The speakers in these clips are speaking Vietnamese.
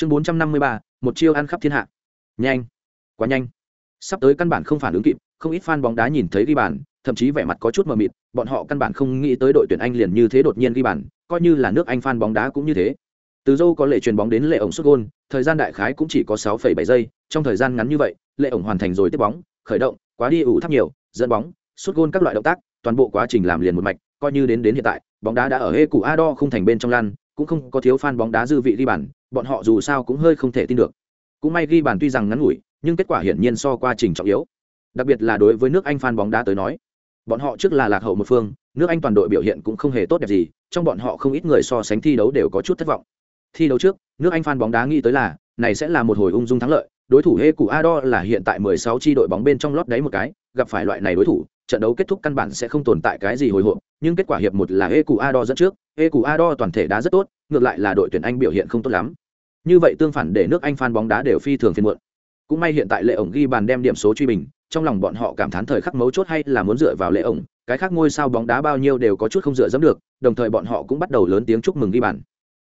chương bốn trăm năm mươi ba một chiêu ăn khắp thiên hạ. Nhanh. Quá nhanh. Sắp tới căn bản không phản ứng kịp không ít fan bóng đá nhìn thấy ghi bàn thậm chí vẻ mặt có chút mờ mịt bọn họ căn bản không nghĩ tới đội tuyển anh liền như thế đột nhiên ghi bàn coi như là nước anh fan bóng đá cũng như thế. Từ dâu có lệ truyền bóng đến lệ ổng xuất gôn thời gian đại khái cũng chỉ có 6,7 giây trong thời gian ngắn như vậy lệ ổng hoàn thành rồi tiếp bóng khởi động quá đi ủ thấp nhiều dẫn bóng xuất gôn các loại động tác toàn bộ quá trình làm liền một mạch coi như đến đến hiện tại bóng đá đã ở hê cụ a đo không thành bên trong lan cũng không có thiếu fan bóng đá dư vị ghi bàn bọn họ dù sao cũng hơi không thể tin được. Cũng may ghi bàn tuy rằng ngắn ngủi, nhưng kết quả hiển nhiên so qua trình trọng yếu. Đặc biệt là đối với nước anh fan bóng đá tới nói, bọn họ trước là lạc hậu một phương, nước anh toàn đội biểu hiện cũng không hề tốt đẹp gì, trong bọn họ không ít người so sánh thi đấu đều có chút thất vọng. Thi đấu trước, nước anh fan bóng đá nghĩ tới là, này sẽ là một hồi ung dung thắng lợi, đối thủ hê cụ Ado là hiện tại 16 chi đội bóng bên trong lót đáy một cái, gặp phải loại này đối thủ, trận đấu kết thúc căn bản sẽ không tồn tại cái gì hồi hộp, nhưng kết quả hiệp một là hê cụ Ado dẫn trước. Ecuador cụ toàn thể đá rất tốt, ngược lại là đội tuyển anh biểu hiện không tốt lắm. Như vậy tương phản để nước anh fan bóng đá đều phi thường phiền muộn. Cũng may hiện tại lệ ổng ghi bàn đem điểm số truy bình, trong lòng bọn họ cảm thán thời khắc mấu chốt hay là muốn dựa vào lệ ổng, cái khác ngôi sao bóng đá bao nhiêu đều có chút không dựa dẫm được, đồng thời bọn họ cũng bắt đầu lớn tiếng chúc mừng ghi bàn.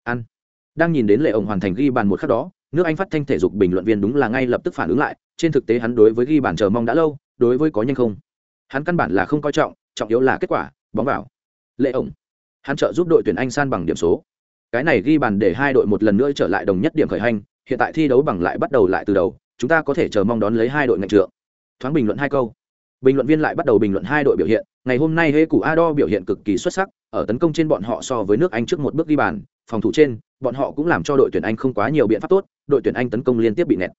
Ăn đang nhìn đến lệ ổng hoàn thành ghi bàn một khắc đó, nước anh phát thanh thể dục bình luận viên đúng là ngay lập tức phản ứng lại, trên thực tế hắn đối với ghi bàn chờ mong đã lâu, đối với có nhanh không? Hắn căn bản là không coi trọng trọng yếu là kết quả, bóng vào. Lệ ổng hắn trợ giúp đội tuyển anh san bằng điểm số. Cái này ghi bàn để hai đội một lần nữa trở lại đồng nhất điểm khởi hành, hiện tại thi đấu bằng lại bắt đầu lại từ đầu, chúng ta có thể chờ mong đón lấy hai đội ngạch trượng. Thoáng bình luận hai câu. Bình luận viên lại bắt đầu bình luận hai đội biểu hiện, ngày hôm nay hê cụ ado biểu hiện cực kỳ xuất sắc, ở tấn công trên bọn họ so với nước anh trước một bước ghi bàn, phòng thủ trên, bọn họ cũng làm cho đội tuyển anh không quá nhiều biện pháp tốt, đội tuyển anh tấn công liên tiếp bị nẹt.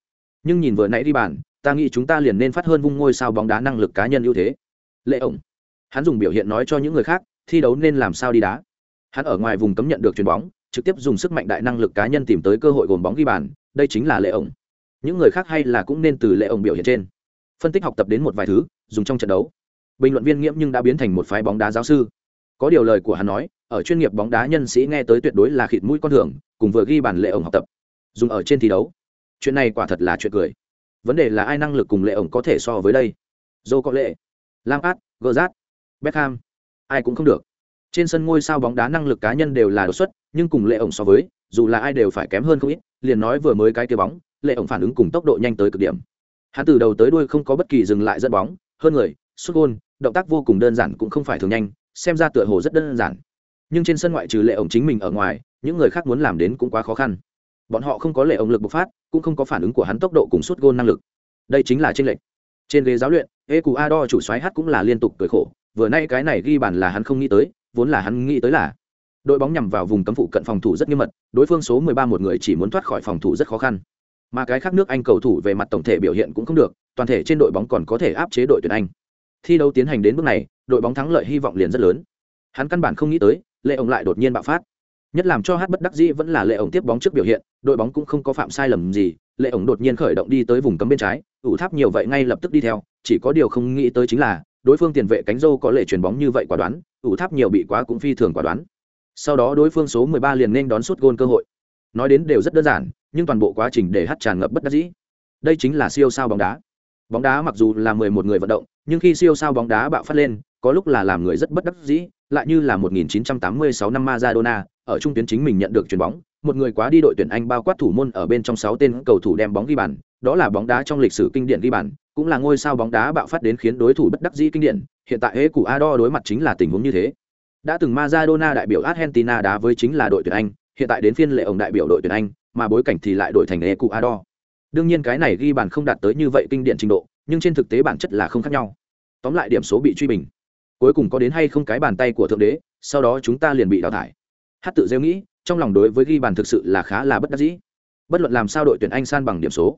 Nhưng nhìn vừa nãy đi bàn, ta nghĩ chúng ta liền nên phát hơn vung ngôi sao bóng đá năng lực cá nhân ưu thế. Lệ ổng. Hắn dùng biểu hiện nói cho những người khác thi đấu nên làm sao đi đá. Hắn ở ngoài vùng cấm nhận được chuyền bóng, trực tiếp dùng sức mạnh đại năng lực cá nhân tìm tới cơ hội gồm bóng ghi bàn, đây chính là lệ ổng. Những người khác hay là cũng nên từ lệ ổng biểu hiện trên. Phân tích học tập đến một vài thứ, dùng trong trận đấu. Bình luận viên nghiễm nhưng đã biến thành một phái bóng đá giáo sư. Có điều lời của hắn nói, ở chuyên nghiệp bóng đá nhân sĩ nghe tới tuyệt đối là khịt mũi con thường, cùng vừa ghi bản lệ ổng học tập. Dùng ở trên thi đấu. Chuyện này quả thật là chuyện cười. Vấn đề là ai năng lực cùng lệ ổng có thể so với đây? Dô có lệ lam át gờ beckham ai cũng không được. Trên sân ngôi sao bóng đá năng lực cá nhân đều là đột xuất, nhưng cùng lệ ổng so với, dù là ai đều phải kém hơn không ít, liền nói vừa mới cái kia bóng, lệ ổng phản ứng cùng tốc độ nhanh tới cực điểm. Hắn từ đầu tới đuôi không có bất kỳ dừng lại dẫn bóng, hơn người xuất gôn, động tác vô cùng đơn giản cũng không phải thường nhanh, xem ra tựa hồ rất đơn giản. Nhưng trên sân ngoại trừ lệ ổng chính mình ở ngoài, những người khác muốn làm đến cũng quá khó khăn. Bọn họ không có lệ ổng lực bộc phát, cũng không có phản ứng của hắn tốc độ cùng suốt gôn năng lực. Đây chính là trên lệch. Trên ghế giáo luyện ê cù a đo chủ xoáy hát cũng là liên tục cười khổ vừa nay cái này ghi bàn là hắn không nghĩ tới, vốn là hắn nghĩ tới là, đội bóng nhằm vào vùng cấm phụ cận phòng thủ rất nghiêm mật, đối phương số 13 một người chỉ muốn thoát khỏi phòng thủ rất khó khăn. Mà cái khác nước anh cầu thủ về mặt tổng thể biểu hiện cũng không được, toàn thể trên đội bóng còn có thể áp chế đội tuyển anh. Thi đấu tiến hành đến bước này, đội bóng thắng lợi hy vọng liền rất lớn. Hắn căn bản không nghĩ tới lệ ổng lại đột nhiên bạo phát. Nhất làm cho hát bất đắc dĩ vẫn là lệ ổng tiếp bóng trước biểu hiện, đội bóng cũng không có phạm sai lầm gì lệ ổng đột nhiên khởi động đi tới vùng cấm bên trái, ủ tháp nhiều vậy ngay lập tức đi theo, chỉ có điều không nghĩ tới chính là đối phương tiền vệ cánh dâu có lệ chuyền bóng như vậy quả đoán, ủ tháp nhiều bị quá cũng phi thường quả đoán. Sau đó đối phương số 13 liền nên đón suốt gôn cơ hội. Nói đến đều rất đơn giản, nhưng toàn bộ quá trình để hát tràn ngập bất đắc dĩ. Đây chính là siêu sao bóng đá. Bóng đá mặc dù là 11 người vận động, nhưng khi siêu sao bóng đá bạo phát lên, có lúc là làm người rất bất đắc dĩ, lại như là 1986 năm Maradona, ở trung tuyến chính mình nhận được chuyền bóng một người quá đi đội tuyển Anh bao quát thủ môn ở bên trong 6 tên cầu thủ đem bóng ghi bàn đó là bóng đá trong lịch sử kinh điển ghi bàn cũng là ngôi sao bóng đá bạo phát đến khiến đối thủ bất đắc dĩ kinh điển hiện tại hế của Ado đối mặt chính là tình huống như thế đã từng Maradona đại biểu Argentina đá với chính là đội tuyển Anh hiện tại đến phiên lệ ông đại biểu đội tuyển Anh mà bối cảnh thì lại đổi thành Ecuador. Đương nhiên cái này ghi bàn không đạt tới như vậy kinh điển trình độ, nhưng trên thực tế bản chất là không khác nhau. Tóm lại điểm số bị truy bình. Cuối cùng có đến hay không cái bàn tay của thượng đế, sau đó chúng ta liền bị đào thải. Hát tự rêu nghĩ, trong lòng đối với ghi bàn thực sự là khá là bất đắc dĩ. Bất luận làm sao đội tuyển Anh san bằng điểm số.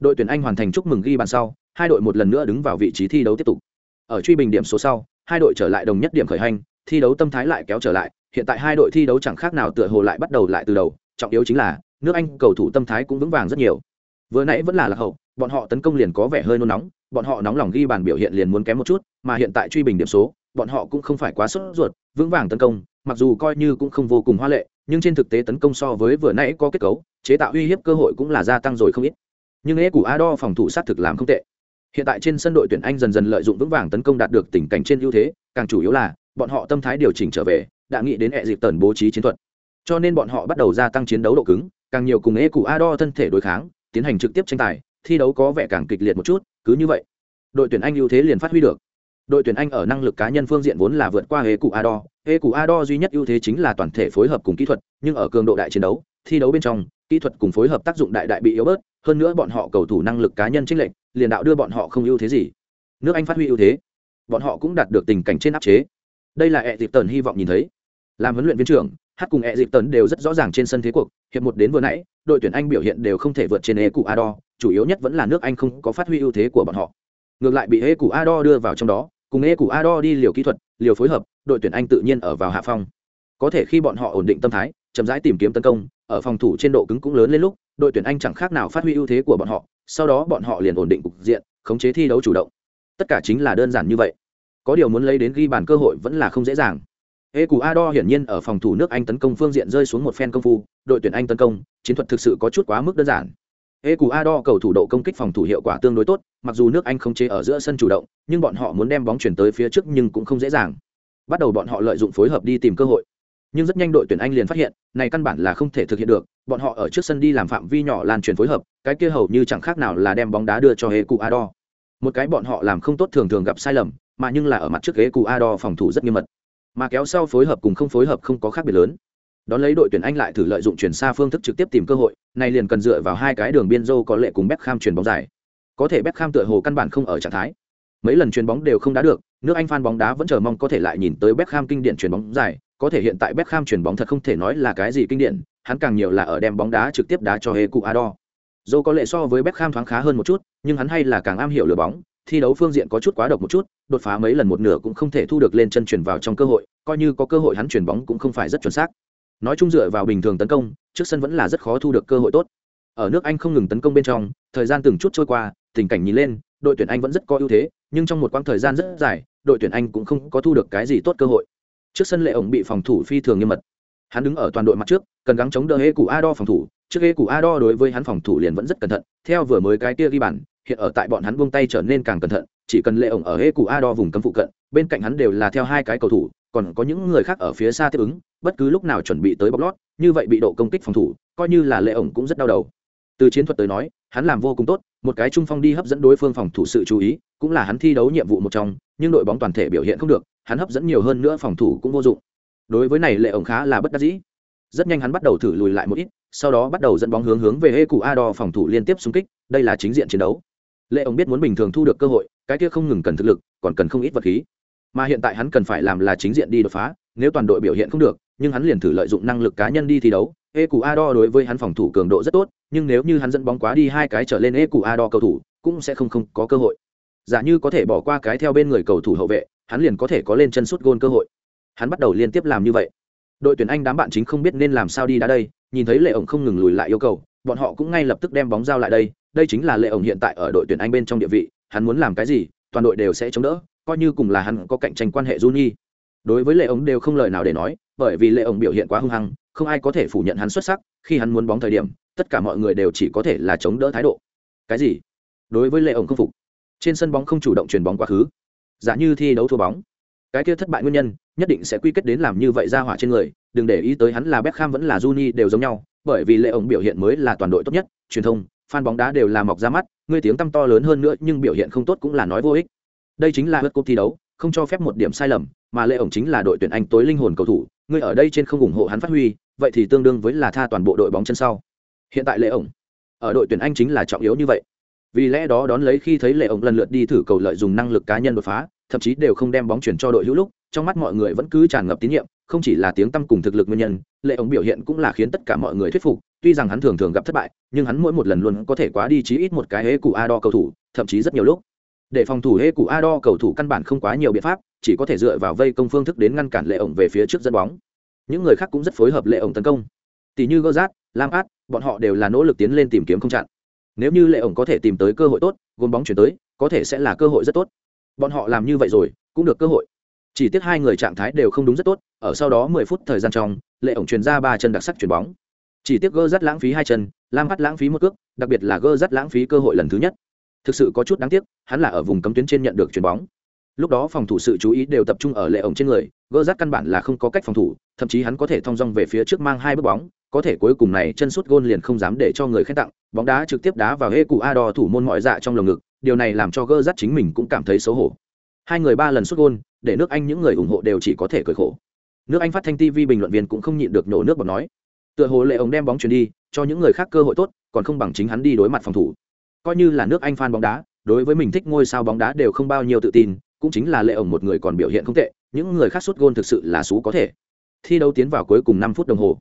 Đội tuyển Anh hoàn thành chúc mừng ghi bàn sau, hai đội một lần nữa đứng vào vị trí thi đấu tiếp tục. Ở truy bình điểm số sau, hai đội trở lại đồng nhất điểm khởi hành, thi đấu tâm thái lại kéo trở lại, hiện tại hai đội thi đấu chẳng khác nào tựa hồ lại bắt đầu lại từ đầu, trọng yếu chính là nước anh cầu thủ tâm thái cũng vững vàng rất nhiều vừa nãy vẫn là lạc hậu bọn họ tấn công liền có vẻ hơi nôn nóng bọn họ nóng lòng ghi bàn biểu hiện liền muốn kém một chút mà hiện tại truy bình điểm số bọn họ cũng không phải quá sốt ruột vững vàng tấn công mặc dù coi như cũng không vô cùng hoa lệ nhưng trên thực tế tấn công so với vừa nãy có kết cấu, chế tạo uy hiếp cơ hội cũng là gia tăng rồi không ít. Nhưng ế của ado phòng thủ sát thực làm không tệ. Hiện tại trên sân đội tuyển anh dần dần lợi dụng vững vàng tấn công đạt được tình cảnh trên ưu thế, càng chủ yếu là, bọn họ tâm thái điều chỉnh trở về, đã nghĩ đến hệ dịp tần bố trí chiến thuật. Cho nên bọn họ bắt đầu gia tăng chiến đấu độ cứng, càng nhiều cùng ê cụ a đo thân thể đối kháng, tiến hành trực tiếp tranh tài, thi đấu có vẻ càng kịch liệt một chút, cứ như vậy. Đội tuyển anh ưu thế liền phát huy được đội tuyển anh ở năng lực cá nhân phương diện vốn là vượt qua hệ cụ ador. Hệ cụ ador duy nhất ưu thế chính là toàn thể phối hợp cùng kỹ thuật, nhưng ở cường độ đại chiến đấu, thi đấu bên trong, kỹ thuật cùng phối hợp tác dụng đại đại bị yếu bớt, hơn nữa bọn họ cầu thủ năng lực cá nhân chênh lệch, liền đạo đưa bọn họ không ưu thế gì. Nước anh phát huy ưu thế, bọn họ cũng đạt được tình cảnh trên áp chế. Đây là ẹ dịp tần hy vọng nhìn thấy. Làm huấn luyện viên trưởng, hát cùng ẹ dịp tần đều rất rõ ràng trên sân thế cuộc, hiệp một đến vừa nãy, đội tuyển anh biểu hiện đều không thể vượt trên hệ cụ ador, chủ yếu nhất vẫn là nước anh không có phát huy ưu thế của bọn họ. Ngược lại bị hệ cụ ador đưa vào trong đó cùng e cụ ador đi liều kỹ thuật, liều phối hợp, đội tuyển anh tự nhiên ở vào hạ phong. Có thể khi bọn họ ổn định tâm thái, chậm rãi tìm kiếm tấn công, ở phòng thủ trên độ cứng cũng lớn lên lúc, đội tuyển anh chẳng khác nào phát huy ưu thế của bọn họ, sau đó bọn họ liền ổn định cục diện, khống chế thi đấu chủ động. Tất cả chính là đơn giản như vậy. Có điều muốn lấy đến ghi bàn cơ hội vẫn là không dễ dàng. E cù a đo hiển nhiên ở phòng thủ nước anh tấn công phương diện rơi xuống một phen công phu, đội tuyển anh tấn công, chiến thuật thực sự có chút quá mức đơn giản ê cù a đo cầu thủ độ công kích phòng thủ hiệu quả tương đối tốt, mặc dù nước anh không chế ở giữa sân chủ động, nhưng bọn họ muốn đem bóng chuyển tới phía trước nhưng cũng không dễ dàng. Bắt đầu bọn họ lợi dụng phối hợp đi tìm cơ hội. Nhưng rất nhanh đội tuyển anh liền phát hiện, này căn bản là không thể thực hiện được, bọn họ ở trước sân đi làm phạm vi nhỏ lan truyền phối hợp, cái kia hầu như chẳng khác nào là đem bóng đá đưa cho hê cụ một cái bọn họ làm không tốt thường thường gặp sai lầm, mà nhưng là ở mặt trước ghế cụ phòng thủ rất nghiêm mật. Mà kéo sau phối hợp cùng không phối hợp không có khác biệt lớn đón lấy đội tuyển anh lại thử lợi dụng chuyển xa phương thức trực tiếp tìm cơ hội này liền cần dựa vào hai cái đường biên dâu có lệ cùng Beckham chuyền bóng dài. Có thể Beckham tựa hồ căn bản không ở trạng thái. Mấy lần chuyền bóng đều không đá được, nước anh phan bóng đá vẫn chờ mong có thể lại nhìn tới Beckham kinh điển chuyền bóng dài, có thể hiện tại Beckham chuyền bóng thật không thể nói là cái gì kinh điển, hắn càng nhiều là ở đem bóng đá trực tiếp đá cho Heku Ador dâu có lệ so với Beckham thoáng khá hơn một chút, nhưng hắn hay là càng am hiểu lừa bóng, thi đấu phương diện có chút quá độc một chút, đột phá mấy lần một nửa cũng không thể thu được lên chân chuyển vào trong cơ hội, coi như có cơ hội hắn chuyển bóng cũng không phải rất chuẩn xác nói chung dựa vào bình thường tấn công, trước sân vẫn là rất khó thu được cơ hội tốt. Ở nước anh không ngừng tấn công bên trong, thời gian từng chút trôi qua, tình cảnh nhìn lên, đội tuyển anh vẫn rất có ưu thế, nhưng trong một quãng thời gian rất dài, đội tuyển anh cũng không có thu được cái gì tốt cơ hội. Trước sân lệ ổng bị phòng thủ phi thường nghiêm mật. Hắn đứng ở toàn đội mặt trước, cần gắng chống đỡ hê cụ a đo phòng thủ. Trước hê cụ a đo đối với hắn phòng thủ liền vẫn rất cẩn thận, theo vừa mới cái kia ghi bàn, hiện ở tại bọn hắn buông tay trở nên càng cẩn thận, chỉ cần lệ ổng ở hê cụ a đo vùng cấm phụ cận, bên cạnh hắn đều là theo hai cái cầu thủ, còn có những người khác ở phía xa tiếp ứng bất cứ lúc nào chuẩn bị tới bóc lót, như vậy bị độ công kích phòng thủ, coi như là lệ ổng cũng rất đau đầu. Từ chiến thuật tới nói, hắn làm vô cùng tốt, một cái trung phong đi hấp dẫn đối phương phòng thủ sự chú ý, cũng là hắn thi đấu nhiệm vụ một trong, nhưng đội bóng toàn thể biểu hiện không được, hắn hấp dẫn nhiều hơn nữa phòng thủ cũng vô dụng. Đối với này lệ ổng khá là bất đắc dĩ. Rất nhanh hắn bắt đầu thử lùi lại một ít, sau đó bắt đầu dẫn bóng hướng hướng về hê cụ a đo phòng thủ liên tiếp xung kích, đây là chính diện chiến đấu. Lệ ổng biết muốn bình thường thu được cơ hội, cái kia không ngừng cần thực lực, còn cần không ít vật khí. Mà hiện tại hắn cần phải làm là chính diện đi đột phá, nếu toàn đội biểu hiện không được nhưng hắn liền thử lợi dụng năng lực cá nhân đi thi đấu. E cụ a đo đối với hắn phòng thủ cường độ rất tốt nhưng nếu như hắn dẫn bóng quá đi hai cái trở lên e cụ a đo cầu thủ cũng sẽ không không có cơ hội. Giả như có thể bỏ qua cái theo bên người cầu thủ hậu vệ hắn liền có thể có lên chân sút gôn cơ hội. Hắn bắt đầu liên tiếp làm như vậy. Đội tuyển anh đám bạn chính không biết nên làm sao đi đá đây nhìn thấy lệ ổng không ngừng lùi lại yêu cầu bọn họ cũng ngay lập tức đem bóng giao lại đây. Đây chính là lệ ổng hiện tại ở đội tuyển anh bên trong địa vị hắn muốn làm cái gì toàn đội đều sẽ chống đỡ coi như cùng là hắn có cạnh tranh quan hệ Juni. Đối với Lệ ổng đều không lời nào để nói, bởi vì Lệ ổng biểu hiện quá hung hăng, không ai có thể phủ nhận hắn xuất sắc, khi hắn muốn bóng thời điểm, tất cả mọi người đều chỉ có thể là chống đỡ thái độ. Cái gì? Đối với Lệ ổng không phục. Trên sân bóng không chủ động chuyền bóng quá khứ. Giả như thi đấu thua bóng, cái kia thất bại nguyên nhân, nhất định sẽ quy kết đến làm như vậy ra hỏa trên người, đừng để ý tới hắn là Beckham vẫn là Juni đều giống nhau, bởi vì Lệ ổng biểu hiện mới là toàn đội tốt nhất, truyền thông, fan bóng đá đều là mọc ra mắt, ngươi tiếng tăm to lớn hơn nữa nhưng biểu hiện không tốt cũng là nói vô ích đây chính là hớt cúp thi đấu không cho phép một điểm sai lầm mà lệ ổng chính là đội tuyển anh tối linh hồn cầu thủ, ngươi ở đây trên không ủng hộ hắn phát huy, vậy thì tương đương với là tha toàn bộ đội bóng chân sau. Hiện tại lệ ổng, ở đội tuyển anh chính là trọng yếu như vậy. Vì lẽ đó đón lấy khi thấy lệ ổng lần lượt đi thử cầu lợi dùng năng lực cá nhân đột phá, thậm chí đều không đem bóng chuyển cho đội hữu lúc, trong mắt mọi người vẫn cứ tràn ngập tín nhiệm, không chỉ là tiếng tăm cùng thực lực nguyên nhân, lệ ổng biểu hiện cũng là khiến tất cả mọi người thuyết phục, tuy rằng hắn thường thường gặp thất bại, nhưng hắn mỗi một lần luôn có thể quá đi chí ít một cái hễ cụ a đo cầu thủ, thậm chí rất nhiều lúc. Để phòng thủ hễ cụ a đo cầu thủ căn bản không quá nhiều biện pháp chỉ có thể dựa vào vây công phương thức đến ngăn cản lệ ổng về phía trước dẫn bóng. Những người khác cũng rất phối hợp lệ ổng tấn công. Tỷ như gơ rát lam át, bọn họ đều là nỗ lực tiến lên tìm kiếm không chặn. Nếu như lệ ổng có thể tìm tới cơ hội tốt gồm bóng chuyển tới, có thể sẽ là cơ hội rất tốt. Bọn họ làm như vậy rồi, cũng được cơ hội. Chỉ tiếc hai người trạng thái đều không đúng rất tốt, ở sau đó mười phút thời gian trong, lệ ổng chuyển ra ba chân đặc sắc chuyển bóng. Chỉ tiếc gơ rắt lãng phí hai chân, lam át lãng phí một cước, đặc biệt là gơ rắt lãng phí cơ hội lần thứ nhất. Thực sự có chút đáng tiếc, hắn là ở vùng cấm tuyến trên nhận được chuyền bóng lúc đó phòng thủ sự chú ý đều tập trung ở lệ ổng trên người gỡ rát căn bản là không có cách phòng thủ, thậm chí hắn có thể thong dong về phía trước mang hai bước bóng, có thể cuối cùng này chân sút gôn liền không dám để cho người khen tặng, bóng đá trực tiếp đá vào hê cụ a đo thủ môn mọi dạ trong lồng ngực, điều này làm cho gơ rát chính mình cũng cảm thấy xấu hổ. Hai người ba lần sút gôn, để nước anh những người ủng hộ đều chỉ có thể cười khổ. Nước anh phát thanh tv bình luận viên cũng không nhịn được nổ nước bọt nói. Tựa hồ lệ ổng đem bóng chuyển đi, cho những người khác cơ hội tốt, còn không bằng chính hắn đi đối mặt phòng thủ. Coi như là nước anh fan bóng đá, đối với mình thích ngôi sao bóng đá đều không bao nhiêu tự tin cũng chính là lệ ổng một người còn biểu hiện không tệ, những người khác sút gôn thực sự là xú có thể. Thi đấu tiến vào cuối cùng năm phút đồng hồ,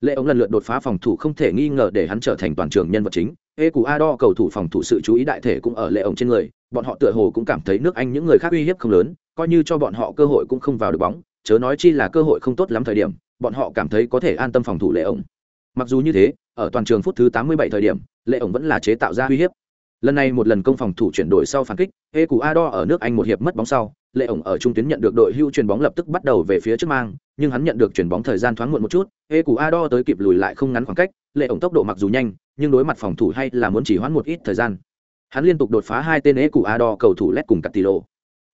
lệ ổng lần lượt đột phá phòng thủ không thể nghi ngờ để hắn trở thành toàn trường nhân vật chính. Ê cù a đo cầu thủ phòng thủ sự chú ý đại thể cũng ở lệ ổng trên người, bọn họ tựa hồ cũng cảm thấy nước anh những người khác uy hiếp không lớn, coi như cho bọn họ cơ hội cũng không vào được bóng, chớ nói chi là cơ hội không tốt lắm thời điểm, bọn họ cảm thấy có thể an tâm phòng thủ lệ ổng. Mặc dù như thế, ở toàn trường phút thứ 87 thời điểm, lệ ổng vẫn là chế tạo ra uy hiếp lần này một lần công phòng thủ chuyển đổi sau phản kích ê cù a ở nước anh một hiệp mất bóng sau, lệ ổng ở trung tuyến nhận được đội hưu chuyền bóng lập tức bắt đầu về phía trước mang, nhưng hắn nhận được chuyền bóng thời gian thoáng muộn một chút ê cù a tới kịp lùi lại không ngắn khoảng cách, lệ ổng tốc độ mặc dù nhanh, nhưng đối mặt phòng thủ hay là muốn chỉ hoãn một ít thời gian. Hắn liên tục đột phá hai tên ê cù a cầu thủ lét cùng cặp tỷ lộ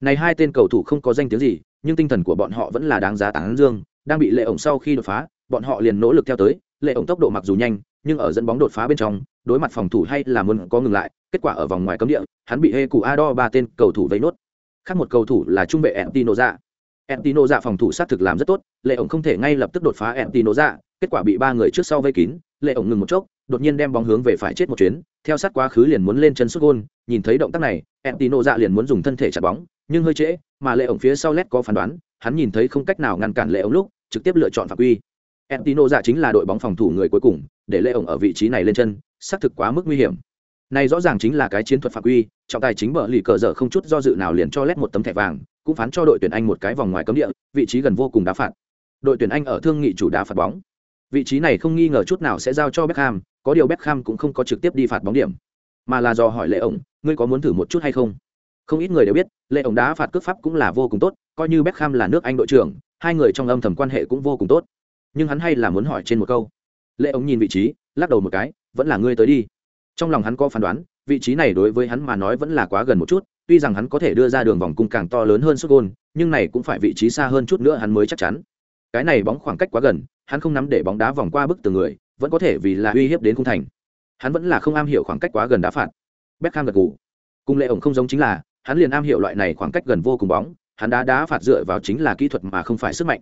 này hai tên cầu thủ không có danh tiếng gì, nhưng tinh thần của bọn họ vẫn là đáng giá tán dương, đang bị lệ ổng sau khi đột phá, bọn họ liền nỗ lực theo tới, lệ ổng tốc độ mặc dù nhanh nhưng ở dẫn bóng đột phá bên trong, đối mặt phòng thủ hay là muốn có ngừng lại, kết quả ở vòng ngoài cấm địa, hắn bị hê cụ Ado ba tên cầu thủ vây nốt. Khác một cầu thủ là trung vệ Entino Entinoza Entino phòng thủ sát thực làm rất tốt, lệ ổng không thể ngay lập tức đột phá Entino kết quả bị ba người trước sau vây kín, lệ ổng ngừng một chốc, đột nhiên đem bóng hướng về phải chết một chuyến, theo sát quá khứ liền muốn lên chân sút gôn, nhìn thấy động tác này Entino liền muốn dùng thân thể chặn bóng, nhưng hơi trễ, mà lệ ổng phía sau lét có phán đoán, hắn nhìn thấy không cách nào ngăn cản lệ ổng lúc, trực tiếp lựa chọn phạm quy. Entino dạ chính là đội bóng phòng thủ người cuối cùng để lệ ổng ở vị trí này lên chân, xác thực quá mức nguy hiểm. Này rõ ràng chính là cái chiến thuật phạm quy, trọng tài chính bờ lì cờ dở không chút do dự nào liền cho lét một tấm thẻ vàng, cũng phán cho đội tuyển anh một cái vòng ngoài cấm địa, vị trí gần vô cùng đá phạt. Đội tuyển anh ở thương nghị chủ đá phạt bóng. Vị trí này không nghi ngờ chút nào sẽ giao cho beckham, có điều beckham cũng không có trực tiếp đi phạt bóng điểm, mà là do hỏi lệ ổng, ngươi có muốn thử một chút hay không? Không ít người đều biết lệ ổng đá phạt cướp pháp cũng là vô cùng tốt, coi như beckham là nước anh đội trưởng, hai người trong âm thầm quan hệ cũng vô cùng tốt. Nhưng hắn hay là muốn hỏi trên một câu lệ ống nhìn vị trí, lắc đầu một cái, vẫn là ngươi tới đi. Trong lòng hắn có phán đoán, vị trí này đối với hắn mà nói vẫn là quá gần một chút, tuy rằng hắn có thể đưa ra đường vòng cung càng to lớn hơn sút gôn, nhưng này cũng phải vị trí xa hơn chút nữa hắn mới chắc chắn. Cái này bóng khoảng cách quá gần, hắn không nắm để bóng đá vòng qua bức tường người, vẫn có thể vì là uy hiếp đến khung thành. Hắn vẫn là không am hiểu khoảng cách quá gần đá phạt. Beckham gật gù. Cùng lệ ổng không giống chính là, hắn liền am hiểu loại này khoảng cách gần vô cùng bóng, hắn đá đá phạt dựa vào chính là kỹ thuật mà không phải sức mạnh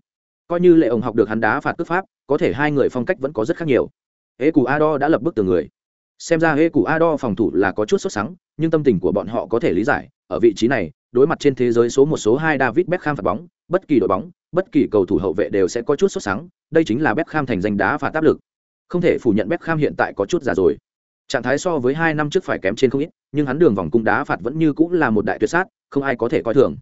coi như lệ ổng học được hắn đá phạt cướp pháp, có thể hai người phong cách vẫn có rất khác nhiều. Ế cù a đã lập bức tường người. Xem ra hê cụ a đo phòng thủ là có chút sốt sắng, nhưng tâm tình của bọn họ có thể lý giải. Ở vị trí này, đối mặt trên thế giới số một số hai david beckham phạt bóng, bất kỳ đội bóng, bất kỳ cầu thủ hậu vệ đều sẽ có chút sốt sắng, đây chính là beckham thành danh đá phạt áp lực. Không thể phủ nhận beckham hiện tại có chút già rồi. Trạng thái so với hai năm trước phải kém trên không ít, nhưng hắn đường vòng cung đá phạt vẫn như cũng là một đại tuyệt sát, không ai có thể coi thường.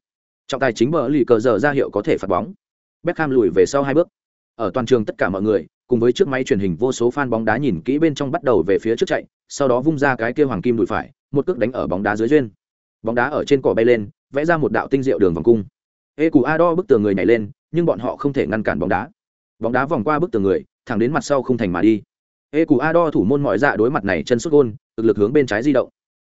Trọng tài chính bờ lì cờ giờ ra hiệu có thể phạt bóng beckham lùi về sau hai bước ở toàn trường tất cả mọi người cùng với chiếc máy truyền hình vô số fan bóng đá nhìn kỹ bên trong bắt đầu về phía trước chạy, sau đó vung ra cái kia hoàng kim đùi phải, một cước đánh ở bóng đá dưới duyên. Bóng đá ở trên cỏ bay lên, vẽ ra một đạo tinh diệu đường vòng cung. Ê Ado bức tường người nhảy lên, nhưng bọn họ không thể ngăn cản bóng đá. Bóng đá vòng qua bức tường người, thẳng đến mặt sau không thành mà đi. Ê Ado thủ môn mọi dạ đối mặt này chân sút gôn, thực lực hướng bên trái di động.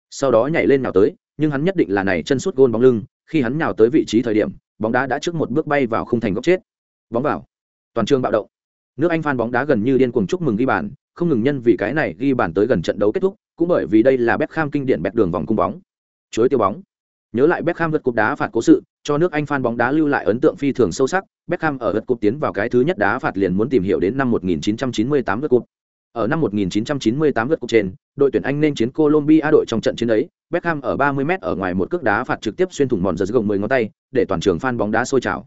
Sau đó nhảy lên nào tới, nhưng hắn nhất định là này chân sút gôn bóng lưng, khi hắn nhào tới vị trí thời điểm, bóng đá đã trước một bước bay vào khung thành góc chết. Bóng vào. Toàn trường bạo động nước anh phan bóng đá gần như điên cuồng chúc mừng ghi bàn, không ngừng nhân vì cái này ghi bàn tới gần trận đấu kết thúc, cũng bởi vì đây là Beckham kinh điển bẹt đường vòng cung bóng chối tiêu bóng nhớ lại Beckham vượt cúp đá phạt cố sự, cho nước anh phan bóng đá lưu lại ấn tượng phi thường sâu sắc, Beckham ở vượt cúp tiến vào cái thứ nhất đá phạt liền muốn tìm hiểu đến năm 1998 vượt cúp ở năm 1998 lượt cúp trên đội tuyển anh nên chiến Colombia đội trong trận chiến ấy Beckham ở 30 m ở ngoài một cước đá phạt trực tiếp xuyên thủng mòn giờ gồng 10 ngón tay để toàn trường fan bóng đá sôi trào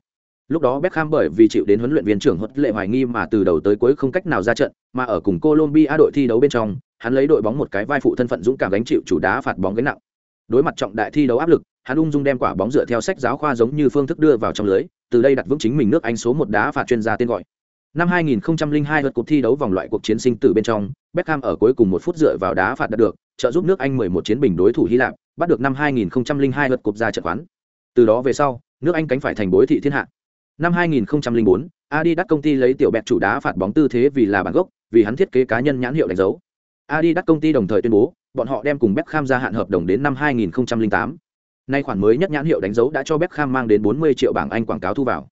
Lúc đó Beckham bởi vì chịu đến huấn luyện viên trưởng huấn lệ hoài nghi mà từ đầu tới cuối không cách nào ra trận, mà ở cùng Colombia đội thi đấu bên trong, hắn lấy đội bóng một cái vai phụ thân phận dũng cảm gánh chịu chủ đá phạt bóng gánh nặng. Đối mặt trọng đại thi đấu áp lực, hắn ung dung đem quả bóng dựa theo sách giáo khoa giống như phương thức đưa vào trong lưới, từ đây đặt vững chính mình nước Anh số một đá phạt chuyên gia tên gọi. Năm 2002 lượt cuộc thi đấu vòng loại cuộc chiến sinh tử bên trong, Beckham ở cuối cùng một phút dựa vào đá phạt đạt được, trợ giúp nước Anh 11 chiến bình đối thủ Hy Lạp, bắt được năm 2002 lượt cuộc ra trận quán. Từ đó về sau, nước Anh cánh phải thành bối thị thiên hạ. Năm 2004, Adidas công ty lấy tiểu bẹt chủ đá phạt bóng tư thế vì là bản gốc, vì hắn thiết kế cá nhân nhãn hiệu đánh dấu. Adidas công ty đồng thời tuyên bố, bọn họ đem cùng Beckham gia hạn hợp đồng đến năm 2008. Nay khoản mới nhất nhãn hiệu đánh dấu đã cho Beckham mang đến 40 triệu bảng Anh quảng cáo thu vào.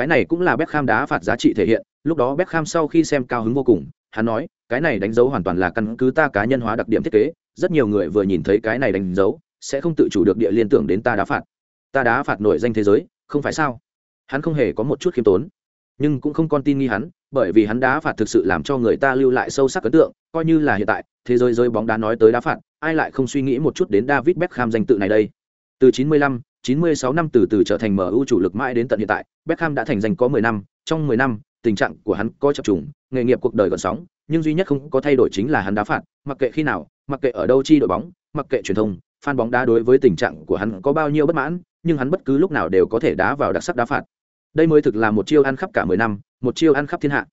Cái này cũng là Beckham đá phạt giá trị thể hiện, lúc đó Beckham sau khi xem cao hứng vô cùng, hắn nói cái này đánh dấu hoàn toàn là căn cứ ta cá nhân hóa đặc điểm thiết kế rất nhiều người vừa nhìn thấy cái này đánh dấu sẽ không tự chủ được địa liên tưởng đến ta đá phạt. Ta đá phạt nổi danh thế giới không phải sao? Hắn không hề có một chút khiêm tốn nhưng cũng không con tin nghi hắn bởi vì hắn đá phạt thực sự làm cho người ta lưu lại sâu sắc ấn tượng coi như là hiện tại thế giới giới bóng đá nói tới đá phạt ai lại không suy nghĩ một chút đến david beckham danh tự này đây? Từ 95, 96 năm từ từ trở thành MU chủ lực mãi đến tận hiện tại, Beckham đã thành danh có 10 năm, trong 10 năm, tình trạng của hắn có chập trùng, nghề nghiệp cuộc đời gần sóng, nhưng duy nhất không có thay đổi chính là hắn đá phạt, mặc kệ khi nào, mặc kệ ở đâu chi đội bóng, mặc kệ truyền thông, fan bóng đá đối với tình trạng của hắn có bao nhiêu bất mãn, nhưng hắn bất cứ lúc nào đều có thể đá vào đặc sắc đá phạt. Đây mới thực là một chiêu ăn khắp cả 10 năm, một chiêu ăn khắp thiên hạ.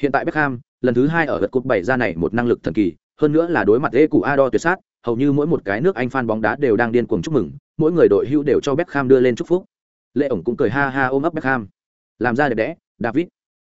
Hiện tại Beckham, lần thứ hai ở lượt cúp bảy ra này một năng lực thần kỳ, hơn nữa là đối mặt Ecuador tuyệt sát, hầu như mỗi một cái nước Anh fan bóng đá đều đang điên cuồng chúc mừng, mỗi người đội hữu đều cho Beckham đưa lên chúc phúc. Lệ ổng cũng cười ha ha ôm ấp Beckham. Làm ra đẹp đẽ, David.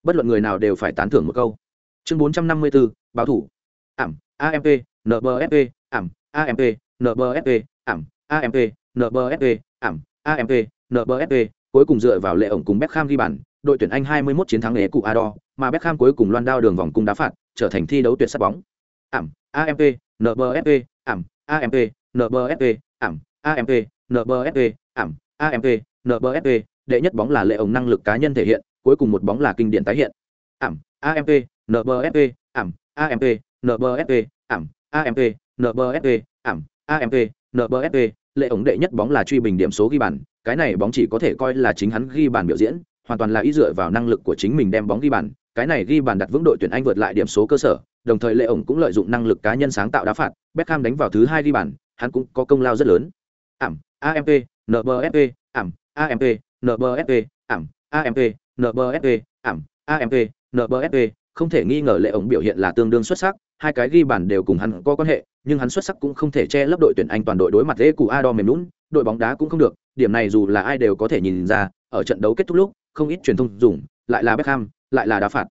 Bất luận người nào đều phải tán thưởng một câu. Chương 454, báo thủ. Ảm, AMP, NBFP, Ảm, AMP, NBFP, Ảm, AMP, NBFP, Ảm, AMP, NBFP, cuối cùng dựa vào Lệ ổng cùng Beckham ghi bàn, đội tuyển Anh 21 chiến thắng Ecuador, mà Beckham cuối cùng loan đao đường vòng cung đá phạt, trở thành thi đấu tuyệt sắc bóng. Ảm, AMP, NBFP, Ảm, AMP, NBFP, Ảm, AMP, NBFP, Ảm, AMP, NBFP, đệ nhất bóng là lệ ổng năng lực cá nhân thể hiện, cuối cùng một bóng là kinh điển tái hiện. Ảm, AMP, NBFP, Ảm, AMP, NBFP, Ảm, AMP, NBFP, Ảm, AMP, NBFP, lệ ổng đệ nhất bóng là truy bình điểm số ghi bàn, cái này bóng chỉ có thể coi là chính hắn ghi bàn biểu diễn, hoàn toàn là ý dựa vào năng lực của chính mình đem bóng ghi bàn, cái này ghi bàn đặt vững đội tuyển Anh vượt lại điểm số cơ sở, đồng thời Lệ ổng cũng lợi dụng năng lực cá nhân sáng tạo đá phạt, Beckham đánh vào thứ hai ghi bàn, hắn cũng có công lao rất lớn. Ảm, AMP, NBFP, Ảm, AMP, NBFP, Ảm, AMP, NBFP, Ảm, AMP, NBFP, không thể nghi ngờ Lệ ổng biểu hiện là tương đương xuất sắc, hai cái ghi bàn đều cùng hắn có quan hệ, nhưng hắn xuất sắc cũng không thể che lấp đội tuyển Anh toàn đội đối mặt Ecuador mềm nhũn, đội bóng đá cũng không được, điểm này dù là ai đều có thể nhìn ra, ở trận đấu kết thúc lúc, không ít truyền thông dùng, lại là Beckham, lại là đá phạt.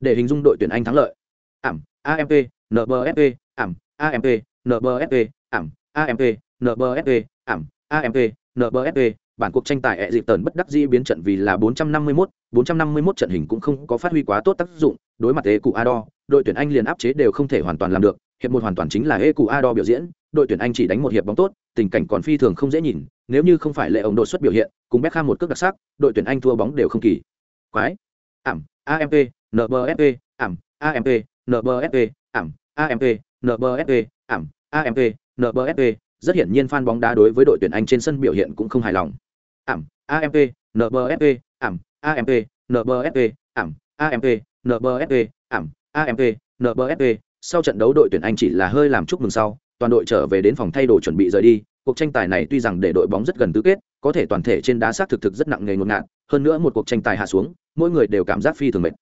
Để hình dung đội tuyển Anh thắng lợi. Ảm, AMP, NBFP, Ảm, AMP, NBFP, Ảm, AMP, NBFP, Ảm, AMP, NBFP, bản cuộc tranh tài ẹ dịp tần bất đắc dĩ biến trận vì là 451, 451 trận hình cũng không có phát huy quá tốt tác dụng, đối mặt Ecuador, đội tuyển Anh liền áp chế đều không thể hoàn toàn làm được, hiệp một hoàn toàn chính là Ecuador biểu diễn, đội tuyển Anh chỉ đánh một hiệp bóng tốt, tình cảnh còn phi thường không dễ nhìn, nếu như không phải lệ ổng đột xuất biểu hiện, cùng Beckham một cước đặc sắc, đội tuyển Anh thua bóng đều không kỳ. Quái. Ảm, AMP, NBFP, Ảm, AMP, NBFP, Ảm, AMP, NBFP, Ảm, AMP, NBFP, rất hiển nhiên fan bóng đá đối với đội tuyển Anh trên sân biểu hiện cũng không hài lòng. Ảm, AMP, NBFP, Ảm, AMP, NBFP, Ảm, AMP, NBFP, Ảm, AMP, NBFP, sau trận đấu đội tuyển Anh chỉ là hơi làm chúc mừng sau, toàn đội trở về đến phòng thay đồ chuẩn bị rời đi. Cuộc tranh tài này tuy rằng để đội bóng rất gần tứ kết, có thể toàn thể trên đá sát thực thực rất nặng nề ngột ngạt, hơn nữa một cuộc tranh tài hạ xuống, mỗi người đều cảm giác phi thường mệt.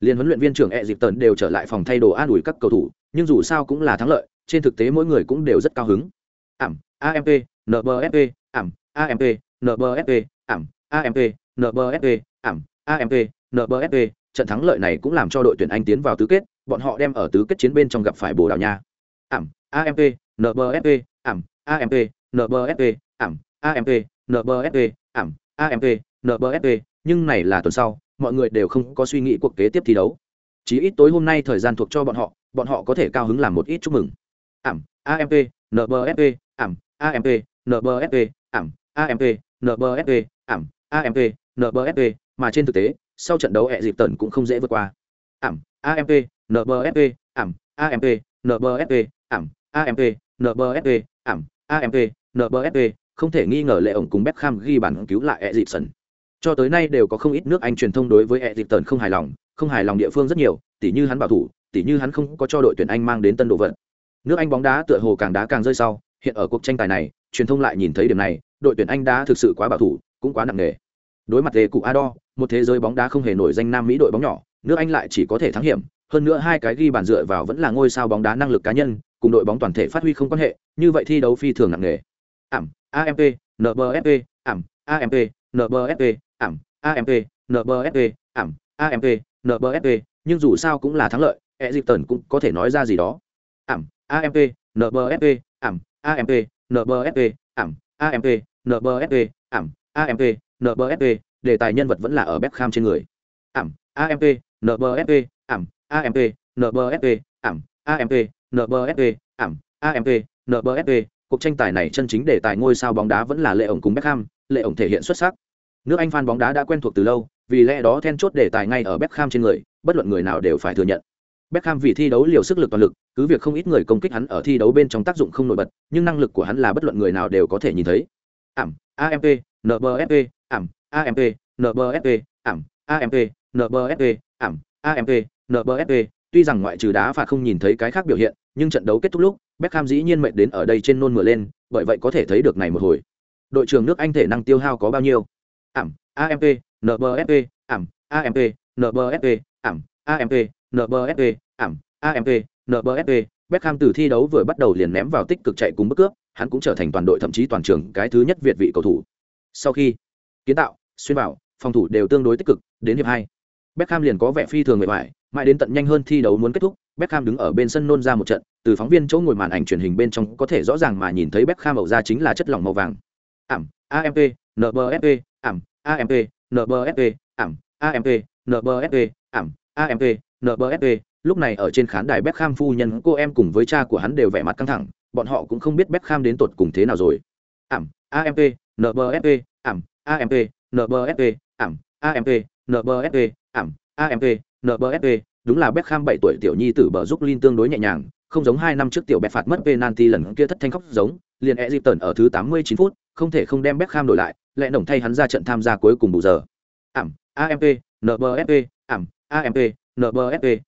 Liên huấn luyện viên trưởng E Dịp Tần đều trở lại phòng thay đồ an ủi các cầu thủ, nhưng dù sao cũng là thắng lợi, trên thực tế mỗi người cũng đều rất cao hứng. Ảm, AMP, nbsp Ảm, AMP, nbsp Ảm, AMP, nbsp Ảm, AMP, nbsp trận thắng lợi này cũng làm cho đội tuyển Anh tiến vào tứ kết, bọn họ đem ở tứ kết chiến bên trong gặp phải Bồ Đào Nha. Ảm, AMP, nbsp Ảm, AMP, nbsp Ảm, AMP, nbsp Ảm, AMP, nbsp nhưng này là tuần sau, mọi người đều không có suy nghĩ cuộc kế tiếp thi đấu. Chỉ ít tối hôm nay thời gian thuộc cho bọn họ, bọn họ có thể cao hứng làm một ít chúc mừng. Ảm, AMP, nbsp Ảm, AMP, nbsp Ảm, AMP, nbsp Ảm, AMP, nbsp mà trên thực tế, sau trận đấu ẹ dịp tần cũng không dễ vượt qua. Ảm, AMP, nbsp Ảm, AMP, nbsp Ảm, AMP, nbsp Ảm, AMP, nbsp không thể nghi ngờ lệ ổng cùng Beckham ghi bàn cứu lại ẹ dịp Tần. Cho tới nay đều có không ít nước Anh truyền thông đối với ẹ dịp tần không hài lòng, không hài lòng địa phương rất nhiều, tỉ như hắn bảo thủ, tỉ như hắn không có cho đội tuyển Anh mang đến tân đồ vật. Nước Anh bóng đá tựa hồ càng đá càng rơi sau, hiện ở cuộc tranh tài này, truyền thông lại nhìn thấy điểm này, đội tuyển Anh đã thực sự quá bảo thủ, cũng quá nặng nề. Đối mặt về cụ Ador, một thế giới bóng đá không hề nổi danh Nam Mỹ đội bóng nhỏ, nước Anh lại chỉ có thể thắng hiểm, hơn nữa hai cái ghi bàn dựa vào vẫn là ngôi sao bóng đá năng lực cá nhân, cùng đội bóng toàn thể phát huy không quan hệ, như vậy thi đấu phi thường nặng nề. Ảm, AMP, NBFP, Ảm, AMP, NBFP, Ảm, AMP, NBFP, Ảm, AMP, NBFP, nhưng dù sao cũng là thắng lợi, e dì tần cũng có thể nói ra gì đó. Ảm, AMP, NBFP, Ảm, AMP, nbsp Ảm, AMP, nbsp Ảm, AMP, nbsp đề tài nhân vật vẫn là ở Beckham trên người. Ảm, AMP, nbsp Ảm, AMP, nbsp ảm. Amp nbsp ảm. Amp nbsp cuộc tranh tài này chân chính đề tài ngôi sao bóng đá vẫn là lệ ổng cùng beckham lệ ổng thể hiện xuất sắc. Nước anh fan bóng đá đã quen thuộc từ lâu vì lẽ đó then chốt đề tài ngay ở beckham trên người bất luận người nào đều phải thừa nhận beckham vì thi đấu liều sức lực toàn lực, cứ việc không ít người công kích hắn ở thi đấu bên trong tác dụng không nổi bật, nhưng năng lực của hắn là bất luận người nào đều có thể nhìn thấy. Ảm amp nbfp ảm amp nbfp ảm amp nbfp ảm amp nbfp tuy rằng ngoại trừ đá phạt không nhìn thấy cái khác biểu hiện, nhưng trận đấu kết thúc lúc, beckham dĩ nhiên mệt đến ở đây trên nôn mửa lên, bởi vậy có thể thấy được này một hồi. Đội trưởng nước anh thể năng tiêu hao có bao nhiêu? Ảm amp nbfp ảm amp nbfp ảm amp nbfp ảm amp nbsp beckham từ thi đấu vừa bắt đầu liền ném vào tích cực chạy cùng bức cướp, hắn cũng trở thành toàn đội thậm chí toàn trường cái thứ nhất việt vị cầu thủ. Sau khi kiến tạo, xuyên bảo phòng thủ đều tương đối tích cực, đến hiệp hai, beckham liền có vẻ phi thường mệt bại mãi đến tận nhanh hơn thi đấu muốn kết thúc, beckham đứng ở bên sân nôn ra một trận, từ phóng viên chỗ ngồi màn ảnh truyền hình bên trong có thể rõ ràng mà nhìn thấy beckham ẩu ra chính là chất lỏng màu vàng. Ảm amp nbsp ảm amp nbsp ảm amp nbsp ảm amp nbsp lúc này ở trên khán đài beckham phu nhân cô em cùng với cha của hắn đều vẻ mặt căng thẳng, bọn họ cũng không biết beckham đến tột cùng thế nào rồi. Ảm amp nbfp ảm amp nbfp ảm amp nbfp ảm amp nbfp đúng là beckham bảy tuổi tiểu nhi tử bờ giúp linh tương đối nhẹ nhàng, không giống hai năm trước tiểu bẹt phạt mất penalty lần kia thất thanh khóc giống, liền e dịp tần ở thứ tám mươi chín phút, không thể không đem beckham đổi lại lẽ nổng thay hắn ra trận tham gia cuối cùng bù giờ. Ảm amp nbfp ảm amp nbfp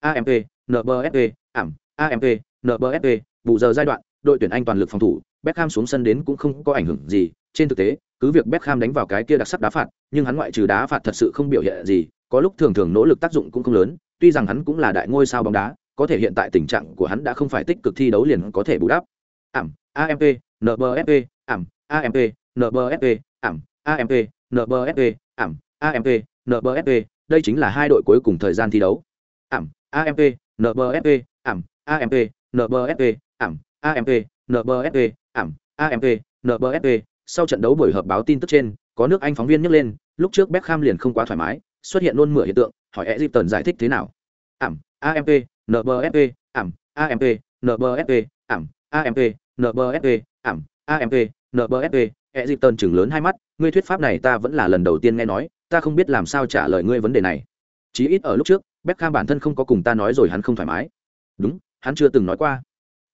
amp nbsp ảm amp nbsp bù giờ giai đoạn, đội tuyển anh toàn lực phòng thủ, beckham xuống sân đến cũng không có ảnh hưởng gì. Trên thực tế, cứ việc beckham đánh vào cái kia đặc sắc đá phạt, nhưng hắn ngoại trừ đá phạt thật sự không biểu hiện gì, có lúc thường thường nỗ lực tác dụng cũng không lớn, tuy rằng hắn cũng là đại ngôi sao bóng đá, có thể hiện tại tình trạng của hắn đã không phải tích cực thi đấu liền có thể bù đắp. Ảm amp nbsp ảm amp nbsp ảm amp nbsp ảm amp nbsp đây chính là hai đội cuối cùng thời gian thi đấu. Ảm amp nbfp ảm. Amp nbfp ảm. Amp nbfp ảm. Amp nbfp sau trận đấu buổi họp báo tin tức trên, có nước anh phóng viên nhắc lên, lúc trước beckham liền không quá thoải mái, xuất hiện nôn mửa hiện tượng, hỏi Egypton giải thích thế nào? Ảm. Amp nbfp ảm. Amp nbfp ảm. Amp nbfp ảm. Amp nbfp Egypton chừng lớn hai mắt, ngươi thuyết pháp này ta vẫn là lần đầu tiên nghe nói, ta không biết làm sao trả lời ngươi vấn đề này. Chí ít ở lúc trước Beckham bản thân không có cùng ta nói rồi hắn không thoải mái. Đúng, hắn chưa từng nói qua.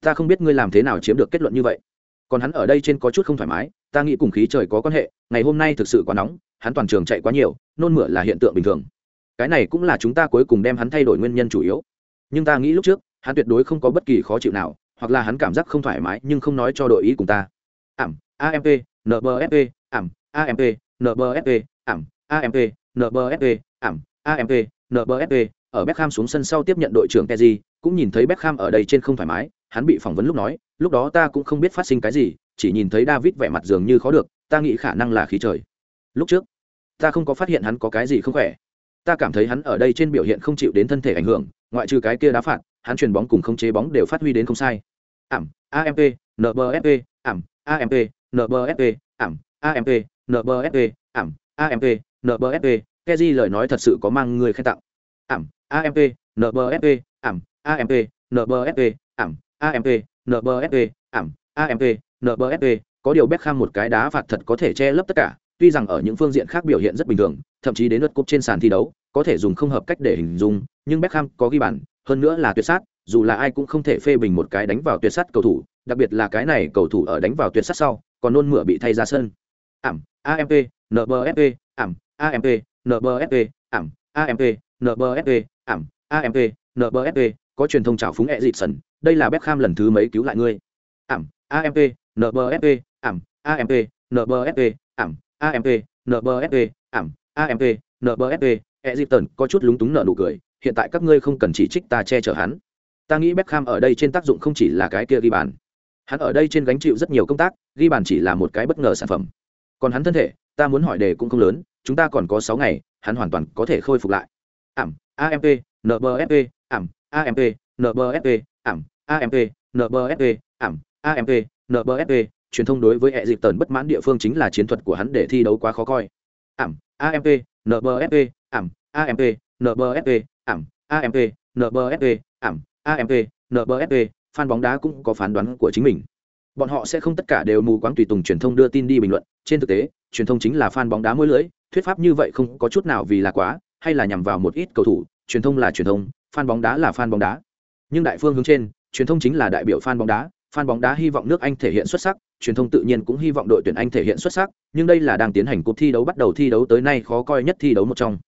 Ta không biết ngươi làm thế nào chiếm được kết luận như vậy. Còn hắn ở đây trên có chút không thoải mái, ta nghĩ cùng khí trời có quan hệ, ngày hôm nay thực sự quá nóng, hắn toàn trường chạy quá nhiều, nôn mửa là hiện tượng bình thường. Cái này cũng là chúng ta cuối cùng đem hắn thay đổi nguyên nhân chủ yếu. Nhưng ta nghĩ lúc trước, hắn tuyệt đối không có bất kỳ khó chịu nào, hoặc là hắn cảm giác không thoải mái nhưng không nói cho đội ý cùng ta. Ảm amp nbfp ảm amp nbfp ảm amp nbfp ảm amp nbfp ở Beckham xuống sân sau tiếp nhận đội trưởng Kezi, cũng nhìn thấy Beckham ở đây trên không thoải mái, hắn bị phỏng vấn lúc nói, lúc đó ta cũng không biết phát sinh cái gì, chỉ nhìn thấy David vẻ mặt dường như khó được, ta nghĩ khả năng là khí trời. Lúc trước, ta không có phát hiện hắn có cái gì không khỏe. Ta cảm thấy hắn ở đây trên biểu hiện không chịu đến thân thể ảnh hưởng, ngoại trừ cái kia đá phạt, hắn chuyền bóng cùng không chế bóng đều phát huy đến không sai. Ảm, AMP, NBFP, ảm, AMP, NBFP, ảm, AMP, NBFP, ảm, AMP, NBFP, Kezi lời nói thật sự có mang người khen tặng. Ảm, amp nbfp ảm. Amp nbfp ảm. Amp nbfp ảm. Amp nbfp có điều Beckham một cái đá phạt thật có thể che lấp tất cả, tuy rằng ở những phương diện khác biểu hiện rất bình thường, thậm chí đến lượt cúp trên sàn thi đấu, có thể dùng không hợp cách để hình dung, nhưng Beckham có ghi bàn, hơn nữa là tuyệt sát, dù là ai cũng không thể phê bình một cái đánh vào tuyệt sát cầu thủ, đặc biệt là cái này cầu thủ ở đánh vào tuyệt sát sau, còn nôn mửa bị thay ra sân. Ảm. Amp nbfp ảm. Amp nbfp ảm. Amp nbfp ảm amp nbfp có truyền thông trào phúng e dịp sần đây là Beckham lần thứ mấy cứu lại ngươi? Ảm amp nbfp ảm amp nbfp ảm amp nbfp ảm amp nbfp e dịp tần có chút lúng túng nợ nụ cười, hiện tại các ngươi không cần chỉ trích ta che chở hắn. Ta nghĩ Beckham ở đây trên tác dụng không chỉ là cái kia ghi bàn. Hắn ở đây trên gánh chịu rất nhiều công tác, ghi bàn chỉ là một cái bất ngờ sản phẩm. Còn hắn thân thể, ta muốn hỏi đề cũng không lớn, chúng ta còn có sáu ngày, hắn hoàn toàn có thể khôi phục lại ảm amp nbsp ảm amp nbsp ảm amp nbsp ảm amp nbsp truyền thông đối với hệ dịp tần bất mãn địa phương chính là chiến thuật của hắn để thi đấu quá khó coi. Ảm amp nbsp ảm amp nbsp ảm amp nbsp ảm amp nbsp fan bóng đá cũng có phán đoán của chính mình. Bọn họ sẽ không tất cả đều mù quáng tùy tùng truyền thông đưa tin đi bình luận. Trên thực tế, truyền thông chính là fan bóng đá mỗi lưỡi thuyết pháp như vậy không có chút nào vì là quá hay là nhằm vào một ít cầu thủ, truyền thông là truyền thông, fan bóng đá là fan bóng đá. Nhưng đại phương hướng trên, truyền thông chính là đại biểu fan bóng đá, fan bóng đá hy vọng nước anh thể hiện xuất sắc, truyền thông tự nhiên cũng hy vọng đội tuyển anh thể hiện xuất sắc, nhưng đây là đang tiến hành cuộc thi đấu bắt đầu thi đấu tới nay khó coi nhất thi đấu một trong.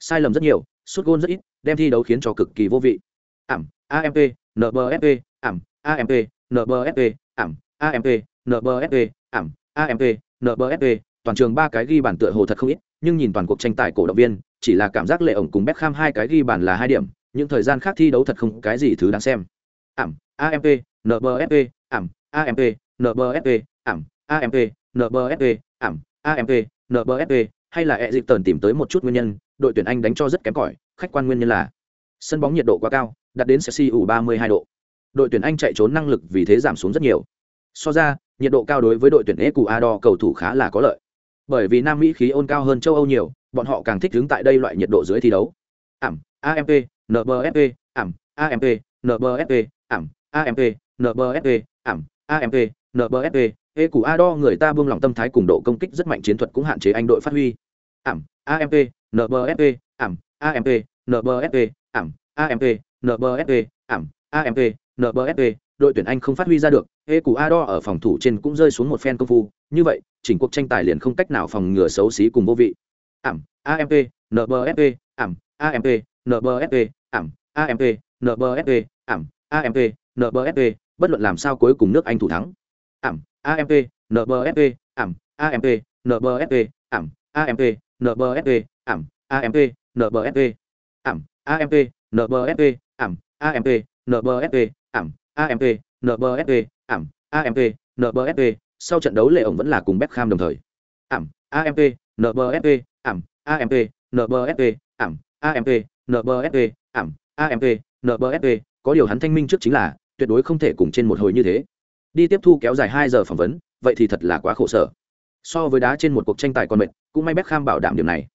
Sai lầm rất nhiều, sút gôn rất ít, đem thi đấu khiến cho cực kỳ vô vị. Ảm amp nbfp ảm amp nbfp ảm amp nbfp ảm amp nbfp toàn trường ba cái ghi bàn tựa hồ thật không ít, nhưng nhìn toàn cuộc tranh tài cổ động viên chỉ là cảm giác lệ ổng cùng Beckham hai cái ghi bàn là hai điểm, những thời gian khác thi đấu thật không cái gì thứ đáng xem. Ảm amp nbfp ảm amp nbfp ảm amp nbfp ảm amp nbfp hay là e tần tìm tới một chút nguyên nhân, đội tuyển anh đánh cho rất kém cỏi, khách quan nguyên nhân là sân bóng nhiệt độ quá cao, đạt đến Celsius 32 độ. Đội tuyển anh chạy trốn năng lực vì thế giảm xuống rất nhiều. So ra, nhiệt độ cao đối với đội tuyển ecuador cầu thủ khá là có lợi. Bởi vì nam mỹ khí ôn cao hơn châu âu nhiều bọn họ càng thích đứng tại đây loại nhiệt độ dưới thi đấu. Ảm amp nbfp ảm amp nbfp ảm amp nbfp ảm amp nbfp ecuador người ta buông lòng tâm thái cùng độ công kích rất mạnh, chiến thuật cũng hạn chế anh đội phát huy. Ảm amp nbfp ảm amp nbfp ảm amp nbfp ảm amp nbfp đội tuyển anh không phát huy ra được. Ecuador ở phòng thủ trên cũng rơi xuống một phen công phu. Như vậy, chỉnh cuộc tranh tài liền không cách nào phòng ngừa xấu xí cùng vô vị ảm amp nbsp ảm amp nbsp ảm amp nbsp ảm amp nbsp bất luận làm sao cuối cùng nước anh thủ thắng ảm amp nbsp ảm amp nbsp ảm amp nbsp ảm amp nbsp ảm amp nbsp ảm amp nbsp ảm amp nbsp ảm amp nbsp sau trận đấu lệ ổng vẫn là cùng Beckham đồng thời ảm amp nbsp ảm amp nbsp ảm amp nbsp ảm amp nbsp có điều hắn thanh minh trước chính là, tuyệt đối không thể cùng trên một hồi như thế. Đi tiếp thu kéo dài hai giờ phỏng vấn, vậy thì thật là quá khổ sở. So với đá trên một cuộc tranh tài còn mệt, cũng may Beckham bảo đảm điểm này.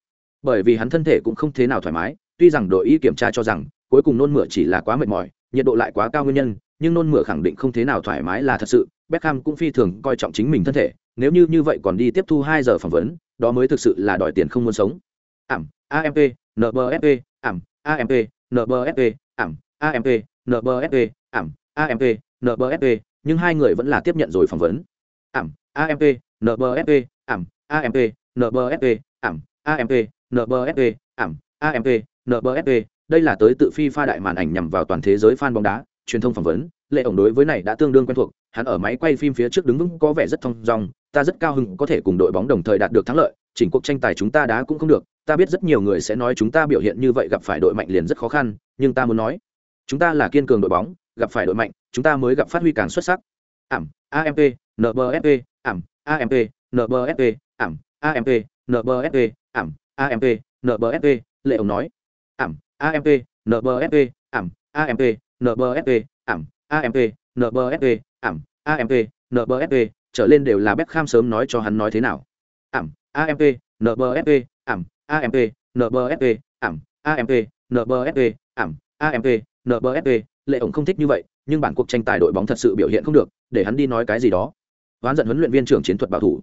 Bởi vì hắn thân thể cũng không thế nào thoải mái, tuy rằng đội y kiểm tra cho rằng, cuối cùng nôn mửa chỉ là quá mệt mỏi, nhiệt độ lại quá cao nguyên nhân, nhưng nôn mửa khẳng định không thế nào thoải mái là thật sự. Beckham cũng phi thường coi trọng chính mình thân thể, nếu như như vậy còn đi tiếp thu hai giờ phỏng vấn đó mới thực sự là đòi tiền không muốn sống. Ảm amp nbfp ảm amp nbfp ảm amp nbfp ảm amp nbfp nhưng hai người vẫn là tiếp nhận rồi phỏng vấn. Ảm amp nbfp ảm amp nbfp ảm amp nbfp ảm amp nbfp đây là tới tự phi pha đại màn ảnh nhằm vào toàn thế giới fan bóng đá, truyền thông phỏng vấn. Lệ ổng đối với này đã tương đương quen thuộc, hắn ở máy quay phim phía trước đứng vững có vẻ rất thong dong ta rất cao hứng có thể cùng đội bóng đồng thời đạt được thắng lợi, chỉnh cuộc tranh tài chúng ta đá cũng không được, ta biết rất nhiều người sẽ nói chúng ta biểu hiện như vậy gặp phải đội mạnh liền rất khó khăn, nhưng ta muốn nói, chúng ta là kiên cường đội bóng, gặp phải đội mạnh, chúng ta mới gặp phát huy càng xuất sắc. Ảm amp nbfp ảm amp nbfp ảm amp nbfp ảm amp nbfp lệ ông nói. Ảm amp nbfp ảm amp nbfp ảm amp nbfp ảm amp nbfp trở lên đều là Beckham sớm nói cho hắn nói thế nào. Ảm amp nbfp ảm amp nbfp ảm amp nbfp ảm amp nbfp lệ ổng không thích như vậy, nhưng bản cuộc tranh tài đội bóng thật sự biểu hiện không được, để hắn đi nói cái gì đó. Oán giận huấn luyện viên trưởng chiến thuật bảo thủ,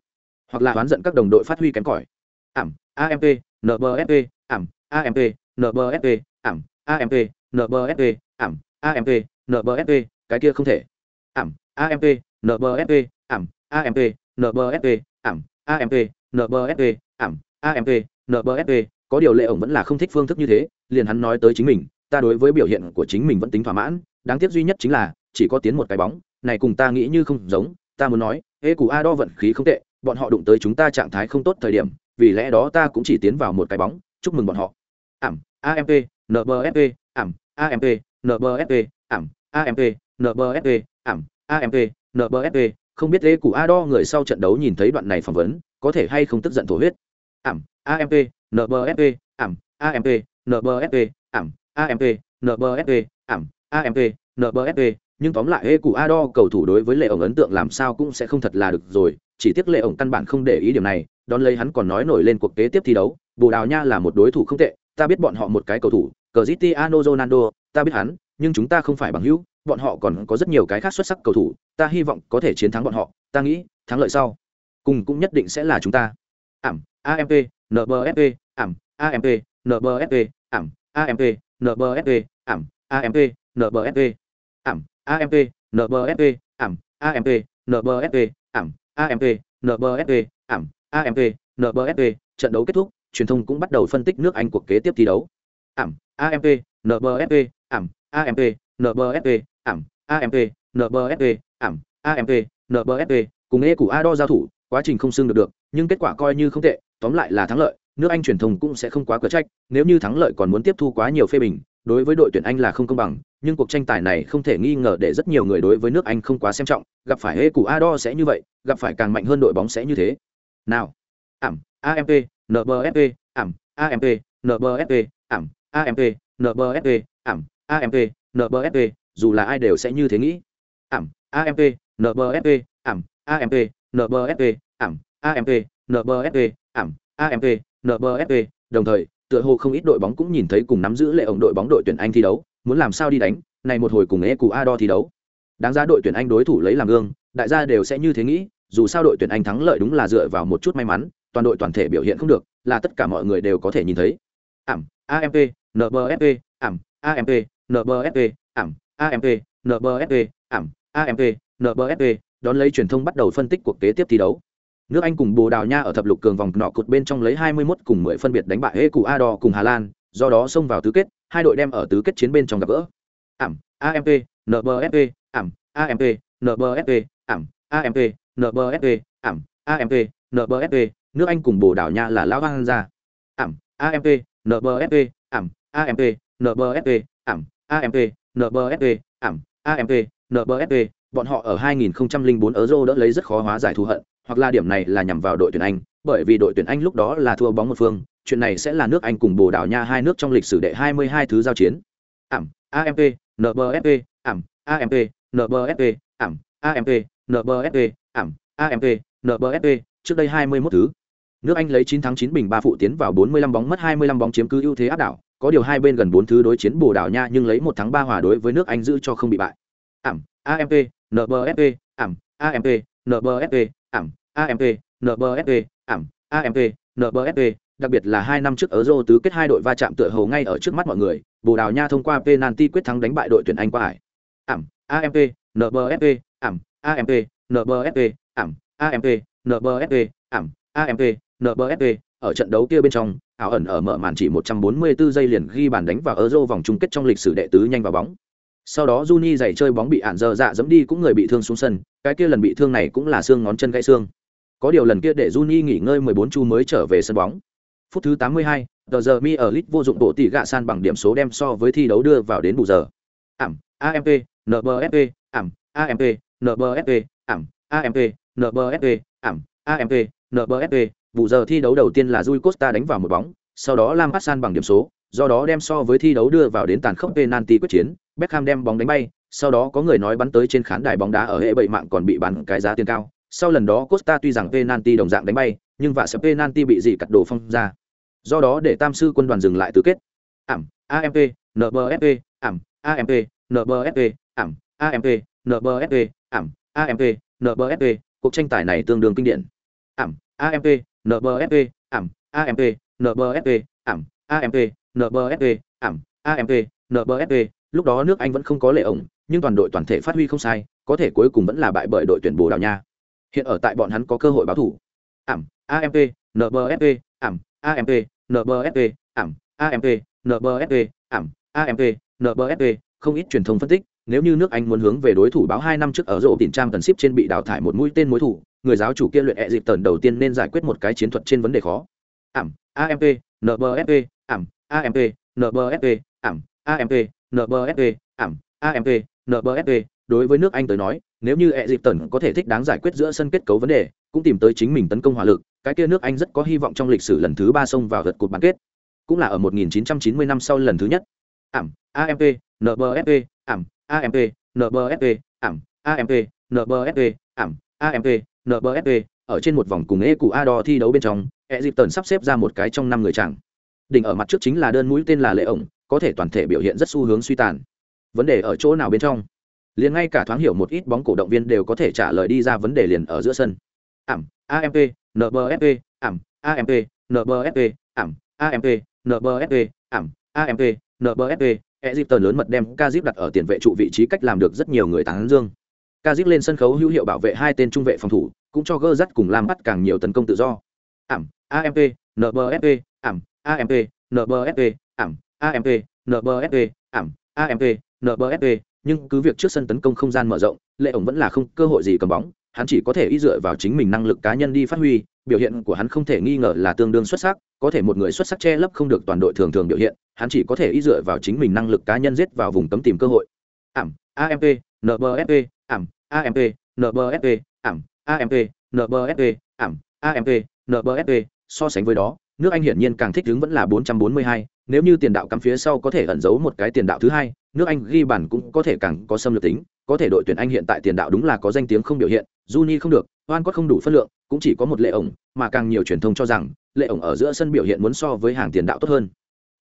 hoặc là oán giận các đồng đội phát huy kém cỏi. Ảm amp nbfp ảm amp nbfp ảm amp nbfp ảm amp nbfp cái kia không thể. Ảm amp nbfp ảm amp nbsp ảm. Amp nbsp ảm. Amp nbsp có điều lệ ổng vẫn là không thích phương thức như thế, liền hắn nói tới chính mình. Ta đối với biểu hiện của chính mình vẫn tính thỏa mãn. Đáng tiếc duy nhất chính là, chỉ có tiến một cái bóng. Này cùng ta nghĩ như không giống. Ta muốn nói, ê, cù a đo vận khí không tệ. Bọn họ đụng tới chúng ta trạng thái không tốt thời điểm, vì lẽ đó ta cũng chỉ tiến vào một cái bóng. Chúc mừng bọn họ. Ảm. Amp nbsp ảm. Amp nbsp ảm. Amp nbsp ảm. Amp nbsp không biết lê cụ a đo người sau trận đấu nhìn thấy đoạn này phỏng vấn, có thể hay không tức giận thổ huyết. Ảm amp nbfp ảm amp nbfp ảm amp nbfp ảm amp nbfp nhưng tóm lại hê cụ a đo cầu thủ đối với lệ ổng ấn tượng làm sao cũng sẽ không thật là được rồi, chỉ tiếc lệ ổng căn bản không để ý điểm này, đón lấy hắn còn nói nổi lên cuộc kế tiếp thi đấu, bồ đào nha là một đối thủ không tệ, ta biết bọn họ một cái cầu thủ, Cristiano Ronaldo, ta biết hắn, nhưng chúng ta không phải bằng hữu bọn họ còn có rất nhiều cái khác xuất sắc cầu thủ ta hy vọng có thể chiến thắng bọn họ ta nghĩ thắng lợi sau cùng cũng nhất định sẽ là chúng ta ảm amp nbfp ảm amp nbfp ảm amp nbfp ảm amp nbfp ảm amp nbfp ảm amp nbfp ảm amp nbfp ảm amp nbfp trận đấu kết thúc truyền thông cũng bắt đầu phân tích nước anh cuộc kế tiếp thi đấu ảm amp nbfp ảm amp nbsp ảm amp nbsp ảm amp nbsp cùng e của Ador giao thủ, quá trình không xưng được được, nhưng kết quả coi như không tệ, tóm lại là thắng lợi, nước anh truyền thông cũng sẽ không quá cờ trách, nếu như thắng lợi còn muốn tiếp thu quá nhiều phê bình, đối với đội tuyển anh là không công bằng, nhưng cuộc tranh tài này không thể nghi ngờ để rất nhiều người đối với nước anh không quá xem trọng, gặp phải e hê cụ Ador sẽ như vậy, gặp phải càng mạnh hơn đội bóng sẽ như thế. Nào, ảm amp nbfp ảm amp nbfp ảm amp nbfp ảm amp nbfp dù là ai đều sẽ như thế nghĩ. Ảm amp nbfp ảm amp nbfp ảm amp nbfp ảm amp nbfp đồng thời, tựa hồ không ít đội bóng cũng nhìn thấy cùng nắm giữ lệ ổng đội bóng đội tuyển anh thi đấu, muốn làm sao đi đánh, này một hồi cùng e cụ a đo thi đấu. Đáng ra đội tuyển anh đối thủ lấy làm gương, đại gia đều sẽ như thế nghĩ, dù sao đội tuyển anh thắng lợi đúng là dựa vào một chút may mắn, toàn đội toàn thể biểu hiện không được, là tất cả mọi người đều có thể nhìn thấy. Ảm amp nbfp ảm amp nbsp ảm amp nbsp ảm amp nbsp đón lấy truyền thông bắt đầu phân tích cuộc kế tiếp thi đấu. Nước anh cùng bồ đào nha ở thập lục cường vòng nọ cột bên trong lấy 21 cùng 10 phân biệt đánh bại hê cụ ador cùng hà lan, do đó xông vào tứ kết, hai đội đem ở tứ kết chiến bên trong gặp gỡ. Ảm amp nbsp ảm amp nbsp ảm amp nbsp ảm amp nbsp nước anh cùng bồ đào nha là lão vang ra ảm amp nbsp ảm amp nbsp ảm amp nbsp ảm amp nbsp bọn họ ở 2004 euro đỡ lấy rất khó hóa giải thù hận, hoặc là điểm này là nhằm vào đội tuyển anh, bởi vì đội tuyển anh lúc đó là thua bóng một phương, chuyện này sẽ là nước anh cùng bồ đào nha hai nước trong lịch sử đệ 22 thứ giao chiến. Ảm amp nbsp ảm amp nbsp ảm amp nbsp ảm amp nbsp trước đây 21 thứ. Nước anh lấy 9 thắng 9 bình 3 phụ tiến vào 45 bóng mất 25 bóng chiếm cứ ưu thế áp đảo có điều hai bên gần bốn thứ đối chiến bồ đào nha nhưng lấy một thắng ba hòa đối với nước anh giữ cho không bị bại. Ảm amp nbfp ảm amp nbfp ảm amp nbfp ảm amp nbfp đặc biệt là hai năm trước ở Euro tứ kết hai đội va chạm tựa hồ ngay ở trước mắt mọi người, bồ đào nha thông qua penalty quyết thắng đánh bại đội tuyển anh qua hải. Ảm amp nbfp ảm amp nbfp ảm amp nbfp ảm amp nbfp ở trận đấu kia bên trong ảo ẩn ở mở màn chỉ 144 giây liền ghi bàn đánh vào Euro vòng chung kết trong lịch sử đệ tứ nhanh vào bóng sau đó Juni giày chơi bóng bị ản giờ dạ dẫm đi cũng người bị thương xuống sân, cái kia lần bị thương này cũng là xương ngón chân gãy xương. Có điều lần kia để Juni nghỉ ngơi 14 chu mới trở về sân bóng. Phút thứ 82, tờ giờ mi ở lit vô dụng bộ tỷ gạ san bằng điểm số đem so với thi đấu đưa vào đến bù giờ. Ảm, AMP, NBFP, ảm, AMP, NBFP, ảm, AMP, NBFP, ảm, AMP, NBFP, Vụ giờ thi đấu đầu tiên là Rui Costa đánh vào một bóng, sau đó Lam Hassan bằng điểm số, do đó đem so với thi đấu đưa vào đến tàn khốc penalty quyết chiến, Beckham đem bóng đánh bay, sau đó có người nói bắn tới trên khán đài bóng đá ở hệ bảy mạng còn bị bắn cái giá tiền cao. Sau lần đó Costa tuy rằng penalty đồng dạng đánh bay, nhưng vạ sẽ penalty bị gì cắt đổ phong ra. Do đó để Tam sư quân đoàn dừng lại tứ kết. Ảm, AMP, NBFP, ảm, AMP, NBFP, ảm, AMP, NBFP, ảm, AMP, NBFP, cuộc tranh tài này tương đương kinh điển. Ảm, AMP, NBFP, ảm, AMP, NBFP, ảm, AMP, NBFP, ảm, AMP, NBFP, lúc đó nước anh vẫn không có lệ ổng nhưng toàn đội toàn thể phát huy không sai có thể cuối cùng vẫn là bại bởi đội tuyển bồ đào nha. Hiện ở tại bọn hắn có cơ hội báo thủ. Ảm amp nbfp ảm amp nbfp ảm amp nbfp ảm amp nbfp không ít truyền thông phân tích nếu như nước anh muốn hướng về đối thủ báo hai năm trước ở rộ tiền trang cần ship trên bị đào thải một mũi tên mối thủ người giáo chủ kia luyện ẹ dịp tần đầu tiên nên giải quyết một cái chiến thuật trên vấn đề khó. Ảm amp nbfp ảm amp nbfp ảm amp nbfp ảm amp nbfp đối với nước anh tới nói, nếu như e dịp tần có thể thích đáng giải quyết giữa sân kết cấu vấn đề, cũng tìm tới chính mình tấn công hỏa lực, cái kia nước anh rất có hy vọng trong lịch sử lần thứ ba xông vào gật cột bán kết. Cũng là ở 1990 năm sau lần thứ nhất. Ảm amp nbfp ảm amp nbfp ảm amp nbfp ảm amp nbfp ở trên một vòng cùng e cụ ador thi đấu bên trong Egypton sắp xếp ra một cái trong năm người chẳng đỉnh ở mặt trước chính là đơn mũi tên là lệ ổng có thể toàn thể biểu hiện rất xu hướng suy tàn. Vấn đề ở chỗ nào bên trong? Liền ngay cả thoáng hiểu một ít bóng cổ động viên đều có thể trả lời đi ra vấn đề liền ở giữa sân. Ảm amp nbfp ảm amp nbfp ảm amp nbfp ảm amp nbfp Egypton lớn mật đem Kazip đặt ở tiền vệ trụ vị trí cách làm được rất nhiều người tán dương. Kazip lên sân khấu hữu hiệu bảo vệ hai tên trung vệ phòng thủ, cũng cho gơ dắt cùng làm bắt càng nhiều tấn công tự do. Ảm, AMP, NBFP, ảm, AMP, NBFP, ảm, AMP, NBFP, ảm, AMP, NBFP, nhưng cứ việc trước sân tấn công không gian mở rộng, Lệ ổng vẫn là không cơ hội gì cầm bóng, hắn chỉ có thể y dựa vào chính mình năng lực cá nhân đi phát huy, biểu hiện của hắn không thể nghi ngờ là tương đương xuất sắc, có thể một người xuất sắc che lấp không được toàn đội thường thường biểu hiện, hắn chỉ có thể y dựa vào chính mình năng lực cá nhân giết vào vùng cấm tìm cơ hội. Ảm, AMP, NBFP, ảm, AMP, NBFP, ảm, AMP, nbsp ảm, AMP, nbsp so sánh với đó, nước Anh hiển nhiên càng thích đứng vẫn là 442, nếu như tiền đạo cắm phía sau có thể ẩn giấu một cái tiền đạo thứ hai, nước Anh ghi bàn cũng có thể càng có xâm lược tính, có thể đội tuyển Anh hiện tại tiền đạo đúng là có danh tiếng không biểu hiện, Juni không được, Oan có không đủ phân lượng, cũng chỉ có một lệ ổng, mà càng nhiều truyền thông cho rằng, lệ ổng ở giữa sân biểu hiện muốn so với hàng tiền đạo tốt hơn.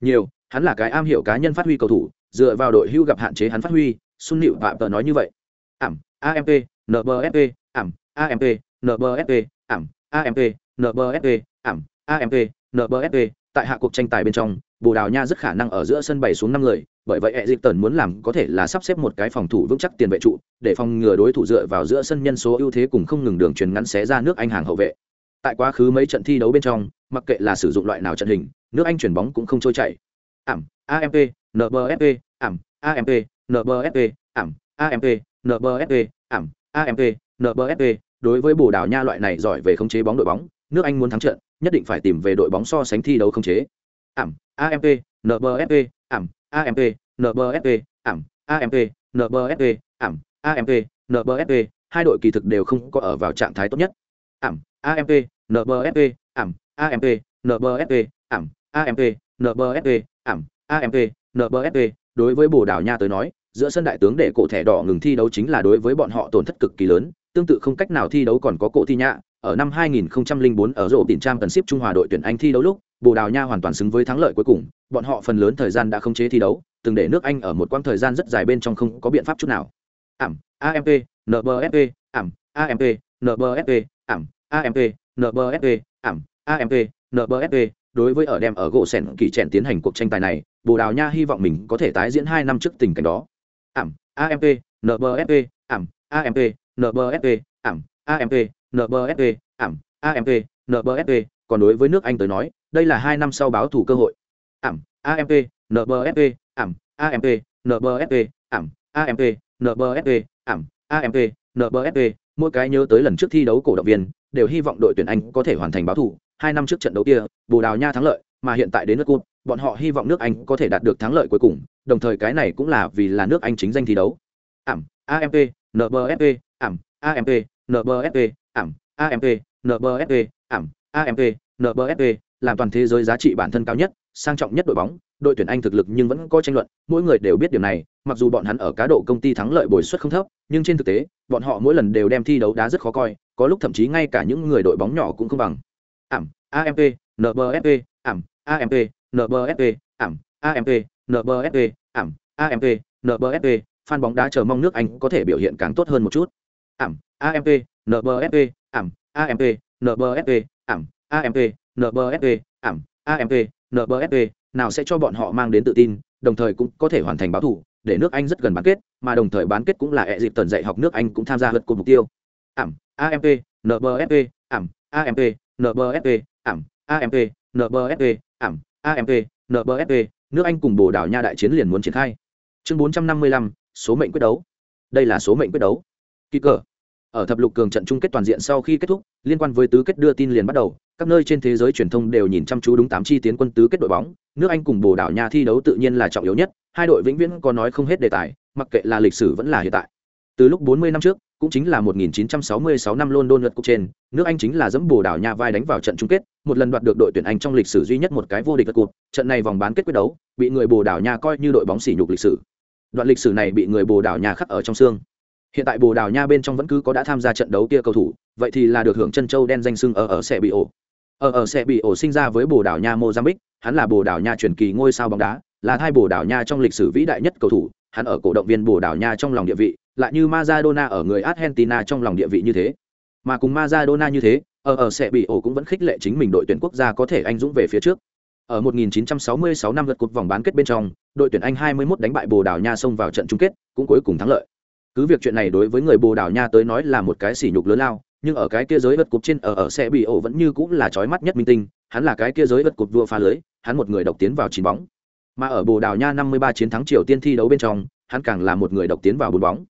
Nhiều, hắn là cái am hiểu cá nhân phát huy cầu thủ, dựa vào đội hưu gặp hạn chế hắn phát huy, Sun Nịu và tờ nói như vậy. Ảm, AMP, NBFP, ảm, AMP, nbsp ảm, AMP, nbsp ảm, AMP, nbsp tại hạ cuộc tranh tài bên trong, Bồ Đào Nha rất khả năng ở giữa sân bày xuống năm người, bởi vậy Egypton muốn làm có thể là sắp xếp một cái phòng thủ vững chắc tiền vệ trụ, để phòng ngừa đối thủ dựa vào giữa sân nhân số ưu thế cùng không ngừng đường truyền ngắn xé ra nước Anh hàng hậu vệ. Tại quá khứ mấy trận thi đấu bên trong, mặc kệ là sử dụng loại nào trận hình, nước Anh chuyển bóng cũng không trôi chảy. Ảm, AMP, nbsp ảm, AMP, nbsp ảm, AMP, nbsp ảm, AMP, nbsp đối với Bồ Đào Nha loại này giỏi về khống chế bóng đội bóng, nước Anh muốn thắng trận, nhất định phải tìm về đội bóng so sánh thi đấu khống chế. Ảm, AMP, NBFP, ảm, AMP, NBFP, ảm, AMP, NBFP, ảm, AMP, NBFP, hai đội kỳ thực đều không có ở vào trạng thái tốt nhất. Ảm, AMP, NBFP, ảm, AMP, NBFP, ảm, AMP, NBFP, ảm, AMP, NBFP, đối với Bồ Đào Nha tới nói, giữa sân đại tướng để cổ thẻ đỏ ngừng thi đấu chính là đối với bọn họ tổn thất cực kỳ lớn, tương tự không cách nào thi đấu còn có cổ thi nhạ, ở năm 2004 ở rổ tiền trang cần ship Trung Hòa đội tuyển Anh thi đấu lúc, Bồ Đào Nha hoàn toàn xứng với thắng lợi cuối cùng, bọn họ phần lớn thời gian đã không chế thi đấu, từng để nước Anh ở một quãng thời gian rất dài bên trong không có biện pháp chút nào. Ảm, AMP, NBFP, ảm, AMP, NBFP, ảm, AMP, NBFP, ảm, AMP, NBFP, đối với ở đem ở gỗ sèn kỳ trẻn tiến hành cuộc tranh tài này, Bồ Đào Nha hy vọng mình có thể tái diễn hai năm trước tình cảnh đó. Ảm, AMP, NBFP, ảm, AMP, nbsp ảm, AMP, nbsp ảm, AMP, nbsp còn đối với nước Anh tới nói, đây là 2 năm sau báo thủ cơ hội. Ảm, AMP, nbsp ảm, AMP, nbsp ảm, AMP, nbsp ảm, AMP, nbsp mỗi cái nhớ tới lần trước thi đấu cổ động viên, đều hy vọng đội tuyển Anh có thể hoàn thành báo thủ. Hai năm trước trận đấu kia, Bồ Đào Nha thắng lợi, mà hiện tại đến nước Cup, bọn họ hy vọng nước Anh có thể đạt được thắng lợi cuối cùng, đồng thời cái này cũng là vì là nước Anh chính danh thi đấu. Ảm, AMP, NBFP, ảm, AMP, NBFP, ảm, AMP, NBFP, ảm, AMP, NBFP, làm toàn thế giới giá trị bản thân cao nhất, sang trọng nhất đội bóng, đội tuyển Anh thực lực nhưng vẫn có tranh luận, mỗi người đều biết điều này, mặc dù bọn hắn ở cá độ công ty thắng lợi bồi suất không thấp, nhưng trên thực tế, bọn họ mỗi lần đều đem thi đấu đá rất khó coi, có lúc thậm chí ngay cả những người đội bóng nhỏ cũng không bằng. Ảm, AMP, NBFP, ảm, AMP, NBFP, ảm, AMP, NBFP, ảm, AMP, NBFP, fan bóng đá chờ mong nước Anh có thể biểu hiện càng tốt hơn một chút. Ảm, AMP, NBFP, ảm, AMP, NBFP, ảm, AMP, NBFP, ảm, AMP, NBFP, nào sẽ cho bọn họ mang đến tự tin, đồng thời cũng có thể hoàn thành báo thủ, để nước Anh rất gần bán kết, mà đồng thời bán kết cũng là ẹ dịp tần dạy học nước Anh cũng tham gia lượt cột mục tiêu. Ảm, AMP, NBFP, ảm, AMP, NBFP, ảm, AMP, NBFP, ảm, AMP, NBFP, nước Anh cùng Bồ Đào Nha đại chiến liền muốn triển khai. Chương 455, số mệnh quyết đấu. Đây là số mệnh quyết đấu. Kỳ cờ. Ở thập lục cường trận chung kết toàn diện sau khi kết thúc, liên quan với tứ kết đưa tin liền bắt đầu, các nơi trên thế giới truyền thông đều nhìn chăm chú đúng tám chi tiến quân tứ kết đội bóng, nước Anh cùng Bồ Đào Nha thi đấu tự nhiên là trọng yếu nhất, hai đội vĩnh viễn có nói không hết đề tài, mặc kệ là lịch sử vẫn là hiện tại. Từ lúc 40 năm trước, cũng chính là 1966 năm London lượt cục trên, nước Anh chính là dẫm Bồ Đào Nha vai đánh vào trận chung kết, một lần đoạt được đội tuyển Anh trong lịch sử duy nhất một cái vô địch lượt cục, trận này vòng bán kết quyết đấu, bị người Bồ Đào Nha coi như đội bóng sỉ nhục lịch sử. Đoạn lịch sử này bị người Bồ Đào Nha khắc ở trong xương. Hiện tại Bồ Đào Nha bên trong vẫn cứ có đã tham gia trận đấu kia cầu thủ, vậy thì là được hưởng chân châu đen danh xưng ở ở sẽ bị ổ. Ở ở sẽ bị ổ sinh ra với Bồ Đào Nha Mozambique, hắn là Bồ Đào Nha truyền kỳ ngôi sao bóng đá, là hai Bồ Đào Nha trong lịch sử vĩ đại nhất cầu thủ, hắn ở cổ động viên Bồ Đào Nha trong lòng địa vị, lại như Maradona ở người Argentina trong lòng địa vị như thế. Mà cùng Maradona như thế, ở ở sẽ bị ổ cũng vẫn khích lệ chính mình đội tuyển quốc gia có thể anh dũng về phía trước. Ở 1966 năm lượt cột vòng bán kết bên trong, đội tuyển Anh 21 đánh bại Bồ Đào Nha xông vào trận chung kết, cũng cuối cùng thắng lợi. Cứ việc chuyện này đối với người Bồ Đào Nha tới nói là một cái sỉ nhục lớn lao, nhưng ở cái kia giới vật cục trên ở ở sẽ bị ổ vẫn như cũng là chói mắt nhất minh tinh, hắn là cái kia giới vật cục vua phá lưới, hắn một người độc tiến vào chín bóng. Mà ở Bồ Đào Nha 53 chiến thắng Triều Tiên thi đấu bên trong, hắn càng là một người độc tiến vào bốn bóng.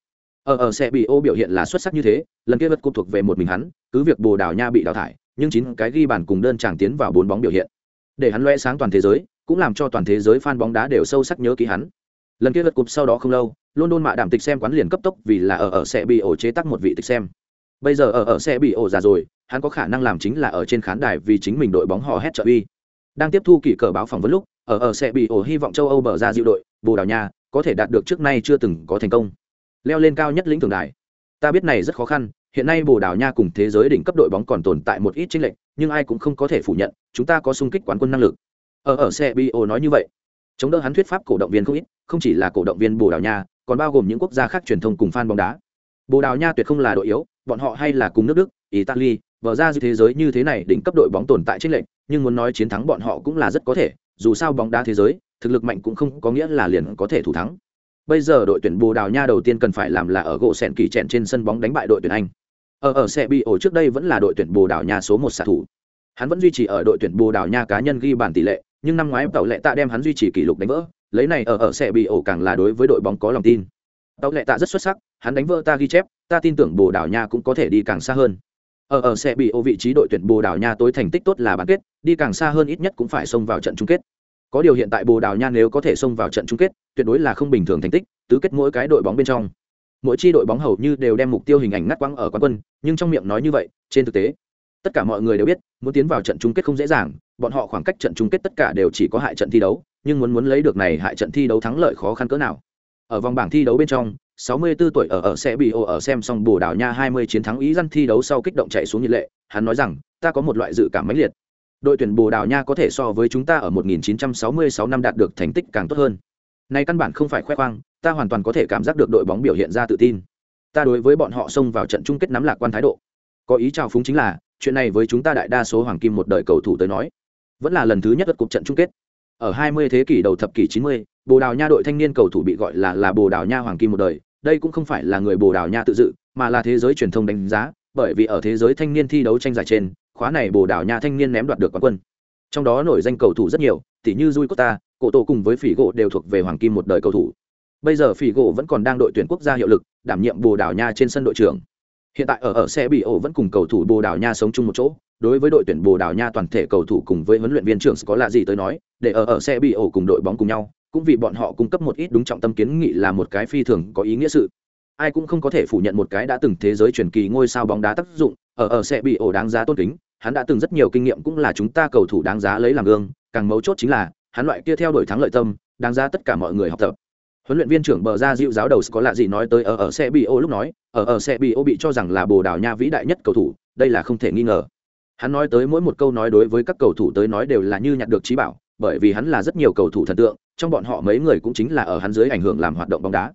Ở ở sẽ bị ô biểu hiện là xuất sắc như thế, lần kia vật cục thuộc về một mình hắn, cứ việc Bồ Đào Nha bị đào thải, nhưng chín cái ghi bàn cùng đơn chàng tiến vào bốn bóng biểu hiện để hắn loe sáng toàn thế giới cũng làm cho toàn thế giới fan bóng đá đều sâu sắc nhớ ký hắn. Lần kia lượt cúp sau đó không lâu, london mạ đảm tịch xem quán liền cấp tốc vì là ở ở sẽ bị ổ chế tác một vị tịch xem. Bây giờ ở ở sẽ bị ổ già rồi, hắn có khả năng làm chính là ở trên khán đài vì chính mình đội bóng họ hét trợ uy. Đang tiếp thu kỳ cờ báo phỏng vấn lúc, ở ở sẽ bị ổ hy vọng châu âu bờ ra dịu đội, bồ đào nha, có thể đạt được trước nay chưa từng có thành công. Leo lên cao nhất lĩnh thưởng đài. Ta biết này rất khó khăn, hiện nay bồ đào nha cùng thế giới đỉnh cấp đội bóng còn tồn tại một ít chênh lệch, nhưng ai cũng không có thể phủ nhận, chúng ta có sung kích quán quân năng lực ở ở xe bio nói như vậy. Chống đỡ hắn thuyết pháp cổ động viên không ít, không chỉ là cổ động viên bồ đào nha, còn bao gồm những quốc gia khác truyền thông cùng fan bóng đá. Bồ đào nha tuyệt không là đội yếu, bọn họ hay là cùng nước đức, italy vở ra như thế giới như thế này đỉnh cấp đội bóng tồn tại trên lệnh nhưng muốn nói chiến thắng bọn họ cũng là rất có thể, dù sao bóng đá thế giới, thực lực mạnh cũng không có nghĩa là liền có thể thủ thắng. Bây giờ đội tuyển bồ đào nha đầu tiên cần phải làm là ở gỗ sẹn kỳ trẹn trên sân bóng đánh bại đội tuyển anh. Ở ở xe bị ổ trước đây vẫn là đội tuyển bồ đào nha số một xạ thủ hắn vẫn duy trì ở đội tuyển bồ đào nha cá nhân ghi bàn tỷ lệ, nhưng năm ngoái tàu lệ tạ đem hắn duy trì kỷ lục đánh vỡ, lấy này ở ở sẽ bị ổ càng là đối với đội bóng có lòng tin. Tàu lệ tạ rất xuất sắc, hắn đánh vỡ ta ghi chép, ta tin tưởng bồ đào nha cũng có thể đi càng xa hơn. Ở ở sẽ bị ổ vị trí đội tuyển bồ đào nha tối thành tích tốt là bán kết, đi càng xa hơn ít nhất cũng phải xông vào trận chung kết. Có điều hiện tại bồ đào nha nếu có thể xông vào trận chung kết, tuyệt đối là không bình thường thành tích, tứ kết mỗi cái đội bóng bên trong. Mỗi chi đội bóng hầu như đều đem mục tiêu hình ảnh ngắt quăng ở quán quân, nhưng trong miệng nói như vậy, trên thực tế tất cả mọi người đều biết, muốn tiến vào trận chung kết không dễ dàng, bọn họ khoảng cách trận chung kết tất cả đều chỉ có hại trận thi đấu, nhưng muốn muốn lấy được này hại trận thi đấu thắng lợi khó khăn cỡ nào. Ở vòng bảng thi đấu bên trong 64 tuổi ở ở sẽ bị ô ở xem xong bồ đào nha 20 chiến thắng ý dân thi đấu sau kích động chạy xuống nhiệt lệ, hắn nói rằng, ta có một loại dự cảm mãnh liệt. Đội tuyển bồ đào nha có thể so với chúng ta ở 1966 năm đạt được thành tích càng tốt hơn. Này căn bản không phải khoe khoang, ta hoàn toàn có thể cảm giác được đội bóng biểu hiện ra tự tin. Ta đối với bọn họ xông vào trận chung kết nắm lạc quan thái độ. Có ý chào phúng chính là chuyện này với chúng ta đại đa số hoàng kim một đời cầu thủ tới nói vẫn là lần thứ nhất đất cuộc trận chung kết. Ở 20 thế kỷ đầu thập kỷ 90, bồ đào nha đội thanh niên cầu thủ bị gọi là là bồ đào nha hoàng kim một đời. Đây cũng không phải là người bồ đào nha tự dự mà là thế giới truyền thông đánh giá bởi vì ở thế giới thanh niên thi đấu tranh giải trên khóa này bồ đào nha thanh niên ném đoạt được quán quân. Trong đó nổi danh cầu thủ rất nhiều tỷ như Rui Costa, cổ tổ cùng với phỉ gỗ đều thuộc về hoàng kim một đời cầu thủ. Bây giờ phỉ gỗ vẫn còn đang đội tuyển quốc gia hiệu lực đảm nhiệm bồ đào nha trên sân đội trưởng hiện tại ở ở xe bị ổ vẫn cùng cầu thủ bồ đào nha sống chung một chỗ. Đối với đội tuyển bồ đào nha toàn thể cầu thủ cùng với huấn luyện viên trưởng có là gì tới nói, để ở ở xe bị ổ cùng đội bóng cùng nhau, cũng vì bọn họ cung cấp một ít đúng trọng tâm kiến nghị là một cái phi thường có ý nghĩa sự. Ai cũng không có thể phủ nhận một cái đã từng thế giới truyền kỳ ngôi sao bóng đá tác dụng, ở ở xe bị ổ đáng giá tôn kính, hắn đã từng rất nhiều kinh nghiệm cũng là chúng ta cầu thủ đáng giá lấy làm gương, càng mấu chốt chính là, hắn loại kia theo đuổi thắng lợi tâm, đáng giá tất cả mọi người học tập huấn luyện viên trưởng bờ ra dịu giáo đầu có lạ gì nói tới ở ở xe bị ô lúc nói, ở ở xe bị ô bị cho rằng là bồ đào nha vĩ đại nhất cầu thủ, đây là không thể nghi ngờ. Hắn nói tới mỗi một câu nói đối với các cầu thủ tới nói đều là như nhặt được trí bảo, bởi vì hắn là rất nhiều cầu thủ thần tượng, trong bọn họ mấy người cũng chính là ở hắn dưới ảnh hưởng làm hoạt động bóng đá.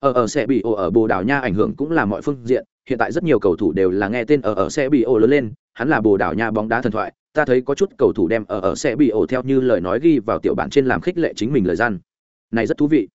Ở ở xe bị ô ở bồ đào nha ảnh hưởng cũng là mọi phương diện, hiện tại rất nhiều cầu thủ đều là nghe tên ở ở xe bị ô lớn lên, hắn là bồ đào nha bóng đá thần thoại, ta thấy có chút cầu thủ đem ở ở xe bị ô theo như lời nói ghi vào tiểu bản trên làm khích lệ chính mình lời gian. Này rất thú vị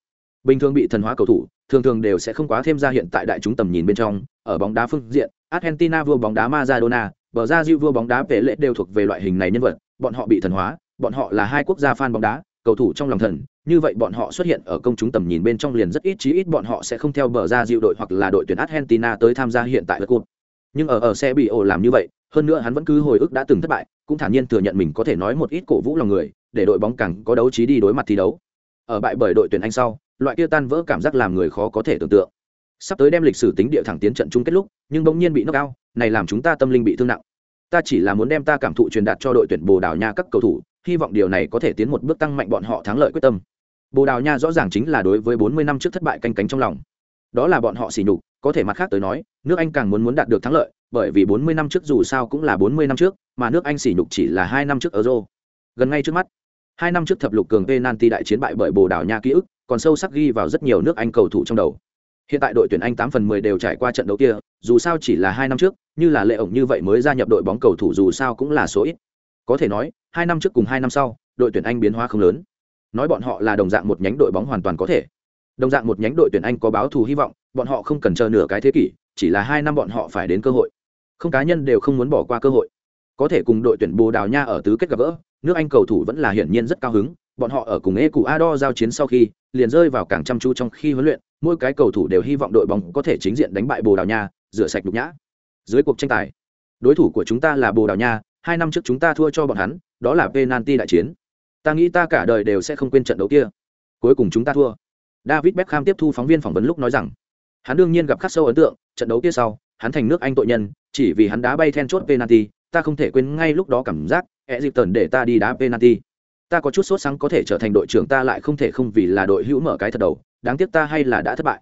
bình thường bị thần hóa cầu thủ, thường thường đều sẽ không quá thêm ra hiện tại đại chúng tầm nhìn bên trong, ở bóng đá phương diện, argentina vua bóng đá maradona, bờ ra diêu vua bóng đá vệ lệ đều thuộc về loại hình này nhân vật, bọn họ bị thần hóa, bọn họ là hai quốc gia fan bóng đá, cầu thủ trong lòng thần, như vậy bọn họ xuất hiện ở công chúng tầm nhìn bên trong liền rất ít, chí ít bọn họ sẽ không theo bờ ra diệu đội hoặc là đội tuyển argentina tới tham gia hiện tại cuộc nhưng ở ở xe bị ổ làm như vậy, hơn nữa hắn vẫn cứ hồi ức đã từng thất bại, cũng thản nhiên thừa nhận mình có thể nói một ít cổ vũ lòng người, để đội bóng càng có đấu trí đi đối mặt thi đấu. Ở bại bởi đội tuyển anh sau loại kia tan vỡ cảm giác làm người khó có thể tưởng tượng. Sắp tới đem lịch sử tính địa thẳng tiến trận chung kết lúc, nhưng bỗng nhiên bị knock out, này làm chúng ta tâm linh bị thương nặng. Ta chỉ là muốn đem ta cảm thụ truyền đạt cho đội tuyển bồ đào nha các cầu thủ, hy vọng điều này có thể tiến một bước tăng mạnh bọn họ thắng lợi quyết tâm. Bồ đào nha rõ ràng chính là đối với 40 năm trước thất bại canh cánh trong lòng. Đó là bọn họ xỉ nhục, có thể mặt khác tới nói, nước anh càng muốn muốn đạt được thắng lợi, bởi vì 40 năm trước dù sao cũng là 40 năm trước, mà nước anh xỉ nhục chỉ là hai năm trước euro. Gần ngay trước mắt, hai năm trước thập lục cường penalty đại chiến bại bởi bồ đào nha ký ức còn sâu sắc ghi vào rất nhiều nước anh cầu thủ trong đầu. Hiện tại đội tuyển anh tám phần mười đều trải qua trận đấu kia, dù sao chỉ là hai năm trước, như là lệ ổng như vậy mới gia nhập đội bóng cầu thủ dù sao cũng là số ít. Có thể nói, hai năm trước cùng hai năm sau, đội tuyển anh biến hóa không lớn. Nói bọn họ là đồng dạng một nhánh đội bóng hoàn toàn có thể. Đồng dạng một nhánh đội tuyển anh có báo thù hy vọng, bọn họ không cần chờ nửa cái thế kỷ, chỉ là hai năm bọn họ phải đến cơ hội. Không cá nhân đều không muốn bỏ qua cơ hội. Có thể cùng đội tuyển bồ đào nha ở tứ kết gặp gỡ, nước anh cầu thủ vẫn là hiển nhiên rất cao hứng, bọn họ ở cùng e cụ giao chiến sau khi liền rơi vào càng chăm chú trong khi huấn luyện, mỗi cái cầu thủ đều hy vọng đội bóng có thể chính diện đánh bại bồ đào nha, rửa sạch nhục nhã. Dưới cuộc tranh tài, đối thủ của chúng ta là bồ đào nha, hai năm trước chúng ta thua cho bọn hắn, đó là penalty đại chiến. Ta nghĩ ta cả đời đều sẽ không quên trận đấu kia. Cuối cùng chúng ta thua. David beckham tiếp thu phóng viên phỏng vấn lúc nói rằng, hắn đương nhiên gặp khắc sâu ấn tượng, trận đấu kia sau, hắn thành nước anh tội nhân, chỉ vì hắn đá bay then chốt penalty, ta không thể quên ngay lúc đó cảm giác e dịp tần để ta đi đá penalty ta có chút sốt sáng có thể trở thành đội trưởng ta lại không thể không vì là đội hữu mở cái thật đầu, đáng tiếc ta hay là đã thất bại.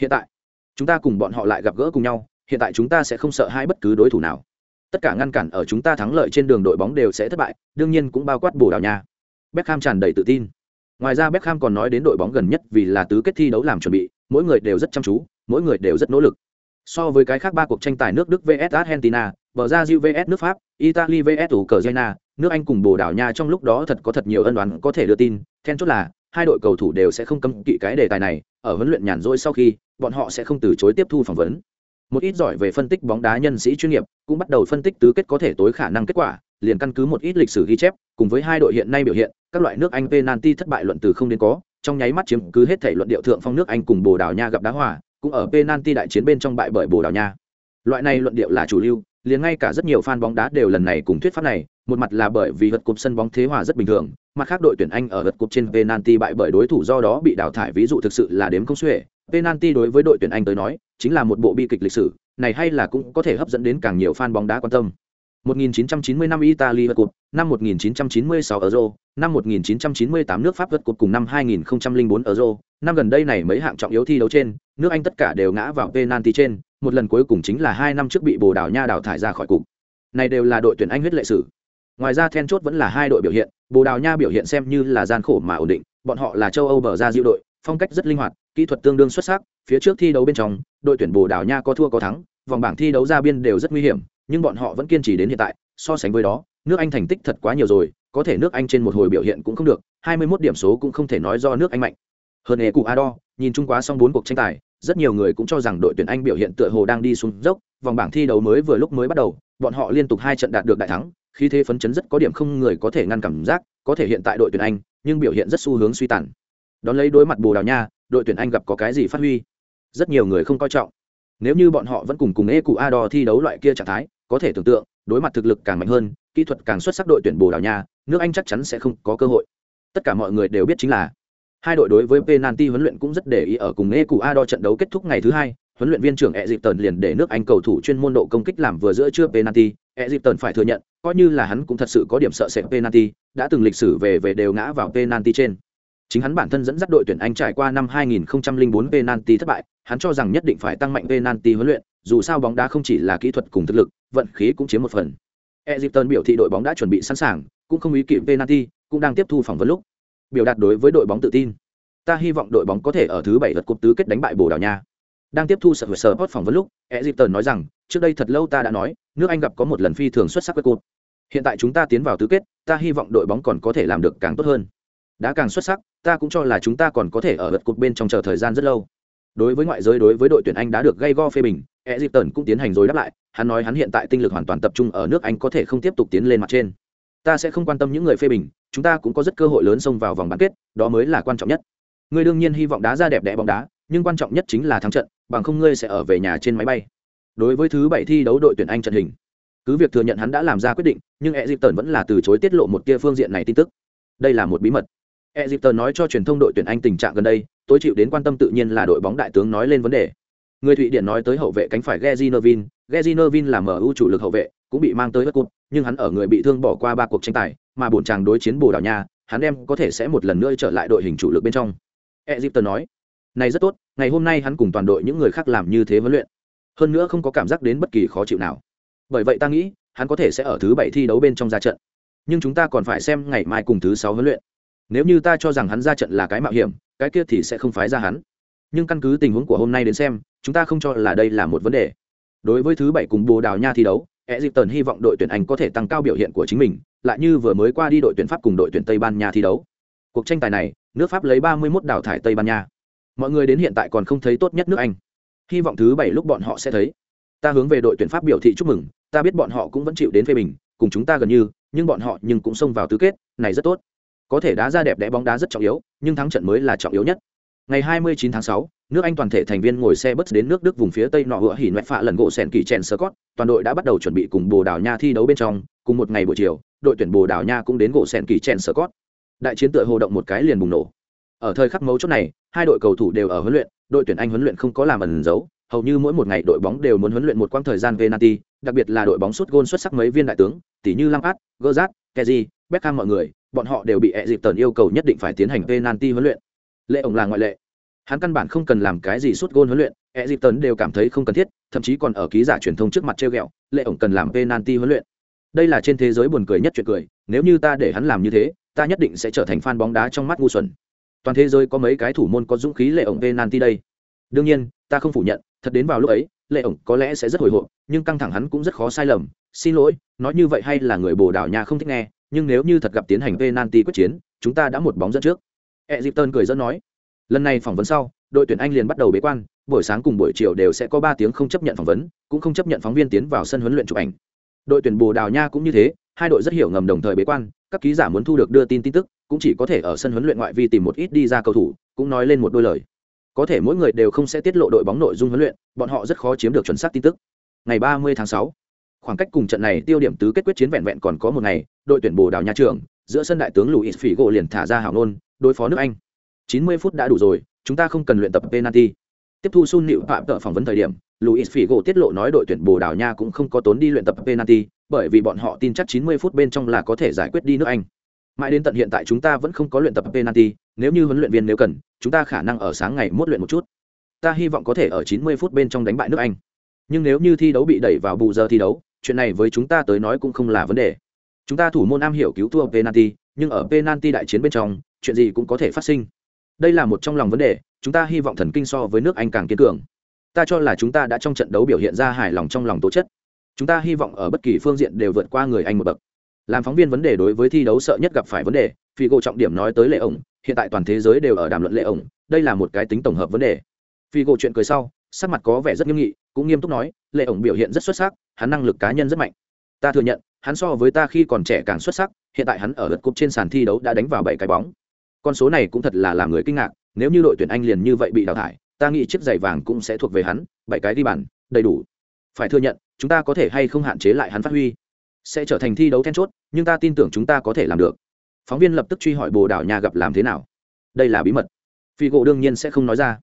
Hiện tại, chúng ta cùng bọn họ lại gặp gỡ cùng nhau, hiện tại chúng ta sẽ không sợ hai bất cứ đối thủ nào. Tất cả ngăn cản ở chúng ta thắng lợi trên đường đội bóng đều sẽ thất bại, đương nhiên cũng bao quát bồ đào nha. Beckham tràn đầy tự tin. Ngoài ra Beckham còn nói đến đội bóng gần nhất vì là tứ kết thi đấu làm chuẩn bị, mỗi người đều rất chăm chú, mỗi người đều rất nỗ lực. So với cái khác ba cuộc tranh tài nước đức vs argentina, bờ ra diu vs nước pháp, italy vs ủ cờ nước anh cùng bồ đào nha trong lúc đó thật có thật nhiều ân đoán có thể đưa tin. Then chốt là, hai đội cầu thủ đều sẽ không cấm kỵ cái đề tài này. Ở huấn luyện nhàn rỗi sau khi, bọn họ sẽ không từ chối tiếp thu phỏng vấn. Một ít giỏi về phân tích bóng đá nhân sĩ chuyên nghiệp cũng bắt đầu phân tích tứ kết có thể tối khả năng kết quả, liền căn cứ một ít lịch sử ghi chép, cùng với hai đội hiện nay biểu hiện, các loại nước anh penalty thất bại luận từ không đến có, trong nháy mắt chiếm cứ hết thể luận điệu thượng phong nước anh cùng bồ đào nha gặp đá hòa, cũng ở penalty đại chiến bên trong bại bởi bồ đào nha. Loại này luận điệu là chủ lưu, liền ngay cả rất nhiều fan bóng đá đều lần này cùng thuyết pháp này một mặt là bởi vì vật cục sân bóng thế hòa rất bình thường mặt khác đội tuyển anh ở vật cục trên penalty bại bởi đối thủ do đó bị đào thải ví dụ thực sự là đếm không xuể penalty đối với đội tuyển anh tới nói chính là một bộ bi kịch lịch sử này hay là cũng có thể hấp dẫn đến càng nhiều fan bóng đá quan tâm 1990 năm Italy vật cục, năm 1996 Euro, năm 1998 nước Pháp vật cục cùng năm 2004 Euro, năm gần đây này mấy hạng trọng yếu thi đấu trên, nước Anh tất cả đều ngã vào penalty trên, một lần cuối cùng chính là hai năm trước bị Bồ Đào Nha đào thải ra khỏi cục. Này đều là đội tuyển Anh huyết lệ sử. Ngoài ra then chốt vẫn là hai đội biểu hiện, Bồ Đào Nha biểu hiện xem như là gian khổ mà ổn định, bọn họ là châu Âu bờ ra diệu đội, phong cách rất linh hoạt, kỹ thuật tương đương xuất sắc, phía trước thi đấu bên trong, đội tuyển Bồ Đào Nha có thua có thắng, vòng bảng thi đấu ra biên đều rất nguy hiểm, nhưng bọn họ vẫn kiên trì đến hiện tại, so sánh với đó, nước Anh thành tích thật quá nhiều rồi, có thể nước Anh trên một hồi biểu hiện cũng không được, 21 điểm số cũng không thể nói do nước Anh mạnh. Hơn Ecu Ado, nhìn chung quá xong bốn cuộc tranh tài, rất nhiều người cũng cho rằng đội tuyển Anh biểu hiện tựa hồ đang đi xuống dốc, vòng bảng thi đấu mới vừa lúc mới bắt đầu, bọn họ liên tục hai trận đạt được đại thắng, khi thế phấn chấn rất có điểm không người có thể ngăn cảm giác, có thể hiện tại đội tuyển Anh, nhưng biểu hiện rất xu hướng suy tàn. Đón lấy đối mặt Bồ Đào Nha, đội tuyển Anh gặp có cái gì phát huy? Rất nhiều người không coi trọng. Nếu như bọn họ vẫn cùng cùng Ecu Ado thi đấu loại kia trạng thái, có thể tưởng tượng, đối mặt thực lực càng mạnh hơn, kỹ thuật càng xuất sắc đội tuyển Bồ Đào Nha, nước Anh chắc chắn sẽ không có cơ hội. Tất cả mọi người đều biết chính là hai đội đối với penalty huấn luyện cũng rất để ý ở cùng Ecu Ado trận đấu kết thúc ngày thứ hai, huấn luyện viên trưởng Egypton liền để nước Anh cầu thủ chuyên môn độ công kích làm vừa giữa chưa penalty, Tần phải thừa nhận, coi như là hắn cũng thật sự có điểm sợ sệt penalty, đã từng lịch sử về về đều ngã vào penalty trên. Chính hắn bản thân dẫn dắt đội tuyển Anh trải qua năm 2004 penalty thất bại, hắn cho rằng nhất định phải tăng mạnh penalty huấn luyện, dù sao bóng đá không chỉ là kỹ thuật cùng thực lực, vận khí cũng chiếm một phần. Egypton biểu thị đội bóng đã chuẩn bị sẵn sàng, cũng không ý kỵ penalty, cũng đang tiếp thu phỏng vấn lúc. Biểu đạt đối với đội bóng tự tin. Ta hy vọng đội bóng có thể ở thứ bảy lượt cúp tứ kết đánh bại Bồ Đào Nha. Đang tiếp thu sở sở hot phỏng vấn lúc, Egypton nói rằng, trước đây thật lâu ta đã nói, nước Anh gặp có một lần phi thường xuất sắc với cột. Hiện tại chúng ta tiến vào tứ kết, ta hy vọng đội bóng còn có thể làm được càng tốt hơn. Đã càng xuất sắc, ta cũng cho là chúng ta còn có thể ở lượt cột bên trong chờ thời gian rất lâu. Đối với ngoại giới đối với đội tuyển Anh đã được gây go phê bình, Egypton cũng tiến hành rồi đáp lại, hắn nói hắn hiện tại tinh lực hoàn toàn tập trung ở nước Anh có thể không tiếp tục tiến lên mặt trên. Ta sẽ không quan tâm những người phê bình, chúng ta cũng có rất cơ hội lớn xông vào vòng bán kết, đó mới là quan trọng nhất. Người đương nhiên hy vọng đá ra đẹp đẽ bóng đá, nhưng quan trọng nhất chính là thắng trận, bằng không ngươi sẽ ở về nhà trên máy bay. Đối với thứ bảy thi đấu đội tuyển Anh trận hình, cứ việc thừa nhận hắn đã làm ra quyết định, nhưng Egypton vẫn là từ chối tiết lộ một kia phương diện này tin tức. Đây là một bí mật. Egypton nói cho truyền thông đội tuyển Anh tình trạng gần đây, tối chịu đến quan tâm tự nhiên là đội bóng đại tướng nói lên vấn đề. Người Thụy Điển nói tới hậu vệ cánh phải gezinovin gezinovin là MU chủ lực hậu vệ, cũng bị mang tới bất cột, nhưng hắn ở người bị thương bỏ qua ba cuộc tranh tài, mà buồn chàng đối chiến Bồ Đào Nha, hắn em có thể sẽ một lần nữa trở lại đội hình chủ lực bên trong. Egypton nói, này rất tốt, ngày hôm nay hắn cùng toàn đội những người khác làm như thế huấn luyện, hơn nữa không có cảm giác đến bất kỳ khó chịu nào. Bởi vậy ta nghĩ, hắn có thể sẽ ở thứ bảy thi đấu bên trong ra trận. Nhưng chúng ta còn phải xem ngày mai cùng thứ sáu huấn luyện. Nếu như ta cho rằng hắn ra trận là cái mạo hiểm, cái kia thì sẽ không phái ra hắn nhưng căn cứ tình huống của hôm nay đến xem chúng ta không cho là đây là một vấn đề đối với thứ bảy cùng bồ đào nha thi đấu e dịp tần hy vọng đội tuyển anh có thể tăng cao biểu hiện của chính mình lại như vừa mới qua đi đội tuyển pháp cùng đội tuyển tây ban nha thi đấu cuộc tranh tài này nước pháp lấy 31 đào thải tây ban nha mọi người đến hiện tại còn không thấy tốt nhất nước anh. Hy vọng thứ bảy lúc bọn họ sẽ thấy. Ta hướng về đội tuyển pháp biểu thị chúc mừng ta biết bọn họ cũng vẫn chịu đến phê bình cùng chúng ta gần như nhưng bọn họ nhưng cũng xông vào tứ kết này rất tốt. Có thể đá ra đẹp đẽ bóng đá rất trọng yếu nhưng thắng trận mới là trọng yếu nhất. Ngày 29 tháng 6, nước anh toàn thể thành viên ngồi xe bus đến nước đức vùng phía tây nọ hựa hỉ ngoại phạ lần gỗ sèn kỳ chèn sơ toàn đội đã bắt đầu chuẩn bị cùng bồ đào nha thi đấu bên trong cùng một ngày buổi chiều đội tuyển bồ đào nha cũng đến gỗ sèn kỳ chèn sơ đại chiến tựa hồ động một cái liền bùng nổ. Ở thời khắc mấu chốt này hai đội cầu thủ đều ở huấn luyện đội tuyển anh huấn luyện không có làm ẩn giấu hầu như mỗi một ngày đội bóng đều muốn huấn luyện một quãng thời gian penalty đặc biệt là đội bóng sút gôn xuất sắc mấy viên đại tướng tỷ như Lampard, Gerrard, Kessié, Beckham mọi người bọn họ đều bị ệ dịp tần yêu cầu nhất định phải tiến hành penalty huấn luyện. Lệ ổng là ngoại lệ. Hắn căn bản không cần làm cái gì sút gôn huấn luyện ệ dịp tần đều cảm thấy không cần thiết thậm chí còn ở ký giả truyền thông trước mặt trêu ghẹo lệ ổng cần làm penalty huấn luyện. Đây là trên thế giới buồn cười nhất chuyện cười nếu như ta để hắn làm như thế ta nhất định sẽ trở thành fan bóng đá trong mắt ngu xuẩn toàn thế giới có mấy cái thủ môn có dũng khí lệ ổng penalty đây. Đương nhiên, ta không phủ nhận, thật đến vào lúc ấy, lệ ổng có lẽ sẽ rất hồi hộp, nhưng căng thẳng hắn cũng rất khó sai lầm. Xin lỗi, nói như vậy hay là người bồ đảo nha không thích nghe, nhưng nếu như thật gặp tiến hành penalty quyết chiến, chúng ta đã một bóng dẫn trước. Egypton cười dẫn nói, lần này phỏng vấn sau, đội tuyển anh liền bắt đầu bế quan, buổi sáng cùng buổi chiều đều sẽ có ba tiếng không chấp nhận phỏng vấn, cũng không chấp nhận phóng viên tiến vào sân huấn luyện chụp ảnh. Đội tuyển bồ đào nha cũng như thế, hai đội rất hiểu ngầm đồng thời bế quan các ký giả muốn thu được đưa tin tin tức cũng chỉ có thể ở sân huấn luyện ngoại vi tìm một ít đi ra cầu thủ cũng nói lên một đôi lời. Có thể mỗi người đều không sẽ tiết lộ đội bóng nội dung huấn luyện bọn họ rất khó chiếm được chuẩn xác tin tức. Ngày 30 tháng 6, khoảng cách cùng trận này tiêu điểm tứ kết quyết chiến vẹn vẹn còn có một ngày đội tuyển bồ đào nha trưởng giữa sân đại tướng luis figo liền thả ra hảo nôn đối phó nước anh. 90 phút đã đủ rồi chúng ta không cần luyện tập penalty. Tiếp thu sun nịu phạm tợ phỏng vấn thời điểm luis figo tiết lộ nói đội tuyển bồ đào nha cũng không có tốn đi luyện tập penalty bởi vì bọn họ tin chắc 90 phút bên trong là có thể giải quyết đi nước anh. Mãi đến tận hiện tại chúng ta vẫn không có luyện tập penalty, nếu như huấn luyện viên nếu cần, chúng ta khả năng ở sáng ngày muốt luyện một chút. Ta hy vọng có thể ở 90 phút bên trong đánh bại nước anh. Nhưng nếu như thi đấu bị đẩy vào bù giờ thi đấu, chuyện này với chúng ta tới nói cũng không là vấn đề. Chúng ta thủ môn am hiểu cứu thua penalty, nhưng ở penalty đại chiến bên trong, chuyện gì cũng có thể phát sinh. Đây là một trong lòng vấn đề, chúng ta hy vọng thần kinh so với nước anh càng kiên cường. Ta cho là chúng ta đã trong trận đấu biểu hiện ra hài lòng trong lòng tố chất chúng ta hy vọng ở bất kỳ phương diện đều vượt qua người anh một bậc. Làm phóng viên vấn đề đối với thi đấu sợ nhất gặp phải vấn đề phi gỗ trọng điểm nói tới lệ ổng, hiện tại toàn thế giới đều ở đàm luận lệ ổng, đây là một cái tính tổng hợp vấn đề. Phi gỗ chuyện cười sau, sắc mặt có vẻ rất nghiêm nghị, cũng nghiêm túc nói, lệ ổng biểu hiện rất xuất sắc, hắn năng lực cá nhân rất mạnh. Ta thừa nhận, hắn so với ta khi còn trẻ càng xuất sắc, hiện tại hắn ở lượt cúp trên sàn thi đấu đã đánh vào bảy cái bóng. Con số này cũng thật là làm người kinh ngạc, nếu như đội tuyển anh liền như vậy bị đào thải, ta nghĩ chiếc giày vàng cũng sẽ thuộc về hắn, bảy cái đi bàn, đầy đủ phải thừa nhận, chúng ta có thể hay không hạn chế lại hắn phát huy. Sẽ trở thành thi đấu then chốt, nhưng ta tin tưởng chúng ta có thể làm được. Phóng viên lập tức truy hỏi bồ đảo nhà gặp làm thế nào. Đây là bí mật. Phi gỗ đương nhiên sẽ không nói ra.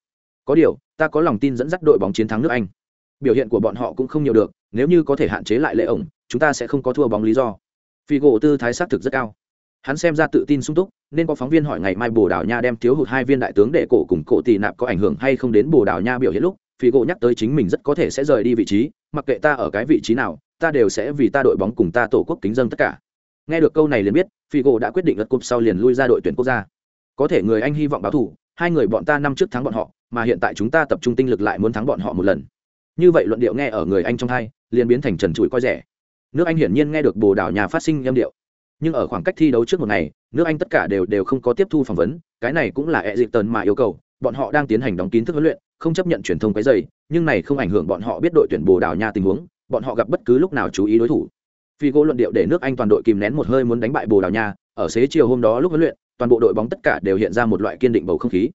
Có điều, ta có lòng tin dẫn dắt đội bóng chiến thắng nước anh. Biểu hiện của bọn họ cũng không nhiều được, nếu như có thể hạn chế lại lệ ổng, chúng ta sẽ không có thua bóng lý do. Phi gỗ tư thái xác thực rất cao. Hắn xem ra tự tin sung túc, nên có phóng viên hỏi ngày mai bồ đào nha đem thiếu hụt hai viên đại tướng để cổ cùng cổ tì nạp có ảnh hưởng hay không đến bồ đào nha biểu hiện lúc phi gỗ nhắc tới chính mình rất có thể sẽ rời đi vị trí, mặc kệ ta ở cái vị trí nào, ta đều sẽ vì ta đội bóng cùng ta tổ quốc kính dân tất cả. Nghe được câu này liền biết figo đã quyết định lật cúp sau liền lui ra đội tuyển quốc gia. Có thể người anh hy vọng báo thủ hai người bọn ta năm trước thắng bọn họ, mà hiện tại chúng ta tập trung tinh lực lại muốn thắng bọn họ một lần. Như vậy luận điệu nghe ở người anh trong hai, liền biến thành trần trụi coi rẻ. Nước anh hiển nhiên nghe được bồ đảo nhà phát sinh âm điệu. Nhưng ở khoảng cách thi đấu trước một ngày, nước anh tất cả đều đều không có tiếp thu phỏng vấn, cái này cũng là e dịp tần mà yêu cầu, bọn họ đang tiến hành đóng kín thức huấn luyện không chấp nhận truyền thông cái dày nhưng này không ảnh hưởng bọn họ biết đội tuyển bồ đào nha tình huống bọn họ gặp bất cứ lúc nào chú ý đối thủ Phi gỗ luận điệu để nước Anh toàn đội kìm nén một hơi muốn đánh bại Bồ Đào Nha, ở xế chiều hôm đó lúc huấn luyện, toàn bộ đội bóng tất cả đều hiện ra một loại kiên định bầu không khí.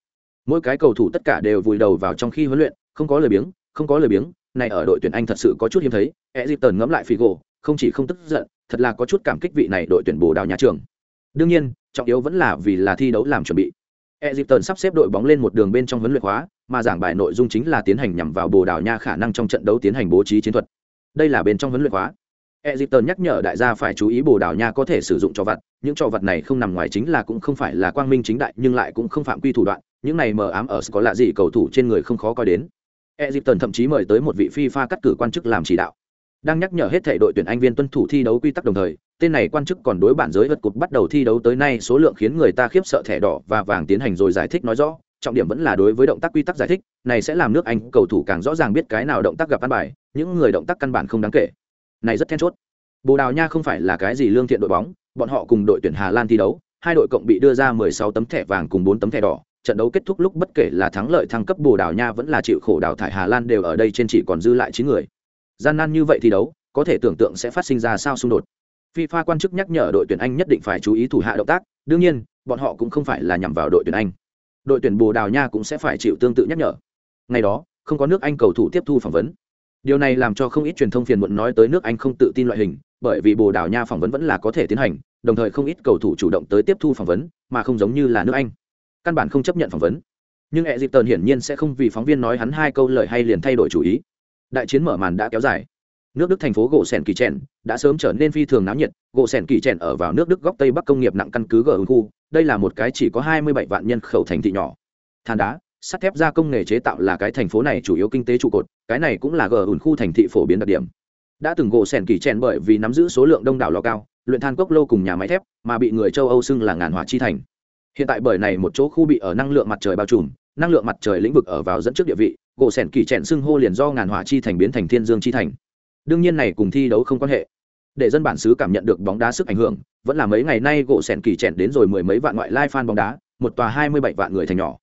Mỗi cái cầu thủ tất cả đều vùi đầu vào trong khi huấn luyện, không có lời biếng, không có lời biếng, này ở đội tuyển Anh thật sự có chút hiếm thấy. e dì tần ngẫm lại Phi gỗ, không chỉ không tức giận, thật là có chút cảm kích vị này đội tuyển Bồ Đào Nha trưởng. Đương nhiên, trọng yếu vẫn là vì là thi đấu làm chuẩn bị. Egypton sắp xếp đội bóng lên một đường bên trong huấn luyện khóa, mà giảng bài nội dung chính là tiến hành nhằm vào Bồ Đào Nha khả năng trong trận đấu tiến hành bố trí chiến thuật đây là bên trong huấn luyện khóa Egypton nhắc nhở đại gia phải chú ý Bồ Đào Nha có thể sử dụng trò vật, những trò vật này không nằm ngoài chính là cũng không phải là quang minh chính đại, nhưng lại cũng không phạm quy thủ đoạn, những này mờ ám ở có lạ gì cầu thủ trên người không khó coi đến. Egypton thậm chí mời tới một vị FIFA cắt cử quan chức làm chỉ đạo. Đang nhắc nhở hết thảy đội tuyển Anh viên tuân thủ thi đấu quy tắc đồng thời, tên này quan chức còn đối bản giới vật cục bắt đầu thi đấu tới nay số lượng khiến người ta khiếp sợ thẻ đỏ và vàng tiến hành rồi giải thích nói rõ, trọng điểm vẫn là đối với động tác quy tắc giải thích này sẽ làm nước anh cầu thủ càng rõ ràng biết cái nào động tác gặp ăn bài những người động tác căn bản không đáng kể. Này rất then chốt. Bồ đào nha không phải là cái gì lương thiện đội bóng bọn họ cùng đội tuyển hà lan thi đấu hai đội cộng bị đưa ra 16 tấm thẻ vàng cùng 4 tấm thẻ đỏ trận đấu kết thúc lúc bất kể là thắng lợi thăng cấp bồ đào nha vẫn là chịu khổ đào thải hà lan đều ở đây trên chỉ còn dư lại chín người gian nan như vậy thi đấu có thể tưởng tượng sẽ phát sinh ra sao xung đột FIFA quan chức nhắc nhở đội tuyển Anh nhất định phải chú ý thủ hạ động tác, đương nhiên, bọn họ cũng không phải là nhằm vào đội tuyển Anh. Đội tuyển Bồ Đào Nha cũng sẽ phải chịu tương tự nhắc nhở. Ngày đó, không có nước Anh cầu thủ tiếp thu phỏng vấn. Điều này làm cho không ít truyền thông phiền muộn nói tới nước Anh không tự tin loại hình, bởi vì Bồ Đào Nha phỏng vấn vẫn là có thể tiến hành, đồng thời không ít cầu thủ chủ động tới tiếp thu phỏng vấn, mà không giống như là nước Anh. Căn bản không chấp nhận phỏng vấn. Nhưng Egypton hiển nhiên sẽ không vì phóng viên nói hắn hai câu lời hay liền thay đổi chủ ý. Đại chiến mở màn đã kéo dài. Nước đức thành phố gỗ sèn kỳ trẻn đã sớm trở nên phi thường náo nhiệt. Gỗ sèn kỳ trẻn ở vào nước đức góc tây bắc công nghiệp nặng căn cứ gờ khu đây là một cái chỉ có 27 vạn nhân khẩu thành thị nhỏ. Than đá, sắt thép gia công nghề chế tạo là cái thành phố này chủ yếu kinh tế trụ cột, cái này cũng là gờ ủn khu thành thị phổ biến đặc điểm. Đã từng gỗ sèn kỳ trẻn bởi vì nắm giữ số lượng đông đảo lò cao, luyện than cốc lô cùng nhà máy thép, mà bị người châu âu xưng là ngàn hỏa chi thành. Hiện tại bởi này một chỗ khu bị ở năng lượng mặt trời bao trùm năng lượng mặt trời lĩnh vực ở vào dẫn trước địa vị, gỗ sẻn kỳ trẻn xưng hô liền do ngàn hỏa chi thành biến thành thiên dương chi thành. Đương nhiên này cùng thi đấu không quan hệ. Để dân bản xứ cảm nhận được bóng đá sức ảnh hưởng, vẫn là mấy ngày nay gỗ sẻn kỳ trẻn đến rồi mười mấy vạn ngoại lai fan bóng đá, một tòa hai mươi bảy vạn người thành nhỏ.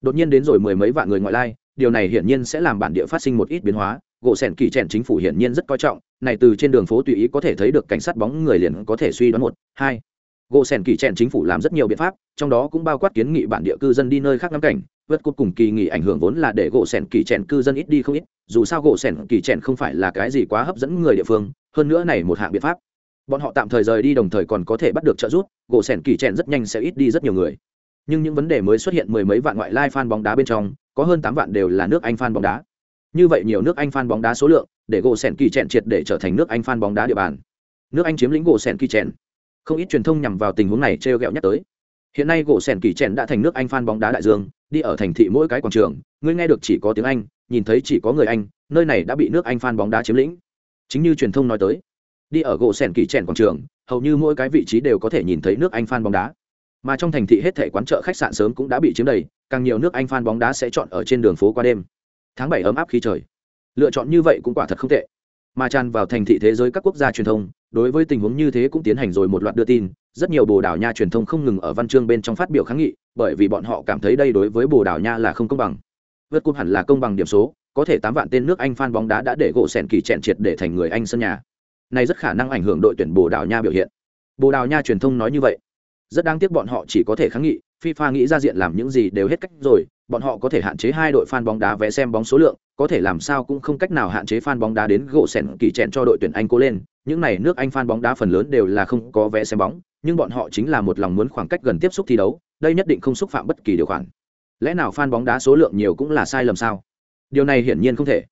Đột nhiên đến rồi mười mấy vạn người ngoại lai, điều này hiển nhiên sẽ làm bản địa phát sinh một ít biến hóa. Gỗ sẻn kỳ trẻn chính phủ hiển nhiên rất coi trọng, này từ trên đường phố tùy ý có thể thấy được cảnh sát bóng người liền có thể suy đoán một, hai. Gỗ sẻn kỳ trẻn chính phủ làm rất nhiều biện pháp, trong đó cũng bao quát kiến nghị bản địa cư dân đi nơi khác ngắm cảnh vượt cột cùng kỳ nghỉ ảnh hưởng vốn là để gỗ sẻn kỳ chèn cư dân ít đi không ít, dù sao gỗ sẻn kỳ chèn không phải là cái gì quá hấp dẫn người địa phương, hơn nữa này một hạng biện pháp. Bọn họ tạm thời rời đi đồng thời còn có thể bắt được trợ giúp, gỗ sẻn kỳ chèn rất nhanh sẽ ít đi rất nhiều người. Nhưng những vấn đề mới xuất hiện mười mấy vạn ngoại lai fan bóng đá bên trong, có hơn tám vạn đều là nước anh fan bóng đá. Như vậy nhiều nước anh fan bóng đá số lượng, để gỗ sẻn kỳ chèn triệt để trở thành nước anh fan bóng đá địa bàn. Nước anh chiếm lĩnh gỗ sẻn kỳ chèn. Không ít truyền thông nhằm vào tình huống này trêu ghẹo nhắc tới hiện nay gỗ sèn kỳ chèn đã thành nước anh phan bóng đá đại dương, đi ở thành thị mỗi cái quảng trường, ngươi nghe được chỉ có tiếng anh, nhìn thấy chỉ có người anh, nơi này đã bị nước anh phan bóng đá chiếm lĩnh. Chính như truyền thông nói tới, đi ở gỗ sèn kỳ chèn quảng trường, hầu như mỗi cái vị trí đều có thể nhìn thấy nước anh phan bóng đá. Mà trong thành thị hết thể quán chợ khách sạn sớm cũng đã bị chiếm đầy, càng nhiều nước anh phan bóng đá sẽ chọn ở trên đường phố qua đêm. Tháng bảy ấm áp khí trời. Lựa chọn như vậy cũng quả thật không tệ mà tràn vào thành thị thế giới các quốc gia truyền thông đối với tình huống như thế cũng tiến hành rồi một loạt đưa tin. Rất nhiều bồ đào nha truyền thông không ngừng ở văn chương bên trong phát biểu kháng nghị bởi vì bọn họ cảm thấy đây đối với bồ đào nha là không công bằng. Vượt cúp hẳn là công bằng điểm số có thể tám vạn tên nước anh fan bóng đá đã để gỗ sèn kỳ chẹn triệt để thành người anh sân nhà. Này rất khả năng ảnh hưởng đội tuyển bồ đào nha biểu hiện. Bồ đào nha truyền thông nói như vậy. Rất đáng tiếc bọn họ chỉ có thể kháng nghị FIFA nghĩ ra diện làm những gì đều hết cách rồi, bọn họ có thể hạn chế hai đội fan bóng đá vé xem bóng số lượng, có thể làm sao cũng không cách nào hạn chế fan bóng đá đến gỗ sèn kỳ chèn cho đội tuyển Anh cố lên, những này nước Anh fan bóng đá phần lớn đều là không có vé xem bóng, nhưng bọn họ chính là một lòng muốn khoảng cách gần tiếp xúc thi đấu, đây nhất định không xúc phạm bất kỳ điều khoản. Lẽ nào fan bóng đá số lượng nhiều cũng là sai lầm sao? Điều này hiển nhiên không thể.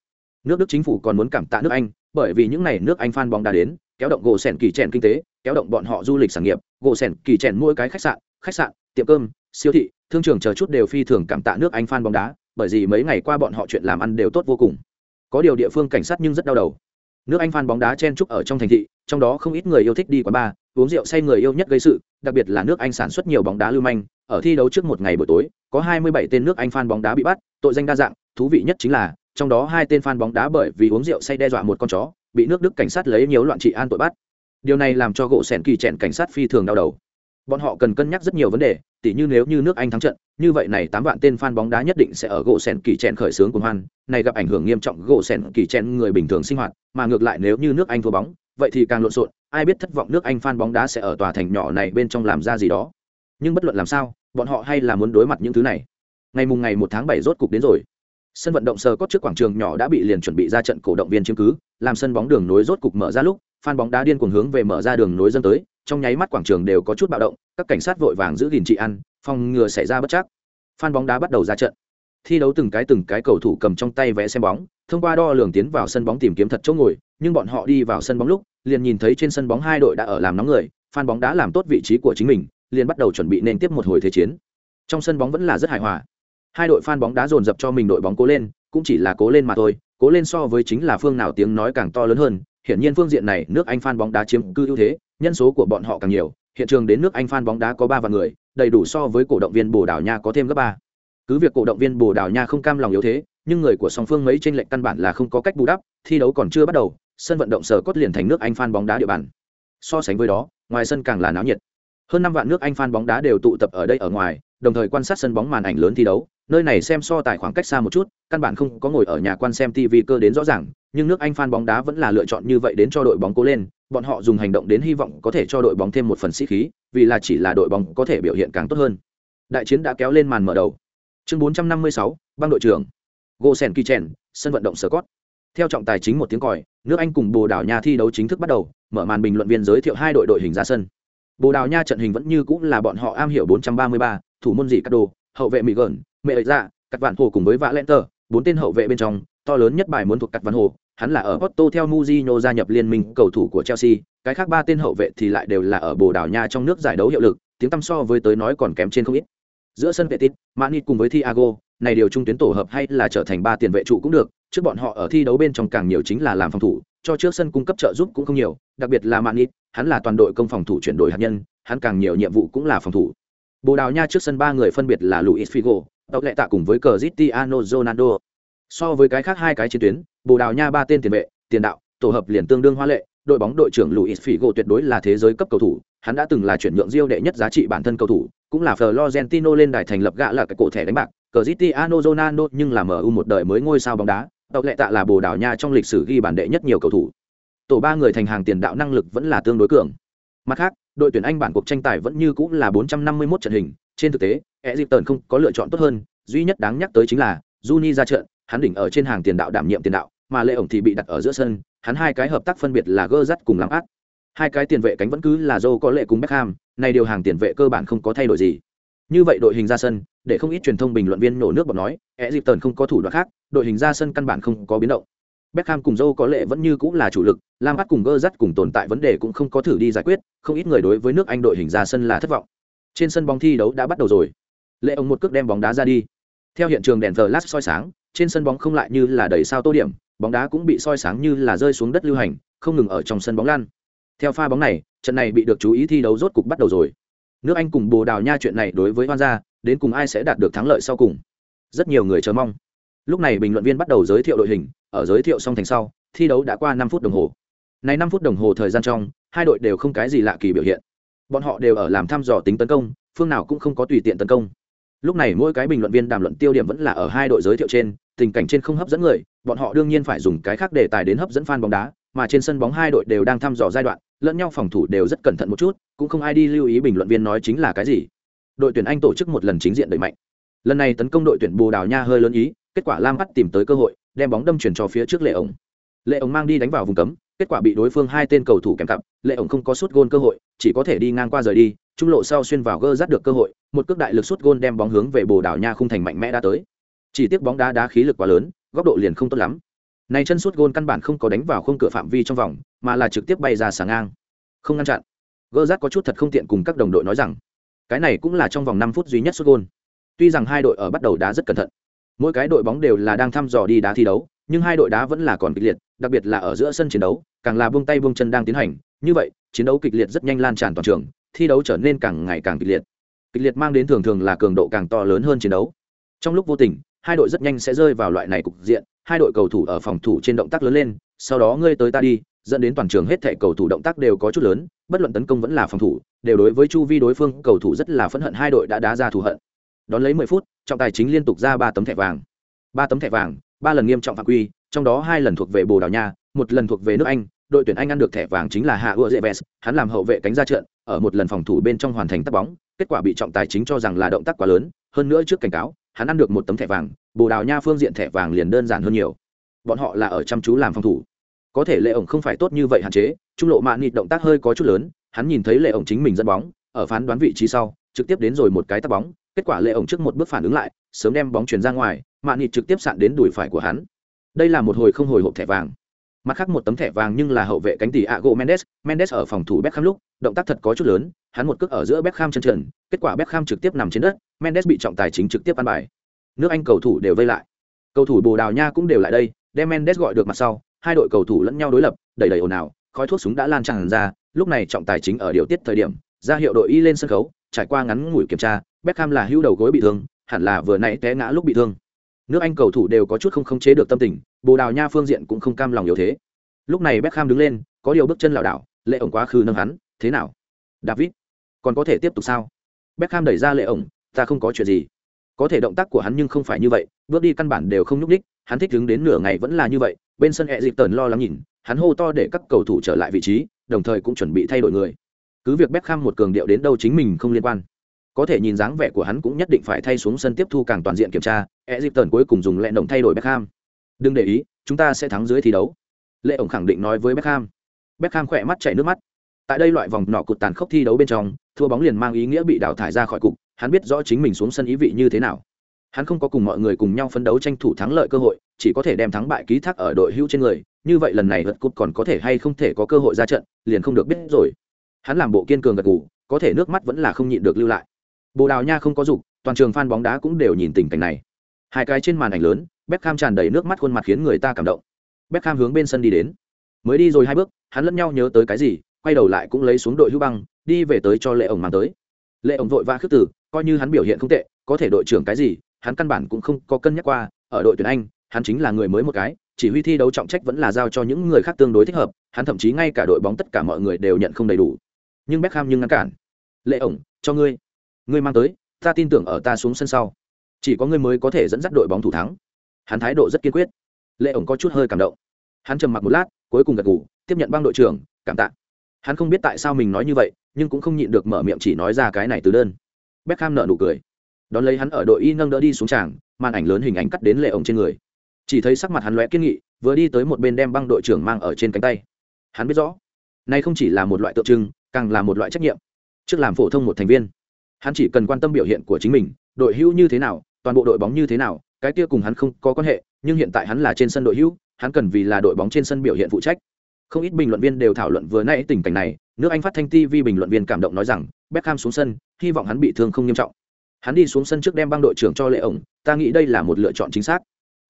Nước Đức chính phủ còn muốn cảm tạ nước Anh, bởi vì những này nước Anh fan bóng đá đến, kéo động gỗ sèn kỳ chèn kinh tế, kéo động bọn họ du lịch sản nghiệp, gỗ sèn kỳ chèn mỗi cái khách sạn, khách sạn, tiệm cơm, siêu thị thương trường chờ chút đều phi thường cảm tạ nước anh fan bóng đá, bởi vì mấy ngày qua bọn họ chuyện làm ăn đều tốt vô cùng. Có điều địa phương cảnh sát nhưng rất đau đầu. Nước anh fan bóng đá chen trúc ở trong thành thị, trong đó không ít người yêu thích đi quán bar, uống rượu say người yêu nhất gây sự, đặc biệt là nước anh sản xuất nhiều bóng đá lưu manh. Ở thi đấu trước một ngày buổi tối, có 27 tên nước anh fan bóng đá bị bắt, tội danh đa dạng, thú vị nhất chính là, trong đó hai tên fan bóng đá bởi vì uống rượu say đe dọa một con chó, bị nước đức cảnh sát lấy nhiều loạn trị an tội bắt. Điều này làm cho gỗ sẻn kỳ chèn cảnh sát phi thường đau đầu bọn họ cần cân nhắc rất nhiều vấn đề, tỉ như nếu như nước anh thắng trận, như vậy này tám vạn tên fan bóng đá nhất định sẽ ở gỗ sèn kỳ trèn khởi xướng của hoan, này gặp ảnh hưởng nghiêm trọng gỗ sèn kỳ trèn người bình thường sinh hoạt, mà ngược lại nếu như nước anh thua bóng, vậy thì càng lộn xộn, ai biết thất vọng nước anh fan bóng đá sẽ ở tòa thành nhỏ này bên trong làm ra gì đó. Nhưng bất luận làm sao, bọn họ hay là muốn đối mặt những thứ này. Ngày mùng ngày một tháng bảy rốt cục đến rồi. Sân vận động sờ cốt trước quảng trường nhỏ đã bị liền chuẩn bị ra trận cổ động viên chiếm cứ, làm sân bóng đường nối rốt cục mở ra lúc, fan bóng đá điên cuồng hướng về mở ra đường nối dân tới trong nháy mắt quảng trường đều có chút bạo động, các cảnh sát vội vàng giữ gìn trị ăn phòng ngừa xảy ra bất chắc. Phan bóng đá bắt đầu ra trận. Thi đấu từng cái từng cái cầu thủ cầm trong tay vẽ xem bóng, thông qua đo lường tiến vào sân bóng tìm kiếm thật chỗ ngồi, nhưng bọn họ đi vào sân bóng lúc, liền nhìn thấy trên sân bóng hai đội đã ở làm nóng người, phan bóng đá làm tốt vị trí của chính mình, liền bắt đầu chuẩn bị nên tiếp một hồi thế chiến. Trong sân bóng vẫn là rất hài hòa. Hai đội phan bóng đá dồn dập cho mình đội bóng cố lên, cũng chỉ là cố lên mà thôi, cố lên so với chính là phương nào tiếng nói càng to lớn hơn, hiển nhiên phương diện này nước anh phan bóng đá chiếm cư ưu thế nhân số của bọn họ càng nhiều, hiện trường đến nước anh phan bóng đá có ba vạn người, đầy đủ so với cổ động viên bồ đào nha có thêm gấp ba. Cứ việc cổ động viên bồ đào nha không cam lòng yếu thế, nhưng người của song phương mấy trên lệnh căn bản là không có cách bù đắp, thi đấu còn chưa bắt đầu, sân vận động sở cốt liền thành nước anh phan bóng đá địa bàn. So sánh với đó, ngoài sân càng là náo nhiệt. Hơn năm vạn nước anh phan bóng đá đều tụ tập ở đây ở ngoài, đồng thời quan sát sân bóng màn ảnh lớn thi đấu, nơi này xem so tài khoảng cách xa một chút, căn bản không có ngồi ở nhà quan xem tv cơ đến rõ ràng, nhưng nước anh phan bóng đá vẫn là lựa chọn như vậy đến cho đội bóng cố lên bọn họ dùng hành động đến hy vọng có thể cho đội bóng thêm một phần sĩ khí vì là chỉ là đội bóng có thể biểu hiện càng tốt hơn. Đại chiến đã kéo lên màn mở đầu. Chương 456, băng đội trưởng. Gosen sân vận động Scott. theo trọng tài chính một tiếng còi nước anh cùng bồ đào nha thi đấu chính thức bắt đầu mở màn bình luận viên giới thiệu hai đội đội hình ra sân. Bồ đào nha trận hình vẫn như cũng là bọn họ am hiểu 433, thủ môn gì cắt đồ hậu vệ mỹ gởn mẹ dạ, ấy ra, cắt vạn hồ cùng với vã lẽn tờ bốn tên hậu vệ bên trong to lớn nhất bài muốn thuộc cắt vạn hồ hắn là ở Porto theo Mourinho gia nhập liên minh cầu thủ của Chelsea, cái khác ba tên hậu vệ thì lại đều là ở Bồ Đào Nha trong nước giải đấu hiệu lực, tiếng tăm so với tới nói còn kém trên không ít. Giữa sân vệ tít, Mani cùng với Thiago, này điều trung tuyến tổ hợp hay là trở thành ba tiền vệ trụ cũng được, trước bọn họ ở thi đấu bên trong càng nhiều chính là làm phòng thủ, cho trước sân cung cấp trợ giúp cũng không nhiều, đặc biệt là Mani, hắn là toàn đội công phòng thủ chuyển đổi hạt nhân, hắn càng nhiều nhiệm vụ cũng là phòng thủ. Bồ Đào Nha trước sân ba người phân biệt là Luis Figo, Tộc Lệ Tạ cùng với Cristiano Ronaldo. So với cái khác hai cái chiến tuyến, Bồ Đào Nha ba tên tiền vệ, tiền đạo, tổ hợp liền tương đương hoa lệ, đội bóng đội trưởng Luis Figo tuyệt đối là thế giới cấp cầu thủ, hắn đã từng là chuyển nhượng Rio đệ nhất giá trị bản thân cầu thủ, cũng là Florentino lên đài thành lập gã là cái cổ thẻ đánh bạc, Cristiano Ronaldo nhưng là MU một đời mới ngôi sao bóng đá, Tộc Lệ Tạ là Bồ Đào Nha trong lịch sử ghi bản đệ nhất nhiều cầu thủ. Tổ ba người thành hàng tiền đạo năng lực vẫn là tương đối cường. Mặt khác, đội tuyển Anh bản cuộc tranh tài vẫn như cũng là 451 trận hình, trên thực tế, Egypton không có lựa chọn tốt hơn, duy nhất đáng nhắc tới chính là Juni ra trận, hắn đỉnh ở trên hàng tiền đạo đảm nhiệm tiền đạo, mà Lệ ổng thì bị đặt ở giữa sân, hắn hai cái hợp tác phân biệt là gơ Gerrard cùng Lampard. Hai cái tiền vệ cánh vẫn cứ là Joe có lệ cùng Beckham, này điều hàng tiền vệ cơ bản không có thay đổi gì. Như vậy đội hình ra sân, để không ít truyền thông bình luận viên nổ nước bọt nói, Egypton không có thủ đoạn khác, đội hình ra sân căn bản không có biến động. Beckham cùng Joe có lệ vẫn như cũng là chủ lực, Lampard cùng gơ Gerrard cùng tồn tại vấn đề cũng không có thử đi giải quyết, không ít người đối với nước Anh đội hình ra sân là thất vọng. Trên sân bóng thi đấu đã bắt đầu rồi. Lệ ông một cước đem bóng đá ra đi. Theo hiện trường đèn flash soi sáng, trên sân bóng không lại như là đầy sao tô điểm, bóng đá cũng bị soi sáng như là rơi xuống đất lưu hành, không ngừng ở trong sân bóng lan. Theo pha bóng này, trận này bị được chú ý thi đấu rốt cục bắt đầu rồi. Nước Anh cùng Bồ Đào Nha chuyện này đối với Hoan gia, đến cùng ai sẽ đạt được thắng lợi sau cùng. Rất nhiều người chờ mong. Lúc này bình luận viên bắt đầu giới thiệu đội hình, ở giới thiệu xong thành sau, thi đấu đã qua năm phút đồng hồ. Này năm phút đồng hồ thời gian trong, hai đội đều không cái gì lạ kỳ biểu hiện. Bọn họ đều ở làm thăm dò tính tấn công, phương nào cũng không có tùy tiện tấn công. Lúc này mỗi cái bình luận viên đàm luận tiêu điểm vẫn là ở hai đội giới thiệu trên, tình cảnh trên không hấp dẫn người, bọn họ đương nhiên phải dùng cái khác để tài đến hấp dẫn fan bóng đá, mà trên sân bóng hai đội đều đang thăm dò giai đoạn, lẫn nhau phòng thủ đều rất cẩn thận một chút, cũng không ai đi lưu ý bình luận viên nói chính là cái gì. Đội tuyển Anh tổ chức một lần chính diện đẩy mạnh. Lần này tấn công đội tuyển Bồ Đào Nha hơi lớn ý, kết quả Lam bắt tìm tới cơ hội, đem bóng đâm chuyển cho phía trước Lệ ổng. Lệ ổng mang đi đánh vào vùng cấm, kết quả bị đối phương hai tên cầu thủ kèm cặp, Lệ ổng không có suốt gôn cơ hội, chỉ có thể đi ngang qua rời đi, trung lộ sau xuyên vào gơ rát được cơ hội, một cước đại lực sút gôn đem bóng hướng về Bồ Đào Nha khung thành mạnh mẽ đã tới. Chỉ tiếc bóng đá đá khí lực quá lớn, góc độ liền không tốt lắm. Này chân sút gôn căn bản không có đánh vào khung cửa phạm vi trong vòng, mà là trực tiếp bay ra sáng ngang. Không ngăn chặn. Gơ rát có chút thật không tiện cùng các đồng đội nói rằng, cái này cũng là trong vòng năm phút duy nhất sút gôn. Tuy rằng hai đội ở bắt đầu đá rất cẩn thận, mỗi cái đội bóng đều là đang thăm dò đi đá thi đấu nhưng hai đội đá vẫn là còn kịch liệt đặc biệt là ở giữa sân chiến đấu càng là buông tay buông chân đang tiến hành như vậy chiến đấu kịch liệt rất nhanh lan tràn toàn trường thi đấu trở nên càng ngày càng kịch liệt. Kịch liệt mang đến thường thường là cường độ càng to lớn hơn chiến đấu. Trong lúc vô tình, hai đội rất nhanh sẽ rơi vào loại này cục diện, hai đội cầu thủ ở phòng thủ trên động tác lớn lên, sau đó ngươi tới ta đi, dẫn đến toàn trường hết thảy cầu thủ động tác đều có chút lớn, bất luận tấn công vẫn là phòng thủ, đều đối với chu vi đối phương, cầu thủ rất là phẫn hận hai đội đã đá ra thù hận. Đón lấy 10 phút, trọng tài chính liên tục ra ba tấm thẻ vàng. Ba tấm thẻ vàng, ba lần nghiêm trọng phạm quy, trong đó hai lần thuộc về bồ đào nha, một lần thuộc về nước anh, đội tuyển anh ăn được thẻ vàng chính là hạ ưa dễ vest, hắn làm hậu vệ cánh ra trận ở một lần phòng thủ bên trong hoàn thành tắt bóng, kết quả bị trọng tài chính cho rằng là động tác quá lớn, hơn nữa trước cảnh cáo, hắn ăn được một tấm thẻ vàng, bồ đào nha phương diện thẻ vàng liền đơn giản hơn nhiều. Bọn họ là ở chăm chú làm phòng thủ. Có thể lệ ổng không phải tốt như vậy hạn chế, trung lộ mạn nịt động tác hơi có chút lớn, hắn nhìn thấy lệ ổng chính mình dẫn bóng, ở phán đoán vị trí sau, trực tiếp đến rồi một cái tắt bóng, kết quả lệ ổng trước một bước phản ứng lại, sớm đem bóng chuyển ra ngoài, mạn nịt trực tiếp sạn đến đùi phải của hắn. Đây là một hồi không hồi hộp thẻ vàng mặt khác một tấm thẻ vàng nhưng là hậu vệ cánh tỷ Ago Mendes, Mendes ở phòng thủ Beckham lúc, động tác thật có chút lớn, hắn một cước ở giữa Beckham chân trần, kết quả Beckham trực tiếp nằm trên đất, Mendes bị trọng tài chính trực tiếp ăn bài. Nước Anh cầu thủ đều vây lại. Cầu thủ Bồ Đào Nha cũng đều lại đây, đem Mendes gọi được mặt sau, hai đội cầu thủ lẫn nhau đối lập, đầy đầy ồn ào, khói thuốc súng đã lan tràn ra, lúc này trọng tài chính ở điều tiết thời điểm, ra hiệu đội y lên sân khấu, trải qua ngắn ngủi kiểm tra, Beckham là hưu đầu gối bị thương, hẳn là vừa nãy té ngã lúc bị thương nước anh cầu thủ đều có chút không khống chế được tâm tình, bồ đào nha phương diện cũng không cam lòng yếu thế. Lúc này beckham đứng lên, có điều bước chân lảo đảo, lệ ổng quá khứ nâng hắn, thế nào? David, còn có thể tiếp tục sao? Beckham đẩy ra lệ ổng, ta không có chuyện gì. Có thể động tác của hắn nhưng không phải như vậy, bước đi căn bản đều không nhúc ních hắn thích đứng đến nửa ngày vẫn là như vậy. Bên sân e dịp tần lo lắng nhìn, hắn hô to để các cầu thủ trở lại vị trí, đồng thời cũng chuẩn bị thay đổi người. Cứ việc Beckham một cường điệu đến đâu chính mình không liên quan. Có thể nhìn dáng vẻ của hắn cũng nhất định phải thay xuống sân tiếp thu càng toàn diện kiểm tra e dịp tần cuối cùng dùng lệ động thay đổi Beckham. Đừng để ý, chúng ta sẽ thắng dưới thi đấu. Lệ ổng khẳng định nói với Beckham. Beckham khỏe mắt chảy nước mắt. Tại đây loại vòng nọ cụt tàn khốc thi đấu bên trong, thua bóng liền mang ý nghĩa bị đào thải ra khỏi cục, hắn biết rõ chính mình xuống sân ý vị như thế nào. Hắn không có cùng mọi người cùng nhau phấn đấu tranh thủ thắng lợi cơ hội, chỉ có thể đem thắng bại ký thác ở đội hữu trên người, như vậy lần này vượt cúp còn có thể hay không thể có cơ hội ra trận, liền không được biết rồi. Hắn làm bộ kiên cường gật gù, có thể nước mắt vẫn là không nhịn được lưu lại. Bồ đào nha không có dục, toàn trường fan bóng đá cũng đều nhìn tình cảnh này hai cái trên màn ảnh lớn, Beckham tràn đầy nước mắt khuôn mặt khiến người ta cảm động. Beckham hướng bên sân đi đến. Mới đi rồi hai bước, hắn lẫn nhau nhớ tới cái gì, quay đầu lại cũng lấy xuống đội hữu băng, đi về tới cho lệ ổng mang tới. Lệ ổng vội vã khước từ, coi như hắn biểu hiện không tệ, có thể đội trưởng cái gì, hắn căn bản cũng không có cân nhắc qua, ở đội tuyển anh, hắn chính là người mới một cái, chỉ huy thi đấu trọng trách vẫn là giao cho những người khác tương đối thích hợp, hắn thậm chí ngay cả đội bóng tất cả mọi người đều nhận không đầy đủ. Nhưng Beckham nhưng ngăn cản. Lệ ổng, cho ngươi. Ngươi mang tới, ta tin tưởng ở ta xuống sân sau chỉ có ngươi mới có thể dẫn dắt đội bóng thủ thắng. Hắn thái độ rất kiên quyết. Lệ ổng có chút hơi cảm động. Hắn trầm mặc một lát, cuối cùng gật ngủ tiếp nhận băng đội trưởng, cảm tạ. Hắn không biết tại sao mình nói như vậy, nhưng cũng không nhịn được mở miệng chỉ nói ra cái này từ đơn. Beckham nợ nụ cười. Đón lấy hắn ở đội y nâng đỡ đi xuống tràng, màn ảnh lớn hình ảnh cắt đến lệ ổng trên người. Chỉ thấy sắc mặt hắn lóe kiên nghị, vừa đi tới một bên đem băng đội trưởng mang ở trên cánh tay. Hắn biết rõ nay không chỉ là một loại tượng trưng, càng là một loại trách nhiệm. Trước làm phổ thông một thành viên, hắn chỉ cần quan tâm biểu hiện của chính mình, đội hữu như thế nào toàn bộ đội bóng như thế nào, cái kia cùng hắn không có quan hệ, nhưng hiện tại hắn là trên sân đội hữu, hắn cần vì là đội bóng trên sân biểu hiện phụ trách. Không ít bình luận viên đều thảo luận vừa nãy tình cảnh này, nước anh phát thanh tv bình luận viên cảm động nói rằng, beckham xuống sân, hy vọng hắn bị thương không nghiêm trọng. Hắn đi xuống sân trước đem băng đội trưởng cho lệ ổng, ta nghĩ đây là một lựa chọn chính xác.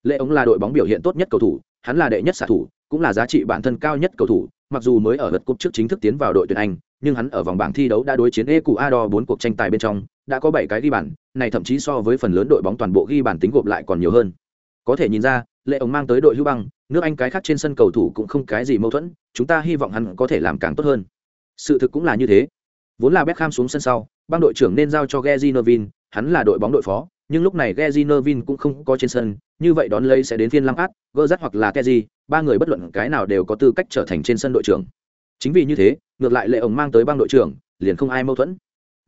Lệ ổng là đội bóng biểu hiện tốt nhất cầu thủ, hắn là đệ nhất xạ thủ, cũng là giá trị bản thân cao nhất cầu thủ mặc dù mới ở lượt cúp trước chính thức tiến vào đội tuyển anh nhưng hắn ở vòng bảng thi đấu đã đối chiến Ecuador 4 cuộc tranh tài bên trong đã có bảy cái ghi bàn này thậm chí so với phần lớn đội bóng toàn bộ ghi bàn tính gộp lại còn nhiều hơn. Có thể nhìn ra lệ ổng mang tới đội hữu băng nước anh cái khác trên sân cầu thủ cũng không cái gì mâu thuẫn chúng ta hy vọng hắn có thể làm càng tốt hơn. Sự thực cũng là như thế. Vốn là Beckham xuống sân sau băng đội trưởng nên giao cho Gezinovin, hắn là đội bóng đội phó nhưng lúc này Gezinovin cũng không có trên sân như vậy đón lấy sẽ đến phiên Lampard, Gerrard hoặc là Kessié, ba người bất luận cái nào đều có tư cách trở thành trên sân đội trưởng. Chính vì như thế, ngược lại lệ ổng mang tới băng đội trưởng, liền không ai mâu thuẫn.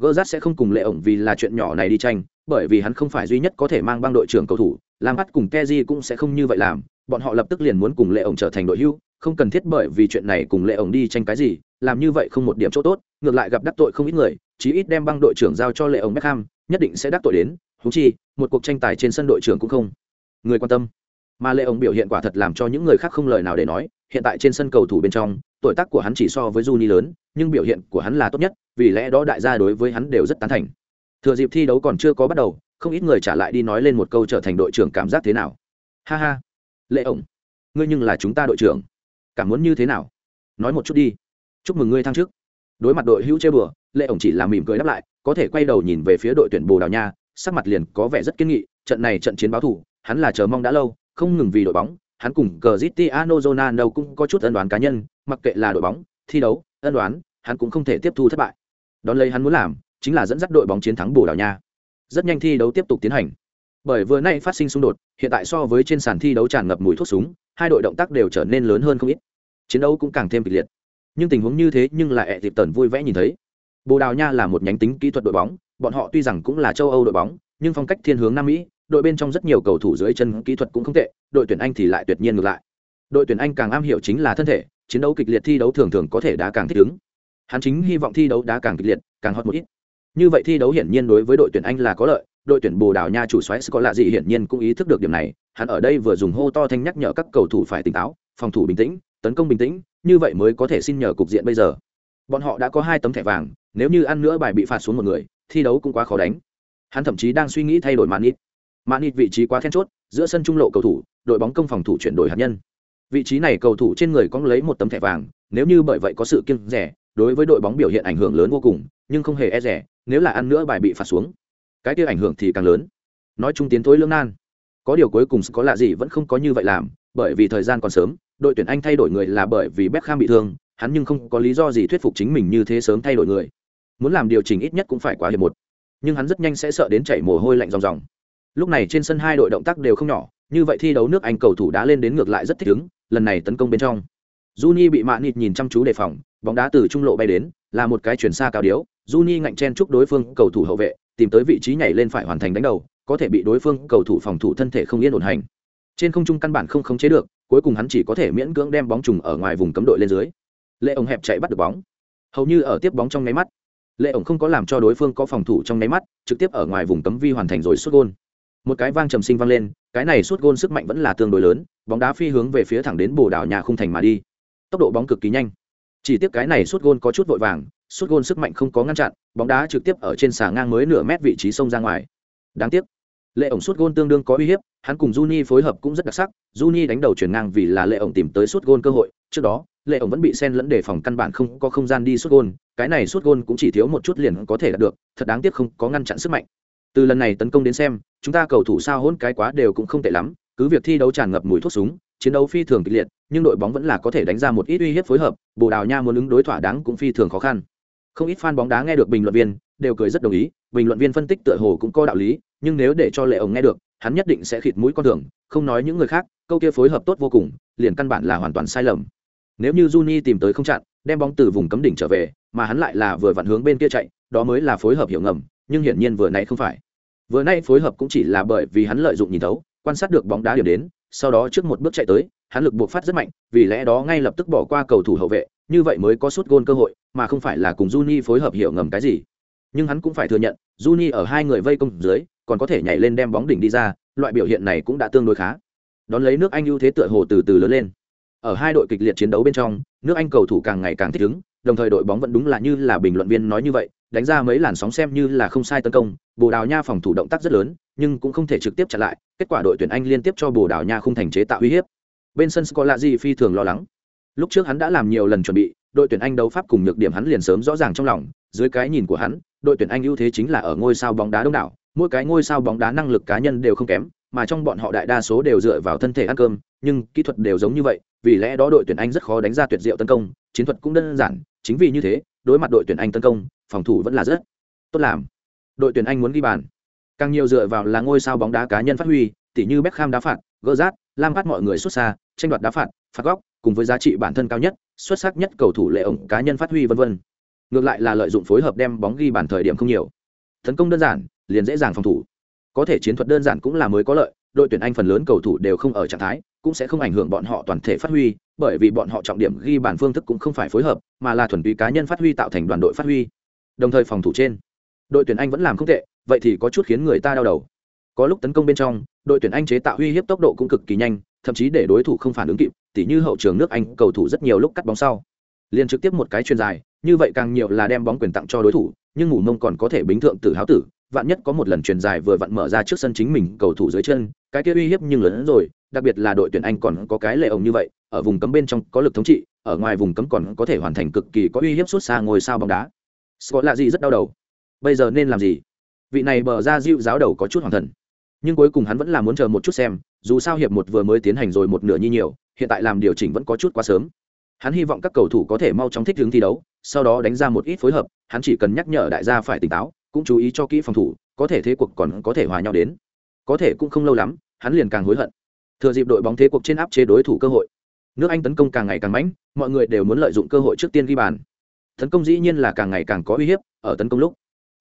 Gerrard sẽ không cùng lệ ổng vì là chuyện nhỏ này đi tranh, bởi vì hắn không phải duy nhất có thể mang băng đội trưởng cầu thủ Lampard cùng keji cũng sẽ không như vậy làm, bọn họ lập tức liền muốn cùng lệ ổng trở thành đội hưu, không cần thiết bởi vì chuyện này cùng lệ ổng đi tranh cái gì, làm như vậy không một điểm chỗ tốt, ngược lại gặp đắc tội không ít người, chí ít đem băng đội trưởng giao cho lệ ổng Beckham, nhất định sẽ đắc tội đến thú chi, một cuộc tranh tài trên sân đội trưởng cũng không. Người quan tâm mà lệ ổng biểu hiện quả thật làm cho những người khác không lời nào để nói, hiện tại trên sân cầu thủ bên trong, tuổi tác của hắn chỉ so với Juni lớn, nhưng biểu hiện của hắn là tốt nhất, vì lẽ đó đại gia đối với hắn đều rất tán thành. Thừa dịp thi đấu còn chưa có bắt đầu, không ít người trả lại đi nói lên một câu trở thành đội trưởng cảm giác thế nào. Ha ha. Lệ ổng ngươi nhưng là chúng ta đội trưởng. Cảm muốn như thế nào? Nói một chút đi. Chúc mừng ngươi thăng chức. Đối mặt đội hữu chơi bừa, lệ ổng chỉ là mỉm cười đáp lại, có thể quay đầu nhìn về phía đội tuyển bồ đào nha, sắc mặt liền có vẻ rất kiên nghị, trận này trận chiến báo thủ, hắn là chờ mong đã lâu không ngừng vì đội bóng, hắn cùng Cristiano Ronaldo cũng có chút ân đoán cá nhân, mặc kệ là đội bóng, thi đấu, ân đoán hắn cũng không thể tiếp thu thất bại. Đón lấy hắn muốn làm, chính là dẫn dắt đội bóng chiến thắng bồ đào nha. Rất nhanh thi đấu tiếp tục tiến hành. Bởi vừa nay phát sinh xung đột, hiện tại so với trên sàn thi đấu tràn ngập mùi thuốc súng, hai đội động tác đều trở nên lớn hơn không ít. Chiến đấu cũng càng thêm kịch liệt. Nhưng tình huống như thế nhưng là ẹ dịp tần vui vẻ nhìn thấy. Bồ đào nha là một nhánh tính kỹ thuật đội bóng, bọn họ tuy rằng cũng là châu âu đội bóng, nhưng phong cách thiên hướng nam mỹ đội bên trong rất nhiều cầu thủ dưới chân kỹ thuật cũng không tệ, đội tuyển anh thì lại tuyệt nhiên ngược lại. Đội tuyển anh càng am hiểu chính là thân thể, chiến đấu kịch liệt thi đấu thường thường có thể đá càng thích ứng. Hắn chính hy vọng thi đấu đá càng kịch liệt, càng hot một ít. Như vậy thi đấu hiển nhiên đối với đội tuyển anh là có lợi, đội tuyển bồ đào nha chủ xoáy có lạ gì hiển nhiên cũng ý thức được điểm này, hắn ở đây vừa dùng hô to thanh nhắc nhở các cầu thủ phải tỉnh táo, phòng thủ bình tĩnh, tấn công bình tĩnh, như vậy mới có thể xin nhờ cục diện bây giờ. Bọn họ đã có hai tấm thẻ vàng, nếu như ăn nữa bài bị phạt xuống một người, thi đấu cũng quá khó đánh. Hắn thậm chí đang suy nghĩ thay đổi manit manit vị trí quá then chốt, giữa sân trung lộ cầu thủ, đội bóng công phòng thủ chuyển đổi hạt nhân. Vị trí này cầu thủ trên người có lấy một tấm thẻ vàng, nếu như bởi vậy có sự kiêng rẻ, đối với đội bóng biểu hiện ảnh hưởng lớn vô cùng, nhưng không hề e rẻ, nếu là ăn nữa bài bị phạt xuống, cái kia ảnh hưởng thì càng lớn. Nói chung tiến thối lưỡng nan. Có điều cuối cùng có lạ gì vẫn không có như vậy làm, bởi vì thời gian còn sớm, đội tuyển anh thay đổi người là bởi vì Beckham bị thương, hắn nhưng không có lý do gì thuyết phục chính mình như thế sớm thay đổi người. Muốn làm điều chỉnh ít nhất cũng phải quá hiệp một. Nhưng hắn rất nhanh sẽ sợ đến chảy mồ hôi lạnh ròng ròng lúc này trên sân hai đội động tác đều không nhỏ, như vậy thi đấu nước anh cầu thủ đã lên đến ngược lại rất thích ứng, lần này tấn công bên trong. Juni bị mạ nịt nhìn chăm chú đề phòng, bóng đá từ trung lộ bay đến, là một cái chuyển xa cao điếu. Juni ngạnh chen chúc đối phương cầu thủ hậu vệ, tìm tới vị trí nhảy lên phải hoàn thành đánh đầu, có thể bị đối phương cầu thủ phòng thủ thân thể không yên ổn hành. Trên không trung căn bản không khống chế được, cuối cùng hắn chỉ có thể miễn cưỡng đem bóng trùng ở ngoài vùng cấm đội lên dưới. Lệ ổng hẹp chạy bắt được bóng. Hầu như ở tiếp bóng trong nháy mắt. Lệ ổng không có làm cho đối phương có phòng thủ trong nháy mắt, trực tiếp ở ngoài vùng cấm vi hoàn thành rồi xuất gôn một cái vang trầm sinh vang lên, cái này suốt gôn sức mạnh vẫn là tương đối lớn, bóng đá phi hướng về phía thẳng đến bồ đảo nhà khung thành mà đi. Tốc độ bóng cực kỳ nhanh. Chỉ tiếc cái này suốt gôn có chút vội vàng, suốt gôn sức mạnh không có ngăn chặn, bóng đá trực tiếp ở trên xà ngang mới nửa mét vị trí sông ra ngoài. Đáng tiếc, lệ ổng suốt gôn tương đương có uy hiếp, hắn cùng Juni phối hợp cũng rất đặc sắc, Juni đánh đầu chuyển ngang vì là lệ ổng tìm tới suốt gôn cơ hội, trước đó, lệ ổng vẫn bị sen lẫn đề phòng căn bản không có không gian đi suốt gôn, cái này suốt gôn cũng chỉ thiếu một chút liền có thể đạt được, thật đáng tiếc không có ngăn chặn sức mạnh từ lần này tấn công đến xem, chúng ta cầu thủ sao hôn cái quá đều cũng không tệ lắm, cứ việc thi đấu tràn ngập mùi thuốc súng, chiến đấu phi thường kịch liệt, nhưng đội bóng vẫn là có thể đánh ra một ít uy hiếp phối hợp, bồ đào nha muốn ứng đối thỏa đáng cũng phi thường khó khăn. Không ít fan bóng đá nghe được bình luận viên, đều cười rất đồng ý, bình luận viên phân tích tựa hồ cũng có đạo lý, nhưng nếu để cho lệ ổng nghe được, hắn nhất định sẽ khịt mũi con đường, không nói những người khác, câu kia phối hợp tốt vô cùng, liền căn bản là hoàn toàn sai lầm. Nếu như Juni tìm tới không chặn, đem bóng từ vùng cấm đỉnh trở về, mà hắn lại là vừa vặn hướng bên kia chạy, đó mới là phối hợp hiểu ngầm nhưng hiển nhiên vừa nãy không phải. Vừa nãy phối hợp cũng chỉ là bởi vì hắn lợi dụng nhìn thấu, quan sát được bóng đá điểm đến, sau đó trước một bước chạy tới, hắn lực buộc phát rất mạnh, vì lẽ đó ngay lập tức bỏ qua cầu thủ hậu vệ, như vậy mới có suốt gôn cơ hội, mà không phải là cùng Juni phối hợp hiểu ngầm cái gì. Nhưng hắn cũng phải thừa nhận, Juni ở hai người vây công dưới, còn có thể nhảy lên đem bóng đỉnh đi ra, loại biểu hiện này cũng đã tương đối khá. Đón lấy nước anh ưu thế tựa hồ từ từ lớn lên. Ở hai đội kịch liệt chiến đấu bên trong nước anh cầu thủ càng ngày càng thích ứng, đồng thời đội bóng vẫn đúng là như là bình luận viên nói như vậy, đánh ra mấy làn sóng xem như là không sai tấn công, bồ đào nha phòng thủ động tác rất lớn, nhưng cũng không thể trực tiếp chặn lại, kết quả đội tuyển anh liên tiếp cho bồ đào nha không thành chế tạo uy hiếp. Bên sân scolazi phi thường lo lắng. Lúc trước hắn đã làm nhiều lần chuẩn bị, đội tuyển anh đấu pháp cùng nhược điểm hắn liền sớm rõ ràng trong lòng, dưới cái nhìn của hắn, đội tuyển anh ưu thế chính là ở ngôi sao bóng đá đông đảo, mỗi cái ngôi sao bóng đá năng lực cá nhân đều không kém mà trong bọn họ đại đa số đều dựa vào thân thể ăn cơm, nhưng kỹ thuật đều giống như vậy, vì lẽ đó đội tuyển anh rất khó đánh ra tuyệt diệu tấn công, chiến thuật cũng đơn giản, chính vì như thế, đối mặt đội tuyển anh tấn công, phòng thủ vẫn là rất tốt làm. Đội tuyển anh muốn ghi bàn. Càng nhiều dựa vào là ngôi sao bóng đá cá nhân phát huy, tỉ như Beckham đá phạt gỡ rát lam phát mọi người xuất xa, tranh đoạt đá phạt phạt góc, cùng với giá trị bản thân cao nhất, xuất sắc nhất cầu thủ lệ ổng cá nhân phát huy vân vân. Ngược lại là lợi dụng phối hợp đem bóng ghi bàn thời điểm không nhiều. Tấn công đơn giản, liền dễ dàng phòng thủ có thể chiến thuật đơn giản cũng là mới có lợi, đội tuyển anh phần lớn cầu thủ đều không ở trạng thái, cũng sẽ không ảnh hưởng bọn họ toàn thể phát huy, bởi vì bọn họ trọng điểm ghi bàn phương thức cũng không phải phối hợp, mà là thuần túy cá nhân phát huy tạo thành đoàn đội phát huy. Đồng thời phòng thủ trên, đội tuyển anh vẫn làm không tệ, vậy thì có chút khiến người ta đau đầu. Có lúc tấn công bên trong, đội tuyển anh chế tạo uy hiếp tốc độ cũng cực kỳ nhanh, thậm chí để đối thủ không phản ứng kịp, tỉ như hậu trường nước anh, cầu thủ rất nhiều lúc cắt bóng sau. Liền trực tiếp một cái chuyền dài, như vậy càng nhiều là đem bóng quyền tặng cho đối thủ, nhưng ngủ mông còn có thể bính thượng tử háo tử vạn nhất có một lần truyền dài vừa vặn mở ra trước sân chính mình cầu thủ dưới chân, cái kia uy hiếp nhưng lớn hơn rồi, đặc biệt là đội tuyển anh còn có cái lệ ổng như vậy, ở vùng cấm bên trong có lực thống trị, ở ngoài vùng cấm còn có thể hoàn thành cực kỳ có uy hiếp suốt xa ngôi sao bóng đá. Scott là gì rất đau đầu. Bây giờ nên làm gì? Vị này bờ ra dịu giáo đầu có chút hoàng thần. Nhưng cuối cùng hắn vẫn là muốn chờ một chút xem, dù sao hiệp một vừa mới tiến hành rồi một nửa như nhiều, hiện tại làm điều chỉnh vẫn có chút quá sớm. Hắn hy vọng các cầu thủ có thể mau chóng thích ứng thi đấu, sau đó đánh ra một ít phối hợp, hắn chỉ cần nhắc nhở đại gia phải tỉnh táo cũng chú ý cho kỹ phòng thủ, có thể thế cuộc còn có thể hòa nhau đến. Có thể cũng không lâu lắm, hắn liền càng hối hận. Thừa dịp đội bóng thế cuộc trên áp chế đối thủ cơ hội, nước anh tấn công càng ngày càng mãnh mọi người đều muốn lợi dụng cơ hội trước tiên ghi bàn. Tấn công dĩ nhiên là càng ngày càng có uy hiếp ở tấn công lúc.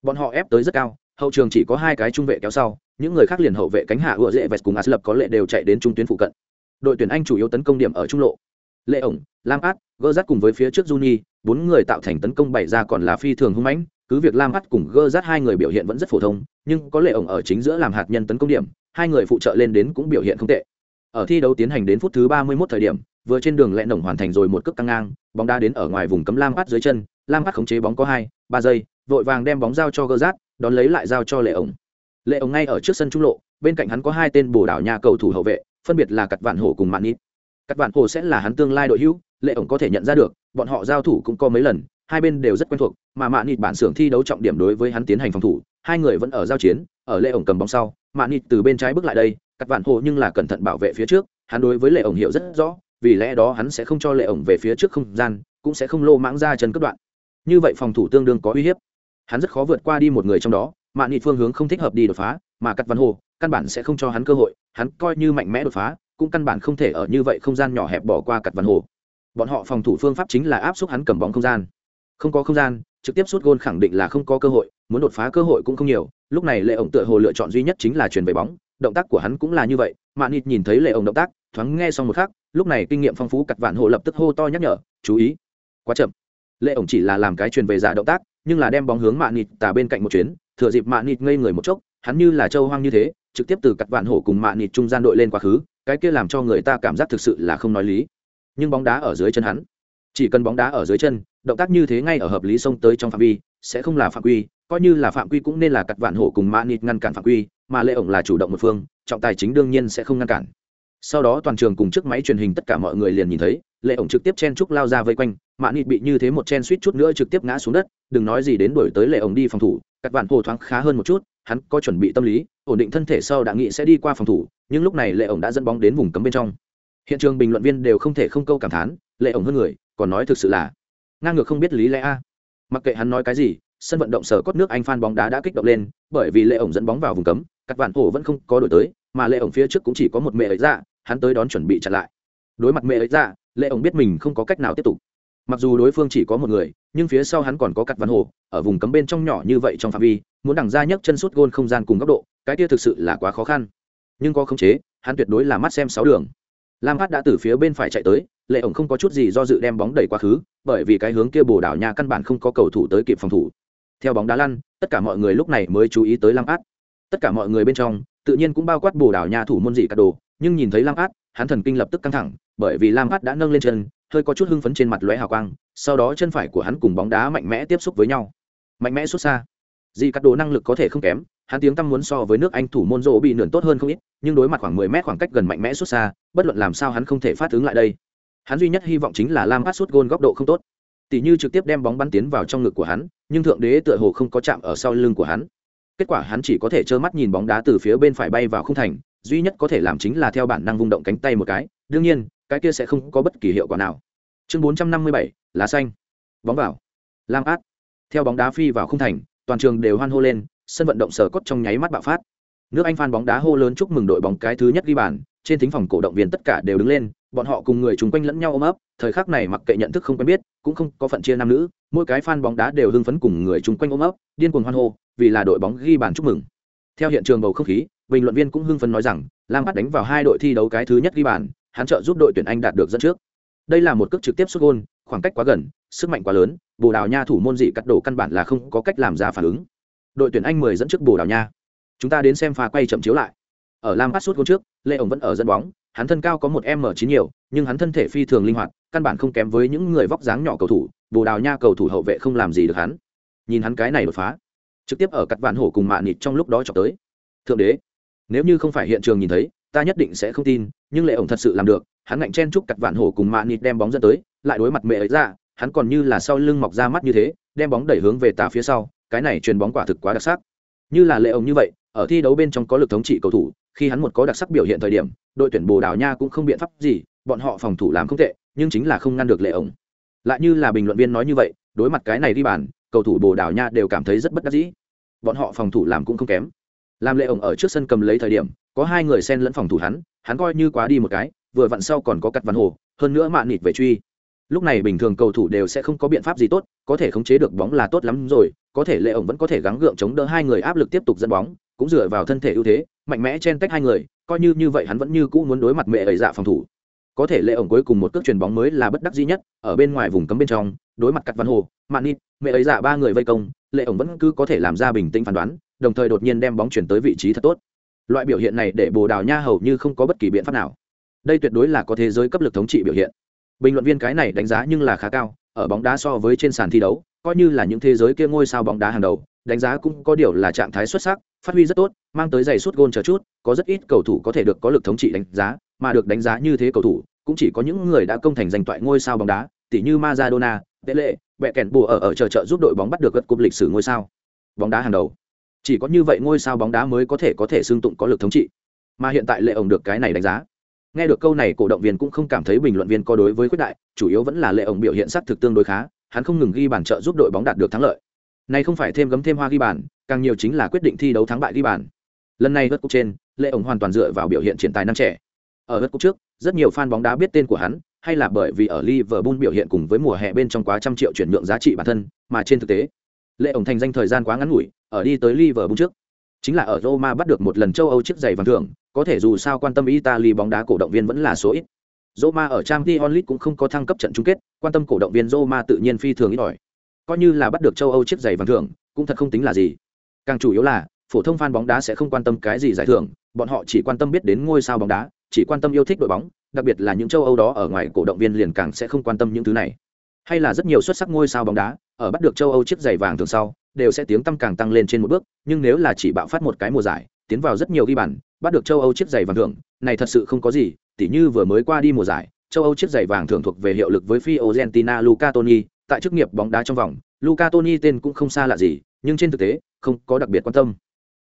Bọn họ ép tới rất cao, hậu trường chỉ có hai cái trung vệ kéo sau, những người khác liền hậu vệ cánh hạ ựa dễ vẹt cùng aslập có lệ đều chạy đến trung tuyến phụ cận. Đội tuyển anh chủ yếu tấn công điểm ở trung lộ. Lệ ổng lam át gơ rác cùng với phía trước juni, bốn người tạo thành tấn công bày ra còn là phi thường hung mãnh cứ việc lam mắt cùng gơ rát hai người biểu hiện vẫn rất phổ thông, nhưng có lệ ổng ở chính giữa làm hạt nhân tấn công điểm, hai người phụ trợ lên đến cũng biểu hiện không tệ. Ở thi đấu tiến hành đến phút thứ ba mươi 31 thời điểm, vừa trên đường lẹ nổng hoàn thành rồi một cước căng ngang, bóng đá đến ở ngoài vùng cấm lam mắt dưới chân, lam mắt khống chế bóng có hai, ba giây, vội vàng đem bóng giao cho gơ rát đón lấy lại giao cho lệ ổng. Lệ ổng ngay ở trước sân trung lộ, bên cạnh hắn có hai tên bồ đảo nhà cầu thủ hậu vệ, phân biệt là cặp vạn hổ cùng mạn nít. Cặp vạn hổ sẽ là hắn tương lai đội hữu, lệ ổng có thể nhận ra được, bọn họ giao thủ cũng có mấy lần hai bên đều rất quen thuộc, mà mạn nịt bản xưởng thi đấu trọng điểm đối với hắn tiến hành phòng thủ, hai người vẫn ở giao chiến, ở lệ ổng cầm bóng sau mạn nịt từ bên trái bước lại đây, cắt vạn hồ nhưng là cẩn thận bảo vệ phía trước, hắn đối với lệ ổng hiểu rất rõ, vì lẽ đó hắn sẽ không cho lệ ổng về phía trước không gian, cũng sẽ không lô mãng ra chân cất đoạn. Như vậy phòng thủ tương đương có uy hiếp. Hắn rất khó vượt qua đi một người trong đó mạn nịt phương hướng không thích hợp đi đột phá, mà cắt văn hồ, căn bản sẽ không cho hắn cơ hội, hắn coi như mạnh mẽ đột phá, cũng căn bản không thể ở như vậy không gian nhỏ hẹp bỏ qua cắt văn hồ. Bọn họ phòng thủ phương pháp chính là áp xúc hắn cầm bóng không gian không có không gian, trực tiếp sút gôn khẳng định là không có cơ hội, muốn đột phá cơ hội cũng không nhiều. Lúc này lệ ổng tựa hồ lựa chọn duy nhất chính là truyền về bóng, động tác của hắn cũng là như vậy. Mạn nịt nhìn thấy lệ ổng động tác, thoáng nghe xong một khắc, lúc này kinh nghiệm phong phú cặt vạn hộ lập tức hô to nhắc nhở, chú ý, quá chậm. Lệ ổng chỉ là làm cái truyền về giả động tác, nhưng là đem bóng hướng mạn nịt tà bên cạnh một chuyến, thừa dịp mạn nịt ngây người một chốc, hắn như là châu hoang như thế, trực tiếp từ cặt vạn hổ cùng mạn nịt trung gian đội lên quá khứ, cái kia làm cho người ta cảm giác thực sự là không nói lý. Nhưng bóng đá ở dưới chân hắn chỉ cần bóng đá ở dưới chân, động tác như thế ngay ở hợp lý xông tới trong phạm vi, sẽ không là phạm quy, coi như là phạm quy cũng nên là cặt vạn hổ cùng mã nịt ngăn cản phạm quy, mà lệ ổng là chủ động một phương, trọng tài chính đương nhiên sẽ không ngăn cản. Sau đó toàn trường cùng chiếc máy truyền hình tất cả mọi người liền nhìn thấy, lệ ổng trực tiếp chen trúc lao ra vây quanh mã nịt bị như thế một chen suýt chút nữa trực tiếp ngã xuống đất, đừng nói gì đến đổi tới lệ ổng đi phòng thủ cặt vạn hổ thoáng khá hơn một chút, hắn có chuẩn bị tâm lý, ổn định thân thể sau đã nghĩ sẽ đi qua phòng thủ, nhưng lúc này lệ ổng đã dẫn bóng đến vùng cấm bên trong. Hiện trường bình luận viên đều không thể không câu cảm thán, lệ ổng hơn người còn nói thực sự là, ngang ngược không biết lý lẽ a. Mặc kệ hắn nói cái gì, sân vận động sở cốt nước anh phan bóng đá đã kích động lên, bởi vì lệ ổng dẫn bóng vào vùng cấm các vạn hổ vẫn không có đổi tới, mà lệ ổng phía trước cũng chỉ có một mẹ ấy ra, hắn tới đón chuẩn bị chặn lại. Đối mặt mẹ ấy ra lệ ổng biết mình không có cách nào tiếp tục. Mặc dù đối phương chỉ có một người, nhưng phía sau hắn còn có cặp văn hồ ở vùng cấm bên trong nhỏ như vậy trong phạm vi, muốn đằng ra nhấc chân sút gôn không gian cùng góc độ, cái kia thực sự là quá khó khăn. Nhưng có khống chế, hắn tuyệt đối là mắt xem sáu đường lam phát đã từ phía bên phải chạy tới, lệ ổng không có chút gì do dự đem bóng đẩy quá khứ, bởi vì cái hướng kia bồ đảo Nha căn bản không có cầu thủ tới kịp phòng thủ. Theo bóng đá lăn, tất cả mọi người lúc này mới chú ý tới lam phát. Tất cả mọi người bên trong, tự nhiên cũng bao quát bồ đảo Nha thủ môn dị cả đồ, nhưng nhìn thấy lam phát, hắn thần kinh lập tức căng thẳng, bởi vì lam phát đã nâng lên chân, hơi có chút hưng phấn trên mặt lóe hào quang, sau đó chân phải của hắn cùng bóng đá mạnh mẽ tiếp xúc với nhau. Mạnh mẽ xuất xa. Dị cắt đồ năng lực có thể không kém, hắn tiếng tăm muốn so với nước anh thủ môn rộ bị nườn tốt hơn không ít nhưng đối mặt khoảng mười mét khoảng cách gần mạnh mẽ xuất xa, bất luận làm sao hắn không thể phát ứng lại đây. Hắn duy nhất hy vọng chính là lam phát sút gôn góc độ không tốt. Tỷ như trực tiếp đem bóng bắn tiến vào trong ngực của hắn, nhưng thượng đế tựa hồ không có chạm ở sau lưng của hắn. Kết quả hắn chỉ có thể trơ mắt nhìn bóng đá từ phía bên phải bay vào không thành, duy nhất có thể làm chính là theo bản năng vung động cánh tay một cái. Đương nhiên, cái kia sẽ không có bất kỳ hiệu quả nào. Chương bốn trăm năm mươi bảy, lá xanh. Bóng vào. Lam át theo bóng đá phi vào không thành, toàn trường đều hoan hô lên, sân vận động sở cốt trong nháy mắt bạo phát nước anh phan bóng đá hô lớn chúc mừng đội bóng cái thứ nhất ghi bàn, trên thính phòng cổ động viên tất cả đều đứng lên, bọn họ cùng người chung quanh lẫn nhau ôm ấp, thời khắc này mặc kệ nhận thức không quen biết, cũng không có phận chia nam nữ, mỗi cái fan bóng đá đều hưng phấn cùng người chung quanh ôm ấp, điên cuồng hoan hô, vì là đội bóng ghi bàn chúc mừng. Theo hiện trường bầu không khí, bình luận viên cũng hưng phấn nói rằng, lam bắt đánh vào hai đội thi đấu cái thứ nhất ghi bàn, hắn trợ giúp đội tuyển anh đạt được dẫn trước. Đây là một cước trực tiếp xuất gôn, khoảng cách quá gần, sức mạnh quá lớn, bồ đào nha thủ môn dị cắt đổ căn bản là không có cách làm ra phản ứng. Đội tuyển anh mười dẫn trước bồ đào nha chúng ta đến xem pha quay chậm chiếu lại. Ở lam bắt suốt gôn trước, lê ổng vẫn ở dẫn bóng, hắn thân cao có một m chín nhiều, nhưng hắn thân thể phi thường linh hoạt, căn bản không kém với những người vóc dáng nhỏ cầu thủ, bồ đào nha cầu thủ hậu vệ không làm gì được hắn. Nhìn hắn cái này đột phá, trực tiếp ở cắt vạn hổ cùng mạ nịt trong lúc đó chọc tới. Thượng đế, nếu như không phải hiện trường nhìn thấy, ta nhất định sẽ không tin, nhưng lệ ổng thật sự làm được, hắn ngạnh chen chúc cặt vạn hổ cùng mạ nịt đem bóng dẫn tới, lại đối mặt mẹ ấy ra, hắn còn như là sau lưng mọc ra mắt như thế, đem bóng đẩy hướng về tà phía sau, cái này truyền bóng quả thực quá đặc sắc như là lệ ổng như vậy, ở thi đấu bên trong có lực thống trị cầu thủ, khi hắn một có đặc sắc biểu hiện thời điểm, đội tuyển bồ đào nha cũng không biện pháp gì, bọn họ phòng thủ làm không tệ, nhưng chính là không ngăn được lệ ổng. Lại như là bình luận viên nói như vậy, đối mặt cái này đi bàn, cầu thủ bồ đào nha đều cảm thấy rất bất đắc dĩ. Bọn họ phòng thủ làm cũng không kém. Làm lệ ổng ở trước sân cầm lấy thời điểm, có hai người xen lẫn phòng thủ hắn hắn coi như quá đi một cái, vừa vặn sau còn có cắt văn hồ, hơn nữa mạn nịt về truy. Lúc này bình thường cầu thủ đều sẽ không có biện pháp gì tốt, có thể khống chế được bóng là tốt lắm rồi có thể lệ ổng vẫn có thể gắng gượng chống đỡ hai người áp lực tiếp tục dẫn bóng, cũng dựa vào thân thể ưu thế, mạnh mẽ chen tách hai người, coi như như vậy hắn vẫn như cũ muốn đối mặt mẹ ẩy dạ phòng thủ. Có thể lệ ổng cuối cùng một cước chuyền bóng mới là bất đắc duy nhất, ở bên ngoài vùng cấm bên trong, đối mặt cắt văn hồ, mạn nịt, mẹ ấy dạ ba người vây công, lệ ổng vẫn cứ có thể làm ra bình tĩnh phán đoán, đồng thời đột nhiên đem bóng chuyển tới vị trí thật tốt. Loại biểu hiện này để bồ đào nha hầu như không có bất kỳ biện pháp nào. Đây tuyệt đối là có thế giới cấp lực thống trị biểu hiện. Bình luận viên cái này đánh giá nhưng là khá cao, ở bóng đá so với trên sàn thi đấu coi như là những thế giới kia ngôi sao bóng đá hàng đầu đánh giá cũng có điều là trạng thái xuất sắc phát huy rất tốt mang tới giày suốt gôn chờ chút có rất ít cầu thủ có thể được có lực thống trị đánh giá mà được đánh giá như thế cầu thủ cũng chỉ có những người đã công thành giành toại ngôi sao bóng đá tỷ như Maradona, Pele, bẹ kèn bùa ở ở chờ trợ giúp đội bóng bắt được gật cúp lịch sử ngôi sao bóng đá hàng đầu. Chỉ có như vậy ngôi sao bóng đá mới có thể có thể xương tụng có lực thống trị. Mà hiện tại lệ ổng được cái này đánh giá. Nghe được câu này cổ động viên cũng không cảm thấy bình luận viên có đối với quyết đại chủ yếu vẫn là lệ ổng biểu hiện sắc thực tương đối khá hắn không ngừng ghi bàn trợ giúp đội bóng đạt được thắng lợi. Này không phải thêm gấm thêm hoa ghi bàn, càng nhiều chính là quyết định thi đấu thắng bại ghi bàn. Lần này vượt cục trên lệ ổng hoàn toàn dựa vào biểu hiện triển tài năng trẻ. Ở vượt cục trước, rất nhiều fan bóng đá biết tên của hắn, hay là bởi vì ở Liverpool biểu hiện cùng với mùa hè bên trong quá trăm triệu chuyển nhượng giá trị bản thân, mà trên thực tế lệ ổng thành danh thời gian quá ngắn ngủi, ở đi tới Liverpool trước. Chính là ở Roma bắt được một lần châu Âu chiếc giày vàng thưởng, có thể dù sao quan tâm Italy bóng đá cổ động viên vẫn là số ít. Roma ở Champions League cũng không có thăng cấp trận chung kết, quan tâm cổ động viên Roma tự nhiên phi thường ít ỏi. Coi như là bắt được châu Âu chiếc giày vàng thưởng, cũng thật không tính là gì. Càng chủ yếu là, phổ thông fan bóng đá sẽ không quan tâm cái gì giải thưởng, bọn họ chỉ quan tâm biết đến ngôi sao bóng đá, chỉ quan tâm yêu thích đội bóng, đặc biệt là những châu Âu đó ở ngoài cổ động viên liền càng sẽ không quan tâm những thứ này. Hay là rất nhiều xuất sắc ngôi sao bóng đá, ở bắt được châu Âu chiếc giày vàng thường sau, đều sẽ tiếng tăm càng tăng lên trên một bước, nhưng nếu là chỉ bạo phát một cái mùa giải, tiến vào rất nhiều ghi bàn, bắt được châu Âu chiếc giày vàng thưởng, này thật sự không có gì, tỉ như vừa mới qua đi mùa giải, châu Âu chiếc giày vàng thường thuộc về hiệu lực với Fiorentina Luca Toni, tại chức nghiệp bóng đá trong vòng, Luca Toni tên cũng không xa lạ gì, nhưng trên thực tế, không có đặc biệt quan tâm.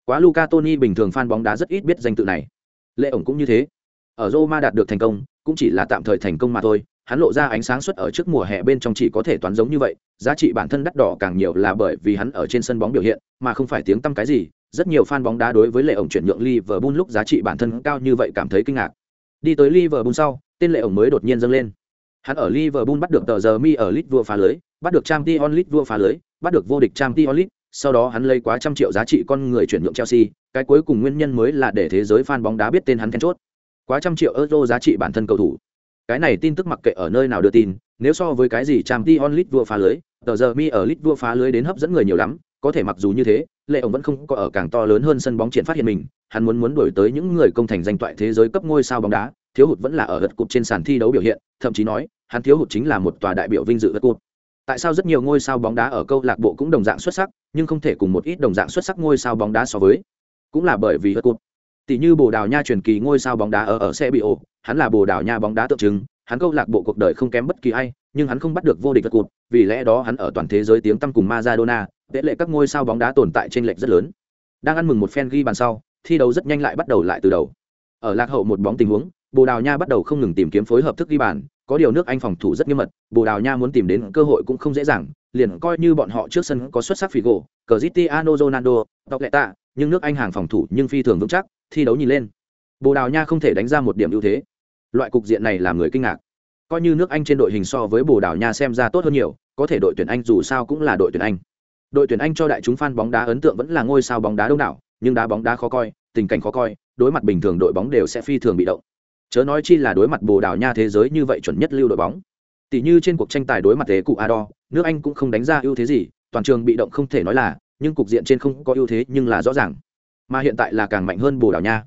Quá Luca Toni bình thường fan bóng đá rất ít biết danh tự này. Lệ ổng cũng như thế. Ở Roma đạt được thành công, cũng chỉ là tạm thời thành công mà thôi, hắn lộ ra ánh sáng suốt ở trước mùa hè bên trong chỉ có thể toán giống như vậy, giá trị bản thân đắt đỏ càng nhiều là bởi vì hắn ở trên sân bóng biểu hiện, mà không phải tiếng tăm cái gì. Rất nhiều fan bóng đá đối với lệ ổng chuyển nhượng Liverpool lúc giá trị bản thân cao như vậy cảm thấy kinh ngạc. Đi tới Liverpool sau, tên lệ ổng mới đột nhiên dâng lên. Hắn ở Liverpool bắt được tờ giờ mi ở League vua phá lưới, bắt được Champions League vua phá lưới, bắt được vô địch Champions League, sau đó hắn lấy quá trăm triệu giá trị con người chuyển nhượng Chelsea, cái cuối cùng nguyên nhân mới là để thế giới fan bóng đá biết tên hắn then chốt. Quá trăm triệu euro giá trị bản thân cầu thủ. Cái này tin tức mặc kệ ở nơi nào đưa tin, nếu so với cái gì Champions League vua phá lưới, tờ giờ mi ở League vua phá lưới đến hấp dẫn người nhiều lắm, có thể mặc dù như thế, Lệ ổng vẫn không có ở càng to lớn hơn sân bóng triển phát hiện mình, hắn muốn muốn đổi tới những người công thành danh toại thế giới cấp ngôi sao bóng đá, thiếu hụt vẫn là ở gật cục trên sàn thi đấu biểu hiện, thậm chí nói, hắn thiếu hụt chính là một tòa đại biểu vinh dự gật cục. Tại sao rất nhiều ngôi sao bóng đá ở câu lạc bộ cũng đồng dạng xuất sắc, nhưng không thể cùng một ít đồng dạng xuất sắc ngôi sao bóng đá so với? Cũng là bởi vì gật cục. Tỷ như Bồ Đào Nha truyền kỳ ngôi sao bóng đá ở ở xe bị ổ hắn là Bồ Đào Nha bóng đá tượng trưng, hắn câu lạc bộ cuộc đời không kém bất kỳ ai, nhưng hắn không bắt được vô địch vật cột, vì lẽ đó hắn ở toàn thế giới tiếng tăm cùng Maradona, tệ lệ các ngôi sao bóng đá tồn tại trên lệch rất lớn. Đang ăn mừng một fan ghi bàn sau, thi đấu rất nhanh lại bắt đầu lại từ đầu. Ở lạc hậu một bóng tình huống, Bồ Đào Nha bắt đầu không ngừng tìm kiếm phối hợp thức ghi bàn, có điều nước Anh phòng thủ rất nghiêm mật, Bồ Đào Nha muốn tìm đến cơ hội cũng không dễ dàng, liền coi như bọn họ trước sân có xuất sắc Figo, Cristiano Ronaldo, Topleta, nhưng nước Anh hàng phòng thủ nhưng phi thường vững chắc, thi đấu nhìn lên. Bồ Đào Nha không thể đánh ra một điểm ưu thế. Loại cục diện này làm người kinh ngạc. Coi như nước Anh trên đội hình so với Bồ Đào Nha xem ra tốt hơn nhiều, có thể đội tuyển Anh dù sao cũng là đội tuyển Anh. Đội tuyển Anh cho đại chúng fan bóng đá ấn tượng vẫn là ngôi sao bóng đá đông đảo, nhưng đá bóng đá khó coi, tình cảnh khó coi, đối mặt bình thường đội bóng đều sẽ phi thường bị động chớ nói chi là đối mặt bồ đào nha thế giới như vậy chuẩn nhất lưu đội bóng tỷ như trên cuộc tranh tài đối mặt thế cụ Ador, nước anh cũng không đánh ra ưu thế gì toàn trường bị động không thể nói là nhưng cục diện trên không có ưu thế nhưng là rõ ràng mà hiện tại là càng mạnh hơn bồ đào nha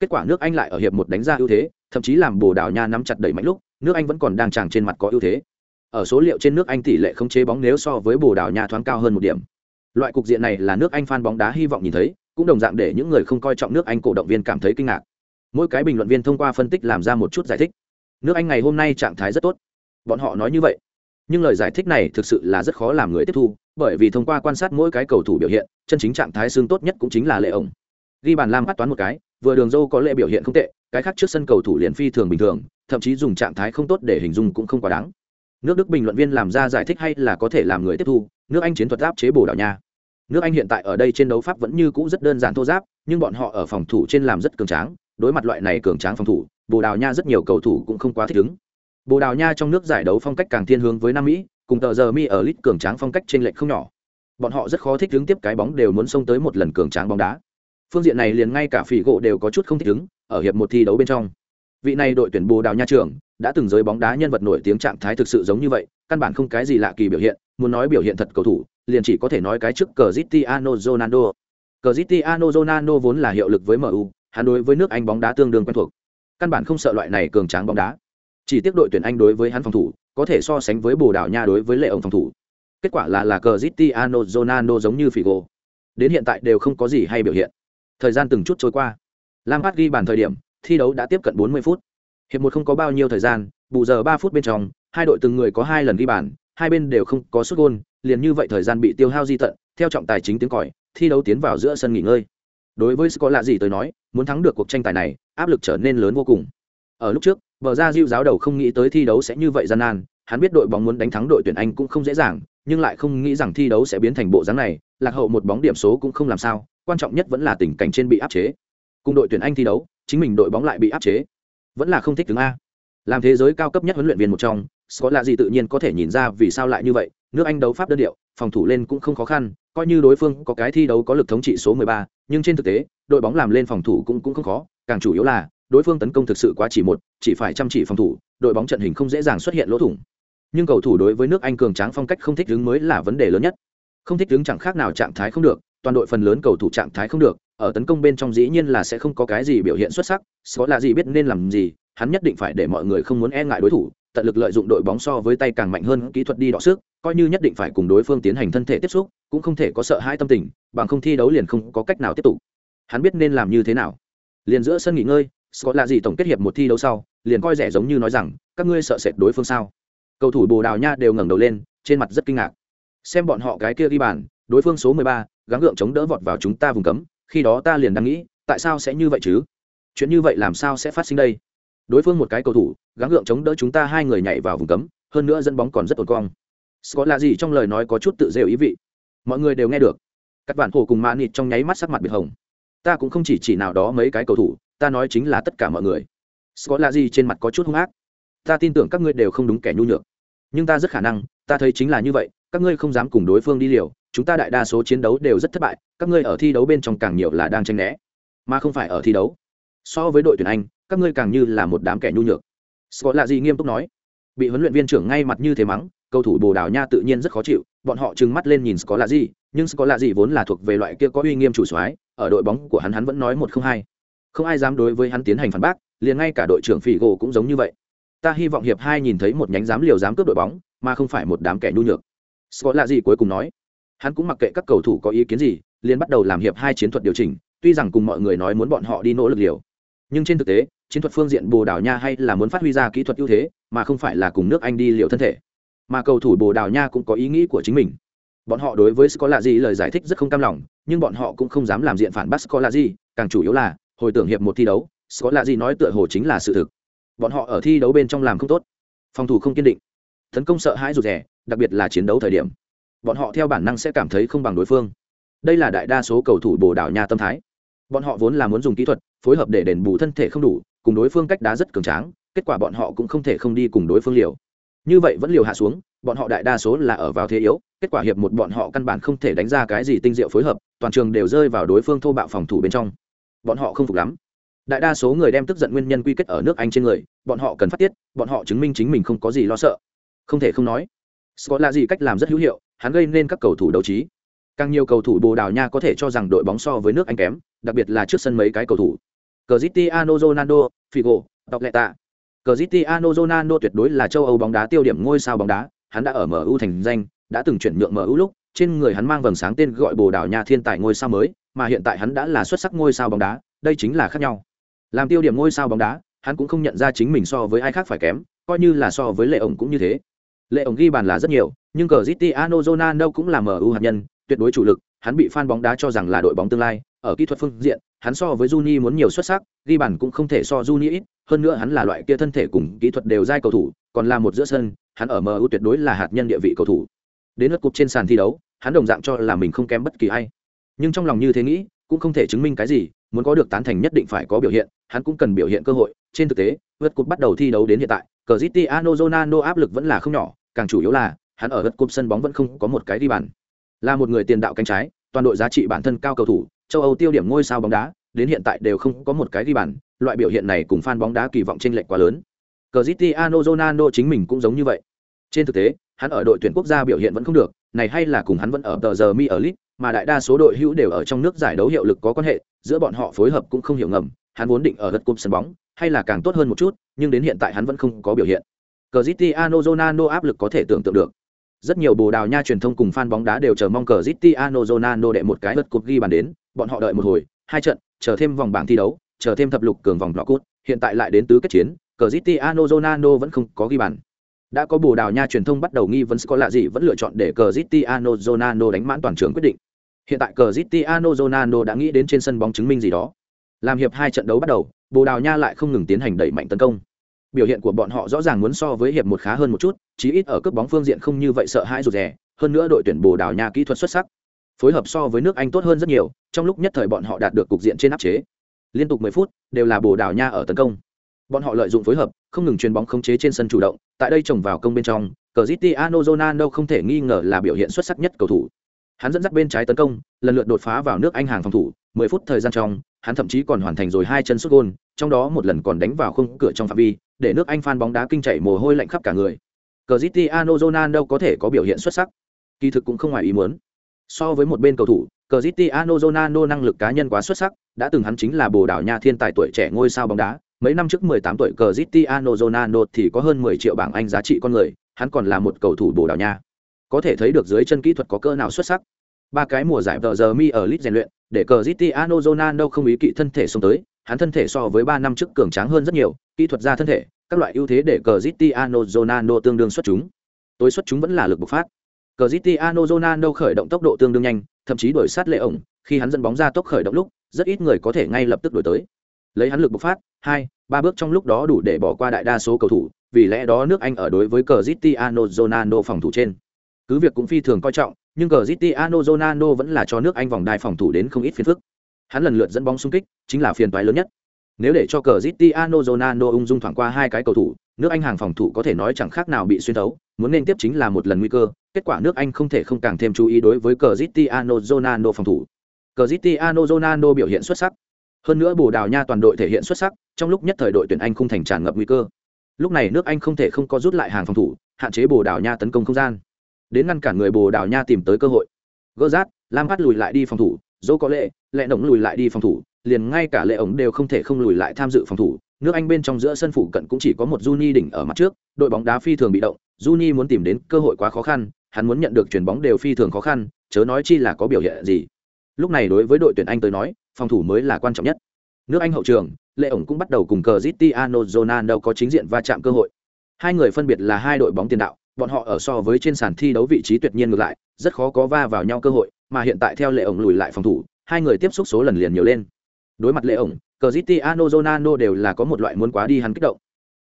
kết quả nước anh lại ở hiệp một đánh ra ưu thế, thậm chí làm bồ đào nha nắm chặt đẩy mạnh lúc, nước anh vẫn còn đang tràng trên mặt có ưu thế. Ở số liệu trên nước anh tỷ lệ không chế bóng nếu so với bồ đào nha thoáng cao hơn một điểm. Loại cục diện này là nước anh fan bóng đá hy vọng nhìn thấy, cũng đồng dạng để những người không coi trọng nước anh cổ động viên cảm thấy kinh ngạc. Mỗi cái bình luận viên thông qua phân tích làm ra một chút giải thích. Nước anh ngày hôm nay trạng thái rất tốt. Bọn họ nói như vậy. Nhưng lời giải thích này thực sự là rất khó làm người tiếp thu, bởi vì thông qua quan sát mỗi cái cầu thủ biểu hiện, chân chính trạng thái xương tốt nhất cũng chính là lệ ổng ghi bàn lam bắt toán một cái vừa đường dâu có lệ biểu hiện không tệ, cái khác trước sân cầu thủ liền phi thường bình thường, thậm chí dùng trạng thái không tốt để hình dung cũng không quá đáng. Nước đức bình luận viên làm ra giải thích hay là có thể làm người tiếp thu, nước anh chiến thuật áp chế bồ Đào nha. Nước anh hiện tại ở đây trên đấu pháp vẫn như cũ rất đơn giản thô giáp, nhưng bọn họ ở phòng thủ trên làm rất cường tráng, đối mặt loại này cường tráng phòng thủ bồ đào nha rất nhiều cầu thủ cũng không quá thích ứng. Bồ đào nha trong nước giải đấu phong cách càng thiên hướng với nam mỹ, cùng tờ giờ mi ở lit cường tráng phong cách trên lệch không nhỏ. Bọn họ rất khó thích ứng tiếp cái bóng đều muốn xông tới một lần cường tráng bóng đá phương diện này liền ngay cả phỉ gỗ đều có chút không thích ứng, ở hiệp một thi đấu bên trong. Vị này đội tuyển bồ đào nha trưởng đã từng giới bóng đá nhân vật nổi tiếng trạng thái thực sự giống như vậy, căn bản không cái gì lạ kỳ biểu hiện, muốn nói biểu hiện thật cầu thủ, liền chỉ có thể nói cái trước cờ Cristiano Ronaldo. Cờ Cristiano Ronaldo vốn là hiệu lực với MU hắn đối với nước anh bóng đá tương đương quen thuộc. Căn bản không sợ loại này cường tráng bóng đá. Chỉ tiếc đội tuyển anh đối với hắn phòng thủ, có thể so sánh với bồ đào nha đối với lệ ông phòng thủ. Kết quả là là cờ Cristiano Ronaldo giống như Figo đến hiện tại đều không có gì hay biểu hiện thời gian từng chút trôi qua. Lam phát ghi bàn thời điểm, thi đấu đã tiếp cận 40 phút. Hiệp một không có bao nhiêu thời gian, bù giờ 3 phút bên trong, hai đội từng người có hai lần ghi bàn, hai bên đều không có sút gôn, liền như vậy thời gian bị tiêu hao di tận, theo trọng tài chính tiếng còi, thi đấu tiến vào giữa sân nghỉ ngơi. Đối với có lạ gì tới nói, muốn thắng được cuộc tranh tài này, áp lực trở nên lớn vô cùng. Ở lúc trước, bờ ra diêu giáo đầu không nghĩ tới thi đấu sẽ như vậy gian nan, hắn biết đội bóng muốn đánh thắng đội tuyển anh cũng không dễ dàng nhưng lại không nghĩ rằng thi đấu sẽ biến thành bộ dáng này lạc hậu một bóng điểm số cũng không làm sao quan trọng nhất vẫn là tình cảnh trên bị áp chế. Cùng đội tuyển anh thi đấu chính mình đội bóng lại bị áp chế. Vẫn là không thích tướng a. Làm thế giới cao cấp nhất huấn luyện viên một trong scott là gì tự nhiên có thể nhìn ra vì sao lại như vậy nước anh đấu pháp đơn điệu phòng thủ lên cũng không khó khăn coi như đối phương có cái thi đấu có lực thống trị số 13, nhưng trên thực tế đội bóng làm lên phòng thủ cũng cũng không khó càng chủ yếu là đối phương tấn công thực sự quá chỉ một chỉ phải chăm chỉ phòng thủ đội bóng trận hình không dễ dàng xuất hiện lỗ thủng nhưng cầu thủ đối với nước anh cường tráng phong cách không thích đứng mới là vấn đề lớn nhất. Không thích đứng chẳng khác nào trạng thái không được, toàn đội phần lớn cầu thủ trạng thái không được, ở tấn công bên trong dĩ nhiên là sẽ không có cái gì biểu hiện xuất sắc có là gì biết nên làm gì, hắn nhất định phải để mọi người không muốn e ngại đối thủ, tận lực lợi dụng đội bóng so với tay càng mạnh hơn, kỹ thuật đi đọ sức, coi như nhất định phải cùng đối phương tiến hành thân thể tiếp xúc, cũng không thể có sợ hãi tâm tình, bằng không thi đấu liền không có cách nào tiếp tục. Hắn biết nên làm như thế nào. Liền giữa sân nghỉ ngơi scott là gì tổng kết hiệp một thi đấu sau, liền coi rẻ giống như nói rằng, các ngươi sợ sệt đối phương sao cầu thủ bồ đào nha đều ngẩng đầu lên, trên mặt rất kinh ngạc. Xem bọn họ cái kia ghi bàn, đối phương số mười ba, gắng gượng chống đỡ vọt vào chúng ta vùng cấm, khi đó ta liền đang nghĩ, tại sao sẽ như vậy chứ? Chuyện như vậy làm sao sẽ phát sinh đây? Đối phương một cái cầu thủ, gắng gượng chống đỡ chúng ta hai người nhảy vào vùng cấm, hơn nữa dẫn bóng còn rất ổn cong. Scott là gì trong lời nói có chút tự rêu ý vị. Mọi người đều nghe được. Các bạn hồ cùng mã nịt trong nháy mắt sắc mặt biệt hồng. Ta cũng không chỉ chỉ nào đó mấy cái cầu thủ, ta nói chính là tất cả mọi người. Scott là gì trên mặt có chút hung ác ta tin tưởng các ngươi đều không đúng kẻ nhu nhược. Nhưng ta rất khả năng, ta thấy chính là như vậy, các ngươi không dám cùng đối phương đi liều, chúng ta đại đa số chiến đấu đều rất thất bại, các ngươi ở thi đấu bên trong càng nhiều là đang tranh né, mà không phải ở thi đấu. So với đội tuyển anh, các ngươi càng như là một đám kẻ nhu nhược. Scott là gì nghiêm túc nói. Bị huấn luyện viên trưởng ngay mặt như thế mắng, cầu thủ bồ đào nha tự nhiên rất khó chịu, bọn họ trừng mắt lên nhìn scott là gì nhưng scott là gì vốn là thuộc về loại kia có uy nghiêm chủ soái, ở đội bóng của hắn hắn vẫn nói một không hai. Không ai dám đối với hắn tiến hành phản bác, liền ngay cả đội trưởng phỉ gỗ cũng giống như vậy ta hy vọng hiệp hai nhìn thấy một nhánh dám liều dám cướp đội bóng, mà không phải một đám kẻ nhu nhược. Scott là gì cuối cùng nói, hắn cũng mặc kệ các cầu thủ có ý kiến gì, liền bắt đầu làm hiệp hai chiến thuật điều chỉnh, tuy rằng cùng mọi người nói muốn bọn họ đi nỗ lực liều. Nhưng trên thực tế, chiến thuật phương diện bồ đào nha hay là muốn phát huy ra kỹ thuật ưu thế, mà không phải là cùng nước anh đi liều thân thể. Mà cầu thủ bồ đào nha cũng có ý nghĩ của chính mình. Bọn họ đối với scott là gì lời giải thích rất không cam lòng, nhưng bọn họ cũng không dám làm diện phản bác scott là gì càng chủ yếu là hồi tưởng hiệp một thi đấu, scott là gì nói tựa hồ chính là sự thực bọn họ ở thi đấu bên trong làm không tốt. Phòng thủ không kiên định. Tấn công sợ hãi rụt rè, đặc biệt là chiến đấu thời điểm. Bọn họ theo bản năng sẽ cảm thấy không bằng đối phương. Đây là đại đa số cầu thủ bồ đảo nha tâm thái. Bọn họ vốn là muốn dùng kỹ thuật, phối hợp để đền bù thân thể không đủ, cùng đối phương cách đá rất cường tráng, kết quả bọn họ cũng không thể không đi cùng đối phương liều. Như vậy vẫn liều hạ xuống, bọn họ đại đa số là ở vào thế yếu, kết quả hiệp một bọn họ căn bản không thể đánh ra cái gì tinh diệu phối hợp, toàn trường đều rơi vào đối phương thô bạo phòng thủ bên trong. Bọn họ không phục lắm đại đa số người đem tức giận nguyên nhân quy kết ở nước anh trên người bọn họ cần phát tiết bọn họ chứng minh chính mình không có gì lo sợ không thể không nói scott là gì cách làm rất hữu hiệu hắn gây nên các cầu thủ đấu trí càng nhiều cầu thủ bồ đào nha có thể cho rằng đội bóng so với nước anh kém đặc biệt là trước sân mấy cái cầu thủ Cristiano Ronaldo, Figo, Đọc lệ tạ. Cristiano Ronaldo tuyệt đối là châu Âu bóng đá tiêu điểm ngôi sao bóng đá, hắn đã ở MU thành danh, đã từng chuyển nhượng MU lúc, trên người hắn mang vầng sáng tên gọi Bồ Đào Nha Thiên tài ngôi sao mới, mà hiện tại hắn đã là xuất sắc ngôi sao bóng đá, đây chính là khác nhau. Làm tiêu điểm ngôi sao bóng đá, hắn cũng không nhận ra chính mình so với ai khác phải kém, coi như là so với Lệ ổng cũng như thế. Lệ ổng ghi bàn là rất nhiều, nhưng Cristiano Ronaldo cũng là MU hạt nhân, tuyệt đối chủ lực, hắn bị fan bóng đá cho rằng là đội bóng tương lai, ở kỹ thuật phương diện, hắn so với Juni muốn nhiều xuất sắc, ghi bàn cũng không thể so Juni ít, hơn nữa hắn là loại kia thân thể cùng kỹ thuật đều giai cầu thủ, còn là một giữa sân, hắn ở MU tuyệt đối là hạt nhân địa vị cầu thủ. Đến lượt cục trên sàn thi đấu, hắn đồng dạng cho là mình không kém bất kỳ ai. Nhưng trong lòng như thế nghĩ, cũng không thể chứng minh cái gì, muốn có được tán thành nhất định phải có biểu hiện, hắn cũng cần biểu hiện cơ hội. Trên thực tế, vượt cột bắt đầu thi đấu đến hiện tại, Cristiano Ronaldo áp lực vẫn là không nhỏ, càng chủ yếu là hắn ở vượt cột sân bóng vẫn không có một cái đi bàn. Là một người tiền đạo cánh trái, toàn đội giá trị bản thân cao cầu thủ, châu Âu tiêu điểm ngôi sao bóng đá, đến hiện tại đều không có một cái đi bàn, loại biểu hiện này cùng fan bóng đá kỳ vọng chênh lệch quá lớn. Cristiano Ronaldo chính mình cũng giống như vậy. Trên thực tế, hắn ở đội tuyển quốc gia biểu hiện vẫn không được, này hay là cùng hắn vẫn ở tờ giờ mi ở League, mà đại đa số đội hữu đều ở trong nước giải đấu hiệu lực có quan hệ, giữa bọn họ phối hợp cũng không hiểu ngầm, hắn vốn định ở gật cúp sân bóng, hay là càng tốt hơn một chút, nhưng đến hiện tại hắn vẫn không có biểu hiện. Cristiano Ronaldo áp lực có thể tưởng tượng được. Rất nhiều Bồ Đào Nha truyền thông cùng fan bóng đá đều chờ mong Cristiano Ronaldo đệ một cái lượt cục ghi bàn đến, bọn họ đợi một hồi, hai trận, chờ thêm vòng bảng thi đấu, chờ thêm thập lục cường vòng knockout, hiện tại lại đến tứ kết chiến, Cristiano Ronaldo vẫn không có ghi bàn. Đã có Bồ Đào Nha truyền thông bắt đầu nghi vấn có lạ gì vẫn lựa chọn để Cristiano Ronaldo đánh mãn toàn trường quyết định. Hiện tại Cristiano Ronaldo đã nghĩ đến trên sân bóng chứng minh gì đó. Làm hiệp hai trận đấu bắt đầu, Bồ Đào Nha lại không ngừng tiến hành đẩy mạnh tấn công. Biểu hiện của bọn họ rõ ràng muốn so với hiệp một khá hơn một chút, chí ít ở cướp bóng phương diện không như vậy sợ hãi rụt rè, hơn nữa đội tuyển Bồ Đào Nha kỹ thuật xuất sắc. Phối hợp so với nước Anh tốt hơn rất nhiều, trong lúc nhất thời bọn họ đạt được cục diện trên áp chế. Liên tục 10 phút đều là Bồ Đào Nha ở tấn công. Bọn họ lợi dụng phối hợp, không ngừng chuyền bóng khống chế trên sân chủ động, tại đây trồng vào công bên trong, Cristiano Ronaldo không thể nghi ngờ là biểu hiện xuất sắc nhất cầu thủ. Hắn dẫn dắt bên trái tấn công, lần lượt đột phá vào nước Anh hàng phòng thủ, 10 phút thời gian trong, hắn thậm chí còn hoàn thành rồi hai chân sút gôn, trong đó một lần còn đánh vào khung cửa trong phạm vi, để nước Anh fan bóng đá kinh chảy mồ hôi lạnh khắp cả người. Cristiano Ronaldo có thể có biểu hiện xuất sắc, kỳ thực cũng không ngoài ý muốn. So với một bên cầu thủ, Cristiano Ronaldo năng lực cá nhân quá xuất sắc, đã từng hắn chính là Bồ Đào Nha thiên tài tuổi trẻ ngôi sao bóng đá, mấy năm trước 18 tuổi Cristiano Ronaldo thì có hơn 10 triệu bảng Anh giá trị con người, hắn còn là một cầu thủ Bồ Đào Nha. Có thể thấy được dưới chân kỹ thuật có cỡ nào xuất sắc. Ba cái mùa giải vợ giờ mi ở Leeds rèn luyện, để Cristiano Ronaldo không ý kỵ thân thể xuống tới, hắn thân thể so với 3 năm trước cường tráng hơn rất nhiều, kỹ thuật ra thân thể, các loại ưu thế để Cristiano Ronaldo tương đương xuất chúng. Tối xuất chúng vẫn là lực bộc phát. Cristiano Ronaldo khởi động tốc độ tương đương nhanh, thậm chí đuổi sát lệ ổng, khi hắn dẫn bóng ra tốc khởi động lúc, rất ít người có thể ngay lập tức đuổi tới. Lấy hắn lực bộc phát, hai, ba bước trong lúc đó đủ để bỏ qua đại đa số cầu thủ, vì lẽ đó nước Anh ở đối với Cristiano Ronaldo phòng thủ trên. Cứ việc cũng phi thường coi trọng, nhưng Cristiano Ronaldo vẫn là cho nước Anh vòng đai phòng thủ đến không ít phiền phức. Hắn lần lượt dẫn bóng xung kích, chính là phiền toái lớn nhất. Nếu để cho Cristiano Ronaldo ung dung thoảng qua hai cái cầu thủ, nước Anh hàng phòng thủ có thể nói chẳng khác nào bị xuyên thấu, muốn nên tiếp chính là một lần nguy cơ, kết quả nước Anh không thể không càng thêm chú ý đối với Cristiano Ronaldo phòng thủ. Cristiano Ronaldo biểu hiện xuất sắc. Hơn nữa Bồ Đào Nha toàn đội thể hiện xuất sắc, trong lúc nhất thời đội tuyển Anh không thành tràn ngập nguy cơ. Lúc này nước Anh không thể không có rút lại hàng phòng thủ, hạn chế Bồ Đào Nha tấn công không gian, đến ngăn cản người Bồ Đào Nha tìm tới cơ hội. Gỡ rát, Lam Phát lùi lại đi phòng thủ, dỗ có lệ, lệ động lùi lại đi phòng thủ, liền ngay cả lệ ổng đều không thể không lùi lại tham dự phòng thủ. Nước Anh bên trong giữa sân phủ cận cũng chỉ có một Juni đỉnh ở mặt trước, đội bóng đá phi thường bị động, Juni muốn tìm đến cơ hội quá khó khăn, hắn muốn nhận được chuyển bóng đều phi thường khó khăn, chớ nói chi là có biểu hiện gì. Lúc này đối với đội tuyển Anh tới nói, phòng thủ mới là quan trọng nhất. Nước Anh hậu trường, Lệ ổng cũng bắt đầu cùng Cristiano Ronaldo có chính diện va chạm cơ hội. Hai người phân biệt là hai đội bóng tiền đạo, bọn họ ở so với trên sàn thi đấu vị trí tuyệt nhiên ngược lại, rất khó có va vào nhau cơ hội, mà hiện tại theo Lệ ổng lùi lại phòng thủ, hai người tiếp xúc số lần liền nhiều lên. Đối mặt Lệ ổng, Cristiano Ronaldo đều là có một loại muốn quá đi hắn kích động.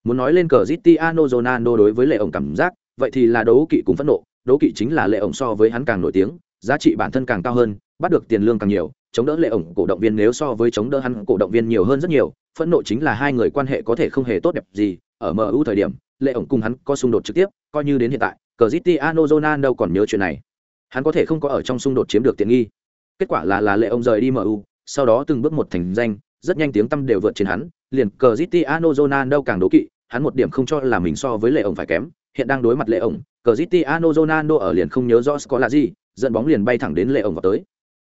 Muốn nói lên Cristiano Ronaldo đối với Lệ ổng cảm giác, vậy thì là đấu kỵ cùng phẫn nộ, đấu kỵ chính là Lệ ổng so với hắn càng nổi tiếng, giá trị bản thân càng cao hơn, bắt được tiền lương càng nhiều, chống đỡ lệ ổng cổ động viên nếu so với chống đỡ hắn cổ động viên nhiều hơn rất nhiều, phẫn nộ chính là hai người quan hệ có thể không hề tốt đẹp gì, ở mu thời điểm, lệ ổng cùng hắn có xung đột trực tiếp, coi như đến hiện tại, Cristiano Ronaldo còn nhớ chuyện này. Hắn có thể không có ở trong xung đột chiếm được tiện nghi. Kết quả là là lệ ổng rời đi mu sau đó từng bước một thành danh, rất nhanh tiếng tâm đều vượt trên hắn, liền Cristiano Ronaldo càng đố kỵ, hắn một điểm không cho là mình so với lệ ổng phải kém, hiện đang đối mặt lệ ổng, Cristiano Ronaldo ở liền không nhớ rõ có là gì, dẫn bóng liền bay thẳng đến lệ ổng vào tới.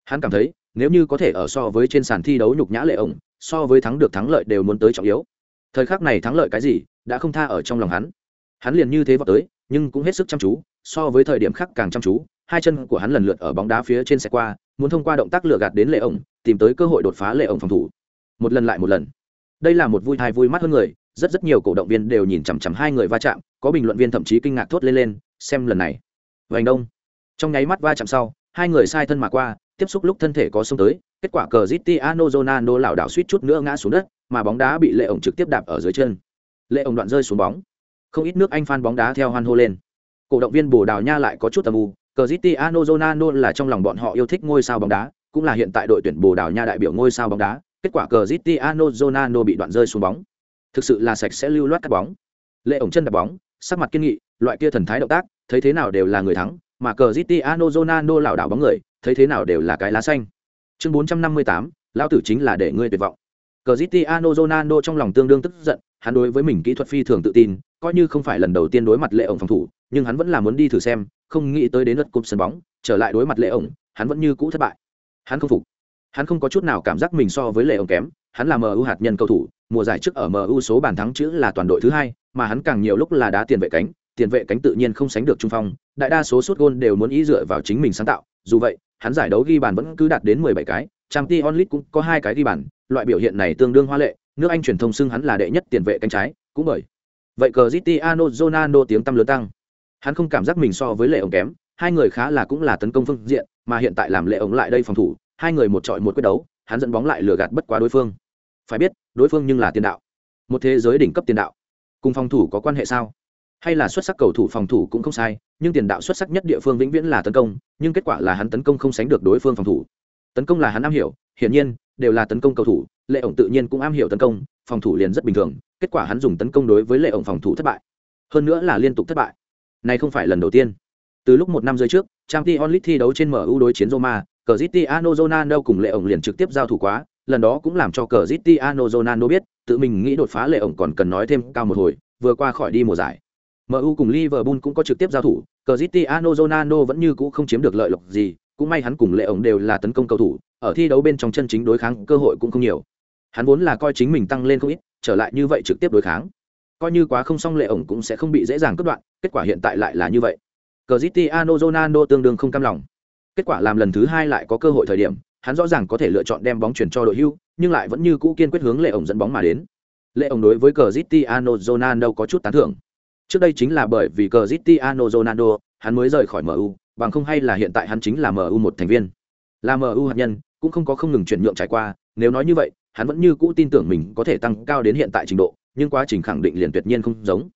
Hắn cảm thấy nếu như có thể ở so với trên sàn thi đấu nhục nhã lệ ổng, so với thắng được thắng lợi đều muốn tới trọng yếu. Thời khắc này thắng lợi cái gì, đã không tha ở trong lòng hắn. Hắn liền như thế vào tới, nhưng cũng hết sức chăm chú, so với thời điểm khác càng chăm chú, hai chân của hắn lần lượt ở bóng đá phía trên xe qua, muốn thông qua động tác lừa gạt đến lệ ổng, tìm tới cơ hội đột phá lệ ổng phòng thủ. Một lần lại một lần. Đây là một vui thai vui mắt hơn người, rất rất nhiều cổ động viên đều nhìn chằm chằm hai người va chạm, có bình luận viên thậm chí kinh ngạc thốt lên lên, xem lần này. Vành đông. Trong nháy mắt va chạm sau, hai người sai thân mà qua tiếp xúc lúc thân thể có xông tới, kết quả cờ Cristiano Ronaldo lảo đảo suýt chút nữa ngã xuống đất, mà bóng đá bị Lệ ổng trực tiếp đạp ở dưới chân. Lệ ổng đoạn rơi xuống bóng. Không ít nước Anh fan bóng đá theo hoan hô lên. Cổ động viên Bồ Đào Nha lại có chút tầm u, cờ Cristiano Ronaldo là trong lòng bọn họ yêu thích ngôi sao bóng đá, cũng là hiện tại đội tuyển Bồ Đào Nha đại biểu ngôi sao bóng đá, kết quả cờ Cristiano Ronaldo bị đoạn rơi xuống bóng. Thực sự là sạch sẽ lưu loát cắt bóng. Lệ ổng chân đạp bóng, sắc mặt kiên nghị, loại kia thần thái động tác, thấy thế nào đều là người thắng, mà cờ Cristiano Ronaldo lảo đảo bóng người, thấy thế nào đều là cái lá xanh. Chương bốn trăm năm mươi tám, lão tử chính là để ngươi tuyệt vọng. Cristiano Ronaldo trong lòng tương đương tức giận, hắn đối với mình kỹ thuật phi thường tự tin, coi như không phải lần đầu tiên đối mặt lệ ổng phòng thủ, nhưng hắn vẫn là muốn đi thử xem, không nghĩ tới đến lượt cúp sân bóng, trở lại đối mặt lệ ổng, hắn vẫn như cũ thất bại. Hắn không phục. Hắn không có chút nào cảm giác mình so với lệ ổng kém, hắn là mu hạt nhân cầu thủ, mùa giải trước ở mu số bàn thắng chữ là toàn đội thứ hai, mà hắn càng nhiều lúc là đá tiền vệ cánh, tiền vệ cánh tự nhiên không sánh được trung phong, đại đa số suốt gôn đều muốn ý dựa vào chính mình sáng tạo, dù vậy hắn giải đấu ghi bàn vẫn cứ đạt đến 17 cái, Champions League cũng có hai cái ghi bàn, loại biểu hiện này tương đương hoa lệ, nước Anh truyền thông xưng hắn là đệ nhất tiền vệ cánh trái, cũng bởi. Vậy Cristiano Ronaldo tiếng tăm lớn tăng. Hắn không cảm giác mình so với Lệ ổng kém, hai người khá là cũng là tấn công phương diện, mà hiện tại làm lệ ổng lại đây phòng thủ hai người một trọi một quyết đấu hắn dẫn bóng lại lừa gạt bất quá đối phương phải biết đối phương nhưng là tiền đạo một thế giới đỉnh cấp tiền đạo cùng phòng thủ có quan hệ sao hay là xuất sắc cầu thủ phòng thủ cũng không sai, nhưng tiền đạo xuất sắc nhất địa phương vĩnh viễn là tấn công, nhưng kết quả là hắn tấn công không sánh được đối phương phòng thủ. Tấn công là hắn am hiểu, hiển nhiên, đều là tấn công cầu thủ, lệ ổng tự nhiên cũng am hiểu tấn công, phòng thủ liền rất bình thường, kết quả hắn dùng tấn công đối với lệ ổng phòng thủ thất bại. Hơn nữa là liên tục thất bại. Này không phải lần đầu tiên. Từ lúc một năm rưỡi trước trang t onlit thi đấu trên mu đối chiến roma cờ zitiano ronaldo cùng lệ ổng liền trực tiếp giao thủ quá, lần đó cũng làm cho cờ zitiano ronaldo biết, tự mình nghĩ đột phá lệ ổng còn cần nói thêm cao một hồi, vừa qua khỏi đi mùa giải. MU cùng Liverpool cũng có trực tiếp giao thủ, Cristiano Ronaldo vẫn như cũ không chiếm được lợi lộc gì, cũng may hắn cùng Lệ ổng đều là tấn công cầu thủ, ở thi đấu bên trong chân chính đối kháng cơ hội cũng không nhiều. Hắn vốn là coi chính mình tăng lên không ít, trở lại như vậy trực tiếp đối kháng. Coi như quá không xong Lệ ổng cũng sẽ không bị dễ dàng cắt đoạn, kết quả hiện tại lại là như vậy. Cristiano Ronaldo tương đương không cam lòng. Kết quả làm lần thứ hai lại có cơ hội thời điểm, hắn rõ ràng có thể lựa chọn đem bóng chuyển cho đội hưu, nhưng lại vẫn như cũ kiên quyết hướng Lệ ổng dẫn bóng mà đến. Lệ ổng đối với Cristiano Ronaldo có chút tán thưởng Trước đây chính là bởi vì Cristiano Ronaldo, hắn mới rời khỏi MU, bằng không hay là hiện tại hắn chính là MU một thành viên. Là MU hạt nhân, cũng không có không ngừng chuyển nhượng trải qua, nếu nói như vậy, hắn vẫn như cũ tin tưởng mình có thể tăng cao đến hiện tại trình độ, nhưng quá trình khẳng định liền tuyệt nhiên không giống.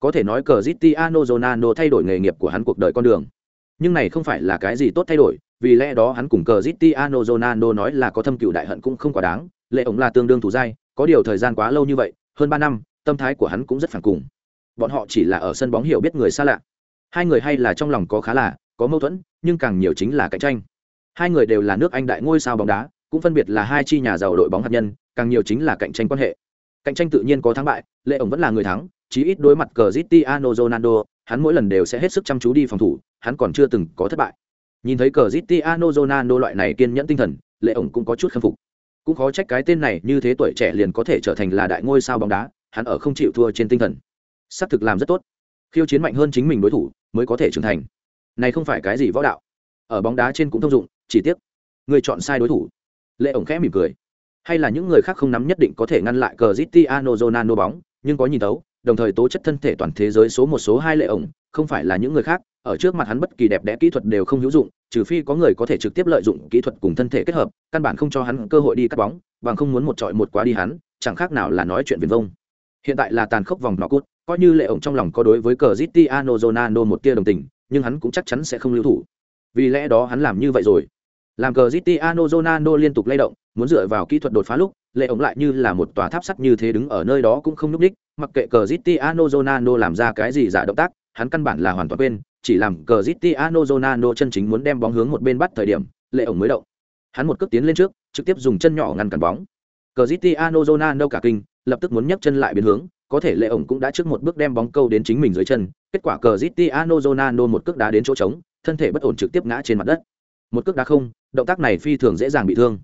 Có thể nói Cristiano Ronaldo thay đổi nghề nghiệp của hắn cuộc đời con đường. Nhưng này không phải là cái gì tốt thay đổi, vì lẽ đó hắn cùng Cristiano Ronaldo nói là có thâm cựu đại hận cũng không quá đáng, lệ ổng là tương đương thủ dai, có điều thời gian quá lâu như vậy, hơn ba năm, tâm thái của hắn cũng rất phản cùng bọn họ chỉ là ở sân bóng hiểu biết người xa lạ. Hai người hay là trong lòng có khá là, có mâu thuẫn, nhưng càng nhiều chính là cạnh tranh. Hai người đều là nước anh đại ngôi sao bóng đá, cũng phân biệt là hai chi nhà giàu đội bóng hạt nhân, càng nhiều chính là cạnh tranh quan hệ. Cạnh tranh tự nhiên có thắng bại lệ ổng vẫn là người thắng, chí ít đối mặt cờ Cristiano Ronaldo, hắn mỗi lần đều sẽ hết sức chăm chú đi phòng thủ, hắn còn chưa từng có thất bại. Nhìn thấy cờ Cristiano Ronaldo loại này kiên nhẫn tinh thần lệ ổng cũng có chút khâm phục. Cũng khó trách cái tên này như thế tuổi trẻ liền có thể trở thành là đại ngôi sao bóng đá, hắn ở không chịu thua trên tinh thần xác thực làm rất tốt. Khiêu chiến mạnh hơn chính mình đối thủ mới có thể trưởng thành. Này không phải cái gì võ đạo. Ở bóng đá trên cũng thông dụng, chỉ tiếc, người chọn sai đối thủ. Lệ ổng khẽ mỉm cười. Hay là những người khác không nắm nhất định có thể ngăn lại cờ Cristiano Ronaldo bóng, nhưng có nhìn tấu, đồng thời tố chất thân thể toàn thế giới số một, số hai lệ ổng, không phải là những người khác, ở trước mặt hắn bất kỳ đẹp đẽ kỹ thuật đều không hữu dụng, trừ phi có người có thể trực tiếp lợi dụng kỹ thuật cùng thân thể kết hợp, căn bản không cho hắn cơ hội đi cắt bóng, bằng không muốn một trọi một quá đi hắn, chẳng khác nào là nói chuyện viền vông. Hiện tại là tàn khốc vòng nọ cút coi như lệ ổng trong lòng có đối với cờ Cristiano Ronaldo một tia đồng tình, nhưng hắn cũng chắc chắn sẽ không lưu thủ. Vì lẽ đó hắn làm như vậy rồi. Làm cờ Cristiano Ronaldo liên tục lay động, muốn dựa vào kỹ thuật đột phá lúc, lệ ổng lại như là một tòa tháp sắt như thế đứng ở nơi đó cũng không nhúc đích, mặc kệ cờ Cristiano Ronaldo làm ra cái gì giả động tác, hắn căn bản là hoàn toàn quên, chỉ làm cờ Cristiano Ronaldo chân chính muốn đem bóng hướng một bên bắt thời điểm, lệ ổng mới động. Hắn một cước tiến lên trước, trực tiếp dùng chân nhỏ ngăn cản bóng. Cờ Cristiano Ronaldo cả kinh, lập tức muốn nhấc chân lại biến hướng, có thể lệ ổng cũng đã trước một bước đem bóng câu đến chính mình dưới chân, kết quả cờ Cristiano zonano một cước đá đến chỗ trống, thân thể bất ổn trực tiếp ngã trên mặt đất. Một cước đá không, động tác này phi thường dễ dàng bị thương.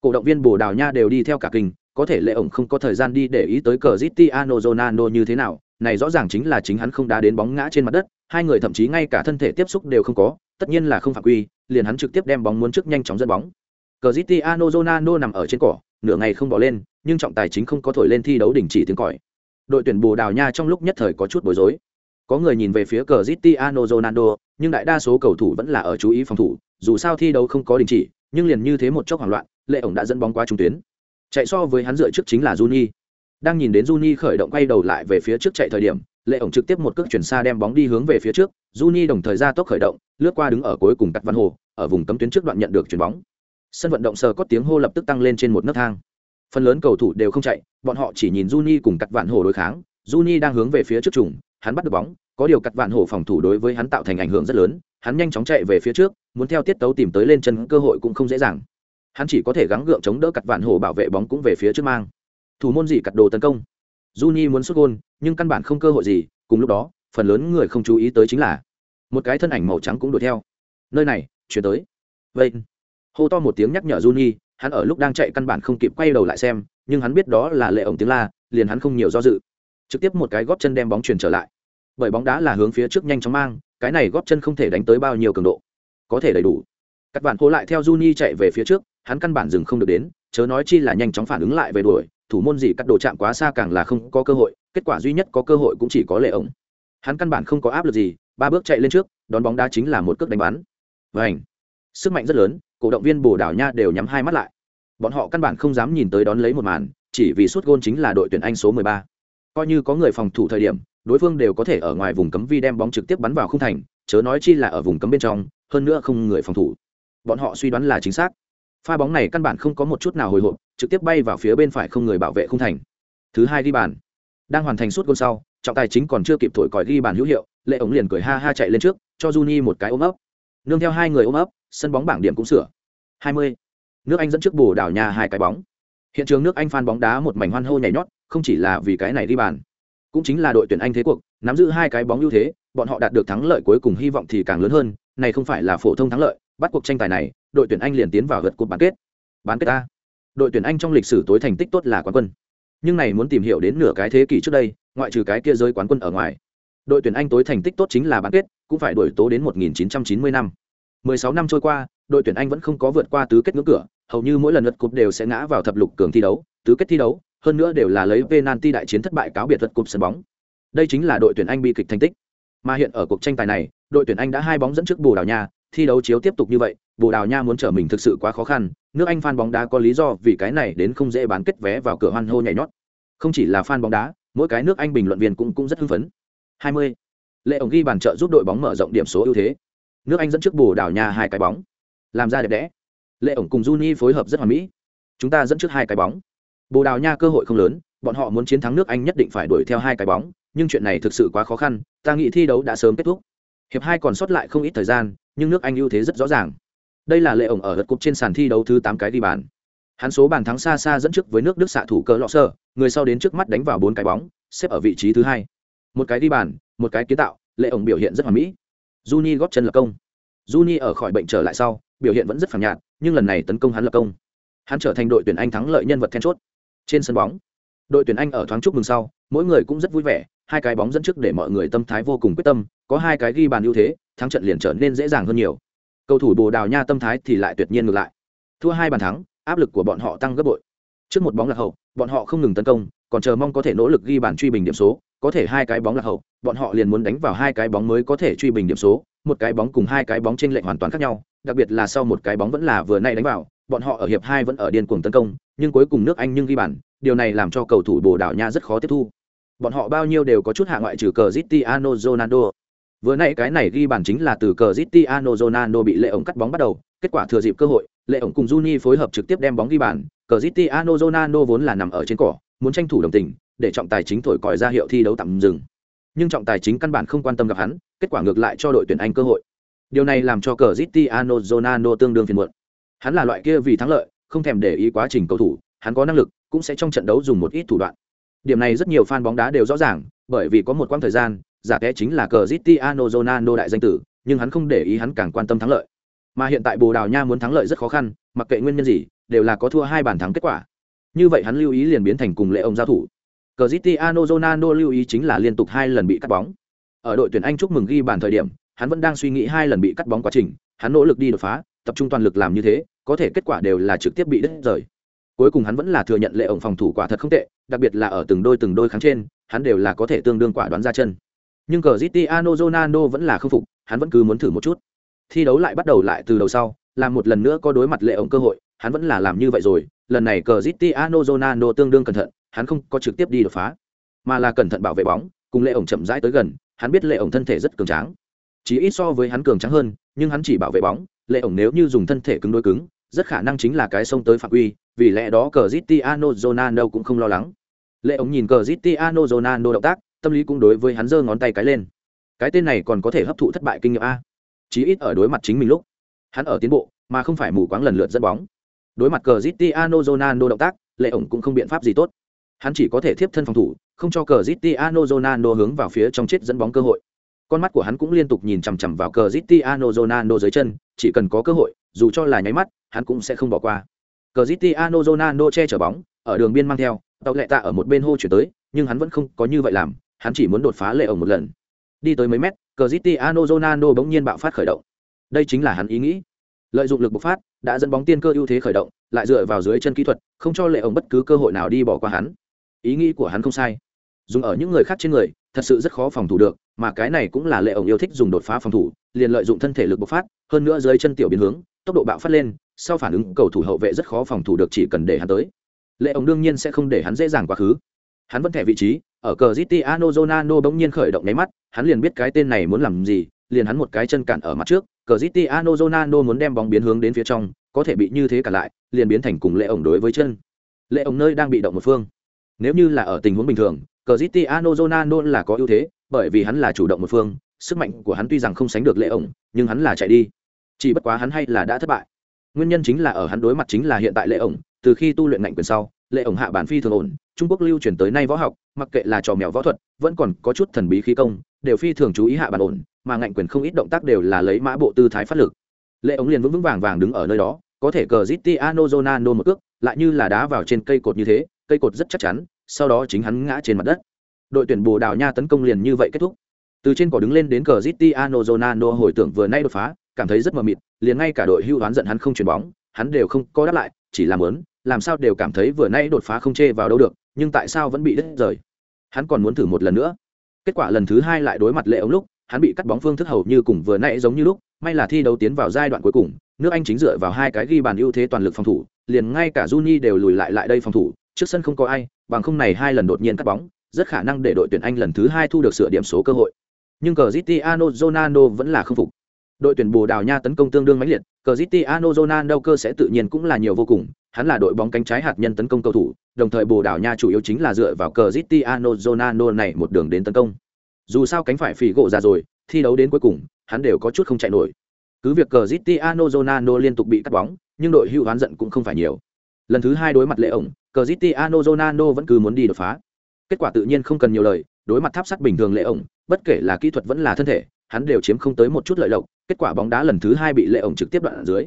Cổ động viên bồ đào nha đều đi theo cả kinh, có thể lệ ổng không có thời gian đi để ý tới cờ Cristiano zonano như thế nào, này rõ ràng chính là chính hắn không đá đến bóng ngã trên mặt đất, hai người thậm chí ngay cả thân thể tiếp xúc đều không có, tất nhiên là không phạm quy, liền hắn trực tiếp đem bóng muốn trước nhanh chóng dẫn bóng. Cờ Cristiano zonano nằm ở trên cỏ, nửa ngày không bỏ lên, nhưng trọng tài chính không có thổi lên thi đấu đình chỉ tiếng còi đội tuyển bồ đào nha trong lúc nhất thời có chút bối rối. Có người nhìn về phía cờ Cristiano Ronaldo, nhưng đại đa số cầu thủ vẫn là ở chú ý phòng thủ, dù sao thi đấu không có đình chỉ, nhưng liền như thế một chốc hoảng loạn, lệ ổng đã dẫn bóng qua trung tuyến. Chạy so với hắn dựa trước chính là Juni. Đang nhìn đến Juni khởi động quay đầu lại về phía trước chạy thời điểm, lệ ổng trực tiếp một cước chuyển xa đem bóng đi hướng về phía trước, Juni đồng thời ra tốc khởi động, lướt qua đứng ở cuối cùng cắt văn hồ, ở vùng cấm tuyến trước đoạn nhận được chuyển bóng. Sân vận động sờ có tiếng hô lập tức tăng lên trên một nấc thang phần lớn cầu thủ đều không chạy, bọn họ chỉ nhìn Juni cùng cắt vạn hổ đối kháng. Juni đang hướng về phía trước trùng, hắn bắt được bóng. Có điều cắt vạn hổ phòng thủ đối với hắn tạo thành ảnh hưởng rất lớn, hắn nhanh chóng chạy về phía trước, muốn theo tiết tấu tìm tới lên chân cơ hội cũng không dễ dàng. Hắn chỉ có thể gắng gượng chống đỡ cắt vạn hổ bảo vệ bóng cũng về phía trước mang. Thủ môn gì cắt đồ tấn công. Juni muốn xuất gôn, nhưng căn bản không cơ hội gì, cùng lúc đó, phần lớn người không chú ý tới chính là một cái thân ảnh màu trắng cũng đuổi theo. Nơi này, chuyển tới. Vậy, hô to một tiếng nhắc nhở Juni hắn ở lúc đang chạy căn bản không kịp quay đầu lại xem, nhưng hắn biết đó là lệ ổng tiếng la, liền hắn không nhiều do dự. Trực tiếp một cái góp chân đem bóng truyền trở lại. Bởi bóng đá là hướng phía trước nhanh chóng mang, cái này góp chân không thể đánh tới bao nhiêu cường độ. Có thể đầy đủ. Các bạn hô lại theo Juni chạy về phía trước, hắn căn bản dừng không được đến, chớ nói chi là nhanh chóng phản ứng lại về đuổi, thủ môn gì cắt đồ chạm quá xa càng là không có cơ hội, kết quả duy nhất có cơ hội cũng chỉ có lệ ổng. Hắn căn bản không có áp lực gì, ba bước chạy lên trước, đón bóng đá chính là một cước đánh bắn. Và ảnh sức mạnh rất lớn cổ động viên bồ đào nha đều nhắm hai mắt lại. Bọn họ căn bản không dám nhìn tới đón lấy một màn, chỉ vì suốt gôn chính là đội tuyển anh số 13. coi như có người phòng thủ thời điểm, đối phương đều có thể ở ngoài vùng cấm vi đem bóng trực tiếp bắn vào không thành, chớ nói chi là ở vùng cấm bên trong, hơn nữa không người phòng thủ. Bọn họ suy đoán là chính xác. Pha bóng này căn bản không có một chút nào hồi hộp, trực tiếp bay vào phía bên phải không người bảo vệ không thành. Thứ hai ghi bàn. Đang hoàn thành suốt gôn sau, trọng tài chính còn chưa kịp thổi còi ghi bàn hữu hiệu, lệ ống liền cười ha ha chạy lên trước, cho Juni một cái ôm ấp nương theo hai người ôm ấp, sân bóng bảng điểm cũng sửa. 20. nước anh dẫn trước bồ đảo nhà hai cái bóng. Hiện trường nước anh phan bóng đá một mảnh hoan hô nhảy nhót, không chỉ là vì cái này đi bàn, cũng chính là đội tuyển anh thế cuộc, nắm giữ hai cái bóng ưu thế, bọn họ đạt được thắng lợi cuối cùng hy vọng thì càng lớn hơn, này không phải là phổ thông thắng lợi, bắt cuộc tranh tài này, đội tuyển anh liền tiến vào gật cuộc bán kết. Bán kết ta đội tuyển anh trong lịch sử tối thành tích tốt là quán quân. Nhưng này muốn tìm hiểu đến nửa cái thế kỷ trước đây, ngoại trừ cái kia rơi quán quân ở ngoài đội tuyển anh tối thành tích tốt chính là bán kết, cũng phải đổi tố đến 1990 năm. 16 năm trôi qua, đội tuyển anh vẫn không có vượt qua tứ kết ngưỡng cửa, hầu như mỗi lần lượt cúp đều sẽ ngã vào thập lục cường thi đấu, tứ kết thi đấu, hơn nữa đều là lấy penalty đại chiến thất bại cáo biệt lượt cúp sân bóng. Đây chính là đội tuyển anh bi kịch thành tích. Mà hiện ở cuộc tranh tài này, đội tuyển anh đã hai bóng dẫn trước bồ đào nha, thi đấu chiếu tiếp tục như vậy, bồ đào nha muốn trở mình thực sự quá khó khăn, nước anh fan bóng đá có lý do vì cái này đến không dễ bán kết vé vào cửa hoan hô nhảy nhót. Không chỉ là fan bóng đá, mỗi cái nước anh bình luận viên cũng cũng rất hưng phấn. 20. lệ ổng ghi bàn trợ giúp đội bóng mở rộng điểm số ưu thế. Nước anh dẫn trước bồ đào nha hai cái bóng. Làm ra đẹp đẽ. Lệ ổng cùng juni phối hợp rất hoàn mỹ. Chúng ta dẫn trước hai cái bóng. Bồ đào nha cơ hội không lớn, bọn họ muốn chiến thắng nước anh nhất định phải đuổi theo hai cái bóng, nhưng chuyện này thực sự quá khó khăn, ta nghĩ thi đấu đã sớm kết thúc. Hiệp hai còn sót lại không ít thời gian, nhưng nước anh ưu thế rất rõ ràng. Đây là lệ ổng ở lượt cục trên sàn thi đấu thứ tám cái đi bàn. Hắn số bàn thắng xa xa dẫn trước với nước đức xạ thủ cỡ lọ sơ người sau đến trước mắt đánh vào bốn cái bóng, xếp ở vị trí thứ hai một cái đi bàn, một cái kiến tạo, lệ ổng biểu hiện rất hoàn mỹ. Juni góp chân lập công. Juni ở khỏi bệnh trở lại sau, biểu hiện vẫn rất phản nhạt, nhưng lần này tấn công hắn lập công. Hắn trở thành đội tuyển anh thắng lợi nhân vật then chốt. Trên sân bóng, đội tuyển anh ở thoáng chúc mừng sau, mỗi người cũng rất vui vẻ, hai cái bóng dẫn trước để mọi người tâm thái vô cùng quyết tâm, có hai cái ghi bàn ưu thế, thắng trận liền trở nên dễ dàng hơn nhiều. Cầu thủ bồ đào nha tâm thái thì lại tuyệt nhiên ngược lại. Thua hai bàn thắng, áp lực của bọn họ tăng gấp bội. Trước một bóng lạc hậu, bọn họ không ngừng tấn công, còn chờ mong có thể nỗ lực ghi bàn truy bình điểm số có thể hai cái bóng lạc hậu, bọn họ liền muốn đánh vào hai cái bóng mới có thể truy bình điểm số, một cái bóng cùng hai cái bóng trên lệnh hoàn toàn khác nhau, đặc biệt là sau một cái bóng vẫn là vừa nay đánh vào, bọn họ ở hiệp hai vẫn ở điên cuồng tấn công, nhưng cuối cùng nước anh nhưng ghi bàn, điều này làm cho cầu thủ bồ đào nha rất khó tiếp thu. Bọn họ bao nhiêu đều có chút hạ ngoại trừ cờ Cristiano Ronaldo. Vừa nãy cái này ghi bàn chính là từ cờ Cristiano Ronaldo bị lệ ổng cắt bóng bắt đầu, kết quả thừa dịp cơ hội, lệ ổng cùng Juni phối hợp trực tiếp đem bóng ghi bàn cờ Cristiano Ronaldo vốn là nằm ở trên cỏ, muốn tranh thủ đồng tình để trọng tài chính thổi còi ra hiệu thi đấu tạm dừng. Nhưng trọng tài chính căn bản không quan tâm gặp hắn, kết quả ngược lại cho đội tuyển anh cơ hội. Điều này làm cho cờ Cristiano Ronaldo tương đương phiền muộn. Hắn là loại kia vì thắng lợi, không thèm để ý quá trình cầu thủ, hắn có năng lực, cũng sẽ trong trận đấu dùng một ít thủ đoạn. Điểm này rất nhiều fan bóng đá đều rõ ràng, bởi vì có một quãng thời gian, giả té chính là cờ Cristiano Ronaldo đại danh tử, nhưng hắn không để ý hắn càng quan tâm thắng lợi. Mà hiện tại Bồ Đào Nha muốn thắng lợi rất khó khăn, mặc kệ nguyên nhân gì, đều là có thua hai bàn thắng kết quả. Như vậy hắn lưu ý liền biến thành cùng lệ ông giao thủ. Cristiano Ronaldo lưu ý chính là liên tục hai lần bị cắt bóng. Ở đội tuyển Anh chúc mừng ghi bàn thời điểm, hắn vẫn đang suy nghĩ hai lần bị cắt bóng quá trình, hắn nỗ lực đi đột phá, tập trung toàn lực làm như thế, có thể kết quả đều là trực tiếp bị đứt rời. Cuối cùng hắn vẫn là thừa nhận lệ ổng phòng thủ quả thật không tệ, đặc biệt là ở từng đôi từng đôi kháng trên, hắn đều là có thể tương đương quả đoán ra chân. Nhưng Cristiano Ronaldo vẫn là không phục, hắn vẫn cứ muốn thử một chút. Thi đấu lại bắt đầu lại từ đầu sau, làm một lần nữa có đối mặt lệ ổng cơ hội, hắn vẫn là làm như vậy rồi lần này cờ Zitiano Ronaldo tương đương cẩn thận, hắn không có trực tiếp đi đột phá, mà là cẩn thận bảo vệ bóng, cùng lệ ổng chậm rãi tới gần, hắn biết lệ ổng thân thể rất cường tráng. Chỉ ít so với hắn cường tráng hơn, nhưng hắn chỉ bảo vệ bóng lệ ổng nếu như dùng thân thể cứng đối cứng, rất khả năng chính là cái xông tới phạm uy vì lẽ đó cờ Zitiano Ronaldo cũng không lo lắng. Lệ ổng nhìn cờ Zitiano Ronaldo động tác, tâm lý cũng đối với hắn giơ ngón tay cái lên. Cái tên này còn có thể hấp thụ thất bại kinh nghiệm a? Chí ít ở đối mặt chính mình lúc, hắn ở tiến bộ, mà không phải mù quáng lần lượt dẫn bóng đối mặt cờ zitiano Ronaldo động tác, lệ ổng cũng không biện pháp gì tốt. Hắn chỉ có thể tiếp thân phòng thủ, không cho cờ zitiano Ronaldo hướng vào phía trong chết dẫn bóng cơ hội. Con mắt của hắn cũng liên tục nhìn chằm chằm vào cờ zitiano Ronaldo dưới chân, chỉ cần có cơ hội, dù cho là nháy mắt, hắn cũng sẽ không bỏ qua. Cờ zitiano Ronaldo che chở bóng, ở đường biên mang theo, tàu lệ tạ ở một bên hô chuyển tới, nhưng hắn vẫn không có như vậy làm, hắn chỉ muốn đột phá lệ ổng một lần. Đi tới mấy mét cờ zitiano Ronaldo bỗng nhiên bạo phát khởi động. Đây chính là hắn ý nghĩ lợi dụng lực bộc phát, đã dẫn bóng tiên cơ ưu thế khởi động, lại dựa vào dưới chân kỹ thuật, không cho lệ ổng bất cứ cơ hội nào đi bỏ qua hắn. Ý nghĩ của hắn không sai. Dùng ở những người khác trên người, thật sự rất khó phòng thủ được, mà cái này cũng là lệ ổng yêu thích dùng đột phá phòng thủ, liền lợi dụng thân thể lực bộc phát, hơn nữa dưới chân tiểu biến hướng, tốc độ bạo phát lên, sau phản ứng cầu thủ hậu vệ rất khó phòng thủ được chỉ cần để hắn tới. Lệ ổng đương nhiên sẽ không để hắn dễ dàng quá khứ. Hắn vẫn thẻ vị trí, ở cờ Ano Ronaldo bỗng nhiên khởi động nháy mắt, hắn liền biết cái tên này muốn làm gì, liền hắn một cái chân cản ở mặt trước. Cristiano Ronaldo muốn đem bóng biến hướng đến phía trong, có thể bị như thế cả lại, liền biến thành cùng lệ ổng đối với chân. Lệ ổng nơi đang bị động một phương. Nếu như là ở tình huống bình thường, Cristiano Ronaldo là có ưu thế, bởi vì hắn là chủ động một phương, sức mạnh của hắn tuy rằng không sánh được lệ ổng nhưng hắn là chạy đi. Chỉ bất quá hắn hay là đã thất bại. Nguyên nhân chính là ở hắn đối mặt chính là hiện tại lệ ổng từ khi tu luyện ngạnh quyền sau lệ ổng hạ bản phi thường ổn, trung quốc lưu truyền tới nay võ học, mặc kệ là trò mèo võ thuật, vẫn còn có chút thần bí khí công đều phi thường chú ý hạ bản ổn, mà ngạnh quyền không ít động tác đều là lấy mã bộ tư thái phát lực. Lệ ống liền vững vững vàng vàng đứng ở nơi đó, có thể cờ Cristiano zonano một cước, lại như là đá vào trên cây cột như thế, cây cột rất chắc chắn, sau đó chính hắn ngã trên mặt đất. Đội tuyển bồ đào nha tấn công liền như vậy kết thúc. Từ trên cỏ đứng lên đến cờ Cristiano zonano hồi tưởng vừa nay đột phá, cảm thấy rất mờ mịt, liền ngay cả đội hưu đoán giận hắn không chuyền bóng, hắn đều không có đáp lại, chỉ làm lớn làm sao đều cảm thấy vừa nay đột phá không chê vào đâu được, nhưng tại sao vẫn bị đứt rời. Hắn còn muốn thử một lần nữa kết quả lần thứ hai lại đối mặt lệ ống lúc, hắn bị cắt bóng phương thức hầu như cùng vừa nãy giống như lúc, may là thi đấu tiến vào giai đoạn cuối cùng, nước anh chính dựa vào hai cái ghi bàn ưu thế toàn lực phòng thủ, liền ngay cả Juni đều lùi lại lại đây phòng thủ, trước sân không có ai, bằng không này hai lần đột nhiên cắt bóng, rất khả năng để đội tuyển anh lần thứ hai thu được sửa điểm số cơ hội. Nhưng cờ Cristiano Ronaldo vẫn là không phục đội tuyển bồ đào nha tấn công tương đương mãnh liệt cờ Cristiano Ronaldo cơ sẽ tự nhiên cũng là nhiều vô cùng, hắn là đội bóng cánh trái hạt nhân tấn công cầu thủ, đồng thời bồ đào nha chủ yếu chính là dựa vào cờ Cristiano Ronaldo này một đường đến tấn công. Dù sao cánh phải phỉ gỗ ra rồi, thi đấu đến cuối cùng, hắn đều có chút không chạy nổi. Cứ việc cờ Cristiano Ronaldo liên tục bị cắt bóng, nhưng đội hưu hoán giận cũng không phải nhiều. Lần thứ hai đối mặt lệ ổng cờ Cristiano Ronaldo vẫn cứ muốn đi đột phá. Kết quả tự nhiên không cần nhiều lời, đối mặt tháp sắt bình thường lệ ổng, bất kể là kỹ thuật vẫn là thân thể, hắn đều chiếm không tới một chút lợi lộc kết quả bóng đá lần thứ hai bị lệ ổng trực tiếp đoạn ở dưới.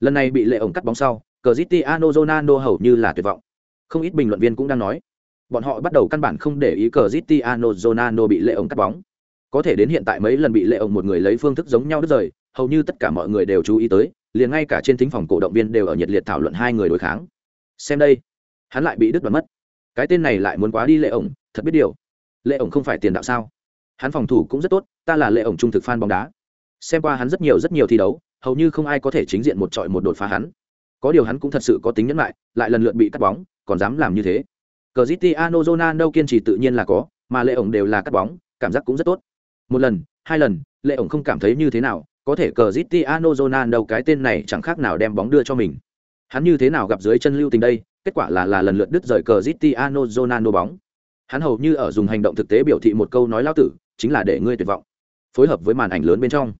Lần này bị lệ ổng cắt bóng sau cờ Cristiano Ronaldo hầu như là tuyệt vọng. Không ít bình luận viên cũng đang nói, bọn họ bắt đầu căn bản không để ý cờ Cristiano Ronaldo bị lệ ổng cắt bóng. Có thể đến hiện tại mấy lần bị lệ ổng một người lấy phương thức giống nhau đứt rời, hầu như tất cả mọi người đều chú ý tới, liền ngay cả trên thính phòng cổ động viên đều ở nhiệt liệt thảo luận hai người đối kháng. Xem đây, hắn lại bị đứt đoạn mất. Cái tên này lại muốn quá đi lệ ổng, thật biết điều. Lệ ổng không phải tiền đạo sao? Hắn phòng thủ cũng rất tốt, ta là lệ ổng trung thực fan bóng đá xem qua hắn rất nhiều rất nhiều thi đấu, hầu như không ai có thể chính diện một trọi một đột phá hắn. Có điều hắn cũng thật sự có tính nhẫn lại lại lần lượt bị cắt bóng, còn dám làm như thế. Cờ Cristiano Ronaldo kiên trì tự nhiên là có, mà lệ ổng đều là cắt bóng, cảm giác cũng rất tốt. Một lần, hai lần lệ ổng không cảm thấy như thế nào, có thể cờ Cristiano Ronaldo cái tên này chẳng khác nào đem bóng đưa cho mình. Hắn như thế nào gặp dưới chân lưu tình đây, kết quả là là lần lượt đứt rời cờ Cristiano Ronaldo bóng. Hắn hầu như ở dùng hành động thực tế biểu thị một câu nói lao tử, chính là để ngươi tuyệt vọng. Phối hợp với màn ảnh lớn bên trong.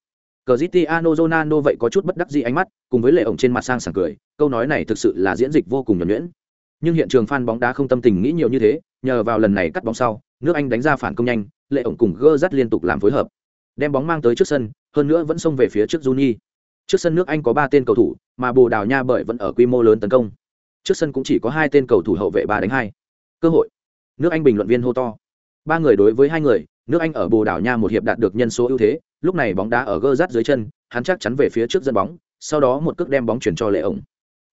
Cristiano Ronaldo vậy có chút bất đắc dĩ ánh mắt, cùng với lệ ổng trên mặt sang sảng cười, câu nói này thực sự là diễn dịch vô cùng nhuẩn nhuyễn. Nhưng hiện trường fan bóng đá không tâm tình nghĩ nhiều như thế, nhờ vào lần này cắt bóng sau, nước anh đánh ra phản công nhanh, lệ ổng cùng gơ liên tục làm phối hợp. Đem bóng mang tới trước sân, hơn nữa vẫn xông về phía trước Juni. trước sân nước anh có ba tên cầu thủ, mà bồ đào nha bởi vẫn ở quy mô lớn tấn công. Trước sân cũng chỉ có hai tên cầu thủ hậu vệ ba đánh hai. Cơ hội. Nước anh bình luận viên hô to. Ba người đối với hai người, nước anh ở bồ đào nha một hiệp đạt được nhân số ưu thế lúc này bóng đá ở gơ rát dưới chân, hắn chắc chắn về phía trước dẫn bóng, sau đó một cước đem bóng chuyển cho lệ ổng.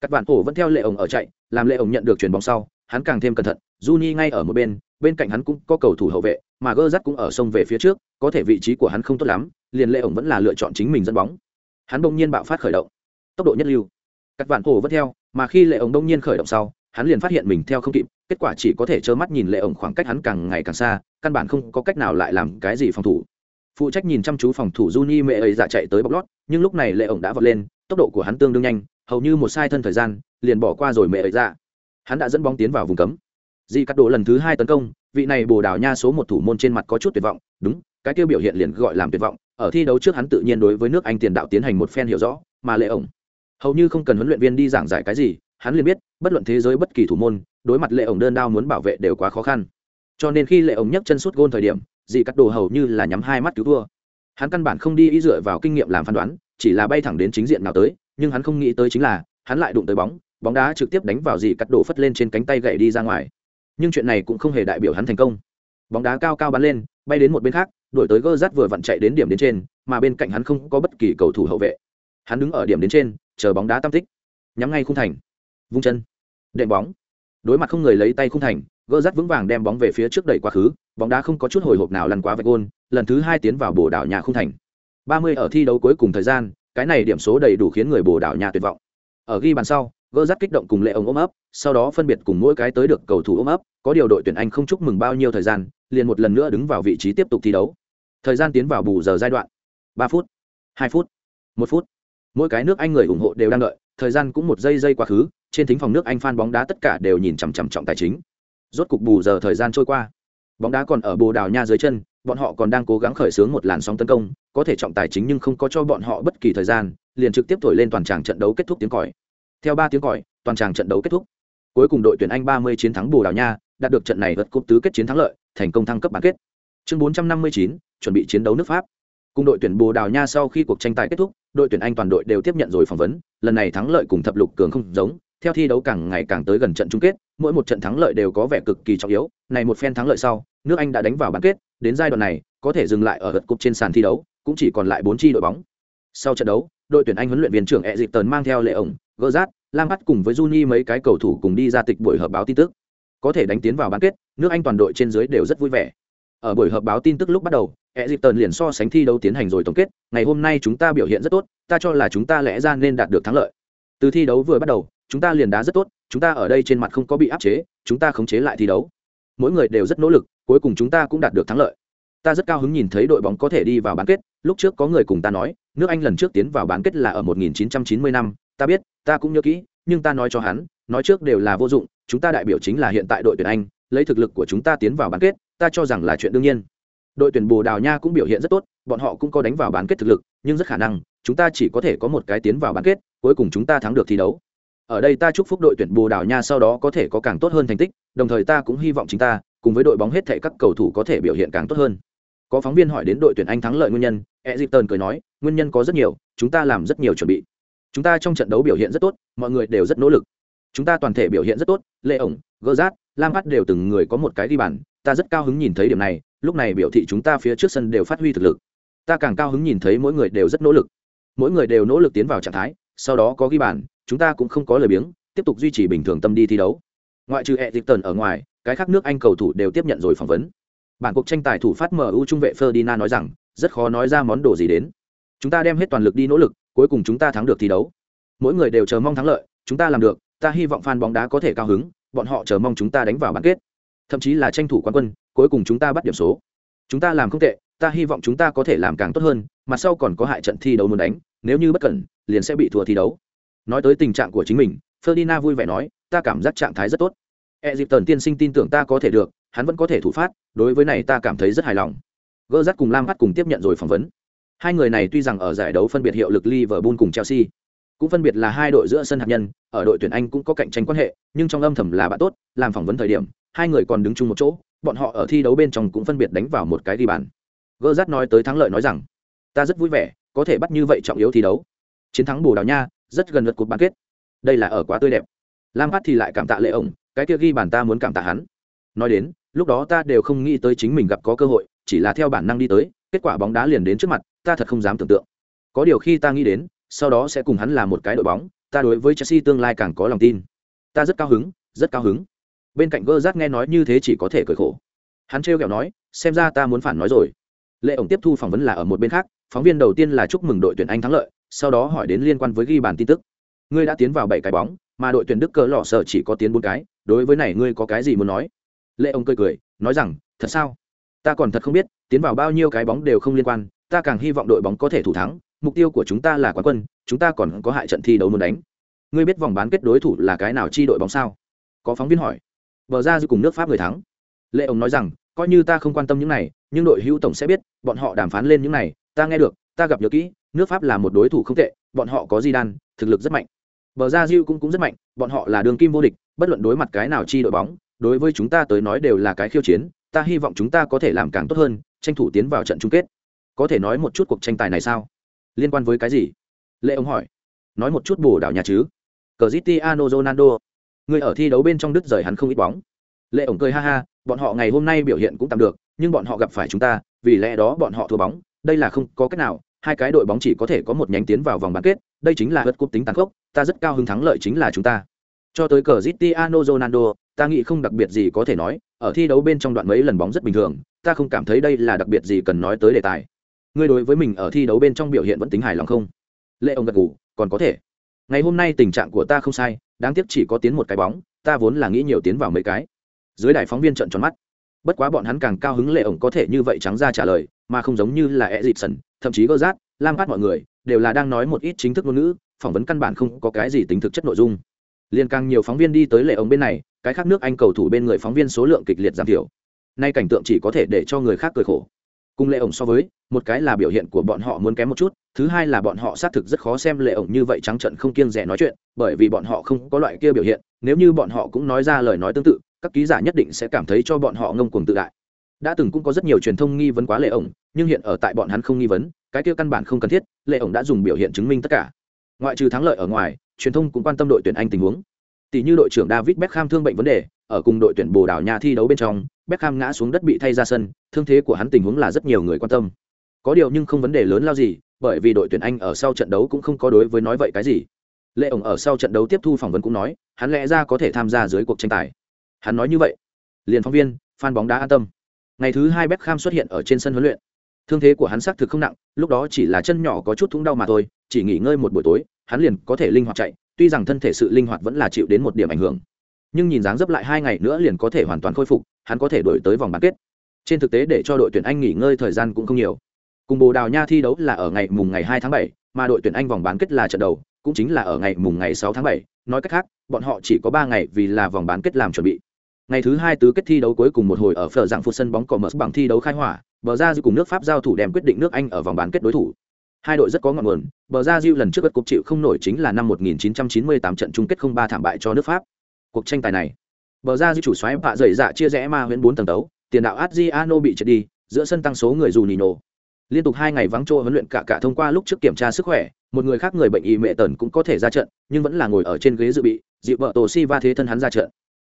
Các bạn cổ vẫn theo lệ ổng ở chạy, làm lệ ổng nhận được chuyển bóng sau, hắn càng thêm cẩn thận Juni ngay ở một bên bên cạnh hắn cũng có cầu thủ hậu vệ, mà gơ rát cũng ở sông về phía trước, có thể vị trí của hắn không tốt lắm, liền lệ ổng vẫn là lựa chọn chính mình dẫn bóng. Hắn bỗng nhiên bạo phát khởi động. Tốc độ nhất lưu. Các bạn cổ vẫn theo, mà khi lệ ổng đông nhiên khởi động sau, hắn liền phát hiện mình theo không kịp, kết quả chỉ có thể trơ mắt nhìn lệ ổng khoảng cách hắn càng ngày càng xa, căn bản không có cách nào lại làm cái gì phòng thủ phụ trách nhìn chăm chú phòng thủ Juni mẹ ấy dạ chạy tới bọc lót, nhưng lúc này lệ ổng đã vọt lên, tốc độ của hắn tương đương nhanh, hầu như một sai thân thời gian, liền bỏ qua rồi mẹ ấy dạ. Hắn đã dẫn bóng tiến vào vùng cấm. Di cắt độ lần thứ hai tấn công, vị này bồ đào nha số một thủ môn trên mặt có chút tuyệt vọng, đúng, cái kia biểu hiện liền gọi làm tuyệt vọng, ở thi đấu trước hắn tự nhiên đối với nước anh tiền đạo tiến hành một phen hiểu rõ, mà lệ ổng hầu như không cần huấn luyện viên đi giảng giải cái gì, hắn liền biết, bất luận thế giới bất kỳ thủ môn, đối mặt lệ ổng đơn đao muốn bảo vệ đều quá khó khăn. Cho nên khi lệ ổng nhấc chân sút gôn thời điểm dị cắt đồ hầu như là nhắm hai mắt cứu thua hắn căn bản không đi ý dựa vào kinh nghiệm làm phán đoán, chỉ là bay thẳng đến chính diện nào tới, nhưng hắn không nghĩ tới chính là, hắn lại đụng tới bóng bóng đá trực tiếp đánh vào dị cắt đồ phất lên trên cánh tay gậy đi ra ngoài. Nhưng chuyện này cũng không hề đại biểu hắn thành công. Bóng đá cao cao bắn lên, bay đến một bên khác, đuổi tới gơ rát vừa vặn chạy đến điểm đến trên, mà bên cạnh hắn không có bất kỳ cầu thủ hậu vệ. Hắn đứng ở điểm đến trên, chờ bóng đá tam tích. Nhắm ngay khung thành. Vung chân. Đệm bóng. Đối mặt không người lấy tay khung thành gỡ rát vững vàng đem bóng về phía trước đẩy quá khứ bóng đá không có chút hồi hộp nào lăn quá vạch gôn, lần thứ hai tiến vào bồ đảo nhà khung thành. 30 ở thi đấu cuối cùng thời gian, cái này điểm số đầy đủ khiến người bồ đảo nhà tuyệt vọng. Ở ghi bàn sau, gỡ rắt kích động cùng lệ ông ôm ấp, sau đó phân biệt cùng mỗi cái tới được cầu thủ ôm ấp, có điều đội tuyển anh không chúc mừng bao nhiêu thời gian, liền một lần nữa đứng vào vị trí tiếp tục thi đấu. Thời gian tiến vào bù giờ giai đoạn, ba phút, hai phút, một phút. Mỗi cái nước anh người ủng hộ đều đang đợi, thời gian cũng một giây giây quá khứ, trên thính phòng nước anh phan bóng đá tất cả đều nhìn chằm chằm trọng tài chính. Rốt cục bù giờ thời gian trôi qua bóng đá còn ở bồ đào nha dưới chân bọn họ còn đang cố gắng khởi xướng một làn sóng tấn công có thể trọng tài chính nhưng không có cho bọn họ bất kỳ thời gian liền trực tiếp thổi lên toàn tràng trận đấu kết thúc tiếng còi. Theo ba tiếng còi toàn tràng trận đấu kết thúc. Cuối cùng đội tuyển anh 30 chiến thắng bồ đào nha đạt được trận này vượt cúp tứ kết chiến thắng lợi thành công thăng cấp bán kết. Chương 459, chuẩn bị chiến đấu nước pháp. Cùng đội tuyển bồ đào nha sau khi cuộc tranh tài kết thúc đội tuyển anh toàn đội đều tiếp nhận rồi phỏng vấn lần này thắng lợi cùng thập lục cường không giống theo thi đấu càng ngày càng tới gần trận chung kết, mỗi một trận thắng lợi đều có vẻ cực kỳ trọng yếu. Này một phen thắng lợi sau, nước anh đã đánh vào bán kết, đến giai đoạn này, có thể dừng lại ở gật cục trên sàn thi đấu, cũng chỉ còn lại bốn chi đội bóng. Sau trận đấu, đội tuyển anh huấn luyện viên trưởng e dịp tần mang theo lệ ổng gỡ rát lam bắt cùng với juni mấy cái cầu thủ cùng đi ra tịch buổi họp báo tin tức. Có thể đánh tiến vào bán kết, nước anh toàn đội trên dưới đều rất vui vẻ. Ở buổi họp báo tin tức lúc bắt đầu e tần liền so sánh thi đấu tiến hành rồi tổng kết, ngày hôm nay chúng ta biểu hiện rất tốt, ta cho là chúng ta lẽ ra nên đạt được thắng lợi. Từ thi đấu vừa bắt đầu chúng ta liền đá rất tốt, chúng ta ở đây trên mặt không có bị áp chế, chúng ta khống chế lại thi đấu. Mỗi người đều rất nỗ lực, cuối cùng chúng ta cũng đạt được thắng lợi. Ta rất cao hứng nhìn thấy đội bóng có thể đi vào bán kết, lúc trước có người cùng ta nói, nước anh lần trước tiến vào bán kết là ở 1990 năm, ta biết, ta cũng nhớ kỹ, nhưng ta nói cho hắn, nói trước đều là vô dụng, chúng ta đại biểu chính là hiện tại đội tuyển anh, lấy thực lực của chúng ta tiến vào bán kết, ta cho rằng là chuyện đương nhiên. Đội tuyển bồ đào nha cũng biểu hiện rất tốt, bọn họ cũng có đánh vào bán kết thực lực, nhưng rất khả năng, chúng ta chỉ có thể có một cái tiến vào bán kết, cuối cùng chúng ta thắng được thi đấu ở đây ta chúc phúc đội tuyển bồ đào nha sau đó có thể có càng tốt hơn thành tích, đồng thời ta cũng hy vọng chính ta, cùng với đội bóng hết thể các cầu thủ có thể biểu hiện càng tốt hơn. Có phóng viên hỏi đến đội tuyển anh thắng lợi nguyên nhân, ezipton cười nói, nguyên nhân có rất nhiều, chúng ta làm rất nhiều chuẩn bị. Chúng ta trong trận đấu biểu hiện rất tốt, mọi người đều rất nỗ lực. Chúng ta toàn thể biểu hiện rất tốt lệ ổng gỡ rát lam hát đều từng người có một cái ghi bàn, ta rất cao hứng nhìn thấy điểm này, lúc này biểu thị chúng ta phía trước sân đều phát huy thực lực. Ta càng cao hứng nhìn thấy mỗi người đều rất nỗ lực. Mỗi người đều nỗ lực tiến vào trạng thái, sau đó có ghi bàn chúng ta cũng không có lời biếng, tiếp tục duy trì bình thường tâm đi thi đấu. Ngoại trừ e tần ở ngoài, cái khác nước anh cầu thủ đều tiếp nhận rồi phỏng vấn. Bản cuộc tranh tài thủ phát mu trung vệ ferdinand nói rằng, rất khó nói ra món đồ gì đến. Chúng ta đem hết toàn lực đi nỗ lực, cuối cùng chúng ta thắng được thi đấu. Mỗi người đều chờ mong thắng lợi, chúng ta làm được, ta hy vọng fan bóng đá có thể cao hứng, bọn họ chờ mong chúng ta đánh vào bán kết. Thậm chí là tranh thủ quán quân, cuối cùng chúng ta bắt điểm số. Chúng ta làm không tệ, ta hy vọng chúng ta có thể làm càng tốt hơn, mà sau còn có hại trận thi đấu muốn đánh, nếu như bất cẩn, liền sẽ bị thua thi đấu nói tới tình trạng của chính mình, ferdinand vui vẻ nói, ta cảm giác trạng thái rất tốt. E dịp tần tiên sinh tin tưởng ta có thể được, hắn vẫn có thể thủ phát, đối với này ta cảm thấy rất hài lòng. Gỡ rắt cùng lam hát cùng tiếp nhận rồi phỏng vấn. Hai người này tuy rằng ở giải đấu phân biệt hiệu lực liverpool cùng chelsea, cũng phân biệt là hai đội giữa sân hạt nhân, ở đội tuyển anh cũng có cạnh tranh quan hệ, nhưng trong âm thầm là bạn tốt, làm phỏng vấn thời điểm, hai người còn đứng chung một chỗ, bọn họ ở thi đấu bên trong cũng phân biệt đánh vào một cái ghi bàn. Gỡ rắt nói tới thắng lợi nói rằng, ta rất vui vẻ, có thể bắt như vậy trọng yếu thi đấu. Chiến thắng bồ đào nha rất gần lượt cuộc bán kết. Đây là ở quá tươi đẹp. Lam hát thì lại cảm tạ lệ ổng, cái kia ghi bàn ta muốn cảm tạ hắn. Nói đến, lúc đó ta đều không nghĩ tới chính mình gặp có cơ hội, chỉ là theo bản năng đi tới, kết quả bóng đá liền đến trước mặt, ta thật không dám tưởng tượng. Có điều khi ta nghĩ đến, sau đó sẽ cùng hắn là một cái đội bóng, ta đối với chelsea tương lai càng có lòng tin. Ta rất cao hứng, rất cao hứng. Bên cạnh gơ rát nghe nói như thế chỉ có thể cười khổ. Hắn trêu kẹo nói, xem ra ta muốn phản nói rồi. Lệ ổng tiếp thu phỏng vấn là ở một bên khác, phóng viên đầu tiên là chúc mừng đội tuyển anh thắng lợi sau đó hỏi đến liên quan với ghi bàn tin tức. Ngươi đã tiến vào bảy cái bóng, mà đội tuyển đức cờ lọ sợ chỉ có tiến bốn cái, đối với này ngươi có cái gì muốn nói? Lệ ông cười cười, nói rằng, thật sao? Ta còn thật không biết, tiến vào bao nhiêu cái bóng đều không liên quan, ta càng hy vọng đội bóng có thể thủ thắng, mục tiêu của chúng ta là quán quân, chúng ta còn có hại trận thi đấu muốn đánh. Ngươi biết vòng bán kết đối thủ là cái nào chi đội bóng sao? Có phóng viên hỏi. Bờ ra dư cùng nước pháp người thắng. Lệ ông nói rằng, coi như ta không quan tâm những này, nhưng đội hữu tổng sẽ biết, bọn họ đàm phán lên những này, ta nghe được ta gặp nhớ kỹ, nước pháp là một đối thủ không tệ, bọn họ có di đan thực lực rất mạnh. Bờ ra diêu cũng cũng rất mạnh, bọn họ là đường kim vô địch, bất luận đối mặt cái nào chi đội bóng, đối với chúng ta tới nói đều là cái khiêu chiến, ta hy vọng chúng ta có thể làm càng tốt hơn, tranh thủ tiến vào trận chung kết. Có thể nói một chút cuộc tranh tài này sao? Liên quan với cái gì? Lệ ông hỏi. Nói một chút bồ đảo nhà chứ. Cờ Cristiano Ronaldo. Người ở thi đấu bên trong đứt rời hắn không ít bóng. Lệ ổng cười ha ha, bọn họ ngày hôm nay biểu hiện cũng tạm được, nhưng bọn họ gặp phải chúng ta, vì lẽ đó bọn họ thua bóng đây là không có cách nào, hai cái đội bóng chỉ có thể có một nhánh tiến vào vòng bán kết, đây chính là hất cúp tính tàn khốc, ta rất cao hứng thắng lợi chính là chúng ta. Cho tới cờ Cristiano Ronaldo, ta nghĩ không đặc biệt gì có thể nói, ở thi đấu bên trong đoạn mấy lần bóng rất bình thường, ta không cảm thấy đây là đặc biệt gì cần nói tới đề tài. Ngươi đối với mình ở thi đấu bên trong biểu hiện vẫn tính hài lòng không? Lệ ông gật gù, còn có thể. Ngày hôm nay tình trạng của ta không sai, đáng tiếc chỉ có tiến một cái bóng, ta vốn là nghĩ nhiều tiến vào mấy cái. Dưới đài phóng viên trận tròn mắt bất quá bọn hắn càng cao hứng lệ ổng có thể như vậy trắng ra trả lời, mà không giống như là e dịp sần, thậm chí gơ rát lam phát mọi người, đều là đang nói một ít chính thức ngôn ngữ, phỏng vấn căn bản không có cái gì tính thực chất nội dung. Liên càng nhiều phóng viên đi tới lệ ổng bên này, cái khác nước anh cầu thủ bên người phóng viên số lượng kịch liệt giảm thiểu. Nay cảnh tượng chỉ có thể để cho người khác cười khổ. Cùng lệ ổng so với, một cái là biểu hiện của bọn họ muốn kém một chút, thứ hai là bọn họ xác thực rất khó xem lệ ổng như vậy trắng trận không kiêng rẻ nói chuyện, bởi vì bọn họ không có loại kia biểu hiện, nếu như bọn họ cũng nói ra lời nói tương tự các ký giả nhất định sẽ cảm thấy cho bọn họ ngông cuồng tự đại. Đã từng cũng có rất nhiều truyền thông nghi vấn quá lệ ổng, nhưng hiện ở tại bọn hắn không nghi vấn, cái kia căn bản không cần thiết, lệ ổng đã dùng biểu hiện chứng minh tất cả. Ngoại trừ thắng lợi ở ngoài, truyền thông cũng quan tâm đội tuyển anh tình huống. Tỷ như đội trưởng david beckham thương bệnh vấn đề, ở cùng đội tuyển bồ đào nha thi đấu bên trong, beckham ngã xuống đất bị thay ra sân, thương thế của hắn tình huống là rất nhiều người quan tâm. Có điều nhưng không vấn đề lớn lao gì, bởi vì đội tuyển anh ở sau trận đấu cũng không có đối với nói vậy cái gì. Lệ ổng ở sau trận đấu tiếp thu phỏng vấn cũng nói, hắn lẽ ra có thể tham gia dưới cuộc tranh tài hắn nói như vậy. Liền phóng viên, fan bóng đá an tâm. Ngày thứ hai Beckham xuất hiện ở trên sân huấn luyện. Thương thế của hắn xác thực không nặng, lúc đó chỉ là chân nhỏ có chút thúng đau mà thôi, chỉ nghỉ ngơi một buổi tối, hắn liền có thể linh hoạt chạy, tuy rằng thân thể sự linh hoạt vẫn là chịu đến một điểm ảnh hưởng. Nhưng nhìn dáng dấp lại hai ngày nữa liền có thể hoàn toàn khôi phục, hắn có thể đổi tới vòng bán kết. Trên thực tế để cho đội tuyển anh nghỉ ngơi thời gian cũng không nhiều. Cùng bồ đào nha thi đấu là ở ngày mùng ngày hai tháng bảy, mà đội tuyển anh vòng bán kết là trận đầu cũng chính là ở ngày mùng ngày 6 tháng 7. nói cách khác, bọn họ chỉ có ba ngày vì là vòng bán kết làm chuẩn bị ngày thứ hai tứ kết thi đấu cuối cùng một hồi ở phở dạng phụ sân bóng cỏ mở bằng thi đấu khai hỏa, bờ ra dư cùng nước pháp giao thủ đem quyết định nước anh ở vòng bán kết đối thủ hai đội rất có ngọn nguồn, bờ ra diêu lần trước bất cục chịu không nổi chính là năm 1998 trận chung kết không ba thảm bại cho nước pháp cuộc tranh tài này, bờ ra diêu chủ xoáy bạ rời dạ chia rẽ ma huyễn bốn tầng đấu. tiền đạo adriano bị trượt đi, giữa sân tăng số người dù nino liên tục hai ngày vắng trôi huấn luyện cả cả thông qua lúc trước kiểm tra sức khỏe, một người khác người bệnh y mẹ tần cũng có thể ra trận, nhưng vẫn là ngồi ở trên ghế dự bị dịu vợ tổ si va thế thân hắn ra trận.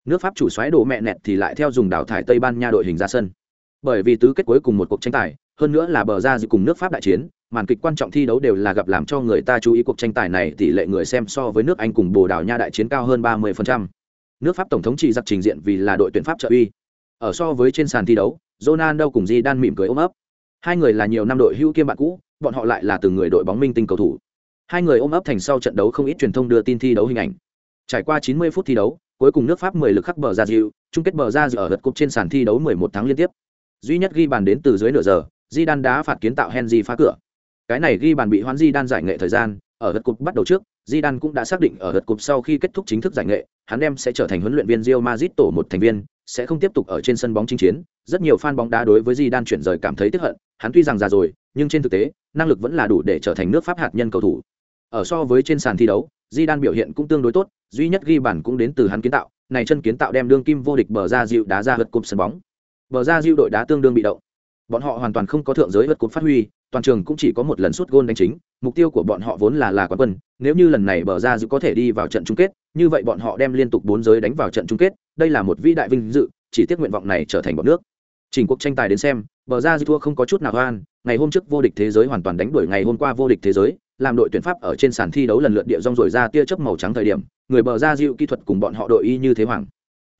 Nước pháp chủ xoáy đồ mẹ nẹt thì lại theo dùng đảo thải tây ban nha đội hình ra sân. Bởi vì tứ kết cuối cùng một cuộc tranh tài, hơn nữa là bờ ra dự cùng nước pháp đại chiến, màn kịch quan trọng thi đấu đều là gặp làm cho người ta chú ý cuộc tranh tài này tỷ lệ người xem so với nước anh cùng bồ đào nha đại chiến cao hơn ba 30%. nước pháp tổng thống chỉ giặc trình diện vì là đội tuyển pháp trợ uy. Ở so với trên sàn thi đấu, ronaldo cùng di đan mỉm cười ôm ấp hai người là nhiều năm đội hữu kiêm bạn cũ, bọn họ lại là từng người đội bóng minh tinh cầu thủ. Hai người ôm ấp thành sau trận đấu không ít truyền thông đưa tin thi đấu hình ảnh. Trải qua 90 phút thi đấu, cuối cùng nước pháp 10 lực khắc bờ ra dịu, chung kết bờ ra dịu ở lượt cúp trên sàn thi đấu 11 tháng liên tiếp. Duy nhất ghi bàn đến từ dưới nửa giờ di đan đá phạt kiến tạo henry phá cửa. Cái này ghi bàn bị hoãn di đan giải nghệ thời gian, ở lượt cúp bắt đầu trước di đan cũng đã xác định ở lượt cúp sau khi kết thúc chính thức giải nghệ, hắn đem sẽ trở thành huấn luyện viên Real Madrid tổ một thành viên sẽ không tiếp tục ở trên sân bóng chinh chiến. Rất nhiều fan bóng đá đối với di chuyển rời cảm thấy tức hận. Hắn tuy rằng già rồi, nhưng trên thực tế, năng lực vẫn là đủ để trở thành nước pháp hạt nhân cầu thủ. Ở so với trên sàn thi đấu di biểu hiện cũng tương đối tốt, duy nhất ghi bàn cũng đến từ hắn kiến tạo. Này chân kiến tạo đem đương kim vô địch bờ ra dịu đá ra hất cúp sân bóng. Bờ ra dịu đội đá tương đương bị động. Bọn họ hoàn toàn không có thượng giới hất cột phát huy, toàn trường cũng chỉ có một lần sút gôn đánh chính. Mục tiêu của bọn họ vốn là là quán quân. Nếu như lần này bờ ra dịu có thể đi vào trận chung kết, như vậy bọn họ đem liên tục bốn giới đánh vào trận chung kết đây là một vĩ đại vinh dự, chỉ tiếc nguyện vọng này trở thành bọn nước. Chỉnh cuộc tranh tài đến xem, bờ ra di thua không có chút nào oan, ngày hôm trước vô địch thế giới hoàn toàn đánh đuổi ngày hôm qua vô địch thế giới, làm đội tuyển pháp ở trên sàn thi đấu lần lượt địa rong rồi ra tia chớp màu trắng thời điểm, người bờ ra dịu kỹ thuật cùng bọn họ đội y như thế hoàng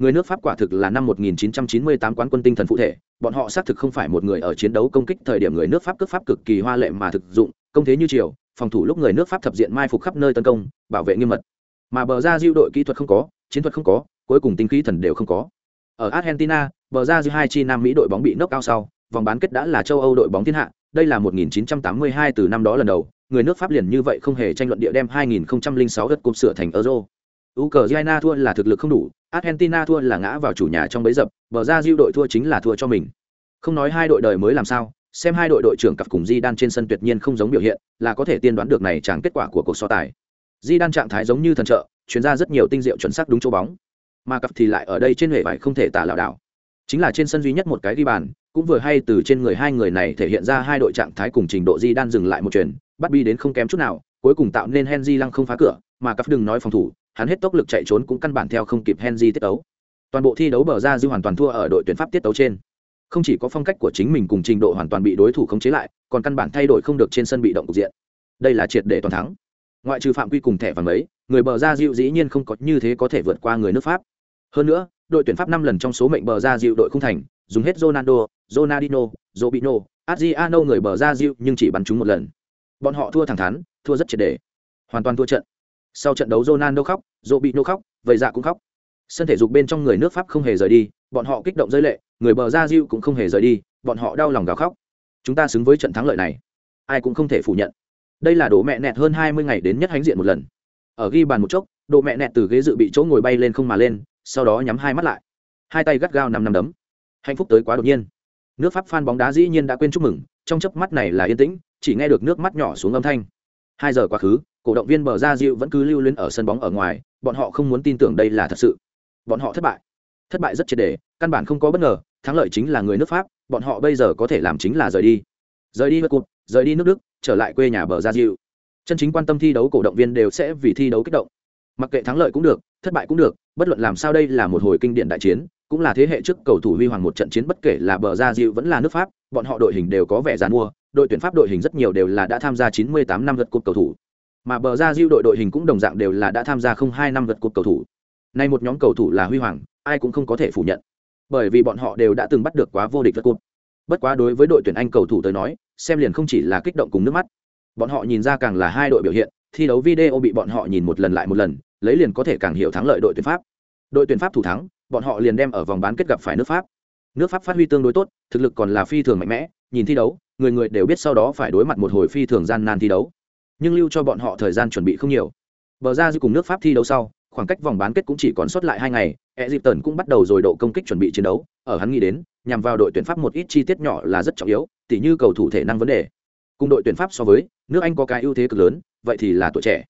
người nước pháp quả thực là năm 1998 quán quân tinh thần phụ thể, bọn họ xác thực không phải một người ở chiến đấu công kích thời điểm người nước pháp cướp pháp cực kỳ hoa lệ mà thực dụng, công thế như chiều, phòng thủ lúc người nước pháp thập diện mai phục khắp nơi tấn công, bảo vệ nghiêm mật. Mà bờ ra diêu đội kỹ thuật không có, chiến thuật không có cuối cùng tinh khí thần đều không có ở argentina bờ ra giữa hai chi nam mỹ đội bóng bị nốc cao sau vòng bán kết đã là châu âu đội bóng thiên hạ đây là 1982 từ năm đó lần đầu người nước pháp liền như vậy không hề tranh luận địa đem 2006 đất cúp sửa thành euro Ukraine thua là thực lực không đủ, Argentina thua là ngã vào chủ nhà trong bấy dập, bờ ra Diu đội thua chính là thua cho mình. Không nói hai đội đời mới làm sao, xem hai đội đội trưởng cặp cùng Di Đan trên sân tuyệt nhiên không giống biểu hiện, là có thể tiên đoán được này chẳng kết quả của cuộc so tài. Di Đan trạng thái giống như thần trợ, chuyển ra rất nhiều tinh diệu chuẩn xác đúng chỗ bóng. Mà cặp thì lại ở đây trên hệ vải không thể tả lảo đảo. Chính là trên sân duy nhất một cái ghi bàn, cũng vừa hay từ trên người hai người này thể hiện ra hai đội trạng thái cùng trình độ Di Đan dừng lại một chuyển, bắt bi đến không kém chút nào, cuối cùng tạo nên Henry lăng không phá cửa, mà cặp đừng nói phòng thủ, hắn hết tốc lực chạy trốn cũng căn bản theo không kịp Henry tiết đấu. Toàn bộ thi đấu bờ ra dư hoàn toàn thua ở đội tuyển Pháp tiết tấu trên. Không chỉ có phong cách của chính mình cùng trình độ hoàn toàn bị đối thủ khống chế lại, còn căn bản thay đổi không được trên sân bị động cục diện. Đây là triệt để toàn thắng. Ngoại trừ phạm quy cùng thẻ vàng ấy người bờ ra dịu dĩ nhiên không có như thế có thể vượt qua người nước Pháp. Hơn nữa, đội tuyển Pháp năm lần trong số mệnh bờ ra dịu đội không thành, dùng hết Ronaldo, Ronaldinho, Robinho, Adriano người bờ ra dịu nhưng chỉ bắn trúng một lần. Bọn họ thua thẳng thắn, thua rất triệt đề hoàn toàn thua trận. Sau trận đấu ronaldo khóc dỗ khóc vậy dạ cũng khóc. Sân thể dục bên trong người nước pháp không hề rời đi bọn họ kích động rơi lệ người bờ ra diệu cũng không hề rời đi bọn họ đau lòng gào khóc. Chúng ta xứng với trận thắng lợi này. Ai cũng không thể phủ nhận đây là đồ mẹ nẹt hơn hai mươi ngày đến nhất hãnh diện một lần. Ở ghi bàn một chốc đồ mẹ nẹt từ ghế dự bị chỗ ngồi bay lên không mà lên, sau đó nhắm hai mắt lại. Hai tay gắt gao nằm nằm đấm. Hạnh phúc tới quá đột nhiên. Nước pháp phan bóng đá dĩ nhiên đã quên chúc mừng, trong chớp mắt này là yên tĩnh, chỉ nghe được nước mắt nhỏ xuống âm thanh. Hai giờ quá khứ, cổ động viên bờ ra diệu vẫn cứ lưu luyến ở sân bóng ở ngoài, bọn họ không muốn tin tưởng đây là thật sự. Bọn họ thất bại. Thất bại rất triệt đề căn bản không có bất ngờ, thắng lợi chính là người nước pháp, bọn họ bây giờ có thể làm chính là rời đi. Rời đi với cụt rời đi nước đức, trở lại quê nhà bờ ra diệu chân chính quan tâm thi đấu cổ động viên đều sẽ vì thi đấu kích động. Mặc kệ thắng lợi cũng được, thất bại cũng được, bất luận làm sao đây là một hồi kinh điển đại chiến, cũng là thế hệ trước cầu thủ huy hoàng một trận chiến bất kể là bờ ra diệu vẫn là nước pháp, bọn họ đội hình đều có vẻ dàn mua, đội tuyển pháp đội hình rất nhiều đều là đã tham gia 98 năm lượt cột cầu thủ. Mà bờ ra diệu đội đội hình cũng đồng dạng đều là đã tham gia không hai năm vượt cột cầu thủ. Nay một nhóm cầu thủ là huy hoàng, ai cũng không có thể phủ nhận. Bởi vì bọn họ đều đã từng bắt được quá vô địch vượt cột bất quá đối với đội tuyển anh cầu thủ tới nói xem liền không chỉ là kích động cùng nước mắt. Bọn họ nhìn ra càng là hai đội biểu hiện, thi đấu video bị bọn họ nhìn một lần lại một lần, lấy liền có thể càng hiểu thắng lợi đội tuyển pháp. Đội tuyển pháp thủ thắng, bọn họ liền đem ở vòng bán kết gặp phải nước pháp. Nước pháp phát huy tương đối tốt, thực lực còn là phi thường mạnh mẽ, nhìn thi đấu, người người đều biết sau đó phải đối mặt một hồi phi thường gian nan thi đấu. Nhưng lưu cho bọn họ thời gian chuẩn bị không nhiều. Bờ ra dư cùng nước pháp thi đấu sau khoảng cách vòng bán kết cũng chỉ còn sót lại hai ngày Egypton cũng bắt đầu rồi độ công kích chuẩn bị chiến đấu. Ở hắn nghĩ đến, nhằm vào đội tuyển pháp một ít chi tiết nhỏ là rất trọng yếu, tỉ như cầu thủ thể năng vấn đề. Cùng đội tuyển pháp so với, nước anh có cái ưu thế cực lớn, vậy thì là tuổi trẻ.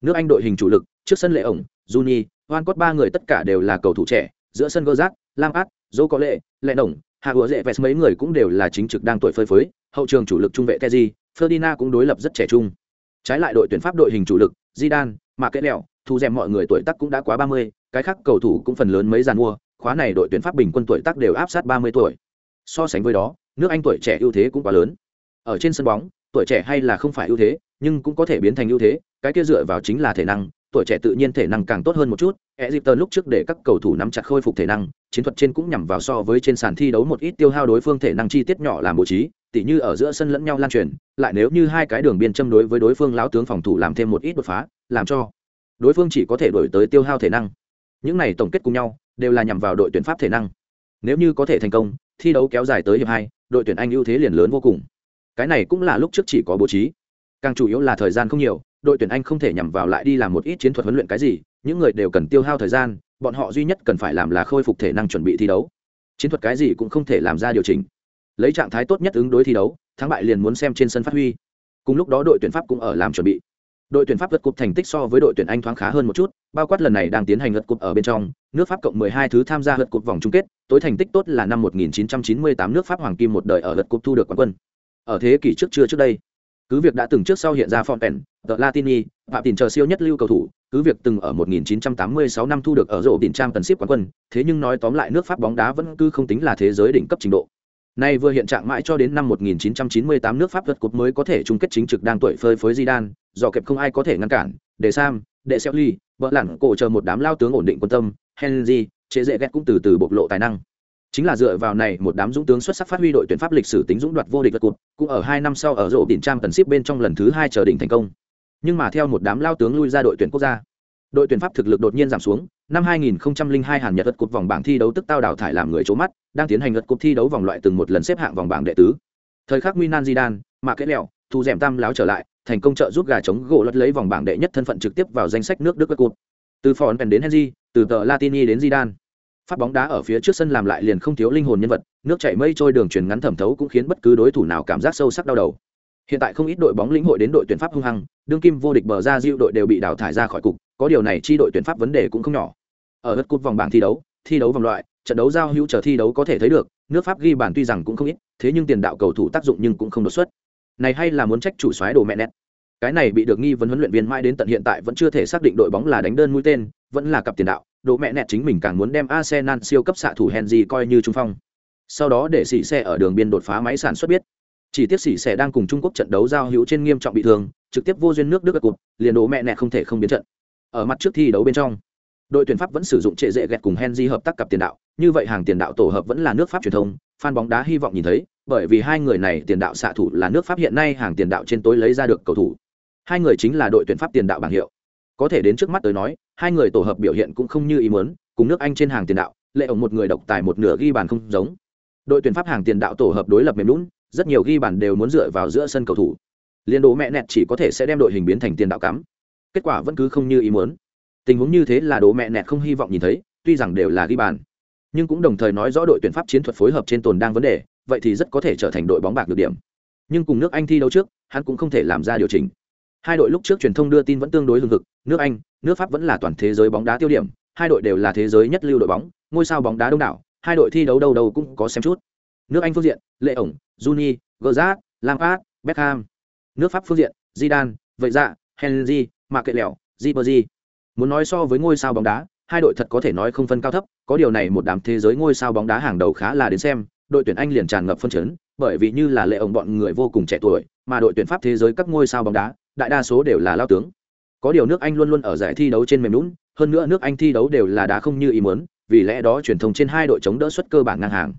Nước anh đội hình chủ lực, trước sân lệ ổng, juni hoan cốt ba người tất cả đều là cầu thủ trẻ. Giữa sân gơ rác lam át dô có lệ lệ đồng hạ hứa dễ vest mấy người cũng đều là chính trực đang tuổi phơi phới. Hậu trường chủ lực trung vệ keji ferdinand cũng đối lập rất trẻ trung. Trái lại đội tuyển pháp đội hình chủ lực, zidane mà kết lẹo thu rèm mọi người tuổi tác cũng đã quá ba mươi, cái khác cầu thủ cũng phần lớn mấy giàn mua, khóa này đội tuyển pháp bình quân tuổi tác đều áp sát ba mươi tuổi. So sánh với đó, nước anh tuổi trẻ ưu thế cũng quá lớn. Ở trên sân bóng, tuổi trẻ hay là không phải ưu thế, nhưng cũng có thể biến thành ưu thế, cái kia dựa vào chính là thể năng, tuổi trẻ tự nhiên thể năng càng tốt hơn một chút. Egypton lúc trước để các cầu thủ nắm chặt khôi phục thể năng, chiến thuật trên cũng nhằm vào so với trên sàn thi đấu một ít tiêu hao đối phương thể năng chi tiết nhỏ làm bố trí, tỉ như ở giữa sân lẫn nhau lan truyền, lại nếu như hai cái đường biên châm đối với đối phương láo tướng phòng thủ làm thêm một ít đột phá, làm cho đối phương chỉ có thể đổi tới tiêu hao thể năng. Những này tổng kết cùng nhau, đều là nhằm vào đội tuyển pháp thể năng. Nếu như có thể thành công, thi đấu kéo dài tới hiệp hai, đội tuyển anh ưu thế liền lớn vô cùng. Cái này cũng là lúc trước chỉ có bố trí. Càng chủ yếu là thời gian không nhiều, đội tuyển anh không thể nhằm vào lại đi làm một ít chiến thuật huấn luyện cái gì, những người đều cần tiêu hao thời gian, bọn họ duy nhất cần phải làm là khôi phục thể năng chuẩn bị thi đấu. Chiến thuật cái gì cũng không thể làm ra điều chỉnh. Lấy trạng thái tốt nhất ứng đối thi đấu, thắng bại liền muốn xem trên sân phát huy. Cùng lúc đó đội tuyển pháp cũng ở làm chuẩn bị đội tuyển pháp vượt cúp thành tích so với đội tuyển anh thoáng khá hơn một chút bao quát lần này đang tiến hành lượt cúp ở bên trong nước pháp cộng 12 thứ tham gia lượt cúp vòng chung kết tối thành tích tốt là năm 1998 nước pháp hoàng kim một đời ở lượt cúp thu được quán quân ở thế kỷ trước chưa trước đây cứ việc đã từng trước sau hiện ra Fontaine, The Latini, và tiền chờ siêu nhất lưu cầu thủ, cứ việc từng ở 1986 năm thu được ở rổ đỉnh trang tần ship quán quân, thế nhưng nói tóm lại nước Pháp bóng đá vẫn cứ không tính là thế giới đỉnh cấp trình độ. Nay vừa hiện trạng mãi cho đến năm 1998 nước Pháp vượt cột mới có thể chung kết chính trực đang tuổi phơi phới Zidane, dò kẹp không ai có thể ngăn cản, để Sam, để Selly, vợ lẳng cổ chờ một đám lao tướng ổn định quân tâm, Henry, chế dễ ghét cũng từ từ bộc lộ tài năng chính là dựa vào này một đám dũng tướng xuất sắc phát huy đội tuyển pháp lịch sử tính dũng đoạt vô địch vật cột. cũng ở hai năm sau ở rộ đỉnh trang tần ship bên trong lần thứ hai chờ đỉnh thành công nhưng mà theo một đám lao tướng lui ra đội tuyển quốc gia đội tuyển pháp thực lực đột nhiên giảm xuống năm 2002 hàn nhật vật cột vòng bảng thi đấu tức tao đào thải làm người chố mắt, đang tiến hành vật cột thi đấu vòng loại từng một lần xếp hạng vòng bảng đệ tứ. Thời khắc Minan Zidane mà kết lẹo thu dẻm tam láo trở lại, thành công trợ giúp gà chống gỗ lật lấy vòng bảng đệ nhất thân phận trực tiếp vào danh sách nước Đức cột từ Fon đến Henry, từ tờ Latini đến Zidane. Phát bóng đá ở phía trước sân làm lại liền không thiếu linh hồn nhân vật, nước chảy mây trôi đường truyền ngắn thẩm thấu cũng khiến bất cứ đối thủ nào cảm giác sâu sắc đau đầu. Hiện tại không ít đội bóng lĩnh hội đến đội tuyển pháp hung hăng, đương kim vô địch bờ ra diệu đội đều bị đào thải ra khỏi cục có điều này chi đội tuyển pháp vấn đề cũng không nhỏ. Ở đất cúp vòng bảng thi đấu thi đấu vòng loại, trận đấu giao hữu chờ thi đấu có thể thấy được, nước pháp ghi bàn tuy rằng cũng không ít, thế nhưng tiền đạo cầu thủ tác dụng nhưng cũng không đột xuất. Này hay là muốn trách chủ soái đồ mẹ nét. Cái này bị được nghi vấn huấn luyện viên mãi đến tận hiện tại vẫn chưa thể xác định đội bóng là đánh đơn mũi tên, vẫn là cặp tiền đạo, đồ mẹ nẹt chính mình càng muốn đem arsenal siêu cấp xạ thủ henry coi như trung phong. Sau đó để xỉ xe ở đường biên đột phá máy sản xuất biết. Chỉ tiếc xỉ xe đang cùng trung quốc trận đấu giao hữu trên nghiêm trọng bị thương, trực tiếp vô duyên nước đức gật cụt liền đồ mẹ nẹt không thể không biến trận ở mặt trước thi đấu bên trong. Đội tuyển pháp vẫn sử dụng trệ dễ ghẹt cùng henry hợp tác cặp tiền đạo, như vậy hàng tiền đạo tổ hợp vẫn là nước pháp truyền thông, fan bóng đá hy vọng nhìn thấy, bởi vì hai người này tiền đạo xạ thủ là nước pháp hiện nay hàng tiền đạo trên tối lấy ra được cầu thủ. Hai người chính là đội tuyển pháp tiền đạo bảng hiệu. Có thể đến trước mắt tới nói, hai người tổ hợp biểu hiện cũng không như ý muốn, cùng nước anh trên hàng tiền đạo, lệ ổng một người độc tài một nửa ghi bàn không giống. Đội tuyển pháp hàng tiền đạo tổ hợp đối lập mềm lún rất nhiều ghi bàn đều muốn dựa vào giữa sân cầu thủ. Liên đồ mẹ nẹt chỉ có thể sẽ đem đội hình biến thành tiền đạo cắm kết quả vẫn cứ không như ý muốn. Tình huống như thế là đồ mẹ nẹt không hy vọng nhìn thấy, tuy rằng đều là ghi bàn. Nhưng cũng đồng thời nói rõ đội tuyển pháp chiến thuật phối hợp trên tồn đang vấn đề, vậy thì rất có thể trở thành đội bóng bạc được điểm. Nhưng cùng nước anh thi đấu trước, hắn cũng không thể làm ra điều chỉnh. Hai đội lúc trước truyền thông đưa tin vẫn tương đối hưng hực, nước anh, nước pháp vẫn là toàn thế giới bóng đá tiêu điểm, hai đội đều là thế giới nhất lưu đội bóng, ngôi sao bóng đá đông đảo, hai đội thi đấu đâu đâu cũng có xem chút. Nước anh phương diện, lệ ổng, juni gozat lampard, beckham. Nước pháp phương diện, zidane, vậy dạ henry mà kệ lẹo jibberji Muốn nói so với ngôi sao bóng đá, hai đội thật có thể nói không phân cao thấp, có điều này một đám thế giới ngôi sao bóng đá hàng đầu khá là đến xem, đội tuyển Anh liền tràn ngập phân chấn, bởi vì như là lệ ổng bọn người vô cùng trẻ tuổi, mà đội tuyển Pháp thế giới các ngôi sao bóng đá, đại đa số đều là lao tướng. Có điều nước Anh luôn luôn ở giải thi đấu trên mềm lún hơn nữa nước Anh thi đấu đều là đá không như ý muốn, vì lẽ đó truyền thông trên hai đội chống đỡ suất cơ bản ngang hàng.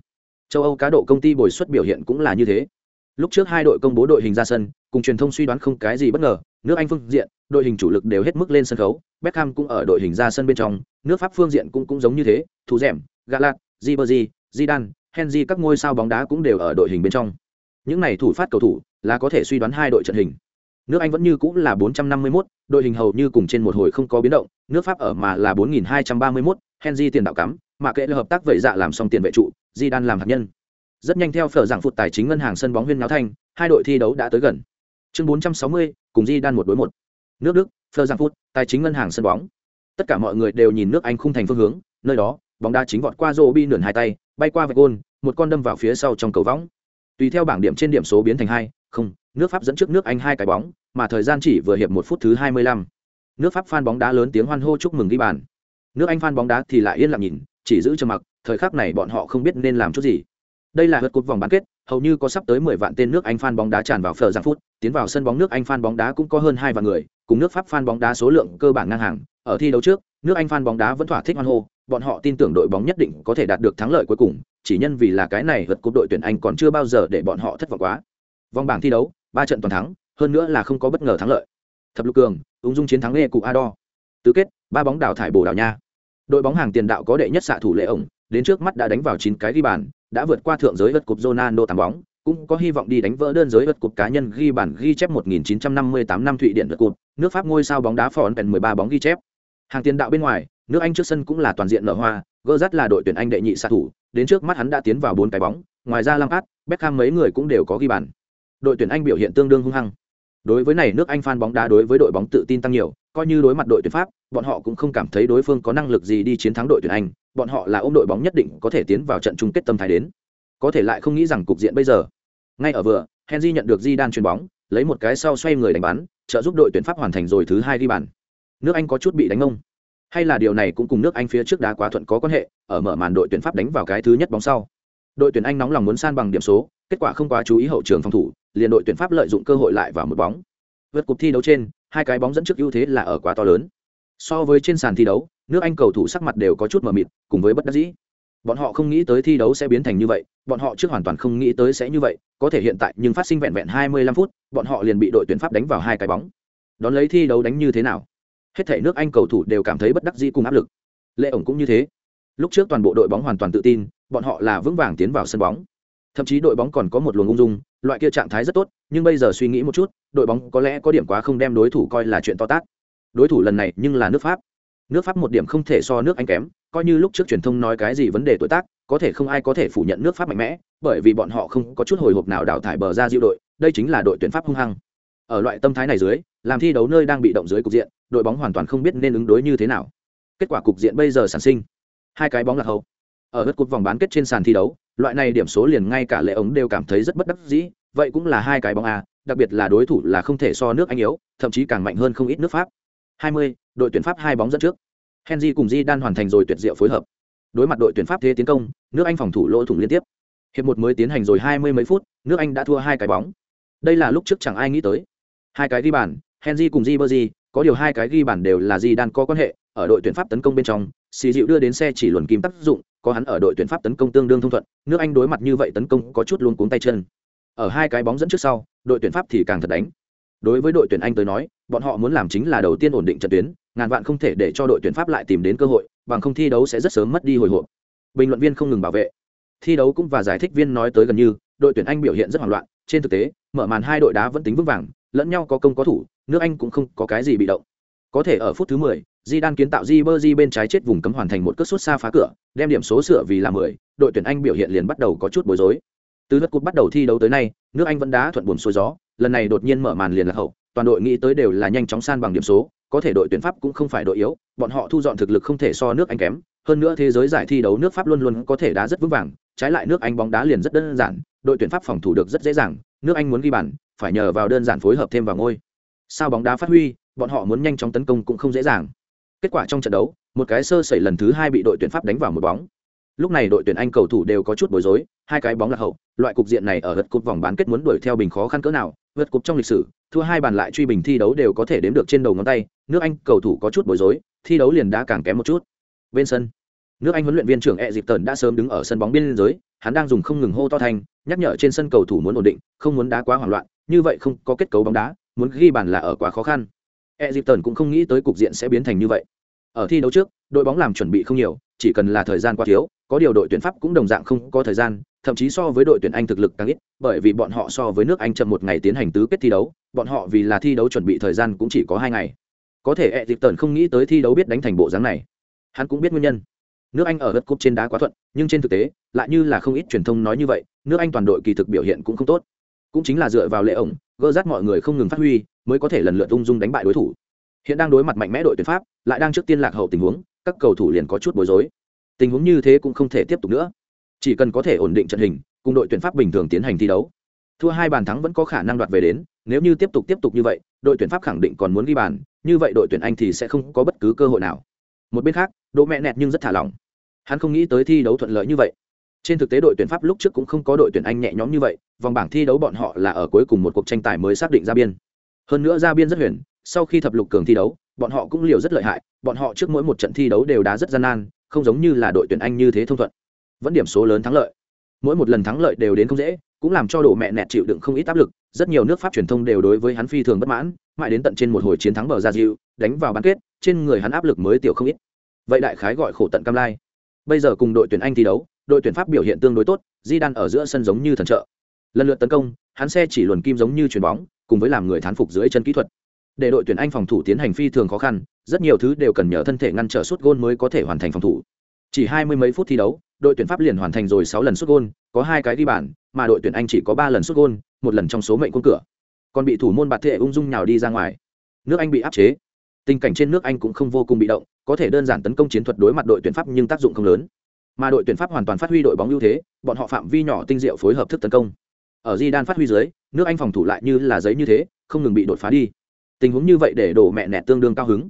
Châu Âu cá độ công ty bồi suất biểu hiện cũng là như thế. Lúc trước hai đội công bố đội hình ra sân, cùng truyền thông suy đoán không cái gì bất ngờ, nước Anh phương diện, đội hình chủ lực đều hết mức lên sân khấu, Beckham cũng ở đội hình ra sân bên trong, nước Pháp phương diện cũng cũng giống như thế, thủ rèm, Galat, Ribery, Zidane, Henry các ngôi sao bóng đá cũng đều ở đội hình bên trong. Những này thủ phát cầu thủ là có thể suy đoán hai đội trận hình. Nước Anh vẫn như cũng là 451, đội hình hầu như cùng trên một hồi không có biến động, nước Pháp ở mà là 4231, Henry tiền đạo cắm, mà kệ là hợp tác vậy dạ làm xong tiền vệ trụ, Zidane làm hạt nhân. Rất nhanh theo phở giảng phụt tài chính ngân hàng sân bóng huyên náo thành. hai đội thi đấu đã tới gần. Chương 460, cùng di đan một đối một. Nước Đức, phở tài chính ngân hàng sân bóng. Tất cả mọi người đều nhìn nước Anh khung thành phương hướng, nơi đó, bóng đá chính vọt qua Robi nườn hai tay, bay qua vạch gôn, một con đâm vào phía sau trong cầu võng. Tùy theo bảng điểm trên điểm số biến thành hai, không, nước Pháp dẫn trước nước Anh hai cái bóng, mà thời gian chỉ vừa hiệp một phút thứ 25. Nước Pháp fan bóng đá lớn tiếng hoan hô chúc mừng ghi bàn. Nước Anh fan bóng đá thì lại yên lặng nhìn, chỉ giữ trầm mặc, thời khắc này bọn họ không biết nên làm chút gì. Đây là lượt cột vòng bán kết, hầu như có sắp tới 10 vạn tên nước Anh fan bóng đá tràn vào phở giang phút, tiến vào sân bóng nước Anh fan bóng đá cũng có hơn 2 vạn người, cùng nước Pháp fan bóng đá số lượng cơ bản ngang hàng. Ở thi đấu trước, nước Anh fan bóng đá vẫn thỏa thích hoan hô, bọn họ tin tưởng đội bóng nhất định có thể đạt được thắng lợi cuối cùng, chỉ nhân vì là cái này vượt cúp đội tuyển Anh còn chưa bao giờ để bọn họ thất vọng quá. Vòng bảng thi đấu, ba trận toàn thắng, hơn nữa là không có bất ngờ thắng lợi. Thập lục cường, ung dung chiến thắng Lê Cụ Ado. Tứ kết, ba bóng đảo thải Bồ Đào Nha. Đội bóng hàng tiền đạo có đệ nhất xạ thủ Lệ ổng, đến trước mắt đã đánh vào chín cái ghi bàn, đã vượt qua thượng giới vượt cúp Ronaldo tám bóng, cũng có hy vọng đi đánh vỡ đơn giới vật cục cá nhân ghi bàn ghi chép 1958 năm Thụy Điển vật cục, nước Pháp ngôi sao bóng đá Phòn bèn 13 bóng ghi chép. Hàng tiền đạo bên ngoài, nước Anh trước sân cũng là toàn diện nở hoa, Gerrard là đội tuyển Anh đệ nhị xạ thủ, đến trước mắt hắn đã tiến vào bốn cái bóng, ngoài ra Lampard, Beckham mấy người cũng đều có ghi bàn. Đội tuyển Anh biểu hiện tương đương hung hăng. Đối với này nước Anh fan bóng đá đối với đội bóng tự tin tăng nhiều, coi như đối mặt đội tuyển Pháp, bọn họ cũng không cảm thấy đối phương có năng lực gì đi chiến thắng đội tuyển Anh, bọn họ là ôm đội bóng nhất định có thể tiến vào trận chung kết tâm thái đến. Có thể lại không nghĩ rằng cục diện bây giờ. Ngay ở vừa, Henry nhận được Di Đan chuyền bóng, lấy một cái sau xoay người đánh bắn, trợ giúp đội tuyển Pháp hoàn thành rồi thứ hai ghi bàn. Nước Anh có chút bị đánh ông. Hay là điều này cũng cùng nước Anh phía trước đá quá thuận có quan hệ, ở mở màn đội tuyển Pháp đánh vào cái thứ nhất bóng sau. Đội tuyển Anh nóng lòng muốn san bằng điểm số, kết quả không quá chú ý hậu trường phòng thủ, liền đội tuyển Pháp lợi dụng cơ hội lại vào một bóng. Vượt cuộc thi đấu trên, hai cái bóng dẫn trước ưu thế là ở quá to lớn. So với trên sàn thi đấu, nước Anh cầu thủ sắc mặt đều có chút mờ mịt, cùng với bất đắc dĩ. Bọn họ không nghĩ tới thi đấu sẽ biến thành như vậy, bọn họ trước hoàn toàn không nghĩ tới sẽ như vậy, có thể hiện tại nhưng phát sinh vẹn vẹn 25 phút, bọn họ liền bị đội tuyển Pháp đánh vào hai cái bóng. Đón lấy thi đấu đánh như thế nào? Hết thảy nước Anh cầu thủ đều cảm thấy bất đắc dĩ cùng áp lực. Lệ ổng cũng như thế. Lúc trước toàn bộ đội bóng hoàn toàn tự tin, bọn họ là vững vàng tiến vào sân bóng. Thậm chí đội bóng còn có một luồng ung dung, loại kia trạng thái rất tốt, nhưng bây giờ suy nghĩ một chút, đội bóng có lẽ có điểm quá không đem đối thủ coi là chuyện to tát. Đối thủ lần này nhưng là nước Pháp. Nước Pháp một điểm không thể so nước Anh kém, coi như lúc trước truyền thông nói cái gì vấn đề tuổi tác, có thể không ai có thể phủ nhận nước Pháp mạnh mẽ, bởi vì bọn họ không có chút hồi hộp nào đào thải bờ ra diệu đội, đây chính là đội tuyển Pháp hung hăng. Ở loại tâm thái này dưới, làm thi đấu nơi đang bị động dưới cục diện, đội bóng hoàn toàn không biết nên ứng đối như thế nào. Kết quả cục diện bây giờ sản sinh, hai cái bóng là hậu. Ở hất cột vòng bán kết trên sàn thi đấu, loại này điểm số liền ngay cả lệ ống đều cảm thấy rất bất đắc dĩ, vậy cũng là hai cái bóng a, đặc biệt là đối thủ là không thể so nước Anh yếu, thậm chí càng mạnh hơn không ít nước Pháp. 20, đội tuyển Pháp hai bóng dẫn trước. Henry cùng Di đan hoàn thành rồi tuyệt diệu phối hợp. Đối mặt đội tuyển Pháp thế tiến công, nước Anh phòng thủ lỗ thủng liên tiếp. Hiệp một mới tiến hành rồi hai mươi mấy phút, nước Anh đã thua hai cái bóng. Đây là lúc trước chẳng ai nghĩ tới. Hai cái ghi bàn, Henry cùng Ribery, có điều hai cái ghi bàn đều là Di đan có quan hệ, ở đội tuyển Pháp tấn công bên trong, xì dịu đưa đến xe chỉ luồn kim tác dụng, có hắn ở đội tuyển Pháp tấn công tương đương thông thuận, nước Anh đối mặt như vậy tấn công có chút luống cuống tay chân. Ở hai cái bóng dẫn trước sau, đội tuyển Pháp thì càng thật đánh đối với đội tuyển anh tới nói bọn họ muốn làm chính là đầu tiên ổn định trận tuyến ngàn vạn không thể để cho đội tuyển pháp lại tìm đến cơ hội bằng không thi đấu sẽ rất sớm mất đi hồi hộp. Bình luận viên không ngừng bảo vệ. Thi đấu cũng và giải thích viên nói tới gần như đội tuyển anh biểu hiện rất hoảng loạn trên thực tế mở màn hai đội đá vẫn tính vững vàng lẫn nhau có công có thủ nước anh cũng không có cái gì bị động. Có thể ở phút thứ 10, Di đan kiến tạo Di Ribery bên trái chết vùng cấm hoàn thành một cước sút xa phá cửa, đem điểm số sửa vì là 10, đội tuyển Anh biểu hiện liền bắt đầu có chút bối rối. Từ lượt cuộc bắt đầu thi đấu tới nay, nước Anh vẫn đá thuận buồm xuôi gió, lần này đột nhiên mở màn liền là hậu, toàn đội nghĩ tới đều là nhanh chóng san bằng điểm số, có thể đội tuyển Pháp cũng không phải đội yếu, bọn họ thu dọn thực lực không thể so nước Anh kém, hơn nữa thế giới giải thi đấu nước Pháp luôn luôn có thể đá rất vững vàng, trái lại nước Anh bóng đá liền rất đơn giản, đội tuyển Pháp phòng thủ được rất dễ dàng, nước Anh muốn ghi bàn, phải nhờ vào đơn giản phối hợp thêm vào ngôi. Sao bóng đá phát huy, bọn họ muốn nhanh chóng tấn công cũng không dễ dàng. Kết quả trong trận đấu, một cái sơ sẩy lần thứ hai bị đội tuyển Pháp đánh vào một bóng. Lúc này đội tuyển Anh cầu thủ đều có chút bối rối, hai cái bóng là hậu, loại cục diện này ở gật cúp vòng bán kết muốn đuổi theo bình khó khăn cỡ nào, vượt cục trong lịch sử, thua hai bàn lại truy bình thi đấu đều có thể đếm được trên đầu ngón tay, nước Anh cầu thủ có chút bối rối, thi đấu liền đã càng kém một chút. Bên sân, nước Anh huấn luyện viên trưởng E Dịp Tần đã sớm đứng ở sân bóng biên giới, hắn đang dùng không ngừng hô to thành, nhắc nhở trên sân cầu thủ muốn ổn định, không muốn đá quá hoảng loạn, như vậy không có kết cấu bóng đá, muốn ghi bàn là ở quá khó khăn. E Dịp Tần cũng không nghĩ tới cục diện sẽ biến thành như vậy. Ở thi đấu trước, đội bóng làm chuẩn bị không nhiều, chỉ cần là thời gian quá thiếu, có điều đội tuyển Pháp cũng đồng dạng không có thời gian, thậm chí so với đội tuyển Anh thực lực càng ít, bởi vì bọn họ so với nước Anh chậm một ngày tiến hành tứ kết thi đấu, bọn họ vì là thi đấu chuẩn bị thời gian cũng chỉ có hai ngày. Có thể Etipton không nghĩ tới thi đấu biết đánh thành bộ dáng này. Hắn cũng biết nguyên nhân. Nước Anh ở đất cúp trên đá quá thuận, nhưng trên thực tế, lại như là không ít truyền thông nói như vậy, nước Anh toàn đội kỳ thực biểu hiện cũng không tốt. Cũng chính là dựa vào lệ ổng, gỡ rát mọi người không ngừng phát huy, mới có thể lần lượt ung dung đánh bại đối thủ. Hiện đang đối mặt mạnh mẽ đội tuyển Pháp, lại đang trước tiên lạc hậu tình huống, các cầu thủ liền có chút bối rối. Tình huống như thế cũng không thể tiếp tục nữa chỉ cần có thể ổn định trận hình, cùng đội tuyển pháp bình thường tiến hành thi đấu. Thua hai bàn thắng vẫn có khả năng đoạt về đến, nếu như tiếp tục tiếp tục như vậy, đội tuyển pháp khẳng định còn muốn ghi bàn, như vậy đội tuyển anh thì sẽ không có bất cứ cơ hội nào. Một bên khác đỗ mẹ nẹt nhưng rất thả lỏng. Hắn không nghĩ tới thi đấu thuận lợi như vậy. Trên thực tế đội tuyển pháp lúc trước cũng không có đội tuyển anh nhẹ nhõm như vậy, vòng bảng thi đấu bọn họ là ở cuối cùng một cuộc tranh tài mới xác định ra biên. Hơn nữa ra biên rất huyền, sau khi thập lục cường thi đấu, bọn họ cũng liều rất lợi hại, bọn họ trước mỗi một trận thi đấu đều đá rất gian nan, không giống như là đội tuyển anh như thế thông thuận vẫn điểm số lớn thắng lợi. Mỗi một lần thắng lợi đều đến không dễ, cũng làm cho đồ mẹ nẹt chịu đựng không ít áp lực, rất nhiều nước pháp truyền thông đều đối với hắn phi thường bất mãn, mãi đến tận trên một hồi chiến thắng bờ ra diệu đánh vào bán kết, trên người hắn áp lực mới tiểu không ít. Vậy đại khái gọi khổ tận cam lai. Bây giờ cùng đội tuyển anh thi đấu, đội tuyển pháp biểu hiện tương đối tốt di đan ở giữa sân giống như thần trợ. Lần lượt tấn công, hắn xe chỉ luồn kim giống như chuyền bóng, cùng với làm người thán phục dưới chân kỹ thuật. Để đội tuyển anh phòng thủ tiến hành phi thường khó khăn, rất nhiều thứ đều cần nhờ thân thể ngăn trở suốt gôn mới có thể hoàn thành phòng thủ. Chỉ hai mươi mấy phút thi đấu đội tuyển pháp liền hoàn thành rồi sáu lần sút gôn, có hai cái ghi bàn, mà đội tuyển anh chỉ có ba lần sút gôn, một lần trong số mệnh quân cửa. Còn bị thủ môn bạt thệ ung dung nhào đi ra ngoài. Nước anh bị áp chế. Tình cảnh trên nước anh cũng không vô cùng bị động, có thể đơn giản tấn công chiến thuật đối mặt đội tuyển pháp nhưng tác dụng không lớn. Mà đội tuyển pháp hoàn toàn phát huy đội bóng ưu thế, bọn họ phạm vi nhỏ tinh diệu phối hợp thức tấn công. Ở di đan phát huy dưới, nước anh phòng thủ lại như là giấy như thế, không ngừng bị đột phá đi. Tình huống như vậy để đổ mẹ nẹt tương đương cao hứng.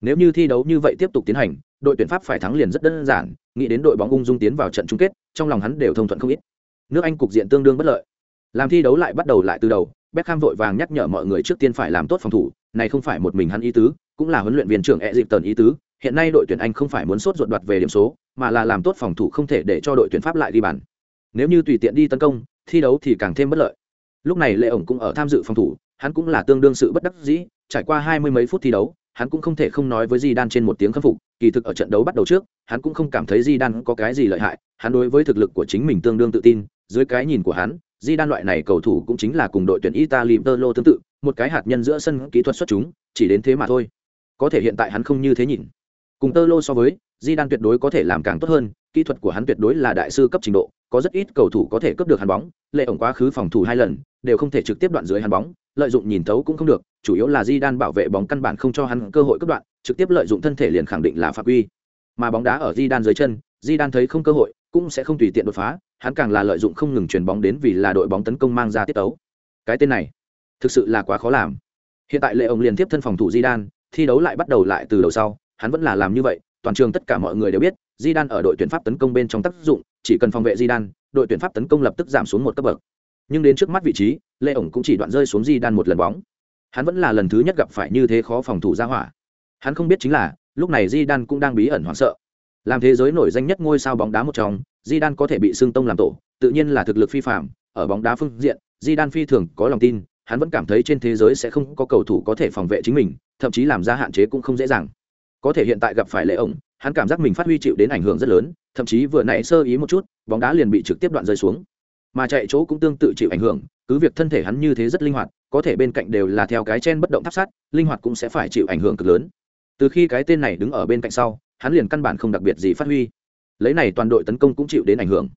Nếu như thi đấu như vậy tiếp tục tiến hành đội tuyển pháp phải thắng liền rất đơn giản, nghĩ đến đội bóng ung dung tiến vào trận chung kết, trong lòng hắn đều thông thuận không ít. Nước anh cục diện tương đương bất lợi. Làm thi đấu lại bắt đầu lại từ đầu, Beckham vội vàng nhắc nhở mọi người trước tiên phải làm tốt phòng thủ, này không phải một mình hắn ý tứ, cũng là huấn luyện viên trưởng e dịp tần ý tứ, hiện nay đội tuyển anh không phải muốn sốt ruột đoạt về điểm số, mà là làm tốt phòng thủ không thể để cho đội tuyển pháp lại đi bàn. Nếu như tùy tiện đi tấn công, thi đấu thì càng thêm bất lợi. Lúc này lệ ổng cũng ở tham dự phòng thủ, hắn cũng là tương đương sự bất đắc dĩ, trải qua hai mươi mấy phút thi đấu hắn cũng không thể không nói với Di Đan trên một tiếng khâm phục, kỳ thực ở trận đấu bắt đầu trước, hắn cũng không cảm thấy Di Đan có cái gì lợi hại, hắn đối với thực lực của chính mình tương đương tự tin, dưới cái nhìn của hắn, Di Đan loại này cầu thủ cũng chính là cùng đội tuyển Italy Tolo tương tự, một cái hạt nhân giữa sân kỹ thuật xuất chúng, chỉ đến thế mà thôi. Có thể hiện tại hắn không như thế nhìn. Cùng Tolo so với, Di Đan tuyệt đối có thể làm càng tốt hơn, kỹ thuật của hắn tuyệt đối là đại sư cấp trình độ, có rất ít cầu thủ có thể cướp được hắn bóng, lệ ổng quá khứ phòng thủ hai lần, đều không thể trực tiếp đoạn dưới hắn bóng, lợi dụng nhìn tấu cũng không được, chủ yếu là Di Đan bảo vệ bóng căn bản không cho hắn cơ hội cướp đoạn, trực tiếp lợi dụng thân thể liền khẳng định là phạm quy. Mà bóng đá ở Di Đan dưới chân, Di Đan thấy không cơ hội, cũng sẽ không tùy tiện đột phá, hắn càng là lợi dụng không ngừng truyền bóng đến vì là đội bóng tấn công mang ra tiết tấu. Cái tên này, thực sự là quá khó làm. Hiện tại Lệ ông liền tiếp thân phòng thủ Di Đan, thi đấu lại bắt đầu lại từ đầu sau, hắn vẫn là làm như vậy, toàn trường tất cả mọi người đều biết, Di Đan ở đội tuyển Pháp tấn công bên trong tác dụng, chỉ cần phòng vệ Di Đan, đội tuyển Pháp tấn công lập tức giảm xuống một cấp bậc. Nhưng đến trước mắt vị trí, Lệ ổng cũng chỉ đoạn rơi xuống Di Đan một lần bóng hắn vẫn là lần thứ nhất gặp phải như thế khó phòng thủ ra hỏa. Hắn không biết chính là, lúc này di đan cũng đang bí ẩn hoảng sợ. Làm thế giới nổi danh nhất ngôi sao bóng đá một trong di đan có thể bị xương tông làm tổ, tự nhiên là thực lực phi phạm ở bóng đá phương diện di đan phi thường có lòng tin, hắn vẫn cảm thấy trên thế giới sẽ không có cầu thủ có thể phòng vệ chính mình, thậm chí làm ra hạn chế cũng không dễ dàng. Có thể hiện tại gặp phải lệ ổng, hắn cảm giác mình phát huy chịu đến ảnh hưởng rất lớn, thậm chí vừa nãy sơ ý một chút, bóng đá liền bị trực tiếp đoạn rơi xuống mà chạy chỗ cũng tương tự chịu ảnh hưởng, cứ việc thân thể hắn như thế rất linh hoạt, có thể bên cạnh đều là theo cái chen bất động tháp sát, linh hoạt cũng sẽ phải chịu ảnh hưởng cực lớn. Từ khi cái tên này đứng ở bên cạnh sau, hắn liền căn bản không đặc biệt gì phát huy. Lấy này toàn đội tấn công cũng chịu đến ảnh hưởng.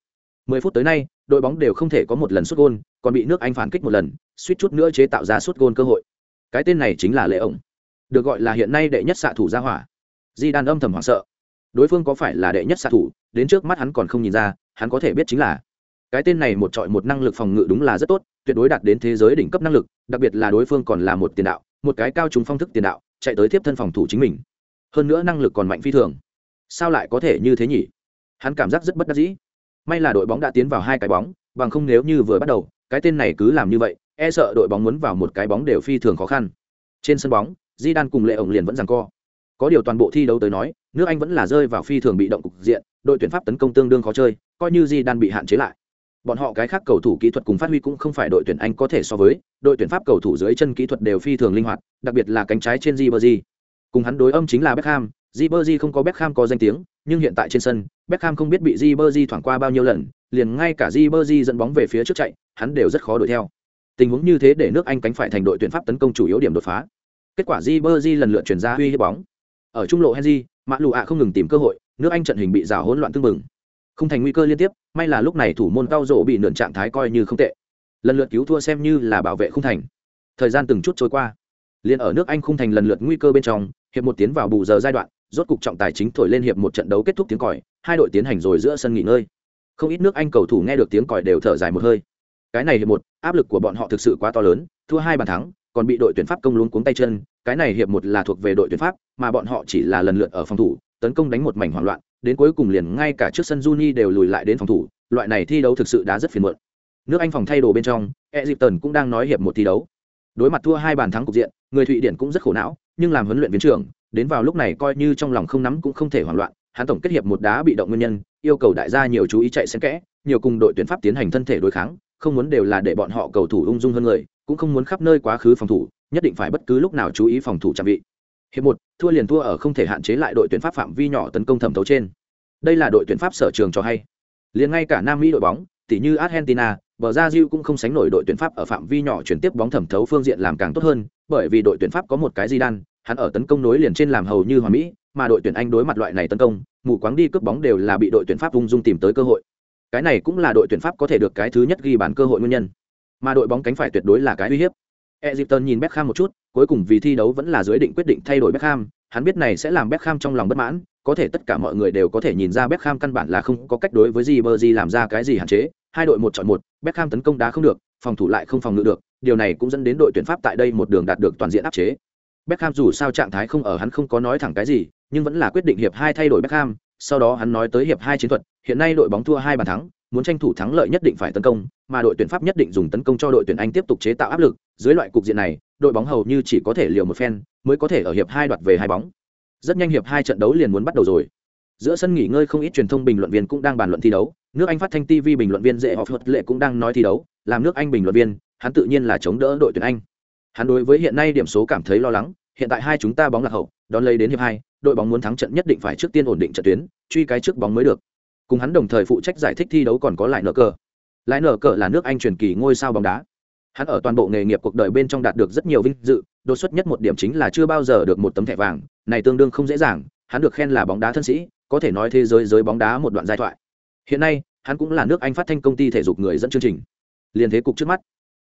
10 phút tới nay, đội bóng đều không thể có một lần xuất gôn, còn bị nước anh phản kích một lần, suýt chút nữa chế tạo ra xuất gôn cơ hội. Cái tên này chính là lệ ổng được gọi là hiện nay đệ nhất xạ thủ ra hỏa. Di đàn âm thầm hoảng sợ. Đối phương có phải là đệ nhất xạ thủ, đến trước mắt hắn còn không nhìn ra, hắn có thể biết chính là cái tên này một trọi một năng lực phòng ngự đúng là rất tốt, tuyệt đối đạt đến thế giới đỉnh cấp năng lực, đặc biệt là đối phương còn là một tiền đạo, một cái cao trúng phong thức tiền đạo, chạy tới tiếp thân phòng thủ chính mình. Hơn nữa năng lực còn mạnh phi thường. Sao lại có thể như thế nhỉ? Hắn cảm giác rất bất đắc dĩ. May là đội bóng đã tiến vào hai cái bóng, bằng không nếu như vừa bắt đầu, cái tên này cứ làm như vậy e sợ đội bóng muốn vào một cái bóng đều phi thường khó khăn. Trên sân bóng di đan cùng lệ ổng liền vẫn rằng co. Có điều toàn bộ thi đấu tới nói, nước anh vẫn là rơi vào phi thường bị động cục diện, đội tuyển pháp tấn công tương đương khó chơi, coi như di đan bị hạn chế lại bọn họ cái khác cầu thủ kỹ thuật cùng phát huy cũng không phải đội tuyển anh có thể so với, đội tuyển pháp cầu thủ dưới chân kỹ thuật đều phi thường linh hoạt, đặc biệt là cánh trái trên di cùng hắn đối âm chính là beckham di không có beckham có danh tiếng, nhưng hiện tại trên sân, beckham không biết bị di thoảng qua bao nhiêu lần, liền ngay cả di dẫn bóng về phía trước chạy, hắn đều rất khó đuổi theo. Tình huống như thế để nước anh cánh phải thành đội tuyển pháp tấn công chủ yếu điểm đột phá. Kết quả di lần lượt chuyển ra huy hiếp bóng. Ở trung lộ henry mã Lù ạ không ngừng tìm cơ hội, nước anh trận hình bị rào hỗn loạn tương mừng không thành nguy cơ liên tiếp, may là lúc này thủ môn cao rộ bị nượn trạng thái coi như không tệ. Lần lượt cứu thua xem như là bảo vệ không thành. Thời gian từng chút trôi qua, liền ở nước anh không thành lần lượt nguy cơ bên trong, hiệp một tiến vào bù giờ giai đoạn, rốt cục trọng tài chính thổi lên hiệp một trận đấu kết thúc tiếng còi, hai đội tiến hành rồi giữa sân nghỉ ngơi. Không ít nước anh cầu thủ nghe được tiếng còi đều thở dài một hơi. Cái này hiệp một, áp lực của bọn họ thực sự quá to lớn, thua hai bàn thắng, còn bị đội tuyển pháp công luống cuống tay chân. Cái này hiệp một là thuộc về đội tuyển pháp, mà bọn họ chỉ là lần lượt ở phòng thủ, tấn công đánh một mảnh hoảng loạn đến cuối cùng liền ngay cả trước sân Juni đều lùi lại đến phòng thủ, loại này thi đấu thực sự đã rất phiền muộn. Nước anh phòng thay đồ bên trong, Egypton cũng đang nói hiệp một thi đấu. Đối mặt thua hai bàn thắng cục diện, người thụy điển cũng rất khổ não, nhưng làm huấn luyện viên trưởng, đến vào lúc này coi như trong lòng không nắm cũng không thể hoảng loạn, hắn tổng kết hiệp một đá bị động nguyên nhân, yêu cầu đại gia nhiều chú ý chạy xen kẽ, nhiều cùng đội tuyển pháp tiến hành thân thể đối kháng, không muốn đều là để bọn họ cầu thủ ung dung hơn người, cũng không muốn khắp nơi quá khứ phòng thủ, nhất định phải bất cứ lúc nào chú ý phòng thủ trang bị hiệp một, thua liền thua ở không thể hạn chế lại đội tuyển pháp phạm vi nhỏ tấn công thẩm thấu trên. Đây là đội tuyển pháp sở trường cho hay. Liền ngay cả nam mỹ đội bóng tỷ như argentina, bờ ra diêu cũng không sánh nổi đội tuyển pháp ở phạm vi nhỏ chuyển tiếp bóng thẩm thấu phương diện làm càng tốt hơn, bởi vì đội tuyển pháp có một cái di đan, hắn ở tấn công nối liền trên làm hầu như hòa mỹ, mà đội tuyển anh đối mặt loại này tấn công, mù quáng đi cướp bóng đều là bị đội tuyển pháp ung dung tìm tới cơ hội. Cái này cũng là đội tuyển pháp có thể được cái thứ nhất ghi bàn cơ hội nguyên nhân. Mà đội bóng cánh phải tuyệt đối là cái uy hiếp. Egypton nhìn Beckham một chút, cuối cùng vì thi đấu vẫn là dưới định quyết định thay đổi Beckham, hắn biết này sẽ làm Beckham trong lòng bất mãn, có thể tất cả mọi người đều có thể nhìn ra Beckham căn bản là không có cách đối với Ribery làm ra cái gì hạn chế, hai đội một chọn một, Beckham tấn công đá không được, phòng thủ lại không phòng ngự được, điều này cũng dẫn đến đội tuyển Pháp tại đây một đường đạt được toàn diện áp chế. Beckham dù sao trạng thái không ở hắn không có nói thẳng cái gì, nhưng vẫn là quyết định hiệp hai thay đổi Beckham, sau đó hắn nói tới hiệp hai chiến thuật, hiện nay đội bóng thua hai bàn thắng, muốn tranh thủ thắng lợi nhất định phải tấn công, mà đội tuyển Pháp nhất định dùng tấn công cho đội tuyển Anh tiếp tục chế tạo áp lực, dưới loại cục diện này, đội bóng hầu như chỉ có thể liều một phen, mới có thể ở hiệp hai đoạt về hai bóng. Rất nhanh hiệp hai trận đấu liền muốn bắt đầu rồi. Giữa sân nghỉ ngơi không ít truyền thông bình luận viên cũng đang bàn luận thi đấu, nước Anh phát thanh TV bình luận viên dễ họp thuật lệ cũng đang nói thi đấu, làm nước Anh bình luận viên, hắn tự nhiên là chống đỡ đội tuyển Anh. Hắn đối với hiện nay điểm số cảm thấy lo lắng, hiện tại hai chúng ta bóng lạc hậu, đón lấy đến hiệp hai, đội bóng muốn thắng trận nhất định phải trước tiên ổn định trận tuyến, truy cái trước bóng mới được. Cùng hắn đồng thời phụ trách giải thích thi đấu còn có lại nợ cờ. Lại nở cờ là nước Anh truyền kỳ ngôi sao bóng đá. Hắn ở toàn bộ nghề nghiệp cuộc đời bên trong đạt được rất nhiều vinh dự, đột xuất nhất một điểm chính là chưa bao giờ được một tấm thẻ vàng, này tương đương không dễ dàng, hắn được khen là bóng đá thân sĩ, có thể nói thế giới giới bóng đá một đoạn giai thoại. Hiện nay, hắn cũng là nước Anh phát thanh công ty thể dục người dẫn chương trình. Liên thế cục trước mắt,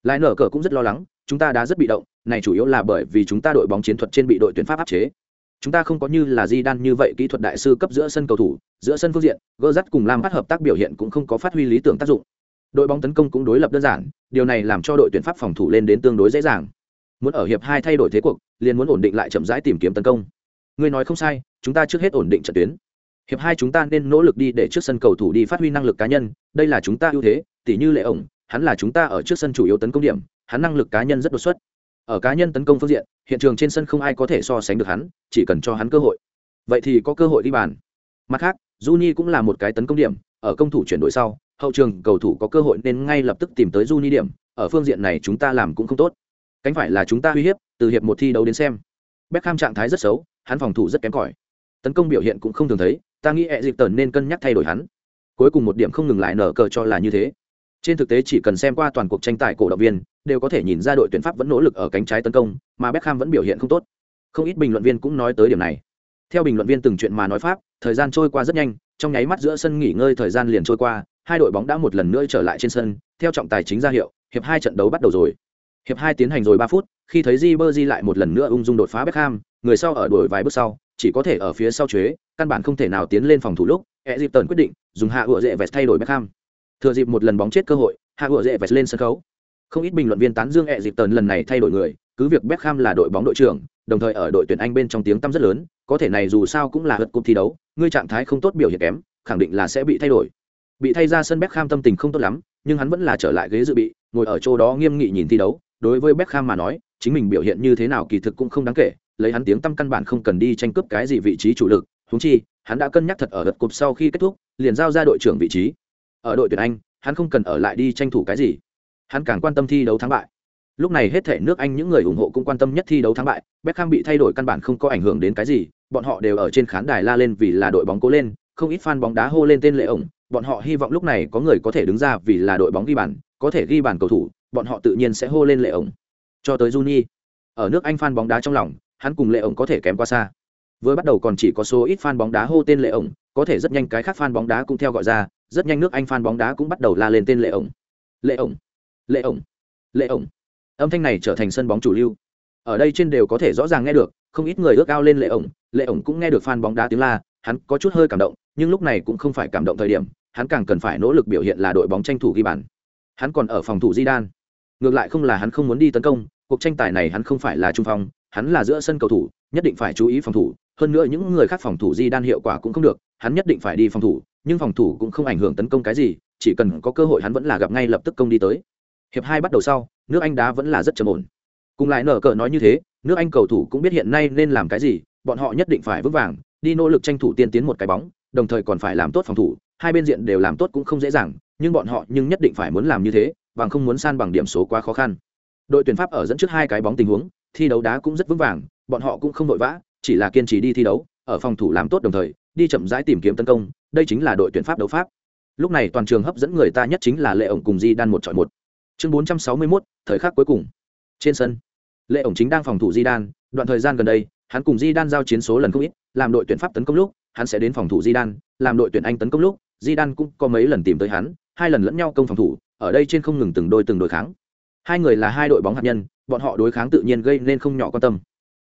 lại nở cờ cũng rất lo lắng, chúng ta đã rất bị động, này chủ yếu là bởi vì chúng ta đội bóng chiến thuật trên bị đội tuyển Pháp áp chế. Chúng ta không có như là Di Đan như vậy kỹ thuật đại sư cấp giữa sân cầu thủ, giữa sân phương diện, gỡ dắt cùng Lam bắt hợp tác biểu hiện cũng không có phát huy lý tưởng tác dụng. Đội bóng tấn công cũng đối lập đơn giản điều này làm cho đội tuyển pháp phòng thủ lên đến tương đối dễ dàng. Muốn ở hiệp hai thay đổi thế cuộc liền muốn ổn định lại chậm rãi tìm kiếm tấn công. Ngươi nói không sai chúng ta trước hết ổn định trận tuyến. Hiệp hai chúng ta nên nỗ lực đi để trước sân cầu thủ đi phát huy năng lực cá nhân đây là chúng ta ưu thế tỉ như lệ ổng hắn là chúng ta ở trước sân chủ yếu tấn công điểm hắn năng lực cá nhân rất đột xuất ở cá nhân tấn công phương diện hiện trường trên sân không ai có thể so sánh được hắn chỉ cần cho hắn cơ hội. Vậy thì có cơ hội đi bàn. Mặt khác Juni cũng là một cái tấn công điểm ở công thủ chuyển đổi sau hậu trường cầu thủ có cơ hội nên ngay lập tức tìm tới Juni điểm, ở phương diện này chúng ta làm cũng không tốt. cánh phải là chúng ta uy hiếp từ hiệp một thi đấu đến xem. Beckham trạng thái rất xấu hắn phòng thủ rất kém cỏi. Tấn công biểu hiện cũng không thường thấy ta nghĩ e dịp tần nên cân nhắc thay đổi hắn. Cuối cùng một điểm không ngừng lại nở cờ cho là như thế. Trên thực tế chỉ cần xem qua toàn cuộc tranh tài cổ động viên đều có thể nhìn ra đội tuyển pháp vẫn nỗ lực ở cánh trái tấn công, mà Beckham vẫn biểu hiện không tốt. Không ít bình luận viên cũng nói tới điểm này. Theo bình luận viên từng chuyện mà nói pháp, thời gian trôi qua rất nhanh, trong nháy mắt giữa sân nghỉ ngơi thời gian liền trôi qua, hai đội bóng đã một lần nữa trở lại trên sân, theo trọng tài chính ra hiệu, hiệp hai trận đấu bắt đầu rồi. Hiệp hai tiến hành rồi ba phút, khi thấy di lại một lần nữa ung dung đột phá Beckham, người sau ở đuổi vài bước sau, chỉ có thể ở phía sau chế, căn bản không thể nào tiến lên phòng thủ lúc Egypton quyết định dùng hạ ựa dễ vest thay đổi Beckham. Thừa dịp một lần bóng chết cơ hội, hạ ựa dễ vest lên sân khấu không ít bình luận viên tán dương hệ dịp tần lần này thay đổi người, cứ việc Beckham là đội bóng đội trưởng, đồng thời ở đội tuyển Anh bên trong tiếng tăm rất lớn, có thể này dù sao cũng là hất cúp thi đấu, ngươi trạng thái không tốt biểu hiện kém, khẳng định là sẽ bị thay đổi. Bị thay ra sân Beckham tâm tình không tốt lắm, nhưng hắn vẫn là trở lại ghế dự bị, ngồi ở chỗ đó nghiêm nghị nhìn thi đấu, đối với Beckham mà nói, chính mình biểu hiện như thế nào kỳ thực cũng không đáng kể, lấy hắn tiếng tăm căn bản không cần đi tranh cướp cái gì vị trí chủ lực húng chi, hắn đã cân nhắc thật ở lượt cục sau khi kết thúc, liền giao ra đội trưởng vị trí. Ở đội tuyển anh, hắn không cần ở lại đi tranh thủ cái gì hắn càng quan tâm thi đấu thắng bại. Lúc này hết thể nước anh những người ủng hộ cũng quan tâm nhất thi đấu thắng bại. Beckham bị thay đổi căn bản không có ảnh hưởng đến cái gì, bọn họ đều ở trên khán đài la lên vì là đội bóng cố lên, không ít fan bóng đá hô lên tên lệ ổng. Bọn họ hy vọng lúc này có người có thể đứng ra vì là đội bóng ghi bàn, có thể ghi bàn cầu thủ, bọn họ tự nhiên sẽ hô lên lệ ổng. Cho tới Juni, ở nước anh fan bóng đá trong lòng, hắn cùng lệ ổng có thể kém qua xa. Vừa bắt đầu còn chỉ có số ít fan bóng đá hô tên lệ ổng, có thể rất nhanh cái khác fan bóng đá cũng theo gọi ra, rất nhanh nước anh fan bóng đá cũng bắt đầu la lên tên lệ ổng. Lệ ổng lệ ổng lệ ổng. Âm thanh này trở thành sân bóng chủ lưu. Ở đây trên đều có thể rõ ràng nghe được, không ít người ước ao lên lệ ổng lệ ổng cũng nghe được fan bóng đá tiếng la, hắn có chút hơi cảm động, nhưng lúc này cũng không phải cảm động thời điểm, hắn càng cần phải nỗ lực biểu hiện là đội bóng tranh thủ ghi bàn. Hắn còn ở phòng thủ di đan ngược lại không là hắn không muốn đi tấn công, cuộc tranh tài này hắn không phải là trung phong, hắn là giữa sân cầu thủ, nhất định phải chú ý phòng thủ, hơn nữa những người khác phòng thủ di đan hiệu quả cũng không được, hắn nhất định phải đi phòng thủ, nhưng phòng thủ cũng không ảnh hưởng tấn công cái gì, chỉ cần có cơ hội hắn vẫn là gặp ngay lập tức công đi tới hiệp hai bắt đầu sau, nước anh đá vẫn là rất trầm ổn. Cùng lại nở cờ nói như thế, nước anh cầu thủ cũng biết hiện nay nên làm cái gì, bọn họ nhất định phải vững vàng, đi nỗ lực tranh thủ tiên tiến một cái bóng, đồng thời còn phải làm tốt phòng thủ, hai bên diện đều làm tốt cũng không dễ dàng, nhưng bọn họ nhưng nhất định phải muốn làm như thế, bằng không muốn san bằng điểm số quá khó khăn. Đội tuyển pháp ở dẫn trước hai cái bóng tình huống, thi đấu đá cũng rất vững vàng, bọn họ cũng không vội vã, chỉ là kiên trì đi thi đấu, ở phòng thủ làm tốt đồng thời, đi chậm rãi tìm kiếm tấn công, đây chính là đội tuyển pháp đấu pháp. Lúc này toàn trường hấp dẫn người ta nhất chính là lệ ổng cùng di đan một chọi một chương bốn trăm sáu mươi 461, thời khắc cuối cùng. Trên sân lệ ổng chính đang phòng thủ di đan đoạn thời gian gần đây hắn cùng di đan giao chiến số lần không ít làm đội tuyển pháp tấn công lúc hắn sẽ đến phòng thủ di đan làm đội tuyển anh tấn công lúc di đan cũng có mấy lần tìm tới hắn hai lần lẫn nhau công phòng thủ ở đây trên không ngừng từng đôi từng đối kháng. Hai người là hai đội bóng hạt nhân bọn họ đối kháng tự nhiên gây nên không nhỏ quan tâm.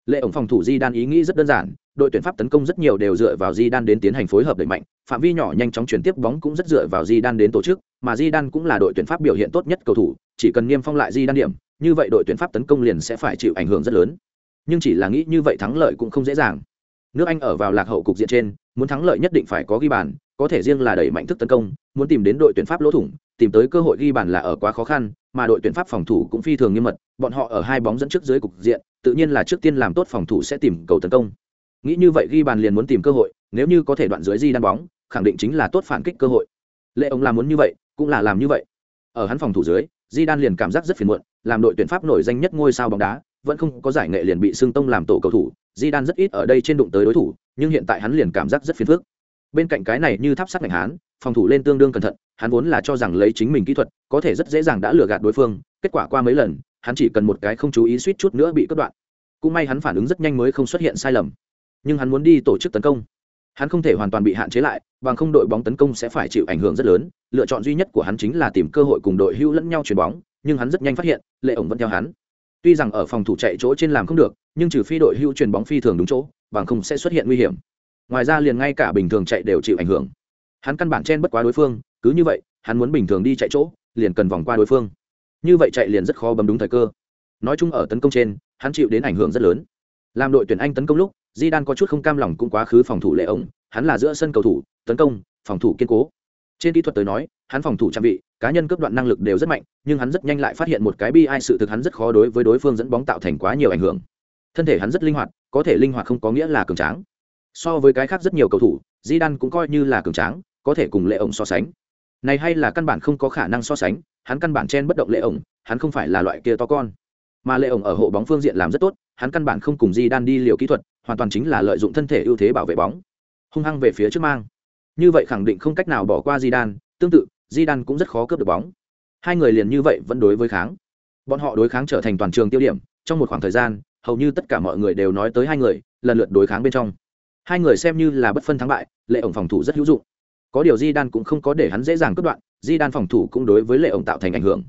Lệ ổng phòng thủ di đan ý nghĩ rất đơn giản đội tuyển pháp tấn công rất nhiều đều dựa vào di đan đến tiến hành phối hợp đẩy mạnh phạm vi nhỏ nhanh chóng chuyển tiếp bóng cũng rất dựa vào di đan đến tổ chức mà di đan cũng là đội tuyển pháp biểu hiện tốt nhất cầu thủ chỉ cần niêm phong lại di đan điểm, như vậy đội tuyển pháp tấn công liền sẽ phải chịu ảnh hưởng rất lớn. Nhưng chỉ là nghĩ như vậy thắng lợi cũng không dễ dàng. Nước anh ở vào lạc hậu cục diện trên, muốn thắng lợi nhất định phải có ghi bàn, có thể riêng là đẩy mạnh thức tấn công, muốn tìm đến đội tuyển pháp lỗ thủng, tìm tới cơ hội ghi bàn là ở quá khó khăn, mà đội tuyển pháp phòng thủ cũng phi thường nghiêm mật, bọn họ ở hai bóng dẫn trước dưới cục diện, tự nhiên là trước tiên làm tốt phòng thủ sẽ tìm cầu tấn công. Nghĩ như vậy ghi bàn liền muốn tìm cơ hội, nếu như có thể đoạn dưới di đan bóng, khẳng định chính là tốt phản kích cơ hội. Lệ ông làm muốn như vậy, cũng là làm như vậy. Ở hắn phòng thủ dưới di đan liền cảm giác rất phiền muộn, làm đội tuyển pháp nổi danh nhất ngôi sao bóng đá, vẫn không có giải nghệ liền bị xương tông làm tổ cầu thủ. Di đan rất ít ở đây trên đụng tới đối thủ, nhưng hiện tại hắn liền cảm giác rất phiền phức. Bên cạnh cái này như tháp sắt ngành hán, phòng thủ lên tương đương cẩn thận, hắn vốn là cho rằng lấy chính mình kỹ thuật, có thể rất dễ dàng đã lừa gạt đối phương, kết quả qua mấy lần, hắn chỉ cần một cái không chú ý suýt chút nữa bị cắt đoạn. Cũng may hắn phản ứng rất nhanh mới không xuất hiện sai lầm. Nhưng hắn muốn đi tổ chức tấn công hắn không thể hoàn toàn bị hạn chế lại, bằng không đội bóng tấn công sẽ phải chịu ảnh hưởng rất lớn. Lựa chọn duy nhất của hắn chính là tìm cơ hội cùng đội Hưu lẫn nhau chuyền bóng, nhưng hắn rất nhanh phát hiện, lệ ổng vẫn theo hắn. Tuy rằng ở phòng thủ chạy chỗ trên làm không được, nhưng trừ phi đội Hưu chuyền bóng phi thường đúng chỗ, bằng không sẽ xuất hiện nguy hiểm. Ngoài ra liền ngay cả bình thường chạy đều chịu ảnh hưởng. Hắn căn bản chen bất quá đối phương, cứ như vậy, hắn muốn bình thường đi chạy chỗ, liền cần vòng qua đối phương. Như vậy chạy liền rất khó bấm đúng thời cơ. Nói chung ở tấn công trên, hắn chịu đến ảnh hưởng rất lớn. Làm đội tuyển anh tấn công lúc di đan có chút không cam lòng cũng quá khứ phòng thủ lệ ổng, hắn là giữa sân cầu thủ, tấn công, phòng thủ kiên cố. Trên kỹ thuật tới nói, hắn phòng thủ trang bị, cá nhân cướp đoạn năng lực đều rất mạnh, nhưng hắn rất nhanh lại phát hiện một cái bi ai sự thực hắn rất khó đối với đối phương dẫn bóng tạo thành quá nhiều ảnh hưởng. Thân thể hắn rất linh hoạt, có thể linh hoạt không có nghĩa là cường tráng. So với cái khác rất nhiều cầu thủ, di đan cũng coi như là cường tráng, có thể cùng lệ ổng so sánh. Này hay là căn bản không có khả năng so sánh, hắn căn bản chen bất động lệ ổng, hắn không phải là loại kia to con. Mà lệ ổng ở hộ bóng phương diện làm rất tốt hắn căn bản không cùng di đan đi liều kỹ thuật, hoàn toàn chính là lợi dụng thân thể ưu thế bảo vệ bóng. Hung hăng về phía trước mang. Như vậy khẳng định không cách nào bỏ qua di đan tương tự di đan cũng rất khó cướp được bóng. Hai người liền như vậy vẫn đối với kháng. Bọn họ đối kháng trở thành toàn trường tiêu điểm, trong một khoảng thời gian, hầu như tất cả mọi người đều nói tới hai người, lần lượt đối kháng bên trong. Hai người xem như là bất phân thắng bại, lệ ổng phòng thủ rất hữu dụng. Có điều di đan cũng không có để hắn dễ dàng cướp đoạn di đan phòng thủ cũng đối với lệ ổng tạo thành ảnh hưởng.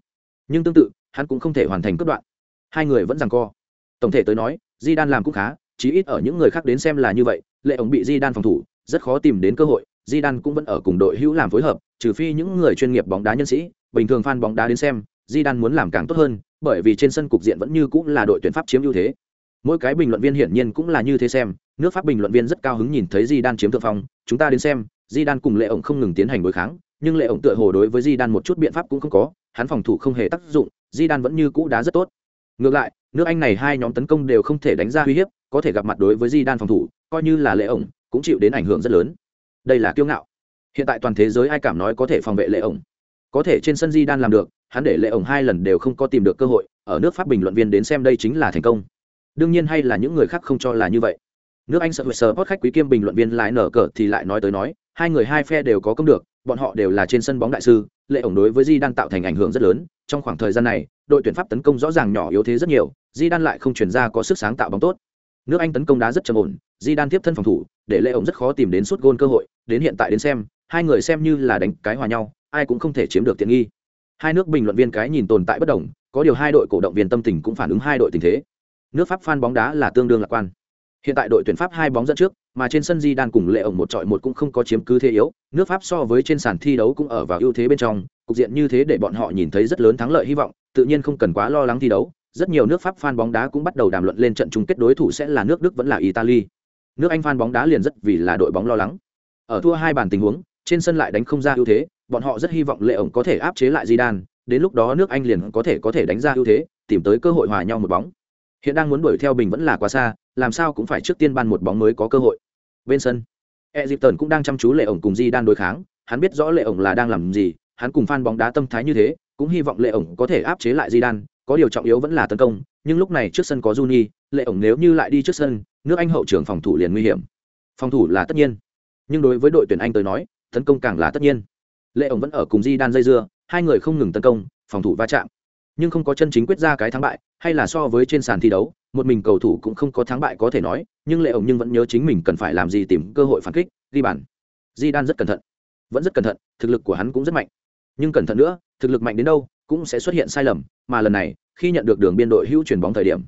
Nhưng tương tự, hắn cũng không thể hoàn thành cướp đoạn. Hai người vẫn rằng co tổng thể tới nói di đan làm cũng khá, chí ít ở những người khác đến xem là như vậy, lệ ổng bị di đan phòng thủ, rất khó tìm đến cơ hội. Di đan cũng vẫn ở cùng đội hữu làm phối hợp, trừ phi những người chuyên nghiệp bóng đá nhân sĩ. Bình thường fan bóng đá đến xem di đan muốn làm càng tốt hơn, bởi vì trên sân cục diện vẫn như cũng là đội tuyển pháp chiếm ưu thế. Mỗi cái bình luận viên hiển nhiên cũng là như thế xem, nước pháp bình luận viên rất cao hứng nhìn thấy di đan chiếm thượng phong. Chúng ta đến xem di đan cùng lệ ổng không ngừng tiến hành đối kháng, nhưng lệ ổng tựa hồ đối với di đan một chút biện pháp cũng không có, hắn phòng thủ không hề tác dụng di đan vẫn như cũ đá rất tốt ngược lại, nước anh này hai nhóm tấn công đều không thể đánh ra uy hiếp, có thể gặp mặt đối với di đan phòng thủ, coi như là lệ ổng, cũng chịu đến ảnh hưởng rất lớn. Đây là kiêu ngạo. Hiện tại toàn thế giới ai cảm nói có thể phòng vệ lệ ổng? Có thể trên sân di đan làm được, hắn để lệ ổng hai lần đều không có tìm được cơ hội, ở nước pháp bình luận viên đến xem đây chính là thành công. Đương nhiên hay là những người khác không cho là như vậy. Nước anh sợ huệ sờ post khách quý kiêm bình luận viên lại nở cờ thì lại nói tới nói, hai người hai phe đều có công được, bọn họ đều là trên sân bóng đại sư lệ ổng đối với di đan tạo thành ảnh hưởng rất lớn, trong khoảng thời gian này đội tuyển pháp tấn công rõ ràng nhỏ yếu thế rất nhiều di đan lại không chuyển ra có sức sáng tạo bóng tốt. Nước anh tấn công đá rất trầm ổn di đan tiếp thân phòng thủ, để lệ ổng rất khó tìm đến suốt gôn cơ hội. Đến hiện tại đến xem, hai người xem như là đánh cái hòa nhau, ai cũng không thể chiếm được tiện nghi. Hai nước bình luận viên cái nhìn tồn tại bất đồng, có điều hai đội cổ động viên tâm tình cũng phản ứng hai đội tình thế. Nước pháp phan bóng đá là tương đương lạc quan. Hiện tại đội tuyển pháp hai bóng dẫn trước, mà trên sân di đan cùng lệ ổng một trọi một cũng không có chiếm cứ thế yếu. Nước pháp so với trên sàn thi đấu cũng ở vào ưu thế bên trong, cục diện như thế để bọn họ nhìn thấy rất lớn thắng lợi hy vọng tự nhiên không cần quá lo lắng thi đấu rất nhiều nước pháp fan bóng đá cũng bắt đầu đàm luận lên trận chung kết đối thủ sẽ là nước đức vẫn là italy. Nước anh fan bóng đá liền rất vì là đội bóng lo lắng. Ở thua hai bàn tình huống trên sân lại đánh không ra ưu thế bọn họ rất hy vọng lệ ổng có thể áp chế lại Zidane, đến lúc đó nước anh liền có thể có thể đánh ra ưu thế tìm tới cơ hội hòa nhau một bóng. Hiện đang muốn đuổi theo bình vẫn là quá xa làm sao cũng phải trước tiên ban một bóng mới có cơ hội. Bên sân Egypton cũng đang chăm chú lệ ổng cùng Zidane đối kháng hắn biết rõ lệ ổng là đang làm gì hắn cùng fan bóng đá tâm thái như thế cũng hy vọng lệ ổng có thể áp chế lại di đan có điều trọng yếu vẫn là tấn công nhưng lúc này trước sân có Juni, lệ ổng nếu như lại đi trước sân nước anh hậu trưởng phòng thủ liền nguy hiểm. Phòng thủ là tất nhiên nhưng đối với đội tuyển anh tới nói tấn công càng là tất nhiên. Lệ ổng vẫn ở cùng di đan dây dưa hai người không ngừng tấn công phòng thủ va chạm. Nhưng không có chân chính quyết ra cái thắng bại hay là so với trên sàn thi đấu một mình cầu thủ cũng không có thắng bại có thể nói nhưng lệ ổng nhưng vẫn nhớ chính mình cần phải làm gì tìm cơ hội phản kích ghi bàn. Di đan rất cẩn thận vẫn rất cẩn thận thực lực của hắn cũng rất mạnh nhưng cẩn thận nữa, thực lực mạnh đến đâu cũng sẽ xuất hiện sai lầm, mà lần này, khi nhận được đường biên đội hữu chuyển bóng thời điểm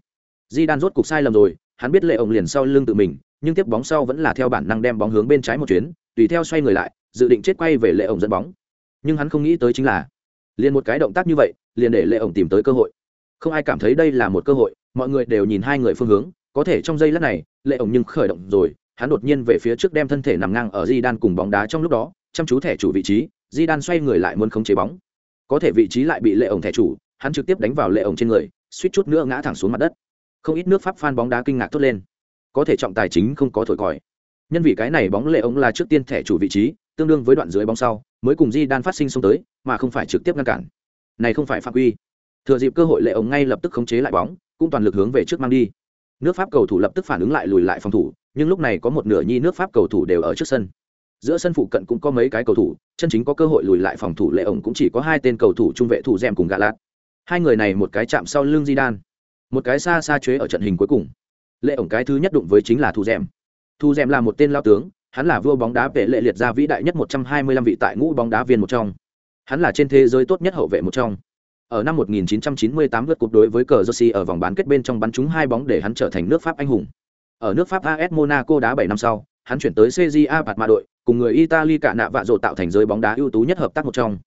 di đan rốt cục sai lầm rồi, hắn biết lệ ổng liền sau lưng tự mình, nhưng tiếp bóng sau vẫn là theo bản năng đem bóng hướng bên trái một chuyến, tùy theo xoay người lại, dự định chết quay về lệ ổng dẫn bóng. Nhưng hắn không nghĩ tới chính là, liền một cái động tác như vậy, liền để lệ ổng tìm tới cơ hội. Không ai cảm thấy đây là một cơ hội, mọi người đều nhìn hai người phương hướng, có thể trong giây lát này, lệ ổng nhưng khởi động rồi, hắn đột nhiên về phía trước đem thân thể nằm ngang ở di đan cùng bóng đá trong lúc đó, chăm chú thẻ chủ vị trí di đan xoay người lại muốn khống chế bóng. Có thể vị trí lại bị lệ ổng thẻ chủ, hắn trực tiếp đánh vào lệ ổng trên người, suýt chút nữa ngã thẳng xuống mặt đất. Không ít nước pháp phan bóng đá kinh ngạc thốt lên. Có thể trọng tài chính không có thổi còi. Nhân vì cái này bóng lệ ổng là trước tiên thẻ chủ vị trí, tương đương với đoạn dưới bóng sau, mới cùng di đan phát sinh xông tới, mà không phải trực tiếp ngăn cản. Này không phải phạm quy. Thừa dịp cơ hội lệ ổng ngay lập tức khống chế lại bóng, cũng toàn lực hướng về trước mang đi. Nước pháp cầu thủ lập tức phản ứng lại lùi lại phòng thủ, nhưng lúc này có một nửa nhi nước pháp cầu thủ đều ở trước sân giữa sân phụ cận cũng có mấy cái cầu thủ chân chính có cơ hội lùi lại phòng thủ lệ ổng cũng chỉ có hai tên cầu thủ trung vệ thủ rèm cùng gà lạt. Hai người này một cái chạm sau lưng di đan một cái xa xa chế ở trận hình cuối cùng. Lệ ổng cái thứ nhất đụng với chính là thủ rèm thủ rèm là một tên lao tướng hắn là vua bóng đá vệ lệ liệt ra vĩ đại nhất một trăm hai mươi lăm vị tại ngũ bóng đá viên một trong. Hắn là trên thế giới tốt nhất hậu vệ một trong. Ở năm 1998 lượt cuộc đối với cờ Jersey ở vòng bán kết bên trong bắn trúng hai bóng để hắn trở thành nước Pháp anh hùng. Ở nước Pháp AS Monaco đá 7 năm sau, hắn chuyển tới CJA bạt ma đội, cùng người Italy cả nạ vạ rồ tạo thành giới bóng đá ưu tú nhất hợp tác một trong.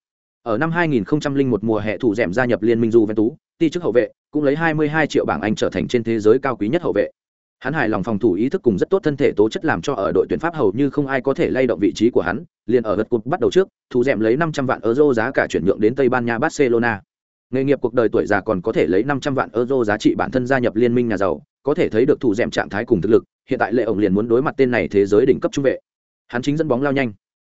Ở năm 2001 mùa hè thủ dẻm gia nhập liên minh Juventus, ti chức hậu vệ, cũng lấy 22 triệu bảng Anh trở thành trên thế giới cao quý nhất hậu vệ. Hắn hài lòng phòng thủ ý thức cùng rất tốt thân thể tố chất làm cho ở đội tuyển Pháp hầu như không ai có thể lay động vị trí của hắn, liền ở lượt cột bắt đầu trước, thủ dẻm lấy 500 vạn euro giá cả chuyển nhượng đến Tây Ban Nha Barcelona. Nghề nghiệp cuộc đời tuổi già còn có thể lấy 500 vạn euro giá trị bản thân gia nhập liên minh nhà giàu, có thể thấy được thủ dẻm trạng thái cùng thực lực, hiện tại Lệ ổng liền muốn đối mặt tên này thế giới đỉnh cấp trung vệ. Hắn chính dẫn bóng lao nhanh.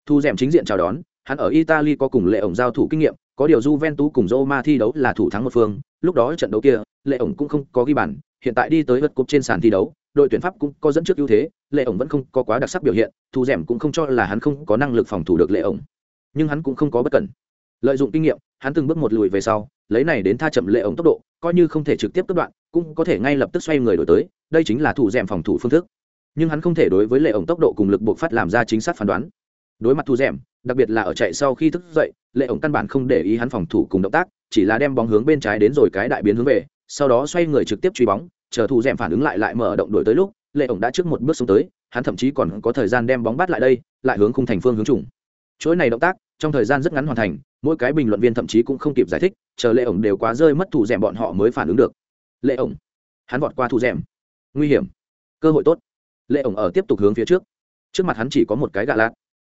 Thu dẻm chính diện chào đón, hắn ở Italy có cùng Lệ ổng giao thủ kinh nghiệm, có điều Juventus cùng Roma thi đấu là thủ thắng một phương, lúc đó trận đấu kia, Lệ ổng cũng không có ghi bàn, hiện tại đi tới vật cục trên sàn thi đấu, đội tuyển Pháp cũng có dẫn trước ưu thế, Lệ ổng vẫn không có quá đặc sắc biểu hiện, Thu Dẻm cũng không cho là hắn không có năng lực phòng thủ được Lệ ổng. Nhưng hắn cũng không có bất cẩn. Lợi dụng kinh nghiệm, hắn từng bước một lùi về sau, lấy này đến tha chậm Lệ ổng tốc độ, coi như không thể trực tiếp cất đoạn, cũng có thể ngay lập tức xoay người đổi tới, đây chính là thủ dẻm phòng thủ phương thức. Nhưng hắn không thể đối với Lệ ổng tốc độ cùng lực buộc phát làm ra chính xác phán đoán. Đối mặt thủ dẻm, đặc biệt là ở chạy sau khi thức dậy, Lệ ổng căn bản không để ý hắn phòng thủ cùng động tác, chỉ là đem bóng hướng bên trái đến rồi cái đại biến hướng về, sau đó xoay người trực tiếp truy bóng, chờ thủ dẻm phản ứng lại lại mở động đổi tới lúc, Lệ ổng đã trước một bước xuống tới, hắn thậm chí còn có thời gian đem bóng bắt lại đây, lại hướng khung thành phương hướng trùng. Chuỗi này động tác, trong thời gian rất ngắn hoàn thành, mỗi cái bình luận viên thậm chí cũng không kịp giải thích, chờ Lệ ổng đều quá rơi mất thủ dẻm bọn họ mới phản ứng được. Lệ ổng, hắn vọt qua thủ dẻm. Nguy hiểm. Cơ hội tốt. Lệ ổng ở tiếp tục hướng phía trước. Trước mặt hắn chỉ có một cái gạ lạt.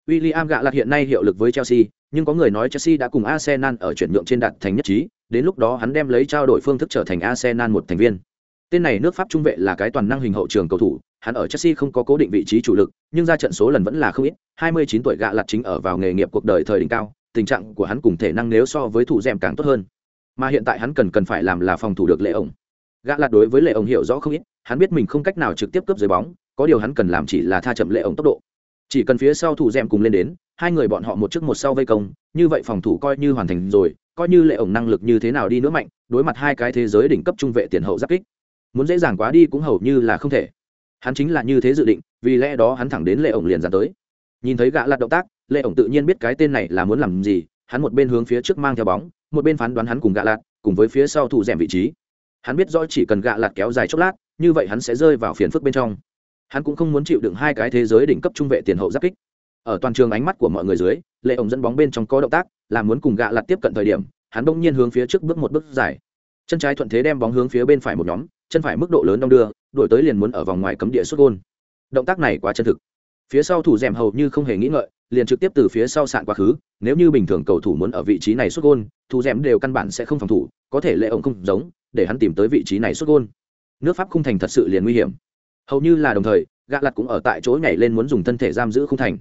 William gạ lạt hiện nay hiệu lực với Chelsea, nhưng có người nói Chelsea đã cùng Arsenal ở chuyển nhượng trên đạt thành nhất trí, đến lúc đó hắn đem lấy trao đổi phương thức trở thành Arsenal một thành viên. Tên này nước Pháp trung vệ là cái toàn năng hình hậu trường cầu thủ, hắn ở Chelsea không có cố định vị trí chủ lực, nhưng ra trận số lần vẫn là không ít, 29 tuổi gạ lạt chính ở vào nghề nghiệp cuộc đời thời đỉnh cao, tình trạng của hắn cùng thể năng nếu so với thủ dèm càng tốt hơn. Mà hiện tại hắn cần cần phải làm là phòng thủ được lệ ổng. Gạ lạt đối với lệ ổng hiểu rõ không ít, hắn biết mình không cách nào trực tiếp cướp dưới bóng, có điều hắn cần làm chỉ là tha chậm lệ ổng tốc độ. Chỉ cần phía sau thủ dèm cùng lên đến, hai người bọn họ một trước một sau vây công, như vậy phòng thủ coi như hoàn thành rồi, coi như lệ ổng năng lực như thế nào đi nữa mạnh, đối mặt hai cái thế giới đỉnh cấp trung vệ tiền hậu giáp kích. Muốn dễ dàng quá đi cũng hầu như là không thể. Hắn chính là như thế dự định vì lẽ đó hắn thẳng đến lệ ổng liền dàn tới. Nhìn thấy gã lạt động tác lệ ổng tự nhiên biết cái tên này là muốn làm gì hắn một bên hướng phía trước mang theo bóng một bên phán đoán hắn cùng gã lạt, cùng với phía sau thủ rèm vị trí hắn biết rõ chỉ cần gạ lạt kéo dài chốc lát, như vậy hắn sẽ rơi vào phiền phức bên trong. Hắn cũng không muốn chịu đựng hai cái thế giới đỉnh cấp trung vệ tiền hậu giáp kích. Ở toàn trường ánh mắt của mọi người dưới, lệ ổng dẫn bóng bên trong có động tác, là muốn cùng gạ lặt tiếp cận thời điểm, hắn bỗng nhiên hướng phía trước bước một bước dài. Chân trái thuận thế đem bóng hướng phía bên phải một nhóm, chân phải mức độ lớn đong đưa đổi tới liền muốn ở vòng ngoài cấm địa xuất gôn. Động tác này quá chân thực. Phía sau thủ rèm hầu như không hề nghĩ ngợi, liền trực tiếp từ phía sau sạn quá khứ, nếu như bình thường cầu thủ muốn ở vị trí này xuất gôn, thủ rèm đều căn bản sẽ không phòng thủ, có thể lệ ổng không giống để hắn tìm tới vị trí này xuất gôn. Nước pháp khung thành thật sự liền nguy hiểm. Hầu như là đồng thời gạ lặt cũng ở tại chỗ nhảy lên muốn dùng thân thể giam giữ khung thành.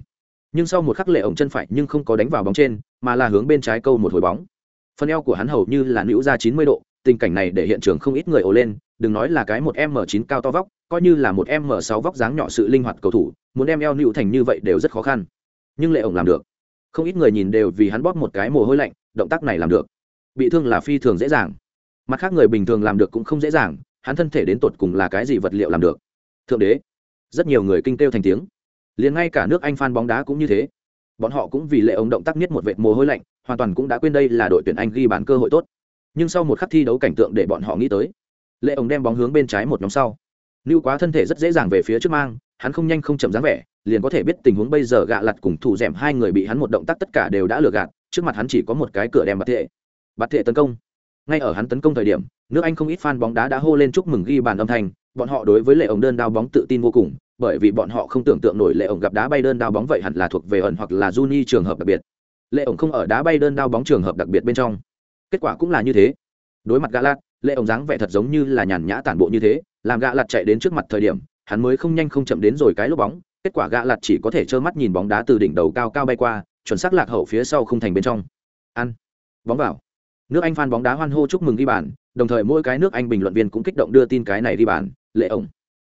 Nhưng sau một khắc lệ ổng chân phải nhưng không có đánh vào bóng trên, mà là hướng bên trái câu một hồi bóng. Phần eo của hắn hầu như là nữ ra chín mươi độ, tình cảnh này để hiện trường không ít người ồ lên, đừng nói là cái một m 9 cao to vóc, coi như là một m 6 vóc dáng nhỏ sự linh hoạt cầu thủ, muốn đem eo nữ thành như vậy đều rất khó khăn. Nhưng lệ ổng làm được. Không ít người nhìn đều vì hắn bóp một cái mồ hôi lạnh, động tác này làm được. Bị thương là phi thường dễ dàng mặt khác người bình thường làm được cũng không dễ dàng, hắn thân thể đến tột cùng là cái gì vật liệu làm được? Thượng đế, rất nhiều người kinh kêu thành tiếng. Liền ngay cả nước anh phan bóng đá cũng như thế. Bọn họ cũng vì lệ ông động tác nhất một vệt mồ hôi lạnh, hoàn toàn cũng đã quên đây là đội tuyển anh ghi bàn cơ hội tốt. Nhưng sau một khắc thi đấu cảnh tượng để bọn họ nghĩ tới, lệ ông đem bóng hướng bên trái một nhóm sau. Lưu quá thân thể rất dễ dàng về phía trước mang, hắn không nhanh không chậm dáng vẻ, liền có thể biết tình huống bây giờ gạ lặt cùng thủ d hai người bị hắn một động tác tất cả đều đã lừa gạt, trước mặt hắn chỉ có một cái cửa đem bạt thệ bạt thệ tấn công ngay ở hắn tấn công thời điểm, nước anh không ít fan bóng đá đã hô lên chúc mừng ghi bàn âm thanh, bọn họ đối với lệ ổng đơn đao bóng tự tin vô cùng, bởi vì bọn họ không tưởng tượng nổi lệ ổng gặp đá bay đơn đao bóng vậy hẳn là thuộc về ẩn hoặc là Juni trường hợp đặc biệt. Lệ ổng không ở đá bay đơn đao bóng trường hợp đặc biệt bên trong. Kết quả cũng là như thế. Đối mặt gã lạt lệ ổng dáng vẻ thật giống như là nhàn nhã tản bộ như thế, làm gã lạt chạy đến trước mặt thời điểm, hắn mới không nhanh không chậm đến rồi cái lốp bóng, kết quả gã lạt chỉ có thể trơ mắt nhìn bóng đá từ đỉnh đầu cao cao bay qua, chuẩn xác lạc hậu phía sau không thành bên trong. Ăn. Bóng vào nước anh phan bóng đá hoan hô chúc mừng ghi bàn đồng thời mỗi cái nước anh bình luận viên cũng kích động đưa tin cái này ghi bàn lệ ổng.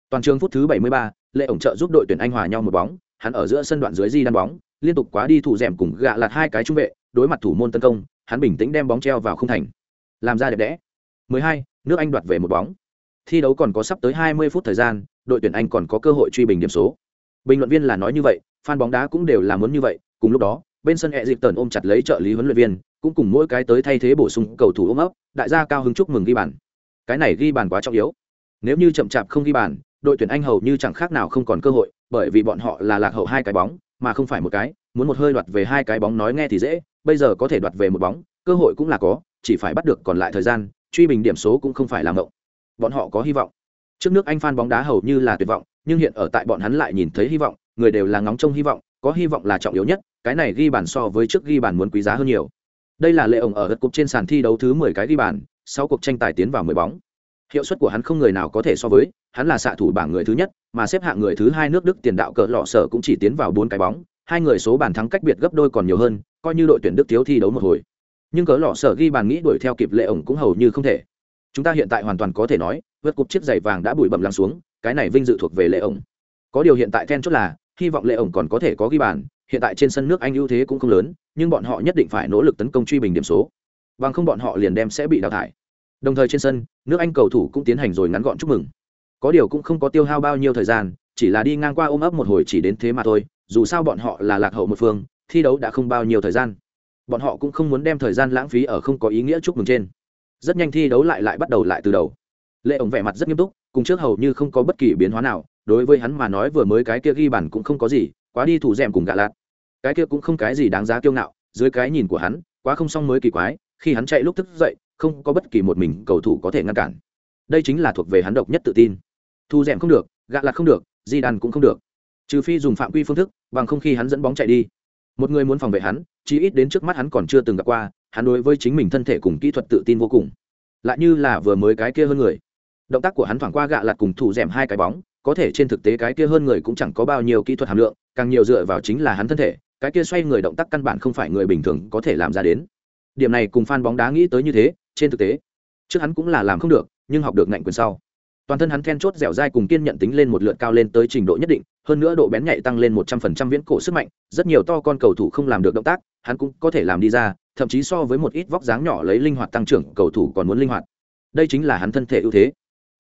Toàn trường phút thứ 73, lệ ổng trợ giúp đội tuyển anh hòa nhau một bóng hắn ở giữa sân đoạn dưới di đan bóng liên tục quá đi thủ rèm cùng gạ lạt hai cái trung vệ đối mặt thủ môn tấn công hắn bình tĩnh đem bóng treo vào không thành. Làm ra đẹp đẽ. 12, nước anh đoạt về một bóng. Thi đấu còn có sắp tới 20 phút thời gian đội tuyển anh còn có cơ hội truy bình điểm số. Bình luận viên là nói như vậy fan bóng đá cũng đều là muốn như vậy cùng lúc đó bên sân hẹ dịp tần ôm chặt lấy trợ lý huấn luyện viên cũng cùng mỗi cái tới thay thế bổ sung cầu thủ ôm ấp, đại gia cao hứng chúc mừng ghi bàn. Cái này ghi bàn quá trọng yếu. Nếu như chậm chạp không ghi bàn, đội tuyển anh hầu như chẳng khác nào không còn cơ hội, bởi vì bọn họ là lạc hậu hai cái bóng, mà không phải một cái, muốn một hơi đoạt về hai cái bóng nói nghe thì dễ, bây giờ có thể đoạt về một bóng, cơ hội cũng là có, chỉ phải bắt được còn lại thời gian, truy bình điểm số cũng không phải là ngộng. Bọn họ có hy vọng. Trước nước anh phan bóng đá hầu như là tuyệt vọng, nhưng hiện ở tại bọn hắn lại nhìn thấy hy vọng, người đều là ngóng trông hy vọng, có hy vọng là trọng yếu nhất, cái này ghi bàn so với trước ghi bàn muốn quý giá hơn nhiều đây là lệ ổng ở đất cục trên sàn thi đấu thứ mười cái ghi bàn, sau cuộc tranh tài tiến vào mười bóng. Hiệu suất của hắn không người nào có thể so với, hắn là xạ thủ bảng người thứ nhất, mà xếp hạng người thứ hai nước đức tiền đạo cỡ lọ sở cũng chỉ tiến vào bốn cái bóng, hai người số bàn thắng cách biệt gấp đôi còn nhiều hơn, coi như đội tuyển đức thiếu thi đấu một hồi. Nhưng cỡ lọ sở ghi bàn nghĩ đuổi theo kịp lệ ổng cũng hầu như không thể. Chúng ta hiện tại hoàn toàn có thể nói, vượt cục chiếc giày vàng đã bụi bặm lắng xuống, cái này vinh dự thuộc về lệ ổng. Có điều hiện tại then chốt là, hy vọng lệ ổng còn có thể có ghi bàn hiện tại trên sân nước anh ưu thế cũng không lớn, nhưng bọn họ nhất định phải nỗ lực tấn công truy bình điểm số. Bằng không bọn họ liền đem sẽ bị đào thải. Đồng thời trên sân, nước anh cầu thủ cũng tiến hành rồi ngắn gọn chúc mừng. Có điều cũng không có tiêu hao bao nhiêu thời gian, chỉ là đi ngang qua ôm ấp một hồi chỉ đến thế mà thôi, dù sao bọn họ là lạc hậu một phương, thi đấu đã không bao nhiêu thời gian. Bọn họ cũng không muốn đem thời gian lãng phí ở không có ý nghĩa chúc mừng trên. Rất nhanh thi đấu lại lại bắt đầu lại từ đầu. Lệ ổng vẻ mặt rất nghiêm túc, cùng trước hầu như không có bất kỳ biến hóa nào, đối với hắn mà nói vừa mới cái kia ghi bản cũng không có gì quá đi thủ rèm cùng gạ lạt. Cái kia cũng không cái gì đáng giá kiêu ngạo, dưới cái nhìn của hắn, quá không xong mới kỳ quái, khi hắn chạy lúc thức dậy, không có bất kỳ một mình cầu thủ có thể ngăn cản. Đây chính là thuộc về hắn độc nhất tự tin. Thu rèm không được, gạ lạt không được di đàn cũng không được. Trừ phi dùng phạm quy phương thức, bằng không khi hắn dẫn bóng chạy đi. Một người muốn phòng vệ hắn, chí ít đến trước mắt hắn còn chưa từng gặp qua, hắn đối với chính mình thân thể cùng kỹ thuật tự tin vô cùng. Lại như là vừa mới cái kia hơn người. Động tác của hắn thoảng qua gạ lạt cùng thủ rèm hai cái bóng có thể trên thực tế cái kia hơn người cũng chẳng có bao nhiêu kỹ thuật hàm lượng, càng nhiều dựa vào chính là hắn thân thể, cái kia xoay người động tác căn bản không phải người bình thường có thể làm ra đến. Điểm này cùng fan bóng đá nghĩ tới như thế, trên thực tế, trước hắn cũng là làm không được, nhưng học được ngạnh quyền sau. Toàn thân hắn then chốt dẻo dai cùng kiên nhận tính lên một lượt cao lên tới trình độ nhất định, hơn nữa độ bén nhạy tăng lên một trăm phần trăm viễn cổ sức mạnh, rất nhiều to con cầu thủ không làm được động tác, hắn cũng có thể làm đi ra, thậm chí so với một ít vóc dáng nhỏ lấy linh hoạt tăng trưởng, cầu thủ còn muốn linh hoạt. Đây chính là hắn thân thể ưu thế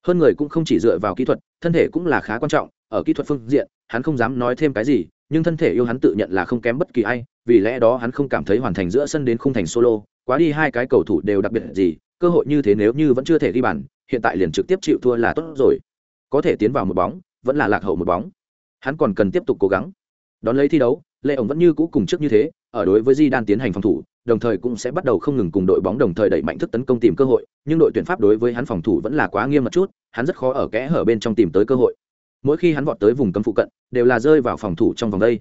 hơn người cũng không chỉ dựa vào kỹ thuật, thân thể cũng là khá quan trọng, ở kỹ thuật phương diện, hắn không dám nói thêm cái gì, nhưng thân thể yêu hắn tự nhận là không kém bất kỳ ai, vì lẽ đó hắn không cảm thấy hoàn thành giữa sân đến khung thành solo, quá đi hai cái cầu thủ đều đặc biệt gì, cơ hội như thế nếu như vẫn chưa thể ghi bàn, hiện tại liền trực tiếp chịu thua là tốt rồi. Có thể tiến vào một bóng, vẫn là lạc hậu một bóng. Hắn còn cần tiếp tục cố gắng. Đón lấy thi đấu, lệ ổng vẫn như cũ cùng trước như thế, ở đối với di đan tiến hành phòng thủ đồng thời cũng sẽ bắt đầu không ngừng cùng đội bóng đồng thời đẩy mạnh thức tấn công tìm cơ hội, nhưng đội tuyển pháp đối với hắn phòng thủ vẫn là quá nghiêm một chút, hắn rất khó ở kẽ hở bên trong tìm tới cơ hội. Mỗi khi hắn vọt tới vùng cấm phụ cận, đều là rơi vào phòng thủ trong vòng đây.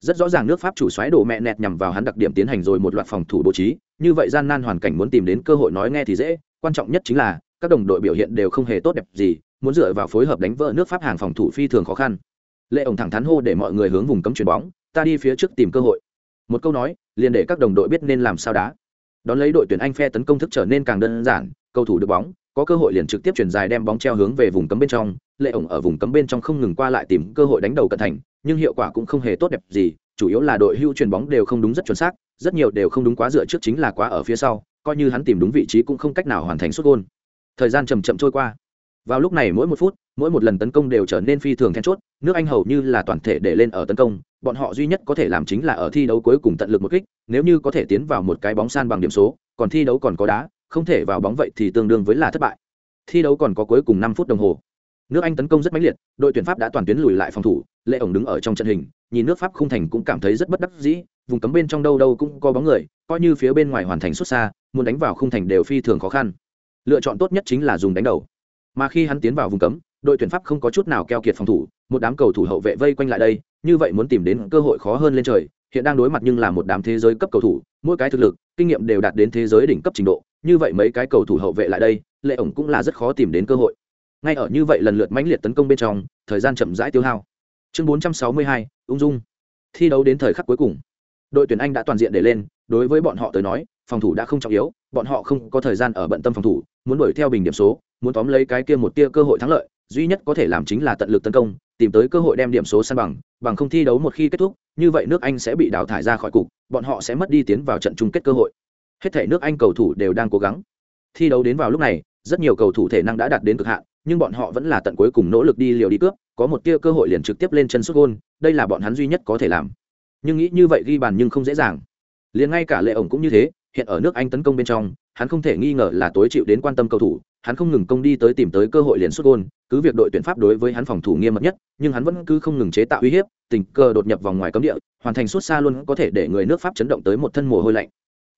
Rất rõ ràng nước pháp chủ xoáy đổ mẹ nẹt nhằm vào hắn đặc điểm tiến hành rồi một loạt phòng thủ bố trí, như vậy gian nan hoàn cảnh muốn tìm đến cơ hội nói nghe thì dễ, quan trọng nhất chính là, các đồng đội biểu hiện đều không hề tốt đẹp gì, muốn dựa vào phối hợp đánh vỡ nước pháp hàng phòng thủ phi thường khó khăn. Lệ ổng thẳng thắn hô để mọi người hướng vùng cấm chuyền bóng, ta đi phía trước tìm cơ hội một câu nói, liền để các đồng đội biết nên làm sao đá. Đón lấy đội tuyển anh phe tấn công thức trở nên càng đơn giản, cầu thủ được bóng, có cơ hội liền trực tiếp chuyển dài đem bóng treo hướng về vùng cấm bên trong, lệ ổng ở vùng cấm bên trong không ngừng qua lại tìm cơ hội đánh đầu cận thành, nhưng hiệu quả cũng không hề tốt đẹp gì, chủ yếu là đội hưu chuyền bóng đều không đúng rất chuẩn xác, rất nhiều đều không đúng quá dựa trước chính là quá ở phía sau, coi như hắn tìm đúng vị trí cũng không cách nào hoàn thành xuất gôn. Thời gian chầm chậm trôi qua vào lúc này mỗi một phút, mỗi một lần tấn công đều trở nên phi thường then chốt, nước anh hầu như là toàn thể để lên ở tấn công, bọn họ duy nhất có thể làm chính là ở thi đấu cuối cùng tận lực một kích, nếu như có thể tiến vào một cái bóng san bằng điểm số, còn thi đấu còn có đá, không thể vào bóng vậy thì tương đương với là thất bại. Thi đấu còn có cuối cùng năm phút đồng hồ. Nước anh tấn công rất mãnh liệt, đội tuyển pháp đã toàn tuyến lùi lại phòng thủ lệ ổng đứng ở trong trận hình, nhìn nước pháp không thành cũng cảm thấy rất bất đắc dĩ, vùng cấm bên trong đâu đâu cũng có bóng người, coi như phía bên ngoài hoàn thành xuất xa, muốn đánh vào khung thành đều phi thường khó khăn. Lựa chọn tốt nhất chính là dùng đánh đầu mà khi hắn tiến vào vùng cấm đội tuyển pháp không có chút nào keo kiệt phòng thủ một đám cầu thủ hậu vệ vây quanh lại đây như vậy muốn tìm đến cơ hội khó hơn lên trời hiện đang đối mặt nhưng là một đám thế giới cấp cầu thủ mỗi cái thực lực kinh nghiệm đều đạt đến thế giới đỉnh cấp trình độ như vậy mấy cái cầu thủ hậu vệ lại đây lệ ổng cũng là rất khó tìm đến cơ hội. Ngay ở như vậy lần lượt mãnh liệt tấn công bên trong thời gian chậm rãi tiêu hao. Chương 462, ung dung. Thi đấu đến thời khắc cuối cùng. Đội tuyển anh đã toàn diện để lên đối với bọn họ tới nói phòng thủ đã không trọng yếu bọn họ không có thời gian ở bận tâm phòng thủ muốn đuổi theo bình điểm số muốn tóm lấy cái kia một tia cơ hội thắng lợi, duy nhất có thể làm chính là tận lực tấn công, tìm tới cơ hội đem điểm số san bằng bằng không thi đấu một khi kết thúc, như vậy nước anh sẽ bị đào thải ra khỏi cục, bọn họ sẽ mất đi tiến vào trận chung kết cơ hội. Hết thể nước anh cầu thủ đều đang cố gắng. Thi đấu đến vào lúc này, rất nhiều cầu thủ thể năng đã đạt đến cực hạn, nhưng bọn họ vẫn là tận cuối cùng nỗ lực đi liều đi cướp, có một tia cơ hội liền trực tiếp lên chân xuất gôn, đây là bọn hắn duy nhất có thể làm. Nhưng nghĩ như vậy ghi bàn nhưng không dễ dàng. Liền ngay cả lệ ổng cũng như thế hiện ở nước anh tấn công bên trong, hắn không thể nghi ngờ là tối chịu đến quan tâm cầu thủ, hắn không ngừng công đi tới tìm tới cơ hội liền sút gôn, cứ việc đội tuyển pháp đối với hắn phòng thủ nghiêm mật nhất, nhưng hắn vẫn cứ không ngừng chế tạo uy hiếp, tình cờ đột nhập vòng ngoài cấm địa, hoàn thành sút xa luôn có thể để người nước pháp chấn động tới một thân mồ hôi lạnh.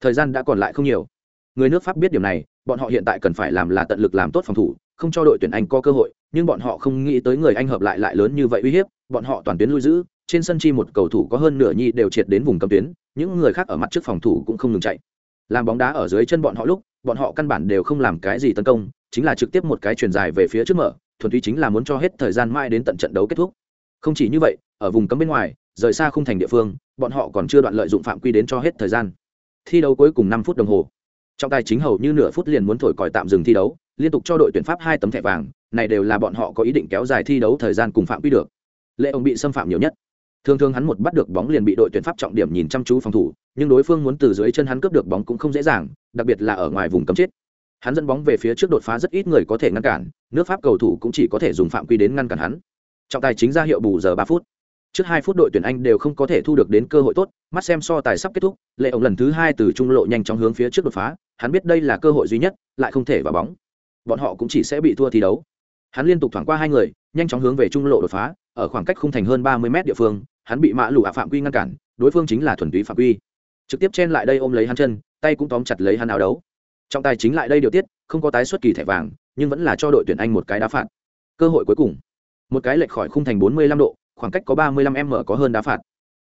Thời gian đã còn lại không nhiều. Người nước pháp biết điều này, bọn họ hiện tại cần phải làm là tận lực làm tốt phòng thủ, không cho đội tuyển anh có cơ hội, nhưng bọn họ không nghĩ tới người anh hợp lại lại lớn như vậy uy hiếp, bọn họ toàn tuyến lui giữ, trên sân chi một cầu thủ có hơn nửa nhi đều triệt đến vùng cấm tuyến, những người khác ở mặt trước phòng thủ cũng không ngừng chạy làm bóng đá ở dưới chân bọn họ lúc, bọn họ căn bản đều không làm cái gì tấn công, chính là trực tiếp một cái truyền dài về phía trước mở, thuần túy chính là muốn cho hết thời gian mãi đến tận trận đấu kết thúc. Không chỉ như vậy, ở vùng cấm bên ngoài, rời xa không thành địa phương, bọn họ còn chưa đoạn lợi dụng phạm quy đến cho hết thời gian. Thi đấu cuối cùng năm phút đồng hồ. Trọng tài chính hầu như nửa phút liền muốn thổi còi tạm dừng thi đấu, liên tục cho đội tuyển pháp hai tấm thẻ vàng, này đều là bọn họ có ý định kéo dài thi đấu thời gian cùng phạm quy được. Lệ ông bị xâm phạm nhiều nhất thường thường hắn một bắt được bóng liền bị đội tuyển pháp trọng điểm nhìn chăm chú phòng thủ, nhưng đối phương muốn từ dưới chân hắn cướp được bóng cũng không dễ dàng, đặc biệt là ở ngoài vùng cấm chết. Hắn dẫn bóng về phía trước đột phá rất ít người có thể ngăn cản, nước pháp cầu thủ cũng chỉ có thể dùng phạm quy đến ngăn cản hắn. Trọng tài chính ra hiệu bù giờ ba phút. Trước hai phút đội tuyển anh đều không có thể thu được đến cơ hội tốt, mắt xem so tài sắp kết thúc, lệ ổng lần thứ hai từ trung lộ nhanh chóng hướng phía trước đột phá, hắn biết đây là cơ hội duy nhất, lại không thể vào bóng. Bọn họ cũng chỉ sẽ bị thua thi đấu. Hắn liên tục thoảng qua hai người, nhanh chóng hướng về trung lộ đột phá, ở khoảng cách khung thành hơn ba mươi mét địa phương hắn bị mã lụ ạ phạm quy ngăn cản, đối phương chính là thuần túy phạm quy. Trực tiếp chen lại đây ôm lấy hắn chân, tay cũng tóm chặt lấy hắn áo đấu. Trọng tài chính lại đây điều tiết, không có tái xuất kỳ thẻ vàng, nhưng vẫn là cho đội tuyển anh một cái đá phạt. Cơ hội cuối cùng. Một cái lệch khỏi khung thành bốn mươi lăm độ, khoảng cách có ba mươi lăm m có hơn đá phạt.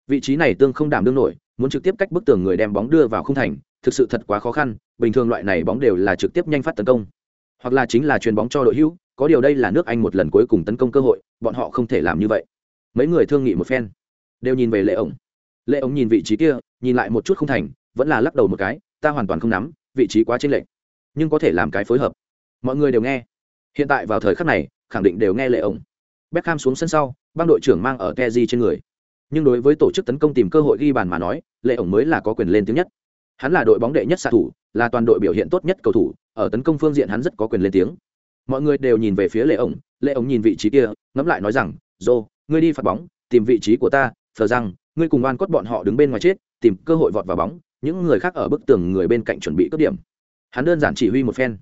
Vị trí này tương không đảm đương nổi, muốn trực tiếp cách bức tường người đem bóng đưa vào khung thành, thực sự thật quá khó khăn, bình thường loại này bóng đều là trực tiếp nhanh phát tấn công. Hoặc là chính là chuyền bóng cho đội hữu, có điều đây là nước anh một lần cuối cùng tấn công cơ hội, bọn họ không thể làm như vậy. Mấy người thương nghị một phen đều nhìn về lệ ổng. Lệ ổng nhìn vị trí kia, nhìn lại một chút không thành, vẫn là lắc đầu một cái, ta hoàn toàn không nắm, vị trí quá chênh lệch. Nhưng có thể làm cái phối hợp. Mọi người đều nghe. Hiện tại vào thời khắc này, khẳng định đều nghe lệ ổng. Beckham xuống sân sau, băng đội trưởng mang ở Kezi trên người. Nhưng đối với tổ chức tấn công tìm cơ hội ghi bàn mà nói, lệ ổng mới là có quyền lên tiếng nhất. Hắn là đội bóng đệ nhất xạ thủ, là toàn đội biểu hiện tốt nhất cầu thủ, ở tấn công phương diện hắn rất có quyền lên tiếng. Mọi người đều nhìn về phía lệ ổng lệ ổng nhìn vị trí kia, ngẫm lại nói rằng dô ngươi đi phạt bóng, tìm vị trí của ta thờ rằng ngươi cùng oan cốt bọn họ đứng bên ngoài chết, tìm cơ hội vọt vào bóng, những người khác ở bức tường người bên cạnh chuẩn bị cướp điểm. Hắn đơn giản chỉ huy một phen.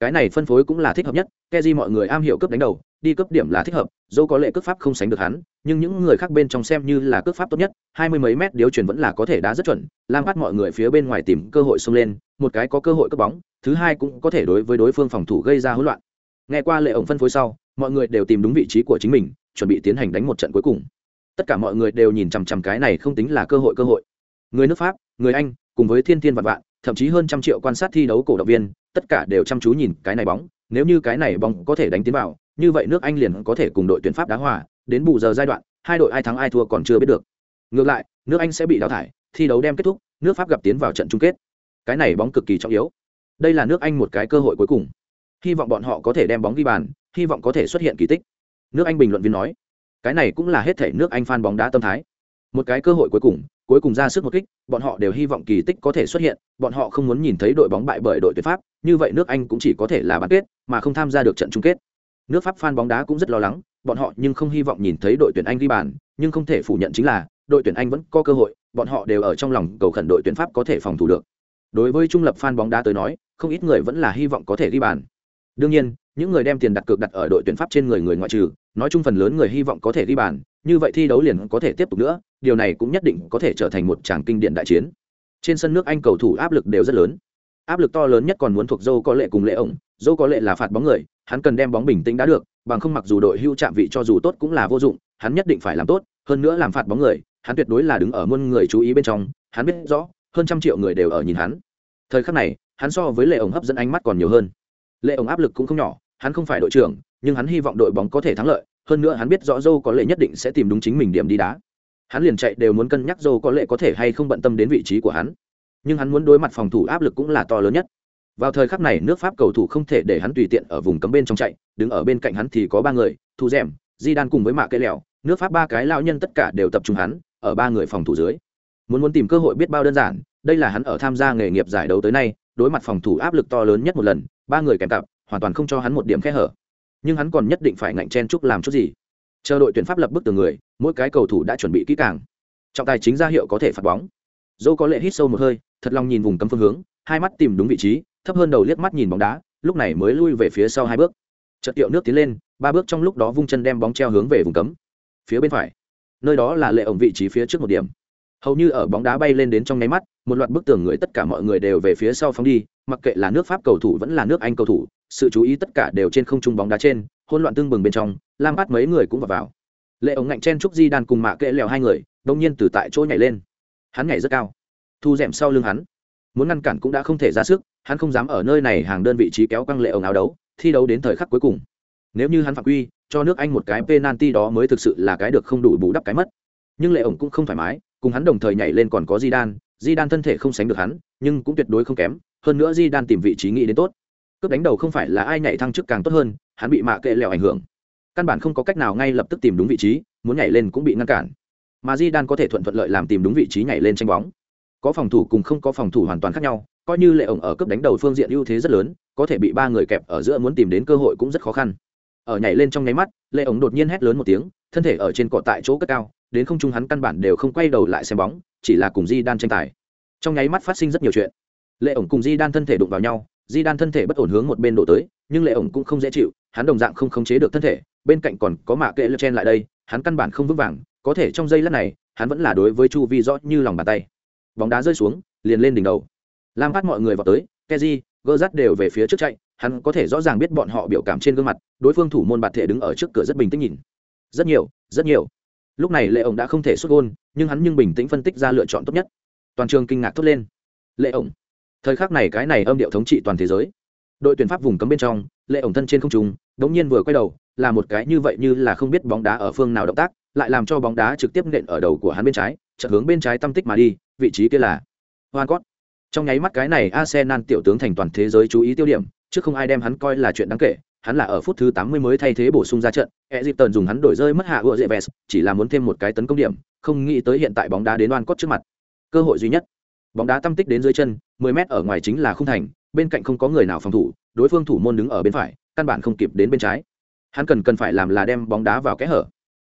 Cái này phân phối cũng là thích hợp nhất, Keji mọi người am hiểu cướp đánh đầu, đi cướp điểm là thích hợp, dẫu có lệ cướp pháp không sánh được hắn, nhưng những người khác bên trong xem như là cướp pháp tốt nhất, hai mươi mấy mét điếu chuyển vẫn là có thể đá rất chuẩn, lam bắt mọi người phía bên ngoài tìm cơ hội xông lên, một cái có cơ hội cướp bóng, thứ hai cũng có thể đối với đối phương phòng thủ gây ra hỗn loạn. Nghe qua lệ ổng phân phối sau, mọi người đều tìm đúng vị trí của chính mình, chuẩn bị tiến hành đánh một trận cuối cùng tất cả mọi người đều nhìn chằm chằm cái này không tính là cơ hội cơ hội. Người nước pháp, người anh, cùng với thiên thiên vạn vạn, thậm chí hơn trăm triệu quan sát thi đấu cổ động viên, tất cả đều chăm chú nhìn cái này bóng. Nếu như cái này bóng có thể đánh tiến vào, như vậy nước anh liền có thể cùng đội tuyển pháp đá hòa. Đến bù giờ giai đoạn, hai đội ai thắng ai thua còn chưa biết được. Ngược lại, nước anh sẽ bị đào thải, thi đấu đem kết thúc, nước pháp gặp tiến vào trận chung kết. Cái này bóng cực kỳ trọng yếu. Đây là nước anh một cái cơ hội cuối cùng. Hy vọng bọn họ có thể đem bóng ghi bàn, hy vọng có thể xuất hiện kỳ tích. Nước anh bình luận viên nói cái này cũng là hết thể nước anh phan bóng đá tâm thái. Một cái cơ hội cuối cùng cuối cùng ra sức một kích, bọn họ đều hy vọng kỳ tích có thể xuất hiện, bọn họ không muốn nhìn thấy đội bóng bại bởi đội tuyển pháp, như vậy nước anh cũng chỉ có thể là bán kết, mà không tham gia được trận chung kết. Nước pháp phan bóng đá cũng rất lo lắng, bọn họ nhưng không hy vọng nhìn thấy đội tuyển anh ghi bàn, nhưng không thể phủ nhận chính là, đội tuyển anh vẫn có cơ hội, bọn họ đều ở trong lòng cầu khẩn đội tuyển pháp có thể phòng thủ được. Đối với trung lập phan bóng đá tới nói, không ít người vẫn là hy vọng có thể ghi bàn. Đương nhiên, những người đem tiền đặt cược đặt ở đội tuyển pháp trên người người ngoại trừ nói chung phần lớn người hy vọng có thể ghi bàn, như vậy thi đấu liền có thể tiếp tục nữa, điều này cũng nhất định có thể trở thành một tràng kinh điển đại chiến. Trên sân nước anh cầu thủ áp lực đều rất lớn. Áp lực to lớn nhất còn muốn thuộc dâu có lệ cùng lệ ổng. Dâu có lệ là phạt bóng người, hắn cần đem bóng bình tĩnh đã được, bằng không mặc dù đội hưu chạm vị cho dù tốt cũng là vô dụng, hắn nhất định phải làm tốt, hơn nữa làm phạt bóng người, hắn tuyệt đối là đứng ở muôn người chú ý bên trong, hắn biết rõ, hơn trăm triệu người đều ở nhìn hắn. Thời khắc này, hắn so với lệ ổng hấp dẫn ánh mắt còn nhiều hơn. Lệ ổng áp lực cũng không nhỏ, hắn không phải đội trưởng nhưng hắn hy vọng đội bóng có thể thắng lợi hơn nữa hắn biết rõ dâu có lệ nhất định sẽ tìm đúng chính mình điểm đi đá. Hắn liền chạy đều muốn cân nhắc dâu có lệ có thể hay không bận tâm đến vị trí của hắn. Nhưng hắn muốn đối mặt phòng thủ áp lực cũng là to lớn nhất. Vào thời khắc này nước pháp cầu thủ không thể để hắn tùy tiện ở vùng cấm bên trong chạy đứng ở bên cạnh hắn thì có ba người thu dẻm, di đan cùng với mạ cây lèo nước pháp ba cái lao nhân tất cả đều tập trung hắn ở ba người phòng thủ dưới. Muốn muốn tìm cơ hội biết bao đơn giản đây là hắn ở tham gia nghề nghiệp giải đấu tới nay đối mặt phòng thủ áp lực to lớn nhất một lần ba người kèm cặp hoàn toàn không cho hắn một điểm kẽ hở nhưng hắn còn nhất định phải ngạnh chen chúc làm chút gì. Chờ đội tuyển pháp lập bức từ người, mỗi cái cầu thủ đã chuẩn bị kỹ càng. Trọng tài chính ra hiệu có thể phạt bóng. Dẫu có lệ hít sâu một hơi, thật lòng nhìn vùng cấm phương hướng, hai mắt tìm đúng vị trí, thấp hơn đầu liếc mắt nhìn bóng đá, lúc này mới lui về phía sau hai bước. Chợt tiệu nước tiến lên, ba bước trong lúc đó vung chân đem bóng treo hướng về vùng cấm. Phía bên phải, nơi đó là lệ ổng vị trí phía trước một điểm. Hầu như ở bóng đá bay lên đến trong nháy mắt, một loạt bức tường người tất cả mọi người đều về phía sau phóng đi, mặc kệ là nước pháp cầu thủ vẫn là nước anh cầu thủ sự chú ý tất cả đều trên không trung bóng đá trên, hỗn loạn tương bừng bên trong, lam bắt mấy người cũng vào vào. Lệ ống ngạnh chen trúc di đan cùng mạ kệ lèo hai người đông nhiên từ tại chỗ nhảy lên. Hắn nhảy rất cao, thu d sau lưng hắn. Muốn ngăn cản cũng đã không thể ra sức, hắn không dám ở nơi này hàng đơn vị trí kéo căng lệ ống áo đấu, thi đấu đến thời khắc cuối cùng. Nếu như hắn phạm quy, cho nước anh một cái penalty đó mới thực sự là cái được không đủ bù đắp cái mất. Nhưng lệ ổng cũng không thoải mái, cùng hắn đồng thời nhảy lên còn có di đan di đan thân thể không sánh được hắn, nhưng cũng tuyệt đối không kém. Hơn nữa di đan tìm vị trí nghĩ đến tốt cướp đánh đầu không phải là ai nhảy thăng chức càng tốt hơn, hắn bị mạ kệ lẹo ảnh hưởng. Căn bản không có cách nào ngay lập tức tìm đúng vị trí, muốn nhảy lên cũng bị ngăn cản. Mà di đan có thể thuận thuận lợi làm tìm đúng vị trí nhảy lên tranh bóng. Có phòng thủ cùng không có phòng thủ hoàn toàn khác nhau, coi như lệ ổng ở cướp đánh đầu phương diện ưu thế rất lớn, có thể bị ba người kẹp ở giữa muốn tìm đến cơ hội cũng rất khó khăn. Ở nhảy lên trong nháy mắt, lệ ổng đột nhiên hét lớn một tiếng, thân thể ở trên cọ tại chỗ cất cao, đến không trung hắn căn bản đều không quay đầu lại xem bóng, chỉ là cùng di đan tranh tài. Trong nháy mắt phát sinh rất nhiều chuyện. Lệ ổng cùng di đan thân thể đụng vào nhau di đan thân thể bất ổn hướng một bên đổ tới, nhưng lệ ổng cũng không dễ chịu, hắn đồng dạng không khống chế được thân thể, bên cạnh còn có mạ kệ lơ chen lại đây, hắn căn bản không vững vàng, có thể trong giây lát này, hắn vẫn là đối với chu vi rõ như lòng bàn tay. Bóng đá rơi xuống, liền lên đỉnh đầu. Lam phát mọi người vào tới, keji gơ rắt đều về phía trước chạy, hắn có thể rõ ràng biết bọn họ biểu cảm trên gương mặt, đối phương thủ môn bạt thể đứng ở trước cửa rất bình tĩnh nhìn. Rất nhiều rất nhiều. Lúc này lệ ổng đã không thể xuất gôn, nhưng hắn nhưng bình tĩnh phân tích ra lựa chọn tốt nhất. Toàn trường kinh ngạc thốt lên. Lệ ổng thời khắc này cái này âm điệu thống trị toàn thế giới. Đội tuyển pháp vùng cấm bên trong, lệ ổng thân trên không trung, đống nhiên vừa quay đầu, là một cái như vậy như là không biết bóng đá ở phương nào động tác, lại làm cho bóng đá trực tiếp nện ở đầu của hắn bên trái, chợt hướng bên trái tâm tích mà đi, vị trí kia là hoan cót trong nháy mắt cái này arsenal tiểu tướng thành toàn thế giới chú ý tiêu điểm, chứ không ai đem hắn coi là chuyện đáng kể, hắn là ở phút thứ 80 mới thay thế bổ sung ra trận Egypton dùng hắn đổi rơi mất hạ ựa dễ vest chỉ là muốn thêm một cái tấn công điểm, không nghĩ tới hiện tại bóng đá đến oan cốt trước mặt. Cơ hội duy nhất bóng đá tâm tích đến dưới chân 10 mét ở ngoài chính là không thành, bên cạnh không có người nào phòng thủ, đối phương thủ môn đứng ở bên phải, căn bản không kịp đến bên trái. Hắn cần cần phải làm là đem bóng đá vào kẽ hở.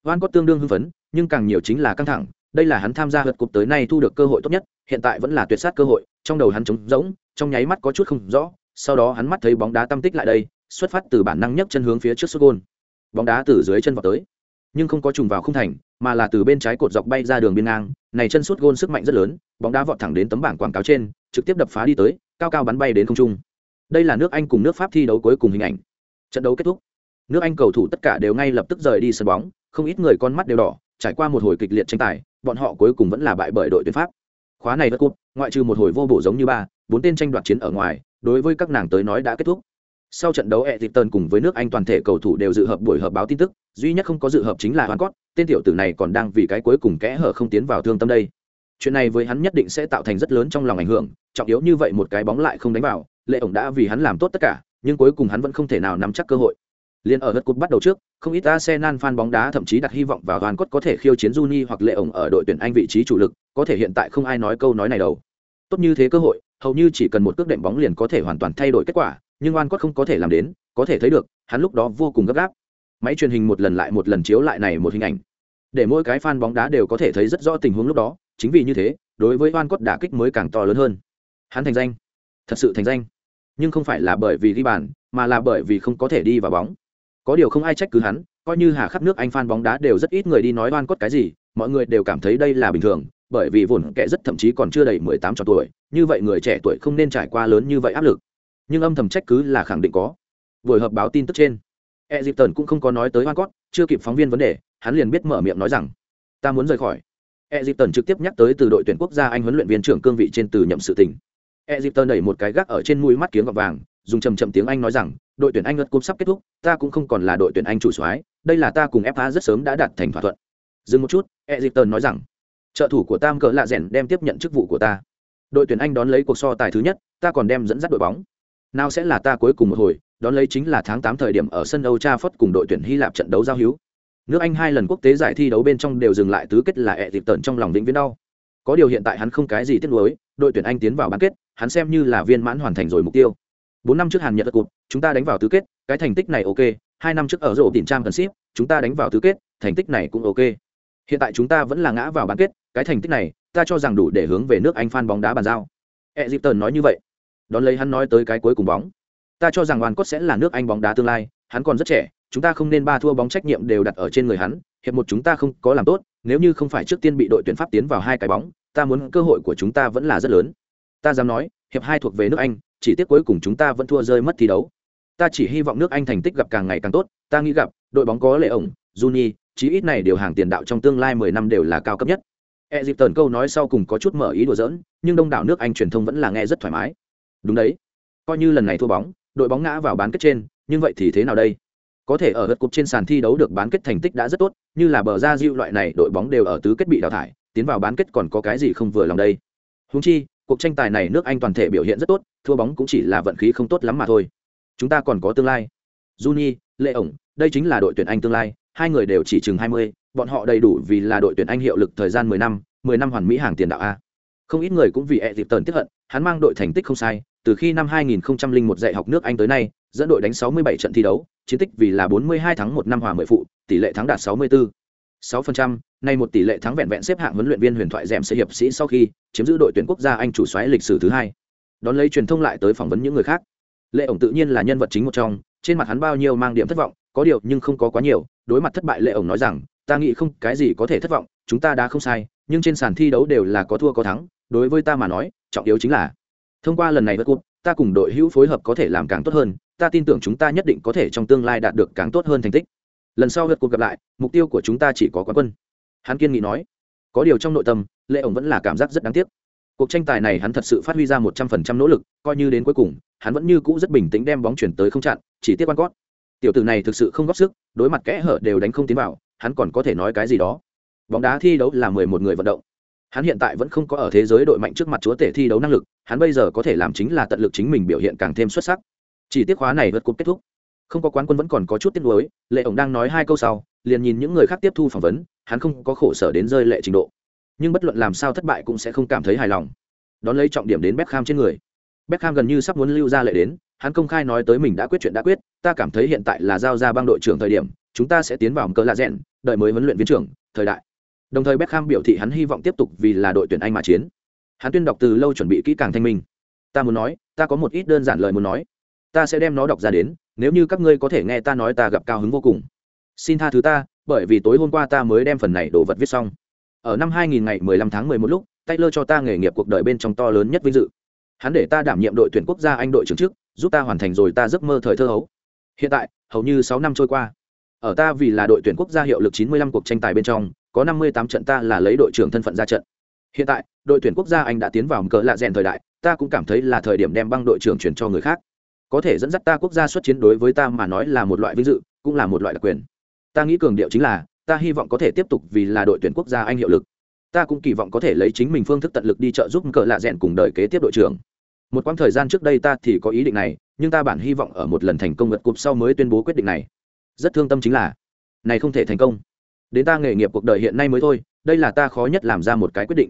Van có tương đương hưng phấn, nhưng càng nhiều chính là căng thẳng, đây là hắn tham gia hợp cục tới nay thu được cơ hội tốt nhất, hiện tại vẫn là tuyệt sát cơ hội, trong đầu hắn trống rỗng, trong nháy mắt có chút không rõ, sau đó hắn mắt thấy bóng đá tâm tích lại đây, xuất phát từ bản năng nhấc chân hướng phía trước sút gôn. Bóng đá từ dưới chân vào tới nhưng không có trùng vào không thành, mà là từ bên trái cột dọc bay ra đường biên ngang, này chân suốt gôn sức mạnh rất lớn, bóng đá vọt thẳng đến tấm bảng quảng cáo trên, trực tiếp đập phá đi tới, cao cao bắn bay đến không trung. Đây là nước anh cùng nước pháp thi đấu cuối cùng hình ảnh. Trận đấu kết thúc. Nước anh cầu thủ tất cả đều ngay lập tức rời đi sân bóng, không ít người con mắt đều đỏ, trải qua một hồi kịch liệt tranh tài, bọn họ cuối cùng vẫn là bại bởi đội tuyển pháp. Khóa này đất cúp ngoại trừ một hồi vô bổ giống như ba, bốn tên tranh đoạt chiến ở ngoài, đối với các nàng tới nói đã kết thúc sau trận đấu e cùng với nước anh toàn thể cầu thủ đều dự hợp buổi họp báo tin tức duy nhất không có dự hợp chính là hoàn Cốt, tên tiểu tử này còn đang vì cái cuối cùng kẽ hở không tiến vào thương tâm đây chuyện này với hắn nhất định sẽ tạo thành rất lớn trong lòng ảnh hưởng trọng yếu như vậy một cái bóng lại không đánh vào lệ ổng đã vì hắn làm tốt tất cả nhưng cuối cùng hắn vẫn không thể nào nắm chắc cơ hội Liên ở lượt cột bắt đầu trước, không ít Arsenal fan bóng đá thậm chí đặt hy vọng vào Hoàn Cốt có thể khiêu chiến Juni hoặc Lệ ổng ở đội tuyển Anh vị trí chủ lực, có thể hiện tại không ai nói câu nói này đâu. Tốt như thế cơ hội, hầu như chỉ cần một cước đệm bóng liền có thể hoàn toàn thay đổi kết quả, nhưng oan Cott không có thể làm đến, có thể thấy được, hắn lúc đó vô cùng gấp gáp. Máy truyền hình một lần lại một lần chiếu lại này một hình ảnh. Để mỗi cái fan bóng đá đều có thể thấy rất rõ tình huống lúc đó, chính vì như thế, đối với oan Cott đả kích mới càng to lớn hơn. Hắn thành danh, thật sự thành danh, nhưng không phải là bởi vì ghi bàn, mà là bởi vì không có thể đi vào bóng có điều không ai trách cứ hắn coi như hà khắp nước anh phan bóng đá đều rất ít người đi nói oan cốt cái gì mọi người đều cảm thấy đây là bình thường bởi vì vồn kệ rất thậm chí còn chưa đầy mười tám tuổi như vậy người trẻ tuổi không nên trải qua lớn như vậy áp lực nhưng âm thầm trách cứ là khẳng định có. Buổi họp báo tin tức trên, Egypton cũng không có nói tới oan cốt chưa kịp phóng viên vấn đề, hắn liền biết mở miệng nói rằng, ta muốn rời khỏi. Egypton trực tiếp nhắc tới từ đội tuyển quốc gia anh huấn luyện viên trưởng cương vị trên từ nhậm sự tình. Egypton đẩy một cái gác ở trên mũi mắt kiếng gọt vàng, dùng trầm trầm tiếng anh nói rằng, đội tuyển anh ngất cúp sắp kết thúc, ta cũng không còn là đội tuyển anh chủ soái, đây là ta cùng fa rất sớm đã đạt thành thỏa thuận. Dừng một chút, Egypton nói rằng, trợ thủ của tam cỡ lạ rèn đem tiếp nhận chức vụ của ta. Đội tuyển anh đón lấy cuộc so tài thứ nhất, ta còn đem dẫn dắt đội bóng nào sẽ là ta cuối cùng một hồi đón lấy chính là tháng tám thời điểm ở sân Âu phất cùng đội tuyển Hy Lạp trận đấu giao hữu. Nước Anh hai lần quốc tế giải thi đấu bên trong đều dừng lại tứ kết là ẹ tận trong lòng vĩnh viễn đau. Có điều hiện tại hắn không cái gì tiếc nuối, đội tuyển Anh tiến vào bán kết, hắn xem như là viên mãn hoàn thành rồi mục tiêu bốn năm trước hàn nhật cụt chúng ta đánh vào tứ kết cái thành tích này ok hai năm trước ở rổ tiền trang cần ship chúng ta đánh vào tứ kết thành tích này cũng ok hiện tại chúng ta vẫn là ngã vào bán kết cái thành tích này ta cho rằng đủ để hướng về nước anh phan bóng đá bàn giao Egypton nói như vậy đón lấy hắn nói tới cái cuối cùng bóng. Ta cho rằng oan cốt sẽ là nước anh bóng đá tương lai, hắn còn rất trẻ, chúng ta không nên ba thua bóng trách nhiệm đều đặt ở trên người hắn, hiệp một chúng ta không có làm tốt, nếu như không phải trước tiên bị đội tuyển pháp tiến vào hai cái bóng, ta muốn cơ hội của chúng ta vẫn là rất lớn. Ta dám nói, hiệp hai thuộc về nước anh, chỉ tiếc cuối cùng chúng ta vẫn thua rơi mất thi đấu. Ta chỉ hy vọng nước anh thành tích gặp càng ngày càng tốt, ta nghĩ gặp, đội bóng có lệ ổng, juni, chí ít này điều hàng tiền đạo trong tương lai mười năm đều là cao cấp nhất. E dìp tần câu nói sau cùng có chút mở ý đùa giỡn, nhưng đông đảo nước anh truyền thông vẫn là nghe rất thoải mái đúng đấy. Coi như lần này thua bóng, đội bóng ngã vào bán kết trên, nhưng vậy thì thế nào đây? Có thể ở hớt cục trên sàn thi đấu được bán kết thành tích đã rất tốt, như là bờ ra dịu loại này, đội bóng đều ở tứ kết bị đào thải, tiến vào bán kết còn có cái gì không vừa lòng đây? Húng chi, cuộc tranh tài này nước anh toàn thể biểu hiện rất tốt, thua bóng cũng chỉ là vận khí không tốt lắm mà thôi. Chúng ta còn có tương lai. Juni lệ ổng, đây chính là đội tuyển anh tương lai, hai người đều chỉ chừng hai mươi, bọn họ đầy đủ vì là đội tuyển anh hiệu lực thời gian mười năm mười năm hoàn mỹ hàng tiền đạo a không ít người cũng vì e dịp tần tiếp hận hắn mang đội thành tích không sai từ khi năm 2001 dạy học nước anh tới nay dẫn đội đánh 67 trận thi đấu chiến tích vì là 42 thắng một năm hòa 10 phụ tỷ lệ thắng đạt 64 6%, nay một tỷ lệ thắng vẹn vẹn xếp hạng huấn luyện viên huyền thoại dẻm sẽ hiệp sĩ sau khi chiếm giữ đội tuyển quốc gia anh chủ xoáy lịch sử thứ hai. Đón lấy truyền thông lại tới phỏng vấn những người khác. Lệ ổng tự nhiên là nhân vật chính một trong trên mặt hắn bao nhiêu mang điểm thất vọng có điều nhưng không có quá nhiều đối mặt thất bại lệ ổng nói rằng ta nghĩ không cái gì có thể thất vọng chúng ta đã không sai nhưng trên sàn thi đấu đều là có thua có thắng đối với ta mà nói, trọng yếu chính là, thông qua lần này vượt cúp ta cùng đội hữu phối hợp có thể làm càng tốt hơn, ta tin tưởng chúng ta nhất định có thể trong tương lai đạt được càng tốt hơn thành tích. Lần sau vượt cúp gặp lại, mục tiêu của chúng ta chỉ có quán quân. Hắn kiên nghị nói. Có điều trong nội tâm, lệ ổng vẫn là cảm giác rất đáng tiếc. Cuộc tranh tài này hắn thật sự phát huy ra một trăm phần trăm nỗ lực, coi như đến cuối cùng, hắn vẫn như cũ rất bình tĩnh đem bóng chuyển tới không chặn, chỉ tiếc quan cót. Tiểu tử này thực sự không góp sức, đối mặt kẽ hở đều đánh không tiến vào, hắn còn có thể nói cái gì đó. Bóng đá thi đấu là mười một người vận động hắn hiện tại vẫn không có ở thế giới đội mạnh trước mặt chúa tể thi đấu năng lực, hắn bây giờ có thể làm chính là tận lực chính mình biểu hiện càng thêm xuất sắc. Chỉ tiếc khóa này vượt cúp kết thúc. Không có quán quân vẫn còn có chút tiếc nuối, lệ ổng đang nói hai câu sau, liền nhìn những người khác tiếp thu phỏng vấn, hắn không có khổ sở đến rơi lệ trình độ. Nhưng bất luận làm sao thất bại cũng sẽ không cảm thấy hài lòng. Đón lấy trọng điểm đến Beckham trên người. Beckham gần như sắp muốn lưu ra lệ đến, hắn công khai nói tới mình đã quyết chuyện đã quyết, ta cảm thấy hiện tại là giao ra băng đội trưởng thời điểm, chúng ta sẽ tiến vào cỡ lạ rẽn đợi mới huấn luyện viên trưởng, thời đại đồng thời Beckham biểu thị hắn hy vọng tiếp tục vì là đội tuyển anh mà chiến. Hắn tuyên đọc từ lâu chuẩn bị kỹ càng thanh minh. Ta muốn nói, ta có một ít đơn giản lời muốn nói. Ta sẽ đem nó đọc ra đến, nếu như các ngươi có thể nghe ta nói ta gặp cao hứng vô cùng. Xin tha thứ ta, bởi vì tối hôm qua ta mới đem phần này đồ vật viết xong. Ở năm 2000 ngày 15 tháng 11 lúc, Taylor cho ta nghề nghiệp cuộc đời bên trong to lớn nhất vinh dự. Hắn để ta đảm nhiệm đội tuyển quốc gia anh đội trưởng trước, giúp ta hoàn thành rồi ta giấc mơ thời thơ hấu. Hiện tại, hầu như sáu năm trôi qua. Ở ta vì là đội tuyển quốc gia hiệu lực 95 cuộc tranh tài bên trong có 58 trận ta là lấy đội trưởng thân phận ra trận. Hiện tại, đội tuyển quốc gia anh đã tiến vào cỡ lạ rèn thời đại, ta cũng cảm thấy là thời điểm đem băng đội trưởng chuyển cho người khác. Có thể dẫn dắt ta quốc gia xuất chiến đối với ta mà nói là một loại vinh dự, cũng là một loại đặc quyền. Ta nghĩ cường điệu chính là, ta hy vọng có thể tiếp tục vì là đội tuyển quốc gia anh hiệu lực. Ta cũng kỳ vọng có thể lấy chính mình phương thức tận lực đi trợ giúp cỡ lạ rèn cùng đời kế tiếp đội trưởng. Một quãng thời gian trước đây ta thì có ý định này, nhưng ta bản hy vọng ở một lần thành công vượt cụp sau mới tuyên bố quyết định này. Rất thương tâm chính là, này không thể thành công đến ta nghề nghiệp cuộc đời hiện nay mới thôi, đây là ta khó nhất làm ra một cái quyết định.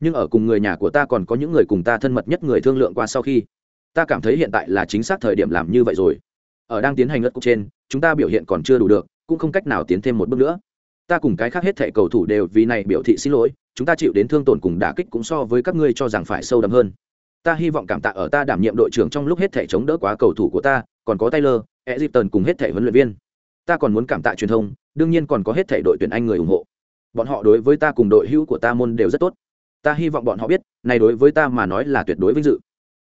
Nhưng ở cùng người nhà của ta còn có những người cùng ta thân mật nhất người thương lượng qua sau khi, ta cảm thấy hiện tại là chính xác thời điểm làm như vậy rồi. Ở đang tiến hành ngất cục trên, chúng ta biểu hiện còn chưa đủ được, cũng không cách nào tiến thêm một bước nữa. Ta cùng cái khác hết thẻ cầu thủ đều vì này biểu thị xin lỗi, chúng ta chịu đến thương tổn cùng đả kích cũng so với các ngươi cho rằng phải sâu đậm hơn. Ta hy vọng cảm tạ ở ta đảm nhiệm đội trưởng trong lúc hết thẻ chống đỡ quá cầu thủ của ta, còn có taylor, egypton cùng hết thẻ huấn luyện viên ta còn muốn cảm tạ truyền thông, đương nhiên còn có hết thể đội tuyển anh người ủng hộ. Bọn họ đối với ta cùng đội hữu của ta môn đều rất tốt. Ta hy vọng bọn họ biết, này đối với ta mà nói là tuyệt đối vinh dự.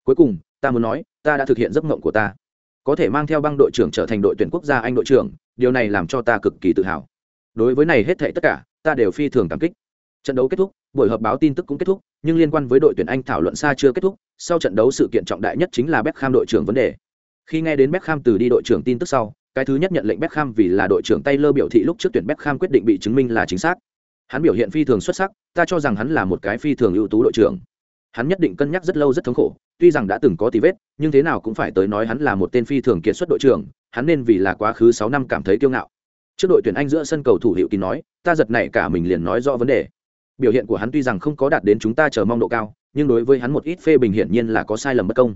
Cuối cùng, ta muốn nói, ta đã thực hiện giấc mộng của ta. Có thể mang theo băng đội trưởng trở thành đội tuyển quốc gia anh đội trưởng, điều này làm cho ta cực kỳ tự hào. Đối với này hết thệ tất cả, ta đều phi thường cảm kích. Trận đấu kết thúc, buổi họp báo tin tức cũng kết thúc, nhưng liên quan với đội tuyển anh thảo luận xa chưa kết thúc, sau trận đấu sự kiện trọng đại nhất chính là Beckham đội trưởng vấn đề. Khi nghe đến Beckham từ đi đội trưởng tin tức sau cái thứ nhất nhận lệnh Beckham vì là đội trưởng Taylor biểu thị lúc trước tuyển Beckham quyết định bị chứng minh là chính xác. Hắn biểu hiện phi thường xuất sắc, ta cho rằng hắn là một cái phi thường ưu tú đội trưởng. Hắn nhất định cân nhắc rất lâu rất thống khổ, tuy rằng đã từng có tí vết, nhưng thế nào cũng phải tới nói hắn là một tên phi thường kiệt xuất đội trưởng, hắn nên vì là quá khứ sáu năm cảm thấy kiêu ngạo. Trước đội tuyển anh giữa sân cầu thủ hiệu kín nói, ta giật nảy cả mình liền nói rõ vấn đề. Biểu hiện của hắn tuy rằng không có đạt đến chúng ta chờ mong độ cao, nhưng đối với hắn một ít phê bình hiển nhiên là có sai lầm bất công.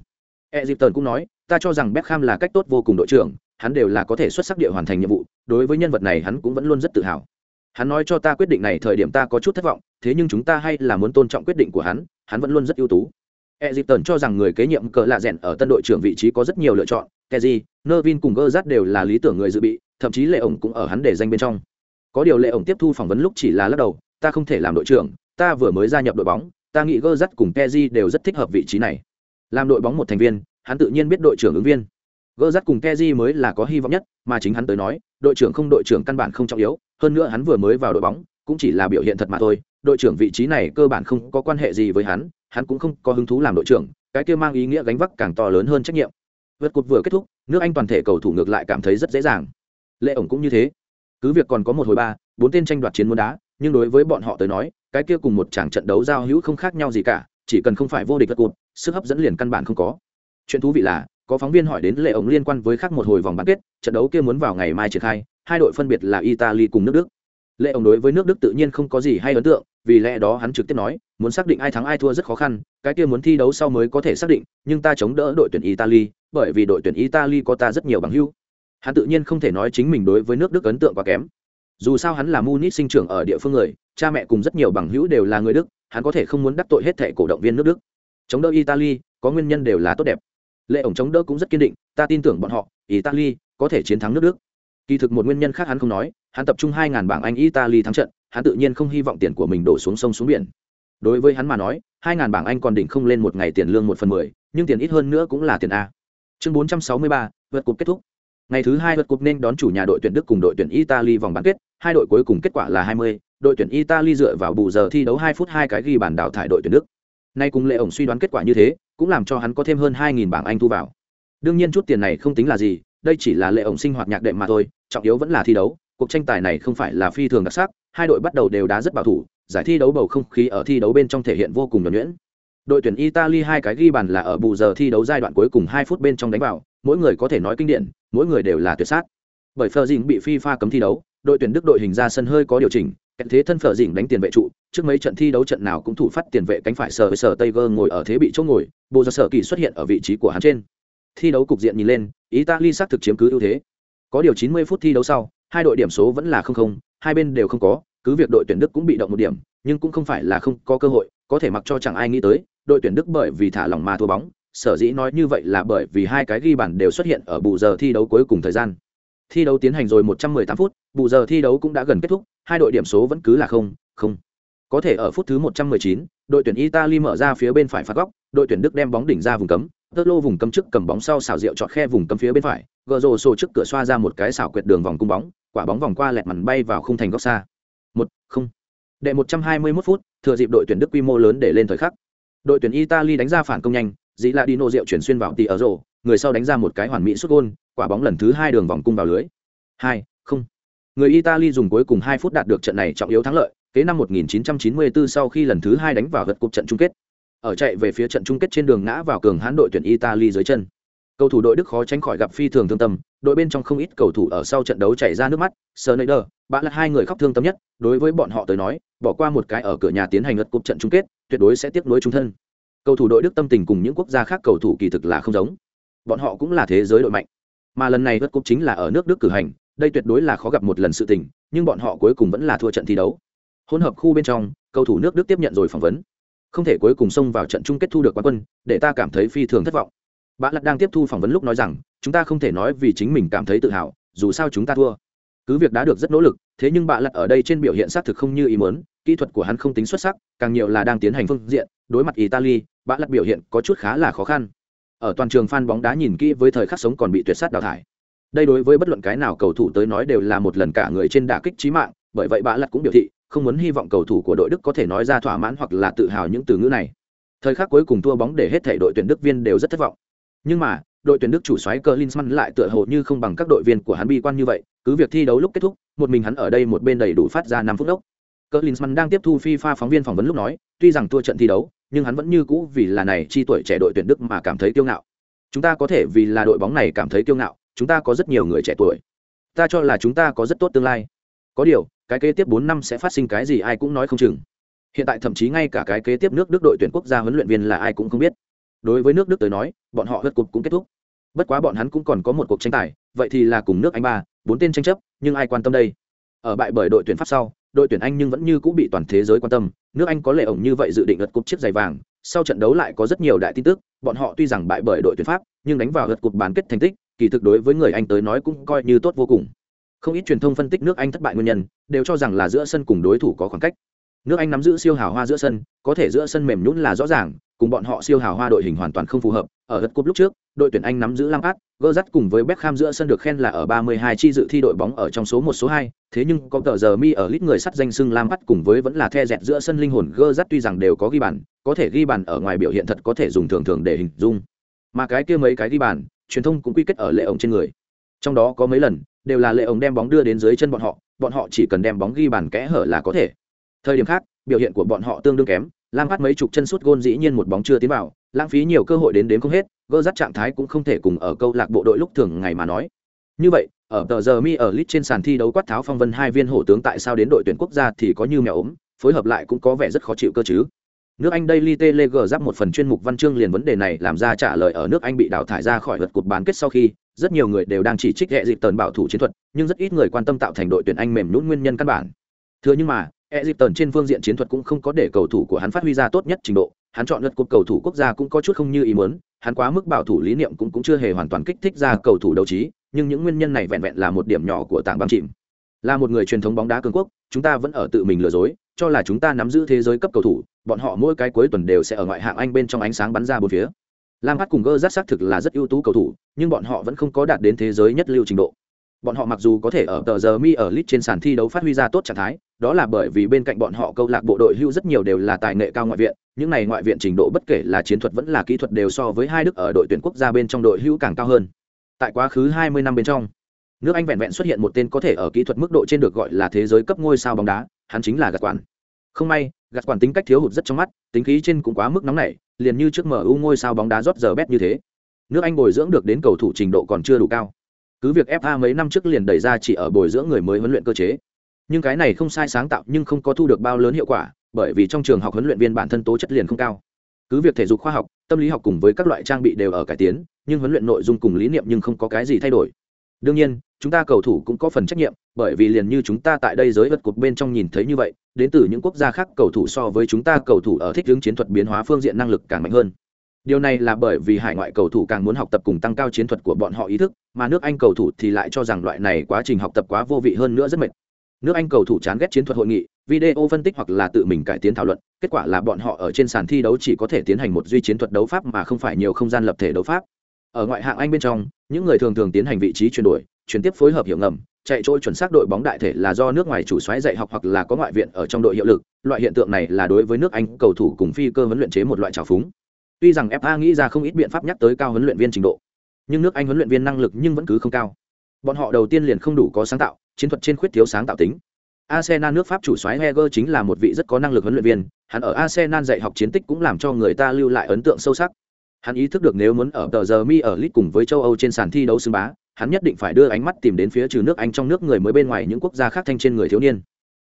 Egypton cũng nói, ta cho rằng Beckham là cách tốt vô cùng đội trưởng hắn đều là có thể xuất sắc địa hoàn thành nhiệm vụ đối với nhân vật này hắn cũng vẫn luôn rất tự hào. Hắn nói cho ta quyết định này thời điểm ta có chút thất vọng thế nhưng chúng ta hay là muốn tôn trọng quyết định của hắn hắn vẫn luôn rất ưu tú. Egypton cho rằng người kế nhiệm cờ lạ rẽn ở tân đội trưởng vị trí có rất nhiều lựa chọn Kezi, Nervin cùng gơ rát đều là lý tưởng người dự bị thậm chí lệ ổng cũng ở hắn để danh bên trong. Có điều lệ ổng tiếp thu phỏng vấn lúc chỉ là lắc đầu ta không thể làm đội trưởng ta vừa mới gia nhập đội bóng ta nghĩ gơ rát cùng Kezi đều rất thích hợp vị trí này. Làm đội bóng một thành viên hắn tự nhiên biết đội trưởng ứng viên gỡ rắt cùng keji mới là có hy vọng nhất mà chính hắn tới nói đội trưởng không đội trưởng căn bản không trọng yếu hơn nữa hắn vừa mới vào đội bóng cũng chỉ là biểu hiện thật mà thôi đội trưởng vị trí này cơ bản không có quan hệ gì với hắn hắn cũng không có hứng thú làm đội trưởng cái kia mang ý nghĩa gánh vác càng to lớn hơn trách nhiệm. Vượt cột vừa kết thúc nước anh toàn thể cầu thủ ngược lại cảm thấy rất dễ dàng. Lệ ổng cũng như thế. Cứ việc còn có một hồi ba bốn tên tranh đoạt chiến môn đá nhưng đối với bọn họ tới nói cái kia cùng một chàng trận đấu giao hữu không khác nhau gì cả chỉ cần không phải vô địch vật cột, sức hấp dẫn liền căn bản không có. Chuyện thú vị là có phóng viên hỏi đến lệ ổng liên quan với khác một hồi vòng bán kết, trận đấu kia muốn vào ngày mai triển khai, hai đội phân biệt là italy cùng nước đức. Lệ ổng đối với nước đức tự nhiên không có gì hay ấn tượng, vì lẽ đó hắn trực tiếp nói, muốn xác định ai thắng ai thua rất khó khăn, cái kia muốn thi đấu sau mới có thể xác định, nhưng ta chống đỡ đội tuyển italy, bởi vì đội tuyển italy có ta rất nhiều bằng hữu. Hắn tự nhiên không thể nói chính mình đối với nước đức ấn tượng quá kém. Dù sao hắn là munich sinh trưởng ở địa phương người, cha mẹ cùng rất nhiều bằng hữu đều là người đức, hắn có thể không muốn đắc tội hết thẻ cổ động viên nước đức. Chống đỡ italy, có nguyên nhân đều là tốt đẹp lệ ổng chống đỡ cũng rất kiên định, ta tin tưởng bọn họ, italy có thể chiến thắng nước đức. Kỳ thực một nguyên nhân khác hắn không nói, hắn tập trung hai ngàn bảng anh italy thắng trận, hắn tự nhiên không hy vọng tiền của mình đổ xuống sông xuống biển. Đối với hắn mà nói, hai ngàn bảng anh còn đỉnh không lên một ngày tiền lương một phần mười, nhưng tiền ít hơn nữa cũng là tiền a. Chương bốn trăm sáu mươi ba, vượt cục kết thúc. Ngày thứ hai vượt cục nên đón chủ nhà đội tuyển đức cùng đội tuyển italy vòng bán kết, hai đội cuối cùng kết quả là hai mươi, đội tuyển italy dựa vào bù giờ thi đấu hai phút hai cái ghi bàn đào thải đội tuyển đức nay cùng lệ ổng suy đoán kết quả như thế, cũng làm cho hắn có thêm hơn hai nghìn bảng anh thu vào. Đương nhiên chút tiền này không tính là gì, đây chỉ là lệ ổng sinh hoạt nhạc đệm mà thôi, trọng yếu vẫn là thi đấu, cuộc tranh tài này không phải là phi thường đặc sắc, hai đội bắt đầu đều đá rất bảo thủ, giải thi đấu bầu không khí ở thi đấu bên trong thể hiện vô cùng nhuẩn nhuyễn. Đội tuyển italy hai cái ghi bàn là ở bù giờ thi đấu giai đoạn cuối cùng hai phút bên trong đánh vào, mỗi người có thể nói kinh điển, mỗi người đều là tuyệt sát. Bởi phờ dinh bị fifa cấm thi đấu, đội tuyển đức đội hình ra sân hơi có điều chỉnh kẹt thế thân phở dỉnh đánh tiền vệ trụ, trước mấy trận thi đấu trận nào cũng thủ phát tiền vệ cánh phải sờ với sờ tây gơ ngồi ở thế bị chỗ ngồi, bộ do sở kỳ xuất hiện ở vị trí của hắn trên. Thi đấu cục diện nhìn lên, italy xác thực chiếm cứ ưu thế. Có điều 90 phút thi đấu sau, hai đội điểm số vẫn là không không, hai bên đều không có, cứ việc đội tuyển đức cũng bị động một điểm, nhưng cũng không phải là không có cơ hội, có thể mặc cho chẳng ai nghĩ tới, đội tuyển đức bởi vì thả lỏng mà thua bóng, sở dĩ nói như vậy là bởi vì hai cái ghi bàn đều xuất hiện ở bù giờ thi đấu cuối cùng thời gian thi đấu tiến hành rồi 118 phút bù giờ thi đấu cũng đã gần kết thúc hai đội điểm số vẫn cứ là không không. Có thể ở phút thứ 119, đội tuyển italy mở ra phía bên phải phạt góc đội tuyển đức đem bóng đỉnh ra vùng cấm tơ vùng cấm trước cầm bóng sau xảo diệu chọn khe vùng cấm phía bên phải gờ sổ trước cửa xoa ra một cái xảo quyệt đường vòng cung bóng quả bóng vòng qua lẹt màn bay vào khung thành góc xa. Một không. Đệ 121 phút thừa dịp đội tuyển đức quy mô lớn để lên thời khắc. Đội tuyển italy đánh ra phản công nhanh dĩ là đi nô rượu chuyển xuyên vào tỉ ở rổ người sau đánh ra một cái hoàn mỹ sút gôn quả bóng lần thứ hai đường vòng cung vào lưới. Hai không. Người italy dùng cuối cùng hai phút đạt được trận này trọng yếu thắng lợi kế năm 1994 sau khi lần thứ hai đánh vào gật cục trận chung kết. Ở chạy về phía trận chung kết trên đường ngã vào cường hãn đội tuyển italy dưới chân. Cầu thủ đội đức khó tránh khỏi gặp phi thường thương tâm đội bên trong không ít cầu thủ ở sau trận đấu chảy ra nước mắt Sneijder, bạn là hai người khóc thương tâm nhất đối với bọn họ tới nói bỏ qua một cái ở cửa nhà tiến hành lật cục trận chung kết tuyệt đối sẽ tiếp nối trung thân. Cầu thủ đội đức tâm tình cùng những quốc gia khác cầu thủ kỳ thực là không giống. Bọn họ cũng là thế giới đội mạnh mà lần này lật cúp chính là ở nước đức cử hành, đây tuyệt đối là khó gặp một lần sự tình, nhưng bọn họ cuối cùng vẫn là thua trận thi đấu. Hỗn hợp khu bên trong, cầu thủ nước đức tiếp nhận rồi phỏng vấn. Không thể cuối cùng xông vào trận chung kết thu được quán quân, để ta cảm thấy phi thường thất vọng. Bạn lật đang tiếp thu phỏng vấn lúc nói rằng, chúng ta không thể nói vì chính mình cảm thấy tự hào, dù sao chúng ta thua. Cứ việc đã được rất nỗ lực, thế nhưng bạn lật ở đây trên biểu hiện xác thực không như ý muốn, kỹ thuật của hắn không tính xuất sắc, càng nhiều là đang tiến hành phương diện, đối mặt italy bạn lật biểu hiện có chút khá là khó khăn ở toàn trường fan bóng đá nhìn kỹ với thời khắc sống còn bị tuyệt sát đào thải. Đây đối với bất luận cái nào cầu thủ tới nói đều là một lần cả người trên đả kích trí mạng, bởi vậy bà lật cũng biểu thị, không muốn hy vọng cầu thủ của đội đức có thể nói ra thỏa mãn hoặc là tự hào những từ ngữ này. Thời khắc cuối cùng thua bóng để hết thể đội tuyển đức viên đều rất thất vọng. Nhưng mà, đội tuyển đức chủ soái cờ linsman lại tựa hồ như không bằng các đội viên của hắn bi quan như vậy, cứ việc thi đấu lúc kết thúc, một mình hắn ở đây một bên đầy đủ phát ra năm phút đốc Cơ linsman đang tiếp thu fifa phóng viên phỏng vấn lúc nói, tuy rằng thua trận thi đấu, nhưng hắn vẫn như cũ vì là này chi tuổi trẻ đội tuyển đức mà cảm thấy kiêu ngạo. Chúng ta có thể vì là đội bóng này cảm thấy kiêu ngạo, chúng ta có rất nhiều người trẻ tuổi. Ta cho là chúng ta có rất tốt tương lai. Có điều, cái kế tiếp bốn năm sẽ phát sinh cái gì ai cũng nói không chừng. Hiện tại thậm chí ngay cả cái kế tiếp nước đức đội tuyển quốc gia huấn luyện viên là ai cũng không biết. Đối với nước đức tới nói, bọn họ hất cục cũng kết thúc. Bất quá bọn hắn cũng còn có một cuộc tranh tài, vậy thì là cùng nước anh ba, bốn tên tranh chấp, nhưng ai quan tâm đây? Ở bại bởi đội tuyển pháp sau đội tuyển anh nhưng vẫn như cũng bị toàn thế giới quan tâm. Nước anh có lệ ổng như vậy dự định lật cục chiếc giày vàng. Sau trận đấu lại có rất nhiều đại tin tức. Bọn họ tuy rằng bại bởi đội tuyển pháp, nhưng đánh vào lật cục bán kết thành tích, kỳ thực đối với người anh tới nói cũng coi như tốt vô cùng. Không ít truyền thông phân tích nước anh thất bại nguyên nhân, đều cho rằng là giữa sân cùng đối thủ có khoảng cách. Nước anh nắm giữ siêu hào hoa giữa sân, có thể giữa sân mềm nhũn là rõ ràng, cùng bọn họ siêu hào hoa đội hình hoàn toàn không phù hợp. Ở gật cục lúc trước đội tuyển anh nắm giữ Lampard, Gerrard cùng với Beckham giữa sân được khen là ở 32 chi dự thi đội bóng ở trong số một số 2, thế nhưng có tờ giờ mi ở lít người sắt danh xưng Lampard cùng với vẫn là the dẹt giữa sân linh hồn Gerrard tuy rằng đều có ghi bàn, có thể ghi bàn ở ngoài biểu hiện thật có thể dùng thường thường để hình dung. Mà cái kia mấy cái ghi bàn, truyền thông cũng quy kết ở lệ ổng trên người. Trong đó có mấy lần, đều là lệ ổng đem bóng đưa đến dưới chân bọn họ, bọn họ chỉ cần đem bóng ghi bàn kẽ hở là có thể. Thời điểm khác, biểu hiện của bọn họ tương đương kém, Lampard mấy chục chân sút gôn dĩ nhiên một bóng chưa tiến vào, lãng phí nhiều cơ hội đến đến không hết, gỡ rắt trạng thái cũng không thể cùng ở câu lạc bộ đội lúc thường ngày mà nói. Như vậy, ở tờ giờ mi ở lit trên sàn thi đấu quát tháo phong vân hai viên hổ tướng tại sao đến đội tuyển quốc gia thì có như mèo ốm, phối hợp lại cũng có vẻ rất khó chịu cơ chứ. Nước Anh Daily Telegraph giáp một phần chuyên mục văn chương liền vấn đề này làm ra trả lời ở nước Anh bị đào thải ra khỏi lượt cuộc bán kết sau khi, rất nhiều người đều đang chỉ trích hệ dịp tần bảo thủ chiến thuật, nhưng rất ít người quan tâm tạo thành đội tuyển Anh mềm nhũn nguyên nhân căn bản. Thừa nhưng mà, Egypton trên phương diện chiến thuật cũng không có để cầu thủ của hắn phát huy ra tốt nhất trình độ, hắn chọn lượt cột cầu thủ quốc gia cũng có chút không như ý muốn, hắn quá mức bảo thủ lý niệm cũng cũng chưa hề hoàn toàn kích thích ra cầu thủ đấu trí, nhưng những nguyên nhân này vẹn vẹn là một điểm nhỏ của tảng băng chìm. Là một người truyền thống bóng đá cường quốc, chúng ta vẫn ở tự mình lừa dối, cho là chúng ta nắm giữ thế giới cấp cầu thủ, bọn họ mỗi cái cuối tuần đều sẽ ở ngoại hạng Anh bên trong ánh sáng bắn ra bốn phía. Lam Hát cùng Gơ rất xác thực là rất ưu tú cầu thủ, nhưng bọn họ vẫn không có đạt đến thế giới nhất lưu trình độ. Bọn họ mặc dù có thể ở tờ giờ mi ở lit trên sàn thi đấu phát huy ra tốt trạng thái, đó là bởi vì bên cạnh bọn họ câu lạc bộ đội hưu rất nhiều đều là tài nghệ cao ngoại viện, những này ngoại viện trình độ bất kể là chiến thuật vẫn là kỹ thuật đều so với hai đức ở đội tuyển quốc gia bên trong đội hưu càng cao hơn. Tại quá khứ 20 năm bên trong, nước Anh vẹn vẹn xuất hiện một tên có thể ở kỹ thuật mức độ trên được gọi là thế giới cấp ngôi sao bóng đá, hắn chính là Gạt Quản. Không may, Gạt Quản tính cách thiếu hụt rất trong mắt, tính khí trên cũng quá mức nóng nảy, liền như trước MU ngôi sao bóng đá rót giờ bét như thế. Nước Anh bồi dưỡng được đến cầu thủ trình độ còn chưa đủ cao. Cứ việc FA mấy năm trước liền đẩy ra chỉ ở bồi dưỡng người mới huấn luyện cơ chế. Nhưng cái này không sai sáng tạo nhưng không có thu được bao lớn hiệu quả, bởi vì trong trường học huấn luyện viên bản thân tố chất liền không cao. Cứ việc thể dục khoa học, tâm lý học cùng với các loại trang bị đều ở cải tiến, nhưng huấn luyện nội dung cùng lý niệm nhưng không có cái gì thay đổi. Đương nhiên, chúng ta cầu thủ cũng có phần trách nhiệm, bởi vì liền như chúng ta tại đây giới vật cột bên trong nhìn thấy như vậy, đến từ những quốc gia khác cầu thủ so với chúng ta cầu thủ ở thích ứng chiến thuật biến hóa phương diện năng lực càng mạnh hơn. Điều này là bởi vì hải ngoại cầu thủ càng muốn học tập cùng tăng cao chiến thuật của bọn họ ý thức, mà nước Anh cầu thủ thì lại cho rằng loại này quá trình học tập quá vô vị hơn nữa rất mệt. Nước Anh cầu thủ chán ghét chiến thuật hội nghị, video phân tích hoặc là tự mình cải tiến thảo luận, kết quả là bọn họ ở trên sàn thi đấu chỉ có thể tiến hành một duy chiến thuật đấu pháp mà không phải nhiều không gian lập thể đấu pháp. Ở ngoại hạng Anh bên trong, những người thường thường tiến hành vị trí chuyển đổi, chuyển tiếp phối hợp hiệu ngầm, chạy trôi chuẩn xác đội bóng đại thể là do nước ngoài chủ xoáy dạy học hoặc là có ngoại viện ở trong đội hiệu lực, loại hiện tượng này là đối với nước Anh cầu thủ cùng phi cơ huấn luyện chế một loại trào phúng. Tuy rằng FA nghĩ ra không ít biện pháp nhắc tới cao huấn luyện viên trình độ, nhưng nước Anh huấn luyện viên năng lực nhưng vẫn cứ không cao. Bọn họ đầu tiên liền không đủ có sáng tạo, chiến thuật trên khuyết thiếu sáng tạo tính. Arsenal nước Pháp chủ soái Wenger chính là một vị rất có năng lực huấn luyện viên, hắn ở Arsenal dạy học chiến tích cũng làm cho người ta lưu lại ấn tượng sâu sắc. Hắn ý thức được nếu muốn ở tờ giờ mi ở League cùng với châu Âu trên sàn thi đấu xứng bá, hắn nhất định phải đưa ánh mắt tìm đến phía trừ nước Anh trong nước người mới bên ngoài những quốc gia khác thanh trên người thiếu niên.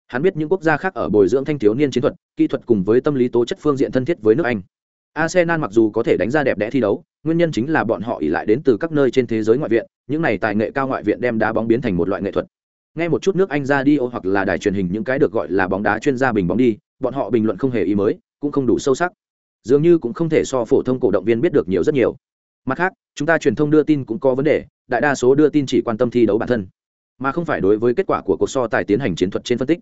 Hắn biết những quốc gia khác ở bồi dưỡng thanh thiếu niên chiến thuật, kỹ thuật cùng với tâm lý tố chất phương diện thân thiết với nước Anh. Arsenal mặc dù có thể đánh ra đẹp đẽ thi đấu, nguyên nhân chính là bọn họ ỷ lại đến từ các nơi trên thế giới ngoại viện, những này tài nghệ cao ngoại viện đem đá bóng biến thành một loại nghệ thuật. Nghe một chút nước Anh ra đi ô hoặc là đài truyền hình những cái được gọi là bóng đá chuyên gia bình bóng đi, bọn họ bình luận không hề ý mới, cũng không đủ sâu sắc. Dường như cũng không thể so phổ thông cổ động viên biết được nhiều rất nhiều. Mặt khác, chúng ta truyền thông đưa tin cũng có vấn đề, đại đa số đưa tin chỉ quan tâm thi đấu bản thân, mà không phải đối với kết quả của cuộc so tài tiến hành chiến thuật trên phân tích.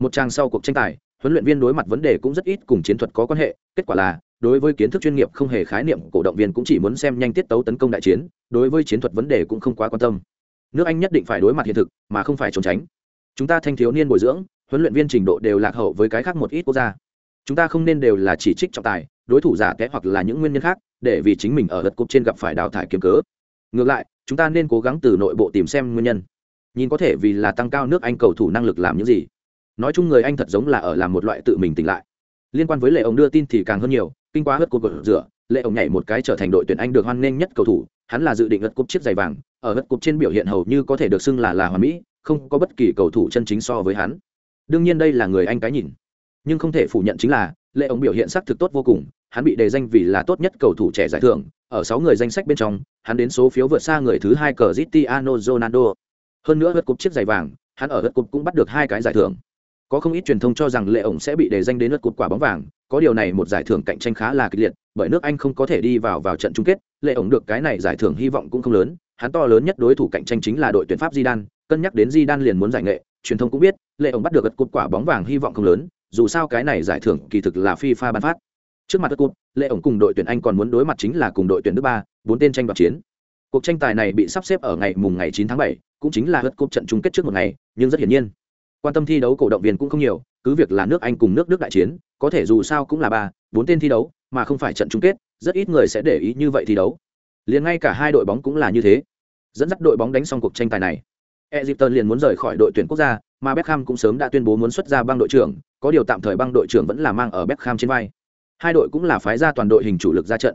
Một trang sau cuộc tranh tài, huấn luyện viên đối mặt vấn đề cũng rất ít cùng chiến thuật có quan hệ, kết quả là đối với kiến thức chuyên nghiệp không hề khái niệm, cổ động viên cũng chỉ muốn xem nhanh tiết tấu tấn công đại chiến, đối với chiến thuật vấn đề cũng không quá quan tâm. Nước anh nhất định phải đối mặt hiện thực, mà không phải trốn tránh. Chúng ta thanh thiếu niên bồi dưỡng, huấn luyện viên trình độ đều lạc hậu với cái khác một ít quốc gia. Chúng ta không nên đều là chỉ trích trọng tài, đối thủ giả kẽ hoặc là những nguyên nhân khác, để vì chính mình ở lượt cúp trên gặp phải đào thải kiếm cớ. Ngược lại, chúng ta nên cố gắng từ nội bộ tìm xem nguyên nhân. Nhìn có thể vì là tăng cao nước anh cầu thủ năng lực làm những gì. Nói chung người anh thật giống là ở làm một loại tự mình tỉnh lại liên quan với lệ ông đưa tin thì càng hơn nhiều, kinh qua hất cột gột rửa, lệ ông nhảy một cái trở thành đội tuyển anh được hoan nghênh nhất cầu thủ, hắn là dự định hất cúp chiếc giày vàng, ở hất cúp trên biểu hiện hầu như có thể được xưng là là hoàn mỹ, không có bất kỳ cầu thủ chân chính so với hắn. Đương nhiên đây là người anh cái nhìn, nhưng không thể phủ nhận chính là, lệ ông biểu hiện sắc thực tốt vô cùng, hắn bị đề danh vì là tốt nhất cầu thủ trẻ giải thưởng, ở sáu người danh sách bên trong, hắn đến số phiếu vượt xa người thứ hai cờ Ronaldo. Hơn nữa hất cúp chiếc giày vàng, hắn ở hất cúp cũng bắt được hai cái giải thưởng có không ít truyền thông cho rằng lệ ổng sẽ bị đề danh đến lượt cột quả bóng vàng có điều này một giải thưởng cạnh tranh khá là kịch liệt bởi nước anh không có thể đi vào vào trận chung kết lệ ổng được cái này giải thưởng hy vọng cũng không lớn hắn to lớn nhất đối thủ cạnh tranh chính là đội tuyển pháp di đan cân nhắc đến di đan liền muốn giải nghệ truyền thông cũng biết lệ ổng bắt được gật cột quả bóng vàng hy vọng không lớn dù sao cái này giải thưởng kỳ thực là fifa ban phát. Trước mặt đất cột lệ ổng cùng đội tuyển anh còn muốn đối mặt chính là cùng đội tuyển nước ba bốn tên tranh đoạt chiến. Cuộc tranh tài này bị sắp xếp ở ngày mùng ngày 9 tháng 7, cũng chính là hất cột trận chung kết trước một ngày nhưng rất hiển nhiên quan tâm thi đấu cổ động viên cũng không nhiều, cứ việc là nước anh cùng nước đức đại chiến, có thể dù sao cũng là ba, bốn tên thi đấu, mà không phải trận chung kết, rất ít người sẽ để ý như vậy thi đấu. Liền ngay cả hai đội bóng cũng là như thế. Dẫn dắt đội bóng đánh xong cuộc tranh tài này. Egypton liền muốn rời khỏi đội tuyển quốc gia, mà Beckham cũng sớm đã tuyên bố muốn xuất ra băng đội trưởng, có điều tạm thời băng đội trưởng vẫn là mang ở Beckham trên vai. Hai đội cũng là phái ra toàn đội hình chủ lực ra trận.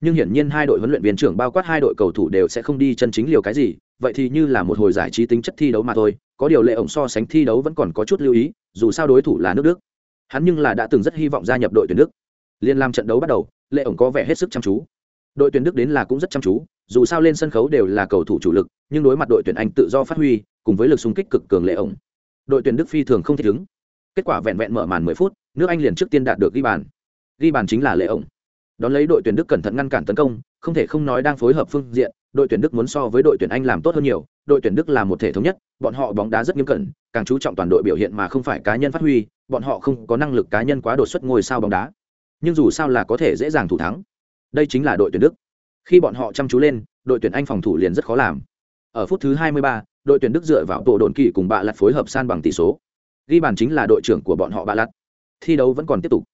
Nhưng hiển nhiên hai đội huấn luyện viên trưởng bao quát hai đội cầu thủ đều sẽ không đi chân chính liều cái gì, vậy thì như là một hồi giải trí tính chất thi đấu mà thôi có điều lệ ổng so sánh thi đấu vẫn còn có chút lưu ý, dù sao đối thủ là nước đức. Hắn nhưng là đã từng rất hy vọng gia nhập đội tuyển đức. Liên làm trận đấu bắt đầu, lệ ổng có vẻ hết sức chăm chú. Đội tuyển đức đến là cũng rất chăm chú, dù sao lên sân khấu đều là cầu thủ chủ lực, nhưng đối mặt đội tuyển anh tự do phát huy, cùng với lực xung kích cực cường lệ ổng, đội tuyển đức phi thường không thích ứng. Kết quả vẹn vẹn mở màn 10 phút, nước anh liền trước tiên đạt được ghi bàn. Ghi bàn chính là lệ ổng. Đón lấy đội tuyển đức cẩn thận ngăn cản tấn công, không thể không nói đang phối hợp phương diện đội tuyển đức muốn so với đội tuyển anh làm tốt hơn nhiều đội tuyển đức là một thể thống nhất bọn họ bóng đá rất nghiêm cẩn càng chú trọng toàn đội biểu hiện mà không phải cá nhân phát huy bọn họ không có năng lực cá nhân quá đột xuất ngôi sao bóng đá. Nhưng dù sao là có thể dễ dàng thủ thắng. Đây chính là đội tuyển đức. Khi bọn họ chăm chú lên đội tuyển anh phòng thủ liền rất khó làm. Ở phút thứ 23, đội tuyển đức dựa vào tổ đồn kỳ cùng bạ lật phối hợp san bằng tỷ số. Ghi bàn chính là đội trưởng của bọn họ bạ lật. thi đấu vẫn còn tiếp tục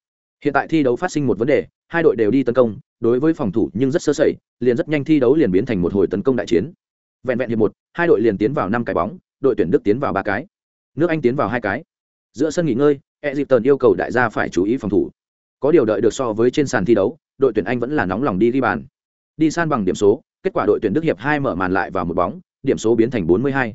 hiện tại thi đấu phát sinh một vấn đề, hai đội đều đi tấn công, đối với phòng thủ nhưng rất sơ sẩy, liền rất nhanh thi đấu liền biến thành một hồi tấn công đại chiến. Vẹn vẹn hiệp một, hai đội liền tiến vào năm cái bóng, đội tuyển đức tiến vào ba cái, nước anh tiến vào hai cái. Giữa sân nghỉ ngơi e dịp tần yêu cầu đại gia phải chú ý phòng thủ. Có điều đợi được so với trên sàn thi đấu, đội tuyển anh vẫn là nóng lòng đi ghi bàn. Đi san bằng điểm số, kết quả đội tuyển đức hiệp hai mở màn lại vào một bóng, điểm số biến thành 42.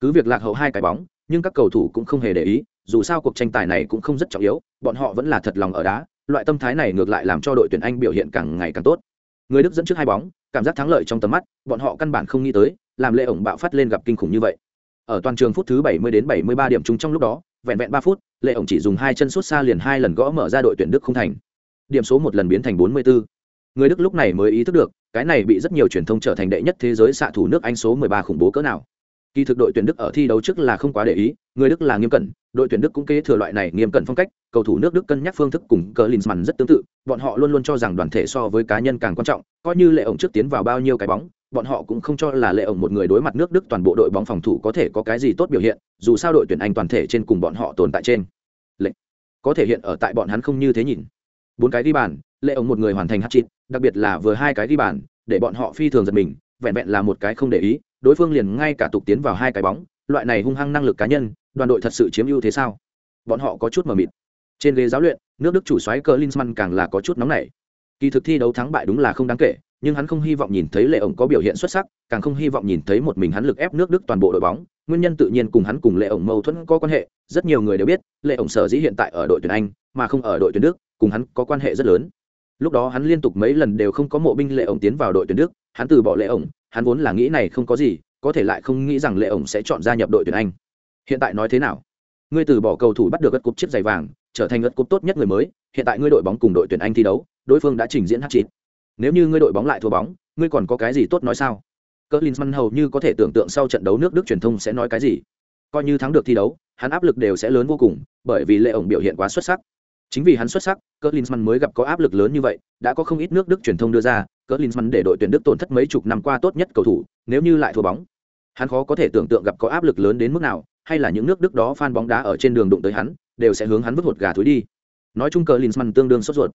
cứ việc lạc hậu hai cái bóng, nhưng các cầu thủ cũng không hề để ý dù sao cuộc tranh tài này cũng không rất trọng yếu, bọn họ vẫn là thật lòng ở đá, loại tâm thái này ngược lại làm cho đội tuyển anh biểu hiện càng ngày càng tốt. Người đức dẫn trước hai bóng, cảm giác thắng lợi trong tầm mắt, bọn họ căn bản không nghĩ tới, làm lệ ổng bạo phát lên gặp kinh khủng như vậy. Ở toàn trường phút thứ 70 đến 73 điểm chung trong lúc đó, vẹn vẹn ba phút lệ ổng chỉ dùng hai chân sút xa liền hai lần gõ mở ra đội tuyển đức không thành. Điểm số một lần biến thành 44. người đức lúc này mới ý thức được, cái này bị rất nhiều truyền thông trở thành đệ nhất thế giới xạ thủ nước anh số 13 khủng bố cỡ nào kỳ thực đội tuyển đức ở thi đấu trước là không quá để ý, người đức là nghiêm cẩn, đội tuyển đức cũng kế thừa loại này nghiêm cẩn phong cách, cầu thủ nước đức cân nhắc phương thức cùng cờ linsman rất tương tự, bọn họ luôn luôn cho rằng đoàn thể so với cá nhân càng quan trọng, coi như lệ ổng trước tiến vào bao nhiêu cái bóng, bọn họ cũng không cho là lệ ổng một người đối mặt nước đức toàn bộ đội bóng phòng thủ có thể có cái gì tốt biểu hiện, dù sao đội tuyển anh toàn thể trên cùng bọn họ tồn tại trên. Lệ, có thể hiện ở tại bọn hắn không như thế nhìn. Bốn cái ghi bàn, lệ ổng một người hoàn thành hat đặc biệt là vừa hai cái ghi bàn, để bọn họ phi thường giật mình, vẹn vẹn là một cái không để ý đối phương liền ngay cả tục tiến vào hai cái bóng, loại này hung hăng năng lực cá nhân, đoàn đội thật sự chiếm ưu thế sao? Bọn họ có chút mờ mịt. Trên ghế giáo luyện, nước đức chủ xoáy cờ linzmann càng là có chút nóng nảy. Kỳ thực thi đấu thắng bại đúng là không đáng kể, nhưng hắn không hy vọng nhìn thấy lệ ổng có biểu hiện xuất sắc, càng không hy vọng nhìn thấy một mình hắn lực ép nước đức toàn bộ đội bóng. Nguyên nhân tự nhiên cùng hắn cùng lệ ổng mâu thuẫn có quan hệ, rất nhiều người đều biết, lệ ổng sở dĩ hiện tại ở đội tuyển anh, mà không ở đội tuyển đức, cùng hắn có quan hệ rất lớn. Lúc đó hắn liên tục mấy lần đều không có mộ binh lệ ổng tiến vào đội tuyển đức, hắn từ bỏ lệ ổng hắn vốn là nghĩ này không có gì, có thể lại không nghĩ rằng lệ ổng sẽ chọn gia nhập đội tuyển anh. Hiện tại nói thế nào? Ngươi từ bỏ cầu thủ bắt được gật cúp chiếc giày vàng, trở thành gật cúp tốt nhất người mới, hiện tại ngươi đội bóng cùng đội tuyển anh thi đấu, đối phương đã trình diễn hát chịt. Nếu như ngươi đội bóng lại thua bóng, ngươi còn có cái gì tốt nói sao? Cỡ linsman hầu như có thể tưởng tượng sau trận đấu nước đức truyền thông sẽ nói cái gì. Coi như thắng được thi đấu, hắn áp lực đều sẽ lớn vô cùng, bởi vì lệ ổng biểu hiện quá xuất sắc chính vì hắn xuất sắc Klinsmann mới gặp có áp lực lớn như vậy, đã có không ít nước đức truyền thông đưa ra Klinsmann để đội tuyển đức tổn thất mấy chục năm qua tốt nhất cầu thủ, nếu như lại thua bóng. Hắn khó có thể tưởng tượng gặp có áp lực lớn đến mức nào, hay là những nước đức đó fan bóng đá ở trên đường đụng tới hắn, đều sẽ hướng hắn vứt hột gà thối đi. Nói chung Klinsmann tương đương sốt ruột.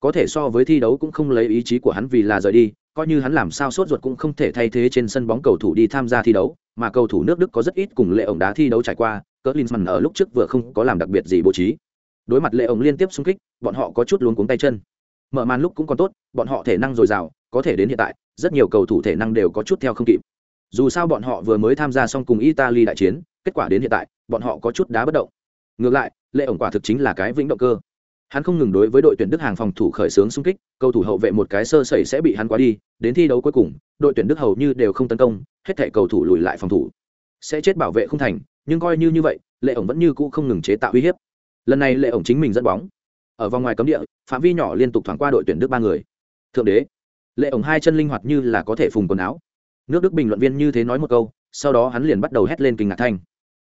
Có thể so với thi đấu cũng không lấy ý chí của hắn vì là rời đi, coi như hắn làm sao sốt ruột cũng không thể thay thế trên sân bóng cầu thủ đi tham gia thi đấu, mà cầu thủ nước đức có rất ít cùng lệ ổng đá thi đấu trải qua Klinsmann ở lúc trước vừa không có làm đặc biệt gì bố trí đối mặt lệ ổng liên tiếp xung kích, bọn họ có chút luống cuống tay chân. Mở màn lúc cũng còn tốt, bọn họ thể năng dồi dào, có thể đến hiện tại, rất nhiều cầu thủ thể năng đều có chút theo không kịp. Dù sao bọn họ vừa mới tham gia xong cùng italy đại chiến, kết quả đến hiện tại, bọn họ có chút đá bất động. Ngược lại, lệ ổng quả thực chính là cái vĩnh động cơ. Hắn không ngừng đối với đội tuyển đức hàng phòng thủ khởi xướng xung kích, cầu thủ hậu vệ một cái sơ sẩy sẽ bị hắn quá đi, đến thi đấu cuối cùng, đội tuyển đức hầu như đều không tấn công, hết thể cầu thủ lùi lại phòng thủ. Sẽ chết bảo vệ không thành, nhưng coi như như vậy, lệ ổng vẫn như cũ không ngừng chế tạo uy hiếp lần này lệ ổng chính mình dẫn bóng. Ở vòng ngoài cấm địa, phạm vi nhỏ liên tục thoảng qua đội tuyển đức ba người. Thượng đế, lệ ổng hai chân linh hoạt như là có thể phùng quần áo. Nước đức bình luận viên như thế nói một câu, sau đó hắn liền bắt đầu hét lên kinh ngạc thanh.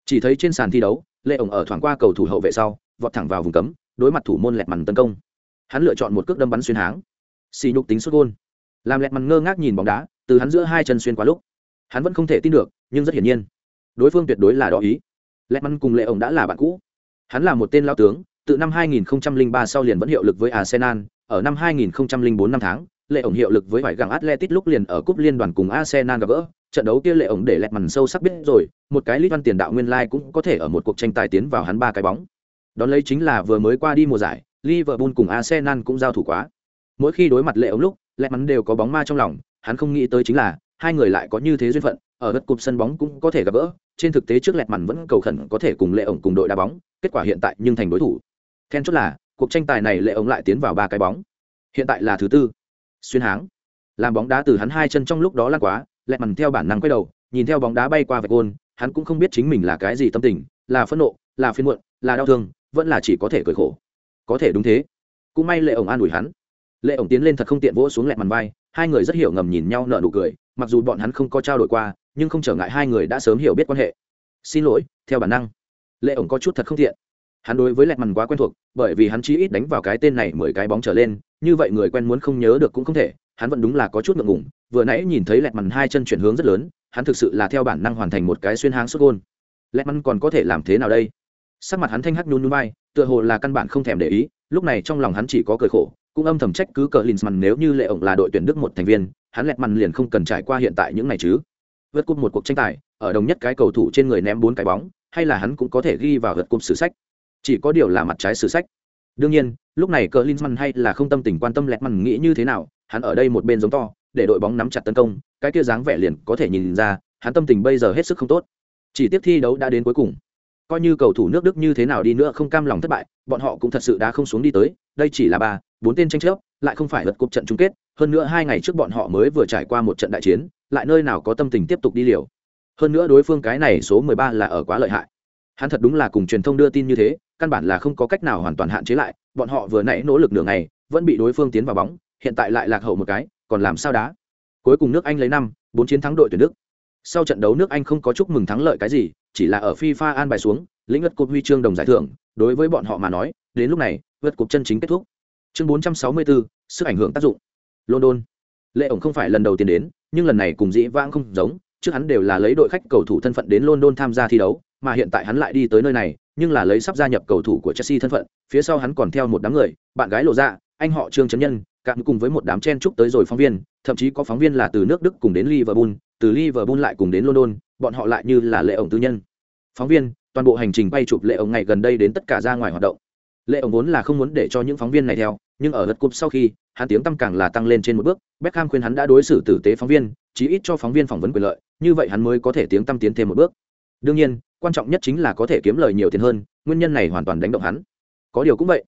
Chỉ thấy trên sàn thi đấu, lệ ổng ở thoảng qua cầu thủ hậu vệ sau, vọt thẳng vào vùng cấm, đối mặt thủ môn lẹt mằn tấn công. Hắn lựa chọn một cước đâm bắn xuyên háng. Xì nhục tính xuất gôn. Làm lẹt mằn ngơ ngác nhìn bóng đá, từ hắn giữa hai chân xuyên qua lúc, hắn vẫn không thể tin được, nhưng rất hiển nhiên, đối phương tuyệt đối là đỏ ý. Lẹt mằn cùng lệ ổng đã là bạn cũ hắn là một tên lao tướng từ năm 2003 sau liền vẫn hiệu lực với arsenal ở năm 2004 năm tháng lệ ổng hiệu lực với vải găng Atletic lúc liền ở cúp liên đoàn cùng Arsenal gặp gỡ, trận đấu kia lệ ổng để lẹt màn sâu sắc biết rồi, một cái lít văn tiền đạo nguyên lai like cũng có thể ở một cuộc tranh tài tiến vào hắn ba cái bóng. Đón lấy chính là vừa mới qua đi mùa giải, Liverpool cùng Arsenal cũng giao thủ quá. Mỗi khi đối mặt lệ ổng lúc, lẹt mắn đều có bóng ma trong lòng, hắn không nghĩ tới chính là hai người lại có như thế duyên phận, ở đất cục sân bóng cũng có thể gặp gỡ. Trên thực tế trước lẹt mắn vẫn cầu khẩn có thể cùng lệ ổng cùng đội đá bóng, kết quả hiện tại nhưng thành đối thủ. Then chốt là, cuộc tranh tài này lệ ổng lại tiến vào ba cái bóng. Hiện tại là thứ tư. Xuyên háng. Làm bóng đá từ hắn hai chân trong lúc đó lăn quá, lẹt mắn theo bản năng quay đầu, nhìn theo bóng đá bay qua vạch gôn, hắn cũng không biết chính mình là cái gì tâm tình, là phẫn nộ, là phiền muộn, là đau thương, vẫn là chỉ có thể cười khổ. Có thể đúng thế. Cũng may lệ ổng an ủi hắn. Lệ ổng tiến lên thật không tiện vỗ xuống lẹt màn vai, hai người rất hiểu ngầm nhìn nhau nở nụ cười, mặc dù bọn hắn không có trao đổi qua, nhưng không trở ngại hai người đã sớm hiểu biết quan hệ. Xin lỗi, theo bản năng. Lệ ổng có chút thật không thiện. Hắn đối với lẹt mằn quá quen thuộc, bởi vì hắn chỉ ít đánh vào cái tên này mười cái bóng trở lên, như vậy người quen muốn không nhớ được cũng không thể, hắn vẫn đúng là có chút ngượng ngùng, vừa nãy nhìn thấy lẹt mằn hai chân chuyển hướng rất lớn, hắn thực sự là theo bản năng hoàn thành một cái xuyên háng xuất gôn lẹt mắn còn có thể làm thế nào đây sắc mặt hắn thanh hắc nhún nhún vai tựa hồ là căn bản không thèm để ý lúc này trong lòng hắn chỉ có cười khổ cũng âm thầm trách cứ cờ linsman nếu như lệ ổng là đội tuyển đức một thành viên hắn lẹt mằn liền không cần trải qua hiện tại những ngày chứ vượt cúp một cuộc tranh tài, ở đồng nhất cái cầu thủ trên người ném bốn cái bóng, hay là hắn cũng có thể ghi vào vượt cúp sử sách. Chỉ có điều là mặt trái sử sách. Đương nhiên, lúc này cờ linsman hay là không tâm tình quan tâm lẹt mằn nghĩ như thế nào, hắn ở đây một bên giống to, để đội bóng nắm chặt tấn công, cái kia dáng vẻ liền có thể nhìn ra, hắn tâm tình bây giờ hết sức không tốt. Chỉ tiếp thi đấu đã đến cuối cùng. Coi như cầu thủ nước đức như thế nào đi nữa không cam lòng thất bại, bọn họ cũng thật sự đã không xuống đi tới, đây chỉ là ba, bốn tên tranh chấp, lại không phải lật cúp trận chung kết hơn nữa hai ngày trước bọn họ mới vừa trải qua một trận đại chiến lại nơi nào có tâm tình tiếp tục đi liều. Hơn nữa đối phương cái này số mười ba là ở quá lợi hại. Hắn thật đúng là cùng truyền thông đưa tin như thế căn bản là không có cách nào hoàn toàn hạn chế lại bọn họ vừa nãy nỗ lực nửa ngày vẫn bị đối phương tiến vào bóng hiện tại lại lạc hậu một cái còn làm sao đá? Cuối cùng nước anh lấy năm bốn chiến thắng đội tuyển đức. Sau trận đấu nước anh không có chúc mừng thắng lợi cái gì chỉ là ở fifa an bài xuống lĩnh ất cột huy chương đồng giải thưởng đối với bọn họ mà nói đến lúc này vượt cục chân chính kết thúc. Chương 464, sức ảnh hưởng tác dụng london. Lệ ổng không phải lần đầu tiên đến, nhưng lần này cùng dĩ vãng không giống, trước hắn đều là lấy đội khách cầu thủ thân phận đến london tham gia thi đấu, mà hiện tại hắn lại đi tới nơi này, nhưng là lấy sắp gia nhập cầu thủ của chelsea thân phận, phía sau hắn còn theo một đám người, bạn gái lộ ra, anh họ trương trấn nhân, cạn cùng với một đám chen chúc tới rồi phóng viên, thậm chí có phóng viên là từ nước đức cùng đến liverpool, từ liverpool lại cùng đến london, bọn họ lại như là lệ ổng tư nhân. Phóng viên, toàn bộ hành trình bay chụp lệ ổng ngày gần đây đến tất cả ra ngoài hoạt động lệ ổng vốn là không muốn để cho những phóng viên này theo, nhưng ở lượt cúp sau khi, hắn tiếng tăm càng là tăng lên trên một bước, beckham khuyên hắn đã đối xử tử tế phóng viên, chí ít cho phóng viên phỏng vấn quyền lợi, như vậy hắn mới có thể tiếng tăm tiến thêm một bước. Đương nhiên, quan trọng nhất chính là có thể kiếm lời nhiều tiền hơn, nguyên nhân này hoàn toàn đánh động hắn. Có điều cũng vậy.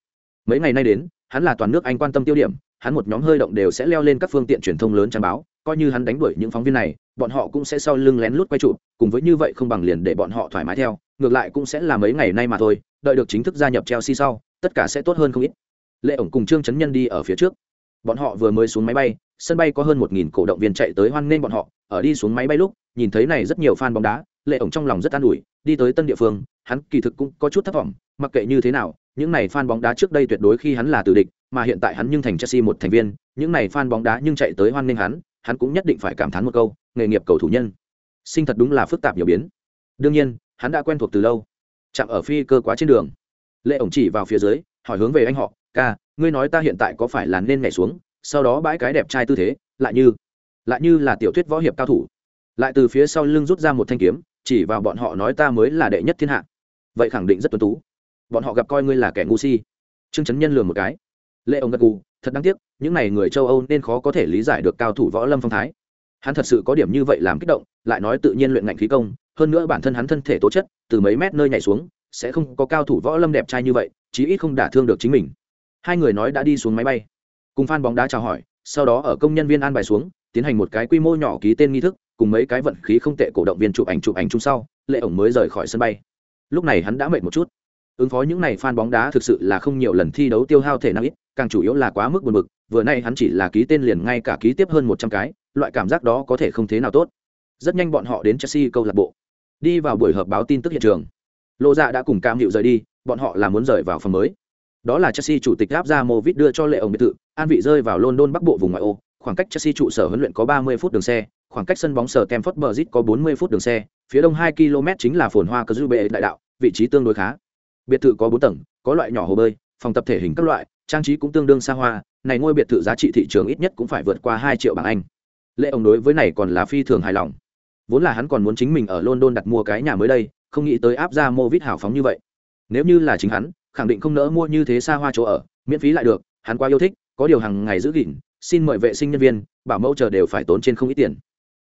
Mấy ngày nay đến, hắn là toàn nước anh quan tâm tiêu điểm, hắn một nhóm hơi động đều sẽ leo lên các phương tiện truyền thông lớn trang báo, coi như hắn đánh đuổi những phóng viên này bọn họ cũng sẽ sau lưng lén lút quay trụ, cùng với như vậy không bằng liền để bọn họ thoải mái theo, ngược lại cũng sẽ là mấy ngày nay mà thôi, đợi được chính thức gia nhập chelsea sau, tất cả sẽ tốt hơn không ít. Lệ ổng cùng trương chấn nhân đi ở phía trước. Bọn họ vừa mới xuống máy bay, sân bay có hơn một nghìn cổ động viên chạy tới hoan nghênh bọn họ, ở đi xuống máy bay lúc, nhìn thấy này rất nhiều fan bóng đá, lệ ổng trong lòng rất an ủi, đi tới tân địa phương, hắn kỳ thực cũng có chút thất vọng, mặc kệ như thế nào, những này fan bóng đá trước đây tuyệt đối khi hắn là tử địch, mà hiện tại hắn nhưng thành chelsea một thành viên, những này fan bóng đá nhưng chạy tới hoan nghênh hắn hắn cũng nhất định phải cảm thán một câu, nghề nghiệp cầu thủ nhân. Sinh thật đúng là phức tạp nhiều biến. Đương nhiên, hắn đã quen thuộc từ lâu. Chạm ở phi cơ quá trên đường. Lệ ổng chỉ vào phía dưới, hỏi hướng về anh họ, ca, ngươi nói ta hiện tại có phải là nên nhảy xuống, sau đó bãi cái đẹp trai tư thế, lại như lại như là tiểu thuyết võ hiệp cao thủ? Lại từ phía sau lưng rút ra một thanh kiếm, chỉ vào bọn họ nói ta mới là đệ nhất thiên hạ. Vậy khẳng định rất tuân tú. Bọn họ gặp coi ngươi là kẻ ngu si. Trương chấn nhân lừa một cái lệ ông gật gù, thật đáng tiếc, những n à y người châu âu nên khó có thể lý giải được cao thủ võ lâm phong thái. Hắn thật sự có điểm như vậy làm kích động, lại nói tự nhiên luyện ngạnh khí công, hơn nữa bản thân hắn thân thể tố chất, từ mấy mét nơi nhảy xuống, sẽ không có cao thủ võ lâm đẹp trai như vậy, chí ít không đả thương được chính mình. Hai người nói đã đi xuống máy bay. Cùng phan bóng đá chào hỏi, sau đó ở công nhân viên an bài xuống, tiến hành một cái quy mô nhỏ ký tên nghi thức, cùng mấy cái vận khí không tệ cổ động viên chụp ảnh chụp ảnh chung sau, lệ ổng mới rời khỏi sân bay. Lúc này hắn đã mệt một chút. Ứng phó những này fan bóng đá thực sự là không nhiều lần thi đấu tiêu hao thể năng ít càng chủ yếu là quá mức buồn bực, vừa nay hắn chỉ là ký tên liền ngay cả ký tiếp hơn một trăm cái, loại cảm giác đó có thể không thế nào tốt. Rất nhanh bọn họ đến chelsea câu lạc bộ. Đi vào buổi họp báo tin tức hiện trường. Lộ dạ đã cùng cam hiệu rời đi, bọn họ là muốn rời vào phòng mới. Đó là chelsea chủ tịch áp ra movit đưa cho lệ ông biệt thự, an vị rơi vào london bắc bộ vùng ngoại ô. Khoảng cách chelsea trụ sở huấn luyện có 30 phút đường xe, khoảng cách sân bóng sở Stamford Bridge có 40 phút đường xe, phía đông 2 km chính là phồn hoa cờ đại đạo, vị trí tương đối khá. Biệt thự có bốn tầng, có loại nhỏ hồ bơi phòng tập thể hình các loại, trang trí cũng tương đương xa hoa, này ngôi biệt thự giá trị thị trường ít nhất cũng phải vượt qua hai triệu bảng anh. Lệ ông đối với này còn là phi thường hài lòng. Vốn là hắn còn muốn chính mình ở london đặt mua cái nhà mới đây, không nghĩ tới áp ra mô vít hào phóng như vậy. Nếu như là chính hắn, khẳng định không nỡ mua như thế xa hoa chỗ ở, miễn phí lại được, hắn quá yêu thích, có điều hàng ngày giữ gìn, xin mời vệ sinh nhân viên, bảo mẫu chờ đều phải tốn trên không ít tiền.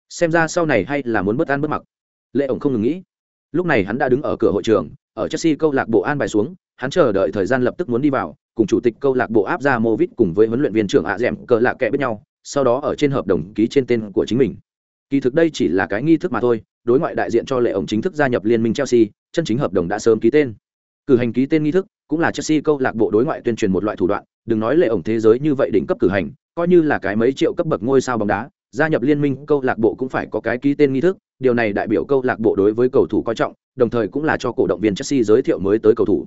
Xem ra sau này hay là muốn bất an bất mặc. Lệ ổng không ngừng nghĩ. Lúc này hắn đã đứng ở cửa hội trường, ở chelsea câu lạc bộ an bài xuống hắn chờ đợi thời gian lập tức muốn đi vào, cùng chủ tịch câu lạc bộ áp ra movit cùng với huấn luyện viên trưởng ạ d cờ lạ kẽ biết nhau, sau đó ở trên hợp đồng ký trên tên của chính mình. Kỳ thực đây chỉ là cái nghi thức mà thôi, đối ngoại đại diện cho lệ ổng chính thức gia nhập liên minh chelsea, chân chính hợp đồng đã sớm ký tên. Cử hành ký tên nghi thức cũng là chelsea câu lạc bộ đối ngoại tuyên truyền một loại thủ đoạn, đừng nói lệ ổng thế giới như vậy đỉnh cấp cử hành, coi như là cái mấy triệu cấp bậc ngôi sao bóng đá, gia nhập liên minh câu lạc bộ cũng phải có cái ký tên nghi thức, điều này đại biểu câu lạc bộ đối với cầu thủ coi trọng, đồng thời cũng là cho cổ động viên chelsea giới thiệu mới tới cầu thủ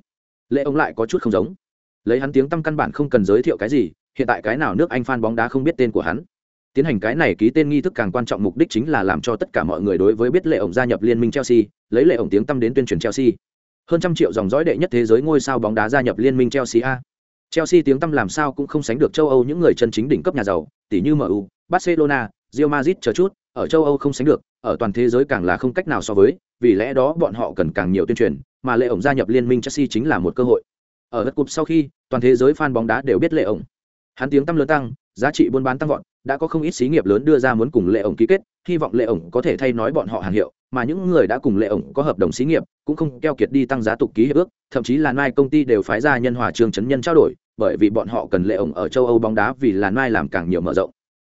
lệ ông lại có chút không giống. Lấy hắn tiếng tăm căn bản không cần giới thiệu cái gì, hiện tại cái nào nước anh fan bóng đá không biết tên của hắn. Tiến hành cái này ký tên nghi thức càng quan trọng mục đích chính là làm cho tất cả mọi người đối với biết lệ ổng gia nhập liên minh chelsea, lấy lệ ổng tiếng tăm đến tuyên truyền chelsea. Hơn trăm triệu dòng dõi đệ nhất thế giới ngôi sao bóng đá gia nhập liên minh chelsea a. Chelsea tiếng tăm làm sao cũng không sánh được châu âu những người chân chính đỉnh cấp nhà giàu tỷ như mu barcelona, real madrid chờ chút, ở châu âu không sánh được, ở toàn thế giới càng là không cách nào so với vì lẽ đó bọn họ cần càng nhiều tuyên truyền, mà lệ ổng gia nhập liên minh chelsea chính là một cơ hội. Ở đất cúp sau khi, toàn thế giới fan bóng đá đều biết lệ ổng. Hắn tiếng tăm lớn tăng, giá trị buôn bán tăng vọt, đã có không ít xí nghiệp lớn đưa ra muốn cùng lệ ổng ký kết, hy vọng lệ ổng có thể thay nói bọn họ hàng hiệu, mà những người đã cùng lệ ổng có hợp đồng xí nghiệp, cũng không keo kiệt đi tăng giá tục ký hiệp ước, thậm chí là nai công ty đều phái ra nhân hòa trường chấn nhân trao đổi, bởi vì bọn họ cần lệ ổng ở châu âu bóng đá vì là nai làm càng nhiều mở rộng.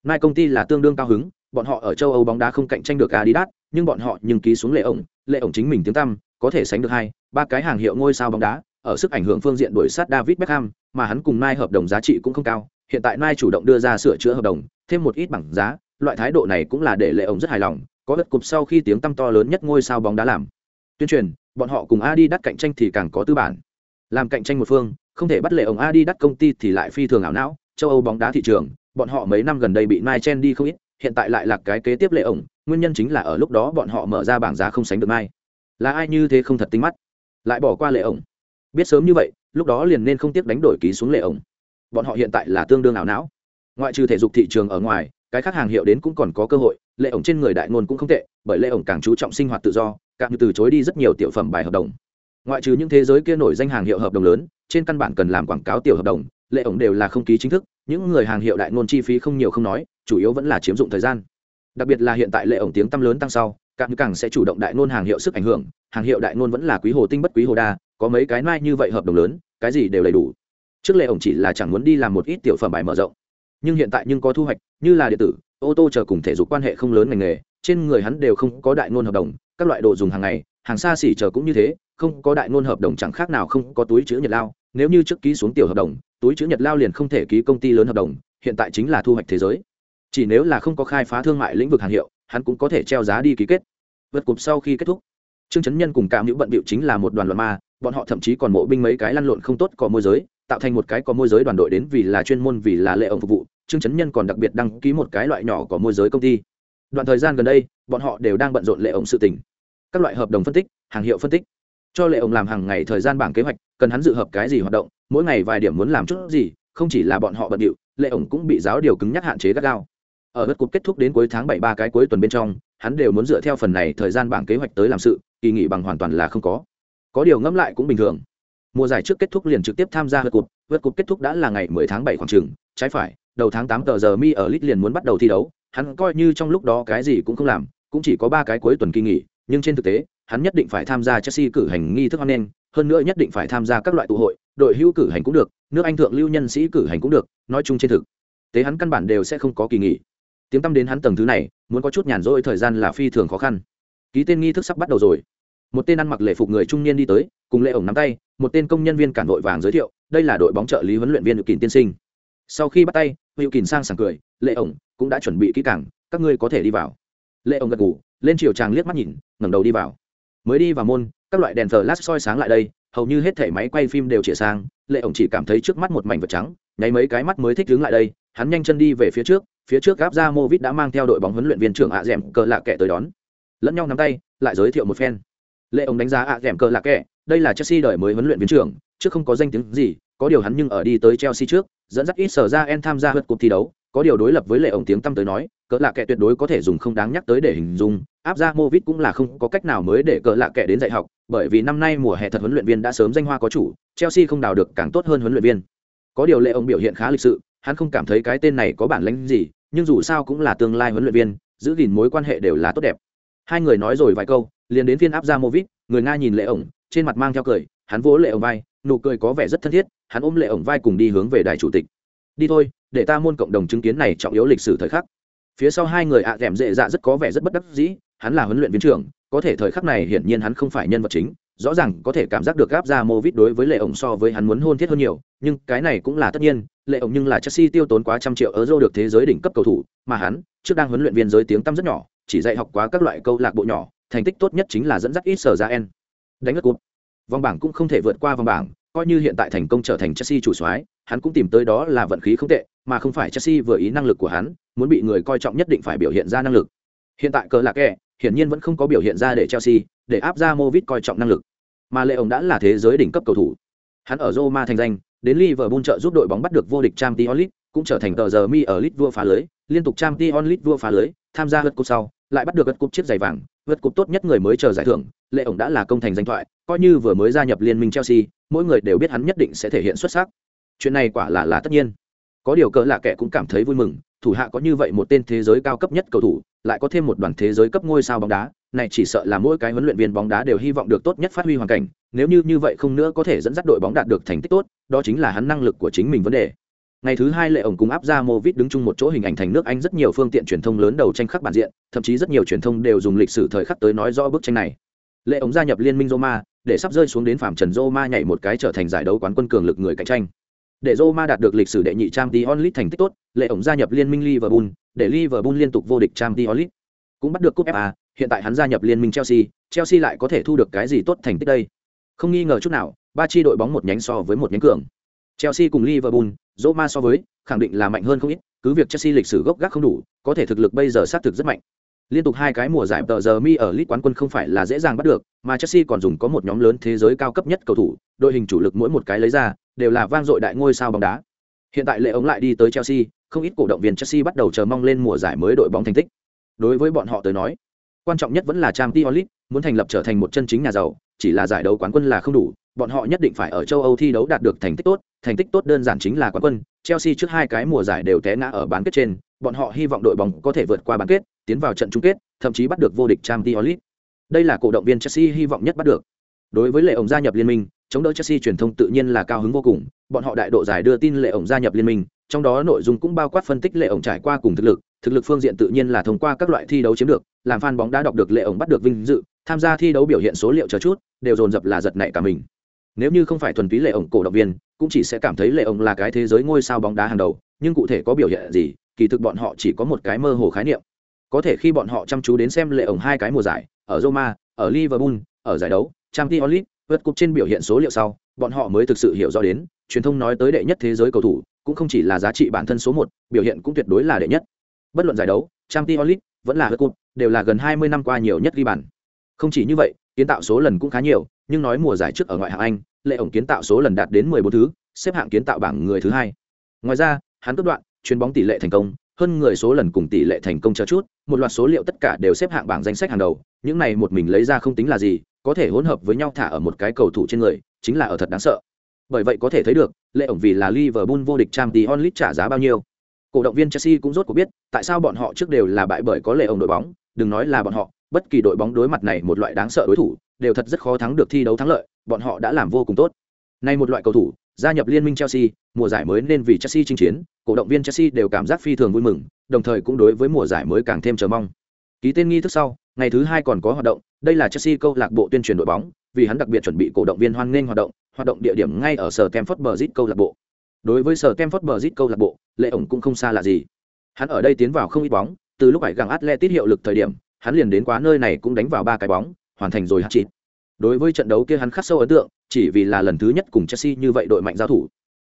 Nai công ty là tương đương cao hứng, bọn họ ở châu âu bóng đá không cạnh tranh được adidas nhưng bọn họ nhưng ký xuống lệ ổng lệ ổng chính mình tiếng tăm, có thể sánh được hai, ba cái hàng hiệu ngôi sao bóng đá, ở sức ảnh hưởng phương diện đuổi sát david beckham, mà hắn cùng nai hợp đồng giá trị cũng không cao, hiện tại nai chủ động đưa ra sửa chữa hợp đồng, thêm một ít bằng giá, loại thái độ này cũng là để lệ ổng rất hài lòng, có đất cục sau khi tiếng tăm to lớn nhất ngôi sao bóng đá làm. Tuyên truyền, bọn họ cùng adi đắt cạnh tranh thì càng có tư bản. Làm cạnh tranh một phương, không thể bắt lệ ổng adi đắt công ty thì lại phi thường ảo não, châu âu bóng đá thị trường, bọn họ mấy năm gần đây bị mai chen đi không ít, hiện tại lại là cái kế tiếp lệ ổng nguyên nhân chính là ở lúc đó bọn họ mở ra bảng giá không sánh được mai. Là ai như thế không thật tinh mắt? Lại bỏ qua lệ ổng. Biết sớm như vậy, lúc đó liền nên không tiếc đánh đổi ký xuống lệ ổng. Bọn họ hiện tại là tương đương ảo não. Ngoại trừ thể dục thị trường ở ngoài, cái khác hàng hiệu đến cũng còn có cơ hội, lệ ổng trên người đại ngôn cũng không tệ, bởi lệ ổng càng chú trọng sinh hoạt tự do, càng từ chối đi rất nhiều tiểu phẩm bài hợp đồng. Ngoại trừ những thế giới kia nổi danh hàng hiệu hợp đồng lớn, trên căn bản cần làm quảng cáo tiểu hợp đồng, lệ ổng đều là không ký chính thức, những người hàng hiệu đại ngôn chi phí không nhiều không nói, chủ yếu vẫn là chiếm dụng thời gian đặc biệt là hiện tại lệ ổng tiếng tăm lớn tăng sau càng càng sẽ chủ động đại ngôn hàng hiệu sức ảnh hưởng, hàng hiệu đại ngôn vẫn là quý hồ tinh bất quý hồ đa, có mấy cái mai như vậy hợp đồng lớn, cái gì đều đầy đủ. Trước lệ ổng chỉ là chẳng muốn đi làm một ít tiểu phẩm bài mở rộng. Nhưng hiện tại nhưng có thu hoạch, như là điện tử, ô tô chờ cùng thể dục quan hệ không lớn ngành nghề, trên người hắn đều không có đại ngôn hợp đồng, các loại đồ dùng hàng ngày, hàng xa xỉ chờ cũng như thế, không có đại ngôn hợp đồng chẳng khác nào không có túi chữ nhật lao. Nếu như trước ký xuống tiểu hợp đồng, túi chữ nhật lao liền không thể ký công ty lớn hợp đồng, hiện tại chính là thu hoạch thế giới chỉ nếu là không có khai phá thương mại lĩnh vực hàng hiệu, hắn cũng có thể treo giá đi ký kết. Vượt cục sau khi kết thúc, trương chấn nhân cùng cảm hữu bận bịu chính là một đoàn loạn ma, bọn họ thậm chí còn mộ binh mấy cái lăn lộn không tốt có môi giới, tạo thành một cái có môi giới đoàn đội đến vì là chuyên môn, vì là lệ ổng phục vụ. Trương chấn nhân còn đặc biệt đăng ký một cái loại nhỏ có môi giới công ty. Đoạn thời gian gần đây, bọn họ đều đang bận rộn lệ ổng sự tình. Các loại hợp đồng phân tích, hàng hiệu phân tích. Cho lệ ổng làm hàng ngày thời gian bảng kế hoạch, cần hắn dự hợp cái gì hoạt động, mỗi ngày vài điểm muốn làm chút gì, không chỉ là bọn họ bận điệu lệ ổng cũng bị giáo điều cứng nhắc hạn chế gắt gao ở bất cục kết thúc đến cuối tháng bảy ba cái cuối tuần bên trong, hắn đều muốn dựa theo phần này thời gian bảng kế hoạch tới làm sự, kỳ nghỉ bằng hoàn toàn là không có. Có điều ngẫm lại cũng bình thường. Mùa giải trước kết thúc liền trực tiếp tham gia vượt cục vượt cục kết thúc đã là ngày 10 tháng 7 khoảng trường trái phải, đầu tháng 8 tờ giờ mi ở lit liền muốn bắt đầu thi đấu, hắn coi như trong lúc đó cái gì cũng không làm, cũng chỉ có ba cái cuối tuần kỳ nghỉ, nhưng trên thực tế, hắn nhất định phải tham gia chelsea cử hành nghi thức hoan nghênh, hơn nữa nhất định phải tham gia các loại tụ hội, đội hưu cử hành cũng được, nước anh thượng lưu nhân sĩ cử hành cũng được, nói chung trên thực tế hắn căn bản đều sẽ không có kỳ nghỉ tiếng tăm đến hắn tầng thứ này, muốn có chút nhàn rỗi thời gian là phi thường khó khăn. Ký tên nghi thức sắp bắt đầu rồi. Một tên ăn mặc lễ phục người trung niên đi tới, cùng lệ ổng nắm tay, một tên công nhân viên cản vội vàng giới thiệu, đây là đội bóng trợ lý huấn luyện viên hữu kín tiên sinh. Sau khi bắt tay, hữu kín sang sảng cười lệ ổng cũng đã chuẩn bị kỹ càng, các ngươi có thể đi vào. Lệ ổng gật ngủ lên chiều tràng liếc mắt nhìn, ngẩng đầu đi vào. Mới đi vào môn, các loại đèn flash soi sáng lại đây, hầu như hết thể máy quay phim đều chĩa sang lệ ổng chỉ cảm thấy trước mắt một mảnh vật trắng, nháy mấy cái mắt mới thích đứng lại đây hắn nhanh chân đi về phía trước phía trước gáp ra mô vít đã mang theo đội bóng huấn luyện viên trưởng ạ d cờ lạ kẻ tới đón. Lẫn nhau nắm tay, lại giới thiệu một phen. Lệ ông đánh giá ạ d cờ lạ kẻ, đây là chelsea đời mới huấn luyện viên trưởng trước không có danh tiếng gì, có điều hắn nhưng ở đi tới chelsea trước, dẫn dắt ít sở ra en tham gia hớt cuộc thi đấu, có điều đối lập với lệ ông tiếng tăm tới nói cỡ lạ kẻ tuyệt đối có thể dùng không đáng nhắc tới để hình dung, áp ra movit cũng là không có cách nào mới để cỡ lạ kẻ đến dạy học, bởi vì năm nay mùa hè thật huấn luyện viên đã sớm danh hoa có chủ, chelsea không đào được càng tốt hơn huấn luyện viên. Có điều lệ ông biểu hiện khá lịch sự hắn không cảm thấy cái tên này có bản lĩnh gì, nhưng dù sao cũng là tương lai huấn luyện viên, giữ gìn mối quan hệ đều là tốt đẹp. Hai người nói rồi vài câu, liền đến phiên áp ra mô vít người nga nhìn lệ ổng, trên mặt mang theo cười, hắn vỗ lệ ổng vai, nụ cười có vẻ rất thân thiết, hắn ôm lệ ổng vai cùng đi hướng về đài chủ tịch. Đi thôi, để ta môn cộng đồng chứng kiến này trọng yếu lịch sử thời khắc. Phía sau hai người ạ à d dệ dạ rất có vẻ rất bất đắc dĩ, hắn là huấn luyện viên trưởng, có thể thời khắc này hiển nhiên hắn không phải nhân vật chính, rõ ràng có thể cảm giác được gáp ra mô vít đối với lệ ổng so với hắn muốn hôn thiết hơn nhiều, nhưng cái này cũng là tất nhiên lệ ổng nhưng là chelsea tiêu tốn quá trăm triệu euro được thế giới đỉnh cấp cầu thủ, mà hắn, trước đang huấn luyện viên giới tiếng tăm rất nhỏ, chỉ dạy học quá các loại câu lạc bộ nhỏ, thành tích tốt nhất chính là dẫn dắt ít sở ra en. Đánh ngất cụt. Vòng bảng cũng không thể vượt qua vòng bảng, coi như hiện tại thành công trở thành chelsea chủ soái, hắn cũng tìm tới đó là vận khí không tệ, mà không phải chelsea vừa ý năng lực của hắn, muốn bị người coi trọng nhất định phải biểu hiện ra năng lực. Hiện tại cờ lạc kẻ hiển nhiên vẫn không có biểu hiện ra để chelsea, để áp ra movit coi trọng năng lực. Mà lệ ổng đã là thế giới đỉnh cấp cầu thủ. Hắn ở roma thành danh đến liverpool trợ giúp đội bóng bắt được vô địch champions league, cũng trở thành tờ giờ mi ở League vua phá lưới, liên tục champions league vua phá lưới, tham gia hất cúp sau, lại bắt được hất cúp chiếc giày vàng vượt cúp tốt nhất người mới chờ giải thưởng, lệ ổng đã là công thành danh thoại, coi như vừa mới gia nhập liên minh chelsea, mỗi người đều biết hắn nhất định sẽ thể hiện xuất sắc. Chuyện này quả là là tất nhiên. Có điều cỡ lạ kẻ cũng cảm thấy vui mừng thủ hạ có như vậy một tên thế giới cao cấp nhất cầu thủ, lại có thêm một đoàn thế giới cấp ngôi sao bóng đá, này chỉ sợ là mỗi cái huấn luyện viên bóng đá đều hy vọng được tốt nhất phát huy hoàn cảnh, nếu như như vậy không nữa có thể dẫn dắt đội bóng đạt được thành tích tốt, đó chính là hắn năng lực của chính mình vấn đề. Ngày thứ hai lệ ổng cùng áp ra Movit đứng chung một chỗ hình ảnh thành nước anh rất nhiều phương tiện truyền thông lớn đầu tranh khắc bản diện, thậm chí rất nhiều truyền thông đều dùng lịch sử thời khắc tới nói rõ bức tranh này. Lệ ổng gia nhập liên minh roma, để sắp rơi xuống đến phạm trần roma nhảy một cái trở thành giải đấu quán quân cường lực người cạnh tranh để Roma đạt được lịch sử đệ nhị Champions League thành tích tốt, lệ ổng gia nhập liên minh Liverpool, để Liverpool liên tục vô địch Champions League. Cũng bắt được cúp FA, hiện tại hắn gia nhập liên minh Chelsea, Chelsea lại có thể thu được cái gì tốt thành tích đây? Không nghi ngờ chút nào, ba chi đội bóng một nhánh so với một nhánh cường. Chelsea cùng Liverpool, Roma so với, khẳng định là mạnh hơn không ít, cứ việc Chelsea lịch sử gốc gác không đủ, có thể thực lực bây giờ sát thực rất mạnh. Liên tục hai cái mùa giải tờ giờ mi ở League quán quân không phải là dễ dàng bắt được, mà Chelsea còn dùng có một nhóm lớn thế giới cao cấp nhất cầu thủ, đội hình chủ lực mỗi một cái lấy ra, đều là vang dội đại ngôi sao bóng đá. Hiện tại lệ ống lại đi tới Chelsea, không ít cổ động viên Chelsea bắt đầu chờ mong lên mùa giải mới đội bóng thành tích. Đối với bọn họ tới nói, quan trọng nhất vẫn là Champions League, muốn thành lập trở thành một chân chính nhà giàu, chỉ là giải đấu quán quân là không đủ, bọn họ nhất định phải ở châu Âu thi đấu đạt được thành tích tốt, thành tích tốt đơn giản chính là quán quân. Chelsea trước hai cái mùa giải đều té ngã ở bán kết trên, bọn họ hy vọng đội bóng có thể vượt qua bán kết, tiến vào trận chung kết, thậm chí bắt được vô địch Champions League. Đây là cổ động viên Chelsea hy vọng nhất bắt được. Đối với lệ ổng gia nhập liên minh, chống đỡ Chelsea truyền thông tự nhiên là cao hứng vô cùng, bọn họ đại độ giải đưa tin lệ ổng gia nhập liên minh, trong đó nội dung cũng bao quát phân tích lệ ổng trải qua cùng thực lực, thực lực phương diện tự nhiên là thông qua các loại thi đấu chiếm được, làm fan bóng đá đọc được lệ ổng bắt được vinh dự, tham gia thi đấu biểu hiện số liệu chờ chút, đều dồn dập là giật nảy cả mình. Nếu như không phải thuần túy lệ ổng cổ động viên, cũng chỉ sẽ cảm thấy lệ ổng là cái thế giới ngôi sao bóng đá hàng đầu, nhưng cụ thể có biểu hiện gì, kỳ thực bọn họ chỉ có một cái mơ hồ khái niệm. Có thể khi bọn họ chăm chú đến xem lệ ổng hai cái mùa giải, ở Roma, ở Liverpool, ở giải đấu, Champions League, vượt cục trên biểu hiện số liệu sau, bọn họ mới thực sự hiểu rõ đến, truyền thông nói tới đệ nhất thế giới cầu thủ, cũng không chỉ là giá trị bản thân số một, biểu hiện cũng tuyệt đối là đệ nhất. Bất luận giải đấu, Champions League, vẫn là vượt cục, đều là gần 20 năm qua nhiều nhất ghi bàn. Không chỉ như vậy, kiến tạo số lần cũng khá nhiều, nhưng nói mùa giải trước ở ngoại hạng Anh, lệ ổng kiến tạo số lần đạt đến 14 thứ, xếp hạng kiến tạo bảng người thứ hai. Ngoài ra, hắn cấp đoạn, chuyền bóng tỷ lệ thành công, hơn người số lần cùng tỷ lệ thành công chờ chút, một loạt số liệu tất cả đều xếp hạng bảng danh sách hàng đầu, những này một mình lấy ra không tính là gì, có thể hỗn hợp với nhau thả ở một cái cầu thủ trên người, chính là ở thật đáng sợ. Bởi vậy có thể thấy được, lệ ổng vì là Liverpool vô địch Champions League trả giá bao nhiêu. Cổ động viên Chelsea cũng rốt cuộc biết, tại sao bọn họ trước đều là bại bởi có lệ ổng đội bóng, đừng nói là bọn họ, bất kỳ đội bóng đối mặt này một loại đáng sợ đối thủ, đều thật rất khó thắng được thi đấu thắng lợi, bọn họ đã làm vô cùng tốt. Nay một loại cầu thủ, gia nhập liên minh Chelsea, mùa giải mới nên vì Chelsea chinh chiến, cổ động viên Chelsea đều cảm giác phi thường vui mừng, đồng thời cũng đối với mùa giải mới càng thêm chờ mong. Ký tên nghi thức sau, ngày thứ hai còn có hoạt động, đây là Chelsea câu lạc bộ tuyên truyền đội bóng, vì hắn đặc biệt chuẩn bị cổ động viên hoan nghênh hoạt động, hoạt động địa điểm ngay ở sở Stamford Bridge câu lạc bộ. Đối với sở Stamford Bridge câu lạc bộ, Lệ ổng cũng không xa lạ gì. Hắn ở đây tiến vào không ít bóng, từ lúc phải gặng Atletico hiệu lực thời điểm, hắn liền đến quá nơi này cũng đánh vào ba cái bóng, hoàn thành rồi hat-trick. Đối với trận đấu kia hắn khắc sâu ấn tượng, chỉ vì là lần thứ nhất cùng Chelsea như vậy đội mạnh giao thủ.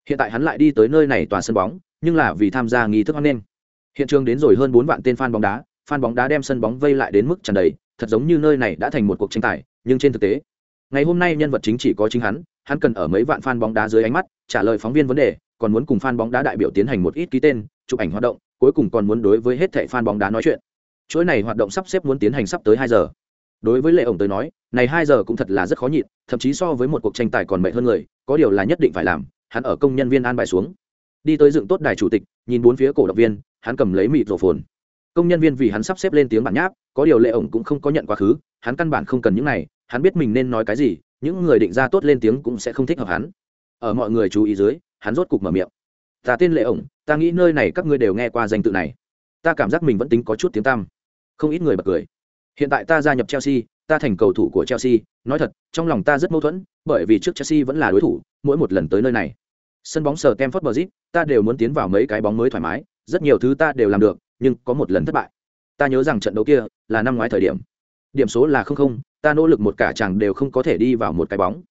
Hiện tại hắn lại đi tới nơi này tòa sân bóng, nhưng là vì tham gia nghi thức hoan nghênh. Hiện trường đến rồi hơn bốn vạn tên fan bóng đá, fan bóng đá đem sân bóng vây lại đến mức tràn đầy, thật giống như nơi này đã thành một cuộc tranh tài, nhưng trên thực tế, ngày hôm nay nhân vật chính chỉ có chính hắn, hắn cần ở mấy vạn fan bóng đá dưới ánh mắt, trả lời phóng viên vấn đề, còn muốn cùng fan bóng đá đại biểu tiến hành một ít ký tên, chụp ảnh hoạt động, cuối cùng còn muốn đối với hết thảy fan bóng đá nói chuyện. Chuỗi này hoạt động sắp xếp muốn tiến hành sắp tới hai giờ. Đối với Lệ ổng tới nói, này hai giờ cũng thật là rất khó nhịn, thậm chí so với một cuộc tranh tài còn mệt hơn người, có điều là nhất định phải làm, hắn ở công nhân viên an bài xuống. Đi tới dựng tốt đài chủ tịch nhìn bốn phía cổ động viên hắn cầm lấy mịt rổ phồn. Công nhân viên vì hắn sắp xếp lên tiếng bản nháp có điều lệ ổng cũng không có nhận quá khứ hắn căn bản không cần những này hắn biết mình nên nói cái gì những người định ra tốt lên tiếng cũng sẽ không thích hợp hắn. Ở mọi người chú ý dưới hắn rốt cục mở miệng. Ta tên lệ ổng ta nghĩ nơi này các ngươi đều nghe qua danh tự này. Ta cảm giác mình vẫn tính có chút tiếng tăm. Không ít người bật cười hiện tại ta gia nhập chelsea, ta thành cầu thủ của chelsea, nói thật, trong lòng ta rất mâu thuẫn, bởi vì trước chelsea vẫn là đối thủ, mỗi một lần tới nơi này. Sân bóng sờ tem phớt bờ zit ta đều muốn tiến vào mấy cái bóng mới thoải mái, rất nhiều thứ ta đều làm được, nhưng có một lần thất bại. Ta nhớ rằng trận đấu kia là năm ngoái thời điểm. Điểm số là không không, ta nỗ lực một cả chàng đều không có thể đi vào một cái bóng.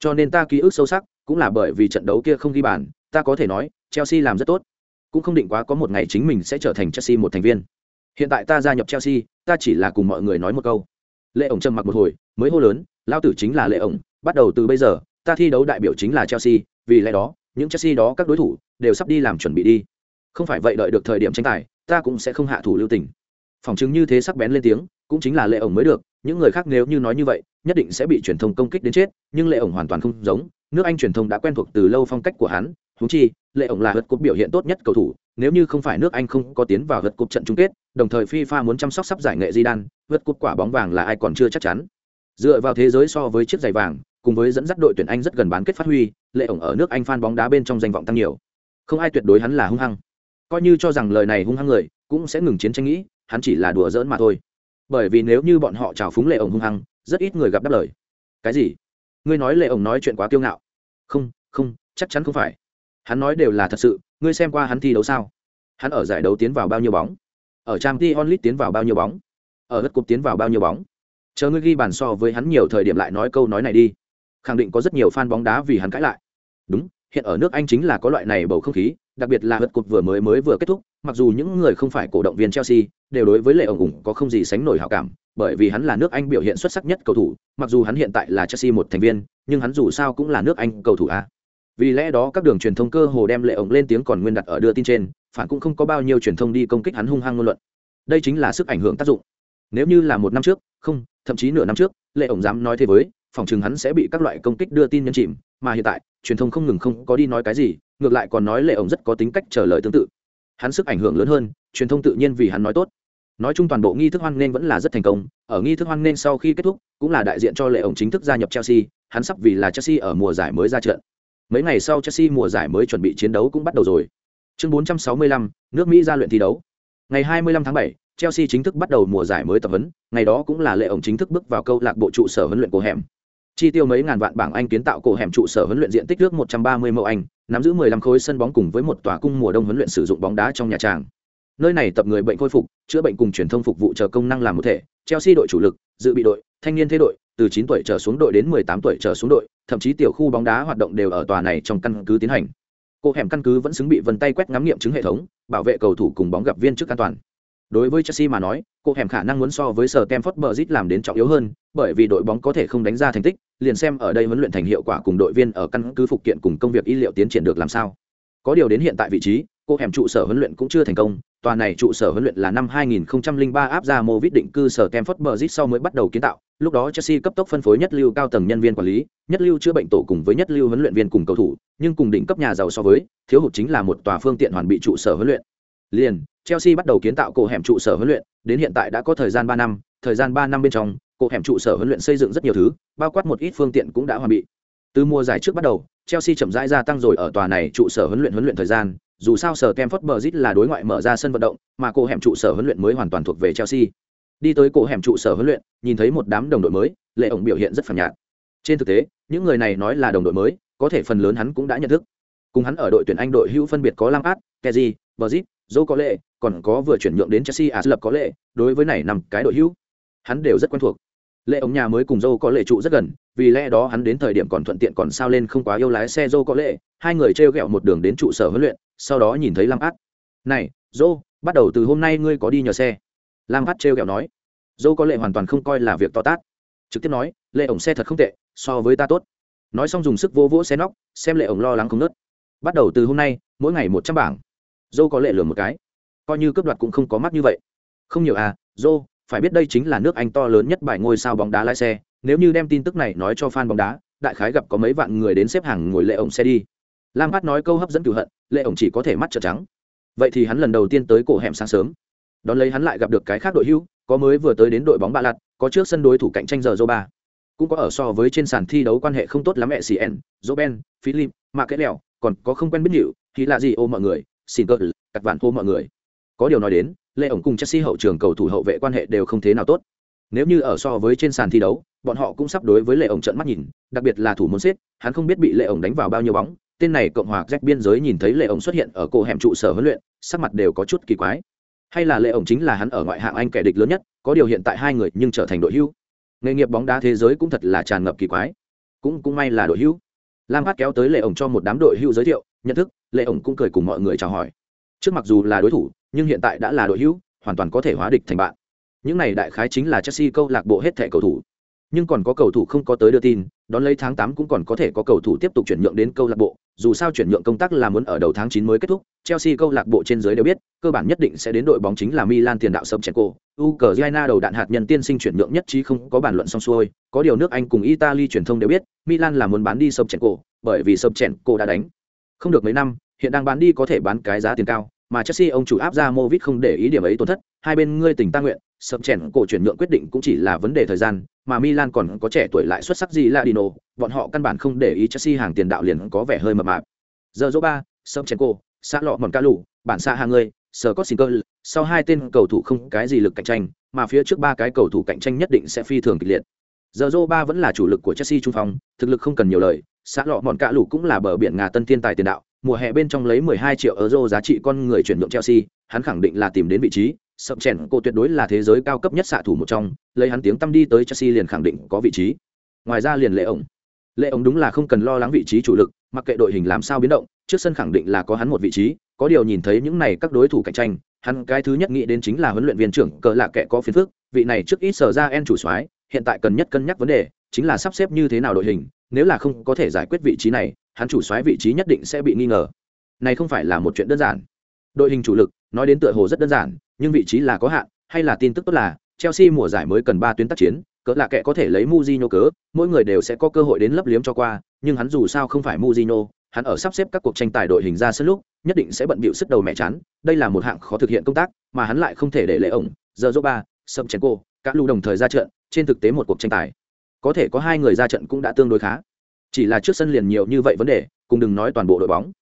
Cho nên ta ký ức sâu sắc, cũng là bởi vì trận đấu kia không ghi bàn, ta có thể nói, chelsea làm rất tốt. Cũng không định quá có một ngày chính mình sẽ trở thành chelsea một thành viên. Hiện tại ta gia nhập chelsea ta chỉ là cùng mọi người nói một câu. Lệ ổng trầm mặc một hồi, mới hô lớn lao tử chính là lệ ổng, bắt đầu từ bây giờ, ta thi đấu đại biểu chính là chelsea, vì lẽ đó, những chelsea đó các đối thủ đều sắp đi làm chuẩn bị đi. Không phải vậy đợi được thời điểm tranh tài, ta cũng sẽ không hạ thủ lưu tình. Phỏng chứng như thế sắc bén lên tiếng, cũng chính là lệ ổng mới được, những người khác nếu như nói như vậy, nhất định sẽ bị truyền thông công kích đến chết, nhưng lệ ổng hoàn toàn không giống, nước anh truyền thông đã quen thuộc từ lâu phong cách của hắn húng chi, lệ ổng là hớt cúp biểu hiện tốt nhất cầu thủ, nếu như không phải nước anh không có tiến vào hớt cúp trận chung kết đồng thời fifa muốn chăm sóc sắp giải nghệ di đan cúp quả bóng vàng là ai còn chưa chắc chắn. Dựa vào thế giới so với chiếc giày vàng, cùng với dẫn dắt đội tuyển anh rất gần bán kết phát huy, lệ ổng ở nước anh fan bóng đá bên trong danh vọng tăng nhiều. Không ai tuyệt đối hắn là hung hăng. Coi như cho rằng lời này hung hăng người, cũng sẽ ngừng chiến tranh nghĩ, hắn chỉ là đùa giỡn mà thôi. Bởi vì nếu như bọn họ trào phúng lệ ổng hung hăng, rất ít người gặp đáp lời. Cái gì? Ngươi nói lệ ổng nói chuyện quá kiêu ngạo. Không không, chắc chắn không phải. Hắn nói đều là thật sự, ngươi xem qua hắn thi đấu sao? Hắn ở giải đấu tiến vào bao nhiêu bóng? Ở trang t onlit tiến vào bao nhiêu bóng? Ở đất cục tiến vào bao nhiêu bóng? Chờ ngươi ghi bàn so với hắn nhiều thời điểm lại nói câu nói này đi. Khẳng định có rất nhiều fan bóng đá vì hắn cãi lại. Đúng, hiện ở nước anh chính là có loại này bầu không khí, đặc biệt là hất cột vừa mới mới vừa kết thúc, mặc dù những người không phải cổ động viên chelsea, đều đối với lệ ổng ủng có không gì sánh nổi hảo cảm, bởi vì hắn là nước anh biểu hiện xuất sắc nhất cầu thủ, mặc dù hắn hiện tại là chelsea một thành viên, nhưng hắn dù sao cũng là nước anh cầu thủ a vì lẽ đó các đường truyền thông cơ hồ đem lệ ổng lên tiếng còn nguyên đặt ở đưa tin trên, phản cũng không có bao nhiêu truyền thông đi công kích hắn hung hăng ngôn luận. Đây chính là sức ảnh hưởng tác dụng. Nếu như là một năm trước, không, thậm chí nửa năm trước, lệ ổng dám nói thế với, phòng chừng hắn sẽ bị các loại công kích đưa tin nhân chìm, mà hiện tại, truyền thông không ngừng không có đi nói cái gì, ngược lại còn nói lệ ổng rất có tính cách trả lời tương tự. Hắn sức ảnh hưởng lớn hơn, truyền thông tự nhiên vì hắn nói tốt. Nói chung toàn bộ nghi thức hoan nghênh vẫn là rất thành công, ở nghi thức hoan nghênh sau khi kết thúc, cũng là đại diện cho lệ ổng chính thức gia nhập chelsea, hắn sắp vì là chelsea ở mùa giải mới ra trận mấy ngày sau chelsea mùa giải mới chuẩn bị chiến đấu cũng bắt đầu rồi. Chương 465, nước mỹ ra luyện thi đấu. Ngày 25 tháng 7, chelsea chính thức bắt đầu mùa giải mới tập huấn ngày đó cũng là lệ ổng chính thức bước vào câu lạc bộ trụ sở huấn luyện của hẻm. Chi tiêu mấy ngàn vạn bảng anh kiến tạo cổ hẻm trụ sở huấn luyện diện tích nước 130 mẫu anh nắm giữ 15 khối sân bóng cùng với một tòa cung mùa đông huấn luyện sử dụng bóng đá trong nhà tràng. Nơi này tập người bệnh khôi phục chữa bệnh cùng truyền thông phục vụ chờ công năng làm một thể chelsea đội chủ lực dự bị đội thanh niên thế đội từ 9 tuổi trở xuống đội đến 18 tuổi trở xuống đội, thậm chí tiểu khu bóng đá hoạt động đều ở tòa này trong căn cứ tiến hành. Cô hẻm căn cứ vẫn xứng bị vân tay quét ngắm nghiệm chứng hệ thống, bảo vệ cầu thủ cùng bóng gặp viên trước an toàn. Đối với chelsea mà nói, cô hẻm khả năng muốn so với sở Stamford Bridge làm đến trọng yếu hơn, bởi vì đội bóng có thể không đánh ra thành tích, liền xem ở đây huấn luyện thành hiệu quả cùng đội viên ở căn cứ phục kiện cùng công việc y liệu tiến triển được làm sao. Có điều đến hiện tại vị trí cô hẻm trụ sở huấn luyện cũng chưa thành công. Tòa này trụ sở huấn luyện là năm 2003 áp ra mô vít định cư sở Kemford Bridge sau mới bắt đầu kiến tạo. Lúc đó Chelsea cấp tốc phân phối nhất lưu cao tầng nhân viên quản lý, nhất lưu chữa bệnh tổ cùng với nhất lưu huấn luyện viên cùng cầu thủ, nhưng cùng đỉnh cấp nhà giàu so với, thiếu hụt chính là một tòa phương tiện hoàn bị trụ sở huấn luyện. Liền, Chelsea bắt đầu kiến tạo cổ hẻm trụ sở huấn luyện, đến hiện tại đã có thời gian ba năm, thời gian ba năm bên trong cổ hẻm trụ sở huấn luyện xây dựng rất nhiều thứ, bao quát một ít phương tiện cũng đã hoàn bị. Từ mùa giải trước bắt đầu, chelsea chậm rãi gia tăng rồi ở tòa này trụ sở huấn luyện huấn luyện thời gian dù sao sở kem Bridge là đối ngoại mở ra sân vận động mà cổ hẻm trụ sở huấn luyện mới hoàn toàn thuộc về chelsea. Đi tới cổ hẻm trụ sở huấn luyện nhìn thấy một đám đồng đội mới lệ ổng biểu hiện rất phản nhạt. Trên thực tế những người này nói là đồng đội mới có thể phần lớn hắn cũng đã nhận thức. Cùng hắn ở đội tuyển anh đội hữu phân biệt có lam Kessié, Bridge, Joe có lệ còn có vừa chuyển nhượng đến chelsea à lập có lệ đối với này nằm cái đội hữu hắn đều rất quen thuộc lệ ống nhà mới cùng dâu có lệ trụ rất gần, vì lẽ đó hắn đến thời điểm còn thuận tiện còn sao lên không quá yêu lái xe dâu có lệ, hai người t r e o g ẹ o một đường đến trụ sở huấn luyện, sau đó nhìn thấy lam át này, dô, bắt đầu từ hôm nay ngươi có đi nhờ xe. Lam át t r e o g ẹ o nói. Dô có lệ hoàn toàn không coi là việc to tát. Trực tiếp nói, lệ ổng xe thật không tệ, so với ta tốt. Nói xong dùng sức vô vỗ xe nóc, xem lệ ổng lo lắng không nớt bắt đầu từ hôm nay, mỗi ngày một trăm bảng. Dô có lệ lừa một cái. Coi như cướp đoạt cũng không có mắt như vậy. Không nhiều à dô phải biết đây chính là nước Anh to lớn nhất bài ngôi sao bóng đá lái xe, nếu như đem tin tức này nói cho fan bóng đá, đại khái gặp có mấy vạn người đến xếp hàng ngồi lệ ổng xe đi. Lam Lampard nói câu hấp dẫn cửu hận, Lệ ổng chỉ có thể mắt trợn trắng. Vậy thì hắn lần đầu tiên tới cổ hẻm sáng sớm. Đón lấy hắn lại gặp được cái khác đội hữu, có mới vừa tới đến đội bóng bạ lạt, có trước sân đối thủ cạnh tranh giờ Zoba. Cũng có ở so với trên sàn thi đấu quan hệ không tốt lắm mẹ CN, Roben, Philip, mà cái đèo, còn có không quen biết nhiều, thì là gì ô mọi người, xin cơ, cắt vạn hô mọi người. Có điều nói đến, Lệ ổng cùng Chelsea hậu trường cầu thủ hậu vệ quan hệ đều không thế nào tốt. Nếu như ở so với trên sàn thi đấu, bọn họ cũng sắp đối với Lệ ổng trận mắt nhìn, đặc biệt là thủ môn xếp, hắn không biết bị Lệ ổng đánh vào bao nhiêu bóng, tên này cộng hòa rách biên giới nhìn thấy lệ ổng xuất hiện ở cổ hẻm trụ sở huấn luyện sắc mặt đều có chút kỳ quái. Hay là lệ ổng chính là hắn ở ngoại hạng anh kẻ địch lớn nhất có điều hiện tại hai người nhưng trở thành đội hưu. Nghề nghiệp bóng đá thế giới cũng thật là tràn ngập kỳ quái. Cũng cũng may là đội hưu. Lam hát kéo tới lệ ổng cho một đám đội hưu giới thiệu nhận thức lệ ổng cũng cười cùng mọi người chào hỏi trước mặc dù là đối thủ, nhưng hiện tại đã là đội hữu, hoàn toàn có thể hóa địch thành bạn. Những này đại khái chính là chelsea câu lạc bộ hết thẻ cầu thủ. Nhưng còn có cầu thủ không có tới đưa tin, đón lấy tháng tám cũng còn có thể có cầu thủ tiếp tục chuyển nhượng đến câu lạc bộ. Dù sao chuyển nhượng công tác là muốn ở đầu tháng chín mới kết thúc, chelsea câu lạc bộ trên dưới đều biết, cơ bản nhất định sẽ đến đội bóng chính là milan tiền đạo sâm chèn ukraine đầu đạn hạt nhân tiên sinh chuyển nhượng nhất trí không có bàn luận xong xuôi. Có điều nước anh cùng italy truyền thông đều biết, milan là muốn bán đi sâm chèn bởi vì sâm chèn đã đánh. Không được mấy năm hiện đang bán đi có thể bán cái giá tiền cao mà chelsea ông chủ áp ra movit không để ý điểm ấy tổn thất hai bên ngươi tình ta nguyện sâm chèn chuyển nhượng quyết định cũng chỉ là vấn đề thời gian mà Milan còn có trẻ tuổi lại xuất sắc gì là Dino, bọn họ căn bản không để ý Chelsea hàng tiền đạo liền có vẻ hơi mập mạp. Giờ chèn cô, xã lọ mòn ca lũ, bản xa hàng người, Scott cơ sau hai tên cầu thủ không cái gì lực cạnh tranh, mà phía trước ba cái cầu thủ cạnh tranh nhất định sẽ phi thường kịch liệt. Giờ Zoba vẫn là chủ lực của Chelsea trung phong, thực lực không cần nhiều lời, xã lọ mòn ca lũ cũng là bờ biển ngà tân thiên tài tiền đạo, mùa hè bên trong lấy 12 triệu euro giá trị con người chuyển nhượng Chelsea, hắn khẳng định là tìm đến vị trí, sậm chèn cô tuyệt đối là thế giới cao cấp nhất xạ thủ một trong lấy hắn tiếng tăm đi tới chelsea liền khẳng định có vị trí. Ngoài ra liền lệ ổng. Lệ ổng đúng là không cần lo lắng vị trí chủ lực mặc kệ đội hình làm sao biến động trước sân khẳng định là có hắn một vị trí có điều nhìn thấy những này các đối thủ cạnh tranh hắn cái thứ nhất nghĩ đến chính là huấn luyện viên trưởng cờ lạ kệ có phiền phức vị này trước ít sở ra en chủ soái hiện tại cần nhất cân nhắc vấn đề chính là sắp xếp như thế nào đội hình nếu là không có thể giải quyết vị trí này hắn chủ soái vị trí nhất định sẽ bị nghi ngờ. Này không phải là một chuyện đơn giản. Đội hình chủ lực nói đến tựa hồ rất đơn giản nhưng vị trí là có hạn, hay là tin tức tốt là Chelsea mùa giải mới cần ba tuyến tác chiến, cỡ là kẻ có thể lấy muzino cớ, mỗi người đều sẽ có cơ hội đến lấp liếm cho qua, nhưng hắn dù sao không phải muzino hắn ở sắp xếp các cuộc tranh tài đội hình ra sân lúc, nhất định sẽ bận bịu sức đầu mẹ chán, đây là một hạng khó thực hiện công tác, mà hắn lại không thể để lệ ổng, giờ Zoba, cô các lưu đồng thời ra trận, trên thực tế một cuộc tranh tài, có thể có hai người ra trận cũng đã tương đối khá. Chỉ là trước sân liền nhiều như vậy vấn đề, cùng đừng nói toàn bộ đội bóng.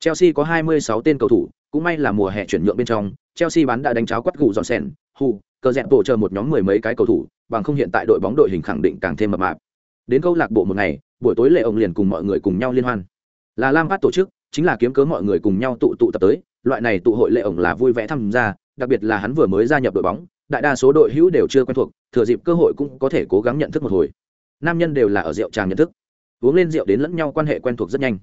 Chelsea có 26 tên cầu thủ, cũng may là mùa hè chuyển nhượng bên trong, Chelsea bán đã đánh cháo quát gù dọn sen, hù, cờ dẹn bộ chờ một nhóm mười mấy cái cầu thủ, bằng không hiện tại đội bóng đội hình khẳng định càng thêm mập mạp. Đến câu lạc bộ một ngày, buổi tối lệ ông liền cùng mọi người cùng nhau liên hoan. Là Lam Phát tổ chức, chính là kiếm cớ mọi người cùng nhau tụ tụ tập tới, loại này tụ hội lệ ổng là vui vẻ tham gia, đặc biệt là hắn vừa mới gia nhập đội bóng, đại đa số đội hữu đều chưa quen thuộc, thừa dịp cơ hội cũng có thể cố gắng nhận thức một hồi. Nam nhân đều là ở rượu tràng nhận thức, uống lên rượu đến lẫn nhau quan hệ quen thuộc rất nhanh.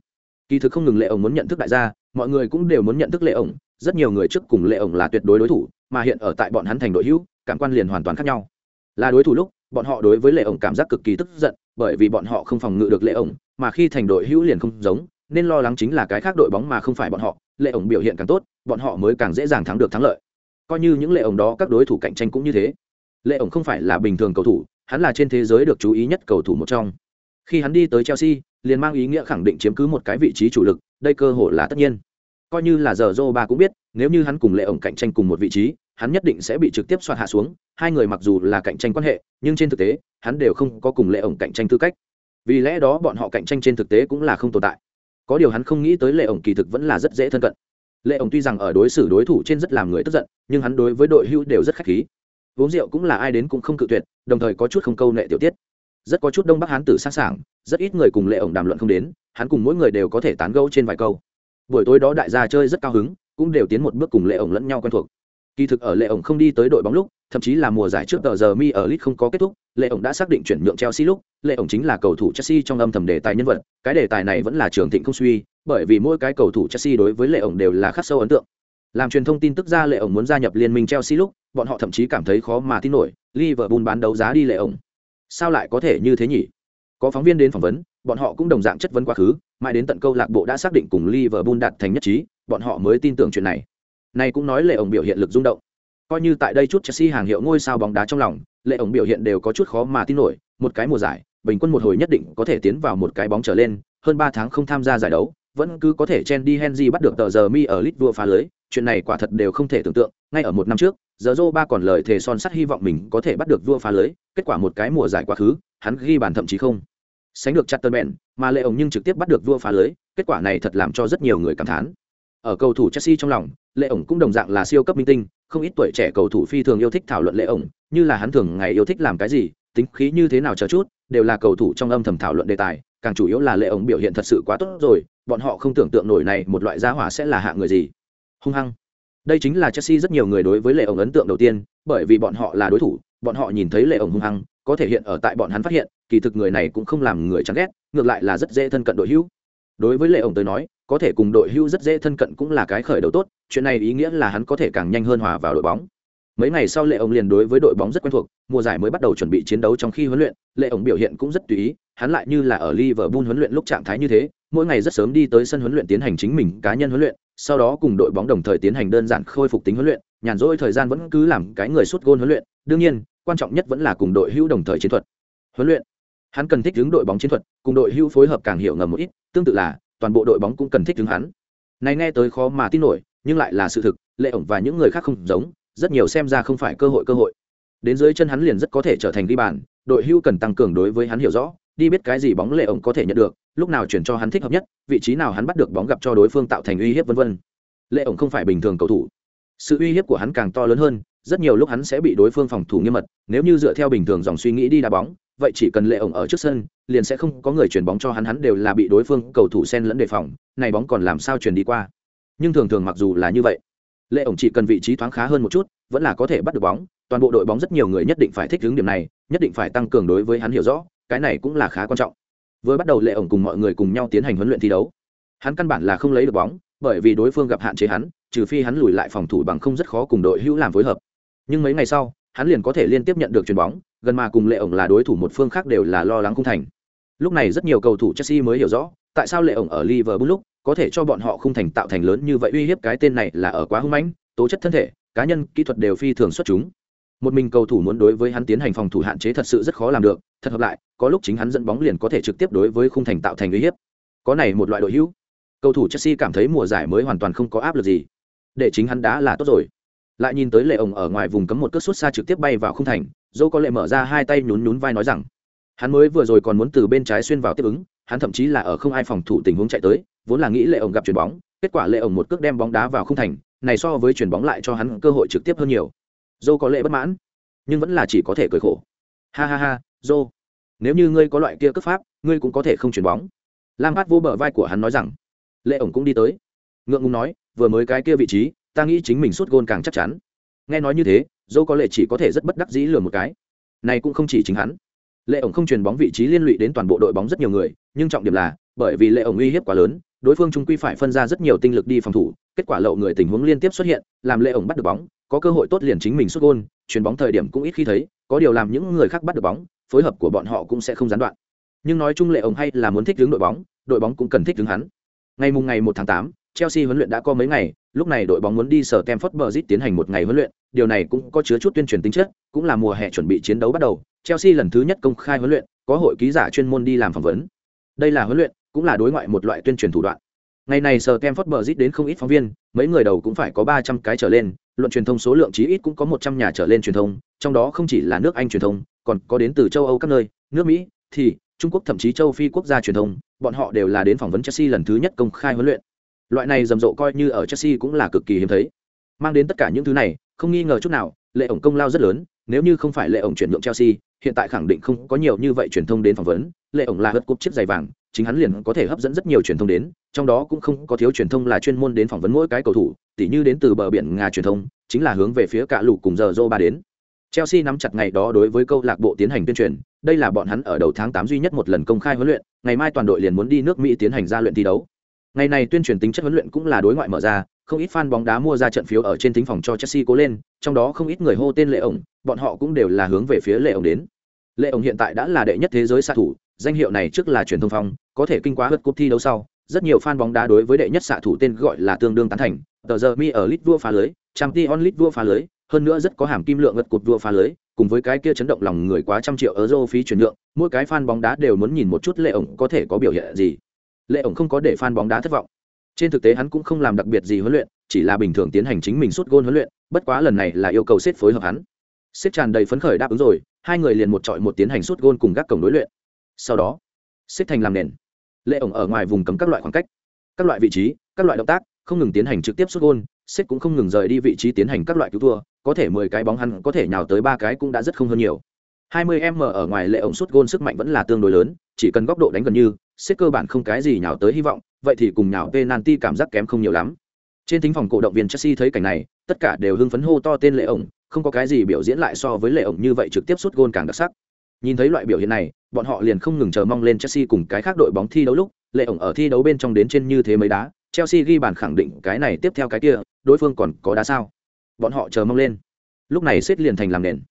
Kỳ thực không ngừng lệ ổng muốn nhận thức đại gia, mọi người cũng đều muốn nhận thức lệ ổng, rất nhiều người trước cùng lệ ổng là tuyệt đối đối thủ mà hiện ở tại bọn hắn thành đội hữu cảm quan liền hoàn toàn khác nhau. Là đối thủ lúc bọn họ đối với lệ ổng cảm giác cực kỳ tức giận bởi vì bọn họ không phòng ngự được lệ ổng mà khi thành đội hữu liền không giống nên lo lắng chính là cái khác đội bóng mà không phải bọn họ. Lệ ổng biểu hiện càng tốt bọn họ mới càng dễ dàng thắng được thắng lợi. Coi như những lệ ổng đó các đối thủ cạnh tranh cũng như thế. Lệ ổng không phải là bình thường cầu thủ hắn là trên thế giới được chú ý nhất cầu thủ một trong khi hắn đi tới chelsea liền mang ý nghĩa khẳng định chiếm cứ một cái vị trí chủ lực đây cơ hội là tất nhiên coi như là giờ Joe cũng biết, nếu như hắn cùng Lệ ổng cạnh tranh cùng một vị trí, hắn nhất định sẽ bị trực tiếp xoạt hạ xuống, hai người mặc dù là cạnh tranh quan hệ, nhưng trên thực tế, hắn đều không có cùng Lệ ổng cạnh tranh tư cách. Vì lẽ đó bọn họ cạnh tranh trên thực tế cũng là không tồn tại. Có điều hắn không nghĩ tới Lệ ổng kỳ thực vẫn là rất dễ thân cận. Lệ ổng tuy rằng ở đối xử đối thủ trên rất làm người tức giận, nhưng hắn đối với đội hữu đều rất khách khí. Uống rượu cũng là ai đến cũng không cự tuyệt, đồng thời có chút không câu nệ tiểu tiết. Rất có chút đông bắc hán tử sẵn sàng, rất ít người cùng Lệ ổng đàm luận không đến, hắn cùng mỗi người đều có thể tán gẫu trên vài câu. Buổi tối đó đại gia chơi rất cao hứng cũng đều tiến một bước cùng lệ ổng lẫn nhau quen thuộc. Kỳ thực ở lệ ổng không đi tới đội bóng lúc thậm chí là mùa giải trước tờ giờ mi ở lit không có kết thúc lệ ổng đã xác định chuyển nhượng chelsea lúc lệ ổng chính là cầu thủ chelsea trong âm thầm đề tài nhân vật cái đề tài này vẫn là trường thịnh không suy bởi vì mỗi cái cầu thủ chelsea đối với lệ ổng đều là khắc sâu ấn tượng làm truyền thông tin tức ra lệ ổng muốn gia nhập liên minh chelsea lúc bọn họ thậm chí cảm thấy khó mà tin nổi liverpool bán đấu giá đi lệ ổng sao lại có thể như thế nhỉ có phóng viên đến phỏng vấn bọn họ cũng đồng dạng chất vấn quá khứ mãi đến tận câu lạc bộ đã xác định cùng Liverpool đạt thành nhất trí, bọn họ mới tin tưởng chuyện này. Này cũng nói lệ ổng biểu hiện lực rung động. Coi như tại đây chút Chelsea hàng hiệu ngôi sao bóng đá trong lòng, lệ ổng biểu hiện đều có chút khó mà tin nổi, một cái mùa giải, bình quân một hồi nhất định có thể tiến vào một cái bóng trở lên, hơn ba tháng không tham gia giải đấu, vẫn cứ có thể chen đi Henry bắt được tờ giờ mi ở lít vua phá lưới, chuyện này quả thật đều không thể tưởng tượng, ngay ở một năm trước, giờ ba còn lời thề son sắt hy vọng mình có thể bắt được vua phá lưới, kết quả một cái mùa giải quá khứ, hắn ghi bàn thậm chí không sánh được chặt tân bèn, mà lệ ổng nhưng trực tiếp bắt được vua phá lưới, kết quả này thật làm cho rất nhiều người cảm thán. Ở cầu thủ Chelsea trong lòng, lệ ổng cũng đồng dạng là siêu cấp minh tinh, không ít tuổi trẻ cầu thủ phi thường yêu thích thảo luận lệ ổng, như là hắn thường ngày yêu thích làm cái gì, tính khí như thế nào chờ chút, đều là cầu thủ trong âm thầm thảo luận đề tài, càng chủ yếu là lệ ổng biểu hiện thật sự quá tốt rồi, bọn họ không tưởng tượng nổi này một loại gia hỏa sẽ là hạ người gì. Hung hăng. Đây chính là Chelsea rất nhiều người đối với lệ ổng ấn tượng đầu tiên, bởi vì bọn họ là đối thủ, bọn họ nhìn thấy lệ ổng hung hăng, có thể hiện ở tại bọn hắn phát hiện, kỳ thực người này cũng không làm người chán ghét, ngược lại là rất dễ thân cận đội hữu. Đối với lệ ổng tới nói, có thể cùng đội hữu rất dễ thân cận cũng là cái khởi đầu tốt, chuyện này ý nghĩa là hắn có thể càng nhanh hơn hòa vào đội bóng. Mấy ngày sau Lệ ổng liền đối với đội bóng rất quen thuộc, mùa giải mới bắt đầu chuẩn bị chiến đấu trong khi huấn luyện, Lệ ổng biểu hiện cũng rất tùy ý, hắn lại như là ở Liverpool huấn luyện lúc trạng thái như thế, mỗi ngày rất sớm đi tới sân huấn luyện tiến hành chính mình cá nhân huấn luyện, sau đó cùng đội bóng đồng thời tiến hành đơn giản khôi phục tính huấn luyện, nhàn rỗi thời gian vẫn cứ làm cái người suốt gôn huấn luyện, đương nhiên, quan trọng nhất vẫn là cùng đội hữu đồng thời chiến thuật. Huấn luyện. Hắn cần thích ứng đội bóng chiến thuật, cùng đội hữu phối hợp càng hiểu ngầm một ít, tương tự là toàn bộ đội bóng cũng cần thích ứng hắn. Này nghe tới khó mà tin nổi, nhưng lại là sự thực, Lệ ổng và những người khác không giống, rất nhiều xem ra không phải cơ hội cơ hội. Đến dưới chân hắn liền rất có thể trở thành ghi bàn, đội hưu cần tăng cường đối với hắn hiểu rõ, đi biết cái gì bóng lệ ổng có thể nhận được, lúc nào chuyển cho hắn thích hợp nhất, vị trí nào hắn bắt được bóng gặp cho đối phương tạo thành uy hiếp vân vân. Lệ ổng không phải bình thường cầu thủ. Sự uy hiếp của hắn càng to lớn hơn, rất nhiều lúc hắn sẽ bị đối phương phòng thủ nghiêm mật, nếu như dựa theo bình thường dòng suy nghĩ đi đá bóng, vậy chỉ cần lệ ổng ở trước sân, liền sẽ không có người chuyển bóng cho hắn hắn đều là bị đối phương cầu thủ sen lẫn đề phòng, này bóng còn làm sao chuyển đi qua. Nhưng thường thường mặc dù là như vậy lệ ổng chỉ cần vị trí thoáng khá hơn một chút, vẫn là có thể bắt được bóng. Toàn bộ đội bóng rất nhiều người nhất định phải thích ứng điểm này, nhất định phải tăng cường đối với hắn hiểu rõ, cái này cũng là khá quan trọng. Vừa bắt đầu lệ ổng cùng mọi người cùng nhau tiến hành huấn luyện thi đấu. Hắn căn bản là không lấy được bóng, bởi vì đối phương gặp hạn chế hắn, trừ phi hắn lùi lại phòng thủ bằng không rất khó cùng đội hữu làm phối hợp. Nhưng mấy ngày sau, hắn liền có thể liên tiếp nhận được chuyền bóng, gần mà cùng lệ ổng là đối thủ một phương khác đều là lo lắng không thành. Lúc này rất nhiều cầu thủ chelsea mới hiểu rõ, tại sao lệ ổng ở liverpool lúc có thể cho bọn họ không thành tạo thành lớn như vậy uy hiếp cái tên này là ở quá hung mãnh, tố chất thân thể, cá nhân, kỹ thuật đều phi thường xuất chúng. Một mình cầu thủ muốn đối với hắn tiến hành phòng thủ hạn chế thật sự rất khó làm được, thật hợp lại, có lúc chính hắn dẫn bóng liền có thể trực tiếp đối với khung thành tạo thành uy hiếp. Có này một loại đội hữu, cầu thủ chelsea cảm thấy mùa giải mới hoàn toàn không có áp lực gì. Để chính hắn đá là tốt rồi. Lại nhìn tới lệ ổng ở ngoài vùng cấm một cước xuất xa trực tiếp bay vào khung thành dô có lệ mở ra hai tay nhún nhún vai nói rằng, hắn mới vừa rồi còn muốn từ bên trái xuyên vào tiếp ứng, hắn thậm chí là ở không ai phòng thủ tình huống chạy tới vốn là nghĩ lệ ổng gặp chuyền bóng, kết quả lệ ổng một cước đem bóng đá vào khung thành, này so với chuyền bóng lại cho hắn cơ hội trực tiếp hơn nhiều. Dô có lệ bất mãn, nhưng vẫn là chỉ có thể cười khổ. Ha ha ha, dô, nếu như ngươi có loại kia cước pháp, ngươi cũng có thể không chuyền bóng. Lam hát vô bờ vai của hắn nói rằng, lệ ổng cũng đi tới, ngượng ngùng nói, vừa mới cái kia vị trí, ta nghĩ chính mình suốt gôn càng chắc chắn. Nghe nói như thế, dô có lệ chỉ có thể rất bất đắc dĩ lừa một cái. Này cũng không chỉ chính hắn. Lệ ổng không chuyền bóng vị trí liên lụy đến toàn bộ đội bóng rất nhiều người, nhưng trọng điểm là, bởi vì lệ ổng uy hiếp quá lớn đối phương trung quy phải phân ra rất nhiều tinh lực đi phòng thủ kết quả lậu người tình huống liên tiếp xuất hiện làm lệ ổng bắt được bóng có cơ hội tốt liền chính mình xuất gôn chuyền bóng thời điểm cũng ít khi thấy có điều làm những người khác bắt được bóng phối hợp của bọn họ cũng sẽ không gián đoạn nhưng nói chung lệ ổng hay là muốn thích đứng đội bóng đội bóng cũng cần thích đứng hắn ngày mùng ngày một tháng tám Chelsea huấn luyện đã có mấy ngày, lúc này đội bóng muốn đi sở Stamford Bridge tiến hành một ngày huấn luyện, điều này cũng có chứa chút tuyên truyền tính chất, cũng là mùa hè chuẩn bị chiến đấu bắt đầu, Chelsea lần thứ nhất công khai huấn luyện, có hội ký giả chuyên môn đi làm phỏng vấn. Đây là huấn luyện, cũng là đối ngoại một loại tuyên truyền thủ đoạn. Ngày này sở bờ rít đến không ít phóng viên, mấy người đầu cũng phải có ba trăm cái trở lên, luận truyền thông số lượng chí ít cũng có một trăm nhà trở lên truyền thông, trong đó không chỉ là nước Anh truyền thông, còn có đến từ châu Âu các nơi, nước Mỹ, thì Trung Quốc thậm chí châu Phi quốc gia truyền thông, bọn họ đều là đến phỏng vấn Chelsea lần thứ nhất công khai huấn luyện. Loại này rầm rộ coi như ở Chelsea cũng là cực kỳ hiếm thấy. Mang đến tất cả những thứ này, không nghi ngờ chút nào, lệ ổng công lao rất lớn, nếu như không phải lệ ổng chuyển nhượng Chelsea, hiện tại khẳng định không có nhiều như vậy truyền thông đến phỏng vấn, lệ ổng là hất cúp chiếc giày vàng, chính hắn liền có thể hấp dẫn rất nhiều truyền thông đến, trong đó cũng không có thiếu truyền thông là chuyên môn đến phỏng vấn mỗi cái cầu thủ, tỉ như đến từ bờ biển Nga truyền thông, chính là hướng về phía cả lũ cùng giờ Zoba đến. Chelsea nắm chặt ngày đó đối với câu lạc bộ tiến hành tuyên truyền, đây là bọn hắn ở đầu tháng 8 duy nhất một lần công khai huấn luyện, ngày mai toàn đội liền muốn đi nước Mỹ tiến hành ra luyện thi đấu. Ngày này tuyên truyền tính chất huấn luyện cũng là đối ngoại mở ra, không ít fan bóng đá mua ra trận phiếu ở trên thính phòng cho Chelsea cố lên, trong đó không ít người hô tên Lệ ổng, bọn họ cũng đều là hướng về phía Lệ ổng đến. Lệ ổng hiện tại đã là đệ nhất thế giới xạ thủ, danh hiệu này trước là truyền thông phong, có thể kinh quá hất cúp thi đấu sau, rất nhiều fan bóng đá đối với đệ nhất xạ thủ tên gọi là tương đương tán thành, tờ giờ mi ở lit vua phá lưới, Champions League vua phá lưới, hơn nữa rất có hàm kim lượng ngật cột vua phá lưới, cùng với cái kia chấn động lòng người quá trăm triệu euro phí chuyển nhượng, mỗi cái fan bóng đá đều muốn nhìn một chút Lệ ổng có thể có biểu hiện gì. lệ ổng không có để fan bóng đá thất vọng. Trên thực tế hắn cũng không làm đặc biệt gì huấn luyện chỉ là bình thường tiến hành chính mình suốt gôn huấn luyện bất quá lần này là yêu cầu xếp phối hợp hắn. Xếp tràn đầy phấn khởi đáp ứng rồi hai người liền một trọi một tiến hành suốt gôn cùng gác cổng đối luyện sau đó, xếp thành làm nền. Lệ ổng ở ngoài vùng cấm các loại khoảng cách, các loại vị trí, các loại động tác, không ngừng tiến hành trực tiếp xuất gôn, xếp cũng không ngừng rời đi vị trí tiến hành các loại cứu thua, có thể mười cái bóng hắn có thể nhào tới ba cái cũng đã rất không hơn nhiều. 20 m ở ngoài lệ ổng sút gôn sức mạnh vẫn là tương đối lớn, chỉ cần góc độ đánh gần như, xếp cơ bản không cái gì nhào tới hy vọng, vậy thì cùng nhào penalty cảm giác kém không nhiều lắm. Trên thính phòng cổ động viên chelsea thấy cảnh này, tất cả đều hưng phấn hô to tên lệ ổng, không có cái gì biểu diễn lại so với lệ ổng như vậy trực tiếp sút gôn càng đặc sắc nhìn thấy loại biểu hiện này, bọn họ liền không ngừng chờ mong lên chelsea cùng cái khác đội bóng thi đấu lúc, lệ ổng ở thi đấu bên trong đến trên như thế mấy đá, chelsea ghi bàn khẳng định cái này tiếp theo cái kia, đối phương còn có đá sao? Bọn họ chờ mong lên. Lúc này xếp liền thành làm nền.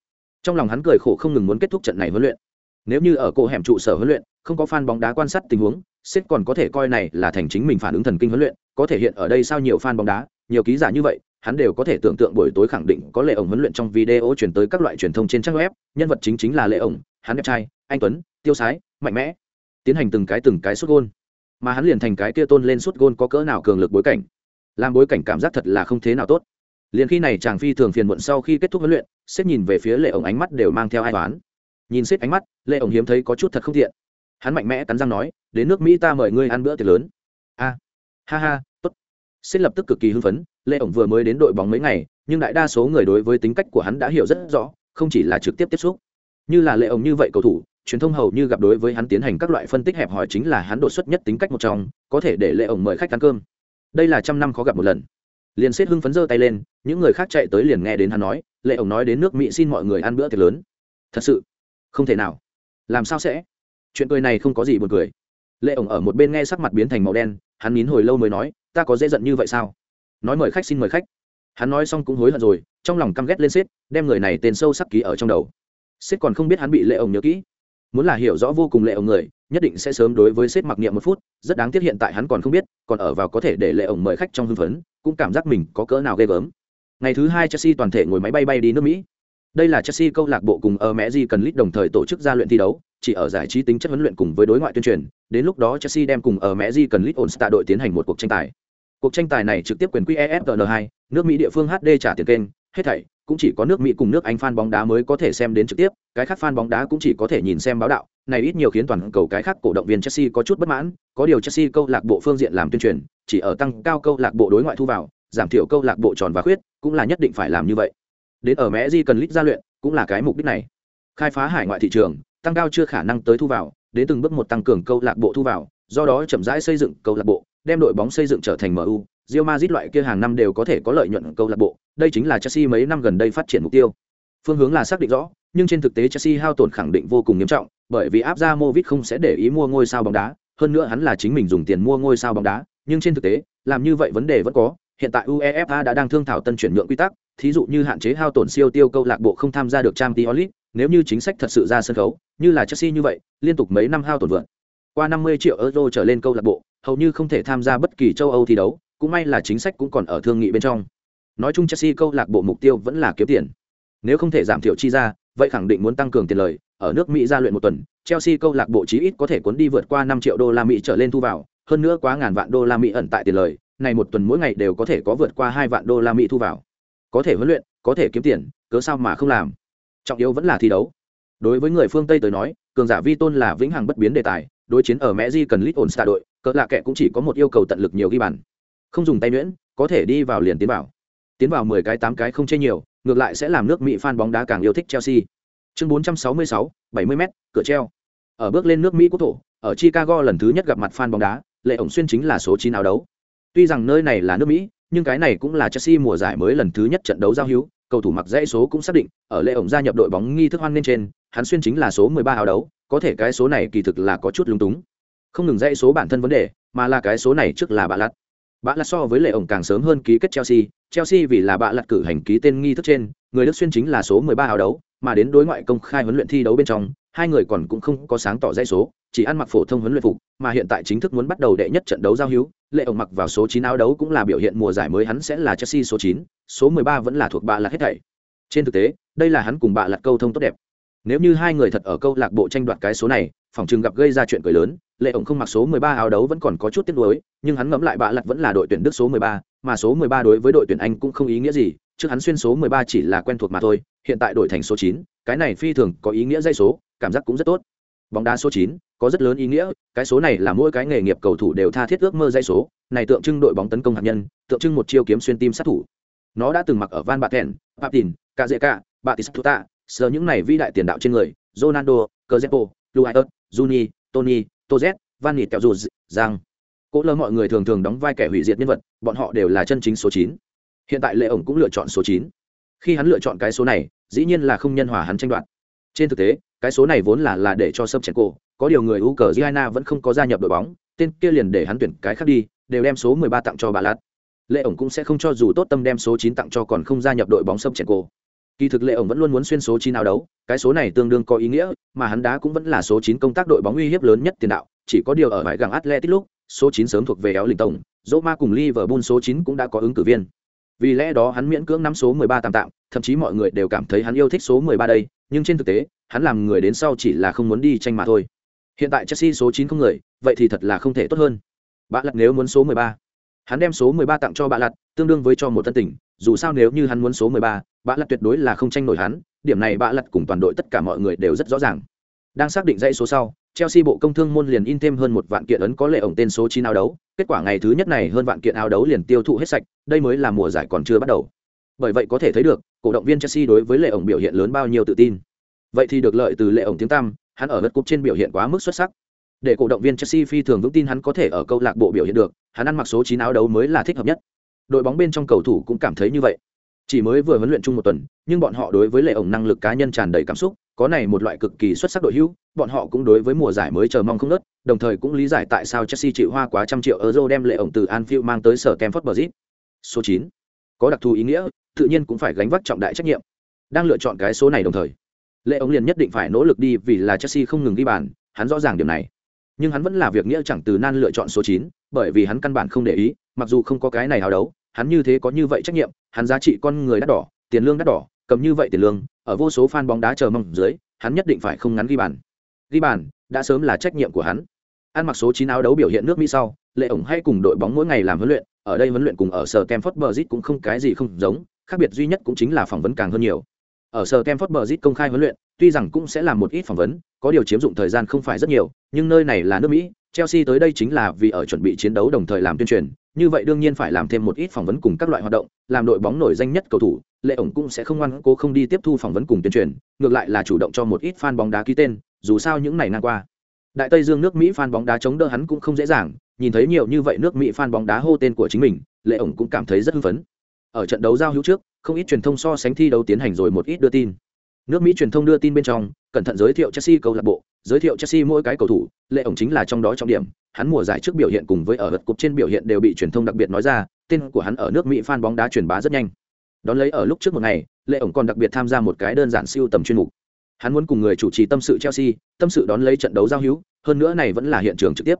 Trong lòng hắn cười khổ không ngừng muốn kết thúc trận này huấn luyện. Nếu như ở cổ hẻm trụ sở huấn luyện, không có fan bóng đá quan sát tình huống xếp còn có thể coi này là thành chính mình phản ứng thần kinh huấn luyện, có thể hiện ở đây sao nhiều fan bóng đá, nhiều ký giả như vậy, hắn đều có thể tưởng tượng buổi tối khẳng định có lệ ổng huấn luyện trong video chuyển tới các loại truyền thông trên trang web, nhân vật chính chính là lệ ổng hắn đẹp trai, anh tuấn, tiêu sái, mạnh mẽ, tiến hành từng cái từng cái xuất gôn. Mà hắn liền thành cái kia tôn lên suốt gôn có cỡ nào cường lực bối cảnh. Làm bối cảnh cảm giác thật là không thế nào tốt. Liền khi này chàng phi thường phiền muộn sau khi kết thúc huấn luyện, xếp nhìn về phía lệ ổng ánh mắt đều mang theo ai toán nhìn xếp ánh mắt, lệ ổng hiếm thấy có chút thật không thiện hắn mạnh mẽ cắn răng nói, đến nước mỹ ta mời ngươi ăn bữa tiệc lớn. A, ha ha, tốt. Xếp lập tức cực kỳ hưng phấn, lệ ổng vừa mới đến đội bóng mấy ngày, nhưng đại đa số người đối với tính cách của hắn đã hiểu rất rõ, không chỉ là trực tiếp tiếp xúc như là lệ ổng như vậy cầu thủ, truyền thông hầu như gặp đối với hắn tiến hành các loại phân tích hẹp hòi chính là hắn đột xuất nhất tính cách một trong, có thể để lệ ổng mời khách ăn cơm. Đây là trăm năm khó gặp một lần. Liền xếp hưng phấn giơ tay lên, những người khác chạy tới liền nghe đến hắn nói, lệ ổng nói đến nước mỹ xin mọi người ăn bữa tiệc lớn. Thật sự, không thể nào. Làm sao sẽ? Chuyện cười này không có gì buồn cười. Lệ ổng ở một bên nghe sắc mặt biến thành màu đen, hắn nín hồi lâu mới nói, ta có dễ giận như vậy sao? Nói mời khách xin mời khách. Hắn nói xong cũng hối hận rồi, trong lòng căm ghét lên xếp đem người này tên sâu sắc ký ở trong đầu. Sếp còn không biết hắn bị lệ ổng nhớ kỹ. Muốn là hiểu rõ vô cùng lệ ổng người, nhất định sẽ sớm đối với sếp mặc niệm một phút, rất đáng tiếc hiện tại hắn còn không biết, còn ở vào có thể để lệ ổng mời khách trong hưng phấn, cũng cảm giác mình có cỡ nào ghê gớm. Ngày thứ hai chelsea toàn thể ngồi máy bay bay đi nước mỹ. Đây là chelsea câu lạc bộ cùng ở mẹ di cần lít đồng thời tổ chức ra luyện thi đấu, chỉ ở giải trí tính chất huấn luyện cùng với đối ngoại tuyên truyền, đến lúc đó chelsea đem cùng ở mẹ di cần lít ổn đội tiến hành một cuộc tranh tài. Cuộc tranh tài này trực tiếp quyền qefn 2 nước mỹ địa phương hd trả tiền kênh, hết thảy cũng chỉ có nước mỹ cùng nước anh fan bóng đá mới có thể xem đến trực tiếp, cái khác fan bóng đá cũng chỉ có thể nhìn xem báo đạo, này ít nhiều khiến toàn cầu cái khác cổ động viên chelsea có chút bất mãn, có điều chelsea câu lạc bộ phương diện làm tuyên truyền, chỉ ở tăng cao câu lạc bộ đối ngoại thu vào, giảm thiểu câu lạc bộ tròn và khuyết, cũng là nhất định phải làm như vậy. Đến ở mẹ di cần lít gia luyện, cũng là cái mục đích này. Khai phá hải ngoại thị trường, tăng cao chưa khả năng tới thu vào, đến từng bước một tăng cường câu lạc bộ thu vào, do đó chậm rãi xây dựng câu lạc bộ, đem đội bóng xây dựng trở thành mu Real Madrid loại kia hàng năm đều có thể có lợi nhuận câu lạc bộ, đây chính là Chelsea mấy năm gần đây phát triển mục tiêu. Phương hướng là xác định rõ, nhưng trên thực tế Chelsea hao tổn khẳng định vô cùng nghiêm trọng, bởi vì Abramovich không sẽ để ý mua ngôi sao bóng đá, hơn nữa hắn là chính mình dùng tiền mua ngôi sao bóng đá, nhưng trên thực tế, làm như vậy vấn đề vẫn có. Hiện tại UEFA đã đang thương thảo tân chuyển nhượng quy tắc, thí dụ như hạn chế hao tổn siêu tiêu câu lạc bộ không tham gia được Champions League, nếu như chính sách thật sự ra sân khấu, như là Chelsea như vậy, liên tục mấy năm hao tổn vượt qua 50 triệu euro trở lên câu lạc bộ, hầu như không thể tham gia bất kỳ châu Âu thi đấu, cũng may là chính sách cũng còn ở thương nghị bên trong. Nói chung chelsea câu lạc bộ mục tiêu vẫn là kiếm tiền. Nếu không thể giảm thiểu chi ra, vậy khẳng định muốn tăng cường tiền lời. Ở nước mỹ gia luyện một tuần, chelsea câu lạc bộ chí ít có thể cuốn đi vượt qua năm triệu đô la mỹ trở lên thu vào, hơn nữa quá ngàn vạn đô la mỹ ẩn tại tiền lời, này một tuần mỗi ngày đều có thể có vượt qua hai vạn đô la mỹ thu vào. Có thể huấn luyện, có thể kiếm tiền, cớ sao mà không làm? Trọng yếu vẫn là thi đấu. Đối với người phương tây tới nói, cường giả vi tôn là vĩnh hằng bất biến đề tài, đối chiến ở mẹ di cần lít ổn xa đội, cỡ lạ kệ cũng chỉ có một yêu cầu tận lực nhiều ghi bàn không dùng tay nhuyễn, có thể đi vào liền tiến vào. Tiến vào mười cái, tám cái không chê nhiều, ngược lại sẽ làm nước mỹ fan bóng đá càng yêu thích chelsea. Chương bốn trăm sáu mươi sáu, bảy mươi m cửa treo. Ở bước lên nước mỹ quốc thổ, ở chicago lần thứ nhất gặp mặt fan bóng đá, lệ ổng xuyên chính là số chín áo đấu. Tuy rằng nơi này là nước mỹ, nhưng cái này cũng là chelsea mùa giải mới lần thứ nhất trận đấu giao hữu, cầu thủ mặc dãy số cũng xác định, ở lệ ổng gia nhập đội bóng nghi thức hoan lên trên, hắn xuyên chính là số mười ba áo đấu, có thể cái số này kỳ thực là có chút lúng túng. Không ngừng dãy số bản thân vấn đề, mà là cái số này trước là bạ lặt Bạ lật so với lệ ổng càng sớm hơn ký kết Chelsea, Chelsea vì là bạ lật cử hành ký tên nghi thức trên, người Đức xuyên chính là số 13 áo đấu, mà đến đối ngoại công khai huấn luyện thi đấu bên trong, hai người còn cũng không có sáng tỏ dãy số, chỉ ăn mặc phổ thông huấn luyện phục, mà hiện tại chính thức muốn bắt đầu đệ nhất trận đấu giao hữu, lệ ổng mặc vào số 9 áo đấu cũng là biểu hiện mùa giải mới hắn sẽ là Chelsea số 9, số 13 vẫn là thuộc bạ lật hết thảy. Trên thực tế, đây là hắn cùng bạ lật câu thông tốt đẹp. Nếu như hai người thật ở câu lạc bộ tranh đoạt cái số này, phòng trường gặp gây ra chuyện cười lớn lệ ổng không mặc số 13 áo đấu vẫn còn có chút tiếc nuối nhưng hắn ngẫm lại bạ lặt vẫn là đội tuyển đức số 13, mà số 13 đối với đội tuyển anh cũng không ý nghĩa gì trước hắn xuyên số 13 chỉ là quen thuộc mà thôi hiện tại đổi thành số 9, cái này phi thường có ý nghĩa dây số cảm giác cũng rất tốt. Bóng đá số 9 có rất lớn ý nghĩa cái số này là mỗi cái nghề nghiệp cầu thủ đều tha thiết ước mơ dây số này tượng trưng đội bóng tấn công hạt nhân tượng trưng một chiêu kiếm xuyên tim sát thủ. Nó đã từng mặc ở van bạc thẹn papin kazeka batistuta sờ những này vĩ đại tiền đạo trên người ronaldo Cazorla, luis juni tony tozet van nịt kẹo dù giang. Cỗ lơ mọi người thường thường đóng vai kẻ hủy diệt nhân vật, bọn họ đều là chân chính số chín. Hiện tại lệ ổng cũng lựa chọn số chín. Khi hắn lựa chọn cái số này, dĩ nhiên là không nhân hòa hắn tranh đoạt. Trên thực tế, cái số này vốn là là để cho sâm chèn cổ có điều người u cờ giana vẫn không có gia nhập đội bóng, tên kia liền để hắn tuyển cái khác đi, đều đem số 13 tặng cho bà lát. lệ ổng cũng sẽ không cho dù tốt tâm đem số 9 tặng cho còn không gia nhập đội bóng sâm chèn cổ kỳ thực lệ ổng vẫn luôn muốn xuyên số 9 áo đấu, cái số này tương đương có ý nghĩa, mà hắn đá cũng vẫn là số 9 công tác đội bóng uy hiếp lớn nhất tiền đạo, chỉ có điều ở bãi gàng atletic lúc, số 9 sớm thuộc về éo lình tổng, Roma cùng Liverpool số 9 cũng đã có ứng cử viên. Vì lẽ đó hắn miễn cưỡng nắm số 13 tạm tạm, thậm chí mọi người đều cảm thấy hắn yêu thích số 13 đây, nhưng trên thực tế, hắn làm người đến sau chỉ là không muốn đi tranh mà thôi. Hiện tại chelsea số 9 không người, vậy thì thật là không thể tốt hơn. Bạ lặt nếu muốn số 13 hắn đem số 13 tặng cho bạ lặt, tương đương với cho một tân tỉnh dù sao nếu như hắn muốn số 13, bạ lật tuyệt đối là không tranh nổi hắn điểm này bạ lật cùng toàn đội tất cả mọi người đều rất rõ ràng đang xác định dãy số sau Chelsea bộ công thương môn liền in thêm hơn một vạn kiện ấn có lệ ổng tên số 9 áo đấu, kết quả ngày thứ nhất này hơn vạn kiện áo đấu liền tiêu thụ hết sạch, đây mới là mùa giải còn chưa bắt đầu. Bởi vậy có thể thấy được, cổ động viên Chelsea đối với lệ ổng biểu hiện lớn bao nhiêu tự tin. Vậy thì được lợi từ lệ ổng tiếng tăm, hắn ở lượt cúp trên biểu hiện quá mức xuất sắc. Để cổ động viên Chelsea phi thường vững tin hắn có thể ở câu lạc bộ biểu hiện được, hắn ăn mặc số 9 áo đấu mới là thích hợp nhất. Đội bóng bên trong cầu thủ cũng cảm thấy như vậy. Chỉ mới vừa huấn luyện chung một tuần, nhưng bọn họ đối với lệ ổng năng lực cá nhân tràn đầy cảm xúc, có này một loại cực kỳ xuất sắc đội hữu, bọn họ cũng đối với mùa giải mới chờ mong không nớt, đồng thời cũng lý giải tại sao Chelsea chịu hoa quá trăm triệu euro đem lệ ổng từ Anfield mang tới sở Stamford Bridge. Số 9. Có đặc thù ý nghĩa, tự nhiên cũng phải gánh vác trọng đại trách nhiệm. Đang lựa chọn cái số này đồng thời, lệ ổng liền nhất định phải nỗ lực đi vì là Chelsea không ngừng ghi bàn, hắn rõ ràng điểm này. Nhưng hắn vẫn là việc nghĩa chẳng từ nan lựa chọn số 9, bởi vì hắn căn bản không để ý, mặc dù không có cái này hào đấu, hắn như thế có như vậy trách nhiệm, hắn giá trị con người đắt đỏ, tiền lương đắt đỏ, cầm như vậy tiền lương, ở vô số fan bóng đá chờ mong dưới, hắn nhất định phải không ngắn ghi bàn. Ghi bàn đã sớm là trách nhiệm của hắn. Ăn mặc số 9 áo đấu biểu hiện nước Mỹ sau, Lệ ổng hay cùng đội bóng mỗi ngày làm huấn luyện, ở đây huấn luyện cùng ở sở Stamford Bridge cũng không cái gì không giống, khác biệt duy nhất cũng chính là phỏng vấn càng hơn nhiều. Ở sở Stamford Bridge công khai huấn luyện, tuy rằng cũng sẽ làm một ít phỏng vấn, có điều chiếm dụng thời gian không phải rất nhiều, nhưng nơi này là nước Mỹ, Chelsea tới đây chính là vì ở chuẩn bị chiến đấu đồng thời làm tuyên truyền, như vậy đương nhiên phải làm thêm một ít phỏng vấn cùng các loại hoạt động, làm đội bóng nổi danh nhất cầu thủ, Lệ ổng cũng sẽ không ngoan cố không đi tiếp thu phỏng vấn cùng tuyên truyền, ngược lại là chủ động cho một ít fan bóng đá ký tên, dù sao những này ngang qua. Đại Tây Dương nước Mỹ fan bóng đá chống đỡ hắn cũng không dễ dàng, nhìn thấy nhiều như vậy nước Mỹ fan bóng đá hô tên của chính mình, Lệ ổng cũng cảm thấy rất hưng phấn. Ở trận đấu giao hữu trước, không ít truyền thông so sánh thi đấu tiến hành rồi một ít đưa tin. Nước Mỹ truyền thông đưa tin bên trong, cẩn thận giới thiệu Chelsea câu lạc bộ, giới thiệu Chelsea mỗi cái cầu thủ, Lệ ổng chính là trong đó trọng điểm, hắn mùa giải trước biểu hiện cùng với ở vật cúp trên biểu hiện đều bị truyền thông đặc biệt nói ra, tên của hắn ở nước Mỹ fan bóng đá truyền bá rất nhanh. Đón lấy ở lúc trước một ngày, Lệ ổng còn đặc biệt tham gia một cái đơn giản siêu tầm chuyên mục. Hắn muốn cùng người chủ trì tâm sự Chelsea, tâm sự đón lấy trận đấu giao hữu, hơn nữa này vẫn là hiện trường trực tiếp.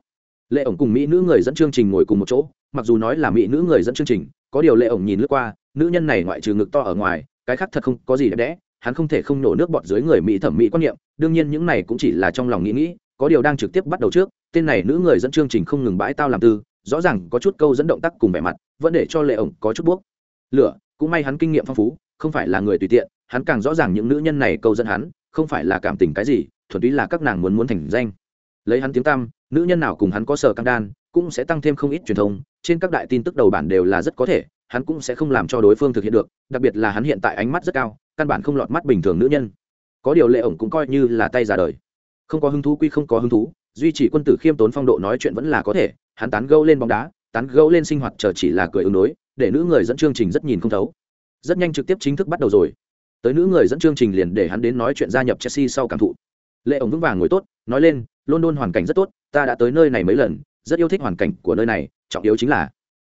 Lệ ổng cùng mỹ nữ người dẫn chương trình ngồi cùng một chỗ, mặc dù nói là mỹ nữ người dẫn chương trình, có điều Lệ ổng nhìn lướt qua, nữ nhân này ngoại trừ ngực to ở ngoài, cái khác thật không có gì đẹp đẽ, hắn không thể không nổ nước bọt dưới người mỹ thẩm mỹ quan niệm, đương nhiên những này cũng chỉ là trong lòng nghĩ nghĩ, có điều đang trực tiếp bắt đầu trước, tên này nữ người dẫn chương trình không ngừng bãi tao làm tư, rõ ràng có chút câu dẫn động tác cùng vẻ mặt, vẫn để cho Lệ ổng có chút buốc. Lửa, cũng may hắn kinh nghiệm phong phú, không phải là người tùy tiện, hắn càng rõ ràng những nữ nhân này câu dẫn hắn, không phải là cảm tình cái gì, thuần túy là các nàng muốn muốn thành danh. Lấy hắn tiếng tăm, nữ nhân nào cùng hắn có sở căng đan, cũng sẽ tăng thêm không ít truyền thông, trên các đại tin tức đầu bản đều là rất có thể, hắn cũng sẽ không làm cho đối phương thực hiện được, đặc biệt là hắn hiện tại ánh mắt rất cao, căn bản không lọt mắt bình thường nữ nhân. Có điều lệ ổng cũng coi như là tay giả đời. Không có hứng thú quy không có hứng thú, duy trì quân tử khiêm tốn phong độ nói chuyện vẫn là có thể, hắn tán gẫu lên bóng đá, tán gẫu lên sinh hoạt chờ chỉ là cười ứng đối, để nữ người dẫn chương trình rất nhìn không thấu. Rất nhanh trực tiếp chính thức bắt đầu rồi. Tới nữ người dẫn chương trình liền để hắn đến nói chuyện gia nhập Chelsea sau cảm thụ. Lệ ổng vững vàng ngồi tốt, nói lên, London hoàn cảnh rất tốt, ta đã tới nơi này mấy lần, rất yêu thích hoàn cảnh của nơi này, trọng yếu chính là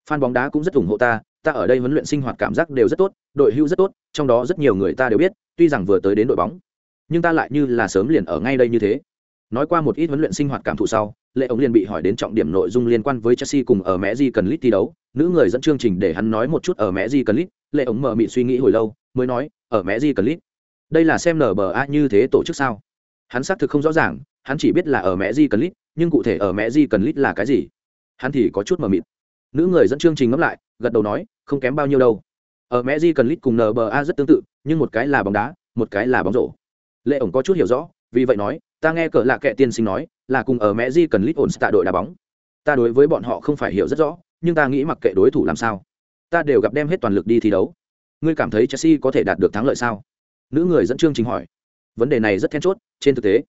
fan bóng đá cũng rất ủng hộ ta, ta ở đây huấn luyện sinh hoạt cảm giác đều rất tốt, đội hưu rất tốt, trong đó rất nhiều người ta đều biết, tuy rằng vừa tới đến đội bóng, nhưng ta lại như là sớm liền ở ngay đây như thế. Nói qua một ít huấn luyện sinh hoạt cảm thụ sau, Lệ ống liền bị hỏi đến trọng điểm nội dung liên quan với Chelsea cùng ở mẹ Di cần lít thi đấu, nữ người dẫn chương trình để hắn nói một chút ở mẹ Di cần lít, Lệ ống mở mịt suy nghĩ hồi lâu, mới nói, ở mẹ Di cần lít. Đây là xem NBA như thế tổ chức sao? Hắn xác thực không rõ ràng, hắn chỉ biết là ở mẹ di cần lít nhưng cụ thể ở mẹ di cần lít là cái gì hắn thì có chút mờ mịt. Nữ người dẫn chương trình ngẫm lại, gật đầu nói, không kém bao nhiêu đâu. Ở mẹ di cần lít cùng nba rất tương tự, nhưng một cái là bóng đá, một cái là bóng rổ. Lệ ổng có chút hiểu rõ, vì vậy nói, ta nghe cỡ lạ kệ tiên sinh nói, là cùng ở mẹ di cần lít ổn tạ đội đá bóng. Ta đối với bọn họ không phải hiểu rất rõ, nhưng ta nghĩ mặc kệ đối thủ làm sao, ta đều gặp đem hết toàn lực đi thi đấu. Ngươi cảm thấy chelsea có thể đạt được thắng lợi sao? Nữ người dẫn chương trình hỏi. Vấn đề này rất then chốt, trên thực tế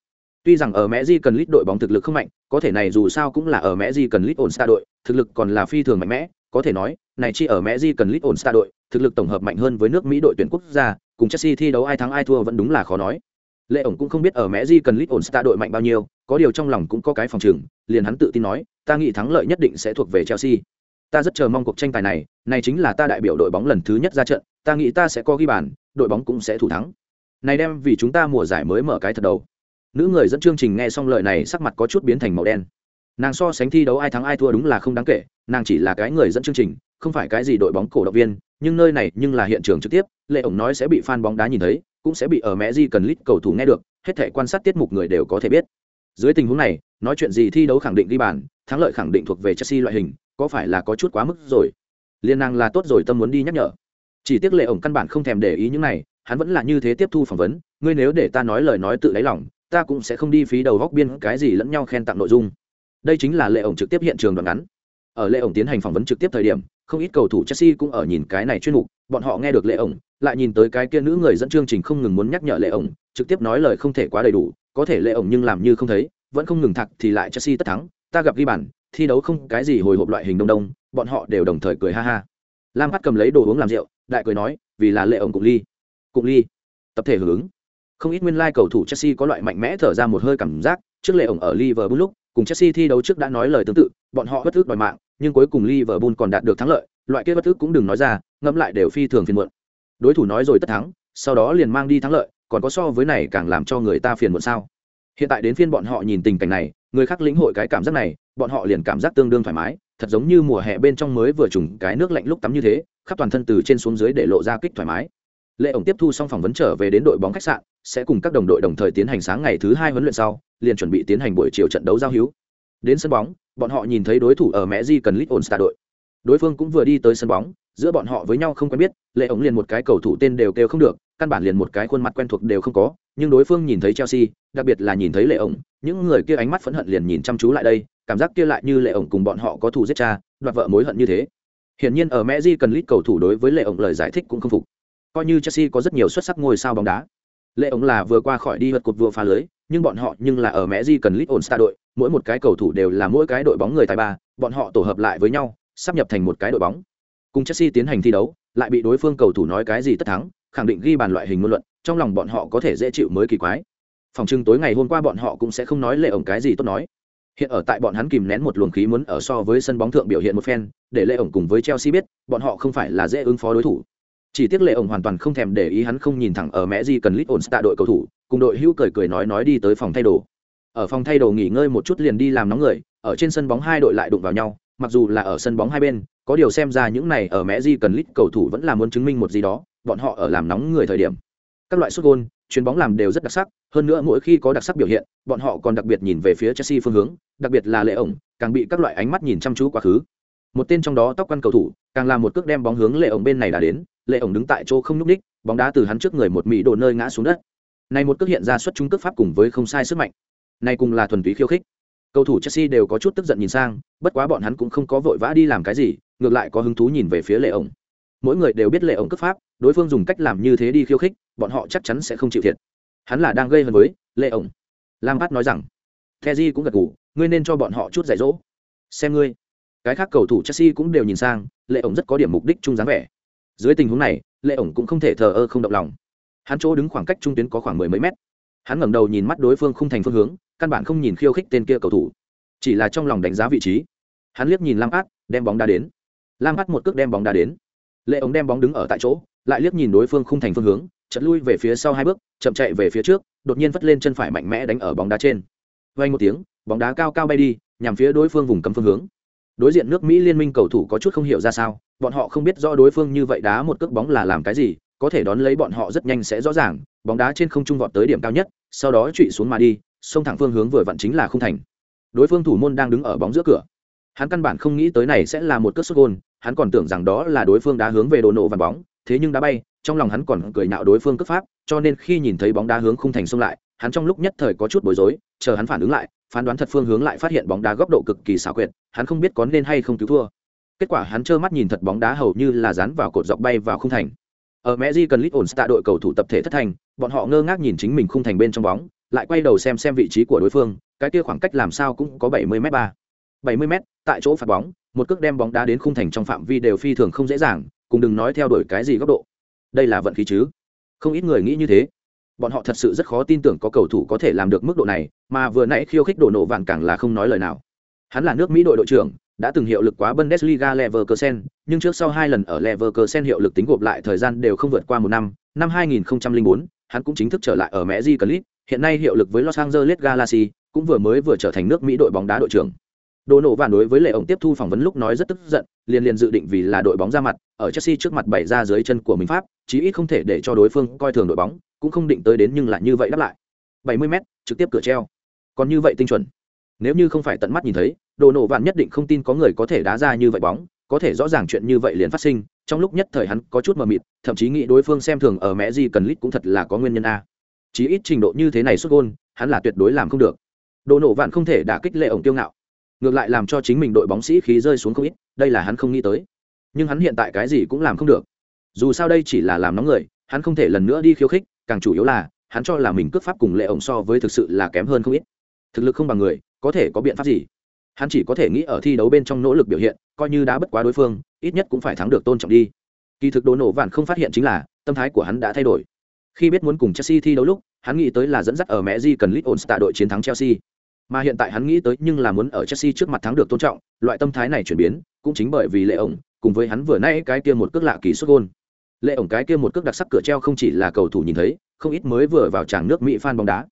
tuy rằng ở mẹ di cần lít đội bóng thực lực không mạnh, có thể này dù sao cũng là ở mẹ di cần lít ổn xa đội, thực lực còn là phi thường mạnh mẽ, có thể nói, này chi ở mẹ di cần lít ổn xa đội, thực lực tổng hợp mạnh hơn với nước mỹ đội tuyển quốc gia, cùng chelsea thi đấu ai thắng ai thua vẫn đúng là khó nói. Lệ ổng cũng không biết ở mẹ di cần lít ổn xa đội mạnh bao nhiêu, có điều trong lòng cũng có cái phòng trường, liền hắn tự tin nói, ta nghĩ thắng lợi nhất định sẽ thuộc về chelsea. Ta rất chờ mong cuộc tranh tài này này chính là ta đại biểu đội bóng lần thứ nhất ra trận, ta nghĩ ta sẽ có ghi bàn, đội bóng cũng sẽ thủ thắng. Này đem vì chúng ta mùa giải mới mở cái thật đầu nữ người dẫn chương trình nghe xong lời này sắc mặt có chút biến thành màu đen. Nàng so sánh thi đấu ai thắng ai thua đúng là không đáng kể, nàng chỉ là cái người dẫn chương trình, không phải cái gì đội bóng cổ động viên, nhưng nơi này nhưng là hiện trường trực tiếp, lệ ổng nói sẽ bị fan bóng đá nhìn thấy, cũng sẽ bị ở mẹ di cần lít cầu thủ nghe được, hết thể quan sát tiết mục người đều có thể biết. Dưới tình huống này, nói chuyện gì thi đấu khẳng định ghi bàn, thắng lợi khẳng định thuộc về chelsea loại hình, có phải là có chút quá mức rồi? Liên nàng là tốt rồi tâm muốn đi nhắc nhở. Chỉ tiếc lệ ổng căn bản không thèm để ý những này, hắn vẫn là như thế tiếp thu phỏng vấn, ngươi nếu để ta nói lời nói tự lấy lòng ta cũng sẽ không đi phí đầu góc biên cái gì lẫn nhau khen tặng nội dung. Đây chính là lệ ổng trực tiếp hiện trường đoạn ngắn. Ở lệ ổng tiến hành phỏng vấn trực tiếp thời điểm, không ít cầu thủ chelsea cũng ở nhìn cái này chuyên mục, bọn họ nghe được lệ ổng, lại nhìn tới cái kia nữ người dẫn chương trình không ngừng muốn nhắc nhở lệ ổng, trực tiếp nói lời không thể quá đầy đủ, có thể lệ ổng nhưng làm như không thấy, vẫn không ngừng thặc thì lại chelsea tất thắng, ta gặp ghi bàn, thi đấu không cái gì hồi hộp loại hình đông đông, bọn họ đều đồng thời cười ha ha. Lam Hát cầm lấy đồ uống làm rượu, đại cười nói, vì là lệ ổng cụng ly. Cụng ly, tập thể hưởng ứng không ít nguyên lai cầu thủ chelsea có loại mạnh mẽ thở ra một hơi cảm giác, trước lệ ổng ở liverpool lúc, cùng chelsea thi đấu trước đã nói lời tương tự, bọn họ bất ức đòi mạng, nhưng cuối cùng liverpool còn đạt được thắng lợi, loại kia bất ức cũng đừng nói ra, ngẫm lại đều phi thường phiền muộn. Đối thủ nói rồi tất thắng, sau đó liền mang đi thắng lợi, còn có so với này càng làm cho người ta phiền muộn sao? Hiện tại đến phiên bọn họ nhìn tình cảnh này, người khác lĩnh hội cái cảm giác này, bọn họ liền cảm giác tương đương thoải mái, thật giống như mùa hè bên trong mới vừa trùng cái nước lạnh lúc tắm như thế, khắp toàn thân từ trên xuống dưới để lộ ra kích thoải mái lệ ổng tiếp thu xong phỏng vấn trở về đến đội bóng khách sạn, sẽ cùng các đồng đội đồng thời tiến hành sáng ngày thứ hai huấn luyện sau, liền chuẩn bị tiến hành buổi chiều trận đấu giao hữu. Đến sân bóng, bọn họ nhìn thấy đối thủ ở mẹ di cần lit ổn start đội. Đối phương cũng vừa đi tới sân bóng, giữa bọn họ với nhau không quen biết, lệ ổng liền một cái cầu thủ tên đều kêu không được, căn bản liền một cái khuôn mặt quen thuộc đều không có, nhưng đối phương nhìn thấy chelsea, đặc biệt là nhìn thấy lệ ổng, những người kia ánh mắt phẫn hận liền nhìn chăm chú lại đây, cảm giác kia lại như lệ ổng cùng bọn họ có thù giết cha, đoạt vợ mối hận như thế. Hiển nhiên ở mẹ di cần lít cầu thủ đối với lệ ổng lời giải thích cũng không phục coi như chelsea có rất nhiều xuất sắc ngôi sao bóng đá. Lệ ống là vừa qua khỏi đi vượt cột vừa phá lưới, nhưng bọn họ nhưng là ở mẹ gì cần lít ổn xa đội, mỗi một cái cầu thủ đều là mỗi cái đội bóng người tài ba, bọn họ tổ hợp lại với nhau, sắp nhập thành một cái đội bóng. Cùng chelsea tiến hành thi đấu, lại bị đối phương cầu thủ nói cái gì tất thắng, khẳng định ghi bàn loại hình ngôn luận, trong lòng bọn họ có thể dễ chịu mới kỳ quái. Phòng trưng tối ngày hôm qua bọn họ cũng sẽ không nói lệ ổng cái gì tốt nói. Hiện ở tại bọn hắn kìm nén một luồng khí muốn ở so với sân bóng thượng biểu hiện một phen, để lệ ổng cùng với chelsea biết, bọn họ không phải là dễ ứng phó đối thủ chỉ tiếc lệ ổng hoàn toàn không thèm để ý hắn không nhìn thẳng ở mẹ gì cần lít ổn tạ đội cầu thủ, cùng đội hữu cười cười nói nói đi tới phòng thay đồ. Ở phòng thay đồ nghỉ ngơi một chút liền đi làm nóng người, ở trên sân bóng hai đội lại đụng vào nhau, mặc dù là ở sân bóng hai bên, có điều xem ra những này ở mẹ gì cần lít cầu thủ vẫn là muốn chứng minh một gì đó, bọn họ ở làm nóng người thời điểm. Các loại xuất gôn, chuyền bóng làm đều rất đặc sắc, hơn nữa mỗi khi có đặc sắc biểu hiện, bọn họ còn đặc biệt nhìn về phía chelsea phương hướng, đặc biệt là lệ ổng, càng bị các loại ánh mắt nhìn chăm chú quá khứ một tên trong đó tóc quan cầu thủ, càng làm một cước đem bóng hướng lệ ổng bên này đã đến. Lệ ổng đứng tại chỗ không nhúc ních bóng đá từ hắn trước người một mỹ đổ nơi ngã xuống đất. Này một cước hiện ra xuất chúng cước pháp cùng với không sai sức mạnh. Này cùng là thuần túy khiêu khích. Cầu thủ chelsea đều có chút tức giận nhìn sang, bất quá bọn hắn cũng không có vội vã đi làm cái gì, ngược lại có hứng thú nhìn về phía lệ ổng. Mỗi người đều biết lệ ổng cước pháp, đối phương dùng cách làm như thế đi khiêu khích, bọn họ chắc chắn sẽ không chịu thiệt. Hắn là đang gây hấn với lệ ổng. Lam bát nói rằng Kheji cũng gật gù, ngươi nên cho bọn họ chút dạy dỗ. Xem ngươi cái khác cầu thủ chelsea cũng đều nhìn sang, lệ ổng rất có điểm mục đích chung dáng vẻ. Dưới tình huống này, lệ ổng cũng không thể thờ ơ không động lòng. Hắn chỗ đứng khoảng cách trung tuyến có khoảng mười mấy mét. Hắn ngẩng đầu nhìn mắt đối phương không thành phương hướng, căn bản không nhìn khiêu khích tên kia cầu thủ. Chỉ là trong lòng đánh giá vị trí. Hắn liếc nhìn lam át đem bóng đá đến. Lam át một cước đem bóng đá đến. Lệ ổng đem bóng đứng ở tại chỗ, lại liếc nhìn đối phương không thành phương hướng chật lui về phía sau hai bước, chậm chạy về phía trước, đột nhiên vất lên chân phải mạnh mẽ đánh ở bóng đá trên. Vay một tiếng, bóng đá cao cao bay đi, nhằm phía đối phương vùng cấm phương hướng đối diện nước mỹ liên minh cầu thủ có chút không hiểu ra sao, bọn họ không biết rõ đối phương như vậy đá một cước bóng là làm cái gì, có thể đón lấy bọn họ rất nhanh sẽ rõ ràng, bóng đá trên không trung vọt tới điểm cao nhất, sau đó trụy xuống mà đi, xông thẳng phương hướng vừa vặn chính là không thành. Đối phương thủ môn đang đứng ở bóng giữa cửa. Hắn căn bản không nghĩ tới này sẽ là một cước xuất gôn, hắn còn tưởng rằng đó là đối phương đá hướng về đồ nổ và bóng, thế nhưng đá bay, trong lòng hắn còn cười nạo đối phương cấp pháp, cho nên khi nhìn thấy bóng đá hướng không thành xông lại hắn trong lúc nhất thời có chút bối rối, chờ hắn phản ứng lại, phán đoán thật phương hướng lại phát hiện bóng đá góc độ cực kỳ xảo quyệt, hắn không biết có nên hay không cứu thua. Kết quả hắn trơ mắt nhìn thật bóng đá hầu như là dán vào cột dọc bay vào khung thành. Ở mẹ di cần lít ổn tạ đội cầu thủ tập thể thất thành, bọn họ ngơ ngác nhìn chính mình khung thành bên trong bóng, lại quay đầu xem xem vị trí của đối phương, cái kia khoảng cách làm sao cũng có 70 m ba. 70 m tại chỗ phạt bóng, một cước đem bóng đá đến khung thành trong phạm vi đều phi thường không dễ dàng, cùng đừng nói theo đuổi cái gì góc độ. Đây là vận khí chứ? Không ít người nghĩ như thế bọn họ thật sự rất khó tin tưởng có cầu thủ có thể làm được mức độ này mà vừa nãy khiêu khích đổ nổ vàng càng là không nói lời nào. Hắn là nước mỹ đội đội trưởng đã từng hiệu lực quá bundesliga leverkusen nhưng trước sau hai lần ở leverkusen hiệu lực tính gộp lại thời gian đều không vượt qua một năm năm 2004, hắn cũng chính thức trở lại ở mẹ di clip hiện nay hiệu lực với los angeles galaxy cũng vừa mới vừa trở thành nước mỹ đội bóng đá đội trưởng. Đồ nổ và đối với lệ ổng tiếp thu phỏng vấn lúc nói rất tức giận, liền liền dự định vì là đội bóng ra mặt, ở Chelsea trước mặt bày ra dưới chân của mình pháp, chí ít không thể để cho đối phương coi thường đội bóng, cũng không định tới đến nhưng lại như vậy đáp lại. 70m, trực tiếp cửa treo. Còn như vậy tinh chuẩn. Nếu như không phải tận mắt nhìn thấy, Đồ nổ vạn nhất định không tin có người có thể đá ra như vậy bóng, có thể rõ ràng chuyện như vậy liền phát sinh, trong lúc nhất thời hắn có chút mờ mịt, thậm chí nghĩ đối phương xem thường ở mẹ gì cần lít cũng thật là có nguyên nhân a. Chí ít trình độ như thế này sút gôn, hắn là tuyệt đối làm không được. Đồ nổ vạn không thể đả kích lệ ổng tiêu ngạo ngược lại làm cho chính mình đội bóng sĩ khí rơi xuống không ít đây là hắn không nghĩ tới nhưng hắn hiện tại cái gì cũng làm không được. Dù sao đây chỉ là làm nóng người hắn không thể lần nữa đi khiêu khích càng chủ yếu là hắn cho là mình cướp pháp cùng lệ ổng so với thực sự là kém hơn không ít. Thực lực không bằng người có thể có biện pháp gì? Hắn chỉ có thể nghĩ ở thi đấu bên trong nỗ lực biểu hiện coi như đã bất quá đối phương ít nhất cũng phải thắng được tôn trọng đi. Kỳ thực đồ nổ vạn không phát hiện chính là tâm thái của hắn đã thay đổi. Khi biết muốn cùng chelsea thi đấu lúc hắn nghĩ tới là dẫn dắt ở mẹ di cần lit ổn tạ đội chiến thắng chelsea. Mà hiện tại hắn nghĩ tới nhưng là muốn ở Chelsea trước mặt thắng được tôn trọng, loại tâm thái này chuyển biến, cũng chính bởi vì lệ ổng, cùng với hắn vừa nãy cái kia một cước lạ kỳ xuất gôn. Lệ ổng cái kia một cước đặc sắc cửa treo không chỉ là cầu thủ nhìn thấy, không ít mới vừa vào tràng nước Mỹ fan bóng đá.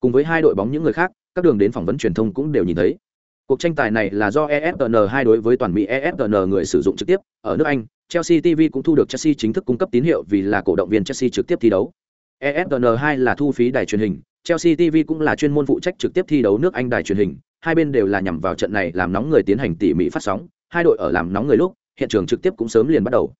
Cùng với hai đội bóng những người khác, các đường đến phỏng vấn truyền thông cũng đều nhìn thấy. Cuộc tranh tài này là do ESPN hai đối với toàn Mỹ ESPN người sử dụng trực tiếp, ở nước Anh, Chelsea TV cũng thu được Chelsea chính thức cung cấp tín hiệu vì là cổ động viên Chelsea trực tiếp thi đấu. ESPN 2 là thu phí đài truyền hình, Chelsea TV cũng là chuyên môn phụ trách trực tiếp thi đấu nước Anh đài truyền hình, hai bên đều là nhằm vào trận này làm nóng người tiến hành tỉ mỉ phát sóng, hai đội ở làm nóng người lúc, hiện trường trực tiếp cũng sớm liền bắt đầu.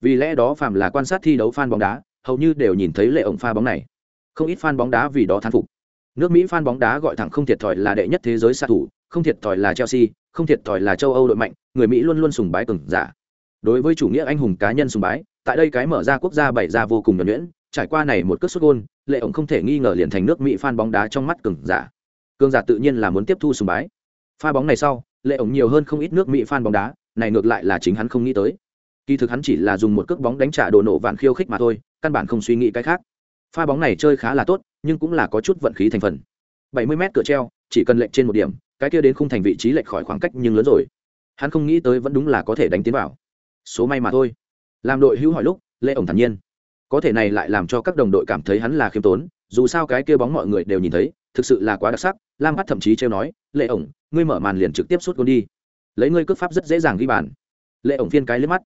Vì lẽ đó phàm là quan sát thi đấu fan bóng đá, hầu như đều nhìn thấy lệ ổng pha bóng này. Không ít fan bóng đá vì đó thán phục. Nước Mỹ fan bóng đá gọi thẳng không thiệt thòi là đệ nhất thế giới sát thủ, không thiệt thòi là Chelsea, không thiệt thòi là châu Âu đội mạnh, người Mỹ luôn luôn sùng bái cường giả. Đối với chủ nghĩa anh hùng cá nhân sùng bái, tại đây cái mở ra quốc gia bảy ra vô cùng nhuần nhuyễn, trải qua này một cước sút gôn, lệ ổng không thể nghi ngờ liền thành nước mỹ fan bóng đá trong mắt cường giả cường giả tự nhiên là muốn tiếp thu sùng bái pha bóng này sau lệ ổng nhiều hơn không ít nước mỹ fan bóng đá này ngược lại là chính hắn không nghĩ tới. Kỳ thực hắn chỉ là dùng một cước bóng đánh trả đồ nổ vạn khiêu khích mà thôi, căn bản không suy nghĩ cái khác. Pha bóng này chơi khá là tốt, nhưng cũng là có chút vận khí thành phần. 70 m cửa treo, chỉ cần lệnh trên một điểm, cái kia đến khung thành vị trí lệch khỏi khoảng cách nhưng lớn rồi. Hắn không nghĩ tới vẫn đúng là có thể đánh tiến vào. Số may mà thôi. Làm đội hữu hỏi lúc lệ ổng thản nhiên. Có thể này lại làm cho các đồng đội cảm thấy hắn là khiêm tốn, dù sao cái kia bóng mọi người đều nhìn thấy, thực sự là quá đặc sắc, lam bắt thậm chí trêu nói lệ ổng, ngươi mở màn liền trực tiếp suốt gôn đi lấy ngươi cướp pháp rất dễ dàng ghi bàn. Lệ ổng phiên cái liếc mắt.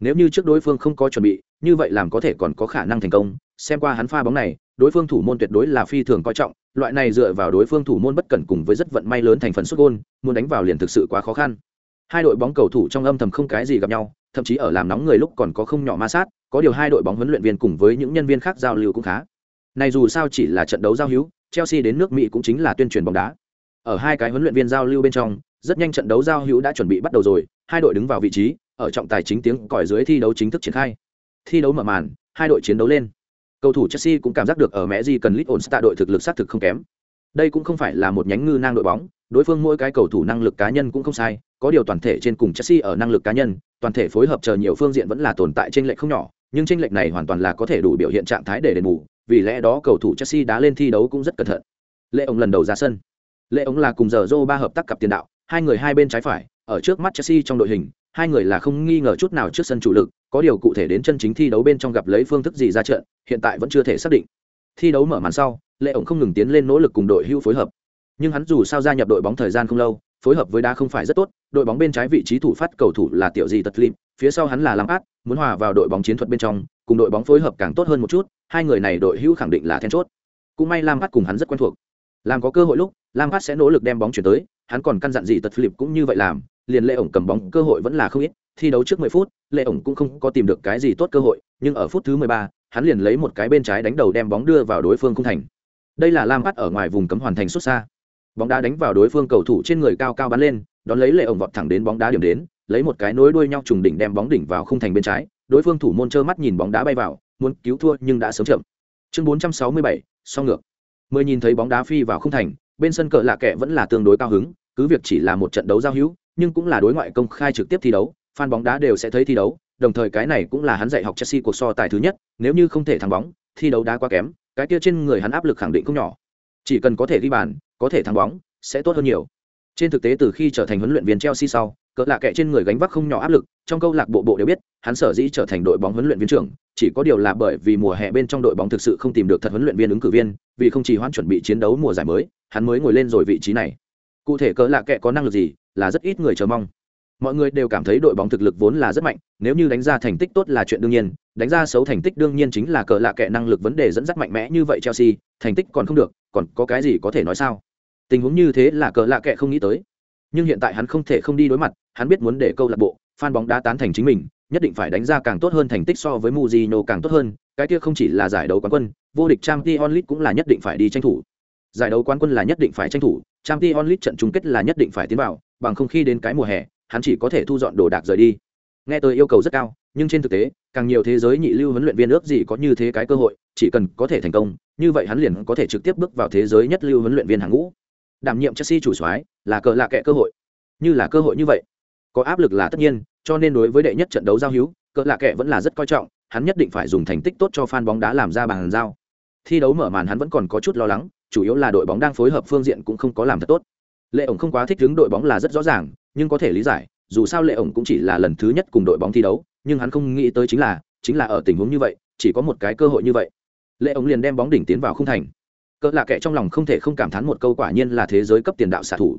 Nếu như trước đối phương không có chuẩn bị, như vậy làm có thể còn có khả năng thành công. Xem qua hắn pha bóng này, đối phương thủ môn tuyệt đối là phi thường coi trọng. Loại này dựa vào đối phương thủ môn bất cẩn cùng với rất vận may lớn thành phần xuất gôn, muốn đánh vào liền thực sự quá khó khăn. Hai đội bóng cầu thủ trong âm thầm không cái gì gặp nhau, thậm chí ở làm nóng người lúc còn có không nhỏ ma sát, có điều hai đội bóng huấn luyện viên cùng với những nhân viên khác giao lưu cũng khá. Này dù sao chỉ là trận đấu giao hữu, chelsea đến nước mỹ cũng chính là tuyên truyền bóng đá. Ở hai cái huấn luyện viên giao lưu bên trong rất nhanh trận đấu giao hữu đã chuẩn bị bắt đầu rồi, hai đội đứng vào vị trí, ở trọng tài chính tiếng còi dưới thi đấu chính thức triển khai. Thi đấu mở màn, hai đội chiến đấu lên. Cầu thủ chelsea cũng cảm giác được ở mẹ gì cần lit ổn đội thực lực xác thực không kém. Đây cũng không phải là một nhánh ngư nang đội bóng, đối phương mỗi cái cầu thủ năng lực cá nhân cũng không sai, có điều toàn thể trên cùng chelsea ở năng lực cá nhân, toàn thể phối hợp chờ nhiều phương diện vẫn là tồn tại trên lệch không nhỏ, nhưng tranh lệch này hoàn toàn là có thể đủ biểu hiện trạng thái để đền bù, vì lẽ đó cầu thủ chelsea đá lên thi đấu cũng rất cẩn thận. Lệ ông lần đầu ra sân. Lệ ông là cùng giờ Joe ba hợp tác cặp tiền đạo hai người hai bên trái phải, ở trước mắt chelsea trong đội hình, hai người là không nghi ngờ chút nào trước sân chủ lực, có điều cụ thể đến chân chính thi đấu bên trong gặp lấy phương thức gì ra trận, hiện tại vẫn chưa thể xác định. Thi đấu mở màn sau, lệ ổng không ngừng tiến lên nỗ lực cùng đội hưu phối hợp. Nhưng hắn dù sao gia nhập đội bóng thời gian không lâu, phối hợp với đá không phải rất tốt, đội bóng bên trái vị trí thủ phát cầu thủ là tiểu gì tật lim phía sau hắn là lam át, muốn hòa vào đội bóng chiến thuật bên trong, cùng đội bóng phối hợp càng tốt hơn một chút, hai người này đội hữu khẳng định là then chốt. Cũng may lam át cùng hắn rất quen thuộc. Làm có cơ hội lúc Lampard sẽ nỗ lực đem bóng chuyển tới hắn còn căn dặn gì tật Philip cũng như vậy làm liền lệ ổng cầm bóng cơ hội vẫn là không ít thi đấu trước 10 phút lệ ổng cũng không có tìm được cái gì tốt cơ hội nhưng ở phút thứ 13, hắn liền lấy một cái bên trái đánh đầu đem bóng đưa vào đối phương khung thành. Đây là lam Lampard ở ngoài vùng cấm hoàn thành xuất xa. Bóng đá đánh vào đối phương cầu thủ trên người cao cao bắn lên đón lấy lệ ổng vọt thẳng đến bóng đá điểm đến lấy một cái nối đuôi nhau trùng đỉnh đem bóng đỉnh vào khung thành bên trái đối phương thủ môn trơ mắt nhìn bóng đá bay vào muốn cứu thua nhưng đã sớm chậm. Chương 467, song ngược. Mười nhìn thấy bóng đá phi vào khung thành bên sân cờ lạ kệ vẫn là tương đối cao hứng cứ việc chỉ là một trận đấu giao hữu, nhưng cũng là đối ngoại công khai trực tiếp thi đấu, fan bóng đá đều sẽ thấy thi đấu, đồng thời cái này cũng là hắn dạy học Chelsea cuộc so tài thứ nhất, nếu như không thể thắng bóng, thi đấu đá quá kém, cái kia trên người hắn áp lực khẳng định không nhỏ. Chỉ cần có thể ghi bàn, có thể thắng bóng, sẽ tốt hơn nhiều. Trên thực tế từ khi trở thành huấn luyện viên Chelsea sau, cỡ lạ kệ trên người gánh vác không nhỏ áp lực, trong câu lạc bộ bộ đều biết, hắn sở dĩ trở thành đội bóng huấn luyện viên trưởng, chỉ có điều là bởi vì mùa hè bên trong đội bóng thực sự không tìm được thật huấn luyện viên ứng cử viên, vì không chỉ hoãn chuẩn bị chiến đấu mùa giải mới, hắn mới ngồi lên rồi vị trí này cụ thể cỡ lạ kệ có năng lực gì là rất ít người chờ mong. Mọi người đều cảm thấy đội bóng thực lực vốn là rất mạnh, nếu như đánh ra thành tích tốt là chuyện đương nhiên, đánh ra xấu thành tích đương nhiên chính là cỡ lạ kệ năng lực vấn đề dẫn dắt mạnh mẽ như vậy chelsea, thành tích còn không được, còn có cái gì có thể nói sao? Tình huống như thế là cỡ lạ kệ không nghĩ tới. Nhưng hiện tại hắn không thể không đi đối mặt, hắn biết muốn để câu lạc bộ, fan bóng đá tán thành chính mình, nhất định phải đánh ra càng tốt hơn thành tích so với Mujino càng tốt hơn, cái kia không chỉ là giải đấu quán quân, vô địch Champions League cũng là nhất định phải đi tranh thủ. Giải đấu quán quân là nhất định phải tranh thủ Champions League trận chung kết là nhất định phải tiến vào, bằng không khi đến cái mùa hè, hắn chỉ có thể thu dọn đồ đạc rời đi. Nghe tôi yêu cầu rất cao, nhưng trên thực tế, càng nhiều thế giới nhị lưu huấn luyện viên ước gì có như thế cái cơ hội, chỉ cần có thể thành công, như vậy hắn liền có thể trực tiếp bước vào thế giới nhất lưu huấn luyện viên hàng ngũ. Đảm nhiệm chelsea chủ soái là cờ lạ kệ cơ hội. Như là cơ hội như vậy, có áp lực là tất nhiên, cho nên đối với đệ nhất trận đấu giao hữu, cờ lạ kệ vẫn là rất coi trọng, hắn nhất định phải dùng thành tích tốt cho fan bóng đá làm ra bàn giao. Thi đấu mở màn hắn vẫn còn có chút lo lắng chủ yếu là đội bóng đang phối hợp phương diện cũng không có làm thật tốt. Lệ ổng không quá thích đứng đội bóng là rất rõ ràng, nhưng có thể lý giải, dù sao lệ ổng cũng chỉ là lần thứ nhất cùng đội bóng thi đấu, nhưng hắn không nghĩ tới chính là chính là ở tình huống như vậy, chỉ có một cái cơ hội như vậy. Lệ ổng liền đem bóng đỉnh tiến vào không thành. Cỡ lạ kệ trong lòng không thể không cảm thán một câu quả nhiên là thế giới cấp tiền đạo xạ thủ.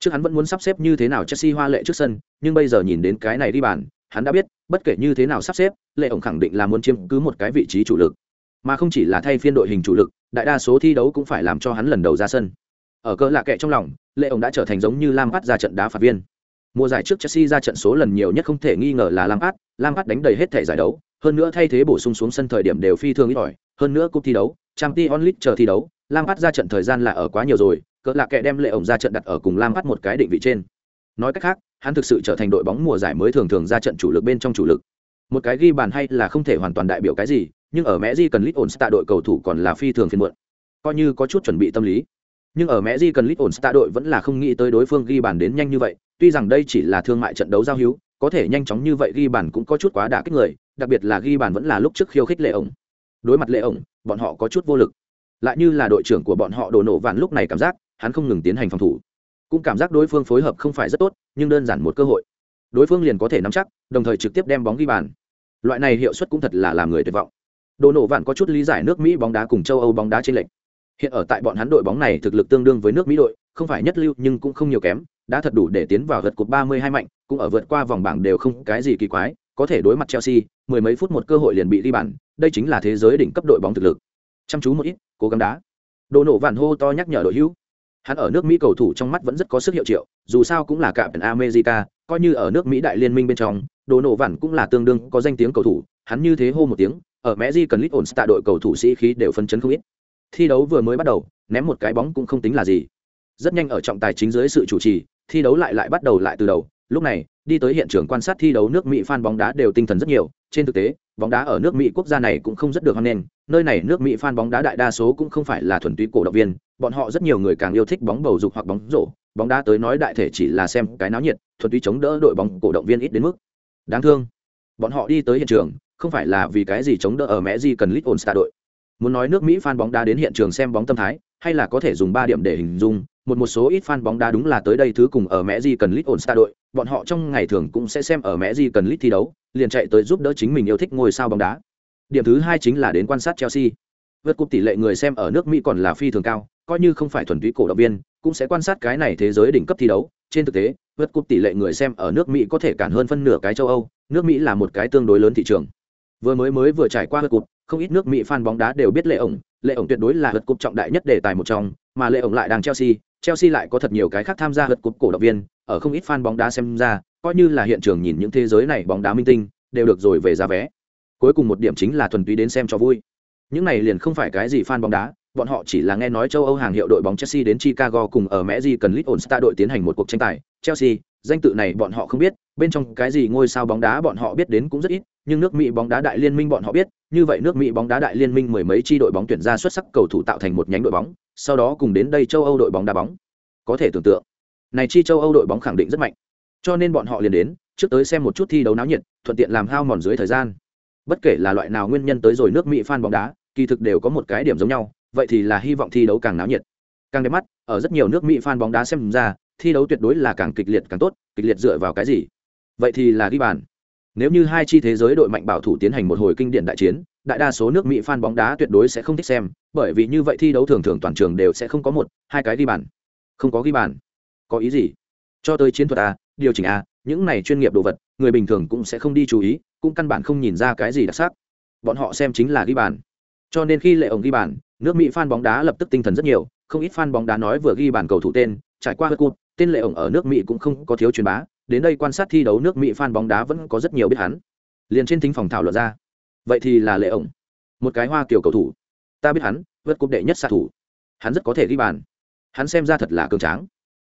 Trước hắn vẫn muốn sắp xếp như thế nào chelsea hoa lệ trước sân, nhưng bây giờ nhìn đến cái này đi bàn, hắn đã biết, bất kể như thế nào sắp xếp, lệ ổng khẳng định là muốn chiếm cứ một cái vị trí chủ lực mà không chỉ là thay phiên đội hình chủ lực, đại đa số thi đấu cũng phải làm cho hắn lần đầu ra sân. Ở cỡ lạ kệ trong lòng, lệ ổng đã trở thành giống như lam bắt ra trận đá phạt viên. Mùa giải trước chelsea ra trận số lần nhiều nhất không thể nghi ngờ là lam bắt lam bắt đánh đầy hết thể giải đấu, hơn nữa thay thế bổ sung xuống sân thời điểm đều phi thường ít ỏi, hơn nữa cúp thi đấu trang t onlit chờ thi đấu, lam bắt ra trận thời gian là ở quá nhiều rồi, cỡ lạ kệ đem lệ ổng ra trận đặt ở cùng lam bắt một cái định vị trên. Nói cách khác, hắn thực sự trở thành đội bóng mùa giải mới thường thường ra trận chủ lực bên trong chủ lực. Một cái ghi bàn hay là không thể hoàn toàn đại biểu cái gì nhưng ở mẹ di cần lit ổn tạ đội cầu thủ còn là phi thường phiên muộn. Coi như có chút chuẩn bị tâm lý. Nhưng ở mẹ di cần lit ổn tạ đội vẫn là không nghĩ tới đối phương ghi bàn đến nhanh như vậy, tuy rằng đây chỉ là thương mại trận đấu giao hữu, có thể nhanh chóng như vậy ghi bàn cũng có chút quá đả kích người, đặc biệt là ghi bàn vẫn là lúc trước khiêu khích lệ ổng. Đối mặt lệ ổng, bọn họ có chút vô lực. Lại như là đội trưởng của bọn họ đổ nổ vạn lúc này cảm giác, hắn không ngừng tiến hành phòng thủ. Cũng cảm giác đối phương phối hợp không phải rất tốt, nhưng đơn giản một cơ hội. Đối phương liền có thể nắm chắc, đồng thời trực tiếp đem bóng ghi bàn. Loại này hiệu suất cũng thật là làm người tuyệt vọng đồ nổ vạn có chút lý giải nước mỹ bóng đá cùng châu âu bóng đá trên lệnh hiện ở tại bọn hắn đội bóng này thực lực tương đương với nước mỹ đội, không phải nhất lưu nhưng cũng không nhiều kém, đã thật đủ để tiến vào gật cột 32 mạnh, cũng ở vượt qua vòng bảng đều không cái gì kỳ quái, có thể đối mặt chelsea, mười mấy phút một cơ hội liền bị đi bàn, đây chính là thế giới đỉnh cấp đội bóng thực lực. Chăm chú một ít, cố gắng đá. Đồ nổ vạn hô to nhắc nhở đội hữu. Hắn ở nước mỹ cầu thủ trong mắt vẫn rất có sức hiệu triệu, dù sao cũng là cạm america, coi như ở nước mỹ đại liên minh bên trong, đồ nổ vạn cũng là tương đương có danh tiếng cầu thủ, hắn như thế hô một tiếng ở mẹ di cần lít ổn tạ đội cầu thủ sĩ khí đều phân chấn không ít. Thi đấu vừa mới bắt đầu, ném một cái bóng cũng không tính là gì. Rất nhanh ở trọng tài chính dưới sự chủ trì, thi đấu lại lại bắt đầu lại từ đầu. Lúc này, đi tới hiện trường quan sát thi đấu nước mỹ fan bóng đá đều tinh thần rất nhiều. Trên thực tế, bóng đá ở nước mỹ quốc gia này cũng không rất được hoan nghênh. Nơi này nước mỹ fan bóng đá đại đa số cũng không phải là thuần túy cổ động viên. Bọn họ rất nhiều người càng yêu thích bóng bầu dục hoặc bóng rổ. Bóng đá tới nói đại thể chỉ là xem cái náo nhiệt, thuần túy chống đỡ đội bóng cổ động viên ít đến mức. Đáng thương. Bọn họ đi tới hiện trường không phải là vì cái gì chống đỡ ở mẹ gì cần lit ổn đội. Muốn nói nước mỹ fan bóng đá đến hiện trường xem bóng tâm thái, hay là có thể dùng ba điểm để hình dung, một một số ít fan bóng đá đúng là tới đây thứ cùng ở mẹ gì cần lit ổn đội, bọn họ trong ngày thường cũng sẽ xem ở mẹ gì cần lit thi đấu, liền chạy tới giúp đỡ chính mình yêu thích ngôi sao bóng đá. Điểm thứ hai chính là đến quan sát chelsea. Vượt cúp tỷ lệ người xem ở nước mỹ còn là phi thường cao, coi như không phải thuần túy cổ động viên, cũng sẽ quan sát cái này thế giới đỉnh cấp thi đấu. Trên thực tế, vượt cúp tỷ lệ người xem ở nước mỹ có thể cản hơn phân nửa cái châu âu, nước mỹ là một cái tương đối lớn thị trường vừa mới mới vừa trải qua vượt cúp không ít nước mỹ fan bóng đá đều biết lệ ổng. Lệ ổng tuyệt đối là hất cúp trọng đại nhất đề tài một trong mà lệ ổng lại đang chelsea. Chelsea lại có thật nhiều cái khác tham gia hất cúp cổ động viên ở không ít fan bóng đá xem ra coi như là hiện trường nhìn những thế giới này bóng đá minh tinh đều được rồi về ra vé. Cuối cùng một điểm chính là thuần túy đến xem cho vui. Những này liền không phải cái gì fan bóng đá bọn họ chỉ là nghe nói châu Âu hàng hiệu đội bóng Chelsea đến Chicago cùng ở Mẹ gì cần Little Star đội tiến hành một cuộc tranh tài. Chelsea, danh tự này bọn họ không biết, bên trong cái gì ngôi sao bóng đá bọn họ biết đến cũng rất ít, nhưng nước Mỹ bóng đá đại liên minh bọn họ biết, như vậy nước Mỹ bóng đá đại liên minh mười mấy chi đội bóng tuyển ra xuất sắc cầu thủ tạo thành một nhánh đội bóng, sau đó cùng đến đây châu Âu đội bóng đá bóng. Có thể tưởng tượng, này chi châu Âu đội bóng khẳng định rất mạnh. Cho nên bọn họ liền đến, trước tới xem một chút thi đấu náo nhiệt, thuận tiện làm hao mòn dưới thời gian. Bất kể là loại nào nguyên nhân tới rồi nước Mỹ fan bóng đá, kỳ thực đều có một cái điểm giống nhau, vậy thì là hy vọng thi đấu càng náo nhiệt càng đẹp mắt ở rất nhiều nước mỹ fan bóng đá xem ra thi đấu tuyệt đối là càng kịch liệt càng tốt, kịch liệt dựa vào cái gì? Vậy thì là ghi bàn. Nếu như hai chi thế giới đội mạnh bảo thủ tiến hành một hồi kinh điển đại chiến, đại đa số nước mỹ fan bóng đá tuyệt đối sẽ không thích xem, bởi vì như vậy thi đấu thường thường toàn trường đều sẽ không có một, hai cái ghi bàn. Không có ghi bàn. Có ý gì? Cho tới chiến thuật a, điều chỉnh a, những này chuyên nghiệp đồ vật, người bình thường cũng sẽ không đi chú ý, cũng căn bản không nhìn ra cái gì đặc sắc. Bọn họ xem chính là ghi bàn. Cho nên khi lệ ổng ghi bàn, nước mỹ fan bóng đá lập tức tinh thần rất nhiều, không ít fan bóng đá nói vừa ghi bàn cầu thủ tên, trải qua hớt cụt tên lệ ổng ở nước mỹ cũng không có thiếu truyền bá, đến đây quan sát thi đấu nước mỹ fan bóng đá vẫn có rất nhiều biết hắn. Liền trên thính phòng thảo luận ra. Vậy thì là lệ ổng. Một cái hoa kiểu cầu thủ. Ta biết hắn, vượt cúp đệ nhất xạ thủ. Hắn rất có thể ghi bàn. Hắn xem ra thật là cường tráng.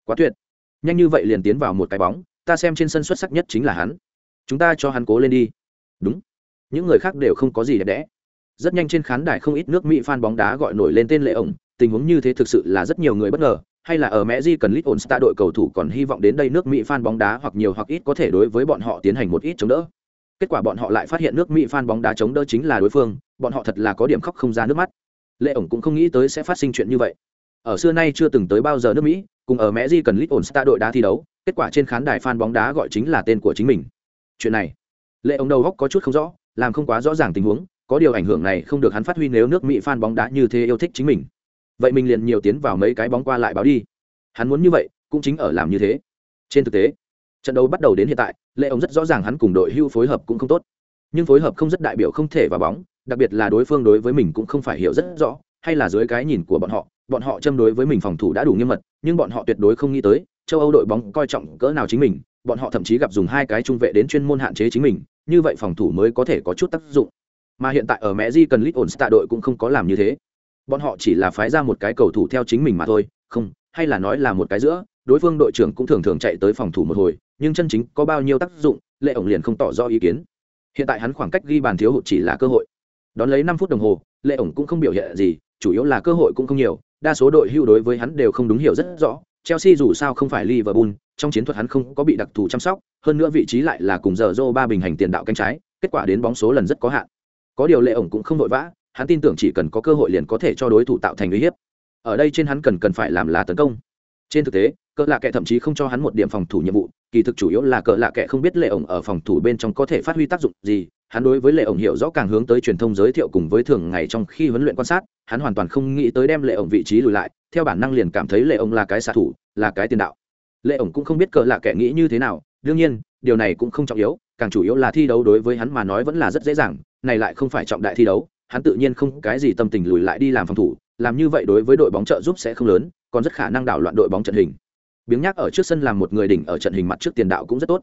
Quá tuyệt. Nhanh như vậy liền tiến vào một cái bóng, ta xem trên sân xuất sắc nhất chính là hắn. Chúng ta cho hắn cố lên đi. Đúng. Những người khác đều không có gì đẹp đẽ. Rất nhanh trên khán đài không ít nước mỹ fan bóng đá gọi nổi lên tên lệ ổng, tình huống như thế thực sự là rất nhiều người bất ngờ hay là ở mẹ di cần lit ổn star đội cầu thủ còn hy vọng đến đây nước mỹ fan bóng đá hoặc nhiều hoặc ít có thể đối với bọn họ tiến hành một ít chống đỡ. Kết quả bọn họ lại phát hiện nước mỹ fan bóng đá chống đỡ chính là đối phương, bọn họ thật là có điểm khóc không ra nước mắt. Lệ ổng cũng không nghĩ tới sẽ phát sinh chuyện như vậy. Ở xưa nay chưa từng tới bao giờ nước mỹ, cùng ở mẹ di cần lit ổn star đội đá thi đấu, kết quả trên khán đài fan bóng đá gọi chính là tên của chính mình. Chuyện này, lệ ổng đầu góc có chút không rõ, làm không quá rõ ràng tình huống, có điều ảnh hưởng này không được hắn phát huy nếu nước mỹ fan bóng đá như thế yêu thích chính mình vậy mình liền nhiều tiến vào mấy cái bóng qua lại báo đi. Hắn muốn như vậy, cũng chính ở làm như thế. Trên thực tế, trận đấu bắt đầu đến hiện tại, lệ ông rất rõ ràng hắn cùng đội hưu phối hợp cũng không tốt. Nhưng phối hợp không rất đại biểu không thể vào bóng, đặc biệt là đối phương đối với mình cũng không phải hiểu rất rõ, hay là dưới cái nhìn của bọn họ bọn họ châm đối với mình phòng thủ đã đủ nghiêm mật, nhưng bọn họ tuyệt đối không nghĩ tới, châu âu đội bóng coi trọng cỡ nào chính mình, bọn họ thậm chí gặp dùng hai cái trung vệ đến chuyên môn hạn chế chính mình, như vậy phòng thủ mới có thể có chút tác dụng. Mà hiện tại ở mẹ di cần lit ổn tạ đội cũng không có làm như thế bọn họ chỉ là phái ra một cái cầu thủ theo chính mình mà thôi, không, hay là nói là một cái giữa, đối phương đội trưởng cũng thường thường chạy tới phòng thủ một hồi, nhưng chân chính có bao nhiêu tác dụng, lệ ổng liền không tỏ rõ ý kiến. Hiện tại hắn khoảng cách ghi bàn thiếu hụt chỉ là cơ hội. Đón lấy năm phút đồng hồ, lệ ổng cũng không biểu hiện gì, chủ yếu là cơ hội cũng không nhiều, đa số đội hưu đối với hắn đều không đúng hiểu rất rõ, chelsea dù sao không phải liverpool, trong chiến thuật hắn không có bị đặc thù chăm sóc, hơn nữa vị trí lại là cùng giờ Zô ba bình hành tiền đạo cánh trái, kết quả đến bóng số lần rất có hạn. Có điều lệ ổng cũng không vội vã hắn tin tưởng chỉ cần có cơ hội liền có thể cho đối thủ tạo thành uy hiếp. Ở đây trên hắn cần cần phải làm là tấn công. Trên thực tế cỡ lạ kệ thậm chí không cho hắn một điểm phòng thủ nhiệm vụ, kỳ thực chủ yếu là cỡ lạ kệ không biết lệ ổng ở phòng thủ bên trong có thể phát huy tác dụng gì. Hắn đối với lệ ổng hiểu rõ càng hướng tới truyền thông giới thiệu cùng với thường ngày trong khi huấn luyện quan sát, hắn hoàn toàn không nghĩ tới đem lệ ổng vị trí lùi lại, theo bản năng liền cảm thấy lệ ổng là cái xạ thủ, là cái tiền đạo. Lệ ổng cũng không biết cỡ lạ kệ nghĩ như thế nào, đương nhiên, điều này cũng không trọng yếu, càng chủ yếu là thi đấu đối với hắn mà nói vẫn là rất dễ dàng, này lại không phải trọng đại thi đấu hắn tự nhiên không cái gì tâm tình lùi lại đi làm phòng thủ, làm như vậy đối với đội bóng trợ giúp sẽ không lớn, còn rất khả năng đảo loạn đội bóng trận hình. Biếng nhắc ở trước sân làm một người đỉnh ở trận hình mặt trước tiền đạo cũng rất tốt.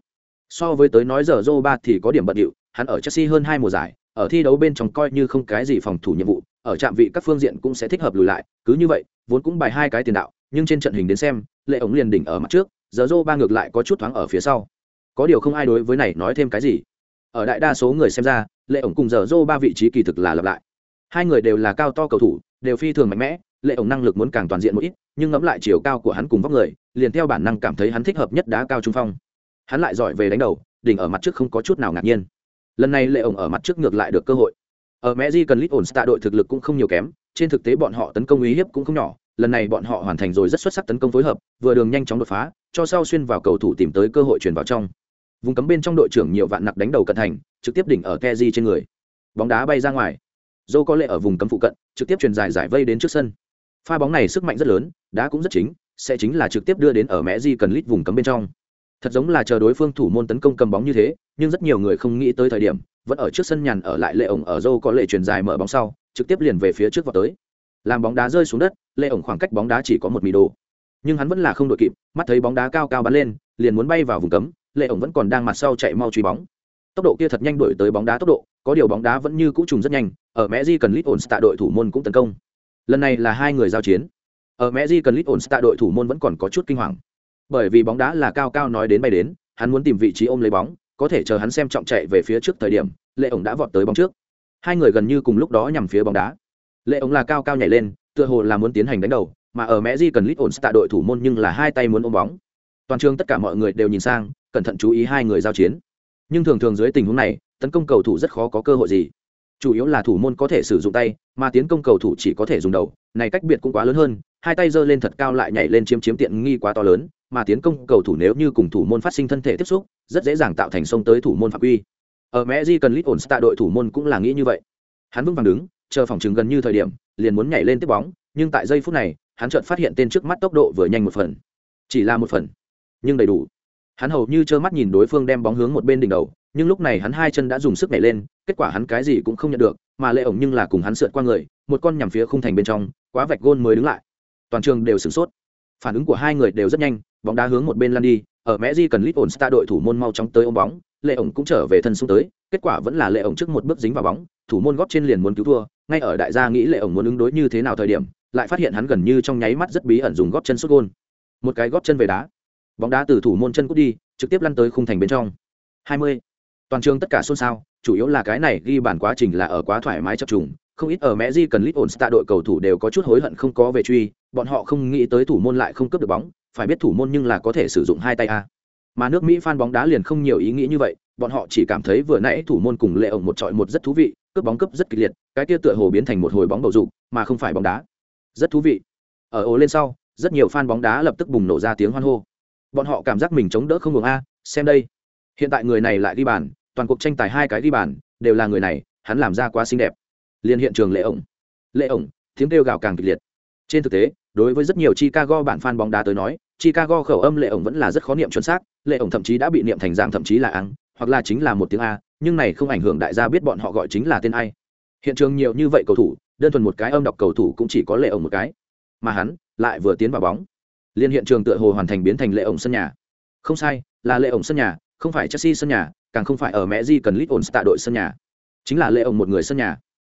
So với tới nói giờ Joe ba thì có điểm bận điệu, hắn ở Chelsea hơn hai mùa giải, ở thi đấu bên trong coi như không cái gì phòng thủ nhiệm vụ, ở trạm vị các phương diện cũng sẽ thích hợp lùi lại, cứ như vậy, vốn cũng bài hai cái tiền đạo, nhưng trên trận hình đến xem, lệ ống liền đỉnh ở mặt trước, giờ Joe ba ngược lại có chút thoáng ở phía sau. Có điều không ai đối với này nói thêm cái gì. Ở đại đa số người xem ra lệ ổng cùng giờ dô ba vị trí kỳ thực là lặp lại. Hai người đều là cao to cầu thủ, đều phi thường mạnh mẽ, lệ ổng năng lực muốn càng toàn diện một ít, nhưng ngẫm lại chiều cao của hắn cùng vóc người, liền theo bản năng cảm thấy hắn thích hợp nhất đá cao trung phong. Hắn lại giỏi về đánh đầu, đỉnh ở mặt trước không có chút nào ngạc nhiên. Lần này lệ ổng ở mặt trước ngược lại được cơ hội. Ở mẹ di cần lít ổn tạ đội thực lực cũng không nhiều kém, trên thực tế bọn họ tấn công uy hiếp cũng không nhỏ, lần này bọn họ hoàn thành rồi rất xuất sắc tấn công phối hợp, vừa đường nhanh chóng đột phá, cho sau xuyên vào cầu thủ tìm tới cơ hội chuyển vào trong. Vùng cấm bên trong đội trưởng nhiều vạn nặc đánh đầu cận thành trực tiếp đỉnh ở Kezi trên người. Bóng đá bay ra ngoài. Dô có lệ ở vùng cấm phụ cận, trực tiếp truyền dài giải vây đến trước sân. Pha bóng này sức mạnh rất lớn, đá cũng rất chính, sẽ chính là trực tiếp đưa đến ở mẹ di cần lít vùng cấm bên trong. Thật giống là chờ đối phương thủ môn tấn công cầm bóng như thế, nhưng rất nhiều người không nghĩ tới thời điểm, vẫn ở trước sân nhàn ở lại lệ ổng ở dô có lệ truyền dài mở bóng sau, trực tiếp liền về phía trước vào tới. Làm bóng đá rơi xuống đất, lệ ổng khoảng cách bóng đá chỉ có một mì đồ. Nhưng hắn vẫn là không đội kịp, mắt thấy bóng đá cao cao bắn lên, liền muốn bay vào vùng cấm, lệ ổng vẫn còn đang mặt sau chạy mau truy bóng tốc độ kia thật nhanh đổi tới bóng đá tốc độ, có điều bóng đá vẫn như cũ trùng rất nhanh, ở mẹ di cần lit ổn tạ đội thủ môn cũng tấn công. Lần này là hai người giao chiến. Ở mẹ di cần lit ổn tạ đội thủ môn vẫn còn có chút kinh hoàng. Bởi vì bóng đá là cao cao nói đến bay đến, hắn muốn tìm vị trí ôm lấy bóng, có thể chờ hắn xem trọng chạy về phía trước thời điểm, lệ ổng đã vọt tới bóng trước. Hai người gần như cùng lúc đó nhằm phía bóng đá. Lệ ổng là cao cao nhảy lên, tựa hồ là muốn tiến hành đánh đầu, mà ở mẹ di cần lit ổn tạ đội thủ môn nhưng là hai tay muốn ôm bóng. Toàn trường tất cả mọi người đều nhìn sang, cẩn thận chú ý hai người giao chiến nhưng thường thường dưới tình huống này, tấn công cầu thủ rất khó có cơ hội gì. Chủ yếu là thủ môn có thể sử dụng tay, mà tiến công cầu thủ chỉ có thể dùng đầu, này cách biệt cũng quá lớn hơn, hai tay giơ lên thật cao lại nhảy lên chiếm chiếm tiện nghi quá to lớn, mà tiến công cầu thủ nếu như cùng thủ môn phát sinh thân thể tiếp xúc, rất dễ dàng tạo thành sông tới thủ môn phạm quy. Ở mẹ di cần lít ổn tạ đội thủ môn cũng là nghĩ như vậy. Hắn vững vàng đứng, chờ phòng chừng gần như thời điểm, liền muốn nhảy lên tiếp bóng, nhưng tại giây phút này, hắn chợt phát hiện tên trước mắt tốc độ vừa nhanh một phần. Chỉ là một phần, nhưng đầy đủ hắn hầu như trơ mắt nhìn đối phương đem bóng hướng một bên đỉnh đầu, nhưng lúc này hắn hai chân đã dùng sức nhảy lên, kết quả hắn cái gì cũng không nhận được, mà lệ ổng nhưng là cùng hắn sượt qua người, một con nhằm phía khung thành bên trong, quá vạch gôn mới đứng lại. Toàn trường đều sửng sốt. Phản ứng của hai người đều rất nhanh, bóng đá hướng một bên lăn đi, ở mẹ di cần lít ổn sta đội thủ môn mau chóng tới ôm bóng, lệ ổng cũng trở về thân xuống tới, kết quả vẫn là lệ ổng trước một bước dính vào bóng, thủ môn góp trên liền muốn cứu thua, ngay ở đại gia nghĩ lệ ổng muốn ứng đối như thế nào thời điểm, lại phát hiện hắn gần như trong nháy mắt rất bí ẩn dùng góp chân xuất gôn. Một cái góp chân về đá bóng đá từ thủ môn chân cút đi, trực tiếp lăn tới khung thành bên trong. 20. toàn trường tất cả xôn xao, chủ yếu là cái này ghi bản quá trình là ở quá thoải mái chập trùng, không ít ở mẹ di cần lít ổn tại đội cầu thủ đều có chút hối hận không có về truy, bọn họ không nghĩ tới thủ môn lại không cướp được bóng, phải biết thủ môn nhưng là có thể sử dụng hai tay a. Mà nước mỹ fan bóng đá liền không nhiều ý nghĩ như vậy, bọn họ chỉ cảm thấy vừa nãy thủ môn cùng lệ ổng một trọi một rất thú vị, cướp bóng cướp rất kịch liệt, cái kia tựa hồ biến thành một hồi bóng bầu dục, mà không phải bóng đá. Rất thú vị. Ở ố lên sau, rất nhiều fan bóng đá lập tức bùng nổ ra tiếng hoan hô bọn họ cảm giác mình chống đỡ không ngừng a, xem đây. Hiện tại người này lại ghi bàn, toàn cuộc tranh tài hai cái ghi bàn, đều là người này, hắn làm ra quá xinh đẹp. Liên hiện trường lệ ổng. Lệ ổng, tiếng kêu gào càng kịch liệt. Trên thực tế, đối với rất nhiều chicago bạn fan bóng đá tới nói, chicago khẩu âm lệ ổng vẫn là rất khó niệm chuẩn xác, lệ ổng thậm chí đã bị niệm thành dạng thậm chí là áng hoặc là chính là một tiếng a, nhưng này không ảnh hưởng đại gia biết bọn họ gọi chính là tên ai. Hiện trường nhiều như vậy cầu thủ, đơn thuần một cái âm đọc cầu thủ cũng chỉ có lệ ổng một cái. Mà hắn lại vừa tiến vào bóng liên hiện trường tựa hồ hoàn thành biến thành lệ ổng sân nhà. Không sai, là lệ ổng sân nhà, không phải chelsea sân nhà, càng không phải ở mẹ di cần lit ổn tạ đội sân nhà. Chính là lệ ổng một người sân nhà.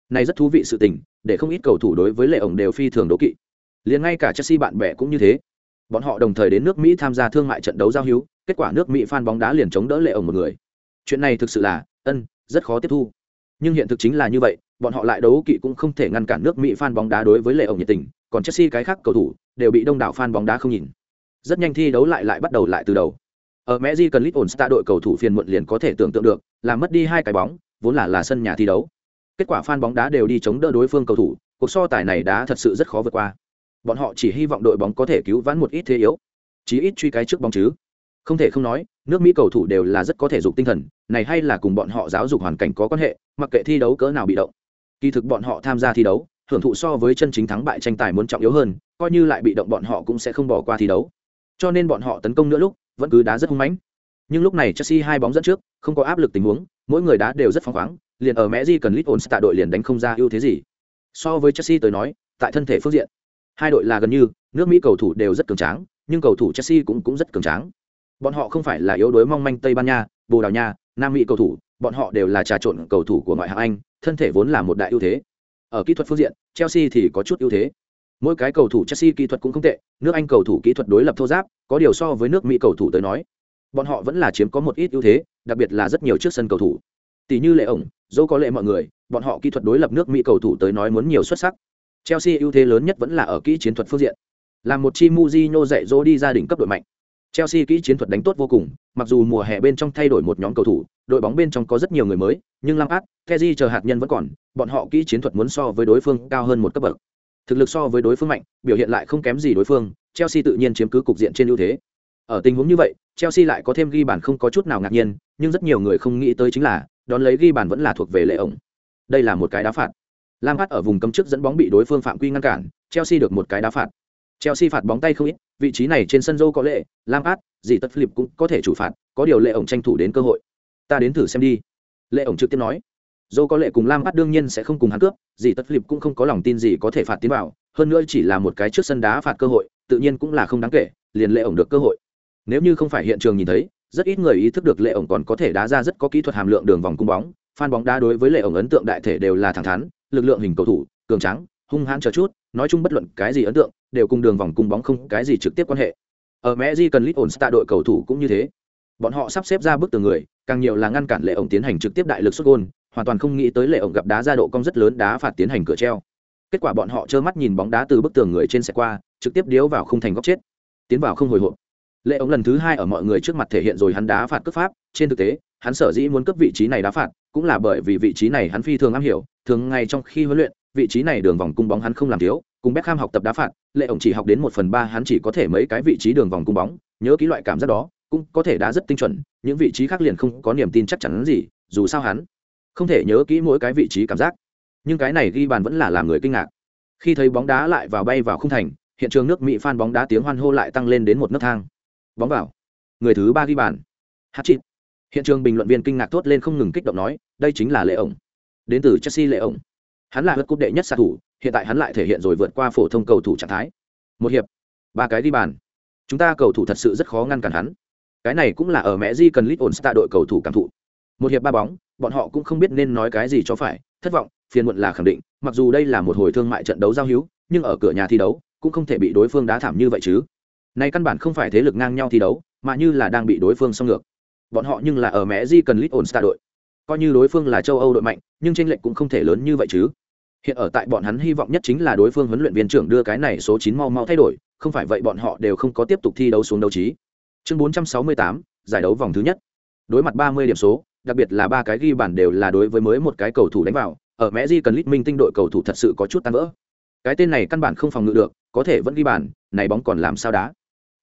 Này rất thú vị sự tình, để không ít cầu thủ đối với lệ ổng đều phi thường đố kỵ. Liền ngay cả chelsea bạn bè cũng như thế. Bọn họ đồng thời đến nước mỹ tham gia thương mại trận đấu giao hữu, kết quả nước mỹ fan bóng đá liền chống đỡ lệ ổng một người. Chuyện này thực sự là, ân, rất khó tiếp thu. Nhưng hiện thực chính là như vậy, bọn họ lại đấu kỵ cũng không thể ngăn cản nước mỹ fan bóng đá đối với lệ ổng nhiệt tình còn chelsea cái khác cầu thủ đều bị đông đảo fan bóng đá không nhìn. Rất nhanh thi đấu lại lại bắt đầu lại từ đầu. Ở Messi cần Lit ổn sta đội cầu thủ phiền muộn liền có thể tưởng tượng được làm mất đi hai cái bóng, vốn là là sân nhà thi đấu. Kết quả fan bóng đá đều đi chống đỡ đối phương cầu thủ, cuộc so tài này đá thật sự rất khó vượt qua. Bọn họ chỉ hy vọng đội bóng có thể cứu vãn một ít thế yếu, chí ít truy cái trước bóng chứ. Không thể không nói, nước mỹ cầu thủ đều là rất có thể dục tinh thần, này hay là cùng bọn họ giáo dục hoàn cảnh có quan hệ, mặc kệ thi đấu cỡ nào bị động. Kỳ thực bọn họ tham gia thi đấu hưởng thụ so với chân chính thắng bại tranh tài muốn trọng yếu hơn, coi như lại bị động bọn họ cũng sẽ không bỏ qua thi đấu. Cho nên bọn họ tấn công nữa lúc, vẫn cứ đá rất hung mãnh. Nhưng lúc này chelsea hai bóng dẫn trước, không có áp lực tình huống, mỗi người đá đều rất phóng khoáng, liền ở mẹ di cần lit ổn tạ đội liền đánh không ra ưu thế gì. So với chelsea tới nói, tại thân thể phương diện, hai đội là gần như, nước mỹ cầu thủ đều rất cường tráng, nhưng cầu thủ chelsea cũng cũng rất cường tráng. Bọn họ không phải là yếu đuối mong manh tây ban nha, bồ đào nha, nam mỹ cầu thủ, bọn họ đều là trà trộn cầu thủ của ngoại hạng anh, thân thể vốn là một đại ưu thế ở kỹ thuật phương diện, chelsea thì có chút ưu thế. Mỗi cái cầu thủ chelsea kỹ thuật cũng không tệ, nước anh cầu thủ kỹ thuật đối lập thô giáp, có điều so với nước mỹ cầu thủ tới nói, bọn họ vẫn là chiếm có một ít ưu thế, đặc biệt là rất nhiều trước sân cầu thủ. Tỷ như lệ ổng dẫu có lệ mọi người, bọn họ kỹ thuật đối lập nước mỹ cầu thủ tới nói muốn nhiều xuất sắc. Chelsea ưu thế lớn nhất vẫn là ở kỹ chiến thuật phương diện. Là một chi Mujinho dạy dỗ đi ra đỉnh cấp đội mạnh chelsea kỹ chiến thuật đánh tốt vô cùng mặc dù mùa hè bên trong thay đổi một nhóm cầu thủ đội bóng bên trong có rất nhiều người mới nhưng Lampard, Kessié chờ hạt nhân vẫn còn bọn họ kỹ chiến thuật muốn so với đối phương cao hơn một cấp bậc. Thực lực so với đối phương mạnh biểu hiện lại không kém gì đối phương chelsea tự nhiên chiếm cứ cục diện trên ưu thế. Ở tình huống như vậy chelsea lại có thêm ghi bàn không có chút nào ngạc nhiên nhưng rất nhiều người không nghĩ tới chính là đón lấy ghi bàn vẫn là thuộc về lệ ổng. Đây là một cái đá phạt. Lampard ở vùng cấm trước dẫn bóng bị đối phương phạm quy ngăn cản chelsea được một cái đá phạt chelsea phạt bóng tay không ít, vị trí này trên sân Joe có lệ lam gì tất philip cũng có thể chủ phạt, có điều lệ ổng tranh thủ đến cơ hội. Ta đến thử xem đi. Lệ ổng trực tiếp nói. Joe có lệ cùng lam đương nhiên sẽ không cùng hắn cướp gì tất Philip cũng không có lòng tin gì có thể phạt tiến vào, hơn nữa chỉ là một cái trước sân đá phạt cơ hội, tự nhiên cũng là không đáng kể, liền lệ ổng được cơ hội. Nếu như không phải hiện trường nhìn thấy, rất ít người ý thức được lệ ổng còn có thể đá ra rất có kỹ thuật hàm lượng đường vòng cung bóng phan bóng đá đối với lệ ổng ấn tượng đại thể đều là thẳng thắn, lực lượng hình cầu thủ, cường tráng hung hãn chờ chút, nói chung bất luận cái gì ấn tượng, đều cùng đường vòng cung bóng không cái gì trực tiếp quan hệ. Ở mẹ di cần lit ổn stạ đội cầu thủ cũng như thế. Bọn họ sắp xếp ra bức tường người, càng nhiều là ngăn cản lệ ổng tiến hành trực tiếp đại lực xuất gôn, hoàn toàn không nghĩ tới lệ ổng gặp đá ra độ cong rất lớn đá phạt tiến hành cửa treo. Kết quả bọn họ trơ mắt nhìn bóng đá từ bức tường người trên xe qua, trực tiếp điếu vào không thành góc chết. Tiến vào không hồi hộp. Lệ ổng lần thứ hai ở mọi người trước mặt thể hiện rồi hắn đá phạt cướp pháp, trên thực tế, hắn sở dĩ muốn cấp vị trí này đá phạt, cũng là bởi vì vị trí này hắn phi thường am hiểu, thường ngay trong khi huấn luyện vị trí này đường vòng cung bóng hắn không làm thiếu, cùng Beckham học tập đá phạt, lệ ổng chỉ học đến một phần ba, hắn chỉ có thể mấy cái vị trí đường vòng cung bóng, nhớ ký loại cảm giác đó, cũng có thể đá rất tinh chuẩn, những vị trí khác liền không có niềm tin chắc chắn gì, dù sao hắn không thể nhớ kỹ mỗi cái vị trí cảm giác. Nhưng cái này ghi bàn vẫn là làm người kinh ngạc. Khi thấy bóng đá lại vào bay vào khung thành, hiện trường nước mỹ phan bóng đá tiếng hoan hô lại tăng lên đến một nấc thang. Bóng vào. Người thứ ba ghi bàn. Hát chịt hiện trường bình luận viên kinh ngạc thốt lên không ngừng kích động nói, đây chính là lệ ổng. Đến từ chelsea lệ ổng hắn là hất cúp đệ nhất xạ thủ, hiện tại hắn lại thể hiện rồi vượt qua phổ thông cầu thủ trạng thái. Một hiệp, ba cái ghi bàn. Chúng ta cầu thủ thật sự rất khó ngăn cản hắn. Cái này cũng là ở mẹ di cần lít ổn stạ đội cầu thủ cảm thụ. Một hiệp ba bóng, bọn họ cũng không biết nên nói cái gì cho phải, thất vọng, phiền muộn là khẳng định, mặc dù đây là một hồi thương mại trận đấu giao hữu, nhưng ở cửa nhà thi đấu, cũng không thể bị đối phương đá thảm như vậy chứ. Này căn bản không phải thế lực ngang nhau thi đấu, mà như là đang bị đối phương xâm ngược bọn họ nhưng là ở mẹ di cần lít ổn stạ đội. Coi như đối phương là châu âu đội mạnh, nhưng tranh lệch cũng không thể lớn như vậy chứ hiện ở tại bọn hắn hy vọng nhất chính là đối phương huấn luyện viên trưởng đưa cái này số chín mau mau thay đổi, không phải vậy bọn họ đều không có tiếp tục thi đấu xuống đấu trí. Chương bốn trăm sáu mươi tám, giải đấu vòng thứ nhất. Đối mặt ba mươi điểm số, đặc biệt là ba cái ghi bàn đều là đối với mới một cái cầu thủ đánh vào, ở mẹ di cần lít minh tinh đội cầu thủ thật sự có chút tan vỡ. Cái tên này căn bản không phòng ngự được, có thể vẫn ghi bàn, này bóng còn làm sao đá?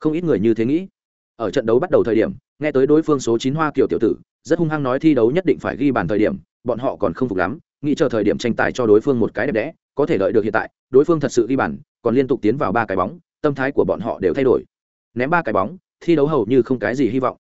Không ít người như thế nghĩ. Ở trận đấu bắt đầu thời điểm, nghe tới đối phương số chín hoa kiều tiểu tử, rất hung hăng nói thi đấu nhất định phải ghi bàn thời điểm, bọn họ còn không phục lắm nghĩ chờ thời điểm tranh tài cho đối phương một cái đẹp đẽ, có thể lợi được hiện tại, đối phương thật sự ghi bàn, còn liên tục tiến vào ba cái bóng, tâm thái của bọn họ đều thay đổi. Ném ba cái bóng, thi đấu hầu như không cái gì hy vọng.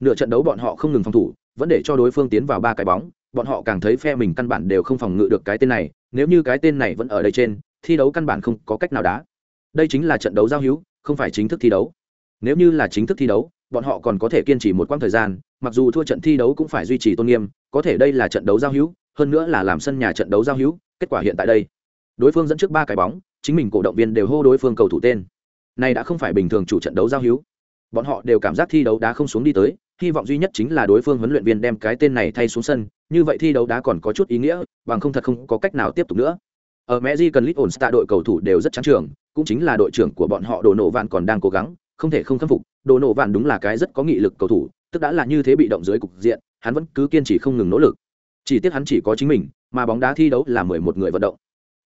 Nửa trận đấu bọn họ không ngừng phòng thủ, vẫn để cho đối phương tiến vào ba cái bóng, bọn họ càng thấy phe mình căn bản đều không phòng ngự được cái tên này, nếu như cái tên này vẫn ở đây trên, thi đấu căn bản không có cách nào đá. Đây chính là trận đấu giao hữu, không phải chính thức thi đấu. Nếu như là chính thức thi đấu, bọn họ còn có thể kiên trì một quãng thời gian, mặc dù thua trận thi đấu cũng phải duy trì tôn nghiêm, có thể đây là trận đấu giao hữu hơn nữa là làm sân nhà trận đấu giao hữu, kết quả hiện tại đây. Đối phương dẫn trước ba cái bóng, chính mình cổ động viên đều hô đối phương cầu thủ tên. Này đã không phải bình thường chủ trận đấu giao hữu. Bọn họ đều cảm giác thi đấu đá không xuống đi tới, hy vọng duy nhất chính là đối phương huấn luyện viên đem cái tên này thay xuống sân, như vậy thi đấu đá còn có chút ý nghĩa, bằng không thật không có cách nào tiếp tục nữa. Ở mẹ di cần lit ổn stạ đội cầu thủ đều rất trắng trường, cũng chính là đội trưởng của bọn họ đồ nổ vạn còn đang cố gắng, không thể không khâm phục, đồ nổ vạn đúng là cái rất có nghị lực cầu thủ, tức đã là như thế bị động dưới cục diện, hắn vẫn cứ kiên trì không ngừng nỗ lực chỉ tiếc hắn chỉ có chính mình, mà bóng đá thi đấu là mười một người vận động.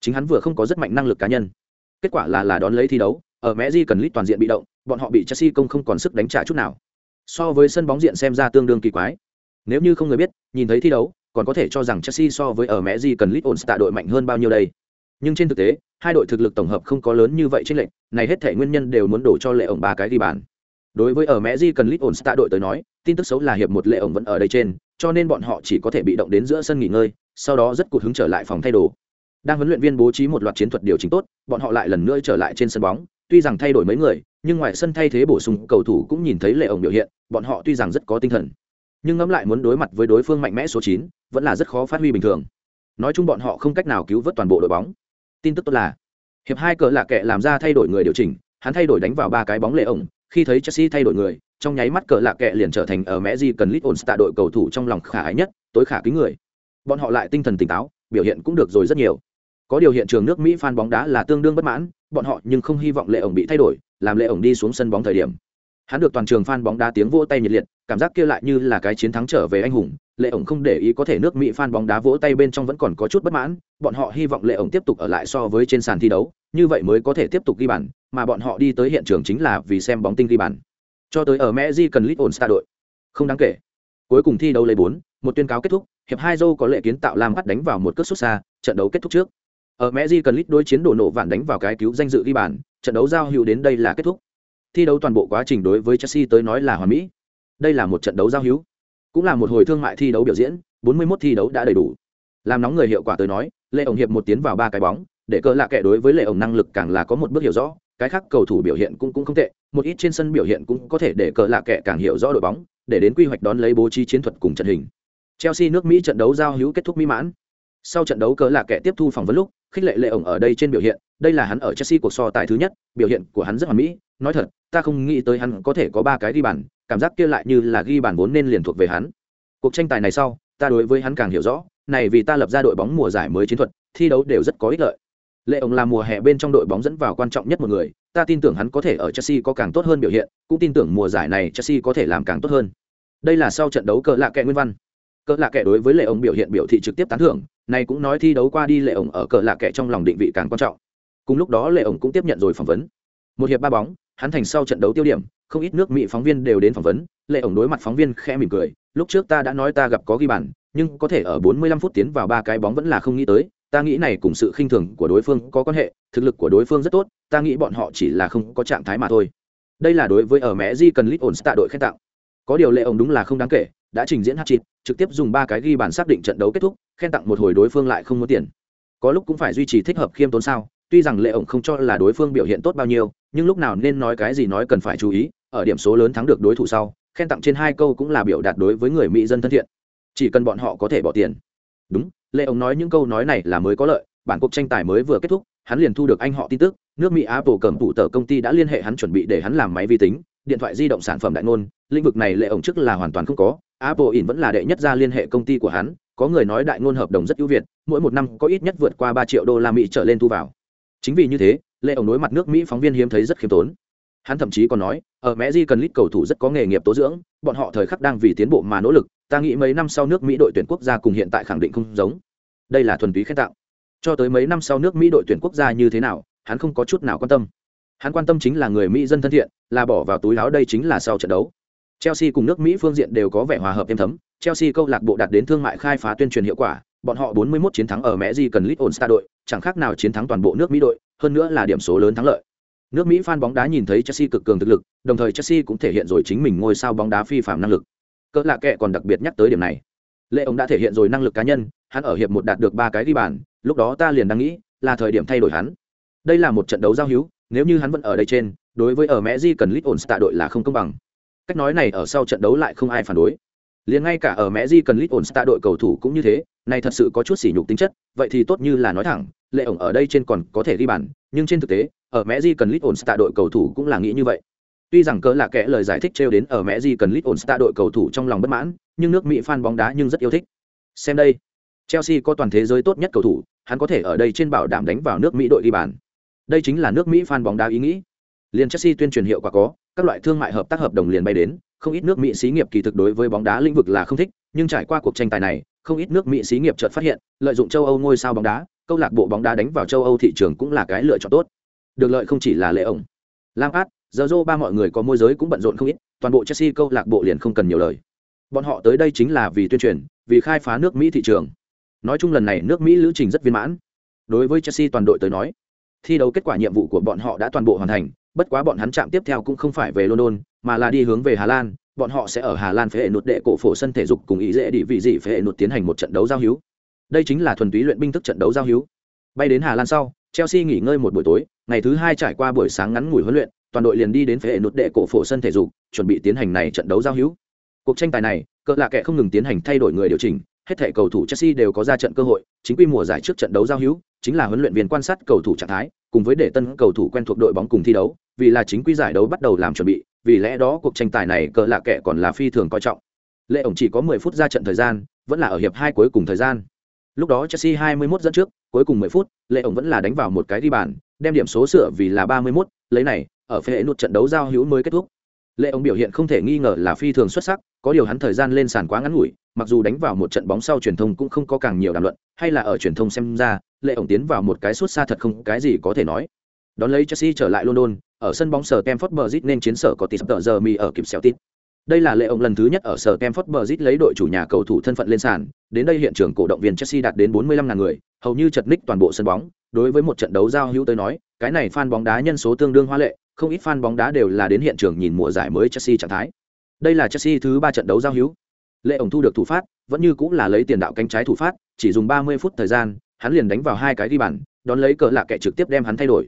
Chính hắn vừa không có rất mạnh năng lực cá nhân. Kết quả là là đón lấy thi đấu, ở mẹ di cần lít toàn diện bị động, bọn họ bị chelsea công không còn sức đánh trả chút nào. So với sân bóng diện xem ra tương đương kỳ quái. Nếu như không người biết, nhìn thấy thi đấu, còn có thể cho rằng chelsea so với ở mẹ di cần lít ổn tạ đội mạnh hơn bao nhiêu đây. Nhưng trên thực tế, hai đội thực lực tổng hợp không có lớn như vậy trên lệnh này hết thể nguyên nhân đều muốn đổ cho lệ ổng ba cái ghi bàn. Đối với ở mẹ di cần lít ổn tạ đội tới nói, tin tức xấu là hiệp một lệ ổng vẫn ở đây trên cho nên bọn họ chỉ có thể bị động đến giữa sân nghỉ ngơi, sau đó rất cụt hứng trở lại phòng thay đồ. Đang huấn luyện viên bố trí một loạt chiến thuật điều chỉnh tốt, bọn họ lại lần nữa trở lại trên sân bóng. Tuy rằng thay đổi mấy người, nhưng ngoài sân thay thế bổ sung, cầu thủ cũng nhìn thấy lệ ổng biểu hiện, bọn họ tuy rằng rất có tinh thần, nhưng ngẫm lại muốn đối mặt với đối phương mạnh mẽ số chín, vẫn là rất khó phát huy bình thường. Nói chung bọn họ không cách nào cứu vớt toàn bộ đội bóng. Tin tức tốt là, hiệp hai cờ lạ kệ làm ra thay đổi người điều chỉnh, hắn thay đổi đánh vào ba cái bóng lệ ổng, khi thấy chelsea thay đổi người trong nháy mắt cờ lạ kệ liền trở thành ở mẹ gì cần lit ổn tạ đội cầu thủ trong lòng khả ái nhất, tối khả kính người. Bọn họ lại tinh thần tỉnh táo, biểu hiện cũng được rồi rất nhiều. Có điều hiện trường nước mỹ fan bóng đá là tương đương bất mãn, bọn họ nhưng không hy vọng lệ ổng bị thay đổi, làm lệ ổng đi xuống sân bóng thời điểm. Hắn được toàn trường fan bóng đá tiếng vỗ tay nhiệt liệt, cảm giác kia lại như là cái chiến thắng trở về anh hùng. Lệ ổng không để ý có thể nước mỹ fan bóng đá vỗ tay bên trong vẫn còn có chút bất mãn, bọn họ hy vọng lệ ổng tiếp tục ở lại so với trên sàn thi đấu, như vậy mới có thể tiếp tục ghi bàn, mà bọn họ đi tới hiện trường chính là vì xem bóng tinh ghi bàn cho tới ở mẹ di cần lit ổn đội. Không đáng kể. Cuối cùng thi đấu lấy bốn, một tuyên cáo kết thúc, hiệp hai dâu có lệ kiến tạo làm bắt đánh vào một cất xuất xa, trận đấu kết thúc trước. Ở mẹ di cần lit đối chiến đổ nổ vạn đánh vào cái cứu danh dự ghi bàn, trận đấu giao hữu đến đây là kết thúc. Thi đấu toàn bộ quá trình đối với chelsea tới nói là hoàn mỹ. Đây là một trận đấu giao hữu. Cũng là một hồi thương mại thi đấu biểu diễn 41 thi đấu đã đầy đủ. Làm nóng người hiệu quả tới nói lệ ổng hiệp một tiến vào ba cái bóng, để cỡ lạ kệ đối với lệ ổng năng lực càng là có một bước hiểu rõ cái khác cầu thủ biểu hiện cũng cũng không tệ, một ít trên sân biểu hiện cũng có thể để cờ lạ kệ càng hiểu rõ đội bóng, để đến quy hoạch đón lấy bố trí chiến thuật cùng trận hình. Chelsea nước mỹ trận đấu giao hữu kết thúc mỹ mãn. Sau trận đấu cờ lạ kệ tiếp thu phỏng vấn lúc, khích lệ lệ ổng ở đây trên biểu hiện, đây là hắn ở chelsea cuộc so tài thứ nhất, biểu hiện của hắn rất hoàn mỹ. Nói thật, ta không nghĩ tới hắn có thể có ba cái ghi bàn, cảm giác kia lại như là ghi bàn vốn nên liền thuộc về hắn. Cuộc tranh tài này sau, ta đối với hắn càng hiểu rõ, này vì ta lập ra đội bóng mùa giải mới chiến thuật, thi đấu đều rất có ích lợi lệ ông là mùa hè bên trong đội bóng dẫn vào quan trọng nhất một người, ta tin tưởng hắn có thể ở chelsea có càng tốt hơn biểu hiện, cũng tin tưởng mùa giải này chelsea có thể làm càng tốt hơn. Đây là sau trận đấu cờ lạ kệ nguyên văn. Cờ lạ kệ đối với lệ ông biểu hiện biểu thị trực tiếp tán thưởng này cũng nói thi đấu qua đi lệ ông ở cờ lạ kệ trong lòng định vị càng quan trọng. Cùng lúc đó lệ ông cũng tiếp nhận rồi phỏng vấn. Một hiệp ba bóng, hắn thành sau trận đấu tiêu điểm, không ít nước mỹ phóng viên đều đến phỏng vấn, lệ ông đối mặt phóng viên khẽ mỉm cười, lúc trước ta đã nói ta gặp có ghi bàn, nhưng có thể ở 45 phút tiến vào ba cái bóng vẫn là không nghĩ tới ta nghĩ này cùng sự khinh thường của đối phương có quan hệ, thực lực của đối phương rất tốt, ta nghĩ bọn họ chỉ là không có trạng thái mà thôi. Đây là đối với ở mẹ di cần lit ổn tạ đội khen tặng. Có điều lệ ông đúng là không đáng kể, đã trình diễn hát chịt trực tiếp dùng ba cái ghi bàn xác định trận đấu kết thúc, khen tặng một hồi đối phương lại không muốn tiền. Có lúc cũng phải duy trì thích hợp khiêm tốn sao, tuy rằng lệ ổng không cho là đối phương biểu hiện tốt bao nhiêu, nhưng lúc nào nên nói cái gì nói cần phải chú ý, ở điểm số lớn thắng được đối thủ sau, khen tặng trên hai câu cũng là biểu đạt đối với người mỹ dân thân thiện. Chỉ cần bọn họ có thể bỏ tiền. Đúng lệ ông nói những câu nói này là mới có lợi, bản cuộc tranh tài mới vừa kết thúc, hắn liền thu được anh họ tin tức, nước mỹ apple cầm phụ tờ công ty đã liên hệ hắn chuẩn bị để hắn làm máy vi tính, điện thoại di động sản phẩm đại ngôn, lĩnh vực này lệ ổng trước là hoàn toàn không có, apple in vẫn là đệ nhất ra liên hệ công ty của hắn, có người nói đại ngôn hợp đồng rất ưu việt, mỗi một năm có ít nhất vượt qua ba triệu đô la mỹ trở lên thu vào. Chính vì như thế lệ ổng đối mặt nước mỹ phóng viên hiếm thấy rất khiêm tốn. Hắn thậm chí còn nói, ở mẹ di cần lít cầu thủ rất có nghề nghiệp tố dưỡng, bọn họ thời khắc đang vì tiến bộ mà nỗ lực, ta nghĩ mấy năm sau nước mỹ đội tuyển quốc gia cùng hiện tại khẳng định không giống đây là thuần túy khen tặng. Cho tới mấy năm sau nước mỹ đội tuyển quốc gia như thế nào, hắn không có chút nào quan tâm. Hắn quan tâm chính là người mỹ dân thân thiện, là bỏ vào túi áo đây chính là sau trận đấu. Chelsea cùng nước mỹ phương diện đều có vẻ hòa hợp êm thấm. Chelsea câu lạc bộ đạt đến thương mại khai phá tuyên truyền hiệu quả, bọn họ 41 chiến thắng ở mẹ di cần lit ổn star đội, chẳng khác nào chiến thắng toàn bộ nước mỹ đội, hơn nữa là điểm số lớn thắng lợi. Nước mỹ fan bóng đá nhìn thấy chelsea cực cường thực lực, đồng thời chelsea cũng thể hiện rồi chính mình ngôi sao bóng đá phi phạm năng lực. Cỡ lạ kệ còn đặc biệt nhắc tới điểm này. Lệ ông đã thể hiện rồi năng lực cá nhân hắn ở hiệp một đạt được ba cái ghi bàn lúc đó ta liền đang nghĩ là thời điểm thay đổi hắn. Đây là một trận đấu giao hữu nếu như hắn vẫn ở đây trên đối với ở mẹ di cần lit ổn tạ đội là không công bằng. Cách nói này ở sau trận đấu lại không ai phản đối. Liền ngay cả ở mẹ di cần lit ổn tạ đội cầu thủ cũng như thế này thật sự có chút sỉ nhục tính chất vậy thì tốt như là nói thẳng lệ ổng ở đây trên còn có thể ghi bàn nhưng trên thực tế ở mẹ di cần lit ổn tạ đội cầu thủ cũng là nghĩ như vậy. Tuy rằng cỡ là kẻ lời giải thích trêu đến ở mẹ di cần Lit ổn tạ đội cầu thủ trong lòng bất mãn, nhưng nước Mỹ fan bóng đá nhưng rất yêu thích. Xem đây, Chelsea có toàn thế giới tốt nhất cầu thủ, hắn có thể ở đây trên bảo đảm đánh vào nước Mỹ đội đi bàn. Đây chính là nước Mỹ fan bóng đá ý nghĩ. Liên Chelsea tuyên truyền hiệu quả có, các loại thương mại hợp tác hợp đồng liền bay đến, không ít nước Mỹ xí nghiệp kỳ thực đối với bóng đá lĩnh vực là không thích, nhưng trải qua cuộc tranh tài này, không ít nước Mỹ xí nghiệp chợt phát hiện, lợi dụng châu Âu ngôi sao bóng đá, câu lạc bộ bóng đá đánh vào châu Âu thị trường cũng là cái lựa chọn tốt. Được lợi không chỉ là lệ ổng. Lampard, Zorro ba mọi người có môi giới cũng bận rộn không ít toàn bộ chelsea câu lạc bộ liền không cần nhiều lời bọn họ tới đây chính là vì tuyên truyền vì khai phá nước mỹ thị trường nói chung lần này nước mỹ lữ trình rất viên mãn. Đối với chelsea toàn đội tới nói, thi đấu kết quả nhiệm vụ của bọn họ đã toàn bộ hoàn thành, bất quá bọn hắn chạm tiếp theo cũng không phải về london, mà là đi hướng về hà lan. Bọn họ sẽ ở hà lan phế hệ nụt đệ cổ phổ sân thể dục cùng ý dễ đi vị dị phế hệ nụt tiến hành một trận đấu giao hữu. Đây chính là thuần túy luyện binh thức trận đấu giao hữu. Bay đến hà lan sau, chelsea nghỉ ngơi một buổi tối, ngày thứ hai trải qua buổi sáng ngắn ngủi huấn luyện, toàn đội liền đi đến phế hệ nụt đệ cổ phổ sân thể dục, chuẩn bị tiến hành này trận đấu giao hữu. Cuộc tranh tài này, cỡ lạ kệ không ngừng tiến hành thay đổi người điều chỉnh hết thể cầu thủ chelsea đều có ra trận cơ hội chính quy mùa giải trước trận đấu giao hữu chính là huấn luyện viên quan sát cầu thủ trạng thái cùng với để tân cầu thủ quen thuộc đội bóng cùng thi đấu vì là chính quy giải đấu bắt đầu làm chuẩn bị vì lẽ đó cuộc tranh tài này cỡ lạ kẻ còn là phi thường coi trọng. Lệ ổng chỉ có 10 phút ra trận thời gian vẫn là ở hiệp hai cuối cùng thời gian. Lúc đó chelsea 21 dẫn trước cuối cùng 10 phút lệ ổng vẫn là đánh vào một cái ghi bàn đem điểm số sửa vì là 31, lấy này ở phê nút trận đấu giao hữu mới kết thúc. Lệ ông biểu hiện không thể nghi ngờ là phi thường xuất sắc có điều hắn thời gian lên sàn quá ngắn ngủi mặc dù đánh vào một trận bóng sau truyền thông cũng không có càng nhiều đàm luận hay là ở truyền thông xem ra lệ ông tiến vào một cái suốt xa thật không cái gì có thể nói đón lấy chelsea trở lại london ở sân bóng sở Stamford Bridge nên chiến sở có tỷ tờ giờ mi ở kịp xéo tít Đây là lệ ông lần thứ nhất ở sở Stamford Bridge lấy đội chủ nhà cầu thủ thân phận lên sàn, đến đây hiện trường cổ động viên Chelsea đạt đến 45.000 người, hầu như chật ních toàn bộ sân bóng, đối với một trận đấu giao hữu tới nói, cái này fan bóng đá nhân số tương đương hoa lệ, không ít fan bóng đá đều là đến hiện trường nhìn mùa giải mới Chelsea trạng thái. Đây là Chelsea thứ ba trận đấu giao hữu. Lệ ổng thu được thủ phát, vẫn như cũng là lấy tiền đạo cánh trái thủ phát, chỉ dùng 30 phút thời gian, hắn liền đánh vào hai cái ghi bàn, đón lấy cờ lạ kẻ trực tiếp đem hắn thay đổi.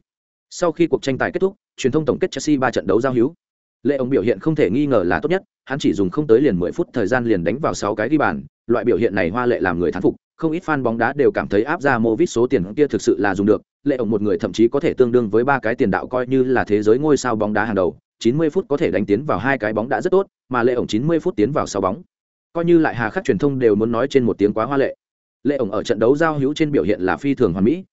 Sau khi cuộc tranh tài kết thúc, truyền thông tổng kết Chelsea ba trận đấu giao hữu. Lệ ông biểu hiện không thể nghi ngờ là tốt nhất, hắn chỉ dùng không tới liền 10 phút thời gian liền đánh vào sáu cái ghi bàn, loại biểu hiện này hoa lệ làm người thán phục, không ít fan bóng đá đều cảm thấy áp ra Movit số tiền kia thực sự là dùng được, lệ ông một người thậm chí có thể tương đương với ba cái tiền đạo coi như là thế giới ngôi sao bóng đá hàng đầu, 90 phút có thể đánh tiến vào hai cái bóng đã rất tốt, mà lệ ổng 90 phút tiến vào sáu bóng. Coi như lại hà khắc truyền thông đều muốn nói trên một tiếng quá hoa lệ. Lệ ổng ở trận đấu giao hữu trên biểu hiện là phi thường hoàn mỹ.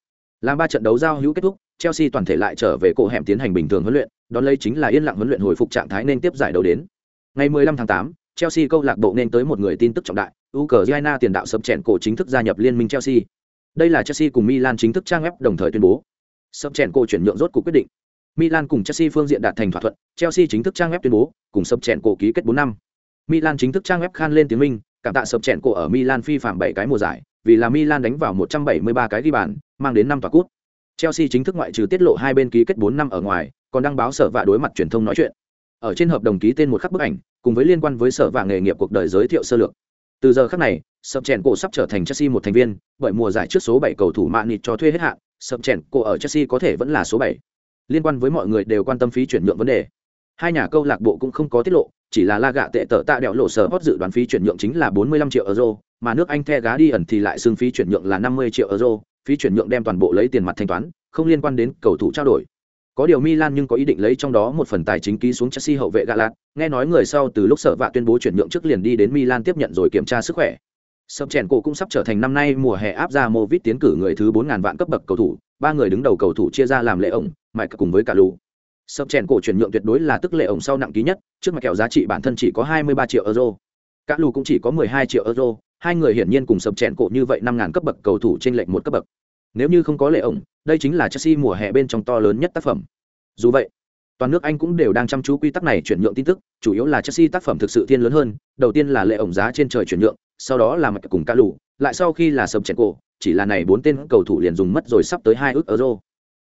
Làm ba trận đấu giao hữu kết thúc, Chelsea toàn thể lại trở về cổ hẻm tiến hành bình thường huấn luyện, đón lấy chính là yên lặng huấn luyện hồi phục trạng thái nên tiếp giải đấu đến. Ngày 15 tháng 8, Chelsea câu lạc bộ nên tới một người tin tức trọng đại, Ukraine tiền đạo sập chèn cổ chính thức gia nhập liên minh Chelsea. Đây là Chelsea cùng Milan chính thức trang web đồng thời tuyên bố. Sập chèn cổ chuyển nhượng rốt cuộc quyết định. Milan cùng Chelsea phương diện đạt thành thỏa thuận, Chelsea chính thức trang web tuyên bố, cùng sập chèn cổ ký kết 4 năm. Milan chính thức trang web khan lên tiếng minh, cảm tạ sập chèn cổ ở Milan phi phạm 7 cái mùa giải, vì là Milan đánh vào 173 cái ghi bàn, mang đến năm tòa cút. Chelsea chính thức ngoại trừ tiết lộ hai bên ký kết 4 năm ở ngoài, còn đăng báo sở vạ đối mặt truyền thông nói chuyện. Ở trên hợp đồng ký tên một khắc bức ảnh, cùng với liên quan với sở vạ nghề nghiệp cuộc đời giới thiệu sơ lược. Từ giờ khắc này, sập chèn cổ sắp trở thành Chelsea một thành viên, bởi mùa giải trước số 7 cầu thủ mạng cho thuê hết hạn, sập chèn cổ ở Chelsea có thể vẫn là số 7. Liên quan với mọi người đều quan tâm phí chuyển nhượng vấn đề. Hai nhà câu lạc bộ cũng không có tiết lộ, chỉ là la gạ tệ tở, tạ đẹo lộ sở hot dự đoán phí chuyển nhượng chính là 45 triệu euro, mà nước Anh The Guardian thì lại xương phí chuyển nhượng là 50 triệu euro, phí chuyển nhượng đem toàn bộ lấy tiền mặt thanh toán, không liên quan đến cầu thủ trao đổi. Có điều Milan nhưng có ý định lấy trong đó một phần tài chính ký xuống Chelsea hậu vệ Galat, nghe nói người sau từ lúc sợ vạ tuyên bố chuyển nhượng trước liền đi đến Milan tiếp nhận rồi kiểm tra sức khỏe. Sập chèn cổ cũng sắp trở thành năm nay mùa hè áp ra Movit tiến cử người thứ 4000 vạn cấp bậc cầu thủ, ba người đứng đầu cầu thủ chia ra làm lệ ổng, Mike cùng với cả lù. Sập chèn cổ chuyển nhượng tuyệt đối là tức lệ ổng sau nặng ký nhất, trước mặt kẹo giá trị bản thân chỉ có 23 triệu euro. Cả lù cũng chỉ có 12 triệu euro, hai người hiển nhiên cùng sập chèn cổ như vậy năm ngàn cấp bậc cầu thủ trên lệnh một cấp bậc. Nếu như không có lệ ổng, đây chính là Chelsea mùa hè bên trong to lớn nhất tác phẩm. Dù vậy, toàn nước Anh cũng đều đang chăm chú quy tắc này chuyển nhượng tin tức, chủ yếu là Chelsea tác phẩm thực sự thiên lớn hơn, đầu tiên là lệ ổng giá trên trời chuyển nhượng, sau đó là mặt cùng ca lù, lại sau khi là sập chèn cổ, chỉ là này bốn tên cầu thủ liền dùng mất rồi sắp tới hai ước euro.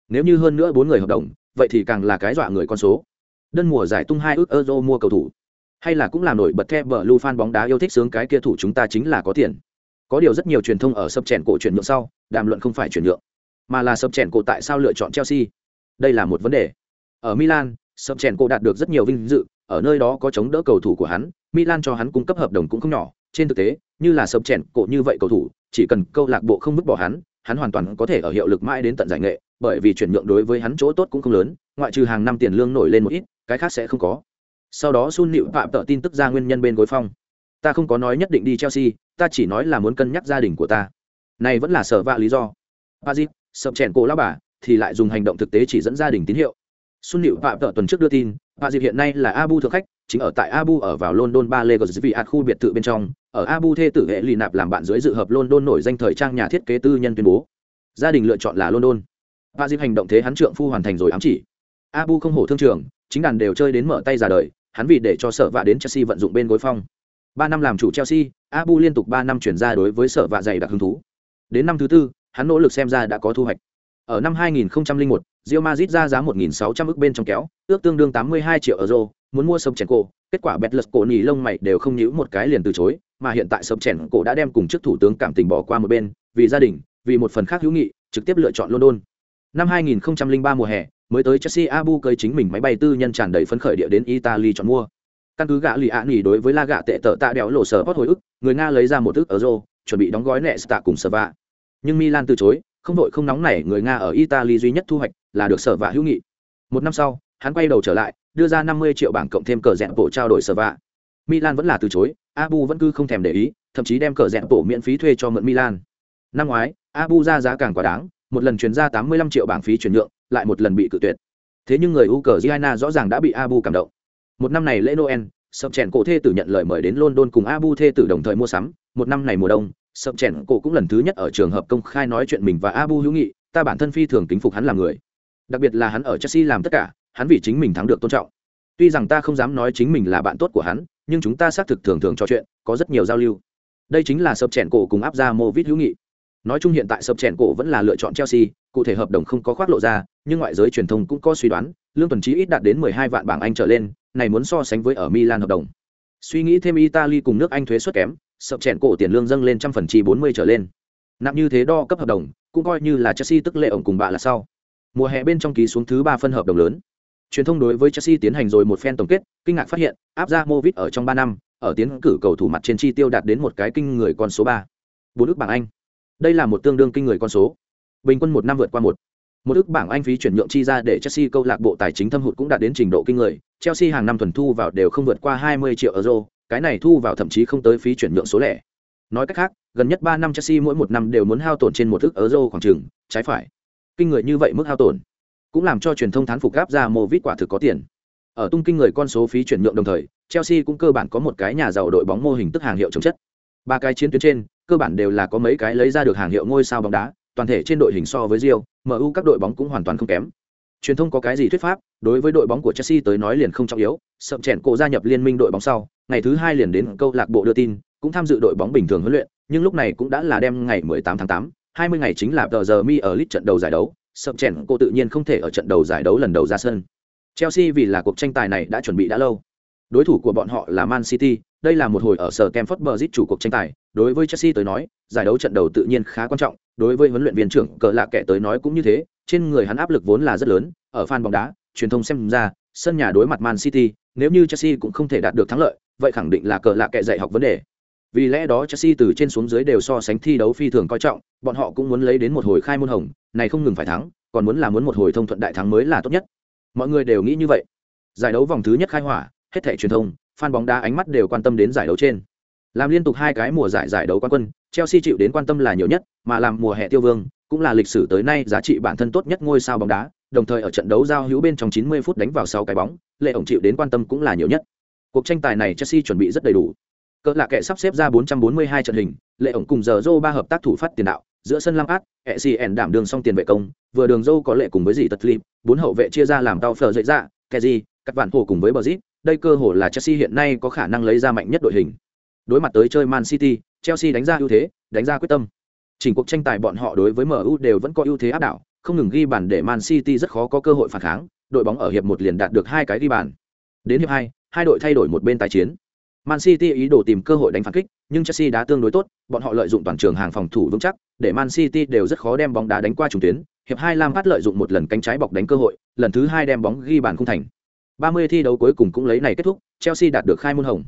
Nếu như hơn nữa bốn người hợp đồng, vậy thì càng là cái dọa người con số. Đơn mùa giải tung hai ước euro mua cầu thủ, hay là cũng làm nổi bật the bờ lưu fan bóng đá yêu thích sướng cái kia thủ chúng ta chính là có tiền. Có điều rất nhiều truyền thông ở sập chèn cổ chuyển nhượng sau, đàm luận không phải chuyển nhượng, mà là sập chèn cổ tại sao lựa chọn Chelsea. Đây là một vấn đề. Ở Milan, sập chèn cổ đạt được rất nhiều vinh dự, ở nơi đó có chống đỡ cầu thủ của hắn, Milan cho hắn cung cấp hợp đồng cũng không nhỏ, trên thực tế, như là sập chèn cổ như vậy cầu thủ, chỉ cần câu lạc bộ không vứt bỏ hắn, hắn hoàn toàn có thể ở hiệu lực mãi đến tận giải nghệ, bởi vì chuyển nhượng đối với hắn chỗ tốt cũng không lớn, ngoại trừ hàng năm tiền lương nổi lên một ít, cái khác sẽ không có. Sau đó Sun nịu Phạm tợ tin tức ra nguyên nhân bên gối phong. Ta không có nói nhất định đi Chelsea, ta chỉ nói là muốn cân nhắc gia đình của ta. Này vẫn là sở vạ lý do. Pazit, sập chèn cổ lao bà, thì lại dùng hành động thực tế chỉ dẫn gia đình tín hiệu. Sun Liễu Phạm tợ tuần trước đưa tin, Pazit hiện nay là Abu thượng khách, chính ở tại Abu ở vào London ba Lagos vì khu biệt thự bên trong, ở Abu thê tử hệ lì nạp làm bạn dưới dự hợp London nổi danh thời trang nhà thiết kế tư nhân tuyên bố. Gia đình lựa chọn là London. Và dịp hành động thế hắn trượng phu hoàn thành rồi ám chỉ. Abu không hổ thương trường, chính đàn đều chơi đến mở tay ra đời, hắn vì để cho sở vạ đến Chelsea vận dụng bên gối phong. Ba năm làm chủ Chelsea, Abu liên tục ba năm chuyển ra đối với sở vạ dày đặc hứng thú. Đến năm thứ tư, hắn nỗ lực xem ra đã có thu hoạch. Ở năm 2001, Real Madrid ra giá 1.600 ức bên trong kéo, ước tương đương 82 triệu euro, muốn mua sống chèn cổ, kết quả bẹt lật cổ nỉ lông mày đều không nhíu một cái liền từ chối, mà hiện tại sống chèn cổ đã đem cùng trước thủ tướng cảm tình bỏ qua một bên, vì gia đình, vì một phần khác hữu nghị, trực tiếp lựa chọn London. Năm 2003 mùa hè, mới tới Chelsea Abu cơi chính mình máy bay tư nhân tràn đầy phấn khởi địa đến Italy chọn mua. Căn cứ gã lì ạ nghỉ đối với la gạ tệ tợ tạ đèo lộ sở hot hồi ức, người Nga lấy ra một ức euro, chuẩn bị đóng gói nệ tạ cùng sở vạ. Nhưng Milan từ chối, không đội không nóng nảy người Nga ở Italy duy nhất thu hoạch là được sở vạ hữu nghị. Một năm sau, hắn quay đầu trở lại, đưa ra 50 triệu bảng cộng thêm cờ rẽn bộ trao đổi sở vạ. Milan vẫn là từ chối, Abu vẫn cứ không thèm để ý, thậm chí đem cờ rẽn bộ miễn phí thuê cho mượn Milan. Năm ngoái, Abu ra giá càng quá đáng, một lần chuyển ra 85 triệu bảng phí chuyển nhượng, lại một lần bị cự tuyệt. Thế nhưng người Ukraine rõ ràng đã bị Abu cảm động. Một năm này lễ Noel, Sập Chèn cổ thê tử nhận lời mời đến London cùng Abu thê tử đồng thời mua sắm, một năm này mùa đông, Sập Chèn cổ cũng lần thứ nhất ở trường hợp công khai nói chuyện mình và Abu hữu nghị, ta bản thân phi thường kính phục hắn là người. Đặc biệt là hắn ở Chelsea làm tất cả, hắn vì chính mình thắng được tôn trọng. Tuy rằng ta không dám nói chính mình là bạn tốt của hắn, nhưng chúng ta xác thực thường thường trò chuyện, có rất nhiều giao lưu. Đây chính là Sập Chèn cổ cùng áp ra Movit hữu nghị. Nói chung hiện tại Sập Chèn cổ vẫn là lựa chọn Chelsea, cụ thể hợp đồng không có khoác lộ ra, nhưng ngoại giới truyền thông cũng có suy đoán, lương tuần trí ít đạt đến 12 vạn bảng Anh trở lên, này muốn so sánh với ở Milan hợp đồng. Suy nghĩ thêm Italy cùng nước Anh thuế suất kém, Sập Chèn cổ tiền lương dâng lên trăm phần chi 40 trở lên. nặng như thế đo cấp hợp đồng cũng coi như là chelsea tức lệ ổng cùng bạ là sau mùa hè bên trong ký xuống thứ ba phân hợp đồng lớn truyền thông đối với chelsea tiến hành rồi một phen tổng kết kinh ngạc phát hiện áp ra movit ở trong ba năm ở tiến cử cầu thủ mặt trên chi tiêu đạt đến một cái kinh người con số ba bốn nước bảng anh đây là một tương đương kinh người con số. Bình quân một năm vượt qua một. Một ước bảng anh phí chuyển nhượng chi ra để chelsea câu lạc bộ tài chính thâm hụt cũng đạt đến trình độ kinh người. Chelsea hàng năm thuần thu vào đều không vượt qua 20 triệu euro, cái này thu vào thậm chí không tới phí chuyển nhượng số lẻ. Nói cách khác, gần nhất ba năm chelsea mỗi một năm đều muốn hao tổn trên một ước euro khoảng chừng, trái phải. Kinh người như vậy mức hao tổn, cũng làm cho truyền thông thán phục gáp ra mô vít quả thực có tiền. Ở tung kinh người con số phí chuyển nhượng đồng thời, chelsea cũng cơ bản có một cái nhà giàu đội bóng mô hình tức hàng hiệu chống chất. Ba cái chiến tuyến trên cơ bản đều là có mấy cái lấy ra được hàng hiệu ngôi sao bóng đá toàn thể trên đội hình so với Rio, MU các đội bóng cũng hoàn toàn không kém. Truyền thông có cái gì thuyết pháp, đối với đội bóng của Chelsea tới nói liền không trọng yếu, sậm chèn cổ gia nhập liên minh đội bóng sau, ngày thứ hai liền đến câu lạc bộ đưa tin, cũng tham dự đội bóng bình thường huấn luyện, nhưng lúc này cũng đã là đêm ngày 18 tháng 8, 20 ngày chính là tờ giờ mi ở lít trận đầu giải đấu, sậm chèn cô tự nhiên không thể ở trận đầu giải đấu lần đầu ra sân. Chelsea vì là cuộc tranh tài này đã chuẩn bị đã lâu. Đối thủ của bọn họ là Man City, đây là một hồi ở sở Stamford Bridge chủ cuộc tranh tài, đối với Chelsea tới nói, giải đấu trận đầu tự nhiên khá quan trọng, đối với huấn luyện viên trưởng cờ lạ kẻ tới nói cũng như thế, trên người hắn áp lực vốn là rất lớn, ở fan bóng đá, truyền thông xem ra, sân nhà đối mặt Man City, nếu như Chelsea cũng không thể đạt được thắng lợi, vậy khẳng định là cờ lạ kẻ dạy học vấn đề. Vì lẽ đó Chelsea từ trên xuống dưới đều so sánh thi đấu phi thường coi trọng, bọn họ cũng muốn lấy đến một hồi khai môn hồng, này không ngừng phải thắng, còn muốn là muốn một hồi thông thuận đại thắng mới là tốt nhất. Mọi người đều nghĩ như vậy. Giải đấu vòng thứ nhất khai hỏa, hết thảy truyền thông, fan bóng đá ánh mắt đều quan tâm đến giải đấu trên. Làm liên tục hai cái mùa giải giải đấu quán quân, Chelsea chịu đến quan tâm là nhiều nhất, mà làm mùa hè tiêu vương, cũng là lịch sử tới nay giá trị bản thân tốt nhất ngôi sao bóng đá, đồng thời ở trận đấu giao hữu bên trong 90 phút đánh vào sau cái bóng, lệ ổng chịu đến quan tâm cũng là nhiều nhất. Cuộc tranh tài này Chelsea chuẩn bị rất đầy đủ. Cỡ là kẻ sắp xếp ra 442 trận hình, lệ ổng cùng giờ Zô ba hợp tác thủ phát tiền đạo, giữa sân lăng ác, Essien đảm đường song tiền vệ công, vừa đường Zô có lệ cùng với gì tật lịp, bốn hậu vệ chia ra làm tao phở dậy ra, Kezi, các bạn hồ cùng với Brazil, đây cơ hội là Chelsea hiện nay có khả năng lấy ra mạnh nhất đội hình. Đối mặt tới chơi Man City, Chelsea đánh ra ưu thế, đánh ra quyết tâm. Trình cuộc tranh tài bọn họ đối với MU đều vẫn có ưu thế áp đảo, không ngừng ghi bàn để Man City rất khó có cơ hội phản kháng, đội bóng ở hiệp một liền đạt được hai cái ghi bàn. Đến hiệp hai, hai đội thay đổi một bên tái chiến. Man City ý đồ tìm cơ hội đánh phản kích, nhưng Chelsea đá tương đối tốt, bọn họ lợi dụng toàn trường hàng phòng thủ vững chắc, để Man City đều rất khó đem bóng đá đánh qua trung tuyến. Hiệp hai Lampard lợi dụng một lần cánh trái bọc đánh cơ hội, lần thứ hai đem bóng ghi bàn không thành. 30 thi đấu cuối cùng cũng lấy này kết thúc, Chelsea đạt được khai môn hồng.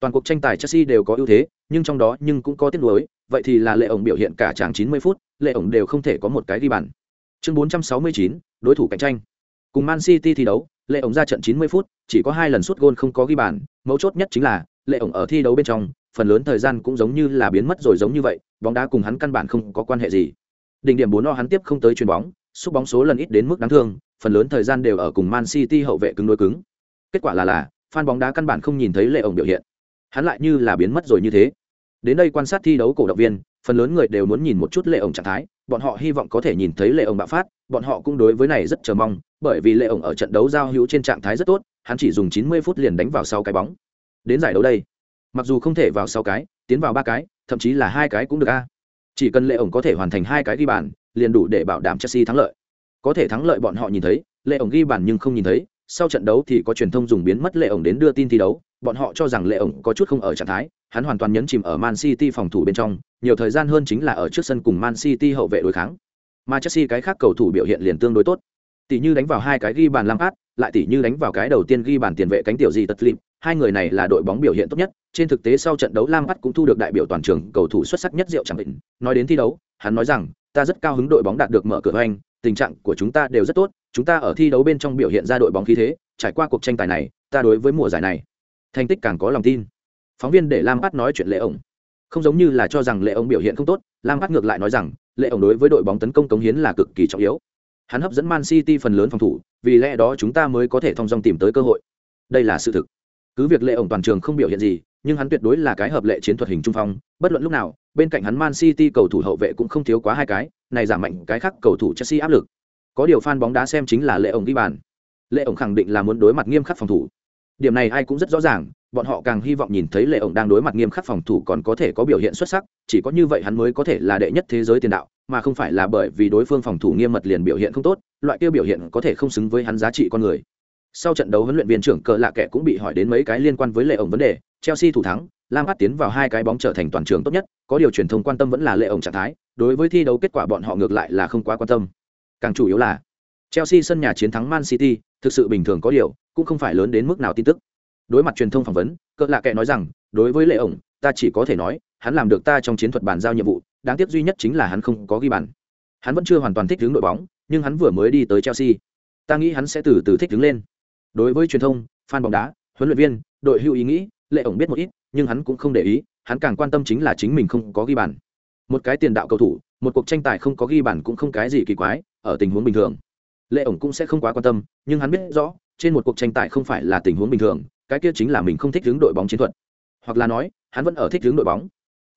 Toàn cuộc tranh tài Chelsea đều có ưu thế, nhưng trong đó nhưng cũng có tiếc nuối, vậy thì là lệ ổng biểu hiện cả tràng 90 phút, lệ ổng đều không thể có một cái ghi bàn. Chương 469, đối thủ cạnh tranh. Cùng Man City thi đấu, lệ ổng ra trận 90 phút, chỉ có hai lần sút gôn không có ghi bàn, mấu chốt nhất chính là lệ ổng ở thi đấu bên trong, phần lớn thời gian cũng giống như là biến mất rồi giống như vậy, bóng đá cùng hắn căn bản không có quan hệ gì. Đỉnh điểm 4 o hắn tiếp không tới chuyền bóng, xúc bóng số lần ít đến mức đáng thương, phần lớn thời gian đều ở cùng Man City hậu vệ cứng đối cứng. Kết quả là là, fan bóng đá căn bản không nhìn thấy lệ ổng biểu hiện. Hắn lại như là biến mất rồi như thế. Đến đây quan sát thi đấu cổ động viên, phần lớn người đều muốn nhìn một chút lệ ổng trạng thái, bọn họ hy vọng có thể nhìn thấy lệ ổng bạo phát, bọn họ cũng đối với này rất chờ mong, bởi vì lệ ổng ở trận đấu giao hữu trên trạng thái rất tốt, hắn chỉ dùng 90 phút liền đánh vào sau cái bóng. Đến giải đấu đây, mặc dù không thể vào sau cái, tiến vào ba cái, thậm chí là hai cái cũng được a. Chỉ cần lệ ổng có thể hoàn thành hai cái ghi bàn, liền đủ để bảo đảm Chelsea thắng lợi. Có thể thắng lợi bọn họ nhìn thấy, lệ ổng ghi bàn nhưng không nhìn thấy, sau trận đấu thì có truyền thông dùng biến mất lệ ổng đến đưa tin thi đấu, bọn họ cho rằng lệ ổng có chút không ở trạng thái, hắn hoàn toàn nhấn chìm ở Man City phòng thủ bên trong, nhiều thời gian hơn chính là ở trước sân cùng Man City hậu vệ đối kháng. Mà Chelsea cái khác cầu thủ biểu hiện liền tương đối tốt. Tỷ như đánh vào hai cái ghi bàn Lampard, lại tỷ như đánh vào cái đầu tiên ghi bàn tiền vệ cánh tiểu gì tật Philip, hai người này là đội bóng biểu hiện tốt nhất, trên thực tế sau trận đấu Lampard cũng thu được đại biểu toàn trường cầu thủ xuất sắc nhất Diệu chẳng định. Nói đến thi đấu, hắn nói rằng, ta rất cao hứng đội bóng đạt được mở cửa hoành, tình trạng của chúng ta đều rất tốt, chúng ta ở thi đấu bên trong biểu hiện ra đội bóng khí thế, trải qua cuộc tranh tài này, ta đối với mùa giải này, thành tích càng có lòng tin. Phóng viên để Lam Bát nói chuyện lệ ổng, không giống như là cho rằng lệ ổng biểu hiện không tốt, Lam Bát ngược lại nói rằng, lệ ổng đối với đội bóng tấn công cống hiến là cực kỳ trọng yếu. Hắn hấp dẫn Man City phần lớn phòng thủ, vì lẽ đó chúng ta mới có thể thông dong tìm tới cơ hội. Đây là sự thực. Cứ việc lệ ổng toàn trường không biểu hiện gì, nhưng hắn tuyệt đối là cái hợp lệ chiến thuật hình trung phong, bất luận lúc nào, bên cạnh hắn Man City cầu thủ hậu vệ cũng không thiếu quá hai cái, này giảm mạnh cái khác cầu thủ Chelsea áp lực. Có điều fan bóng đá xem chính là lệ ổng đi bàn. Lệ ổng khẳng định là muốn đối mặt nghiêm khắc phòng thủ. Điểm này ai cũng rất rõ ràng, bọn họ càng hy vọng nhìn thấy lệ ổng đang đối mặt nghiêm khắc phòng thủ còn có thể có biểu hiện xuất sắc, chỉ có như vậy hắn mới có thể là đệ nhất thế giới tiền đạo, mà không phải là bởi vì đối phương phòng thủ nghiêm mật liền biểu hiện không tốt, loại kia biểu hiện có thể không xứng với hắn giá trị con người. Sau trận đấu huấn luyện viên trưởng cờ lạ kẻ cũng bị hỏi đến mấy cái liên quan với lệ ổng vấn đề, Chelsea thủ thắng, Lam Lampard tiến vào hai cái bóng trở thành toàn trường tốt nhất, có điều truyền thông quan tâm vẫn là lệ ổng trạng thái, đối với thi đấu kết quả bọn họ ngược lại là không quá quan tâm. Càng chủ yếu là chelsea sân nhà chiến thắng man city thực sự bình thường có điều cũng không phải lớn đến mức nào tin tức. Đối mặt truyền thông phỏng vấn cỡ lạ kệ nói rằng đối với lệ ổng ta chỉ có thể nói hắn làm được ta trong chiến thuật bàn giao nhiệm vụ đáng tiếc duy nhất chính là hắn không có ghi bàn. Hắn vẫn chưa hoàn toàn thích ứng đội bóng nhưng hắn vừa mới đi tới chelsea. Ta nghĩ hắn sẽ từ từ thích ứng lên. Đối với truyền thông fan bóng đá huấn luyện viên đội hưu ý nghĩ lệ ổng biết một ít nhưng hắn cũng không để ý, hắn càng quan tâm chính là chính mình không có ghi bàn. Một cái tiền đạo cầu thủ, một cuộc tranh tài không có ghi bàn cũng không cái gì kỳ quái, ở tình huống bình thường. Lệ ổng cũng sẽ không quá quan tâm, nhưng hắn biết rõ, trên một cuộc tranh tài không phải là tình huống bình thường, cái kia chính là mình không thích hướng đội bóng chiến thuật. Hoặc là nói, hắn vẫn ở thích hướng đội bóng,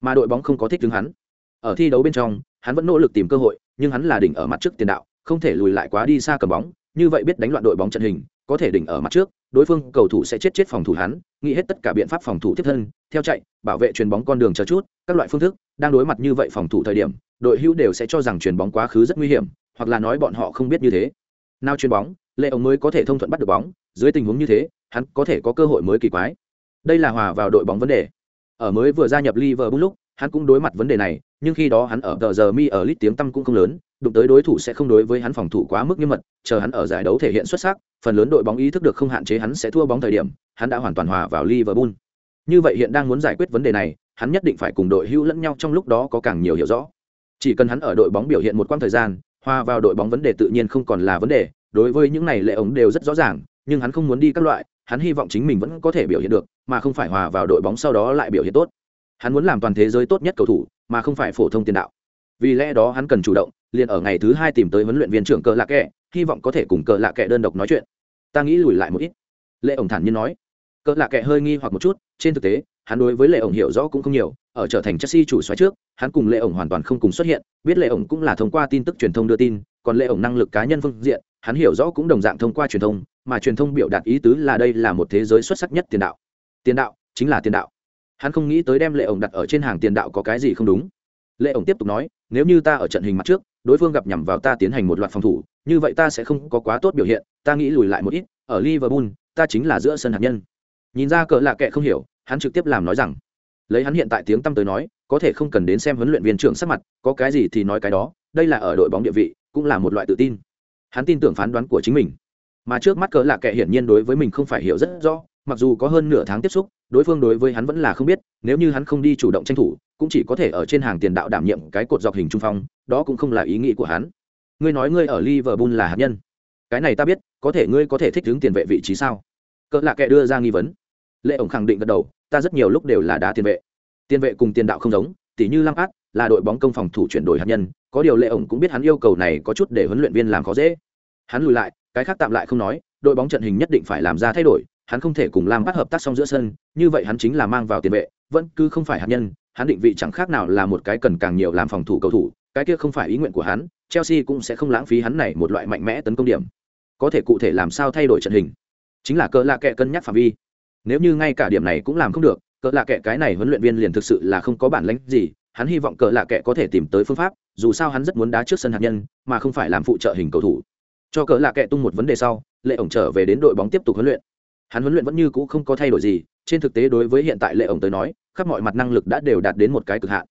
mà đội bóng không có thích hướng hắn. Ở thi đấu bên trong, hắn vẫn nỗ lực tìm cơ hội, nhưng hắn là đỉnh ở mặt trước tiền đạo, không thể lùi lại quá đi xa cầm bóng như vậy biết đánh loạn đội bóng trận hình, có thể đỉnh ở mặt trước, đối phương cầu thủ sẽ chết chết phòng thủ hắn, nghĩ hết tất cả biện pháp phòng thủ tiếp thân, theo chạy, bảo vệ chuyền bóng con đường chờ chút, các loại phương thức, đang đối mặt như vậy phòng thủ thời điểm, đội hữu đều sẽ cho rằng chuyền bóng quá khứ rất nguy hiểm, hoặc là nói bọn họ không biết như thế. Nào chuyền bóng lệ ông mới có thể thông thuận bắt được bóng, dưới tình huống như thế, hắn có thể có cơ hội mới kỳ quái. Đây là hòa vào đội bóng vấn đề. Ở mới vừa gia nhập liverpool lúc, hắn cũng đối mặt vấn đề này, nhưng khi đó hắn ở tờ giờ mi ở lit tiếng tăm cũng không lớn đụng tới đối thủ sẽ không đối với hắn phòng thủ quá mức nghiêm mật, chờ hắn ở giải đấu thể hiện xuất sắc, phần lớn đội bóng ý thức được không hạn chế hắn sẽ thua bóng thời điểm, hắn đã hoàn toàn hòa vào liverpool. Như vậy hiện đang muốn giải quyết vấn đề này, hắn nhất định phải cùng đội hữu lẫn nhau trong lúc đó có càng nhiều hiểu rõ. Chỉ cần hắn ở đội bóng biểu hiện một quãng thời gian, hòa vào đội bóng vấn đề tự nhiên không còn là vấn đề, đối với những này lệ ống đều rất rõ ràng, nhưng hắn không muốn đi các loại, hắn hy vọng chính mình vẫn có thể biểu hiện được, mà không phải hòa vào đội bóng sau đó lại biểu hiện tốt. Hắn muốn làm toàn thế giới tốt nhất cầu thủ, mà không phải phổ thông tiền đạo. Vì lẽ đó hắn cần chủ động liền ở ngày thứ hai tìm tới huấn luyện viên trưởng cờ lạ kệ hy vọng có thể cùng cờ lạ kệ đơn độc nói chuyện. Ta nghĩ lùi lại một ít. Lệ ổng thản nhiên nói. Cờ lạ kệ hơi nghi hoặc một chút, trên thực tế, hắn đối với lệ ổng hiểu rõ cũng không nhiều, ở trở thành chelsea chủ xoáy trước, hắn cùng lệ ổng hoàn toàn không cùng xuất hiện, biết lệ ổng cũng là thông qua tin tức truyền thông đưa tin, còn lệ ổng năng lực cá nhân phương diện, hắn hiểu rõ cũng đồng dạng thông qua truyền thông, mà truyền thông biểu đạt ý tứ là đây là một thế giới xuất sắc nhất tiền đạo. Tiền đạo, chính là tiền đạo. Hắn không nghĩ tới đem lệ ổng đặt ở trên hàng tiền đạo có cái gì không đúng. Lệ ổng tiếp tục nói, nếu như ta ở trận hình mặt trước đối phương gặp nhằm vào ta tiến hành một loạt phòng thủ, như vậy ta sẽ không có quá tốt biểu hiện, ta nghĩ lùi lại một ít, ở liverpool, ta chính là giữa sân hạt nhân. Nhìn ra cỡ lạ kệ không hiểu, hắn trực tiếp làm nói rằng, lấy hắn hiện tại tiếng tâm tới nói, có thể không cần đến xem huấn luyện viên trưởng sắc mặt, có cái gì thì nói cái đó, đây là ở đội bóng địa vị, cũng là một loại tự tin. Hắn tin tưởng phán đoán của chính mình. Mà trước mắt cỡ lạ kệ hiển nhiên đối với mình không phải hiểu rất rõ, mặc dù có hơn nửa tháng tiếp xúc đối phương đối với hắn vẫn là không biết, nếu như hắn không đi chủ động tranh thủ, cũng chỉ có thể ở trên hàng tiền đạo đảm nhiệm cái cột dọc hình trung phong, đó cũng không là ý nghĩ của hắn. Ngươi nói ngươi ở liverpool là hạt nhân. Cái này ta biết, có thể ngươi có thể thích ứng tiền vệ vị trí sao? Cỡ lạ kệ đưa ra nghi vấn. Lệ ổng khẳng định gật đầu, ta rất nhiều lúc đều là đá tiền vệ. Tiền vệ cùng tiền đạo không giống, tỉ như lam át là đội bóng công phòng thủ chuyển đổi hạt nhân, có điều lệ ổng cũng biết hắn yêu cầu này có chút để huấn luyện viên làm khó dễ. Hắn lùi lại, cái khác tạm lại không nói, đội bóng trận hình nhất định phải làm ra thay đổi hắn không thể cùng lam bắt hợp tác xong giữa sân, như vậy hắn chính là mang vào tiền vệ, vẫn cứ không phải hạt nhân, hắn định vị chẳng khác nào là một cái cần càng nhiều làm phòng thủ cầu thủ, cái kia không phải ý nguyện của hắn, chelsea cũng sẽ không lãng phí hắn này một loại mạnh mẽ tấn công điểm. Có thể cụ thể làm sao thay đổi trận hình? Chính là cỡ lạ kệ cân nhắc phạm vi. Nếu như ngay cả điểm này cũng làm không được, cỡ lạ kệ cái này huấn luyện viên liền thực sự là không có bản lãnh gì, hắn hy vọng cỡ lạ kệ có thể tìm tới phương pháp, dù sao hắn rất muốn đá trước sân hạt nhân, mà không phải làm phụ trợ hình cầu thủ. Cho cỡ lạ kệ tung một vấn đề sau, lệ ổng trở về đến đội bóng tiếp tục huấn luyện hắn huấn luyện vẫn như cũ không có thay đổi gì, trên thực tế đối với hiện tại lệ ổng tới nói, khắp mọi mặt năng lực đã đều đạt đến một cái cực hạn.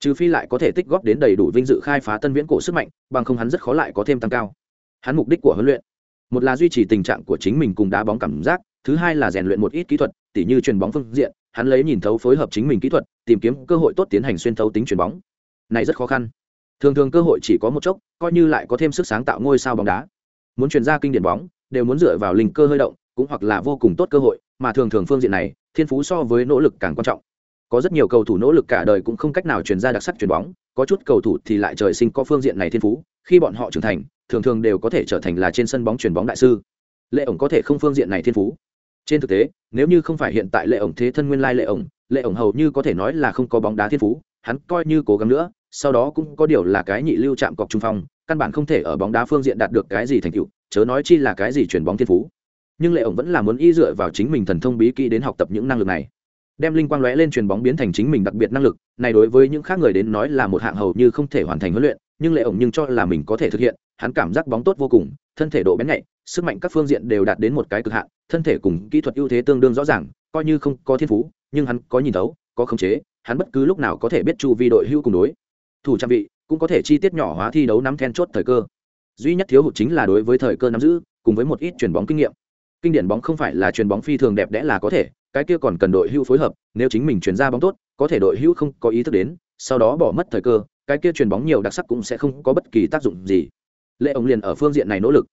Trừ phi lại có thể tích góp đến đầy đủ vinh dự khai phá tân viễn cổ sức mạnh, bằng không hắn rất khó lại có thêm tăng cao. Hắn mục đích của huấn luyện, một là duy trì tình trạng của chính mình cùng đá bóng cảm giác, thứ hai là rèn luyện một ít kỹ thuật, tỉ như chuyền bóng phương diện, hắn lấy nhìn thấu phối hợp chính mình kỹ thuật, tìm kiếm cơ hội tốt tiến hành xuyên thấu tính chuyền bóng. Này rất khó khăn. Thường thường cơ hội chỉ có một chốc, coi như lại có thêm sức sáng tạo ngôi sao bóng đá. Muốn chuyển ra kinh điển bóng, đều muốn dựa vào linh cơ hơi động cũng hoặc là vô cùng tốt cơ hội, mà thường thường phương diện này, thiên phú so với nỗ lực càng quan trọng. Có rất nhiều cầu thủ nỗ lực cả đời cũng không cách nào chuyển ra đặc sắc chuyền bóng, có chút cầu thủ thì lại trời sinh có phương diện này thiên phú, khi bọn họ trưởng thành, thường thường đều có thể trở thành là trên sân bóng chuyền bóng đại sư. Lệ ổng có thể không phương diện này thiên phú. Trên thực tế, nếu như không phải hiện tại lệ ổng thế thân nguyên lai lệ ổng lệ ổng hầu như có thể nói là không có bóng đá thiên phú, hắn coi như cố gắng nữa, sau đó cũng có điều là cái nhị lưu chạm cọc trung phong, căn bản không thể ở bóng đá phương diện đạt được cái gì thành tựu, chớ nói chi là cái gì chuyển bóng thiên phú nhưng lệ ổng vẫn là muốn y dựa vào chính mình thần thông bí kỹ đến học tập những năng lực này. Đem linh quang lóe lên truyền bóng biến thành chính mình đặc biệt năng lực, này đối với những khác người đến nói là một hạng hầu như không thể hoàn thành huấn luyện, nhưng lệ ổng nhưng cho là mình có thể thực hiện, hắn cảm giác bóng tốt vô cùng, thân thể độ bén nhạy, sức mạnh các phương diện đều đạt đến một cái cực hạn, thân thể cùng kỹ thuật ưu thế tương đương rõ ràng, coi như không có thiên phú, nhưng hắn có nhìn thấu, có khống chế, hắn bất cứ lúc nào có thể biết chu vi đội hưu cùng đối. Thủ trang vị cũng có thể chi tiết nhỏ hóa thi đấu nắm then chốt thời cơ. Duy nhất thiếu hụt chính là đối với thời cơ nắm giữ, cùng với một ít chuyền bóng kinh nghiệm kinh điển bóng không phải là chuyền bóng phi thường đẹp đẽ là có thể, cái kia còn cần đội hưu phối hợp, nếu chính mình chuyển ra bóng tốt, có thể đội hưu không có ý thức đến, sau đó bỏ mất thời cơ, cái kia chuyền bóng nhiều đặc sắc cũng sẽ không có bất kỳ tác dụng gì. Lệ ông liền ở phương diện này nỗ lực.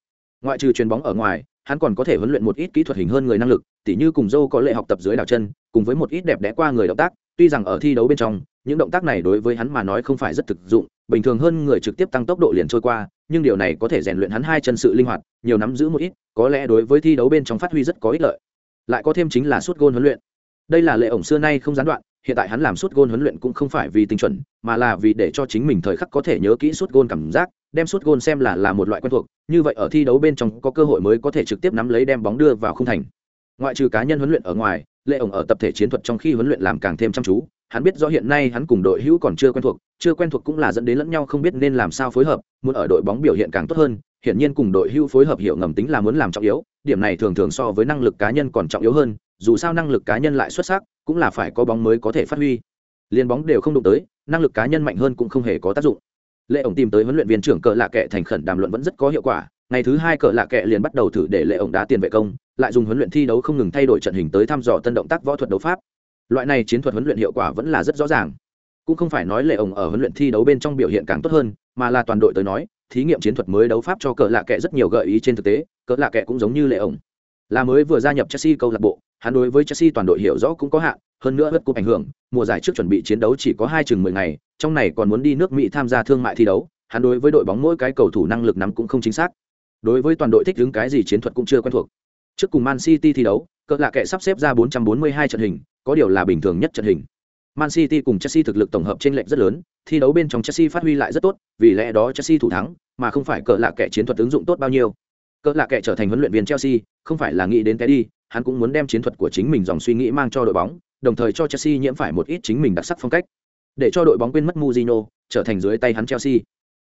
Ngoại trừ chuyền bóng ở ngoài, hắn còn có thể huấn luyện một ít kỹ thuật hình hơn người năng lực, tỉ như cùng dâu có lệ học tập dưới đảo chân, cùng với một ít đẹp đẽ qua người động tác, tuy rằng ở thi đấu bên trong, những động tác này đối với hắn mà nói không phải rất thực dụng, bình thường hơn người trực tiếp tăng tốc độ liền trôi qua, nhưng điều này có thể rèn luyện hắn hai chân sự linh hoạt, nhiều nắm giữ một ít có lẽ đối với thi đấu bên trong phát huy rất có ích lợi. Lại có thêm chính là suốt gôn huấn luyện. Đây là lệ ổng xưa nay không gián đoạn, hiện tại hắn làm suốt gôn huấn luyện cũng không phải vì tinh chuẩn, mà là vì để cho chính mình thời khắc có thể nhớ kỹ suốt gôn cảm giác, đem suốt gôn xem là là một loại quen thuộc. Như vậy ở thi đấu bên trong có cơ hội mới có thể trực tiếp nắm lấy đem bóng đưa vào khung thành. Ngoại trừ cá nhân huấn luyện ở ngoài, lệ ổng ở tập thể chiến thuật trong khi huấn luyện làm càng thêm chăm chú, hắn biết rõ hiện nay hắn cùng đội hữu còn chưa quen thuộc, chưa quen thuộc cũng là dẫn đến lẫn nhau không biết nên làm sao phối hợp, muốn ở đội bóng biểu hiện càng tốt hơn hiển nhiên cùng đội hưu phối hợp hiệu ngầm tính là muốn làm trọng yếu, điểm này thường thường so với năng lực cá nhân còn trọng yếu hơn, dù sao năng lực cá nhân lại xuất sắc, cũng là phải có bóng mới có thể phát huy. Liên bóng đều không đụng tới, năng lực cá nhân mạnh hơn cũng không hề có tác dụng. Lệ ổng tìm tới huấn luyện viên trưởng cờ lạ kệ thành khẩn đàm luận vẫn rất có hiệu quả. Ngày thứ hai cờ lạ kệ liền bắt đầu thử để lệ ổng đá tiền vệ công, lại dùng huấn luyện thi đấu không ngừng thay đổi trận hình tới thăm dò tân động tác võ thuật đấu pháp. Loại này chiến thuật huấn luyện hiệu quả vẫn là rất rõ ràng. Cũng không phải nói lệ ổng ở huấn luyện thi đấu bên trong biểu hiện càng tốt hơn, mà là toàn đội tới nói thí nghiệm chiến thuật mới đấu pháp cho cỡ lạ kệ rất nhiều gợi ý trên thực tế, cỡ lạ kệ cũng giống như lệ ổng. Là mới vừa gia nhập chelsea câu lạc bộ, hắn đối với chelsea toàn đội hiểu rõ cũng có hạn, hơn nữa bất cúp ảnh hưởng, mùa giải trước chuẩn bị chiến đấu chỉ có hai chừng mười ngày, trong này còn muốn đi nước mỹ tham gia thương mại thi đấu, hắn đối với đội bóng mỗi cái cầu thủ năng lực nắm cũng không chính xác. Đối với toàn đội thích đứng cái gì chiến thuật cũng chưa quen thuộc. Trước cùng man city thi đấu, cỡ lạ kệ sắp xếp ra 442 trận hình, có điều là bình thường nhất trận hình. Man city cùng chelsea thực lực tổng hợp trên lệch rất lớn, thi đấu bên trong chelsea phát huy lại rất tốt, vì lẽ đó chelsea thủ thắng mà không phải cỡ lạ kẻ chiến thuật ứng dụng tốt bao nhiêu cỡ lạ kẻ trở thành huấn luyện viên chelsea không phải là nghĩ đến cái đi hắn cũng muốn đem chiến thuật của chính mình dòng suy nghĩ mang cho đội bóng đồng thời cho chelsea nhiễm phải một ít chính mình đặc sắc phong cách để cho đội bóng quên mất Mourinho, trở thành dưới tay hắn Chelsea.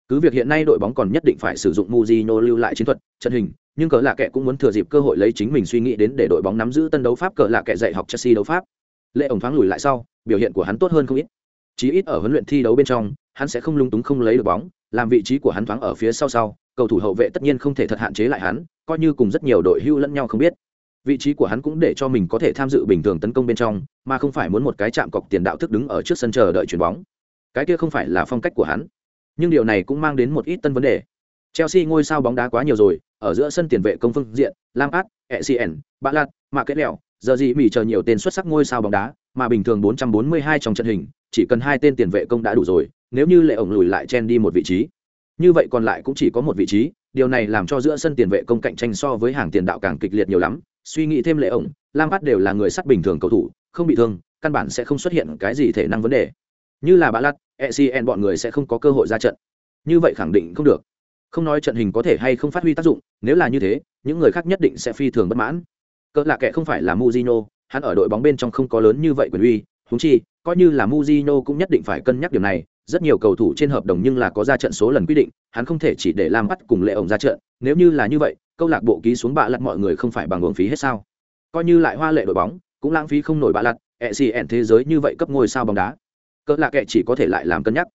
Cứ việc hiện nay đội bóng còn nhất định phải sử dụng Mourinho lưu lại chiến thuật, trận hình, nhưng cỡ lạ kệ cũng muốn thừa dịp cơ hội lấy chính mình suy nghĩ đến để đội bóng nắm giữ tân đấu pháp cỡ lạ kệ dạy học Chelsea đấu pháp. Lệ ổng thoáng lùi lại sau, biểu hiện của hắn tốt hơn không ít. Chí ít ở huấn luyện thi đấu bên trong, hắn sẽ không lung túng không lấy được bóng, làm vị trí của hắn thoáng ở phía sau sau, cầu thủ hậu vệ tất nhiên không thể thật hạn chế lại hắn, coi như cùng rất nhiều đội hưu lẫn nhau không biết. Vị trí của hắn cũng để cho mình có thể tham dự bình thường tấn công bên trong, mà không phải muốn một cái chạm cọc tiền đạo thức đứng ở trước sân chờ đợi chuyển bóng. Cái kia không phải là phong cách của hắn. Nhưng điều này cũng mang đến một ít tân vấn đề. Chelsea ngôi sao bóng đá quá nhiều rồi, ở giữa sân tiền vệ công phương diện, Lampard, Essien, Balat, Mạc Kết Lẹo, giờ gì mỉ chờ nhiều tên xuất sắc ngôi sao bóng đá, mà bình thường 442 trong trận hình, chỉ cần hai tên tiền vệ công đã đủ rồi, nếu như lệ ổng lùi lại chen đi một vị trí. Như vậy còn lại cũng chỉ có một vị trí, điều này làm cho giữa sân tiền vệ công cạnh tranh so với hàng tiền đạo càng kịch liệt nhiều lắm, suy nghĩ thêm lệ ổng, bắt đều là người sắt bình thường cầu thủ, không bị thương, căn bản sẽ không xuất hiện cái gì thể năng vấn đề. Như là Balat, ecn bọn người sẽ không có cơ hội ra trận. Như vậy khẳng định không được không nói trận hình có thể hay không phát huy tác dụng nếu là như thế những người khác nhất định sẽ phi thường bất mãn cỡ lạ kệ không phải là muzino hắn ở đội bóng bên trong không có lớn như vậy quyền uy húng chi coi như là muzino cũng nhất định phải cân nhắc điều này rất nhiều cầu thủ trên hợp đồng nhưng là có ra trận số lần quy định, hắn không thể chỉ để lam bắt cùng lệ ổng ra trận. Nếu như là như vậy, câu lạc bộ ký xuống bạ lặt mọi người không phải bằng nguồn phí hết sao? Coi như lại hoa lệ đội bóng, cũng lãng phí không nổi bạ lặt ẹ xì ẹn thế giới như vậy cấp ngôi sao bóng đá. Cỡ lạ kệ chỉ có thể lại làm cân nhắc.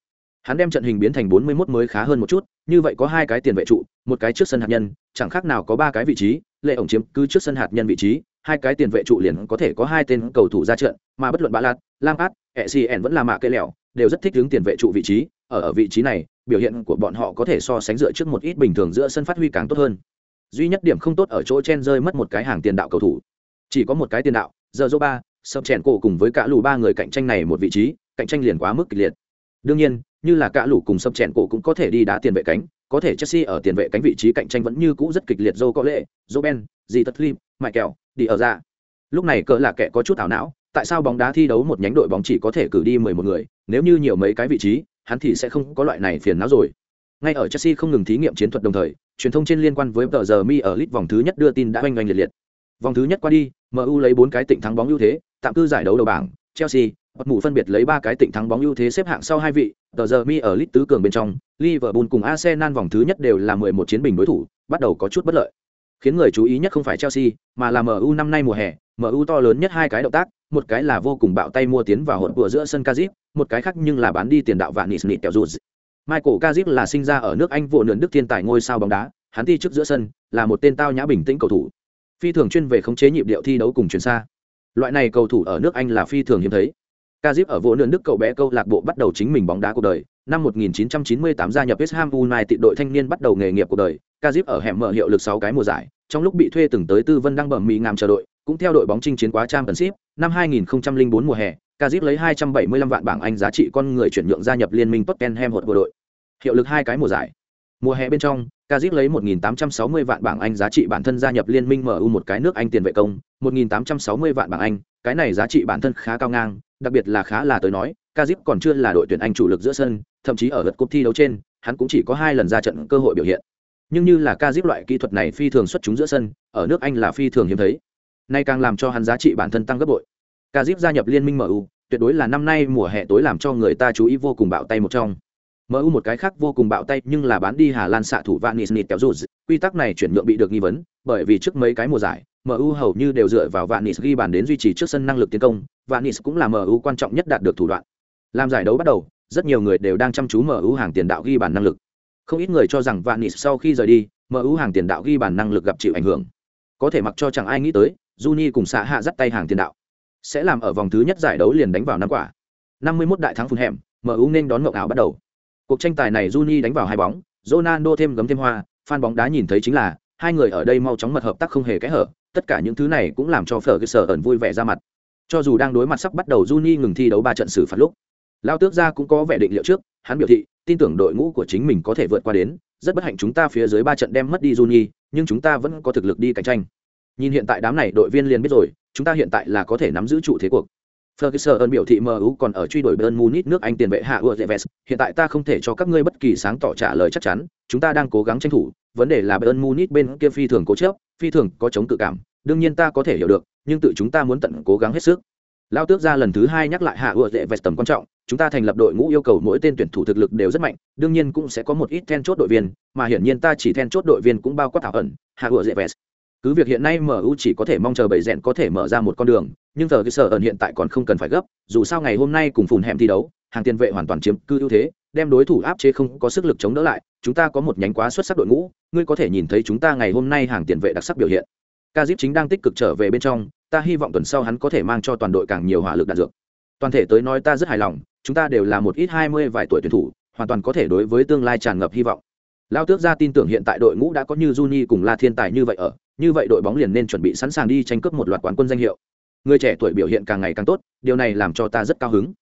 Hắn đem trận hình biến thành 41 mới khá hơn một chút, như vậy có hai cái tiền vệ trụ, một cái trước sân hạt nhân, chẳng khác nào có ba cái vị trí, lệ ổng chiếm cứ trước sân hạt nhân vị trí, hai cái tiền vệ trụ liền có thể có hai tên cầu thủ ra trận, mà bất luận bạ lạt lampard ecn vẫn là mạ cây lẹo đều rất thích hướng tiền vệ trụ vị trí, ở ở vị trí này, biểu hiện của bọn họ có thể so sánh dựa trước một ít bình thường giữa sân phát huy càng tốt hơn. Duy nhất điểm không tốt ở chỗ chen rơi mất một cái hàng tiền đạo cầu thủ. Chỉ có một cái tiền đạo giờ dô ba sập chèn cổ cùng với cả lù ba người cạnh tranh này một vị trí, cạnh tranh liền quá mức kịch liệt. Đương nhiên, như là cả lũ cùng sập chèn cổ cũng có thể đi đá tiền vệ cánh, có thể chelsea ở tiền vệ cánh vị trí cạnh tranh vẫn như cũ rất kịch liệt dô có lệ dô ben dì tất lim mại kẹo đi ở ra lúc này cỡ là kẻ có chút ảo não, tại sao bóng đá thi đấu một nhánh đội bóng chỉ có thể cử đi mười một người? Nếu như nhiều mấy cái vị trí hắn thì sẽ không có loại này phiền não rồi ngay ở chelsea không ngừng thí nghiệm chiến thuật đồng thời truyền thông trên liên quan với tờ giờ mi ở lit vòng thứ nhất đưa tin đã oanh oanh liệt liệt vòng thứ nhất qua đi mu lấy bốn cái tỉnh thắng bóng ưu thế tạm cư giải đấu đầu bảng chelsea Bất mù phân biệt lấy ba cái tỉnh thắng bóng ưu thế xếp hạng sau hai vị, tờ giờ mi ở lit tứ cường bên trong, Liverpool cùng Arsenal vòng thứ nhất đều là 11 chiến bình đối thủ, bắt đầu có chút bất lợi. Khiến người chú ý nhất không phải Chelsea, mà là MU năm nay mùa hè, MU to lớn nhất hai cái động tác, một cái là vô cùng bạo tay mua tiến vào hỗn của giữa sân Kazip, một cái khác nhưng là bán đi tiền đạo và nịt nịt Kẹo Rụt. Michael kazip là sinh ra ở nước Anh vụ nườn Đức thiên tài ngôi sao bóng đá, hắn thi trước giữa sân, là một tên tao nhã bình tĩnh cầu thủ. Phi thường chuyên về khống chế nhịp điệu thi đấu cùng chuyển xa. Loại này cầu thủ ở nước Anh là phi thường hiếm thấy. Kazip ở vụ nườn Đức cậu bé câu lạc bộ bắt đầu chính mình bóng đá cuộc đời, năm 1998 gia nhập West Ham United đội thanh niên bắt đầu nghề nghiệp cuộc đời, Kazip ở hẻm mở hiệu lực 6 cái mùa giải, trong lúc bị thuê từng tới Tư Vân đang bẩm mì ngàm chờ đội, cũng theo đội bóng chinh chiến quá trang Championship, năm 2004 mùa hè, Kazip lấy 275 vạn bảng Anh giá trị con người chuyển nhượng gia nhập liên minh Tottenham Hotspur đội. Hiệu lực hai cái mùa giải. Mùa hè bên trong, Kazip lấy 1860 vạn bảng Anh giá trị bản thân gia nhập liên minh MU một cái nước Anh tiền vệ công, 1860 vạn bảng Anh, cái này giá trị bản thân khá cao ngang, đặc biệt là khá là tới nói, Kazip còn chưa là đội tuyển Anh chủ lực giữa sân, thậm chí ở lượt cúp thi đấu trên, hắn cũng chỉ có hai lần ra trận cơ hội biểu hiện. Nhưng như là Kazip loại kỹ thuật này phi thường xuất chúng giữa sân, ở nước Anh là phi thường hiếm thấy. Nay càng làm cho hắn giá trị bản thân tăng gấp bội. Kazip gia nhập liên minh MU, tuyệt đối là năm nay mùa hè tối làm cho người ta chú ý vô cùng bạo tay một trong. MU một cái khác vô cùng bạo tay nhưng là bán đi Hà Lan xạ thủ Van Nistelrooy kéo rụt, quy tắc này chuyển nhượng bị được nghi vấn, bởi vì trước mấy cái mùa giải, MU hầu như đều dựa vào Van Nistelrooy ghi bàn đến duy trì trước sân năng lực tiến công, Van Nistelrooy cũng là MU quan trọng nhất đạt được thủ đoạn. Làm giải đấu bắt đầu, rất nhiều người đều đang chăm chú MU hàng tiền đạo ghi bàn năng lực. Không ít người cho rằng Van Nistelrooy sau khi rời đi, MU hàng tiền đạo ghi bàn năng lực gặp chịu ảnh hưởng. Có thể mặc cho chẳng ai nghĩ tới, Juni cùng xạ hạ dắt tay hàng tiền đạo, sẽ làm ở vòng thứ nhất giải đấu liền đánh vào năm quả. 51 đại thắng phun hẻm, MU nên đón ngộng ảo bắt đầu. Cuộc tranh tài này Juni đánh vào hai bóng, Ronaldo thêm gấm thêm hoa, fan bóng đá nhìn thấy chính là hai người ở đây mau chóng mật hợp tác không hề kẽ hở, tất cả những thứ này cũng làm cho Ferguson ẩn vui vẻ ra mặt. Cho dù đang đối mặt sắp bắt đầu Juni ngừng thi đấu ba trận xử phạt lúc, Lao Tước gia cũng có vẻ định liệu trước, hắn biểu thị, tin tưởng đội ngũ của chính mình có thể vượt qua đến, rất bất hạnh chúng ta phía dưới ba trận đem mất đi Juni, nhưng chúng ta vẫn có thực lực đi cạnh tranh. Nhìn hiện tại đám này đội viên liền biết rồi, chúng ta hiện tại là có thể nắm giữ trụ thế cuộc. Ferguson biểu thị MU còn ở truy đuổi Bayern Munich nước Anh tiền vệ hạ Ueves, hiện tại ta không thể cho các ngươi bất kỳ sáng tỏ trả lời chắc chắn, chúng ta đang cố gắng tranh thủ, vấn đề là Bayern Munich bên kia phi thường cố chấp, phi thường có chống tự cảm, đương nhiên ta có thể hiểu được, nhưng tự chúng ta muốn tận cố gắng hết sức. Lao tước ra lần thứ hai nhắc lại hạ Ueves tầm quan trọng, chúng ta thành lập đội ngũ yêu cầu mỗi tên tuyển thủ thực lực đều rất mạnh, đương nhiên cũng sẽ có một ít then chốt đội viên, mà hiển nhiên ta chỉ then chốt đội viên cũng bao quát thảo ẩn, hạ Ueves. Cứ việc hiện nay MU chỉ có thể mong chờ bảy rèn có thể mở ra một con đường, nhưng giờ cái sở ẩn hiện tại còn không cần phải gấp, dù sao ngày hôm nay cùng phùn hẻm thi đấu, hàng tiền vệ hoàn toàn chiếm cư ưu thế, đem đối thủ áp chế không có sức lực chống đỡ lại, chúng ta có một nhánh quá xuất sắc đội ngũ, ngươi có thể nhìn thấy chúng ta ngày hôm nay hàng tiền vệ đặc sắc biểu hiện. Kazip chính đang tích cực trở về bên trong, ta hy vọng tuần sau hắn có thể mang cho toàn đội càng nhiều hỏa lực đạn dược. Toàn thể tới nói ta rất hài lòng, chúng ta đều là một ít hai mươi vài tuổi tuyển thủ, hoàn toàn có thể đối với tương lai tràn ngập hy vọng. Lao Tước gia tin tưởng hiện tại đội ngũ đã có như Juni cùng La Thiên Tài như vậy ở, như vậy đội bóng liền nên chuẩn bị sẵn sàng đi tranh cướp một loạt quán quân danh hiệu. Người trẻ tuổi biểu hiện càng ngày càng tốt, điều này làm cho ta rất cao hứng.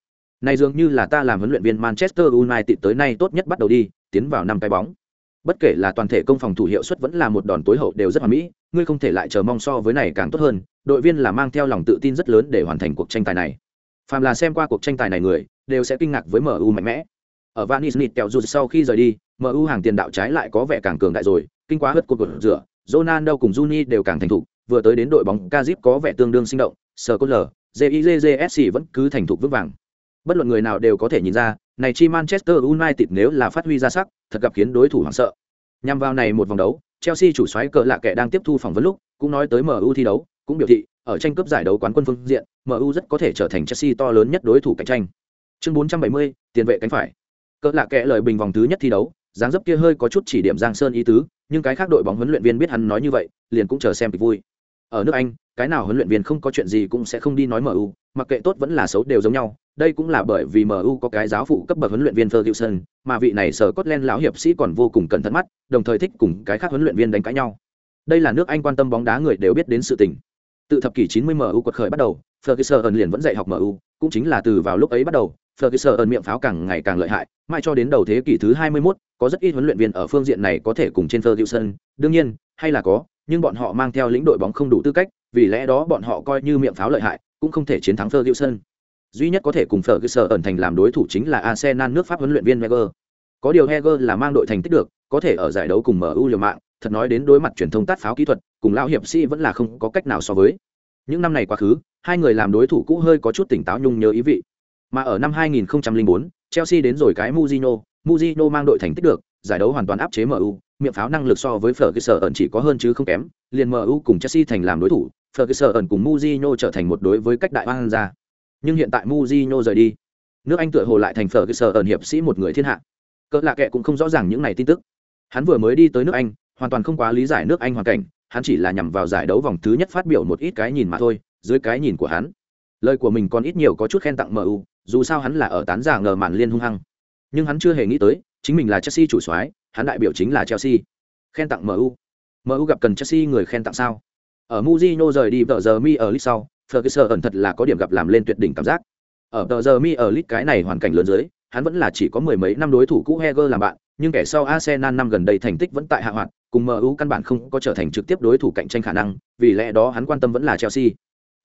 Này dường như là ta làm huấn luyện viên Manchester United tới nay tốt nhất bắt đầu đi, tiến vào năm cái bóng. Bất kể là toàn thể công phòng thủ hiệu suất vẫn là một đòn tối hậu đều rất hoàn mỹ, ngươi không thể lại chờ mong so với này càng tốt hơn, đội viên là mang theo lòng tự tin rất lớn để hoàn thành cuộc tranh tài này. Phàm là xem qua cuộc tranh tài này người, đều sẽ kinh ngạc với MU mạnh mẽ. Ở Van Nistelrooy kẹo sau khi rời đi, MU hàng tiền đạo trái lại có vẻ càng cường đại rồi, kinh quá hất cột cột rửa, Ronaldo cùng Juni đều càng thành thục, vừa tới đến đội bóng Kazip có vẻ tương đương sinh động, Skrtel, JIJJSC vẫn cứ thành thục vững vàng. Bất luận người nào đều có thể nhìn ra, này chi Manchester United nếu là phát huy ra sắc, thật gặp khiến đối thủ hoảng sợ. Nhằm vào này một vòng đấu, Chelsea chủ soái cờ lạ kẻ đang tiếp thu phỏng vấn lúc, cũng nói tới MU thi đấu, cũng biểu thị, ở tranh cướp giải đấu quán quân phương diện, MU rất có thể trở thành Chelsea to lớn nhất đối thủ cạnh tranh. Chương 470, tiền vệ cánh phải. Cờ lạ kẻ lời bình vòng thứ nhất thi đấu, dáng dấp kia hơi có chút chỉ điểm Giang Sơn ý tứ, nhưng cái khác đội bóng huấn luyện viên biết hắn nói như vậy, liền cũng chờ xem kịch vui. Ở nước Anh, cái nào huấn luyện viên không có chuyện gì cũng sẽ không đi nói MU, mặc kệ tốt vẫn là xấu đều giống nhau. Đây cũng là bởi vì MU có cái giáo phụ cấp bậc huấn luyện viên Ferguson, mà vị này sở Scotland lão hiệp sĩ còn vô cùng cẩn thận mắt, đồng thời thích cùng cái khác huấn luyện viên đánh cãi nhau. Đây là nước Anh quan tâm bóng đá người đều biết đến sự tình. Từ thập kỷ 90 MU quật khởi bắt đầu, Ferguson liền vẫn dạy học MU, cũng chính là từ vào lúc ấy bắt đầu, Ferguson miệng pháo càng ngày càng lợi hại, mãi cho đến đầu thế kỷ thứ 21, có rất ít huấn luyện viên ở phương diện này có thể cùng trên Ferguson, đương nhiên, hay là có, nhưng bọn họ mang theo lĩnh đội bóng không đủ tư cách, vì lẽ đó bọn họ coi như miệng pháo lợi hại, cũng không thể chiến thắng Ferguson. Duy nhất có thể cùng Ferguson ẩn thành làm đối thủ chính là Arsenal nước Pháp huấn luyện viên Wenger. Có điều Wenger là mang đội thành tích được, có thể ở giải đấu cùng MU liều mạng, thật nói đến đối mặt truyền thông tát pháo kỹ thuật, cùng lão hiệp sĩ vẫn là không có cách nào so với. Những năm này quá khứ, hai người làm đối thủ cũ hơi có chút tỉnh táo nhung nhớ ý vị. Mà ở năm 2004, Chelsea đến rồi cái Mourinho, Mourinho mang đội thành tích được, giải đấu hoàn toàn áp chế MU, miệng pháo năng lực so với Ferguson ẩn chỉ có hơn chứ không kém, liền MU cùng Chelsea thành làm đối thủ, Ferguson ẩn cùng Mourinho trở thành một đối với cách đại hoang ra. Nhưng hiện tại Mourinho rời đi, nước Anh tựa hồ lại thành Ferguson ẩn hiệp sĩ một người thiên hạ. cỡ lạ kệ cũng không rõ ràng những này tin tức. Hắn vừa mới đi tới nước anh hoàn toàn không quá lý giải nước anh hoàn cảnh hắn chỉ là nhằm vào giải đấu vòng thứ nhất phát biểu một ít cái nhìn mà thôi dưới cái nhìn của hắn. Lời của mình còn ít nhiều có chút khen tặng mu dù sao hắn là ở tán giả ngờ màn liên hung hăng. Nhưng hắn chưa hề nghĩ tới, chính mình là chelsea chủ soái, hắn đại biểu chính là chelsea. Khen tặng mu mu gặp cần chelsea người khen tặng sao? Ở Mujino rời đi tờ giờ mi ở lit sau, Ferguson ẩn thật là có điểm gặp làm lên tuyệt đỉnh cảm giác. Ở tờ giờ mi ở lit cái này hoàn cảnh lớn dưới, hắn vẫn là chỉ có mười mấy năm đối thủ cũ Heger làm bạn, nhưng kẻ sau Arsenal năm gần đây thành tích vẫn tại hạ hoạt, cùng MU căn bản không có trở thành trực tiếp đối thủ cạnh tranh khả năng, vì lẽ đó hắn quan tâm vẫn là Chelsea.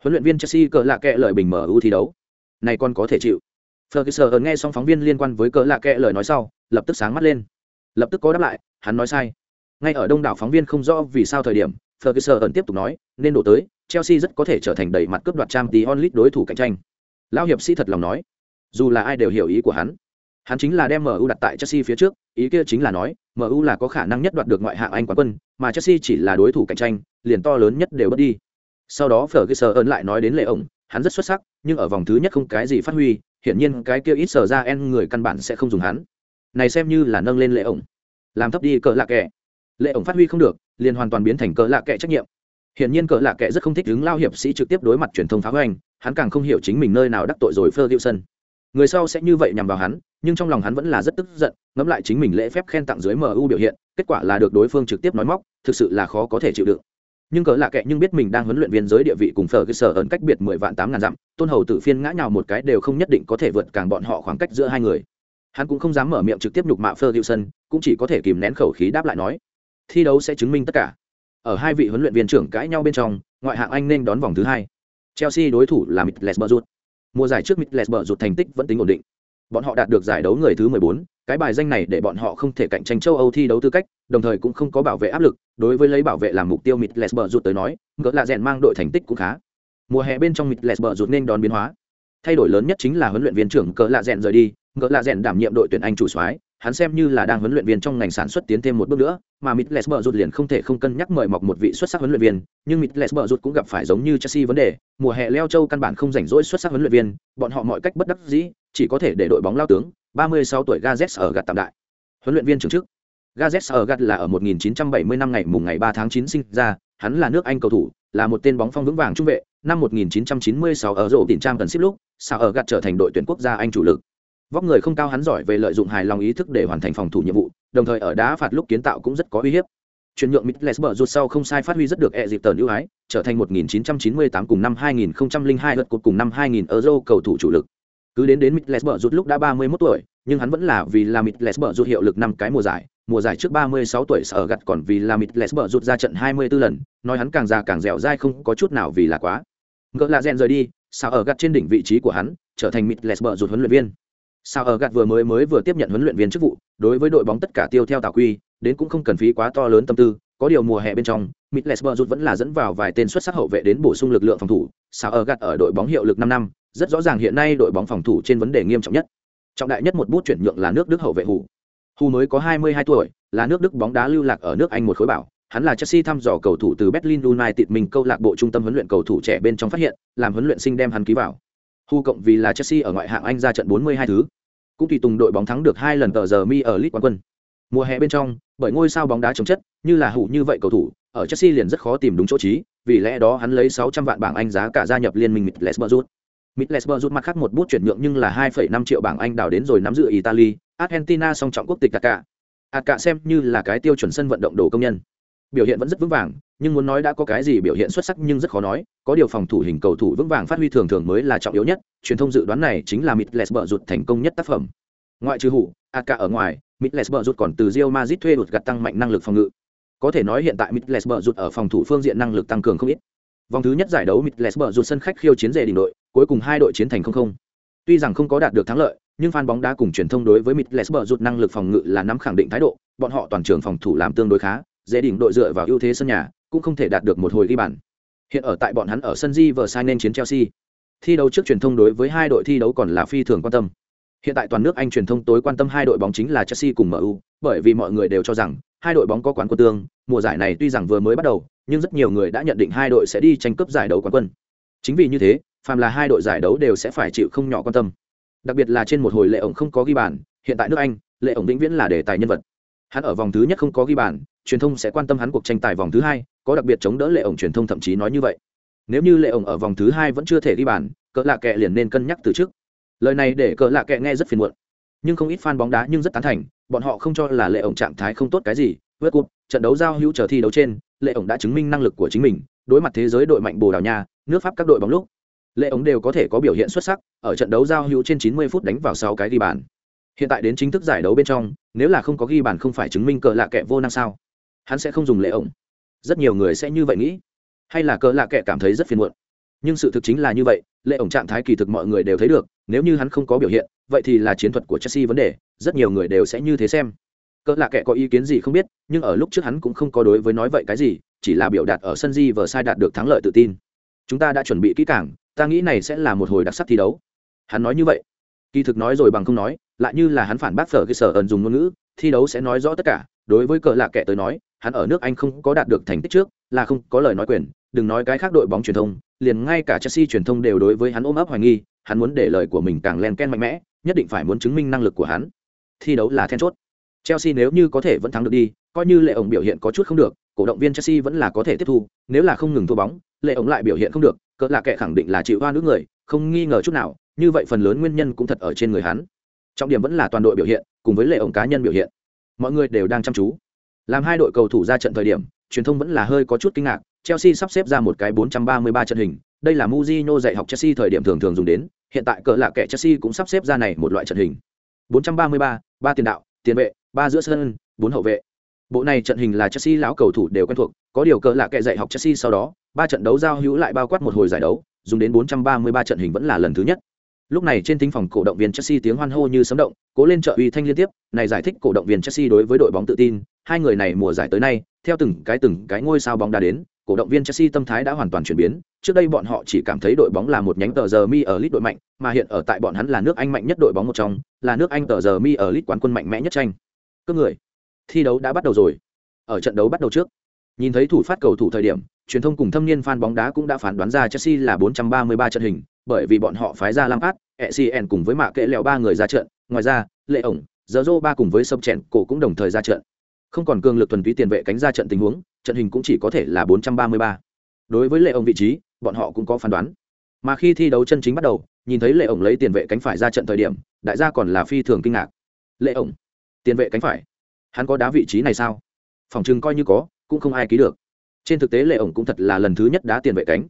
Huấn luyện viên Chelsea cỡ lạ kệ lời bình MU thi đấu này còn có thể chịu. Ferguson nghe xong phóng viên liên quan với cỡ lạ kệ lời nói sau, lập tức sáng mắt lên. Lập tức có đáp lại, hắn nói sai. Ngay ở đông đảo phóng viên không rõ vì sao thời điểm Ferguson tiếp tục nói, nên đổ tới, Chelsea rất có thể trở thành đầy mặt cướp đoạt trang tí onlit đối thủ cạnh tranh. Lão hiệp sĩ thật lòng nói. Dù là ai đều hiểu ý của hắn. Hắn chính là đem MU đặt tại Chelsea phía trước, ý kia chính là nói MU là có khả năng nhất đoạt được ngoại hạng Anh quán quân, mà Chelsea chỉ là đối thủ cạnh tranh, liền to lớn nhất đều bất đi. Sau đó Ferguson lại nói đến lệ ổng, hắn rất xuất sắc nhưng ở vòng thứ nhất không cái gì phát huy, hiển nhiên cái kia ít sở ra en người căn bản sẽ không dùng hắn. Này xem như là nâng lên lệ ổng. Làm thấp đi cỡ lạ kệ lệ ổng phát huy không được, liền hoàn toàn biến thành cỡ lạ kệ trách nhiệm. Hiển nhiên cỡ lạ kệ rất không thích đứng lao hiệp sĩ trực tiếp đối mặt truyền thông phá hoành, hắn càng không hiểu chính mình nơi nào đắc tội rồi Ferguson người sau sẽ như vậy nhằm vào hắn, nhưng trong lòng hắn vẫn là rất tức giận, ngẫm lại chính mình lễ phép khen tặng dưới mu biểu hiện, kết quả là được đối phương trực tiếp nói móc, thực sự là khó có thể chịu đựng nhưng cỡ lạ kệ nhưng biết mình đang huấn luyện viên giới địa vị cùng phở cơ sở ẩn cách biệt mười vạn tám ngàn dặm tôn hầu tử phiên ngã nhào một cái đều không nhất định có thể vượt càng bọn họ khoảng cách giữa hai người. Hắn cũng không dám mở miệng trực tiếp nhục mạ Ferguson, cũng chỉ có thể kìm nén khẩu khí đáp lại nói thi đấu sẽ chứng minh tất cả. Ở hai vị huấn luyện viên trưởng cãi nhau bên trong ngoại hạng anh nên đón vòng thứ hai. Chelsea đối thủ là mitlesberg mùa giải trước mitlesberg thành tích vẫn tính ổn định bọn họ đạt được giải đấu người thứ 14, cái bài danh này để bọn họ không thể cạnh tranh châu âu thi đấu tư cách đồng thời cũng không có bảo vệ áp lực đối với lấy bảo vệ làm mục tiêu mitlesberg tới nói ngỡ là rèn mang đội thành tích cũng khá. Mùa hè bên trong mitlesberg nên đón biến hóa. Thay đổi lớn nhất chính là huấn luyện viên trưởng cỡ lạ rèn rời đi ngỡ lạ rèn đảm nhiệm đội tuyển anh chủ soái hắn xem như là đang huấn luyện viên trong ngành sản xuất tiến thêm một bước nữa, mà Mitlesberg rụt liền không thể không cân nhắc mời mọc một vị xuất sắc huấn luyện viên, nhưng Mitlesberg rụt cũng gặp phải giống như Chelsea vấn đề, mùa hè Leo Châu căn bản không rảnh rỗi xuất sắc huấn luyện viên, bọn họ mọi cách bất đắc dĩ, chỉ có thể để đội bóng lao tướng, 36 tuổi Gazes ở gạt tạm đại. Huấn luyện viên trưởng trước. Gazes ở gạt là ở 1970 năm ngày mùng ngày 3 tháng 9 sinh ra, hắn là nước Anh cầu thủ, là một tên bóng phong vững vàng trung vệ, năm 1996 ở rổ tiền trang gần ship lúc, sao ở gạt trở thành đội tuyển quốc gia Anh chủ lực vóc người không cao hắn giỏi về lợi dụng hài lòng ý thức để hoàn thành phòng thủ nhiệm vụ, đồng thời ở đá phạt lúc kiến tạo cũng rất có uy hiếp. Chuyển nhượng Mitlesber rút sau không sai phát huy rất được e dịp tờn ưu ái, trở thành 1998 cùng năm 2002 lượt cột cùng năm 2000 euro cầu thủ chủ lực. Cứ đến đến Mitlesber rút lúc đã 31 tuổi, nhưng hắn vẫn là vì là Mitlesber rút hiệu lực năm cái mùa giải mùa giải trước 36 tuổi sở gặt còn vì là Mitlesber rút ra trận 24 lần, nói hắn càng già càng dẻo dai không có chút nào vì là quá. Ngỡ là rèn rời đi, sao ở gặt trên đỉnh vị trí của hắn, trở thành Mitlesber rút huấn luyện viên sao ở gạt vừa mới mới vừa tiếp nhận huấn luyện viên chức vụ đối với đội bóng tất cả tiêu theo tào quy đến cũng không cần phí quá to lớn tâm tư có điều mùa hè bên trong Mitlesberg vẫn là dẫn vào vài tên xuất sắc hậu vệ đến bổ sung lực lượng phòng thủ. Sao ở gạt ở đội bóng hiệu lực năm năm rất rõ ràng hiện nay đội bóng phòng thủ trên vấn đề nghiêm trọng nhất. Trọng đại nhất một bút chuyển nhượng là nước đức hậu vệ hù. Hù mới có 22 tuổi là nước đức bóng đá lưu lạc ở nước anh một khối bảo. Hắn là Chelsea thăm dò cầu thủ từ Berlin United mình câu lạc bộ trung tâm huấn luyện cầu thủ trẻ bên trong phát hiện, làm huấn luyện sinh đem hắn ký vào. Hu cộng vì là Chelsea ở ngoại hạng Anh ra trận 42 thứ, cũng tùy tùng đội bóng thắng được hai lần tờ giờ mi ở League quán quân. Mùa hè bên trong, bởi ngôi sao bóng đá chống chất, như là hủ như vậy cầu thủ, ở Chelsea liền rất khó tìm đúng chỗ trí, vì lẽ đó hắn lấy 600 vạn bảng Anh giá cả gia nhập liên minh Middlesbrough. Middlesbrough mặt khác một bút chuyển nhượng nhưng là 2,5 triệu bảng Anh đào đến rồi nắm giữ Italy, Argentina song trọng quốc tịch cả. cả xem như là cái tiêu chuẩn sân vận động đồ công nhân biểu hiện vẫn rất vững vàng, nhưng muốn nói đã có cái gì biểu hiện xuất sắc nhưng rất khó nói, có điều phòng thủ hình cầu thủ vững vàng phát huy thường thường mới là trọng yếu nhất, truyền thông dự đoán này chính là Mitlesber rụt thành công nhất tác phẩm. Ngoại trừ hủ, Aka ở ngoài Mitlesber rụt còn từ Real Madrid thuê đột gặt tăng mạnh năng lực phòng ngự. Có thể nói hiện tại Mitlesber rụt ở phòng thủ phương diện năng lực tăng cường không ít. Vòng thứ nhất giải đấu Mitlesber rụt sân khách khiêu chiến dề đỉnh đội, cuối cùng hai đội chiến thành không không. Tuy rằng không có đạt được thắng lợi, nhưng fan bóng đá cùng truyền thông đối với Mitlesber rụt năng lực phòng ngự là nắm khẳng định thái độ, bọn họ toàn trường phòng thủ làm tương đối khá dễ đỉnh đội dựa vào ưu thế sân nhà, cũng không thể đạt được một hồi ghi bàn. Hiện ở tại bọn hắn ở sân di vờ sai nên chiến chelsea. Thi đấu trước truyền thông đối với hai đội thi đấu còn là phi thường quan tâm. Hiện tại toàn nước anh truyền thông tối quan tâm hai đội bóng chính là chelsea cùng mu bởi vì mọi người đều cho rằng hai đội bóng có quán quân tương, mùa giải này tuy rằng vừa mới bắt đầu, nhưng rất nhiều người đã nhận định hai đội sẽ đi tranh cướp giải đấu quán quân. Chính vì như thế, phàm là hai đội giải đấu đều sẽ phải chịu không nhỏ quan tâm. Đặc biệt là trên một hồi lệ ổng không có ghi bàn, hiện tại nước anh, lệ ổng vĩnh viễn là đề tài nhân vật. Hắn ở vòng thứ nhất không có ghi bàn truyền thông sẽ quan tâm hắn cuộc tranh tài vòng thứ hai, có đặc biệt chống đỡ lệ ổng truyền thông thậm chí nói như vậy. Nếu như lệ ổng ở vòng thứ hai vẫn chưa thể ghi bàn, cỡ lạ kệ liền nên cân nhắc từ trước. Lời này để cỡ lạ kệ nghe rất phiền muộn. Nhưng không ít fan bóng đá nhưng rất tán thành, bọn họ không cho là lệ ổng trạng thái không tốt cái gì. Vượt cụt trận đấu giao hữu chờ thi đấu trên, lệ ổng đã chứng minh năng lực của chính mình, đối mặt thế giới đội mạnh bồ đào nha, nước pháp các đội bóng lúc. Lệ ổng đều có thể có biểu hiện xuất sắc, ở trận đấu giao hữu trên 90 phút đánh vào sáu cái ghi bàn. Hiện tại đến chính thức giải đấu bên trong, nếu là không có ghi bàn không phải chứng minh cờ lạ kẻ vô năng sao? Hắn sẽ không dùng lệ ổng. Rất nhiều người sẽ như vậy nghĩ. Hay là cỡ lạ kệ cảm thấy rất phiền muộn. Nhưng sự thực chính là như vậy, lệ ổng trạng thái kỳ thực mọi người đều thấy được, nếu như hắn không có biểu hiện, vậy thì là chiến thuật của chelsea vấn đề, rất nhiều người đều sẽ như thế xem. Cỡ lạ kệ có ý kiến gì không biết, nhưng ở lúc trước hắn cũng không có đối với nói vậy cái gì, chỉ là biểu đạt ở sân di vờ sai đạt được thắng lợi tự tin. Chúng ta đã chuẩn bị kỹ càng, ta nghĩ này sẽ là một hồi đặc sắc thi đấu. Hắn nói như vậy. Kỳ thực nói rồi bằng không nói, lại như là hắn phản bác phở cái sở ẩn dùng ngôn ngữ, thi đấu sẽ nói rõ tất cả đối với cờ lạ kệ tới nói, hắn ở nước anh không có đạt được thành tích trước, là không có lời nói quyền, đừng nói cái khác đội bóng truyền thông, liền ngay cả chelsea truyền thông đều đối với hắn ôm ấp hoài nghi, hắn muốn để lời của mình càng len ken mạnh mẽ, nhất định phải muốn chứng minh năng lực của hắn. Thi đấu là then chốt. Chelsea nếu như có thể vẫn thắng được đi, coi như lệ ổng biểu hiện có chút không được, cổ động viên chelsea vẫn là có thể tiếp thu, nếu là không ngừng thua bóng, lệ ổng lại biểu hiện không được cỡ lạ kệ khẳng định là chịu hoa nước người, không nghi ngờ chút nào, như vậy phần lớn nguyên nhân cũng thật ở trên người hắn. Trọng điểm vẫn là toàn đội biểu hiện, cùng với lệ ổng cá nhân biểu hiện mọi người đều đang chăm chú. Làm hai đội cầu thủ ra trận thời điểm truyền thông vẫn là hơi có chút kinh ngạc chelsea sắp xếp ra một cái 433 trận hình đây là Mourinho dạy học Chelsea thời điểm thường thường dùng đến hiện tại cỡ lạ kẻ Chelsea cũng sắp xếp ra này một loại trận hình. 433, ba tiền đạo tiền vệ ba giữa sân bốn hậu vệ. Bộ này trận hình là Chelsea lão cầu thủ đều quen thuộc có điều cỡ lạ kẻ dạy học Chelsea sau đó ba trận đấu giao hữu lại bao quát một hồi giải đấu dùng đến 433 trận hình vẫn là lần thứ nhất. Lúc này trên thính phòng cổ động viên Chelsea tiếng hoan hô như sấm động, cố lên trợ uy thanh liên tiếp, này giải thích cổ động viên Chelsea đối với đội bóng tự tin, hai người này mùa giải tới nay, theo từng cái từng cái ngôi sao bóng đá đến, cổ động viên Chelsea tâm thái đã hoàn toàn chuyển biến, trước đây bọn họ chỉ cảm thấy đội bóng là một nhánh tờ giờ mi ở lít đội mạnh, mà hiện ở tại bọn hắn là nước Anh mạnh nhất đội bóng một trong, là nước Anh tờ giờ mi ở lít quán quân mạnh mẽ nhất tranh. Các người, thi đấu đã bắt đầu rồi. Ở trận đấu bắt đầu trước, nhìn thấy thủ phát cầu thủ thời điểm, truyền thông cùng thâm niên fan bóng đá cũng đã phán đoán ra Chelsea là 433 trận hình, bởi vì bọn họ phái ra Lampard, ECN cùng với mạ kệ lẹo ba người ra trận, ngoài ra, Lệ ổng, Zorro ba cùng với Sâm Chèn cổ cũng đồng thời ra trận. Không còn cường lực thuần túy tiền vệ cánh ra trận tình huống, trận hình cũng chỉ có thể là 433. Đối với Lệ ổng vị trí, bọn họ cũng có phán đoán. Mà khi thi đấu chân chính bắt đầu, nhìn thấy Lệ ổng lấy tiền vệ cánh phải ra trận thời điểm, đại gia còn là phi thường kinh ngạc. Lệ ổng, tiền vệ cánh phải, hắn có đá vị trí này sao? Phòng chừng coi như có, cũng không ai ký được. Trên thực tế Lệ ổng cũng thật là lần thứ nhất đá tiền vệ cánh.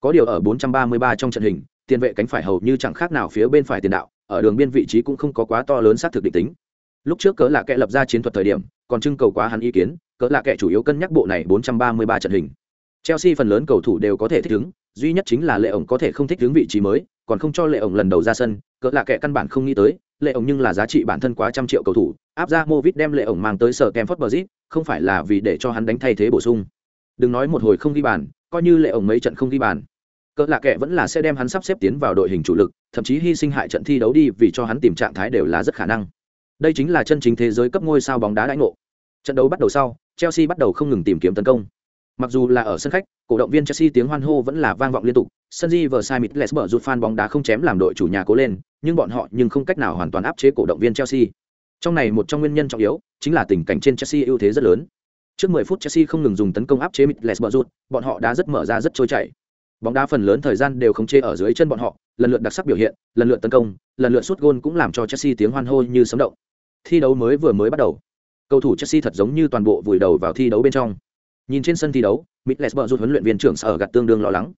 Có điều ở 433 trong trận hình, tiền vệ cánh phải hầu như chẳng khác nào phía bên phải tiền đạo, ở đường biên vị trí cũng không có quá to lớn xác thực định tính. Lúc trước cỡ lạ kệ lập ra chiến thuật thời điểm, còn trưng cầu quá hắn ý kiến cỡ lạ kệ chủ yếu cân nhắc bộ này 433 trận hình. Chelsea phần lớn cầu thủ đều có thể thích ứng, duy nhất chính là lệ ổng có thể không thích ứng vị trí mới, còn không cho lệ ổng lần đầu ra sân cỡ lạ kệ căn bản không nghĩ tới, lệ ổng nhưng là giá trị bản thân quá trăm triệu cầu thủ, áp ra movit đem lệ ổng mang tới sở kem phớt không phải là vì để cho hắn đánh thay thế bổ sung. Đừng nói một hồi không ghi bàn, coi như lệ ổng mấy trận không ghi bàn cỡ lạ kệ vẫn là sẽ đem hắn sắp xếp tiến vào đội hình chủ lực, thậm chí hy sinh hại trận thi đấu đi vì cho hắn tìm trạng thái đều là rất khả năng. Đây chính là chân chính thế giới cấp ngôi sao bóng đá đãi ngộ. Trận đấu bắt đầu sau, chelsea bắt đầu không ngừng tìm kiếm tấn công. Mặc dù là ở sân khách, cổ động viên chelsea tiếng hoan hô vẫn là vang vọng liên tục, sân di vờ sai mít lesber rút fan bóng đá không chém làm đội chủ nhà cố lên, nhưng bọn họ nhưng không cách nào hoàn toàn áp chế cổ động viên chelsea. Trong này một trong nguyên nhân trọng yếu chính là tình cảnh trên chelsea ưu thế rất lớn. Trước 10 phút chelsea không ngừng dùng tấn công áp chế mít lesber rút bọn họ đã rất mở ra rất trôi chảy bóng đá phần lớn thời gian đều không chê ở dưới chân bọn họ, lần lượt đặc sắc biểu hiện, lần lượt tấn công, lần lượt sút gôn cũng làm cho chelsea tiếng hoan hô như sấm động. Thi đấu mới vừa mới bắt đầu. Cầu thủ chelsea thật giống như toàn bộ vùi đầu vào thi đấu bên trong. Nhìn trên sân thi đấu mitles bờ rút huấn luyện viên trưởng sở gặt tương đương lo lắng.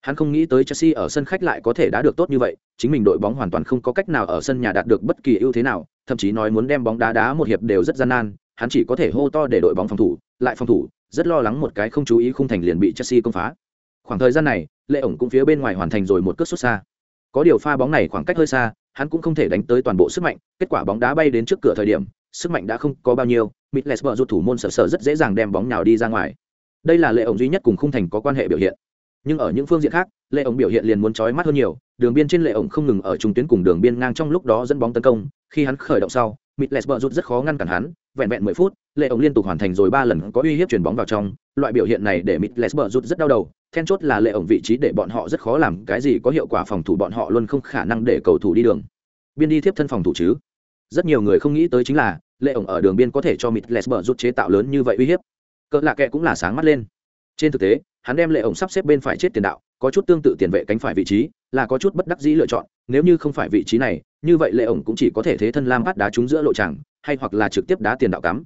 Hắn không nghĩ tới chelsea ở sân khách lại có thể đã được tốt như vậy, chính mình đội bóng hoàn toàn không có cách nào ở sân nhà đạt được bất kỳ ưu thế nào, thậm chí nói muốn đem bóng đá đá một hiệp đều rất gian nan, hắn chỉ có thể hô to để đội bóng phòng thủ, lại phòng thủ, rất lo lắng một cái không chú ý khung thành liền bị chelsea công phá khoảng thời gian này, lệ ổng cũng phía bên ngoài hoàn thành rồi một cước xuất xa. Có điều pha bóng này khoảng cách hơi xa, hắn cũng không thể đánh tới toàn bộ sức mạnh, kết quả bóng đá bay đến trước cửa thời điểm, sức mạnh đã không có bao nhiêu mitles vợ rút thủ môn sở sở rất dễ dàng đem bóng nào đi ra ngoài. Đây là lệ ổng duy nhất cùng khung thành có quan hệ biểu hiện. Nhưng ở những phương diện khác, lệ ổng biểu hiện liền muốn trói mắt hơn nhiều, đường biên trên lệ ổng không ngừng ở trung tuyến cùng đường biên ngang trong lúc đó dẫn bóng tấn công, khi hắn khởi động sau mitles vợ rút rất khó ngăn cản hắn, vẹn vẹn mười phút, lệ ổng liên tục hoàn thành rồi ba lần có uy hiếp chuyển bóng vào trong, loại biểu hiện này để mitles vợ rút rất đau đầu then chốt là lệ ổng vị trí để bọn họ rất khó làm, cái gì có hiệu quả phòng thủ bọn họ luôn không khả năng để cầu thủ đi đường. Biên đi tiếp thân phòng thủ chứ. Rất nhiều người không nghĩ tới chính là, lệ ổng ở đường biên có thể cho mịt lesber rút chế tạo lớn như vậy uy hiếp. Cỡ lạ kệ cũng là sáng mắt lên. Trên thực tế, hắn đem lệ ổng sắp xếp bên phải chết tiền đạo, có chút tương tự tiền vệ cánh phải vị trí, là có chút bất đắc dĩ lựa chọn, nếu như không phải vị trí này, như vậy lệ ổng cũng chỉ có thể thế thân lam bắt đá trúng giữa lộ tràng, hay hoặc là trực tiếp đá tiền đạo cắm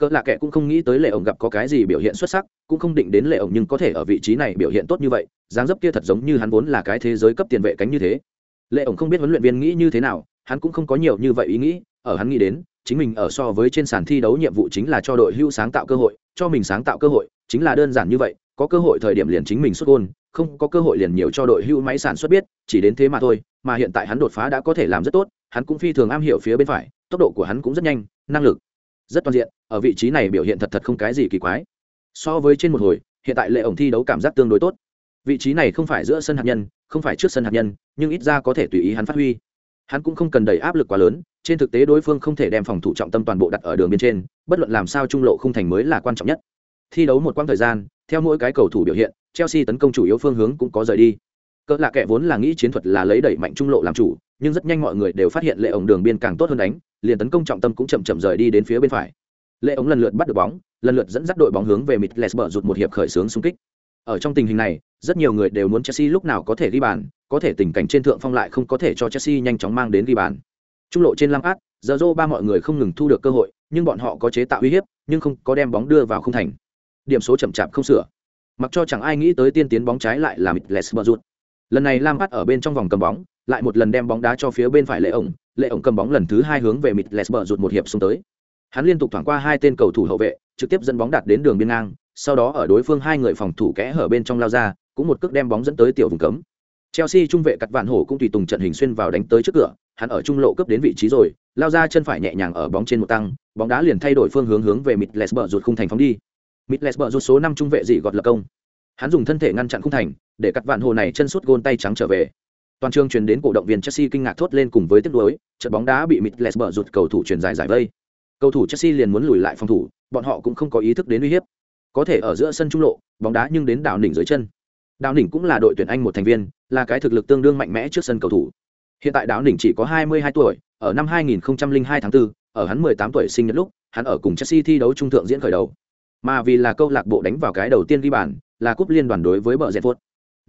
cỡ lạ kệ cũng không nghĩ tới lệ ổng gặp có cái gì biểu hiện xuất sắc, cũng không định đến lệ ổng nhưng có thể ở vị trí này biểu hiện tốt như vậy, dáng dấp kia thật giống như hắn vốn là cái thế giới cấp tiền vệ cánh như thế. Lệ ổng không biết huấn luyện viên nghĩ như thế nào, hắn cũng không có nhiều như vậy ý nghĩ, ở hắn nghĩ đến, chính mình ở so với trên sàn thi đấu nhiệm vụ chính là cho đội hưu sáng tạo cơ hội, cho mình sáng tạo cơ hội, chính là đơn giản như vậy, có cơ hội thời điểm liền chính mình xuất gôn, không có cơ hội liền nhiều cho đội hưu máy sản xuất biết, chỉ đến thế mà thôi, mà hiện tại hắn đột phá đã có thể làm rất tốt, hắn cũng phi thường am hiểu phía bên phải, tốc độ của hắn cũng rất nhanh, năng lực rất toàn diện, ở vị trí này biểu hiện thật thật không cái gì kỳ quái. So với trên một hồi, hiện tại lệ ổng thi đấu cảm giác tương đối tốt. Vị trí này không phải giữa sân hạt nhân, không phải trước sân hạt nhân, nhưng ít ra có thể tùy ý hắn phát huy. Hắn cũng không cần đẩy áp lực quá lớn, trên thực tế đối phương không thể đem phòng thủ trọng tâm toàn bộ đặt ở đường biên trên, bất luận làm sao trung lộ không thành mới là quan trọng nhất. Thi đấu một quãng thời gian, theo mỗi cái cầu thủ biểu hiện, chelsea tấn công chủ yếu phương hướng cũng có rời đi cỡ lạ kệ vốn là nghĩ chiến thuật là lấy đẩy mạnh trung lộ làm chủ, nhưng rất nhanh mọi người đều phát hiện lệ ổng đường biên càng tốt hơn đánh, liền tấn công trọng tâm cũng chậm chậm rời đi đến phía bên phải. Lệ ổng lần lượt bắt được bóng, lần lượt dẫn dắt đội bóng hướng về mịt lesber rụt một hiệp khởi xướng xung kích. Ở trong tình hình này, rất nhiều người đều muốn chelsea lúc nào có thể ghi bàn, có thể tình cảnh trên thượng phong lại không có thể cho chelsea nhanh chóng mang đến ghi bàn. Trung lộ trên lam át giờ dô ba mọi người không ngừng thu được cơ hội, nhưng bọn họ có chế tạo uy hiếp, nhưng không có đem bóng đưa vào không thành. Điểm số chậm chạp không sửa. Mặc cho chẳng ai nghĩ tới tiên tiến bóng trái lại là mịt lesber rụt lần này lam bắt ở bên trong vòng cầm bóng, lại một lần đem bóng đá cho phía bên phải lệ ổng. Lệ ổng cầm bóng lần thứ hai hướng về mịt lesber rụt một hiệp xuống tới. Hắn liên tục thoảng qua hai tên cầu thủ hậu vệ, trực tiếp dẫn bóng đạt đến đường biên ngang, sau đó ở đối phương hai người phòng thủ kẽ hở bên trong lao ra, cũng một cước đem bóng dẫn tới tiểu vùng cấm. Chelsea trung vệ cắt vạn hổ cũng tùy tùng trận hình xuyên vào đánh tới trước cửa, hắn ở trung lộ cấp đến vị trí rồi, lao ra chân phải nhẹ nhàng ở bóng trên một tăng, bóng đá liền thay đổi phương hướng hướng về mịt lesber rụt khung thành phóng đi. Mịt lesber rụt số năm trung vệ dị gọt lập công. Hắn dùng thân thể ngăn chặn khung thành để cắt vạn hồ này chân suốt gôn tay trắng trở về. Toàn trường truyền đến cổ động viên chelsea kinh ngạc thốt lên cùng với tiếp nối trận bóng đá bị mịt lesber rụt cầu thủ truyền dài giải vây. Cầu thủ chelsea liền muốn lùi lại phòng thủ bọn họ cũng không có ý thức đến uy hiếp. Có thể ở giữa sân trung lộ bóng đá nhưng đến đảo đỉnh dưới chân. Đảo đỉnh cũng là đội tuyển anh một thành viên là cái thực lực tương đương mạnh mẽ trước sân cầu thủ. Hiện tại đảo đỉnh chỉ có 22 tuổi ở năm 2002 tháng 4, ở hắn 18 tuổi sinh nhật lúc hắn ở cùng chelsea thi đấu trung thượng diễn khởi đầu. Mà vì là câu lạc bộ đánh vào cái đầu tiên ghi bàn là cúp liên đoàn đối với bờ dẹt vuốt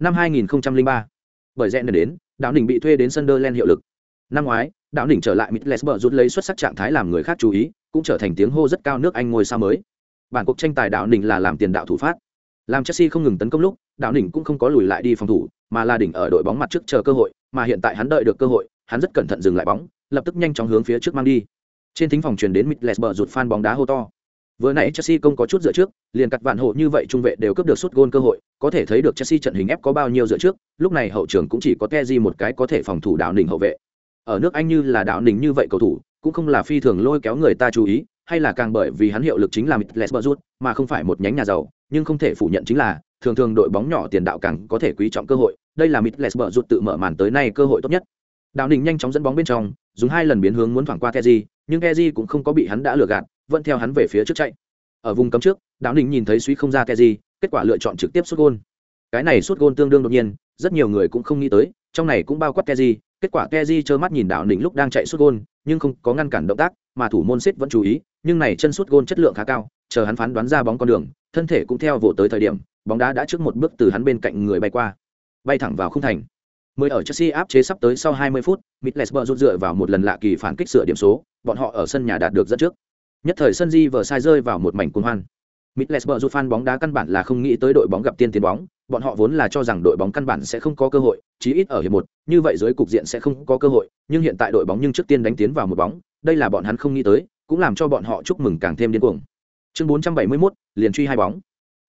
năm 2003 bởi rẽ đến đạo đỉnh bị thuê đến sunderland hiệu lực. Năm ngoái đạo đỉnh trở lại Middlesbrough rút lấy xuất sắc trạng thái làm người khác chú ý, cũng trở thành tiếng hô rất cao nước anh ngôi sao mới. Bản cuộc tranh tài đạo đỉnh là làm tiền đạo thủ phát. Làm chelsea không ngừng tấn công lúc đạo đỉnh cũng không có lùi lại đi phòng thủ, mà là đỉnh ở đội bóng mặt trước chờ cơ hội, mà hiện tại hắn đợi được cơ hội, hắn rất cẩn thận dừng lại bóng, lập tức nhanh chóng hướng phía trước mang đi. Trên thính phòng truyền đến Middlesbrough rụt fan bóng đá hô to vừa nãy chelsea công có chút dựa trước liền cắt vạn hộ như vậy trung vệ đều cướp được suất gôn cơ hội có thể thấy được chelsea trận hình ép có bao nhiêu dựa trước lúc này hậu trường cũng chỉ có Teji một cái có thể phòng thủ đạo đỉnh hậu vệ ở nước anh như là đạo đỉnh như vậy cầu thủ cũng không là phi thường lôi kéo người ta chú ý hay là càng bởi vì hắn hiệu lực chính là Middlesbrough mà không phải một nhánh nhà giàu, nhưng không thể phủ nhận chính là thường thường đội bóng nhỏ tiền đạo càng có thể quý trọng cơ hội, đây là Middlesbrough tự mở màn tới nay cơ hội tốt nhất. Đạo đỉnh nhanh chóng dẫn bóng bên trong, dùng hai lần biến hướng muốn thoảng qua Teji, nhưng Teji cũng không có bị hắn đã lừa gạt, vẫn theo hắn về phía trước chạy. Ở vùng cấm trước, Đạo Ninh nhìn thấy suy không ra Kezi, kết quả lựa chọn trực tiếp sút gôn. Cái này sút gôn tương đương đột nhiên, rất nhiều người cũng không nghĩ tới, trong này cũng bao quát Kezi, kết quả Kezi trơ mắt nhìn Đạo Ninh lúc đang chạy sút gôn, nhưng không có ngăn cản động tác, mà thủ môn xếp vẫn chú ý, nhưng này chân sút gôn chất lượng khá cao, chờ hắn phán đoán ra bóng con đường, thân thể cũng theo vỗ tới thời điểm, bóng đá đã trước một bước từ hắn bên cạnh người bay qua, bay thẳng vào khung thành. Mới ở Chelsea áp chế sắp tới sau 20 phút, Middlesbrough rút dựa vào một lần lạ kỳ phản kích sửa điểm số, bọn họ ở sân nhà đạt được dẫn trước. Nhất thời sân di vừa sai rơi vào một mảnh cuồng hoan. Middlesbrough rút fan bóng đá căn bản là không nghĩ tới đội bóng gặp tiên tiến bóng, bọn họ vốn là cho rằng đội bóng căn bản sẽ không có cơ hội, chí ít ở hiệp một, như vậy dưới cục diện sẽ không có cơ hội, nhưng hiện tại đội bóng nhưng trước tiên đánh tiến vào một bóng, đây là bọn hắn không nghĩ tới, cũng làm cho bọn họ chúc mừng càng thêm điên cuồng. Chương 471, liền truy hai bóng.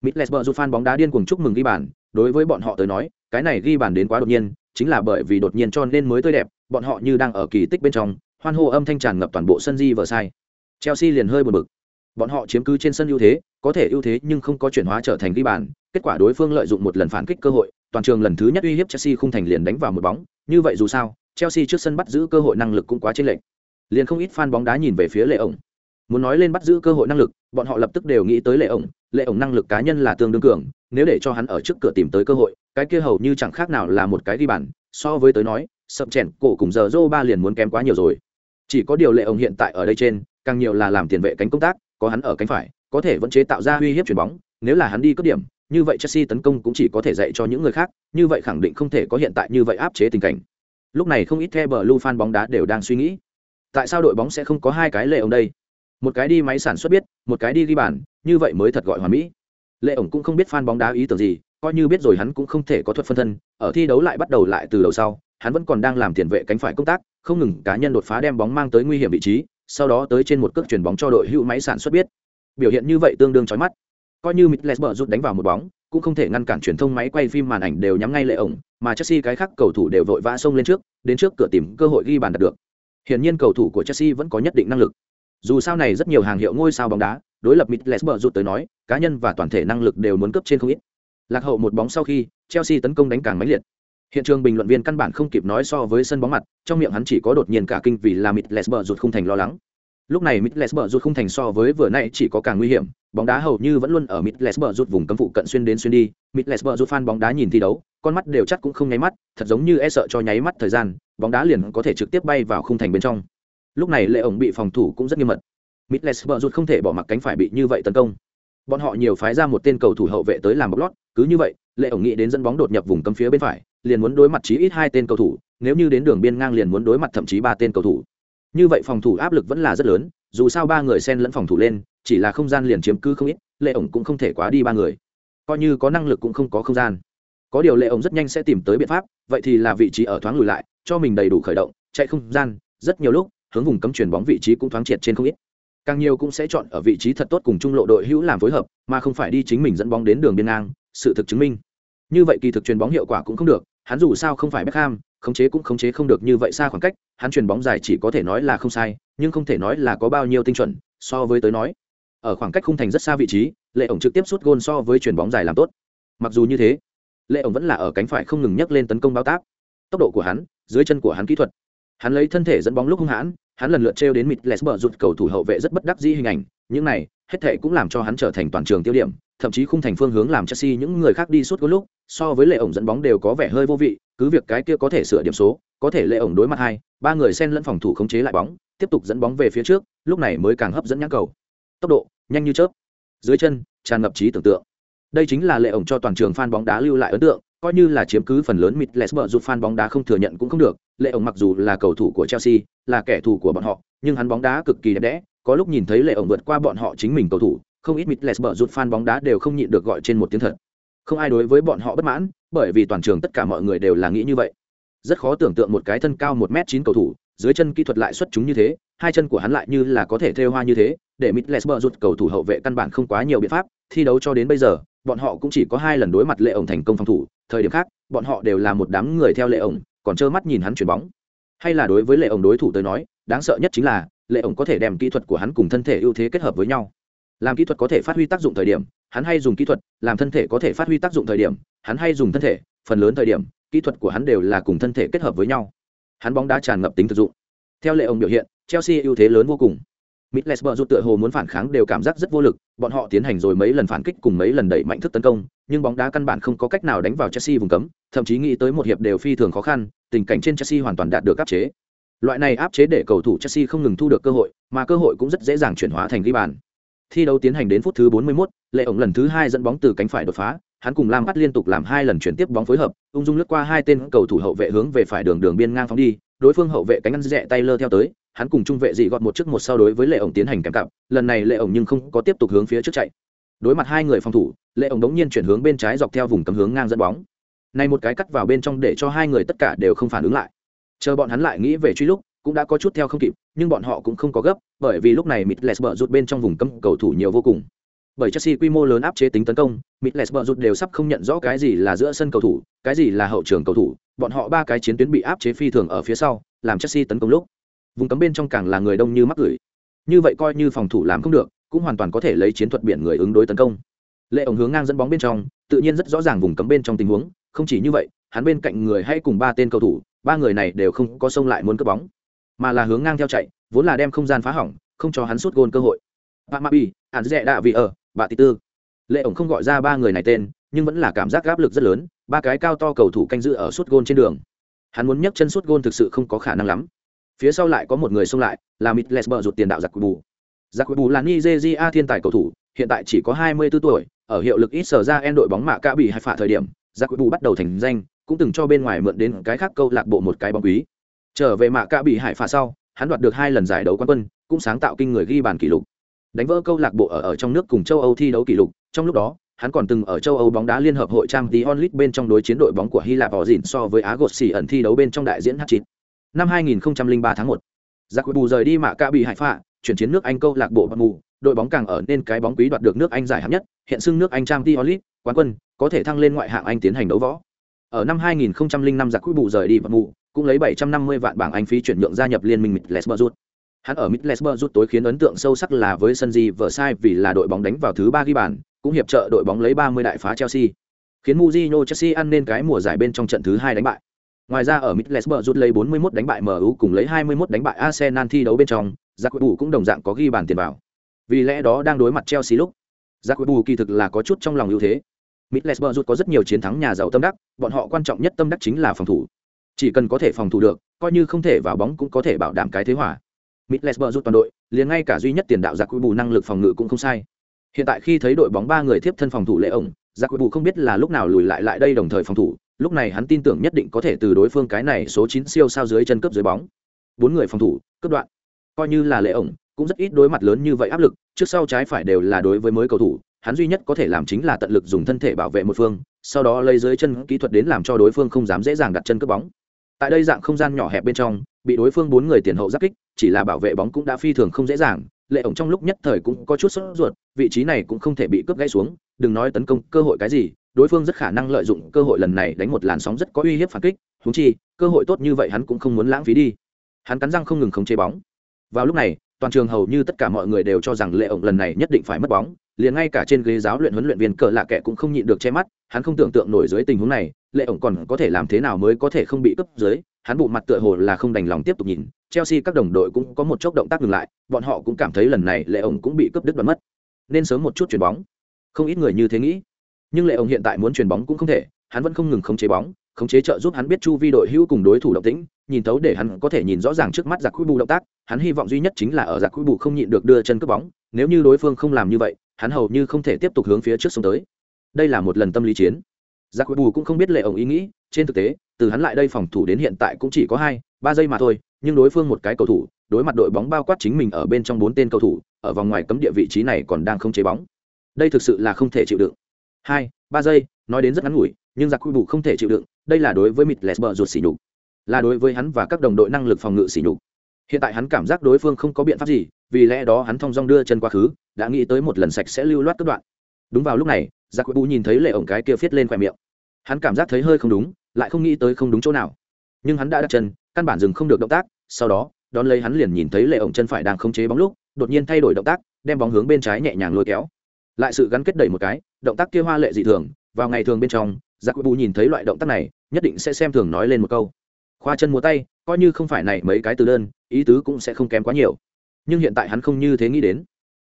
Middlesbrough fan bóng đá điên cuồng chúc mừng ghi bàn, đối với bọn họ tới nói, cái này ghi bàn đến quá đột nhiên, chính là bởi vì đột nhiên cho nên mới tươi đẹp, bọn họ như đang ở kỳ tích bên trong, hoan hô âm thanh tràn ngập toàn bộ sân di vở sai. Chelsea liền hơi buồn bực. Bọn họ chiếm cứ trên sân ưu thế, có thể ưu thế nhưng không có chuyển hóa trở thành ghi bàn, kết quả đối phương lợi dụng một lần phản kích cơ hội, toàn trường lần thứ nhất uy hiếp Chelsea không thành liền đánh vào một bóng, như vậy dù sao, Chelsea trước sân bắt giữ cơ hội năng lực cũng quá chênh lệch. Liền không ít fan bóng đá nhìn về phía Lệ ổng. Muốn nói lên bắt giữ cơ hội năng lực, bọn họ lập tức đều nghĩ tới Lệ ổng, Lệ ổng năng lực cá nhân là tương đương cường, nếu để cho hắn ở trước cửa tìm tới cơ hội, cái kia hầu như chẳng khác nào là một cái ghi bàn, so với tới nói, sập chèn cổ cùng giờ Zô ba liền muốn kém quá nhiều rồi. chỉ có điều lệ ổng hiện tại ở đây trên càng nhiều là làm tiền vệ cánh công tác, có hắn ở cánh phải, có thể vẫn chế tạo ra uy hiếp chuyển bóng, nếu là hắn đi cướp điểm, như vậy chelsea tấn công cũng chỉ có thể dạy cho những người khác, như vậy khẳng định không thể có hiện tại như vậy áp chế tình cảnh. Lúc này không ít the bờ fan bóng đá đều đang suy nghĩ, tại sao đội bóng sẽ không có hai cái lệ ông đây? Một cái đi máy sản xuất biết, một cái đi ghi bàn, như vậy mới thật gọi hoàn mỹ. Lệ ổng cũng không biết fan bóng đá ý tưởng gì, coi như biết rồi hắn cũng không thể có thuật phân thân, ở thi đấu lại bắt đầu lại từ đầu sau, hắn vẫn còn đang làm tiền vệ cánh phải công tác, không ngừng cá nhân đột phá đem bóng mang tới nguy hiểm vị trí sau đó tới trên một cước chuyển bóng cho đội hữu máy sản xuất biết. Biểu hiện như vậy tương đương chói mắt. Coi như Mitlesberg rút đánh vào một bóng, cũng không thể ngăn cản truyền thông máy quay phim màn ảnh đều nhắm ngay lệ ổng, mà Chelsea cái khác cầu thủ đều vội vã xông lên trước, đến trước cửa tìm cơ hội ghi bàn đạt được. Hiển nhiên cầu thủ của Chelsea vẫn có nhất định năng lực. Dù sao này rất nhiều hàng hiệu ngôi sao bóng đá, đối lập Mitlesberg rút tới nói, cá nhân và toàn thể năng lực đều muốn cấp trên không ít. Lạc hậu một bóng sau khi, Chelsea tấn công đánh càng mãnh liệt hiện trường bình luận viên căn bản không kịp nói so với sân bóng mặt, trong miệng hắn chỉ có đột nhiên cả kinh vì là mít lesber rụt không thành lo lắng. Lúc này mít lesber rụt không thành so với vừa nay chỉ có càng nguy hiểm, bóng đá hầu như vẫn luôn ở mít lesber rụt vùng cấm phụ cận xuyên đến xuyên đi mít lesber rụt fan bóng đá nhìn thi đấu, con mắt đều chắc cũng không nháy mắt, thật giống như e sợ cho nháy mắt thời gian, bóng đá liền có thể trực tiếp bay vào khung thành bên trong. Lúc này lệ ổng bị phòng thủ cũng rất nghiêm mật. Mít lesber rụt không thể bỏ mặc cánh phải bị như vậy tấn công. Bọn họ nhiều phái ra một tên cầu thủ hậu vệ tới làm bóc lót, cứ như vậy lệ ổng nghĩ đến dẫn bóng đột nhập vùng cấm phía bên phải, liền muốn đối mặt chí ít hai tên cầu thủ, nếu như đến đường biên ngang liền muốn đối mặt thậm chí ba tên cầu thủ. Như vậy phòng thủ áp lực vẫn là rất lớn, dù sao ba người xen lẫn phòng thủ lên, chỉ là không gian liền chiếm cứ không ít, lệ ổng cũng không thể quá đi ba người. Coi như có năng lực cũng không có không gian. Có điều lệ ổng rất nhanh sẽ tìm tới biện pháp, vậy thì là vị trí ở thoáng lùi lại, cho mình đầy đủ khởi động, chạy không gian, rất nhiều lúc, hướng vùng cấm chuyển bóng vị trí cũng thoáng triệt trên không ít. Càng nhiều cũng sẽ chọn ở vị trí thật tốt cùng trung lộ đội hữu làm phối hợp, mà không phải đi chính mình dẫn bóng đến đường biên ngang sự thực chứng minh như vậy kỳ thực chuyền bóng hiệu quả cũng không được hắn dù sao không phải Beckham, khống chế cũng khống chế không được như vậy xa khoảng cách, hắn chuyền bóng dài chỉ có thể nói là không sai, nhưng không thể nói là có bao nhiêu tinh chuẩn, so với tới nói. Ở khoảng cách khung thành rất xa vị trí, Lệ ổng trực tiếp sút gôn so với chuyền bóng dài làm tốt. Mặc dù như thế, Lệ ổng vẫn là ở cánh phải không ngừng nhấc lên tấn công báo tác. Tốc độ của hắn, dưới chân của hắn kỹ thuật. Hắn lấy thân thể dẫn bóng lúc hung hãn, hắn lần lượt treo đến mịt Lesber rụt cầu thủ hậu vệ rất bất đắc dĩ hình ảnh, những này, hết thảy cũng làm cho hắn trở thành toàn trường tiêu điểm, thậm chí khung thành phương hướng làm Chelsea những người khác đi suốt có lúc, so với lệ ổng dẫn bóng đều có vẻ hơi vô vị cứ việc cái kia có thể sửa điểm số có thể lệ ổng đối mặt hai ba người xen lẫn phòng thủ khống chế lại bóng tiếp tục dẫn bóng về phía trước lúc này mới càng hấp dẫn nhãn cầu. Tốc độ nhanh như chớp. Dưới chân tràn ngập trí tưởng tượng. Đây chính là lệ ổng cho toàn trường fan bóng đá lưu lại ấn tượng coi như là chiếm cứ phần lớn mịt lesber giúp fan bóng đá không thừa nhận cũng không được lệ ổng mặc dù là cầu thủ của chelsea là kẻ thù của bọn họ nhưng hắn bóng đá cực kỳ đẹp đẽ có lúc nhìn thấy lệ ổng vượt qua bọn họ chính mình cầu thủ không ít mít lẹt bở rụt fan bóng đá đều không nhịn được gọi trên một tiếng thật. Không ai đối với bọn họ bất mãn, bởi vì toàn trường tất cả mọi người đều là nghĩ như vậy. Rất khó tưởng tượng một cái thân cao một m chín cầu thủ, dưới chân kỹ thuật lại xuất chúng như thế, hai chân của hắn lại như là có thể thêu hoa như thế, để Mitlesber rút cầu thủ hậu vệ căn bản không quá nhiều biện pháp, thi đấu cho đến bây giờ, bọn họ cũng chỉ có hai lần đối mặt lệ ổng thành công phòng thủ, thời điểm khác, bọn họ đều là một đám người theo lệ ổng, còn trơ mắt nhìn hắn chuyển bóng. Hay là đối với lệ ổng đối thủ tới nói, đáng sợ nhất chính là, lệ ổng có thể đem kỹ thuật của hắn cùng thân thể ưu thế kết hợp với nhau làm kỹ thuật có thể phát huy tác dụng thời điểm hắn hay dùng kỹ thuật làm thân thể có thể phát huy tác dụng thời điểm hắn hay dùng thân thể phần lớn thời điểm kỹ thuật của hắn đều là cùng thân thể kết hợp với nhau hắn bóng đá tràn ngập tính thực dụng theo lệ ông biểu hiện chelsea ưu thế lớn vô cùng Middlesbrough rút tựa hồ muốn phản kháng đều cảm giác rất vô lực, bọn họ tiến hành rồi mấy lần phản kích cùng mấy lần đẩy mạnh thức tấn công, nhưng bóng đá căn bản không có cách nào đánh vào Chelsea vùng cấm, thậm chí nghĩ tới một hiệp đều phi thường khó khăn, tình cảnh trên Chelsea hoàn toàn đạt được áp chế. Loại này áp chế để cầu thủ Chelsea không ngừng thu được cơ hội, mà cơ hội cũng rất dễ dàng chuyển hóa thành ghi bàn. Thi đấu tiến hành đến phút thứ 41, Lệ ổng lần thứ hai dẫn bóng từ cánh phải đột phá, hắn cùng Lam bắt liên tục làm hai lần chuyển tiếp bóng phối hợp, ung dung lướt qua hai tên cầu thủ hậu vệ hướng về phải đường đường biên ngang phóng đi, đối phương hậu vệ cánh ăn rẽ tay lơ theo tới, hắn cùng trung vệ dị gọt một trước một sau đối với Lệ ổng tiến hành kèm cặp, lần này Lệ ổng nhưng không có tiếp tục hướng phía trước chạy. Đối mặt hai người phòng thủ, Lệ ổng đống nhiên chuyển hướng bên trái dọc theo vùng cấm hướng ngang dẫn bóng. Này một cái cắt vào bên trong để cho hai người tất cả đều không phản ứng lại. Chờ bọn hắn lại nghĩ về truy lúc, cũng đã có chút theo không kịp, nhưng bọn họ cũng không có gấp, bởi vì lúc này Mitlesberg rút bên trong vùng cấm cầu thủ nhiều vô cùng. Bởi Chelsea quy mô lớn áp chế tính tấn công, Mitlesberg rút đều sắp không nhận rõ cái gì là giữa sân cầu thủ, cái gì là hậu trường cầu thủ, bọn họ ba cái chiến tuyến bị áp chế phi thường ở phía sau, làm Chelsea tấn công lúc. Vùng cấm bên trong càng là người đông như mắc gửi. Như vậy coi như phòng thủ làm không được, cũng hoàn toàn có thể lấy chiến thuật biển người ứng đối tấn công. Lệ ổng hướng ngang dẫn bóng bên trong, tự nhiên rất rõ ràng vùng cấm bên trong tình huống, không chỉ như vậy, hắn bên cạnh người hay cùng ba tên cầu thủ, ba người này đều không có xông lại muốn cướp bóng mà là hướng ngang theo chạy, vốn là đem không gian phá hỏng, không cho hắn sút gôn cơ hội. Bà ma bi hàn dẹ đạ vị ở bà tỷ tư. Lệ ổng không gọi ra ba người này tên, nhưng vẫn là cảm giác áp lực rất lớn, ba cái cao to cầu thủ canh giữ ở sút gôn trên đường. Hắn muốn nhấc chân sút gôn thực sự không có khả năng lắm. Phía sau lại có một người xông lại, là Mitlesber rụt tiền đạo giặc bù. Giặc bù là nigeria thiên tài cầu thủ, hiện tại chỉ có 24 tuổi, ở hiệu lực ít sở ra en đội bóng mạ cả bị hai phạt thời điểm giặc bù bắt đầu thành danh, cũng từng cho bên ngoài mượn đến cái khác câu lạc bộ một cái bóng quý trở về mạ cạ bị hải phà sau hắn đoạt được hai lần giải đấu quán quân cũng sáng tạo kinh người ghi bàn kỷ lục. Đánh vỡ câu lạc bộ ở, ở trong nước cùng châu âu thi đấu kỷ lục trong lúc đó hắn còn từng ở châu âu bóng đá liên hợp hội trang tí onlit bên trong đối chiến đội bóng của hy lạp họ dịn so với á gột xỉ ẩn thi đấu bên trong đại diễn h chín năm 2003 tháng 1, giặc bù rời đi mạ cạ bị hải phạ chuyển chiến nước anh câu lạc bộ bạc mù. Đội bóng càng ở nên cái bóng quý đoạt được nước anh giải hạng nhất hiện xưng nước anh trang tí onlit quán quân có thể thăng lên ngoại hạng anh tiến hành đấu võ. Ở năm 2005 giặc bù rời đi bạc mù cũng lấy 750 vạn bảng anh phí chuyển nhượng gia nhập liên minh Middlesbrough Hắn ở Middlesbrough tối khiến ấn tượng sâu sắc là với sân gì Versailles vì là đội bóng đánh vào thứ ba ghi bàn, cũng hiệp trợ đội bóng lấy 30 đại phá Chelsea. Khiến Mourinho Chelsea ăn nên cái mùa giải bên trong trận thứ hai đánh bại. Ngoài ra ở Middlesbrough lấy 41 đánh bại MU cùng lấy 21 đánh bại Arsenal thi đấu bên trong, Jacobu cũng đồng dạng có ghi bàn tiền vào. Vì lẽ đó đang đối mặt Chelsea lúc, Jacobu kỳ thực là có chút trong lòng ưu thế. Middlesbrough có rất nhiều chiến thắng nhà giàu tâm đắc, bọn họ quan trọng nhất tâm đắc chính là phòng thủ. Chỉ cần có thể phòng thủ được, coi như không thể vào bóng cũng có thể bảo đảm cái thế hỏa. Middlesbrough rút toàn đội, liền ngay cả duy nhất tiền đạo giặc quy bù năng lực phòng ngự cũng không sai. Hiện tại khi thấy đội bóng ba người tiếp thân phòng thủ lệ ổng, giặc quy bù không biết là lúc nào lùi lại lại đây đồng thời phòng thủ, lúc này hắn tin tưởng nhất định có thể từ đối phương cái này số chín siêu sao dưới chân cướp dưới bóng. Bốn người phòng thủ, cướp đoạn. Coi như là lệ ổng, cũng rất ít đối mặt lớn như vậy áp lực, trước sau trái phải đều là đối với mới cầu thủ, hắn duy nhất có thể làm chính là tận lực dùng thân thể bảo vệ một phương, sau đó lấy dưới chân kỹ thuật đến làm cho đối phương không dám dễ dàng đặt chân cướp bóng. Tại đây dạng không gian nhỏ hẹp bên trong, bị đối phương bốn người tiền hậu giáp kích, chỉ là bảo vệ bóng cũng đã phi thường không dễ dàng. Lệ ổng trong lúc nhất thời cũng có chút sốt ruột vị trí này cũng không thể bị cướp gãy xuống đừng nói tấn công cơ hội cái gì đối phương rất khả năng lợi dụng cơ hội lần này đánh một làn sóng rất có uy hiếp phản kích húng chi cơ hội tốt như vậy hắn cũng không muốn lãng phí đi. Hắn cắn răng không ngừng khống chế bóng. Vào lúc này toàn trường hầu như tất cả mọi người đều cho rằng lệ ổng lần này nhất định phải mất bóng liền ngay cả trên ghế giáo luyện huấn luyện viên cờ lạ kệ cũng không nhịn được che mắt hắn không tưởng tượng nổi dưới tình huống này lệ ổng còn có thể làm thế nào mới có thể không bị cướp dưới, hắn bộ mặt tựa hồ là không đành lòng tiếp tục nhìn, chelsea các đồng đội cũng có một chốc động tác ngừng lại, bọn họ cũng cảm thấy lần này lệ ổng cũng bị cướp đứt đoạn mất. Nên sớm một chút chuyền bóng. Không ít người như thế nghĩ. Nhưng lệ ổng hiện tại muốn chuyền bóng cũng không thể, hắn vẫn không ngừng khống chế bóng, khống chế trợ giúp hắn biết chu vi đội hữu cùng đối thủ động tĩnh, nhìn thấu để hắn có thể nhìn rõ ràng trước mắt giặc khuy bù động tác, hắn hy vọng duy nhất chính là ở giặc khuy bù không nhịn được đưa chân cướp bóng, nếu như đối phương không làm như vậy, hắn hầu như không thể tiếp tục hướng phía trước xuống tới. Đây là một lần tâm lý chiến giặc bù cũng không biết lệ ổng ý nghĩ, trên thực tế, từ hắn lại đây phòng thủ đến hiện tại cũng chỉ có hai, ba giây mà thôi, nhưng đối phương một cái cầu thủ, đối mặt đội bóng bao quát chính mình ở bên trong bốn tên cầu thủ, ở vòng ngoài cấm địa vị trí này còn đang không chế bóng. Đây thực sự là không thể chịu đựng. Hai, ba giây, nói đến rất ngắn ngủi, nhưng giặc quy bù không thể chịu đựng, đây là đối với mịt lesber ruột xỉ nhục. Là đối với hắn và các đồng đội năng lực phòng ngự xỉ nhục. Hiện tại hắn cảm giác đối phương không có biện pháp gì, vì lẽ đó hắn thong dong đưa chân quá khứ, đã nghĩ tới một lần sạch sẽ lưu loát cất đoạn. Đúng vào lúc này giặc quy bù nhìn thấy lệ ổng cái kia viết lên khoe miệng hắn cảm giác thấy hơi không đúng, lại không nghĩ tới không đúng chỗ nào. Nhưng hắn đã đặt chân, căn bản dừng không được động tác, sau đó, đón lấy hắn liền nhìn thấy lệ ổng chân phải đang khống chế bóng lúc, đột nhiên thay đổi động tác, đem bóng hướng bên trái nhẹ nhàng lôi kéo. Lại sự gắn kết đẩy một cái, động tác kia hoa lệ dị thường, vào ngày thường bên trong, giặc bù nhìn thấy loại động tác này, nhất định sẽ xem thường nói lên một câu. Khoa chân múa tay, coi như không phải này mấy cái từ đơn, ý tứ cũng sẽ không kém quá nhiều. Nhưng hiện tại hắn không như thế nghĩ đến.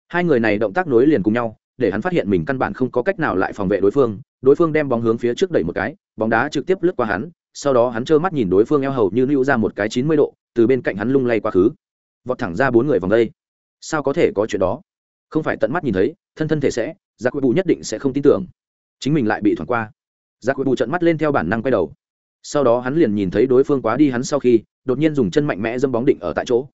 Hai người này động tác nối liền cùng nhau để hắn phát hiện mình căn bản không có cách nào lại phòng vệ đối phương đối phương đem bóng hướng phía trước đẩy một cái, bóng đá trực tiếp lướt qua hắn, sau đó hắn trơ mắt nhìn đối phương eo hầu như lưu ra một cái chín mươi độ, từ bên cạnh hắn lung lay quá khứ. Vọt thẳng ra bốn người vòng đây. Sao có thể có chuyện đó? Không phải tận mắt nhìn thấy, thân thân thể sẽ giặc quỵ bù nhất định sẽ không tin tưởng. Chính mình lại bị thoảng qua. Giặc quỵ bù trận mắt lên theo bản năng quay đầu. Sau đó hắn liền nhìn thấy đối phương quá đi hắn sau khi, đột nhiên dùng chân mạnh mẽ dâm bóng định ở tại chỗ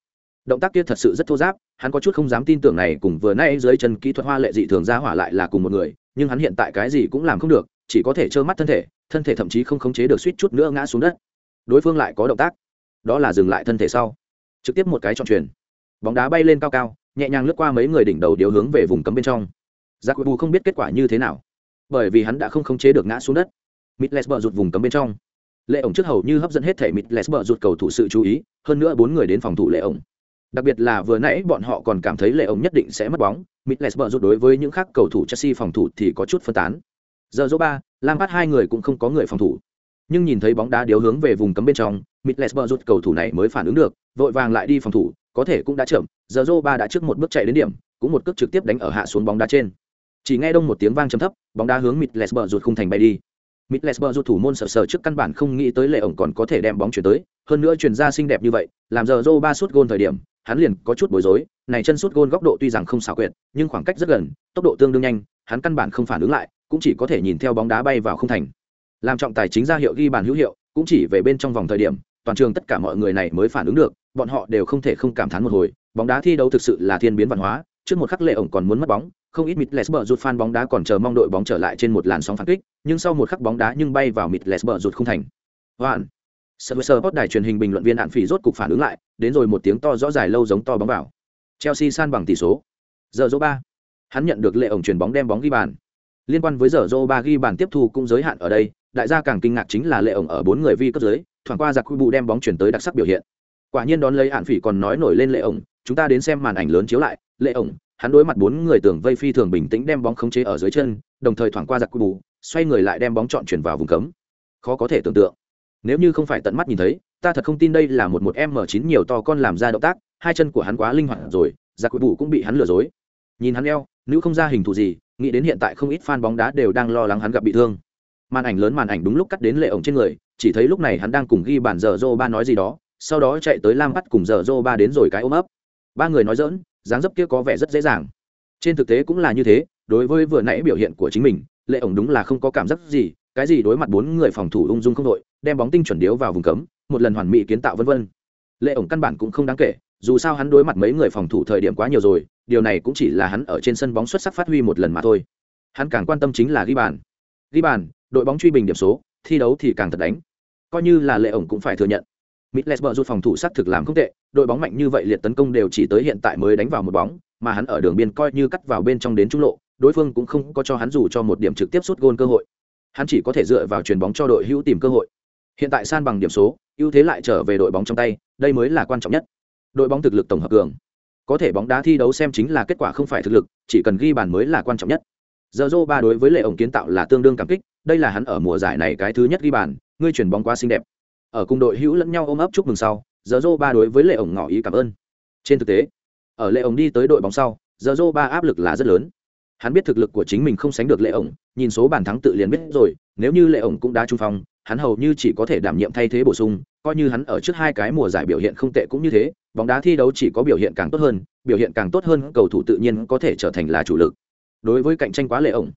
động tác kia thật sự rất thô giáp, hắn có chút không dám tin tưởng này cùng vừa nay dưới chân kỹ thuật hoa lệ dị thường ra hỏa lại là cùng một người, nhưng hắn hiện tại cái gì cũng làm không được, chỉ có thể trơ mắt thân thể thân thể thậm chí không khống chế được suýt chút nữa ngã xuống đất. Đối phương lại có động tác. Đó là dừng lại thân thể sau. Trực tiếp một cái trọn truyền. Bóng đá bay lên cao cao, nhẹ nhàng lướt qua mấy người đỉnh đầu điều hướng về vùng cấm bên trong. Giác bù không biết kết quả như thế nào, bởi vì hắn đã không khống chế được ngã xuống đất. Mitlesber rụt vùng cấm bên trong. Lệ ổng trước hầu như hấp dẫn hết thể Mitlesber rụt cầu thủ sự chú ý, hơn nữa bốn người đến phòng thủ lệ ổng đặc biệt là vừa nãy bọn họ còn cảm thấy lệ ổng nhất định sẽ mất bóng Mitlesber rụt đối với những khác cầu thủ Chelsea phòng thủ thì có chút phân tán. Giờ dỗ ba lam hai người cũng không có người phòng thủ. Nhưng nhìn thấy bóng đá điếu hướng về vùng cấm bên trong mitlesber rút cầu thủ này mới phản ứng được, vội vàng lại đi phòng thủ, có thể cũng đã chậm. Giờ dỗ ba đã trước một bước chạy đến điểm, cũng một cước trực tiếp đánh ở hạ xuống bóng đá trên. Chỉ nghe đông một tiếng vang chấm thấp, bóng đá hướng mitlesber rút khung thành bay đi. Mitlesber rút thủ môn sợ sờ trước căn bản không nghĩ tới lệ ổng còn có thể đem bóng chuyển tới, hơn nữa chuyển ra xinh đẹp như vậy, làm giờ dô ba sút gôn thời điểm hắn liền có chút bối rối, này chân sút gôn góc độ tuy rằng không xảo quyệt, nhưng khoảng cách rất gần, tốc độ tương đương nhanh, hắn căn bản không phản ứng lại, cũng chỉ có thể nhìn theo bóng đá bay vào không thành. Làm trọng tài chính ra hiệu ghi bàn hữu hiệu, cũng chỉ về bên trong vòng thời điểm, toàn trường tất cả mọi người này mới phản ứng được, bọn họ đều không thể không cảm thán một hồi, bóng đá thi đấu thực sự là thiên biến văn hóa, trước một khắc lệ ổng còn muốn mất bóng, không ít mịt lesber rụt fan bóng đá còn chờ mong đội bóng trở lại trên một làn sóng phản kích, nhưng sau một khắc bóng đá nhưng bay vào mịt lesber rụt không thành. Hoạn sơ sơ post đài truyền hình bình luận viên đạn phỉ rốt cục phản ứng lại đến rồi một tiếng to rõ dài lâu giống to bóng vào. Chelsea san bằng tỷ số. Giờ dỗ ba. Hắn nhận được lệ ổng chuyền bóng đem bóng ghi bàn. Liên quan với giờ dỗ ba ghi bàn tiếp thu cũng giới hạn ở đây, đại gia càng kinh ngạc chính là lệ ổng ở bốn người vi cấp dưới, thoảng qua giặc khu bù đem bóng chuyển tới đặc sắc biểu hiện. Quả nhiên đón lấy hạn phỉ còn nói nổi lên lệ ổng, chúng ta đến xem màn ảnh lớn chiếu lại, lệ ổng, hắn đối mặt bốn người tưởng vây phi thường bình tĩnh đem bóng khống chế ở dưới chân, đồng thời thoảng qua giặc quy bù xoay người lại đem bóng chọn chuyển vào vùng cấm. Khó có thể tưởng tượng. Nếu như không phải tận mắt nhìn thấy ta thật không tin đây là một một m chín nhiều to con làm ra động tác, hai chân của hắn quá linh hoạt rồi, giặc quỷ bù cũng bị hắn lừa dối. Nhìn hắn eo, nữ không ra hình thù gì, nghĩ đến hiện tại không ít fan bóng đá đều đang lo lắng hắn gặp bị thương. Màn ảnh lớn màn ảnh đúng lúc cắt đến lệ ổng trên người, chỉ thấy lúc này hắn đang cùng ghi bản giờ dô ba nói gì đó, sau đó chạy tới lam bắt cùng giờ dô ba đến rồi cái ôm ấp. Ba người nói dỡn dáng dấp kia có vẻ rất dễ dàng. Trên thực tế cũng là như thế, đối với vừa nãy biểu hiện của chính mình, lệ ổng đúng là không có cảm giác gì, cái gì đối mặt bốn người phòng thủ ung dung không đội, đem bóng tinh chuẩn điếu vào vùng cấm một lần hoàn mỹ kiến tạo vân vân. Lệ ổng căn bản cũng không đáng kể dù sao hắn đối mặt mấy người phòng thủ thời điểm quá nhiều rồi điều này cũng chỉ là hắn ở trên sân bóng xuất sắc phát huy một lần mà thôi. Hắn càng quan tâm chính là ghi bàn. Ghi bàn đội bóng truy bình điểm số thi đấu thì càng thật đánh. Coi như là lệ ổng cũng phải thừa nhận. Middlesbrough rút phòng thủ sát thực làm không tệ, đội bóng mạnh như vậy liệt tấn công đều chỉ tới hiện tại mới đánh vào một bóng, mà hắn ở đường biên coi như cắt vào bên trong đến trung lộ, đối phương cũng không có cho hắn dù cho một điểm trực tiếp sút gôn cơ hội. Hắn chỉ có thể dựa vào chuyền bóng cho đội hữu tìm cơ hội. Hiện tại san bằng điểm số, ưu thế lại trở về đội bóng trong tay, đây mới là quan trọng nhất. Đội bóng thực lực tổng hợp cường. Có thể bóng đá thi đấu xem chính là kết quả không phải thực lực, chỉ cần ghi bàn mới là quan trọng nhất. Giờ ba đối với lệ ổng kiến tạo là tương đương cảm kích, đây là hắn ở mùa giải này cái thứ nhất ghi bàn, ngươi chuyển bóng quá xinh đẹp ở cùng đội hữu lẫn nhau ôm ấp chúc mừng sau giờ dô ba đối với lệ ổng ngỏ ý cảm ơn trên thực tế ở lệ ổng đi tới đội bóng sau giờ dô ba áp lực là rất lớn hắn biết thực lực của chính mình không sánh được lệ ổng nhìn số bàn thắng tự liền biết rồi nếu như lệ ổng cũng đã trung phong hắn hầu như chỉ có thể đảm nhiệm thay thế bổ sung, coi như hắn ở trước hai cái mùa giải biểu hiện không tệ cũng như thế, bóng đá thi đấu chỉ có biểu hiện càng tốt hơn, biểu hiện càng tốt hơn, cầu thủ tự nhiên có thể trở thành là chủ lực. Đối với cạnh tranh quá lệ ổng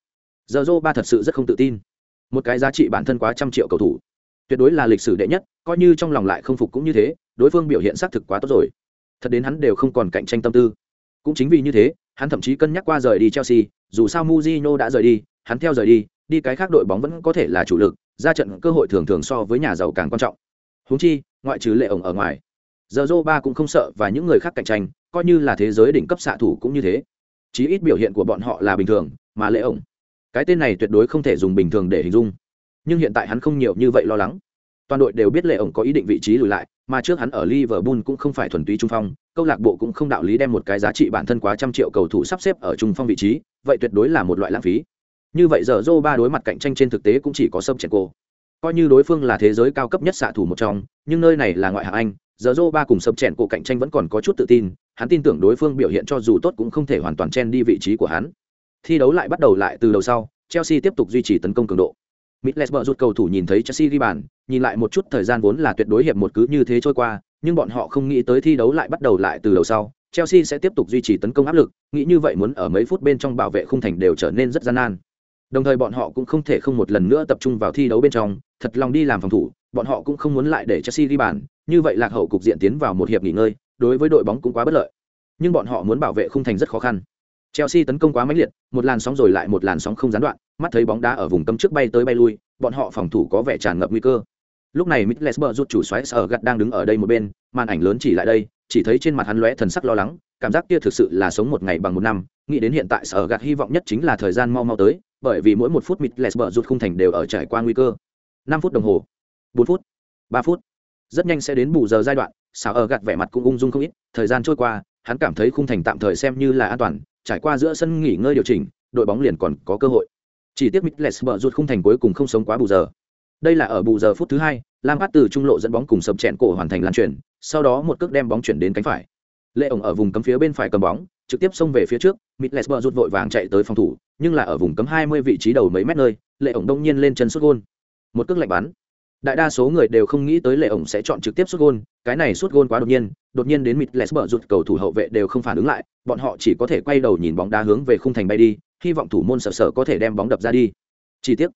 Zoro ba thật sự rất không tự tin. Một cái giá trị bản thân quá trăm triệu cầu thủ, tuyệt đối là lịch sử đệ nhất, coi như trong lòng lại không phục cũng như thế, đối phương biểu hiện xác thực quá tốt rồi. Thật đến hắn đều không còn cạnh tranh tâm tư. Cũng chính vì như thế, hắn thậm chí cân nhắc qua rời đi chelsea, dù sao Mourinho đã rời đi, hắn theo rời đi đi cái khác đội bóng vẫn có thể là chủ lực ra trận cơ hội thường thường so với nhà giàu càng quan trọng. Húng chi, ngoại trừ lệ ổng ở ngoài, giờ dô ba cũng không sợ và những người khác cạnh tranh, coi như là thế giới đỉnh cấp xạ thủ cũng như thế. Chí ít biểu hiện của bọn họ là bình thường, mà lệ ổng, cái tên này tuyệt đối không thể dùng bình thường để hình dung. Nhưng hiện tại hắn không nhiều như vậy lo lắng. Toàn đội đều biết lệ ổng có ý định vị trí lùi lại, mà trước hắn ở liverpool cũng không phải thuần túy trung phong, câu lạc bộ cũng không đạo lý đem một cái giá trị bản thân quá trăm triệu cầu thủ sắp xếp ở trung phong vị trí, vậy tuyệt đối là một loại lãng phí như vậy giờ Joe ba đối mặt cạnh tranh trên thực tế cũng chỉ có sâm chèn cô coi như đối phương là thế giới cao cấp nhất xạ thủ một trong nhưng nơi này là ngoại hạng anh giờ Joe ba cùng sâm chèn cổ cạnh tranh vẫn còn có chút tự tin hắn tin tưởng đối phương biểu hiện cho dù tốt cũng không thể hoàn toàn chen đi vị trí của hắn thi đấu lại bắt đầu lại từ đầu sau chelsea tiếp tục duy trì tấn công cường độ Middlesbrough rút cầu thủ nhìn thấy Chelsea ghi bàn, nhìn lại một chút thời gian vốn là tuyệt đối hiệp một cứ như thế trôi qua, nhưng bọn họ không nghĩ tới thi đấu lại bắt đầu lại từ đầu sau. Chelsea sẽ tiếp tục duy trì tấn công áp lực, nghĩ như vậy muốn ở mấy phút bên trong bảo vệ khung thành đều trở nên rất gian nan. Đồng thời bọn họ cũng không thể không một lần nữa tập trung vào thi đấu bên trong, thật lòng đi làm phòng thủ, bọn họ cũng không muốn lại để Chelsea ghi bàn, như vậy lạc hậu cục diện tiến vào một hiệp nghỉ ngơi, đối với đội bóng cũng quá bất lợi. Nhưng bọn họ muốn bảo vệ khung thành rất khó khăn. Chelsea tấn công quá mãnh liệt, một làn sóng rồi lại một làn sóng không gián đoạn, mắt thấy bóng đá ở vùng cấm trước bay tới bay lui, bọn họ phòng thủ có vẻ tràn ngập nguy cơ. Lúc này Middlesbrough rút chủ xoáy sở gặt đang đứng ở đây một bên, màn ảnh lớn chỉ lại đây, chỉ thấy trên mặt hắn lóe thần sắc lo lắng, cảm giác kia thực sự là sống một ngày bằng một năm, nghĩ đến hiện tại sở Gạt hy vọng nhất chính là thời gian mau mau tới, bởi vì mỗi một phút Middlesbrough rút khung thành đều ở trải qua nguy cơ. Năm phút đồng hồ, bốn phút, ba phút. Rất nhanh sẽ đến bù giờ giai đoạn, sở ở gạt vẻ mặt cũng ung dung không ít, thời gian trôi qua, hắn cảm thấy khung thành tạm thời xem như là an toàn, trải qua giữa sân nghỉ ngơi điều chỉnh, đội bóng liền còn có cơ hội. Chỉ tiếc Middlesbrough rút khung thành cuối cùng không sống quá bù giờ. Đây là ở bù giờ phút thứ hai, Lam Phát từ trung lộ dẫn bóng cùng sập chẹn cổ hoàn thành lan chuyển, sau đó một cước đem bóng chuyển đến cánh phải. Lệ ổng ở vùng cấm phía bên phải cầm bóng, trực tiếp xông về phía trước, Middlesbrough rút vội vàng chạy tới phòng thủ, nhưng là ở vùng cấm 20 vị trí đầu mấy mét nơi, Lệ ổng đông nhiên lên chân sút gôn. Một cước lạnh bắn. đại đa số người đều không nghĩ tới lệ ổng sẽ chọn trực tiếp sút gôn cái này sút gôn quá đột nhiên đột nhiên đến mịt rút cầu thủ hậu vệ đều không phản ứng lại bọn họ chỉ có thể quay đầu nhìn bóng đá hướng về khung thành bay đi hy vọng thủ môn sợ sợ có thể đem bóng đập ra đi chi tiết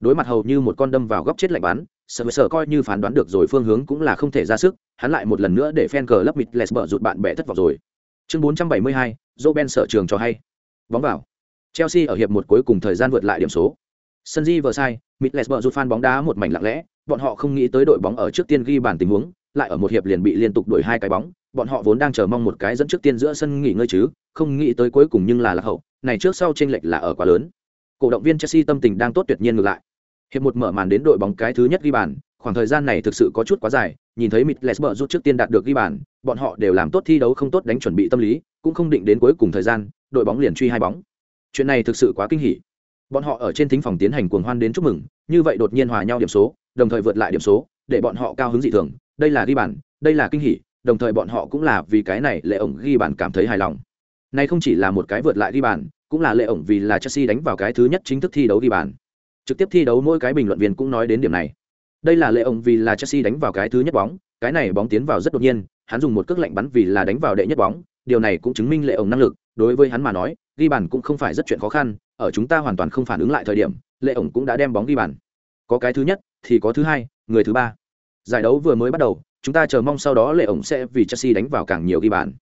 đối mặt hầu như một con đâm vào góc chết lạnh bắn sợ sợ coi như phán đoán được rồi phương hướng cũng là không thể ra sức hắn lại một lần nữa để fan cờ lấp mịt lẹt rụt bạn bè thất vọng rồi chương 472, Joe Ben sở trường cho hay. Bóng vào. Chelsea ở hiệp một cuối cùng thời gian vượt lại điểm số. Sân di vừa sai Middlesbrough rút fan bóng đá một mảnh lặng lẽ bọn họ không nghĩ tới đội bóng ở trước tiên ghi bàn tình huống lại ở một hiệp liền bị liên tục đuổi hai cái bóng bọn họ vốn đang chờ mong một cái dẫn trước tiên giữa sân nghỉ ngơi chứ không nghĩ tới cuối cùng nhưng là lạc hậu này trước sau chênh lệch là ở quá lớn. Cổ động viên chelsea tâm tình đang tốt tuyệt nhiên ngược lại. Hiệp một mở màn đến đội bóng cái thứ nhất ghi bàn khoảng thời gian này thực sự có chút quá dài, nhìn thấy Middlesbrough rút trước tiên đạt được ghi bàn, bọn họ đều làm tốt thi đấu không tốt đánh chuẩn bị tâm lý, cũng không định đến cuối cùng thời gian, đội bóng liền truy hai bóng. Chuyện này thực sự quá kinh hỉ. Bọn họ ở trên thính phòng tiến hành cuồng hoan đến chúc mừng, như vậy đột nhiên hòa nhau điểm số, đồng thời vượt lại điểm số, để bọn họ cao hứng dị thường. Đây là ghi bàn, đây là kinh hỉ, đồng thời bọn họ cũng là vì cái này lệ ổng ghi bàn cảm thấy hài lòng. Này không chỉ là một cái vượt lại ghi bàn, cũng là lệ ổng vì là chelsea đánh vào cái thứ nhất chính thức thi đấu ghi bàn. Trực tiếp thi đấu mỗi cái bình luận viên cũng nói đến điểm này đây là lệ ông vì là chelsea đánh vào cái thứ nhất bóng, cái này bóng tiến vào rất đột nhiên, hắn dùng một cước lạnh bắn vì là đánh vào đệ nhất bóng, điều này cũng chứng minh lệ ổng năng lực, đối với hắn mà nói, ghi bàn cũng không phải rất chuyện khó khăn, ở chúng ta hoàn toàn không phản ứng lại thời điểm, lệ ổng cũng đã đem bóng ghi bàn. Có cái thứ nhất thì có thứ hai, người thứ ba. Giải đấu vừa mới bắt đầu, chúng ta chờ mong sau đó lệ ổng sẽ vì chelsea đánh vào càng nhiều ghi bàn.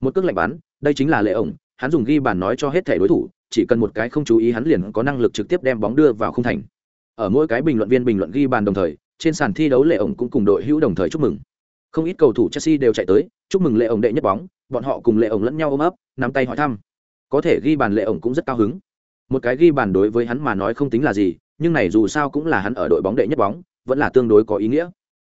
Một cước lạnh bắn, đây chính là lệ ổng hắn dùng ghi bàn nói cho hết thể đối thủ, chỉ cần một cái không chú ý hắn liền có năng lực trực tiếp đem bóng đưa vào khung thành. Ở mỗi cái bình luận viên bình luận ghi bàn đồng thời trên sàn thi đấu lệ ổng cũng cùng đội hữu đồng thời chúc mừng. Không ít cầu thủ chelsea đều chạy tới, chúc mừng lệ ổng đệ nhất bóng, bọn họ cùng lệ ổng lẫn nhau ôm ấp, nắm tay hỏi thăm. Có thể ghi bàn lệ ổng cũng rất cao hứng. Một cái ghi bàn đối với hắn mà nói không tính là gì, nhưng này dù sao cũng là hắn ở đội bóng đệ nhất bóng, vẫn là tương đối có ý nghĩa.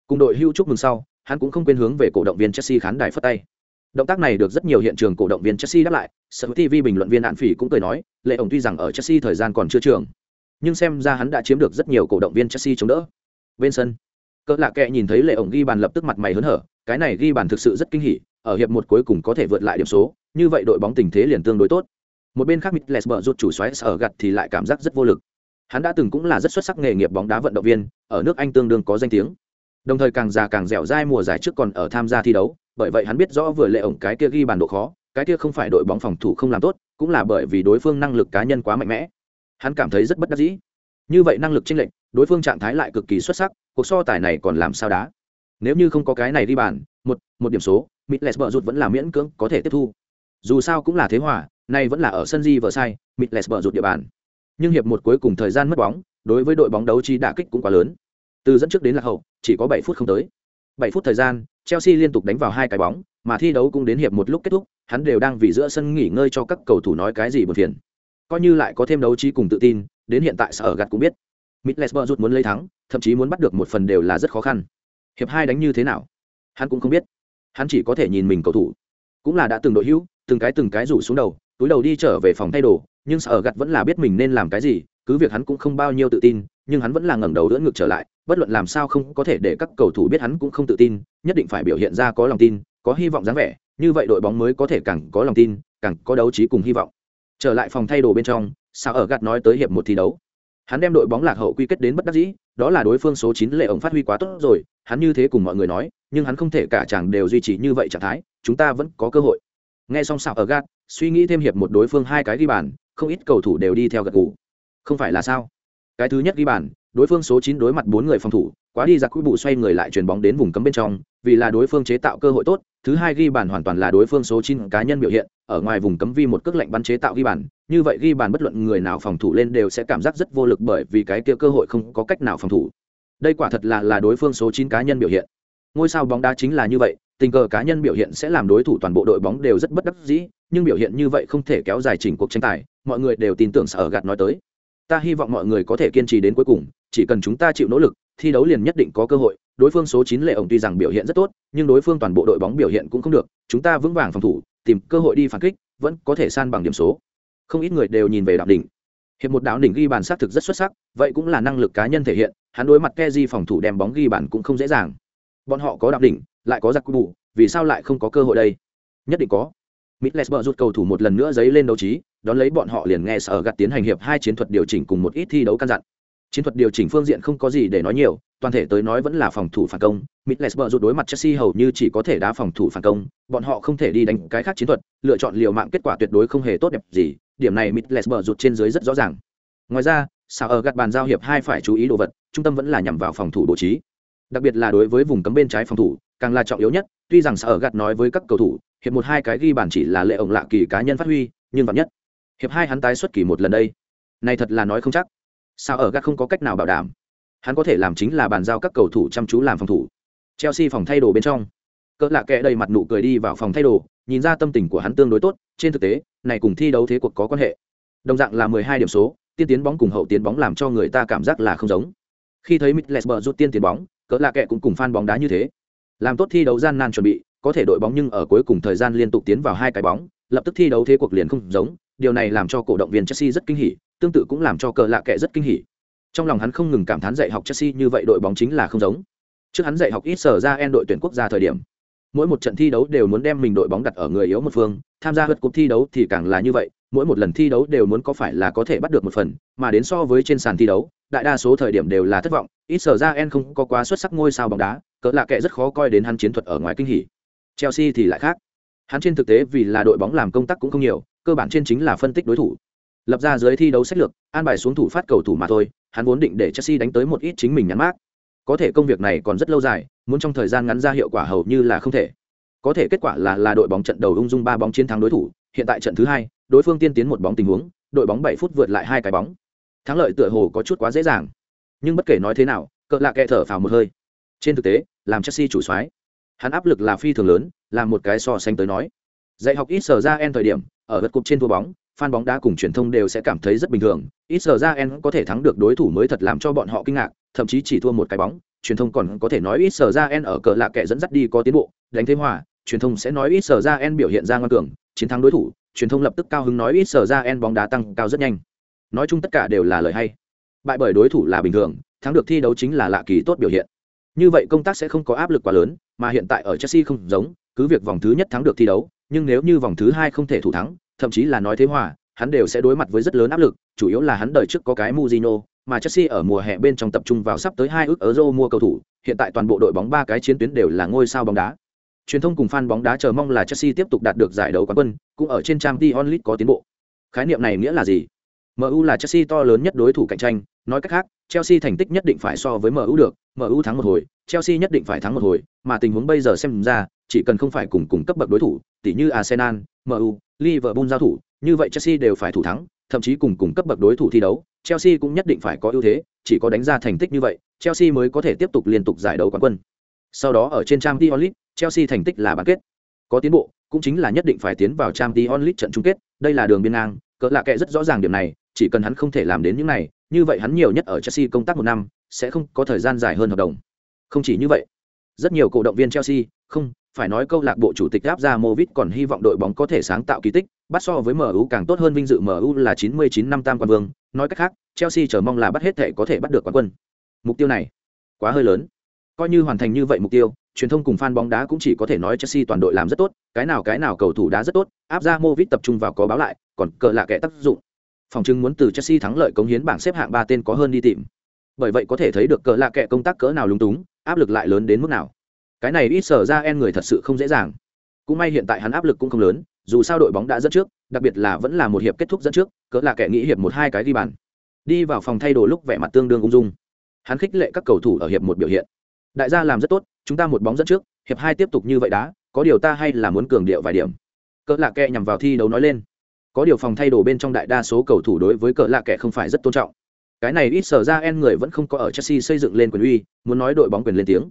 Cùng đội hưu chúc mừng sau, hắn cũng không quên hướng về cổ động viên chelsea khán đài phất tay. Động tác này được rất nhiều hiện trường cổ động viên chelsea đáp lại, sở tv bình luận viên đạn phỉ cũng cười nói, lệ ổng tuy rằng ở chelsea thời gian còn chưa trường, nhưng xem ra hắn đã chiếm được rất nhiều cổ động viên chelsea chống đỡ bên sân. Cỡ lạ kệ nhìn thấy lệ ổng ghi bàn lập tức mặt mày hớn hở, cái này ghi bàn thực sự rất kinh hỉ, ở hiệp một cuối cùng có thể vượt lại điểm số, như vậy đội bóng tình thế liền tương đối tốt. Một bên khác Mitlesberg rút chủ xoáy sở gặt thì lại cảm giác rất vô lực. Hắn đã từng cũng là rất xuất sắc nghề nghiệp bóng đá vận động viên, ở nước anh tương đương có danh tiếng. Đồng thời càng già càng dẻo dai mùa giải trước còn ở tham gia thi đấu, bởi vậy hắn biết rõ vừa lệ ổng cái kia ghi bàn độ khó, cái kia không phải đội bóng phòng thủ không làm tốt, cũng là bởi vì đối phương năng lực cá nhân quá mạnh mẽ. Hắn cảm thấy rất bất đắc dĩ như vậy năng lực tranh lệch, đối phương trạng thái lại cực kỳ xuất sắc, cuộc so tài này còn làm sao đá? Nếu như không có cái này đi bàn, một một điểm số mitles bờ rụt vẫn là miễn cưỡng có thể tiếp thu. Dù sao cũng là thế hòa, nay vẫn là ở sân di vợ sai mitles bờ rụt địa bàn. Nhưng hiệp một cuối cùng thời gian mất bóng, đối với đội bóng đấu chi đả kích cũng quá lớn. Từ dẫn trước đến lạc hậu, chỉ có bảy phút không tới. Bảy phút thời gian, chelsea liên tục đánh vào hai cái bóng, mà thi đấu cũng đến hiệp một lúc kết thúc, hắn đều đang vì giữa sân nghỉ ngơi cho các cầu thủ nói cái gì buồn phiền. Coi như lại có thêm đấu trí cùng tự tin đến hiện tại sở gạt cũng biết. Mitlesberg rút muốn lấy thắng, thậm chí muốn bắt được một phần đều là rất khó khăn. Hiệp hai đánh như thế nào? Hắn cũng không biết. Hắn chỉ có thể nhìn mình cầu thủ. Cũng là đã từng đội hữu, từng cái từng cái rủ xuống đầu, túi đầu đi trở về phòng thay đồ, nhưng sở gặt vẫn là biết mình nên làm cái gì, cứ việc hắn cũng không bao nhiêu tự tin, nhưng hắn vẫn là ngẩng đầu đỡ ngược trở lại, bất luận làm sao không có thể để các cầu thủ biết hắn cũng không tự tin, nhất định phải biểu hiện ra có lòng tin, có hy vọng dáng vẻ, như vậy đội bóng mới có thể càng có lòng tin, càng có đấu trí cùng hy vọng. Trở lại phòng thay đồ bên trong sao ở gạt nói tới hiệp một thi đấu. Hắn đem đội bóng lạc hậu quy kết đến bất đắc dĩ, đó là đối phương số chín lệ ổng phát huy quá tốt rồi, hắn như thế cùng mọi người nói, nhưng hắn không thể cả chàng đều duy trì như vậy trạng thái, chúng ta vẫn có cơ hội. Nghe xong sao ở gạt, suy nghĩ thêm hiệp một đối phương hai cái ghi bàn, không ít cầu thủ đều đi theo gật gù. Không phải là sao? Cái thứ nhất ghi bàn, đối phương số chín đối mặt bốn người phòng thủ quá đi ra quỹ bụ xoay người lại chuyền bóng đến vùng cấm bên trong, vì là đối phương chế tạo cơ hội tốt, thứ hai ghi bàn hoàn toàn là đối phương số chín cá nhân biểu hiện, ở ngoài vùng cấm vi một cước lệnh bắn chế tạo ghi bàn, như vậy ghi bàn bất luận người nào phòng thủ lên đều sẽ cảm giác rất vô lực bởi vì cái kia cơ hội không có cách nào phòng thủ. Đây quả thật là là đối phương số chín cá nhân biểu hiện. Ngôi sao bóng đá chính là như vậy, tình cờ cá nhân biểu hiện sẽ làm đối thủ toàn bộ đội bóng đều rất bất đắc dĩ, nhưng biểu hiện như vậy không thể kéo dài chỉnh cuộc tranh tài, mọi người đều tin tưởng sở gạt nói tới. Ta hy vọng mọi người có thể kiên trì đến cuối cùng chỉ cần chúng ta chịu nỗ lực thi đấu liền nhất định có cơ hội. Đối phương số chín lệ ổng tuy rằng biểu hiện rất tốt nhưng đối phương toàn bộ đội bóng biểu hiện cũng không được. Chúng ta vững vàng phòng thủ tìm cơ hội đi phản kích vẫn có thể san bằng điểm số. Không ít người đều nhìn về đạo đỉnh. Hiệp một đạo đỉnh ghi bàn xác thực rất xuất sắc vậy cũng là năng lực cá nhân thể hiện hắn đối mặt keji phòng thủ đem bóng ghi bàn cũng không dễ dàng. Bọn họ có đạo đỉnh lại có giặc bù vì sao lại không có cơ hội đây? Nhất định có. Mitlesberg rút cầu thủ một lần nữa giấy lên đấu trí, đón lấy bọn họ liền nghe sở gạt tiến hành hiệp hai chiến thuật điều chỉnh cùng một ít thi đấu căn dặn. Chiến thuật điều chỉnh phương diện không có gì để nói nhiều, toàn thể tới nói vẫn là phòng thủ phản công. Middlesbrough rút đối mặt Chelsea hầu như chỉ có thể đá phòng thủ phản công bọn họ không thể đi đánh cái khác chiến thuật lựa chọn liều mạng kết quả tuyệt đối không hề tốt đẹp gì điểm này Middlesbrough rút trên dưới rất rõ ràng. Ngoài ra sao ở gạt bàn giao hiệp hai phải chú ý đồ vật trung tâm vẫn là nhằm vào phòng thủ bố trí. Đặc biệt là đối với vùng cấm bên trái phòng thủ càng là trọng yếu nhất tuy rằng sao ở gạt nói với các cầu thủ hiệp một hai cái ghi bàn chỉ là lệ ổng lạ kỳ cá nhân phát huy nhưng vạn nhất. Hiệp hai hắn tái xuất kỳ một lần đây. Này thật là nói không chắc sao ở gác không có cách nào bảo đảm. Hắn có thể làm chính là bàn giao các cầu thủ chăm chú làm phòng thủ. Chelsea phòng thay đồ bên trong. Cỡ lạ kệ đầy mặt nụ cười đi vào phòng thay đồ, nhìn ra tâm tình của hắn tương đối tốt, trên thực tế, này cùng thi đấu thế cuộc có quan hệ. Đồng dạng là 12 điểm số, tiên tiến bóng cùng hậu tiến bóng làm cho người ta cảm giác là không giống. Khi thấy Middlesbrough rút tiên tiến bóng, cỡ lạ kệ cũng cùng fan bóng đá như thế. Làm tốt thi đấu gian nan chuẩn bị, có thể đội bóng nhưng ở cuối cùng thời gian liên tục tiến vào hai cái bóng, lập tức thi đấu thế cuộc liền không giống điều này làm cho cổ động viên chelsea rất kinh hỉ, tương tự cũng làm cho cờ lạ kệ rất kinh hỉ. Trong lòng hắn không ngừng cảm thán dạy học chelsea như vậy đội bóng chính là không giống. Trước hắn dạy học ít sở ra en đội tuyển quốc gia thời điểm, mỗi một trận thi đấu đều muốn đem mình đội bóng đặt ở người yếu một phương, tham gia vượt cuộc thi đấu thì càng là như vậy, mỗi một lần thi đấu đều muốn có phải là có thể bắt được một phần, mà đến so với trên sàn thi đấu, đại đa số thời điểm đều là thất vọng, ít sở ra en không có quá xuất sắc ngôi sao bóng đá cỡ lạ kệ rất khó coi đến hắn chiến thuật ở ngoài kinh hỉ. Chelsea thì lại khác. Hắn trên thực tế vì là đội bóng làm công tác cũng không nhiều cơ bản trên chính là phân tích đối thủ. Lập ra dưới thi đấu sách lược, an bài xuống thủ phát cầu thủ mà thôi, hắn vốn định để chelsea đánh tới một ít chính mình nhắn mát có thể công việc này còn rất lâu dài, muốn trong thời gian ngắn ra hiệu quả hầu như là không thể. Có thể kết quả là là đội bóng trận đầu ung dung ba bóng chiến thắng đối thủ, hiện tại trận thứ hai, đối phương tiên tiến một bóng tình huống, đội bóng bảy phút vượt lại hai cái bóng. Thắng lợi tựa hồ có chút quá dễ dàng. Nhưng bất kể nói thế nào, cỡ lạ kệ thở phào một hơi. Trên thực tế, làm chelsea chủ soái, hắn áp lực là phi thường lớn làm một cái so sánh tới nói. Dạy học ít sở ra en thời điểm ở vật cục trên thua bóng, fan bóng đá cùng truyền thông đều sẽ cảm thấy rất bình thường. Ít giờ ra en có thể thắng được đối thủ mới thật làm cho bọn họ kinh ngạc, thậm chí chỉ thua một cái bóng. Truyền thông còn có thể nói ít sở ra en ở cờ lạ kẻ dẫn dắt đi có tiến bộ, đánh thế hòa. Truyền thông sẽ nói ít sở ra en biểu hiện ra ngoan cường, chiến thắng đối thủ. Truyền thông lập tức cao hứng nói ít sở ra en bóng đá tăng cao rất nhanh. Nói chung tất cả đều là lời hay. Bại bởi đối thủ là bình thường, thắng được thi đấu chính là lạ kỳ tốt biểu hiện. Như vậy công tác sẽ không có áp lực quá lớn, mà hiện tại ở chelsea không giống, cứ việc vòng thứ nhất thắng được thi đấu nhưng nếu như vòng thứ hai không thể thủ thắng thậm chí là nói thế hòa hắn đều sẽ đối mặt với rất lớn áp lực chủ yếu là hắn đời trước có cái Mujino, mà Chelsea ở mùa hè bên trong tập trung vào sắp tới hai ước euro mua cầu thủ, hiện tại toàn bộ đội bóng ba cái chiến tuyến đều là ngôi sao bóng đá. Truyền thông cùng fan bóng đá chờ mong là Chelsea tiếp tục đạt được giải đấu quán quân, cũng ở trên Champions League có tiến bộ. Khái niệm này nghĩa là gì? MU là Chelsea to lớn nhất đối thủ cạnh tranh, nói cách khác, Chelsea thành tích nhất định phải so với MU được, MU thắng một hồi, Chelsea nhất định phải thắng một hồi, mà tình huống bây giờ xem ra, chỉ cần không phải cùng cùng cấp bậc đối thủ, tỉ như Arsenal, MU, Liverpool giao thủ, như vậy Chelsea đều phải thủ thắng, thậm chí cùng cùng cấp bậc đối thủ thi đấu, Chelsea cũng nhất định phải có ưu thế, chỉ có đánh ra thành tích như vậy, Chelsea mới có thể tiếp tục liên tục giải đấu quán quân. Sau đó ở trên Champions League, Chelsea thành tích là bán kết. Có tiến bộ, cũng chính là nhất định phải tiến vào Champions League trận chung kết, đây là đường biên ngang, cỡ lạ kệ rất rõ ràng điểm này, chỉ cần hắn không thể làm đến những này, như vậy hắn nhiều nhất ở Chelsea công tác một năm, sẽ không có thời gian dài hơn hợp đồng. Không chỉ như vậy, rất nhiều cổ động viên Chelsea, không, phải nói câu lạc bộ chủ tịch áp ra Movit còn hy vọng đội bóng có thể sáng tạo kỳ tích, bắt so với MU càng tốt hơn vinh dự MU là 99 năm tam quan vương, nói cách khác, Chelsea chờ mong là bắt hết thể có thể bắt được quán quân. Mục tiêu này quá hơi lớn. Coi như hoàn thành như vậy mục tiêu, truyền thông cùng fan bóng đá cũng chỉ có thể nói Chelsea toàn đội làm rất tốt, cái nào cái nào cầu thủ đá rất tốt, áp ra Movit tập trung vào có báo lại, còn cờ lạ kẻ tác dụng. Phòng trưng muốn từ Chelsea thắng lợi cống hiến bảng xếp hạng ba tên có hơn đi tìm. Bởi vậy có thể thấy được cờ lạ kẻ công tác cỡ nào lúng túng, áp lực lại lớn đến mức nào cái này ít sở ra en người thật sự không dễ dàng. Cũng may hiện tại hắn áp lực cũng không lớn dù sao đội bóng đã dẫn trước đặc biệt là vẫn là một hiệp kết thúc dẫn trước cỡ là kẻ nghĩ hiệp một hai cái đi bàn. Đi vào phòng thay đồ lúc vẻ mặt tương đương ung dung. Hắn khích lệ các cầu thủ ở hiệp một biểu hiện. Đại gia làm rất tốt chúng ta một bóng dẫn trước hiệp hai tiếp tục như vậy đã, có điều ta hay là muốn cường điệu vài điểm. Cỡ là kẻ nhằm vào thi đấu nói lên. Có điều phòng thay đồ bên trong đại đa số cầu thủ đối với cỡ là kẻ không phải rất tôn trọng. Cái này ít sở ra en người vẫn không có ở chelsea xây dựng lên quyền uy muốn nói đội bóng quyền lên tiếng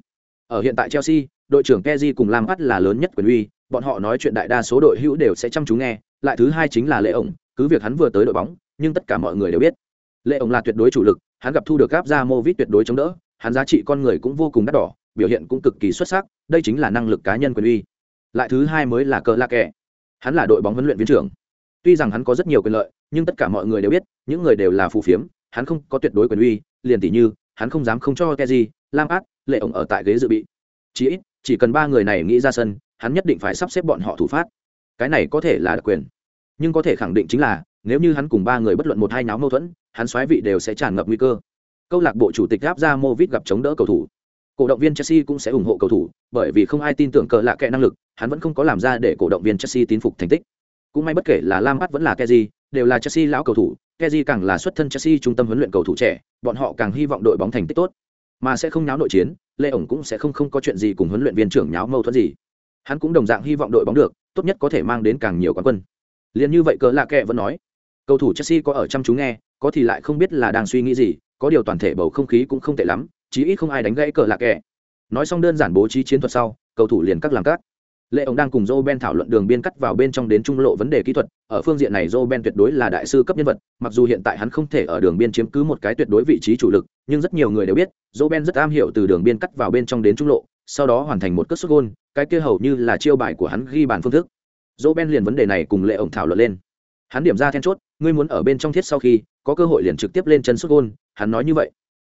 ở hiện tại Chelsea, đội trưởng Kessié cùng Lampard là lớn nhất quyền uy, bọn họ nói chuyện đại đa số đội hữu đều sẽ chăm chú nghe, lại thứ hai chính là Lệ ổng, cứ việc hắn vừa tới đội bóng, nhưng tất cả mọi người đều biết, Lệ ổng là tuyệt đối chủ lực, hắn gặp thu được gáp ra Movit tuyệt đối chống đỡ, hắn giá trị con người cũng vô cùng đắt đỏ, biểu hiện cũng cực kỳ xuất sắc, đây chính là năng lực cá nhân quyền uy. Lại thứ hai mới là cờ la kẻ. Hắn là đội bóng huấn luyện viên trưởng. Tuy rằng hắn có rất nhiều quyền lợi, nhưng tất cả mọi người đều biết, những người đều là phù phiếm, hắn không có tuyệt đối quyền uy, liền tỷ như, hắn không dám không cho Kessié, Lampard, Lệ ổng ở tại ghế dự bị. Chỉ ít, chỉ cần ba người này nghĩ ra sân, hắn nhất định phải sắp xếp bọn họ thủ phát. Cái này có thể là đặc quyền. Nhưng có thể khẳng định chính là, nếu như hắn cùng ba người bất luận một hai nháo mâu thuẫn, hắn xoáy vị đều sẽ tràn ngập nguy cơ. Câu lạc bộ chủ tịch gáp ra Movit gặp chống đỡ cầu thủ. Cổ động viên Chelsea cũng sẽ ủng hộ cầu thủ, bởi vì không ai tin tưởng cờ lạ kệ năng lực, hắn vẫn không có làm ra để cổ động viên Chelsea tín phục thành tích. Cũng may bất kể là Lampard vẫn là keji đều là Chelsea lão cầu thủ keji càng là xuất thân Chelsea trung tâm huấn luyện cầu thủ trẻ, bọn họ càng hy vọng đội bóng thành tích tốt mà sẽ không nháo nội chiến, lê ổng cũng sẽ không không có chuyện gì cùng huấn luyện viên trưởng nháo mâu thuẫn gì. Hắn cũng đồng dạng hy vọng đội bóng được, tốt nhất có thể mang đến càng nhiều quán quân. Liền như vậy cờ lạ kệ vẫn nói, cầu thủ chelsea có ở chăm chú nghe, có thì lại không biết là đang suy nghĩ gì, có điều toàn thể bầu không khí cũng không tệ lắm, chí ít không ai đánh gãy cờ lạ kệ nói xong đơn giản bố trí chiến thuật sau, cầu thủ liền cắt làm cắt lệ ông đang cùng joe ben thảo luận đường biên cắt vào bên trong đến trung lộ vấn đề kỹ thuật, ở phương diện này joe ben tuyệt đối là đại sư cấp nhân vật, mặc dù hiện tại hắn không thể ở đường biên chiếm cứ một cái tuyệt đối vị trí chủ lực, nhưng rất nhiều người đều biết joe ben rất am hiểu từ đường biên cắt vào bên trong đến trung lộ, sau đó hoàn thành một cất xuất gôn, cái kia hầu như là chiêu bài của hắn ghi bàn phương thức. Joe ben liền vấn đề này cùng lệ ông thảo luận lên. Hắn điểm ra then chốt, ngươi muốn ở bên trong thiết sau khi, có cơ hội liền trực tiếp lên chân xuất gôn, hắn nói như vậy.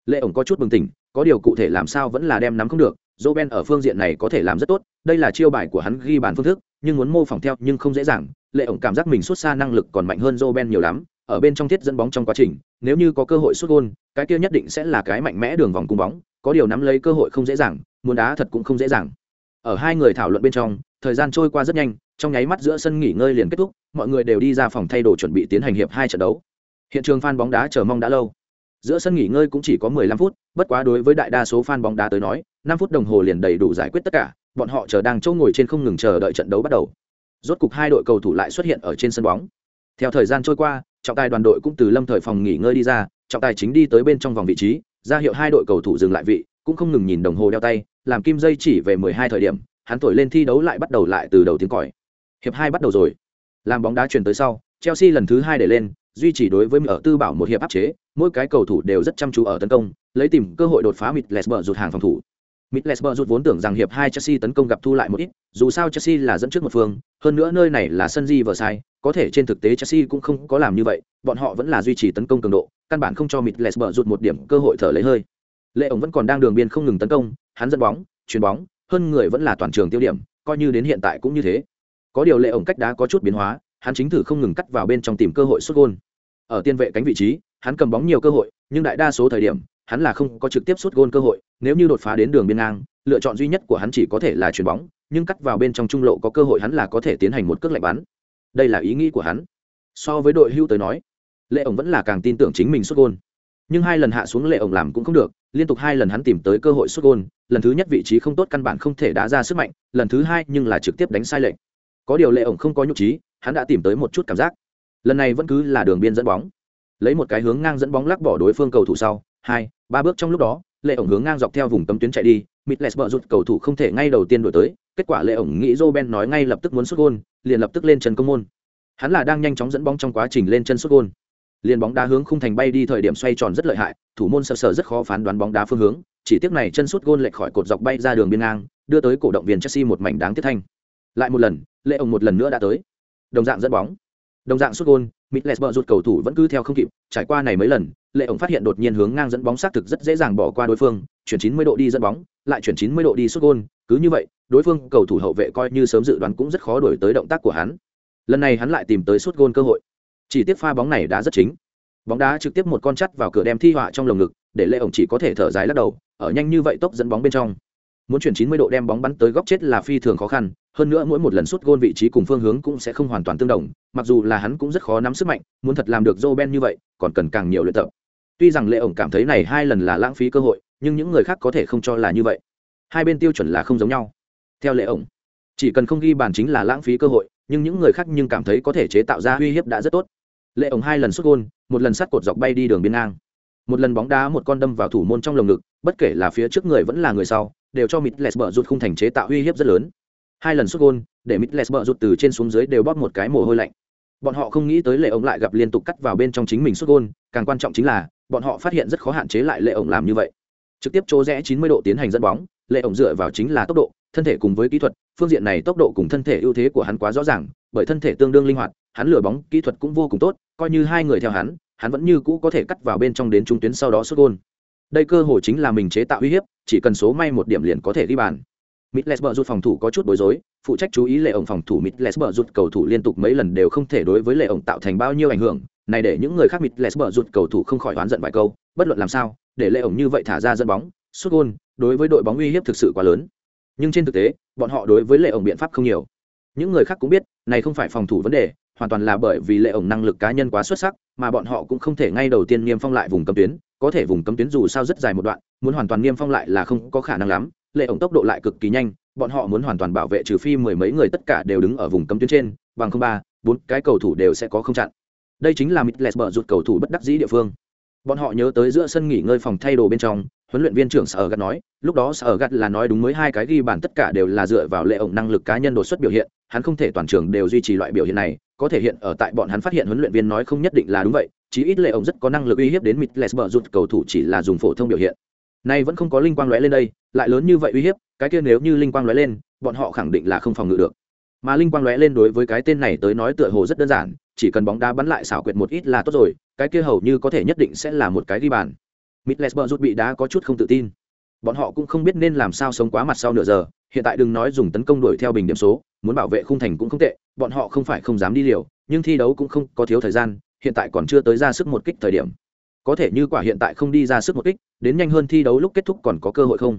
Lệ ổng có chút bừng tỉnh, có điều cụ thể làm sao vẫn là đem nắm không được Roben ở phương diện này có thể làm rất tốt đây là chiêu bài của hắn ghi bàn phương thức nhưng muốn mô phỏng theo nhưng không dễ dàng lệ ổng cảm giác mình xuất xa năng lực còn mạnh hơn Roben nhiều lắm ở bên trong thiết dẫn bóng trong quá trình nếu như có cơ hội xuất gol, cái kia nhất định sẽ là cái mạnh mẽ đường vòng cung bóng có điều nắm lấy cơ hội không dễ dàng muốn đá thật cũng không dễ dàng. Ở hai người thảo luận bên trong thời gian trôi qua rất nhanh trong nháy mắt giữa sân nghỉ ngơi liền kết thúc mọi người đều đi ra phòng thay đồ chuẩn bị tiến hành hiệp hai trận đấu. Hiện trường fan bóng đá chờ mong đã lâu giữa sân nghỉ ngơi cũng chỉ có 15 phút, bất quá đối với đại đa số fan bóng đá tới nói 5 phút đồng hồ liền đầy đủ giải quyết tất cả, bọn họ chờ đang chỗ ngồi trên không ngừng chờ đợi trận đấu bắt đầu. Rốt cục hai đội cầu thủ lại xuất hiện ở trên sân bóng. Theo thời gian trôi qua, trọng tài đoàn đội cũng từ lâm thời phòng nghỉ ngơi đi ra, trọng tài chính đi tới bên trong vòng vị trí, ra hiệu hai đội cầu thủ dừng lại vị, cũng không ngừng nhìn đồng hồ đeo tay, làm kim dây chỉ về 12 thời điểm, hắn thổi lên thi đấu lại bắt đầu lại từ đầu tiếng còi. Hiệp hai bắt đầu rồi. Làm bóng đá chuyển tới sau, chelsea lần thứ hai để lên, duy trì đối với ở tư bảo một hiệp áp chế mỗi cái cầu thủ đều rất chăm chú ở tấn công, lấy tìm cơ hội đột phá mịt lesber rụt hàng phòng thủ. Mịt rụt vốn tưởng rằng hiệp hai chelsea tấn công gặp thu lại một ít, dù sao chelsea là dẫn trước một phương, hơn nữa nơi này là sân di vờ sai có thể trên thực tế chelsea cũng không có làm như vậy, bọn họ vẫn là duy trì tấn công cường độ, căn bản không cho mịt lesber rụt một điểm cơ hội thở lấy hơi. Lệ ổng vẫn còn đang đường biên không ngừng tấn công, hắn dẫn bóng, chuyền bóng, hơn người vẫn là toàn trường tiêu điểm, coi như đến hiện tại cũng như thế. Có điều lệ ổng cách đá có chút biến hóa, hắn chính thử không ngừng cắt vào bên trong tìm cơ hội sút gôn. Ở tiên vệ cánh vị trí hắn cầm bóng nhiều cơ hội, nhưng đại đa số thời điểm, hắn là không có trực tiếp xuất gôn cơ hội, nếu như đột phá đến đường biên ngang, lựa chọn duy nhất của hắn chỉ có thể là chuyền bóng, nhưng cắt vào bên trong trung lộ có cơ hội hắn là có thể tiến hành một cước lạnh bắn. Đây là ý nghĩ của hắn. So với đội hưu tới nói, lệ ổng vẫn là càng tin tưởng chính mình xuất gôn. Nhưng hai lần hạ xuống lệ ổng làm cũng không được, liên tục hai lần hắn tìm tới cơ hội xuất gôn, lần thứ nhất vị trí không tốt căn bản không thể đá ra sức mạnh, lần thứ hai nhưng là trực tiếp đánh sai lệnh có điều lệ ổng không có nhục trí, hắn đã tìm tới một chút cảm giác. Lần này vẫn cứ là đường biên dẫn bóng lấy một cái hướng ngang dẫn bóng lắc bỏ đối phương cầu thủ sau, hai, ba bước trong lúc đó, lệ ổng hướng ngang dọc theo vùng cấm tuyến chạy đi mitles bờ rụt cầu thủ không thể ngay đầu tiên đổi tới, kết quả lệ ổng nghĩ joe ben nói ngay lập tức muốn xuất gôn, liền lập tức lên chân công môn. Hắn là đang nhanh chóng dẫn bóng trong quá trình lên chân xuất gôn. Liền bóng đá hướng khung thành bay đi thời điểm xoay tròn rất lợi hại, thủ môn sợ sợ rất khó phán đoán bóng đá phương hướng, chỉ tiếc này chân sút gôn lệch khỏi cột dọc bay ra đường biên ngang, đưa tới cổ động viên chelsea một mảnh đáng tiếc thanh. Lại một lần, lệ ổng một lần nữa đã tới. Đồng dạng dẫn bóng đồng dạng sút gôn Mitles bờ rụt cầu thủ vẫn cứ theo không kịp, trải qua này mấy lần, Lệ ổng phát hiện đột nhiên hướng ngang dẫn bóng sát thực rất dễ dàng bỏ qua đối phương, chuyển 90 độ đi dẫn bóng, lại chuyển 90 độ đi sút gôn, cứ như vậy, đối phương cầu thủ hậu vệ coi như sớm dự đoán cũng rất khó đuổi tới động tác của hắn. Lần này hắn lại tìm tới sút gôn cơ hội. Chỉ tiếc pha bóng này đã rất chính. Bóng đá trực tiếp một con chắt vào cửa đem thi họa trong lồng ngực, để Lệ ổng chỉ có thể thở dài lắc đầu, ở nhanh như vậy tốc dẫn bóng bên trong. Muốn chuyển 90 độ đem bóng bắn tới góc chết là phi thường khó khăn, hơn nữa mỗi một lần sút gôn vị trí cùng phương hướng cũng sẽ không hoàn toàn tương đồng, mặc dù là hắn cũng rất khó nắm sức mạnh, muốn thật làm được Roben như vậy, còn cần càng nhiều luyện tập. Tuy rằng lệ ổng cảm thấy này hai lần là lãng phí cơ hội, nhưng những người khác có thể không cho là như vậy. Hai bên tiêu chuẩn là không giống nhau. Theo lệ ổng, chỉ cần không ghi bàn chính là lãng phí cơ hội, nhưng những người khác nhưng cảm thấy có thể chế tạo ra uy hiếp đã rất tốt. Lệ ổng hai lần sút gôn, một lần sắt cột dọc bay đi đường biên ngang. Một lần bóng đá một con đâm vào thủ môn trong lồng ngực, bất kể là phía trước người vẫn là người sau, đều cho mít lesber rút khung thành chế tạo uy hiếp rất lớn hai lần xuất gôn, để mitles bợ rụt từ trên xuống dưới đều bóp một cái mồ hôi lạnh. Bọn họ không nghĩ tới lệ ổng lại gặp liên tục cắt vào bên trong chính mình xuất gôn, càng quan trọng chính là, bọn họ phát hiện rất khó hạn chế lại lệ ổng làm như vậy. Trực tiếp chỗ rẽ 90 độ tiến hành dẫn bóng, lệ ổng dựa vào chính là tốc độ, thân thể cùng với kỹ thuật, phương diện này tốc độ cùng thân thể ưu thế của hắn quá rõ ràng, bởi thân thể tương đương linh hoạt, hắn lừa bóng kỹ thuật cũng vô cùng tốt, coi như hai người theo hắn hắn vẫn như cũ có thể cắt vào bên trong đến trung tuyến sau đó xuất gôn. Đây cơ hội chính là mình chế tạo uy hiếp, chỉ cần số may một điểm liền có thể đi bàn. Mitlesberg rút phòng thủ có chút bối rối, phụ trách chú ý lệ ổng phòng thủ Mitlesberg rút cầu thủ liên tục mấy lần đều không thể đối với lệ ổng tạo thành bao nhiêu ảnh hưởng, này để những người khác Mitlesberg rút cầu thủ không khỏi oán giận vài câu, bất luận làm sao, để lệ ổng như vậy thả ra dẫn bóng sút gôn đối với đội bóng uy hiếp thực sự quá lớn. Nhưng trên thực tế bọn họ đối với lệ ổng biện pháp không nhiều. Những người khác cũng biết này không phải phòng thủ vấn đề hoàn toàn là bởi vì lệ ổng năng lực cá nhân quá xuất sắc mà bọn họ cũng không thể ngay đầu tiên niêm phong lại vùng cấm tuyến có thể vùng cấm tuyến dù sao rất dài một đoạn, muốn hoàn toàn niêm phong lại là không có khả năng lắm, lệ ổng tốc độ lại cực kỳ nhanh, bọn họ muốn hoàn toàn bảo vệ trừ phi mười mấy người tất cả đều đứng ở vùng cấm tuyến trên, bằng không ba, bốn, cái cầu thủ đều sẽ có không chặn. Đây chính là mitles bờ rụt cầu thủ bất đắc dĩ địa phương. Bọn họ nhớ tới giữa sân nghỉ ngơi phòng thay đồ bên trong, huấn luyện viên trưởng sở gắt nói, lúc đó sở gắt là nói đúng mới hai cái ghi bàn tất cả đều là dựa vào lệ ổng năng lực cá nhân đột xuất biểu hiện, hắn không thể toàn trường đều duy trì loại biểu hiện này, có thể hiện ở tại bọn hắn phát hiện huấn luyện viên nói không nhất định là đúng vậy chí ít lệ ổng rất có năng lực uy hiếp đến mịt lesber rụt, cầu thủ chỉ là dùng phổ thông biểu hiện. Nay vẫn không có linh quang lóe lên đây, lại lớn như vậy uy hiếp, cái kia nếu như linh quang lóe lên, bọn họ khẳng định là không phòng ngự được. Mà linh quang lóe lên đối với cái tên này tới nói tựa hồ rất đơn giản, chỉ cần bóng đá bắn lại xảo quyệt một ít là tốt rồi, cái kia hầu như có thể nhất định sẽ là một cái ghi bàn. Mịt lesber rụt bị đá có chút không tự tin. Bọn họ cũng không biết nên làm sao sống quá mặt sau nửa giờ, hiện tại đừng nói dùng tấn công đuổi theo bình điểm số, muốn bảo vệ khung thành cũng không tệ, bọn họ không phải không dám đi liều, nhưng thi đấu cũng không có thiếu thời gian hiện tại còn chưa tới ra sức một kích thời điểm. Có thể như quả hiện tại không đi ra sức một kích, đến nhanh hơn thi đấu lúc kết thúc còn có cơ hội không?